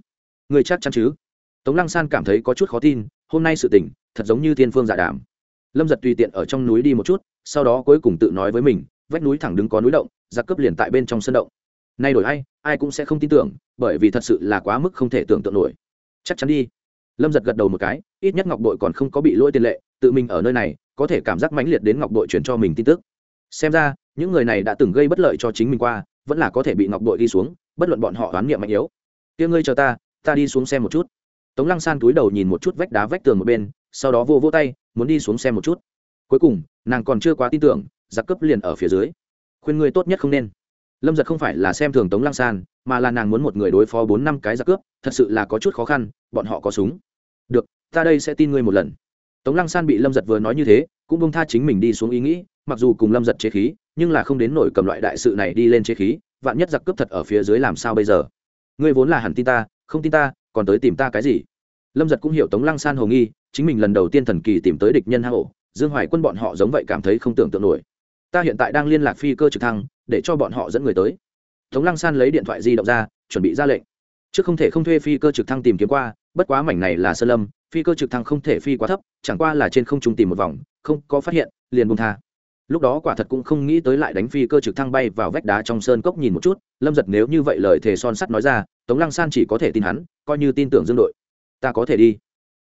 Người chắc chắn chứ? Tống lăng san cảm thấy có chút khó tin hôm nay sự tình, thật giống như thiên phương giả đàm. Lâm giật tùy tiện ở trong núi đi một chút, sau đó cuối cùng tự nói với mình, vách núi thẳng đứng có núi động, giặc cướp liền tại bên trong sân động. Nay đổi ai ai cũng sẽ không tin tưởng, bởi vì thật sự là quá mức không thể tưởng tượng nổi. Chắc chắn đi. Lâm giật gật đầu một cái, ít nhất ngọc đội còn không có bị lỗi tiền lệ, tự mình ở nơi này, có thể cảm giác mãnh liệt đến ngọc đội chuyển cho mình tin tức. Xem ra, những người này đã từng gây bất lợi cho chính mình qua, vẫn là có thể bị ngọc đội đi xuống, bất luận bọn họ oán niệm mạnh yếu. Tia ngươi chờ ta ta đi xuống xem một chút tống lăng san túi đầu nhìn một chút vách đá vách tường một bên, sau đó vô vô tay, muốn đi xuống xem một chút. Cuối cùng, nàng còn chưa quá tin tưởng, giặc cướp liền ở phía dưới. Khuyên ngươi tốt nhất không nên. Lâm giật không phải là xem thường tống lăng san, mà là nàng muốn một người đối phó bốn năm cái giặc cướp, thật sự là có chút khó khăn, bọn họ có súng. Được, ta đây sẽ tin ngươi một lần. Tống lăng san bị lâm giật vừa nói như thế, cũng bông tha chính mình đi xuống ý nghĩ, mặc dù cùng lâm giật chế khí, nhưng là không đến nổi cầm loại đại sự này đi lên chế khí, vạn nhất giặc cướp thật ở phía dưới làm sao bây giờ? Ngươi vốn là hẳn tin ta, không tin ta còn tới tìm ta cái gì? Lâm giật cũng hiểu tống lăng san hồ nghi, chính mình lần đầu tiên thần kỳ tìm tới địch nhân hang hổ dương hoài quân bọn họ giống vậy cảm thấy không tưởng tượng nổi. Ta hiện tại đang liên lạc phi cơ trực thăng, để cho bọn họ dẫn người tới. Tống lăng san lấy điện thoại di động ra, chuẩn bị ra lệnh. Chứ không thể không thuê phi cơ trực thăng tìm kiếm qua, bất quá mảnh này là sơ lâm, phi cơ trực thăng không thể phi quá thấp, chẳng qua là trên không trung tìm một vòng, không có phát hiện, liền bung tha lúc đó quả thật cũng không nghĩ tới lại đánh phi cơ trực thăng bay vào vách đá trong sơn cốc nhìn một chút, lâm giật nếu như vậy lời thề son sắt nói ra, tống lăng san chỉ có thể tin hắn, coi như tin tưởng dương đội. Ta có thể đi.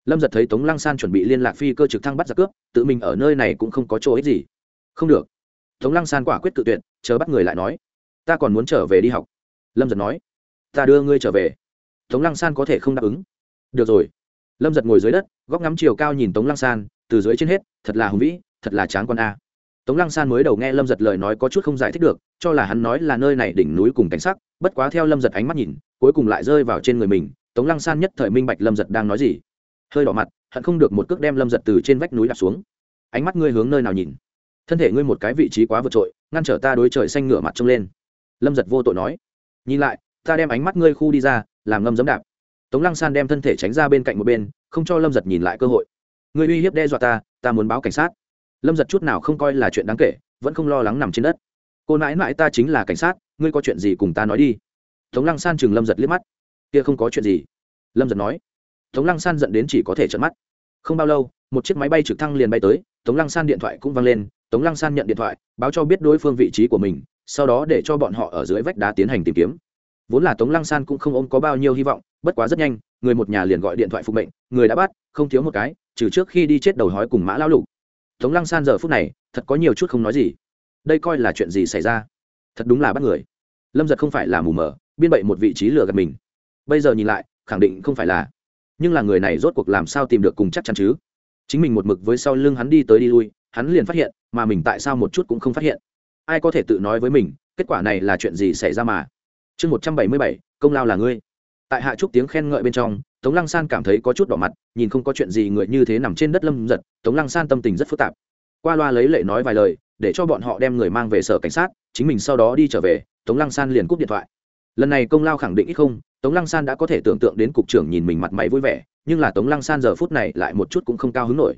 Lâm giật thấy tống lăng san chuẩn bị liên lạc phi cơ trực thăng bắt giặc cướp, tự mình ở nơi này cũng không có chỗ ích gì. Không được. Tống lăng san quả quyết tự tuyệt, chờ bắt người lại nói. Ta còn muốn trở về đi học. Lâm giật nói. Ta đưa ngươi trở về. Tống lăng san có thể không đáp ứng. Được rồi. Lâm giật ngồi dưới đất, góc ngắm chiều cao nhìn tống lăng san, từ dưới trên hết, thật là hùng vĩ, thật là tráng con a tống lăng san mới đầu nghe lâm giật lời nói có chút không giải thích được, cho là hắn nói là nơi này đỉnh núi cùng cảnh sắc, bất quá theo lâm giật ánh mắt nhìn, cuối cùng lại rơi vào trên người mình, tống lăng san nhất thời minh bạch lâm giật đang nói gì. Hơi đỏ mặt, hận không được một cước đem lâm giật từ trên vách núi đạp xuống. Ánh mắt ngươi hướng nơi nào nhìn? Thân thể ngươi một cái vị trí quá vượt trội, ngăn trở ta đối trời xanh ngửa mặt trông lên. Lâm giật vô tội nói. Nhìn lại, ta đem ánh mắt ngươi khu đi ra, làm ngâm dẫm đạp. Tống lăng san đem thân thể tránh ra bên cạnh một bên, không cho lâm giật nhìn lại cơ hội. Ngươi uy hiếp đe dọa ta ta muốn báo cảnh sát lâm giật chút nào không coi là chuyện đáng kể vẫn không lo lắng nằm trên đất cô nãi mãi ta chính là cảnh sát ngươi có chuyện gì cùng ta nói đi tống lăng san chừng lâm giật liếc mắt kia không có chuyện gì lâm giật nói tống lăng san dẫn đến chỉ có thể trợn mắt không bao lâu một chiếc máy bay trực thăng liền bay tới tống lăng san điện thoại cũng văng lên tống lăng san nhận điện thoại báo cho biết đối phương vị trí của mình sau đó để cho bọn họ ở dưới vách đá tiến hành tìm kiếm vốn là tống lăng san cũng không ôm có bao nhiêu hy vọng bất quá rất nhanh người một nhà liền gọi điện thoại phục mệnh người đã bắt không thiếu một cái trừ trước khi đi chết đầu hói cùng mã lao lục tống lăng san giờ phút này, thật có nhiều chút không nói gì. Đây coi là chuyện gì xảy ra? Thật đúng là bắt người. Lâm giật không phải là mù mờ, biên bậy một vị trí lừa gạt mình. Bây giờ nhìn lại, khẳng định không phải là. Nhưng là người này rốt cuộc làm sao tìm được cùng chắc chắn chứ? Chính mình một mực với sau lưng hắn đi tới đi lui, hắn liền phát hiện, mà mình tại sao một chút cũng không phát hiện? Ai có thể tự nói với mình, kết quả này là chuyện gì xảy ra mà? Chương một trăm bảy mươi bảy, công lao là ngươi. Tại hạ trúc tiếng khen ngợi bên trong tống lăng san cảm thấy có chút đỏ mặt, nhìn không có chuyện gì người như thế nằm trên đất lâm giật, tống lăng san tâm tình rất phức tạp. Qua loa lấy lệ nói vài lời, để cho bọn họ đem người mang về sở cảnh sát, chính mình sau đó đi trở về, tống lăng san liền cúp điện thoại. Lần này công lao khẳng định ít không, tống lăng san đã có thể tưởng tượng đến cục trưởng nhìn mình mặt mày vui vẻ, nhưng là tống lăng san giờ phút này lại một chút cũng không cao hứng nổi.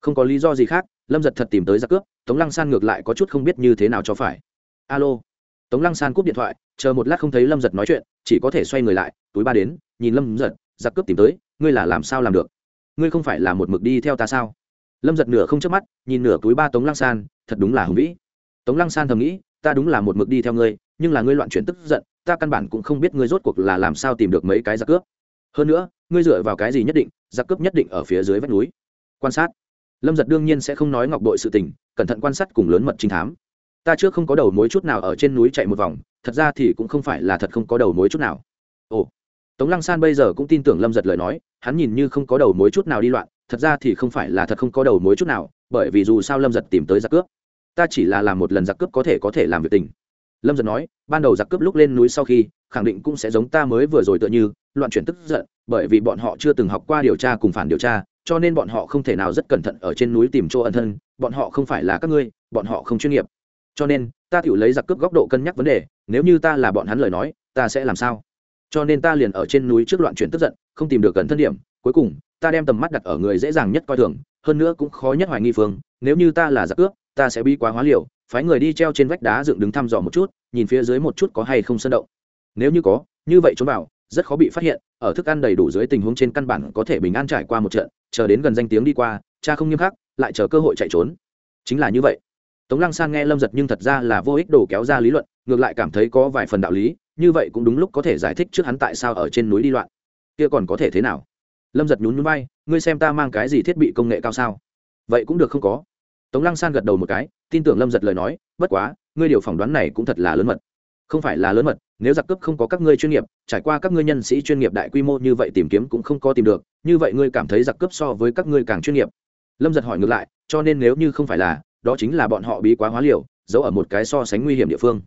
Không có lý do gì khác, lâm giật thật tìm tới giặc cướp, tống lăng san ngược lại có chút không biết như thế nào cho phải. Alo. Tống lăng san cúp điện thoại, chờ một lát không thấy lâm giật nói chuyện, chỉ có thể xoay người lại, túi ba đến, nhìn lâm giật giặc cướp tìm tới, ngươi là làm sao làm được? Ngươi không phải là một mực đi theo ta sao? Lâm giật nửa không chớp mắt, nhìn nửa túi ba tống lăng san, thật đúng là hùng vĩ. Tống lăng san thầm nghĩ, ta đúng là một mực đi theo ngươi, nhưng là ngươi loạn chuyển tức giận, ta căn bản cũng không biết ngươi rốt cuộc là làm sao tìm được mấy cái giặc cướp. Hơn nữa, ngươi dựa vào cái gì nhất định, giặc cướp nhất định ở phía dưới vách núi. Quan sát. Lâm giật đương nhiên sẽ không nói ngọc đội sự tình, cẩn thận quan sát cùng lớn mật trinh thám. Ta trước không có đầu mối chút nào ở trên núi chạy một vòng, thật ra thì cũng không phải là thật không có đầu mối chút nào. Ồ tống lăng san bây giờ cũng tin tưởng lâm giật lời nói, hắn nhìn như không có đầu mối chút nào đi loạn, thật ra thì không phải là thật không có đầu mối chút nào, bởi vì dù sao lâm giật tìm tới giặc cướp. Ta chỉ là làm một lần giặc cướp có thể có thể làm việc tình. Lâm giật nói, ban đầu giặc cướp lúc lên núi sau khi, khẳng định cũng sẽ giống ta mới vừa rồi tựa như, loạn chuyển tức giận, bởi vì bọn họ chưa từng học qua điều tra cùng phản điều tra, cho nên bọn họ không thể nào rất cẩn thận ở trên núi tìm chỗ ẩn thân, bọn họ không phải là các ngươi, bọn họ không chuyên nghiệp. Cho nên, ta tự lấy giặc cướp góc độ cân nhắc vấn đề, nếu như ta là bọn hắn lời nói, ta sẽ làm sao? Cho nên ta liền ở trên núi trước loạn chuyển tức giận, không tìm được gần thân điểm, cuối cùng, ta đem tầm mắt đặt ở người dễ dàng nhất coi thường, hơn nữa cũng khó nhất hoài nghi phương, nếu như ta là giặc cướp, ta sẽ bi quá hóa liều, phái người đi treo trên vách đá dựng đứng thăm dò một chút, nhìn phía dưới một chút có hay không sơn động. Nếu như có, như vậy trốn vào, rất khó bị phát hiện, ở thức ăn đầy đủ dưới tình huống trên căn bản có thể bình an trải qua một trận, chờ đến gần danh tiếng đi qua, cha không nghiêm khắc, lại chờ cơ hội chạy trốn. Chính là như vậy. Tống lăng san nghe lâm giật nhưng thật ra là vô ích đồ kéo ra lý luận, ngược lại cảm thấy có vài phần đạo lý như vậy cũng đúng lúc có thể giải thích trước hắn tại sao ở trên núi đi loạn. Kia còn có thể thế nào? Lâm giật nhún nhún bay ngươi xem ta mang cái gì thiết bị công nghệ cao sao? Vậy cũng được không có. Tống lăng san gật đầu một cái, tin tưởng lâm giật lời nói, bất quá, ngươi điều phỏng đoán này cũng thật là lớn mật. Không phải là lớn mật, nếu giặc cướp không có các ngươi chuyên nghiệp, trải qua các ngươi nhân sĩ chuyên nghiệp đại quy mô như vậy tìm kiếm cũng không có tìm được, như vậy ngươi cảm thấy giặc cướp so với các ngươi càng chuyên nghiệp. Lâm giật hỏi ngược lại, cho nên nếu như không phải là, đó chính là bọn họ bí quá hóa liều, giấu ở một cái so sánh nguy hiểm địa phương.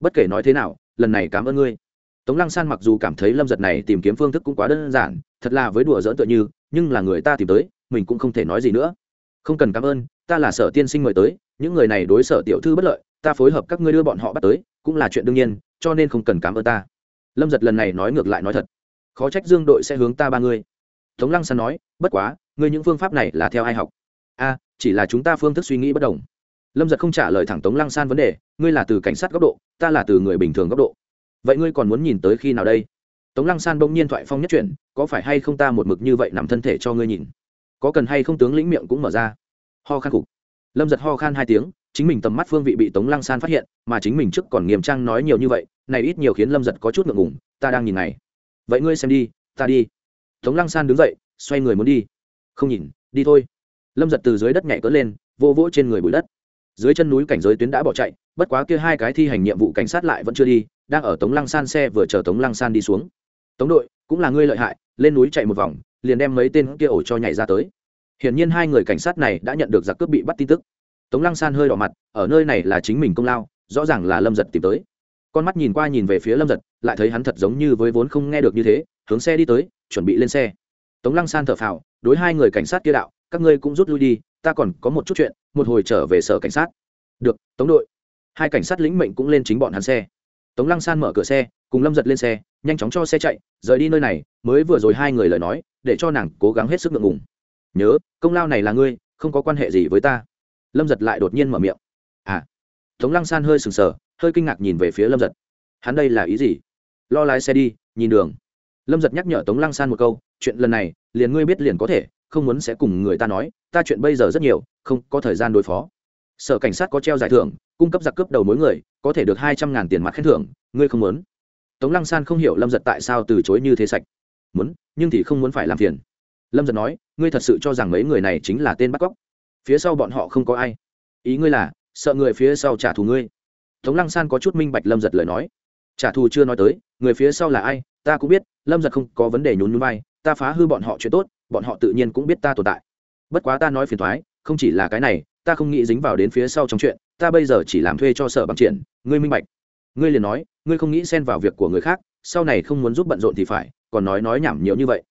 Bất kể nói thế nào lần này cảm ơn ngươi. Tống lăng san mặc dù cảm thấy lâm giật này tìm kiếm phương thức cũng quá đơn giản, thật là với đùa dỡn tựa như, nhưng là người ta tìm tới, mình cũng không thể nói gì nữa. Không cần cảm ơn, ta là sở tiên sinh mời tới, những người này đối sở tiểu thư bất lợi, ta phối hợp các ngươi đưa bọn họ bắt tới, cũng là chuyện đương nhiên, cho nên không cần cảm ơn ta. Lâm giật lần này nói ngược lại nói thật. Khó trách dương đội sẽ hướng ta ba ngươi tống lăng san nói, bất quá, ngươi những phương pháp này là theo ai học? A, chỉ là chúng ta phương thức suy nghĩ bất đồng. Lâm giật không trả lời thẳng tống lăng san vấn đề, ngươi là từ cảnh sát góc độ ta là từ người bình thường góc độ. Vậy ngươi còn muốn nhìn tới khi nào đây? Tống lăng san bỗng nhiên thoại phong nhất chuyển, có phải hay không ta một mực như vậy nằm thân thể cho ngươi nhìn? Có cần hay không tướng lĩnh miệng cũng mở ra? Ho khan cục. Lâm giật ho khan hai tiếng, chính mình tầm mắt phương vị bị tống lăng san phát hiện, mà chính mình trước còn nghiêm trang nói nhiều như vậy, này ít nhiều khiến lâm giật có chút ngượng ngùng, ta đang nhìn này. Vậy ngươi xem đi, ta đi. Tống lăng san đứng dậy, xoay người muốn đi. Không nhìn, đi thôi. Lâm giật từ dưới đất nhảy cỡ lên, vô vỗ trên người bụi đất dưới chân núi cảnh giới tuyến đã bỏ chạy, bất quá kia hai cái thi hành nhiệm vụ cảnh sát lại vẫn chưa đi, đang ở tống lăng san xe vừa chờ tống lăng san đi xuống. Tống đội, cũng là ngươi lợi hại, lên núi chạy một vòng, liền đem mấy tên kia ổ cho nhảy ra tới. Hiển nhiên hai người cảnh sát này đã nhận được giặc cướp bị bắt tin tức. Tống lăng san hơi đỏ mặt, ở nơi này là chính mình công lao, rõ ràng là lâm giật tìm tới. Con mắt nhìn qua nhìn về phía lâm giật, lại thấy hắn thật giống như với vốn không nghe được như thế, hướng xe đi tới, chuẩn bị lên xe. Tống lăng san thở phào, đối hai người cảnh sát kia đạo, các ngươi cũng rút lui đi ta còn có một chút chuyện, một hồi trở về sở cảnh sát. Được, tống đội. Hai cảnh sát lĩnh mệnh cũng lên chính bọn hắn xe. Tống lăng san mở cửa xe, cùng lâm giật lên xe, nhanh chóng cho xe chạy, rời đi nơi này, mới vừa rồi hai người lời nói, để cho nàng cố gắng hết sức ngượng ngùng. Nhớ, công lao này là ngươi, không có quan hệ gì với ta. Lâm giật lại đột nhiên mở miệng. À. Tống lăng san hơi sừng sờ, hơi kinh ngạc nhìn về phía lâm giật. Hắn đây là ý gì? Lo lái xe đi, nhìn đường. Lâm giật nhắc nhở tống lăng san một câu, chuyện lần này, liền ngươi biết liền có thể không muốn sẽ cùng người ta nói, ta chuyện bây giờ rất nhiều, không có thời gian đối phó. Sở cảnh sát có treo giải thưởng, cung cấp giặc cướp đầu mối người, có thể được hai trăm ngàn tiền mặt khen thưởng, ngươi không muốn. Tống lăng san không hiểu lâm giật tại sao từ chối như thế sạch. Muốn, nhưng thì không muốn phải làm phiền. Lâm giật nói, ngươi thật sự cho rằng mấy người này chính là tên bắt cóc. Phía sau bọn họ không có ai. Ý ngươi là, sợ người phía sau trả thù ngươi. Tống lăng san có chút minh bạch lâm giật lời nói. Trả thù chưa nói tới, người phía sau là ai, ta cũng biết, lâm giật không có vấn đề nhún nhún vai, ta phá hư bọn họ chuyện tốt bọn họ tự nhiên cũng biết ta tồn tại. Bất quá ta nói phiền thoái, không chỉ là cái này, ta không nghĩ dính vào đến phía sau trong chuyện, ta bây giờ chỉ làm thuê cho sở bằng triển, ngươi minh bạch. Ngươi liền nói, ngươi không nghĩ xen vào việc của người khác, sau này không muốn giúp bận rộn thì phải, còn nói nói nhảm nhiều như vậy.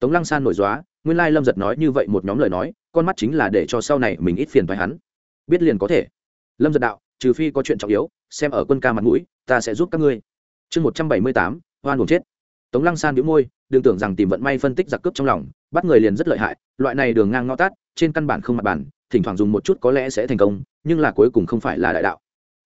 Tống lăng san nổi dóa nguyên lai lâm giật nói như vậy một nhóm lời nói, con mắt chính là để cho sau này mình ít phiền thoái hắn. Biết liền có thể. Lâm giật đạo, trừ phi có chuyện trọng yếu, xem ở quân ca mặt mũi, ta sẽ giúp các ngươi. Chương một trăm bảy mươi tám, hoan buồn chết tống lăng san đĩu môi, đừng tưởng rằng tìm vận may phân tích giặc cướp trong lòng, bắt người liền rất lợi hại, loại này đường ngang ngõ tát trên căn bản không mặt bản, thỉnh thoảng dùng một chút có lẽ sẽ thành công, nhưng là cuối cùng không phải là đại đạo.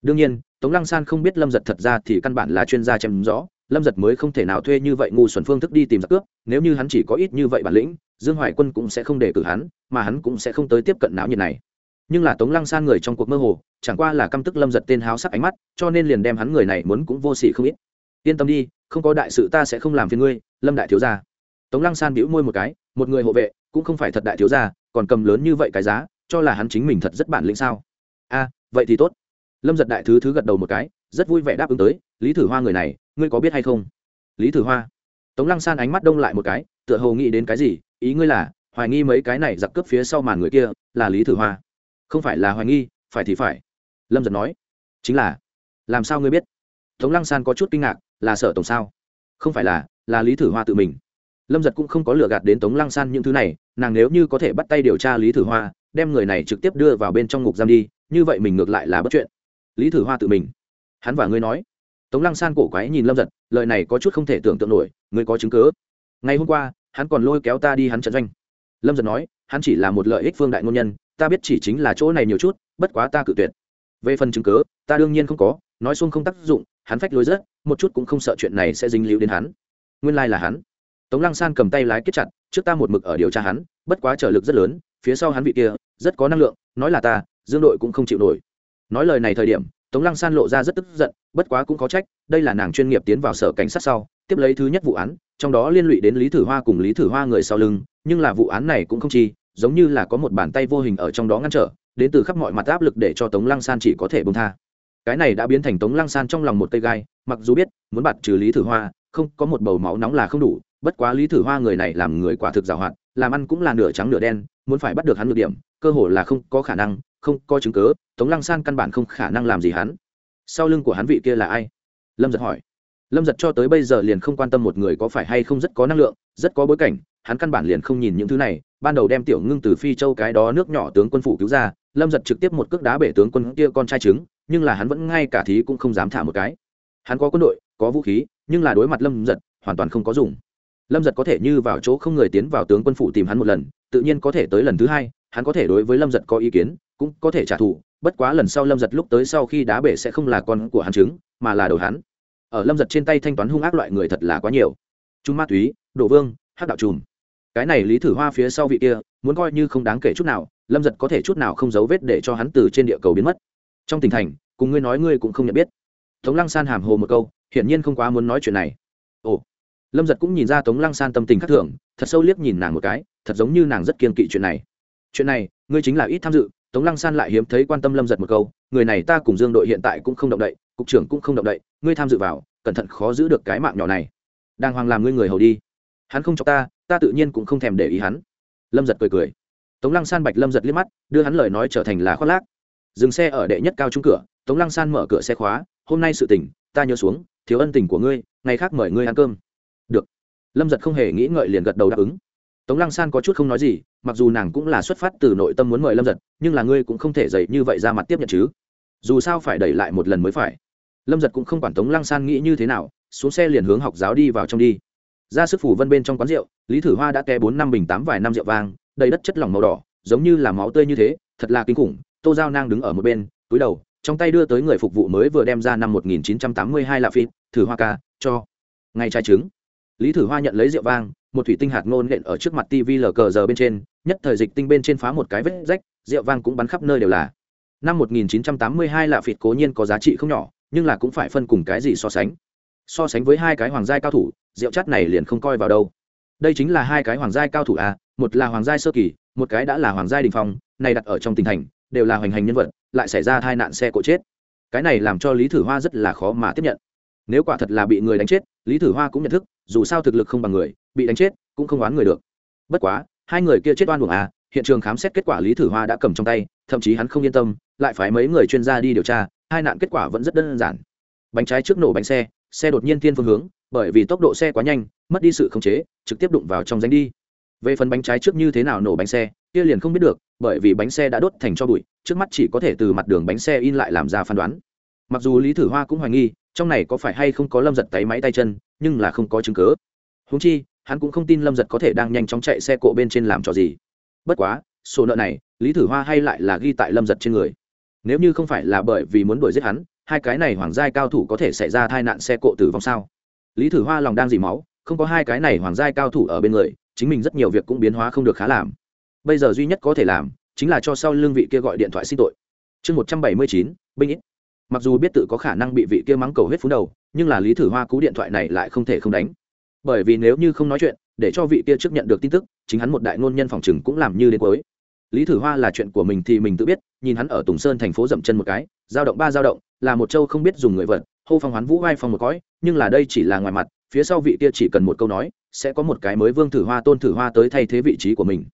Đương nhiên, tống lăng san không biết lâm giật thật ra thì căn bản là chuyên gia chém rõ lâm giật mới không thể nào thuê như vậy ngu xuẩn phương thức đi tìm giặc cướp, nếu như hắn chỉ có ít như vậy bản lĩnh, dương hoài quân cũng sẽ không để cử hắn, mà hắn cũng sẽ không tới tiếp cận não nhiệt này. Nhưng là tống lăng san người trong cuộc mơ hồ, chẳng qua là căm tức lâm giật tên háo sắc ánh mắt, cho nên liền đem hắn người này muốn cũng vô s ỉ không ít yên tâm đi, không có đại sự ta sẽ không làm phiền ngươi, lâm đại thiếu gia. Tống lăng san bĩu môi một cái, một người hộ vệ, cũng không phải thật đại thiếu gia, còn cầm lớn như vậy cái giá, cho là hắn chính mình thật rất bản lĩnh sao? A, vậy thì tốt. Lâm giật đại thứ thứ gật đầu một cái, rất vui vẻ đáp ứng tới, lý thử hoa người này, ngươi có biết hay không? Lý thử hoa? Tống lăng san ánh mắt đông lại một cái, tựa hồ nghĩ đến cái gì, ý ngươi là, hoài nghi mấy cái này giặc cướp phía sau màn người kia, là lý thử hoa? Không phải là hoài nghi, phải thì phải. Lâm giật nói. Chính là, làm sao ngươi biết? Tống lăng san có chút kinh ngạc là sở tổng sao? Không phải là là lý thử hoa tự mình. Lâm giật cũng không có lừa gạt đến tống lăng san những thứ này, nàng nếu như có thể bắt tay điều tra lý thử hoa, đem người này trực tiếp đưa vào bên trong ngục giam đi, như vậy mình ngược lại là bất chuyện. Lý thử hoa tự mình. Hắn và ngươi nói. Tống lăng san cổ quái nhìn lâm giật, lời này có chút không thể tưởng tượng nổi, ngươi có chứng cứ? ngày hôm qua, hắn còn lôi kéo ta đi hắn trận doanh. Lâm giật nói, hắn chỉ là một lợi ích phương đại ngôn nhân, ta biết chỉ chính là chỗ này nhiều chút, bất quá ta cự tuyệt. Về phần chứng cớ ta đương nhiên không có, nói xuông không tác dụng, hắn phách lối rất một chút cũng không sợ chuyện này sẽ dính líu đến hắn. Nguyên lai là hắn. Tống lăng san cầm tay lái kết chặt, trước ta một mực ở điều tra hắn, bất quá trở lực rất lớn, phía sau hắn vị kia, rất có năng lượng, nói là ta, dương đội cũng không chịu nổi. Nói lời này thời điểm, tống lăng san lộ ra rất tức giận, bất quá cũng có trách, đây là nàng chuyên nghiệp tiến vào sở cảnh sát sau, tiếp lấy thứ nhất vụ án, trong đó liên lụy đến lý thử hoa cùng lý thử hoa người sau lưng, nhưng là vụ án này cũng không chi, giống như là có một bàn tay vô hình ở trong đó ngăn trở, đến từ khắp mọi mặt áp lực để cho tống lăng san chỉ có thể bông tha cái này đã biến thành tống lăng san trong lòng một cây gai, mặc dù biết, muốn bạt trừ lý thử hoa, không, có một bầu máu nóng là không đủ, bất quá lý thử hoa người này làm người quả thực giàu hạn, làm ăn cũng là nửa trắng nửa đen, muốn phải bắt được hắn được điểm, cơ hồ là không có khả năng, không có chứng cớ tống lăng san căn bản không khả năng làm gì hắn. Sau lưng của hắn vị kia là ai? Lâm giật hỏi. Lâm giật cho tới bây giờ liền không quan tâm một người có phải hay không rất có năng lượng, rất có bối cảnh, hắn căn bản liền không nhìn những thứ này. Ban đầu đem tiểu ngưng từ phi châu cái đó nước nhỏ tướng quân phủ cứu ra, lâm giật trực tiếp một cước đá bể tướng quân kia con trai trứng nhưng là hắn vẫn ngay cả thí cũng không dám thả một cái. Hắn có quân đội, có vũ khí, nhưng là đối mặt lâm giật, hoàn toàn không có dùng. Lâm giật có thể như vào chỗ không người tiến vào tướng quân phủ tìm hắn một lần, tự nhiên có thể tới lần thứ hai, hắn có thể đối với lâm giật có ý kiến, cũng có thể trả thù, bất quá lần sau lâm giật lúc tới sau khi đá bể sẽ không là con của hắn trứng, mà là đầu hắn. Ở lâm giật trên tay thanh toán hung ác loại người thật là quá nhiều. Trung ma túy đồ vương, hắc đạo trùm. Cái này lý thử hoa phía sau vị kia, muốn coi như không đáng kể chút nào, lâm giật có thể chút nào không giấu vết để cho hắn từ trên địa cầu biến mất trong tỉnh thành, cùng ngươi nói ngươi cũng không nhận biết. Tống lăng san hàm hồ một câu, hiển nhiên không quá muốn nói chuyện này. Ồ. Lâm giật cũng nhìn ra tống lăng san tâm tình khắc thường, thật sâu liếc nhìn nàng một cái, thật giống như nàng rất kiên kỵ chuyện này. Chuyện này, ngươi chính là ít tham dự, tống lăng san lại hiếm thấy quan tâm lâm giật một câu, người này ta cùng dương đội hiện tại cũng không động đậy, cục trưởng cũng không động đậy, ngươi tham dự vào, cẩn thận khó giữ được cái mạng nhỏ này. Đang hoàng làm ngươi người hầu đi. Hắn không cho ta ta tự nhiên cũng không thèm để ý hắn. Lâm giật cười cười. Tống lăng san bạch lâm giật liếc mắt, đưa hắn lời nói trở thành là khoác lác dừng xe ở đệ nhất cao trung cửa, tống lăng san mở cửa xe khóa, hôm nay sự tỉnh ta nhớ xuống, thiếu ân tình của ngươi, ngày khác mời ngươi ăn cơm. Được. Lâm giật không hề nghĩ ngợi liền gật đầu đáp ứng. Tống lăng san có chút không nói gì, mặc dù nàng cũng là xuất phát từ nội tâm muốn mời lâm giật, nhưng là ngươi cũng không thể dậy như vậy ra mặt tiếp nhận chứ. Dù sao phải đẩy lại một lần mới phải. Lâm giật cũng không quản tống lăng san nghĩ như thế nào, xuống xe liền hướng học giáo đi vào trong đi. Ra sức phủ vân bên trong quán rượu, lý thử hoa đã té bốn năm bình tám vài năm rượu vang, đầy đất chất lỏng màu đỏ, giống như là máu tươi như thế, thật là kinh khủng tô giao nang đứng ở một bên, túi đầu, trong tay đưa tới người phục vụ mới vừa đem ra năm 1982 là phim, thử hoa ca, cho. Ngay trái trứng. Lý thử hoa nhận lấy rượu vang, một thủy tinh hạt ngôn nện ở trước mặt tv lờ cờ giờ bên trên, nhất thời dịch tinh bên trên phá một cái vết rách, rượu vang cũng bắn khắp nơi đều là. Năm 1982 là phịt cố nhiên có giá trị không nhỏ, nhưng là cũng phải phân cùng cái gì so sánh. So sánh với hai cái hoàng giai cao thủ, rượu chát này liền không coi vào đâu. Đây chính là hai cái hoàng giai cao thủ a, một là hoàng giai sơ kỳ, một cái đã là hoàng giai đình phong, này đặt ở trong tỉnh thành đều là hoành hành nhân vật, lại xảy ra tai nạn xe cộ chết. Cái này làm cho lý thử hoa rất là khó mà tiếp nhận. Nếu quả thật là bị người đánh chết, lý thử hoa cũng nhận thức, dù sao thực lực không bằng người, bị đánh chết cũng không oán người được. Bất quá, hai người kia chết oan buồng à hiện trường khám xét kết quả lý thử hoa đã cầm trong tay, thậm chí hắn không yên tâm, lại phải mấy người chuyên gia đi điều tra, hai nạn kết quả vẫn rất đơn giản. Bánh trái trước nổ bánh xe xe đột nhiên thiên phương hướng, bởi vì tốc độ xe quá nhanh, mất đi sự khống chế, trực tiếp đụng vào trong danh đi. Về phần bánh trái trước như thế nào nổ bánh xe, kia liền không biết được bởi vì bánh xe đã đốt thành cho bụi, trước mắt chỉ có thể từ mặt đường bánh xe in lại làm ra phán đoán. Mặc dù lý thử hoa cũng hoài nghi, trong này có phải hay không có lâm giật tay máy tay chân, nhưng là không có chứng cớ húng chi, hắn cũng không tin lâm giật có thể đang nhanh chóng chạy xe cộ bên trên làm trò gì. Bất quá sổ nợ này, lý thử hoa hay lại là ghi tại lâm giật trên người. Nếu như không phải là bởi vì muốn đuổi giết hắn, hai cái này hoàng giai cao thủ có thể xảy ra tai nạn xe cộ tử vong sao? Lý thử hoa lòng đang dì máu, không có hai cái này hoàng giai cao thủ ở bên người, chính mình rất nhiều việc cũng biến hóa không được khá làm bây giờ duy nhất có thể làm chính là cho sau lương vị kia gọi điện thoại xin tội. Chương một trăm bảy mươi chín, binh ít. Mặc dù biết tự có khả năng bị vị kia mắng cầu hết phú đầu, nhưng là lý thử hoa cú điện thoại này lại không thể không đánh. Bởi vì nếu như không nói chuyện, để cho vị kia trước nhận được tin tức, chính hắn một đại ngôn nhân phòng chừng cũng làm như đến cuối. Lý thử hoa là chuyện của mình thì mình tự biết, nhìn hắn ở tùng sơn thành phố dậm chân một cái, giao động ba giao động, là một châu không biết dùng người vật, hô phong hoán vũ vai phong một cõi, nhưng là đây chỉ là ngoài mặt, phía sau vị kia chỉ cần một câu nói, sẽ có một cái mới vương thử hoa, tôn thử hoa tới thay thế vị trí của mình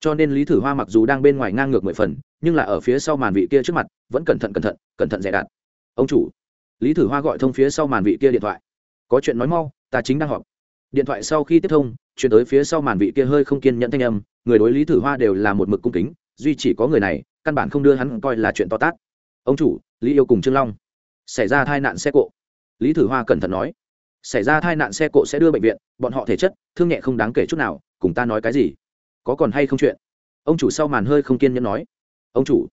cho nên lý thử hoa mặc dù đang bên ngoài ngang ngược mười phần, nhưng là ở phía sau màn vị kia trước mặt, vẫn cẩn thận cẩn thận cẩn thận dè đặt ông chủ. Lý thử hoa gọi thông phía sau màn vị kia điện thoại. Có chuyện nói mau, ta chính đang họp. Điện thoại sau khi tiếp thông, chuyển tới phía sau màn vị kia hơi không kiên nhẫn thanh âm, người đối lý thử hoa đều là một mực cung kính, duy chỉ có người này, căn bản không đưa hắn coi là chuyện to tát. Ông chủ, lý yêu cùng trương long. Xảy ra tai nạn xe cộ. Lý thử hoa cẩn thận nói. Xảy ra tai nạn xe cộ sẽ đưa bệnh viện, bọn họ thể chất, thương nhẹ không đáng kể chút nào, cùng ta nói cái gì? Có còn hay không chuyện? Ông chủ sau màn hơi không kiên nhẫn nói. Ông chủ,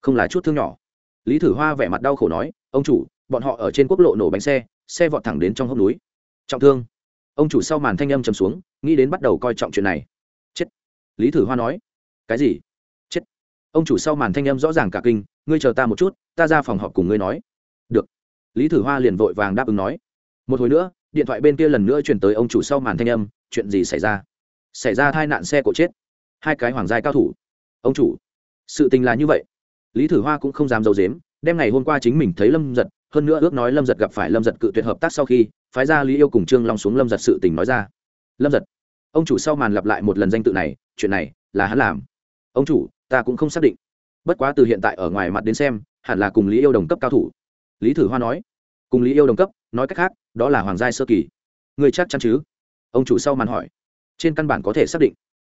không là chút thương nhỏ. Lý thử hoa vẻ mặt đau khổ nói. Ông chủ, bọn họ ở trên quốc lộ nổ bánh xe xe vọt thẳng đến trong hốc núi. Trọng thương. Ông chủ sau màn thanh âm chầm xuống, nghĩ đến bắt đầu coi trọng chuyện này. Chết. Lý thử hoa nói. Cái gì? Chết. Ông chủ sau màn thanh âm rõ ràng cả kinh. Ngươi chờ ta một chút, ta ra phòng họp cùng ngươi nói. Được. Lý thử hoa liền vội vàng đáp ứng nói. Một hồi nữa, điện thoại bên kia lần nữa chuyển tới ông chủ sau màn thanh âm. Chuyện gì xảy ra? Xảy ra tai nạn xe cộ chết. Hai cái hoàng giai cao thủ. Ông chủ, sự tình là như vậy. Lý thử hoa cũng không dám d i ấ u dếm đem ngày hôm qua chính mình thấy lâm giật, hơn nữa ước nói lâm giật gặp phải lâm giật cự tuyệt hợp tác sau khi, phái ra lý yêu cùng trương long xuống lâm giật sự tình nói ra. Lâm giật, ông chủ sau màn lặp lại một lần danh tự này, chuyện này là hắn làm. Ông chủ, ta cũng không xác định. Bất quá từ hiện tại ở ngoài mặt đến xem, hẳn là cùng lý yêu đồng cấp cao thủ. Lý thử hoa nói, cùng lý yêu đồng cấp, nói cách khác, đó là hoàng giai sơ kỳ. Người chắc chắn chứ? Ông chủ sau màn hỏi trên căn bản có thể xác định.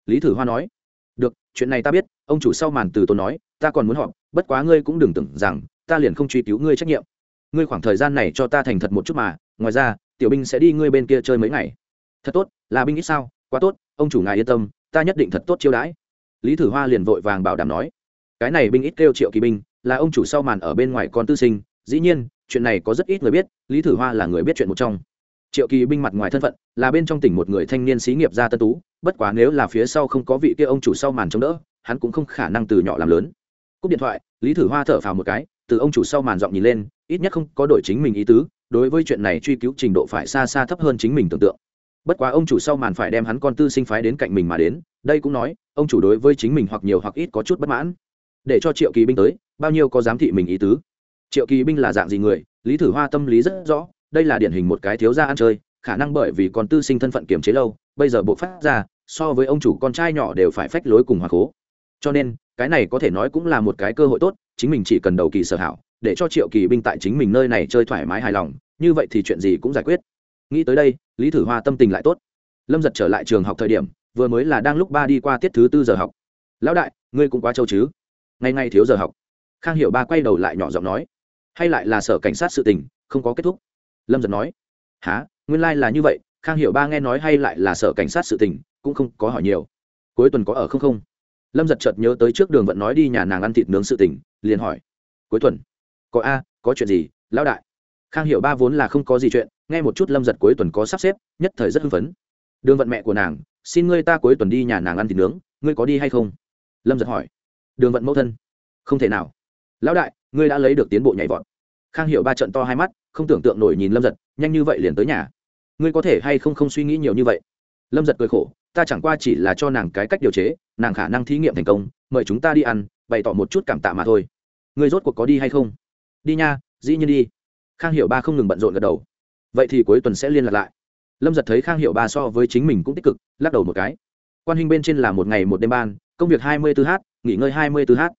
Lý thử hoa nói, được, chuyện này ta biết, ông chủ sau màn từ tôi nói, ta còn muốn họp, bất quá ngươi cũng đừng tưởng rằng ta liền không truy cứu ngươi trách nhiệm. Ngươi khoảng thời gian này cho ta thành thật một chút mà, ngoài ra, tiểu binh sẽ đi ngươi bên kia chơi mấy ngày. Thật tốt, là binh ít sao, quá tốt, ông chủ ngài yên tâm, ta nhất định thật tốt chiêu đãi. Lý thử hoa liền vội vàng bảo đảm nói, cái này binh ít kêu triệu kỳ binh, là ông chủ sau màn ở bên ngoài con tư sinh, dĩ nhiên, chuyện này có rất ít người biết, lý thử hoa là người biết chuyện một trong triệu kỳ binh mặt ngoài thân phận, là bên trong tỉnh một người thanh niên xí nghiệp gia tân tú, bất quá nếu là phía sau không có vị kia ông chủ sau màn chống đỡ, hắn cũng không khả năng từ nhỏ làm lớn. Cúp điện thoại, lý thử hoa thở phào một cái, từ ông chủ sau màn giọng nhìn lên, ít nhất không có đổi chính mình ý tứ, đối với chuyện này truy cứu trình độ phải xa xa thấp hơn chính mình tưởng tượng. Bất quá ông chủ sau màn phải đem hắn con tư sinh phái đến cạnh mình mà đến, đây cũng nói, ông chủ đối với chính mình hoặc nhiều hoặc ít có chút bất mãn. Để cho triệu kỳ binh tới, bao nhiêu có giám thị mình ý tứ. Triệu kỳ binh là dạng gì người, lý thử hoa tâm lý rất rõ đây là điển hình một cái thiếu gia ăn chơi, khả năng bởi vì con tư sinh thân phận kiềm chế lâu, bây giờ buộc phát ra, so với ông chủ con trai nhỏ đều phải phách lối cùng hòa cố cho nên, cái này có thể nói cũng là một cái cơ hội tốt, chính mình chỉ cần đầu kỳ sở hảo, để cho triệu kỳ binh tại chính mình nơi này chơi thoải mái hài lòng, như vậy thì chuyện gì cũng giải quyết. Nghĩ tới đây, lý thử hoa tâm tình lại tốt. Lâm giật trở lại trường học thời điểm, vừa mới là đang lúc ba đi qua tiết thứ tư giờ học. Lão đại, ngươi cũng quá trâu chứ? Ngày ngày thiếu giờ học. Khang hiểu ba quay đầu lại nhỏ giọng nói. Hay lại là sở cảnh sát sự tình, không có kết thúc lâm giật nói há nguyên lai、like、là như vậy, khang hiểu ba nghe nói hay lại là sở cảnh sát sự tình, cũng không có hỏi nhiều. Cuối tuần có ở không không? Lâm giật chợt nhớ tới trước đường Vận nói đi nhà nàng ăn thịt nướng sự tình, liền hỏi, cuối tuần? Có a, có chuyện gì, lão đại? Khang hiểu ba vốn là không có gì chuyện, nghe một chút lâm giật cuối tuần có sắp xếp, nhất thời rất hưng phấn. Đường vận mẹ của nàng, xin ngươi ta cuối tuần đi nhà nàng ăn thịt nướng, ngươi có đi hay không? Lâm giật hỏi. Đường vận mẫu thân. Không thể nào. Lão đại, ngươi đã lấy được tiến bộ nhảy vọt khang hiểu ba trận to hai mắt, không tưởng tượng nổi nhìn lâm giật, nhanh như vậy liền tới nhà. Ngươi có thể hay không không suy nghĩ nhiều như vậy? Lâm giật cười khổ, ta chẳng qua chỉ là cho nàng cái cách điều chế, nàng khả năng thí nghiệm thành công, mời chúng ta đi ăn, bày tỏ một chút cảm tạ mà thôi. Ngươi rốt cuộc có đi hay không? Đi nha, dĩ nhiên đi. Khang hiểu ba không ngừng bận rộn gật đầu. Vậy thì cuối tuần sẽ liên lạc lại. Lâm giật thấy khang hiểu ba so với chính mình cũng tích cực, lắc đầu một cái. Quan hình bên trên là một ngày một đêm ban, công việc hai mươi 24 h nghỉ ngơi hai mươi 24 h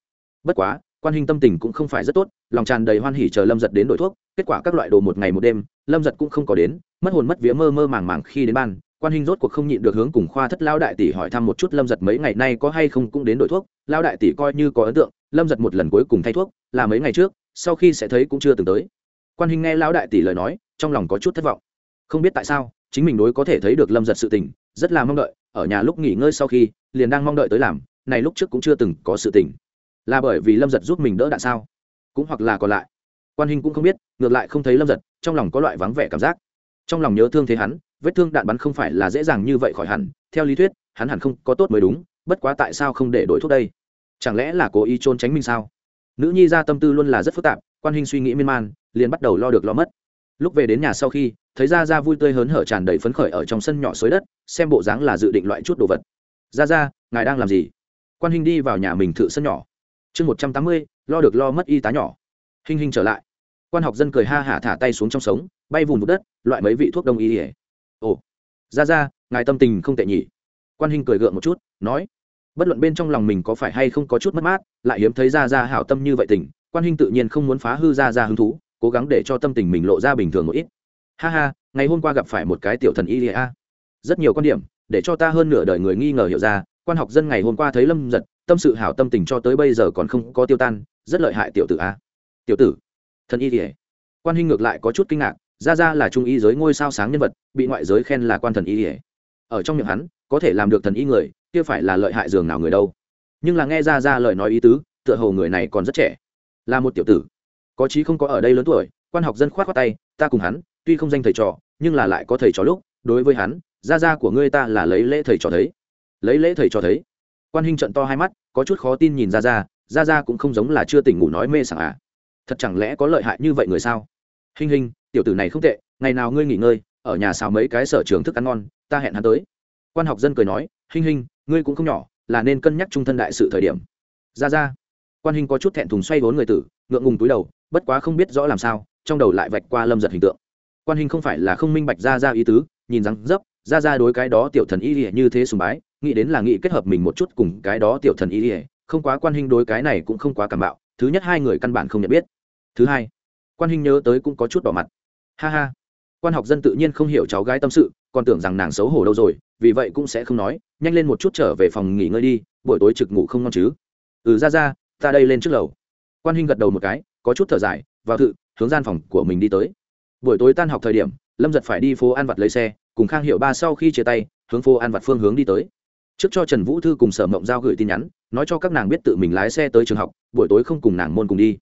bất quá quan hình tâm tình cũng không phải rất tốt, lòng tràn đầy hoan hỉ chờ lâm giật đến đổi thuốc, kết quả các loại đồ một ngày một đêm, lâm giật cũng không có đến, mất hồn mất vía mơ mơ màng màng khi đến ban, quan hình rốt cuộc không nhịn được hướng cùng khoa thất lao đại tỷ hỏi thăm một chút lâm giật mấy ngày nay có hay không cũng đến đổi thuốc lao đại tỷ coi như có ấn tượng, lâm giật một lần cuối cùng thay thuốc, là mấy ngày trước, sau khi sẽ thấy cũng chưa từng tới. Quan hình nghe lão đại tỷ lời nói, trong lòng có chút thất vọng. Không biết tại sao, chính mình đối có thể thấy được lâm giật sự tình, rất là mong đợi, ở nhà lúc nghỉ ngơi sau khi, liền đang mong đợi tới làm, này lúc trước cũng chưa từng có sự tình là bởi vì lâm giật giúp mình đỡ đạn sao? Cũng hoặc là còn lại. Quan hình cũng không biết, ngược lại không thấy lâm giật, trong lòng có loại vắng vẻ cảm giác. Trong lòng nhớ thương thế hắn, vết thương đạn bắn không phải là dễ dàng như vậy khỏi hẳn, theo lý thuyết, hắn hẳn không có tốt mới đúng, bất quá tại sao không để đổi thuốc đây? Chẳng lẽ là cố ý trốn tránh mình sao? Nữ nhi ra tâm tư luôn là rất phức tạp, quan hình suy nghĩ miên man, liền bắt đầu lo được lo mất. Lúc về đến nhà sau khi, thấy ra ra vui tươi hớn hở tràn đầy phấn khởi ở trong sân nhỏ xới đất, xem bộ dáng là dự định loại chút đồ vật. Ra ra ngài đang làm gì? Quan hình đi vào nhà mình thử sân nhỏ chương một trăm tám mươi, lo được lo mất y tá nhỏ. Hình hình trở lại. Quan học dân cười ha hả thả tay xuống trong sống, bay vùng một đất, loại mấy vị thuốc đông y ỉa ồ. Ra ra, ngài tâm tình không tệ nhỉ. Quan hình cười gượng một chút, nói, bất luận bên trong lòng mình có phải hay không có chút mất mát, lại hiếm thấy ra ra hảo tâm như vậy tình, quan hình tự nhiên không muốn phá hư ra ra hứng thú, cố gắng để cho tâm tình mình lộ ra bình thường một ít. Ha ha, ngày hôm qua gặp phải một cái tiểu thần y ỉa rất nhiều quan điểm, để cho ta hơn nửa đời người nghi ngờ hiểu ra, quan học dân ngày hôm qua thấy lâm giật tâm sự hảo tâm tình cho tới bây giờ còn không có tiêu tan, rất lợi hại tiểu tử a. Tiểu tử, thần y ỉa quan hinh ngược lại có chút kinh ngạc, ra ra là trung y giới ngôi sao sáng nhân vật, bị ngoại giới khen là quan thần y ỉa ở trong miệng hắn, có thể làm được thần y người, kia phải là lợi hại dường nào người đâu. Nhưng là nghe ra ra lời nói ý tứ, tựa hồ người này còn rất trẻ. Là một tiểu tử. Có chí không có ở đây lớn tuổi, quan học dân khoát khoát tay, ta cùng hắn, tuy không danh thầy trò, nhưng là lại có thầy trò lúc, đối với hắn gia gia của ngươi ta là lấy lễ thầy trò thấy. Lấy lễ thầy trò thấy quan hình trận to hai mắt, có chút khó tin nhìn ra ra ra ra cũng không giống là chưa tỉnh ngủ nói mê sảng à. Thật chẳng lẽ có lợi hại như vậy người sao? Hình hình tiểu tử này không tệ, ngày nào ngươi nghỉ ngơi, ở nhà xào mấy cái sở trường thức ăn ngon, ta hẹn hắn tới. Quan học dân cười nói hình hình ngươi cũng không nhỏ, là nên cân nhắc trung thân đại sự thời điểm. Ra ra quan hình có chút thẹn thùng xoay vốn người tử, ngượng ngùng túi đầu, bất quá không biết rõ làm sao, trong đầu lại vạch qua lâm giật hình tượng. Quan hình không phải là không minh bạch ra ra ý tứ, nhìn rằng dấp ra ra đối cái đó tiểu thần y như thế sùng bái nghĩ đến là nghĩ kết hợp mình một chút cùng cái đó tiểu thần y ỉa không quá quan hình đối cái này cũng không quá cảm bạo, thứ nhất hai người căn bản không nhận biết. Thứ hai, quan hình nhớ tới cũng có chút đỏ mặt. Ha ha, quan học dân tự nhiên không hiểu cháu gái tâm sự, còn tưởng rằng nàng xấu hổ đâu rồi, vì vậy cũng sẽ không nói, nhanh lên một chút trở về phòng nghỉ ngơi đi, buổi tối trực ngủ không ngon chứ. Ừ ra ra, ta đây lên trước lầu. Quan huynh gật đầu một cái, có chút thở dài, vào thự, hướng gian phòng của mình đi tới. Buổi tối tan học thời điểm, lâm giật phải đi phố an vặt lấy xe, cùng khang hiệu ba sau khi chia tay, hướng phố an vặt phương hướng đi tới trước cho trần vũ thư cùng sở mộng giao gửi tin nhắn, nói cho các nàng biết tự mình lái xe tới trường học, buổi tối không cùng nàng môn cùng đi.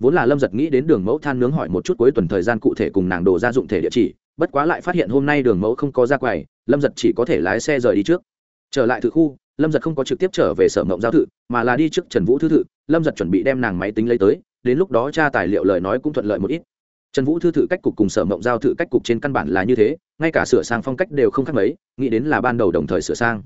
Vốn là lâm giật nghĩ đến đường mẫu than nướng hỏi một chút cuối tuần thời gian cụ thể cùng nàng đồ gia dụng thể địa chỉ, bất quá lại phát hiện hôm nay đường mẫu không có ra quầy, lâm giật chỉ có thể lái xe rời đi trước. Trở lại thự khu, lâm giật không có trực tiếp trở về sở mộng giao thự, mà là đi trước trần vũ thư thự, lâm giật chuẩn bị đem nàng máy tính lấy tới, đến lúc đó tra tài liệu lời nói cũng thuận lợi một ít. Trần vũ thư thự cách cục cùng sở mộng giao thự cách cục trên căn bản là như thế, ngay cả sửa sang phong cách đều không khác mấy, nghĩ đến là ban đầu đồng thời sửa sang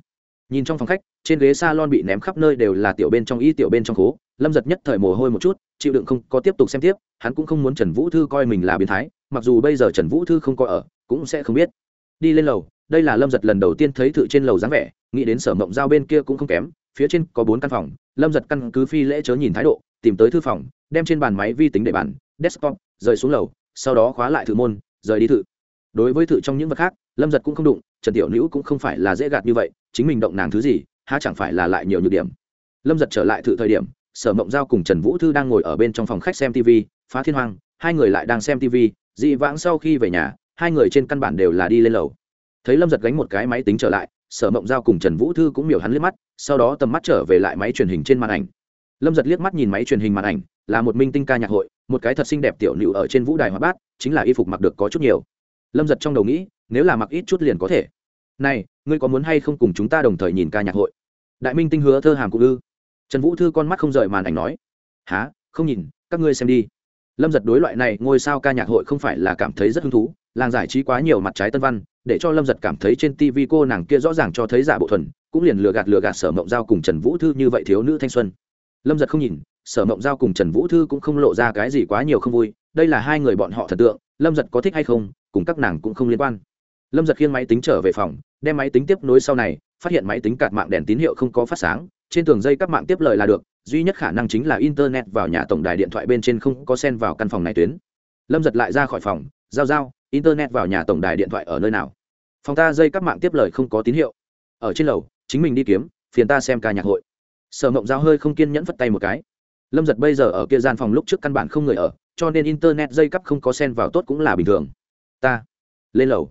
nhìn trong phòng khách, trên ghế s a lon bị ném khắp nơi đều là tiểu bên trong y, tiểu bên trong khố. Lâm giật nhất thời mồ hôi một chút, chịu đựng không có tiếp tục xem tiếp, hắn cũng không muốn trần vũ thư coi mình là biến thái, mặc dù bây giờ trần vũ thư không có ở, cũng sẽ không biết. Đi lên lầu, đây là lâm giật lần đầu tiên thấy thự trên lầu dáng vẻ, nghĩ đến sở mộng giao bên kia cũng không kém, phía trên có bốn căn phòng, lâm giật căn cứ phi lễ chớ nhìn thái độ, tìm tới thư phòng, đem trên bàn máy vi tính để bàn, desktop, rời xuống lầu, sau đó khóa lại thự môn, rời đi thự. Đối với thự trong những vật khác, lâm giật cũng không đụng trần tiểu nữ cũng không phải là dễ gạt như vậy, chính mình động nàng thứ gì, há chẳng phải là lại nhiều nhược điểm. Lâm giật trở lại thử thời điểm, sở mộng giao cùng trần vũ thư đang ngồi ở bên trong phòng khách xem tv phá thiên hoàng hai người lại đang xem tv dị vãng sau khi về nhà, hai người trên căn bản đều là đi lên lầu. Thấy lâm giật gánh một cái máy tính trở lại, sở mộng giao cùng trần vũ thư cũng miểu hắn liếc mắt, sau đó tầm mắt trở về lại máy truyền hình trên màn ảnh. Lâm giật liếc mắt nhìn máy truyền hình màn ảnh, là một minh tinh ca nhạc hội, một cái thật xinh đẹp tiểu nữ ở trên vũ đài hoa bát, chính là y phục mặc được có chút nhiều. Lâm giật trong đầu nghĩ nếu là mặc ít chút liền có thể. Này, ngươi có muốn hay không cùng chúng ta đồng thời nhìn ca nhạc hội? Đại minh tinh hứa thơ hàm cụ ư? Trần vũ thư con mắt không rời màn ảnh nói. Há không nhìn, các ngươi xem đi. Lâm giật đối loại này ngôi sao ca nhạc hội không phải là cảm thấy rất hứng thú, làng giải trí quá nhiều mặt trái tân văn, để cho lâm giật cảm thấy trên tv cô nàng kia rõ ràng cho thấy giả bộ thuần, cũng liền lừa gạt lừa gạt sở mộng giao cùng trần vũ thư như vậy thiếu nữ thanh xuân. Lâm giật không nhìn, sở mộng giao cùng trần vũ thư cũng không lộ ra cái gì quá nhiều không vui, đây là hai người bọn họ thần tượng, lâm giật có thích hay không, cùng các nàng cũng không liên quan lâm giật khiêng máy tính trở về phòng, đem máy tính tiếp nối sau này, phát hiện máy tính cạt mạng đèn tín hiệu không có phát sáng, trên tường dây các mạng tiếp lời là được, duy nhất khả năng chính là internet vào nhà tổng đài điện thoại bên trên không có sen vào căn phòng này tuyến. Lâm giật lại ra khỏi phòng, giao giao, internet vào nhà tổng đài điện thoại ở nơi nào? Phòng ta dây các mạng tiếp lời không có tín hiệu. Ở trên lầu, chính mình đi kiếm, phiền ta xem ca nhạc hội. Sở mộng giao hơi không kiên nhẫn phất tay một cái. Lâm giật bây giờ ở kia gian phòng lúc trước căn bản không người ở, cho nên internet dây cắp không có sen vào tốt cũng là bình thường. Ta, lên lầu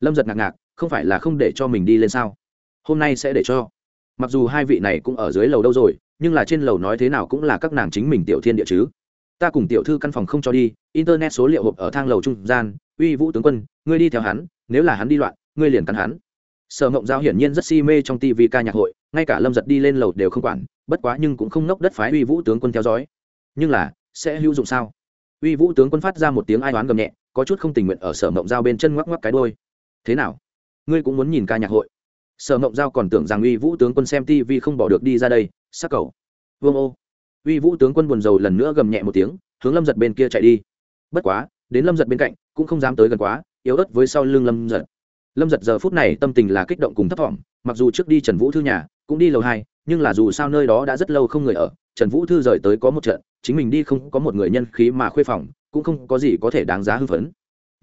lâm giật ngạc ngạc, không phải là không để cho mình đi lên sao? Hôm nay sẽ để cho. Mặc dù hai vị này cũng ở dưới lầu đâu rồi, nhưng là trên lầu nói thế nào cũng là các nàng chính mình tiểu thiên địa chứ. Ta cùng tiểu thư căn phòng không cho đi, internet số liệu hộp ở thang lầu trung gian, uy vũ tướng quân, ngươi đi theo hắn, nếu là hắn đi loạn, ngươi liền cắn hắn. Sở ngộng giao hiển nhiên rất si mê trong tv ca nhạc hội, ngay cả lâm giật đi lên lầu đều không quản, bất quá nhưng cũng không nốc đất phái uy vũ tướng quân theo dõi. Nhưng là, sẽ hữu dụng sao? Uy vũ tướng quân phát ra một tiếng ai toán gầm nhẹ, có chút không tình nguyện ở sở mộng giao bên chân ngoắc ngoắc cái đôi thế nào? Ngươi cũng muốn nhìn ca nhạc hội. Sở mộng giao còn tưởng rằng uy vũ tướng quân xem tv không bỏ được đi ra đây, sắc cầu. Vương ô. Uy vũ tướng quân buồn rầu lần nữa gầm nhẹ một tiếng, hướng lâm giật bên kia chạy đi. Bất quá, đến lâm giật bên cạnh, cũng không dám tới gần quá, yếu ớt với sau lưng lâm giật. Lâm giật giờ phút này tâm tình là kích động cùng thấp t mặc dù trước đi trần vũ thư nhà, cũng đi lầu hai, nhưng là dù sao nơi đó đã rất lâu không người ở, trần vũ thư rời tới có một trận, chính mình đi không có một người nhân khí mà khuê phòng, cũng không có gì có thể đáng giá hư phấn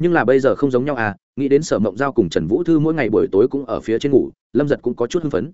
nhưng là bây giờ không giống nhau à nghĩ đến sở mộng giao cùng trần vũ thư mỗi ngày buổi tối cũng ở phía trên ngủ, lâm giật cũng có chút hưng phấn.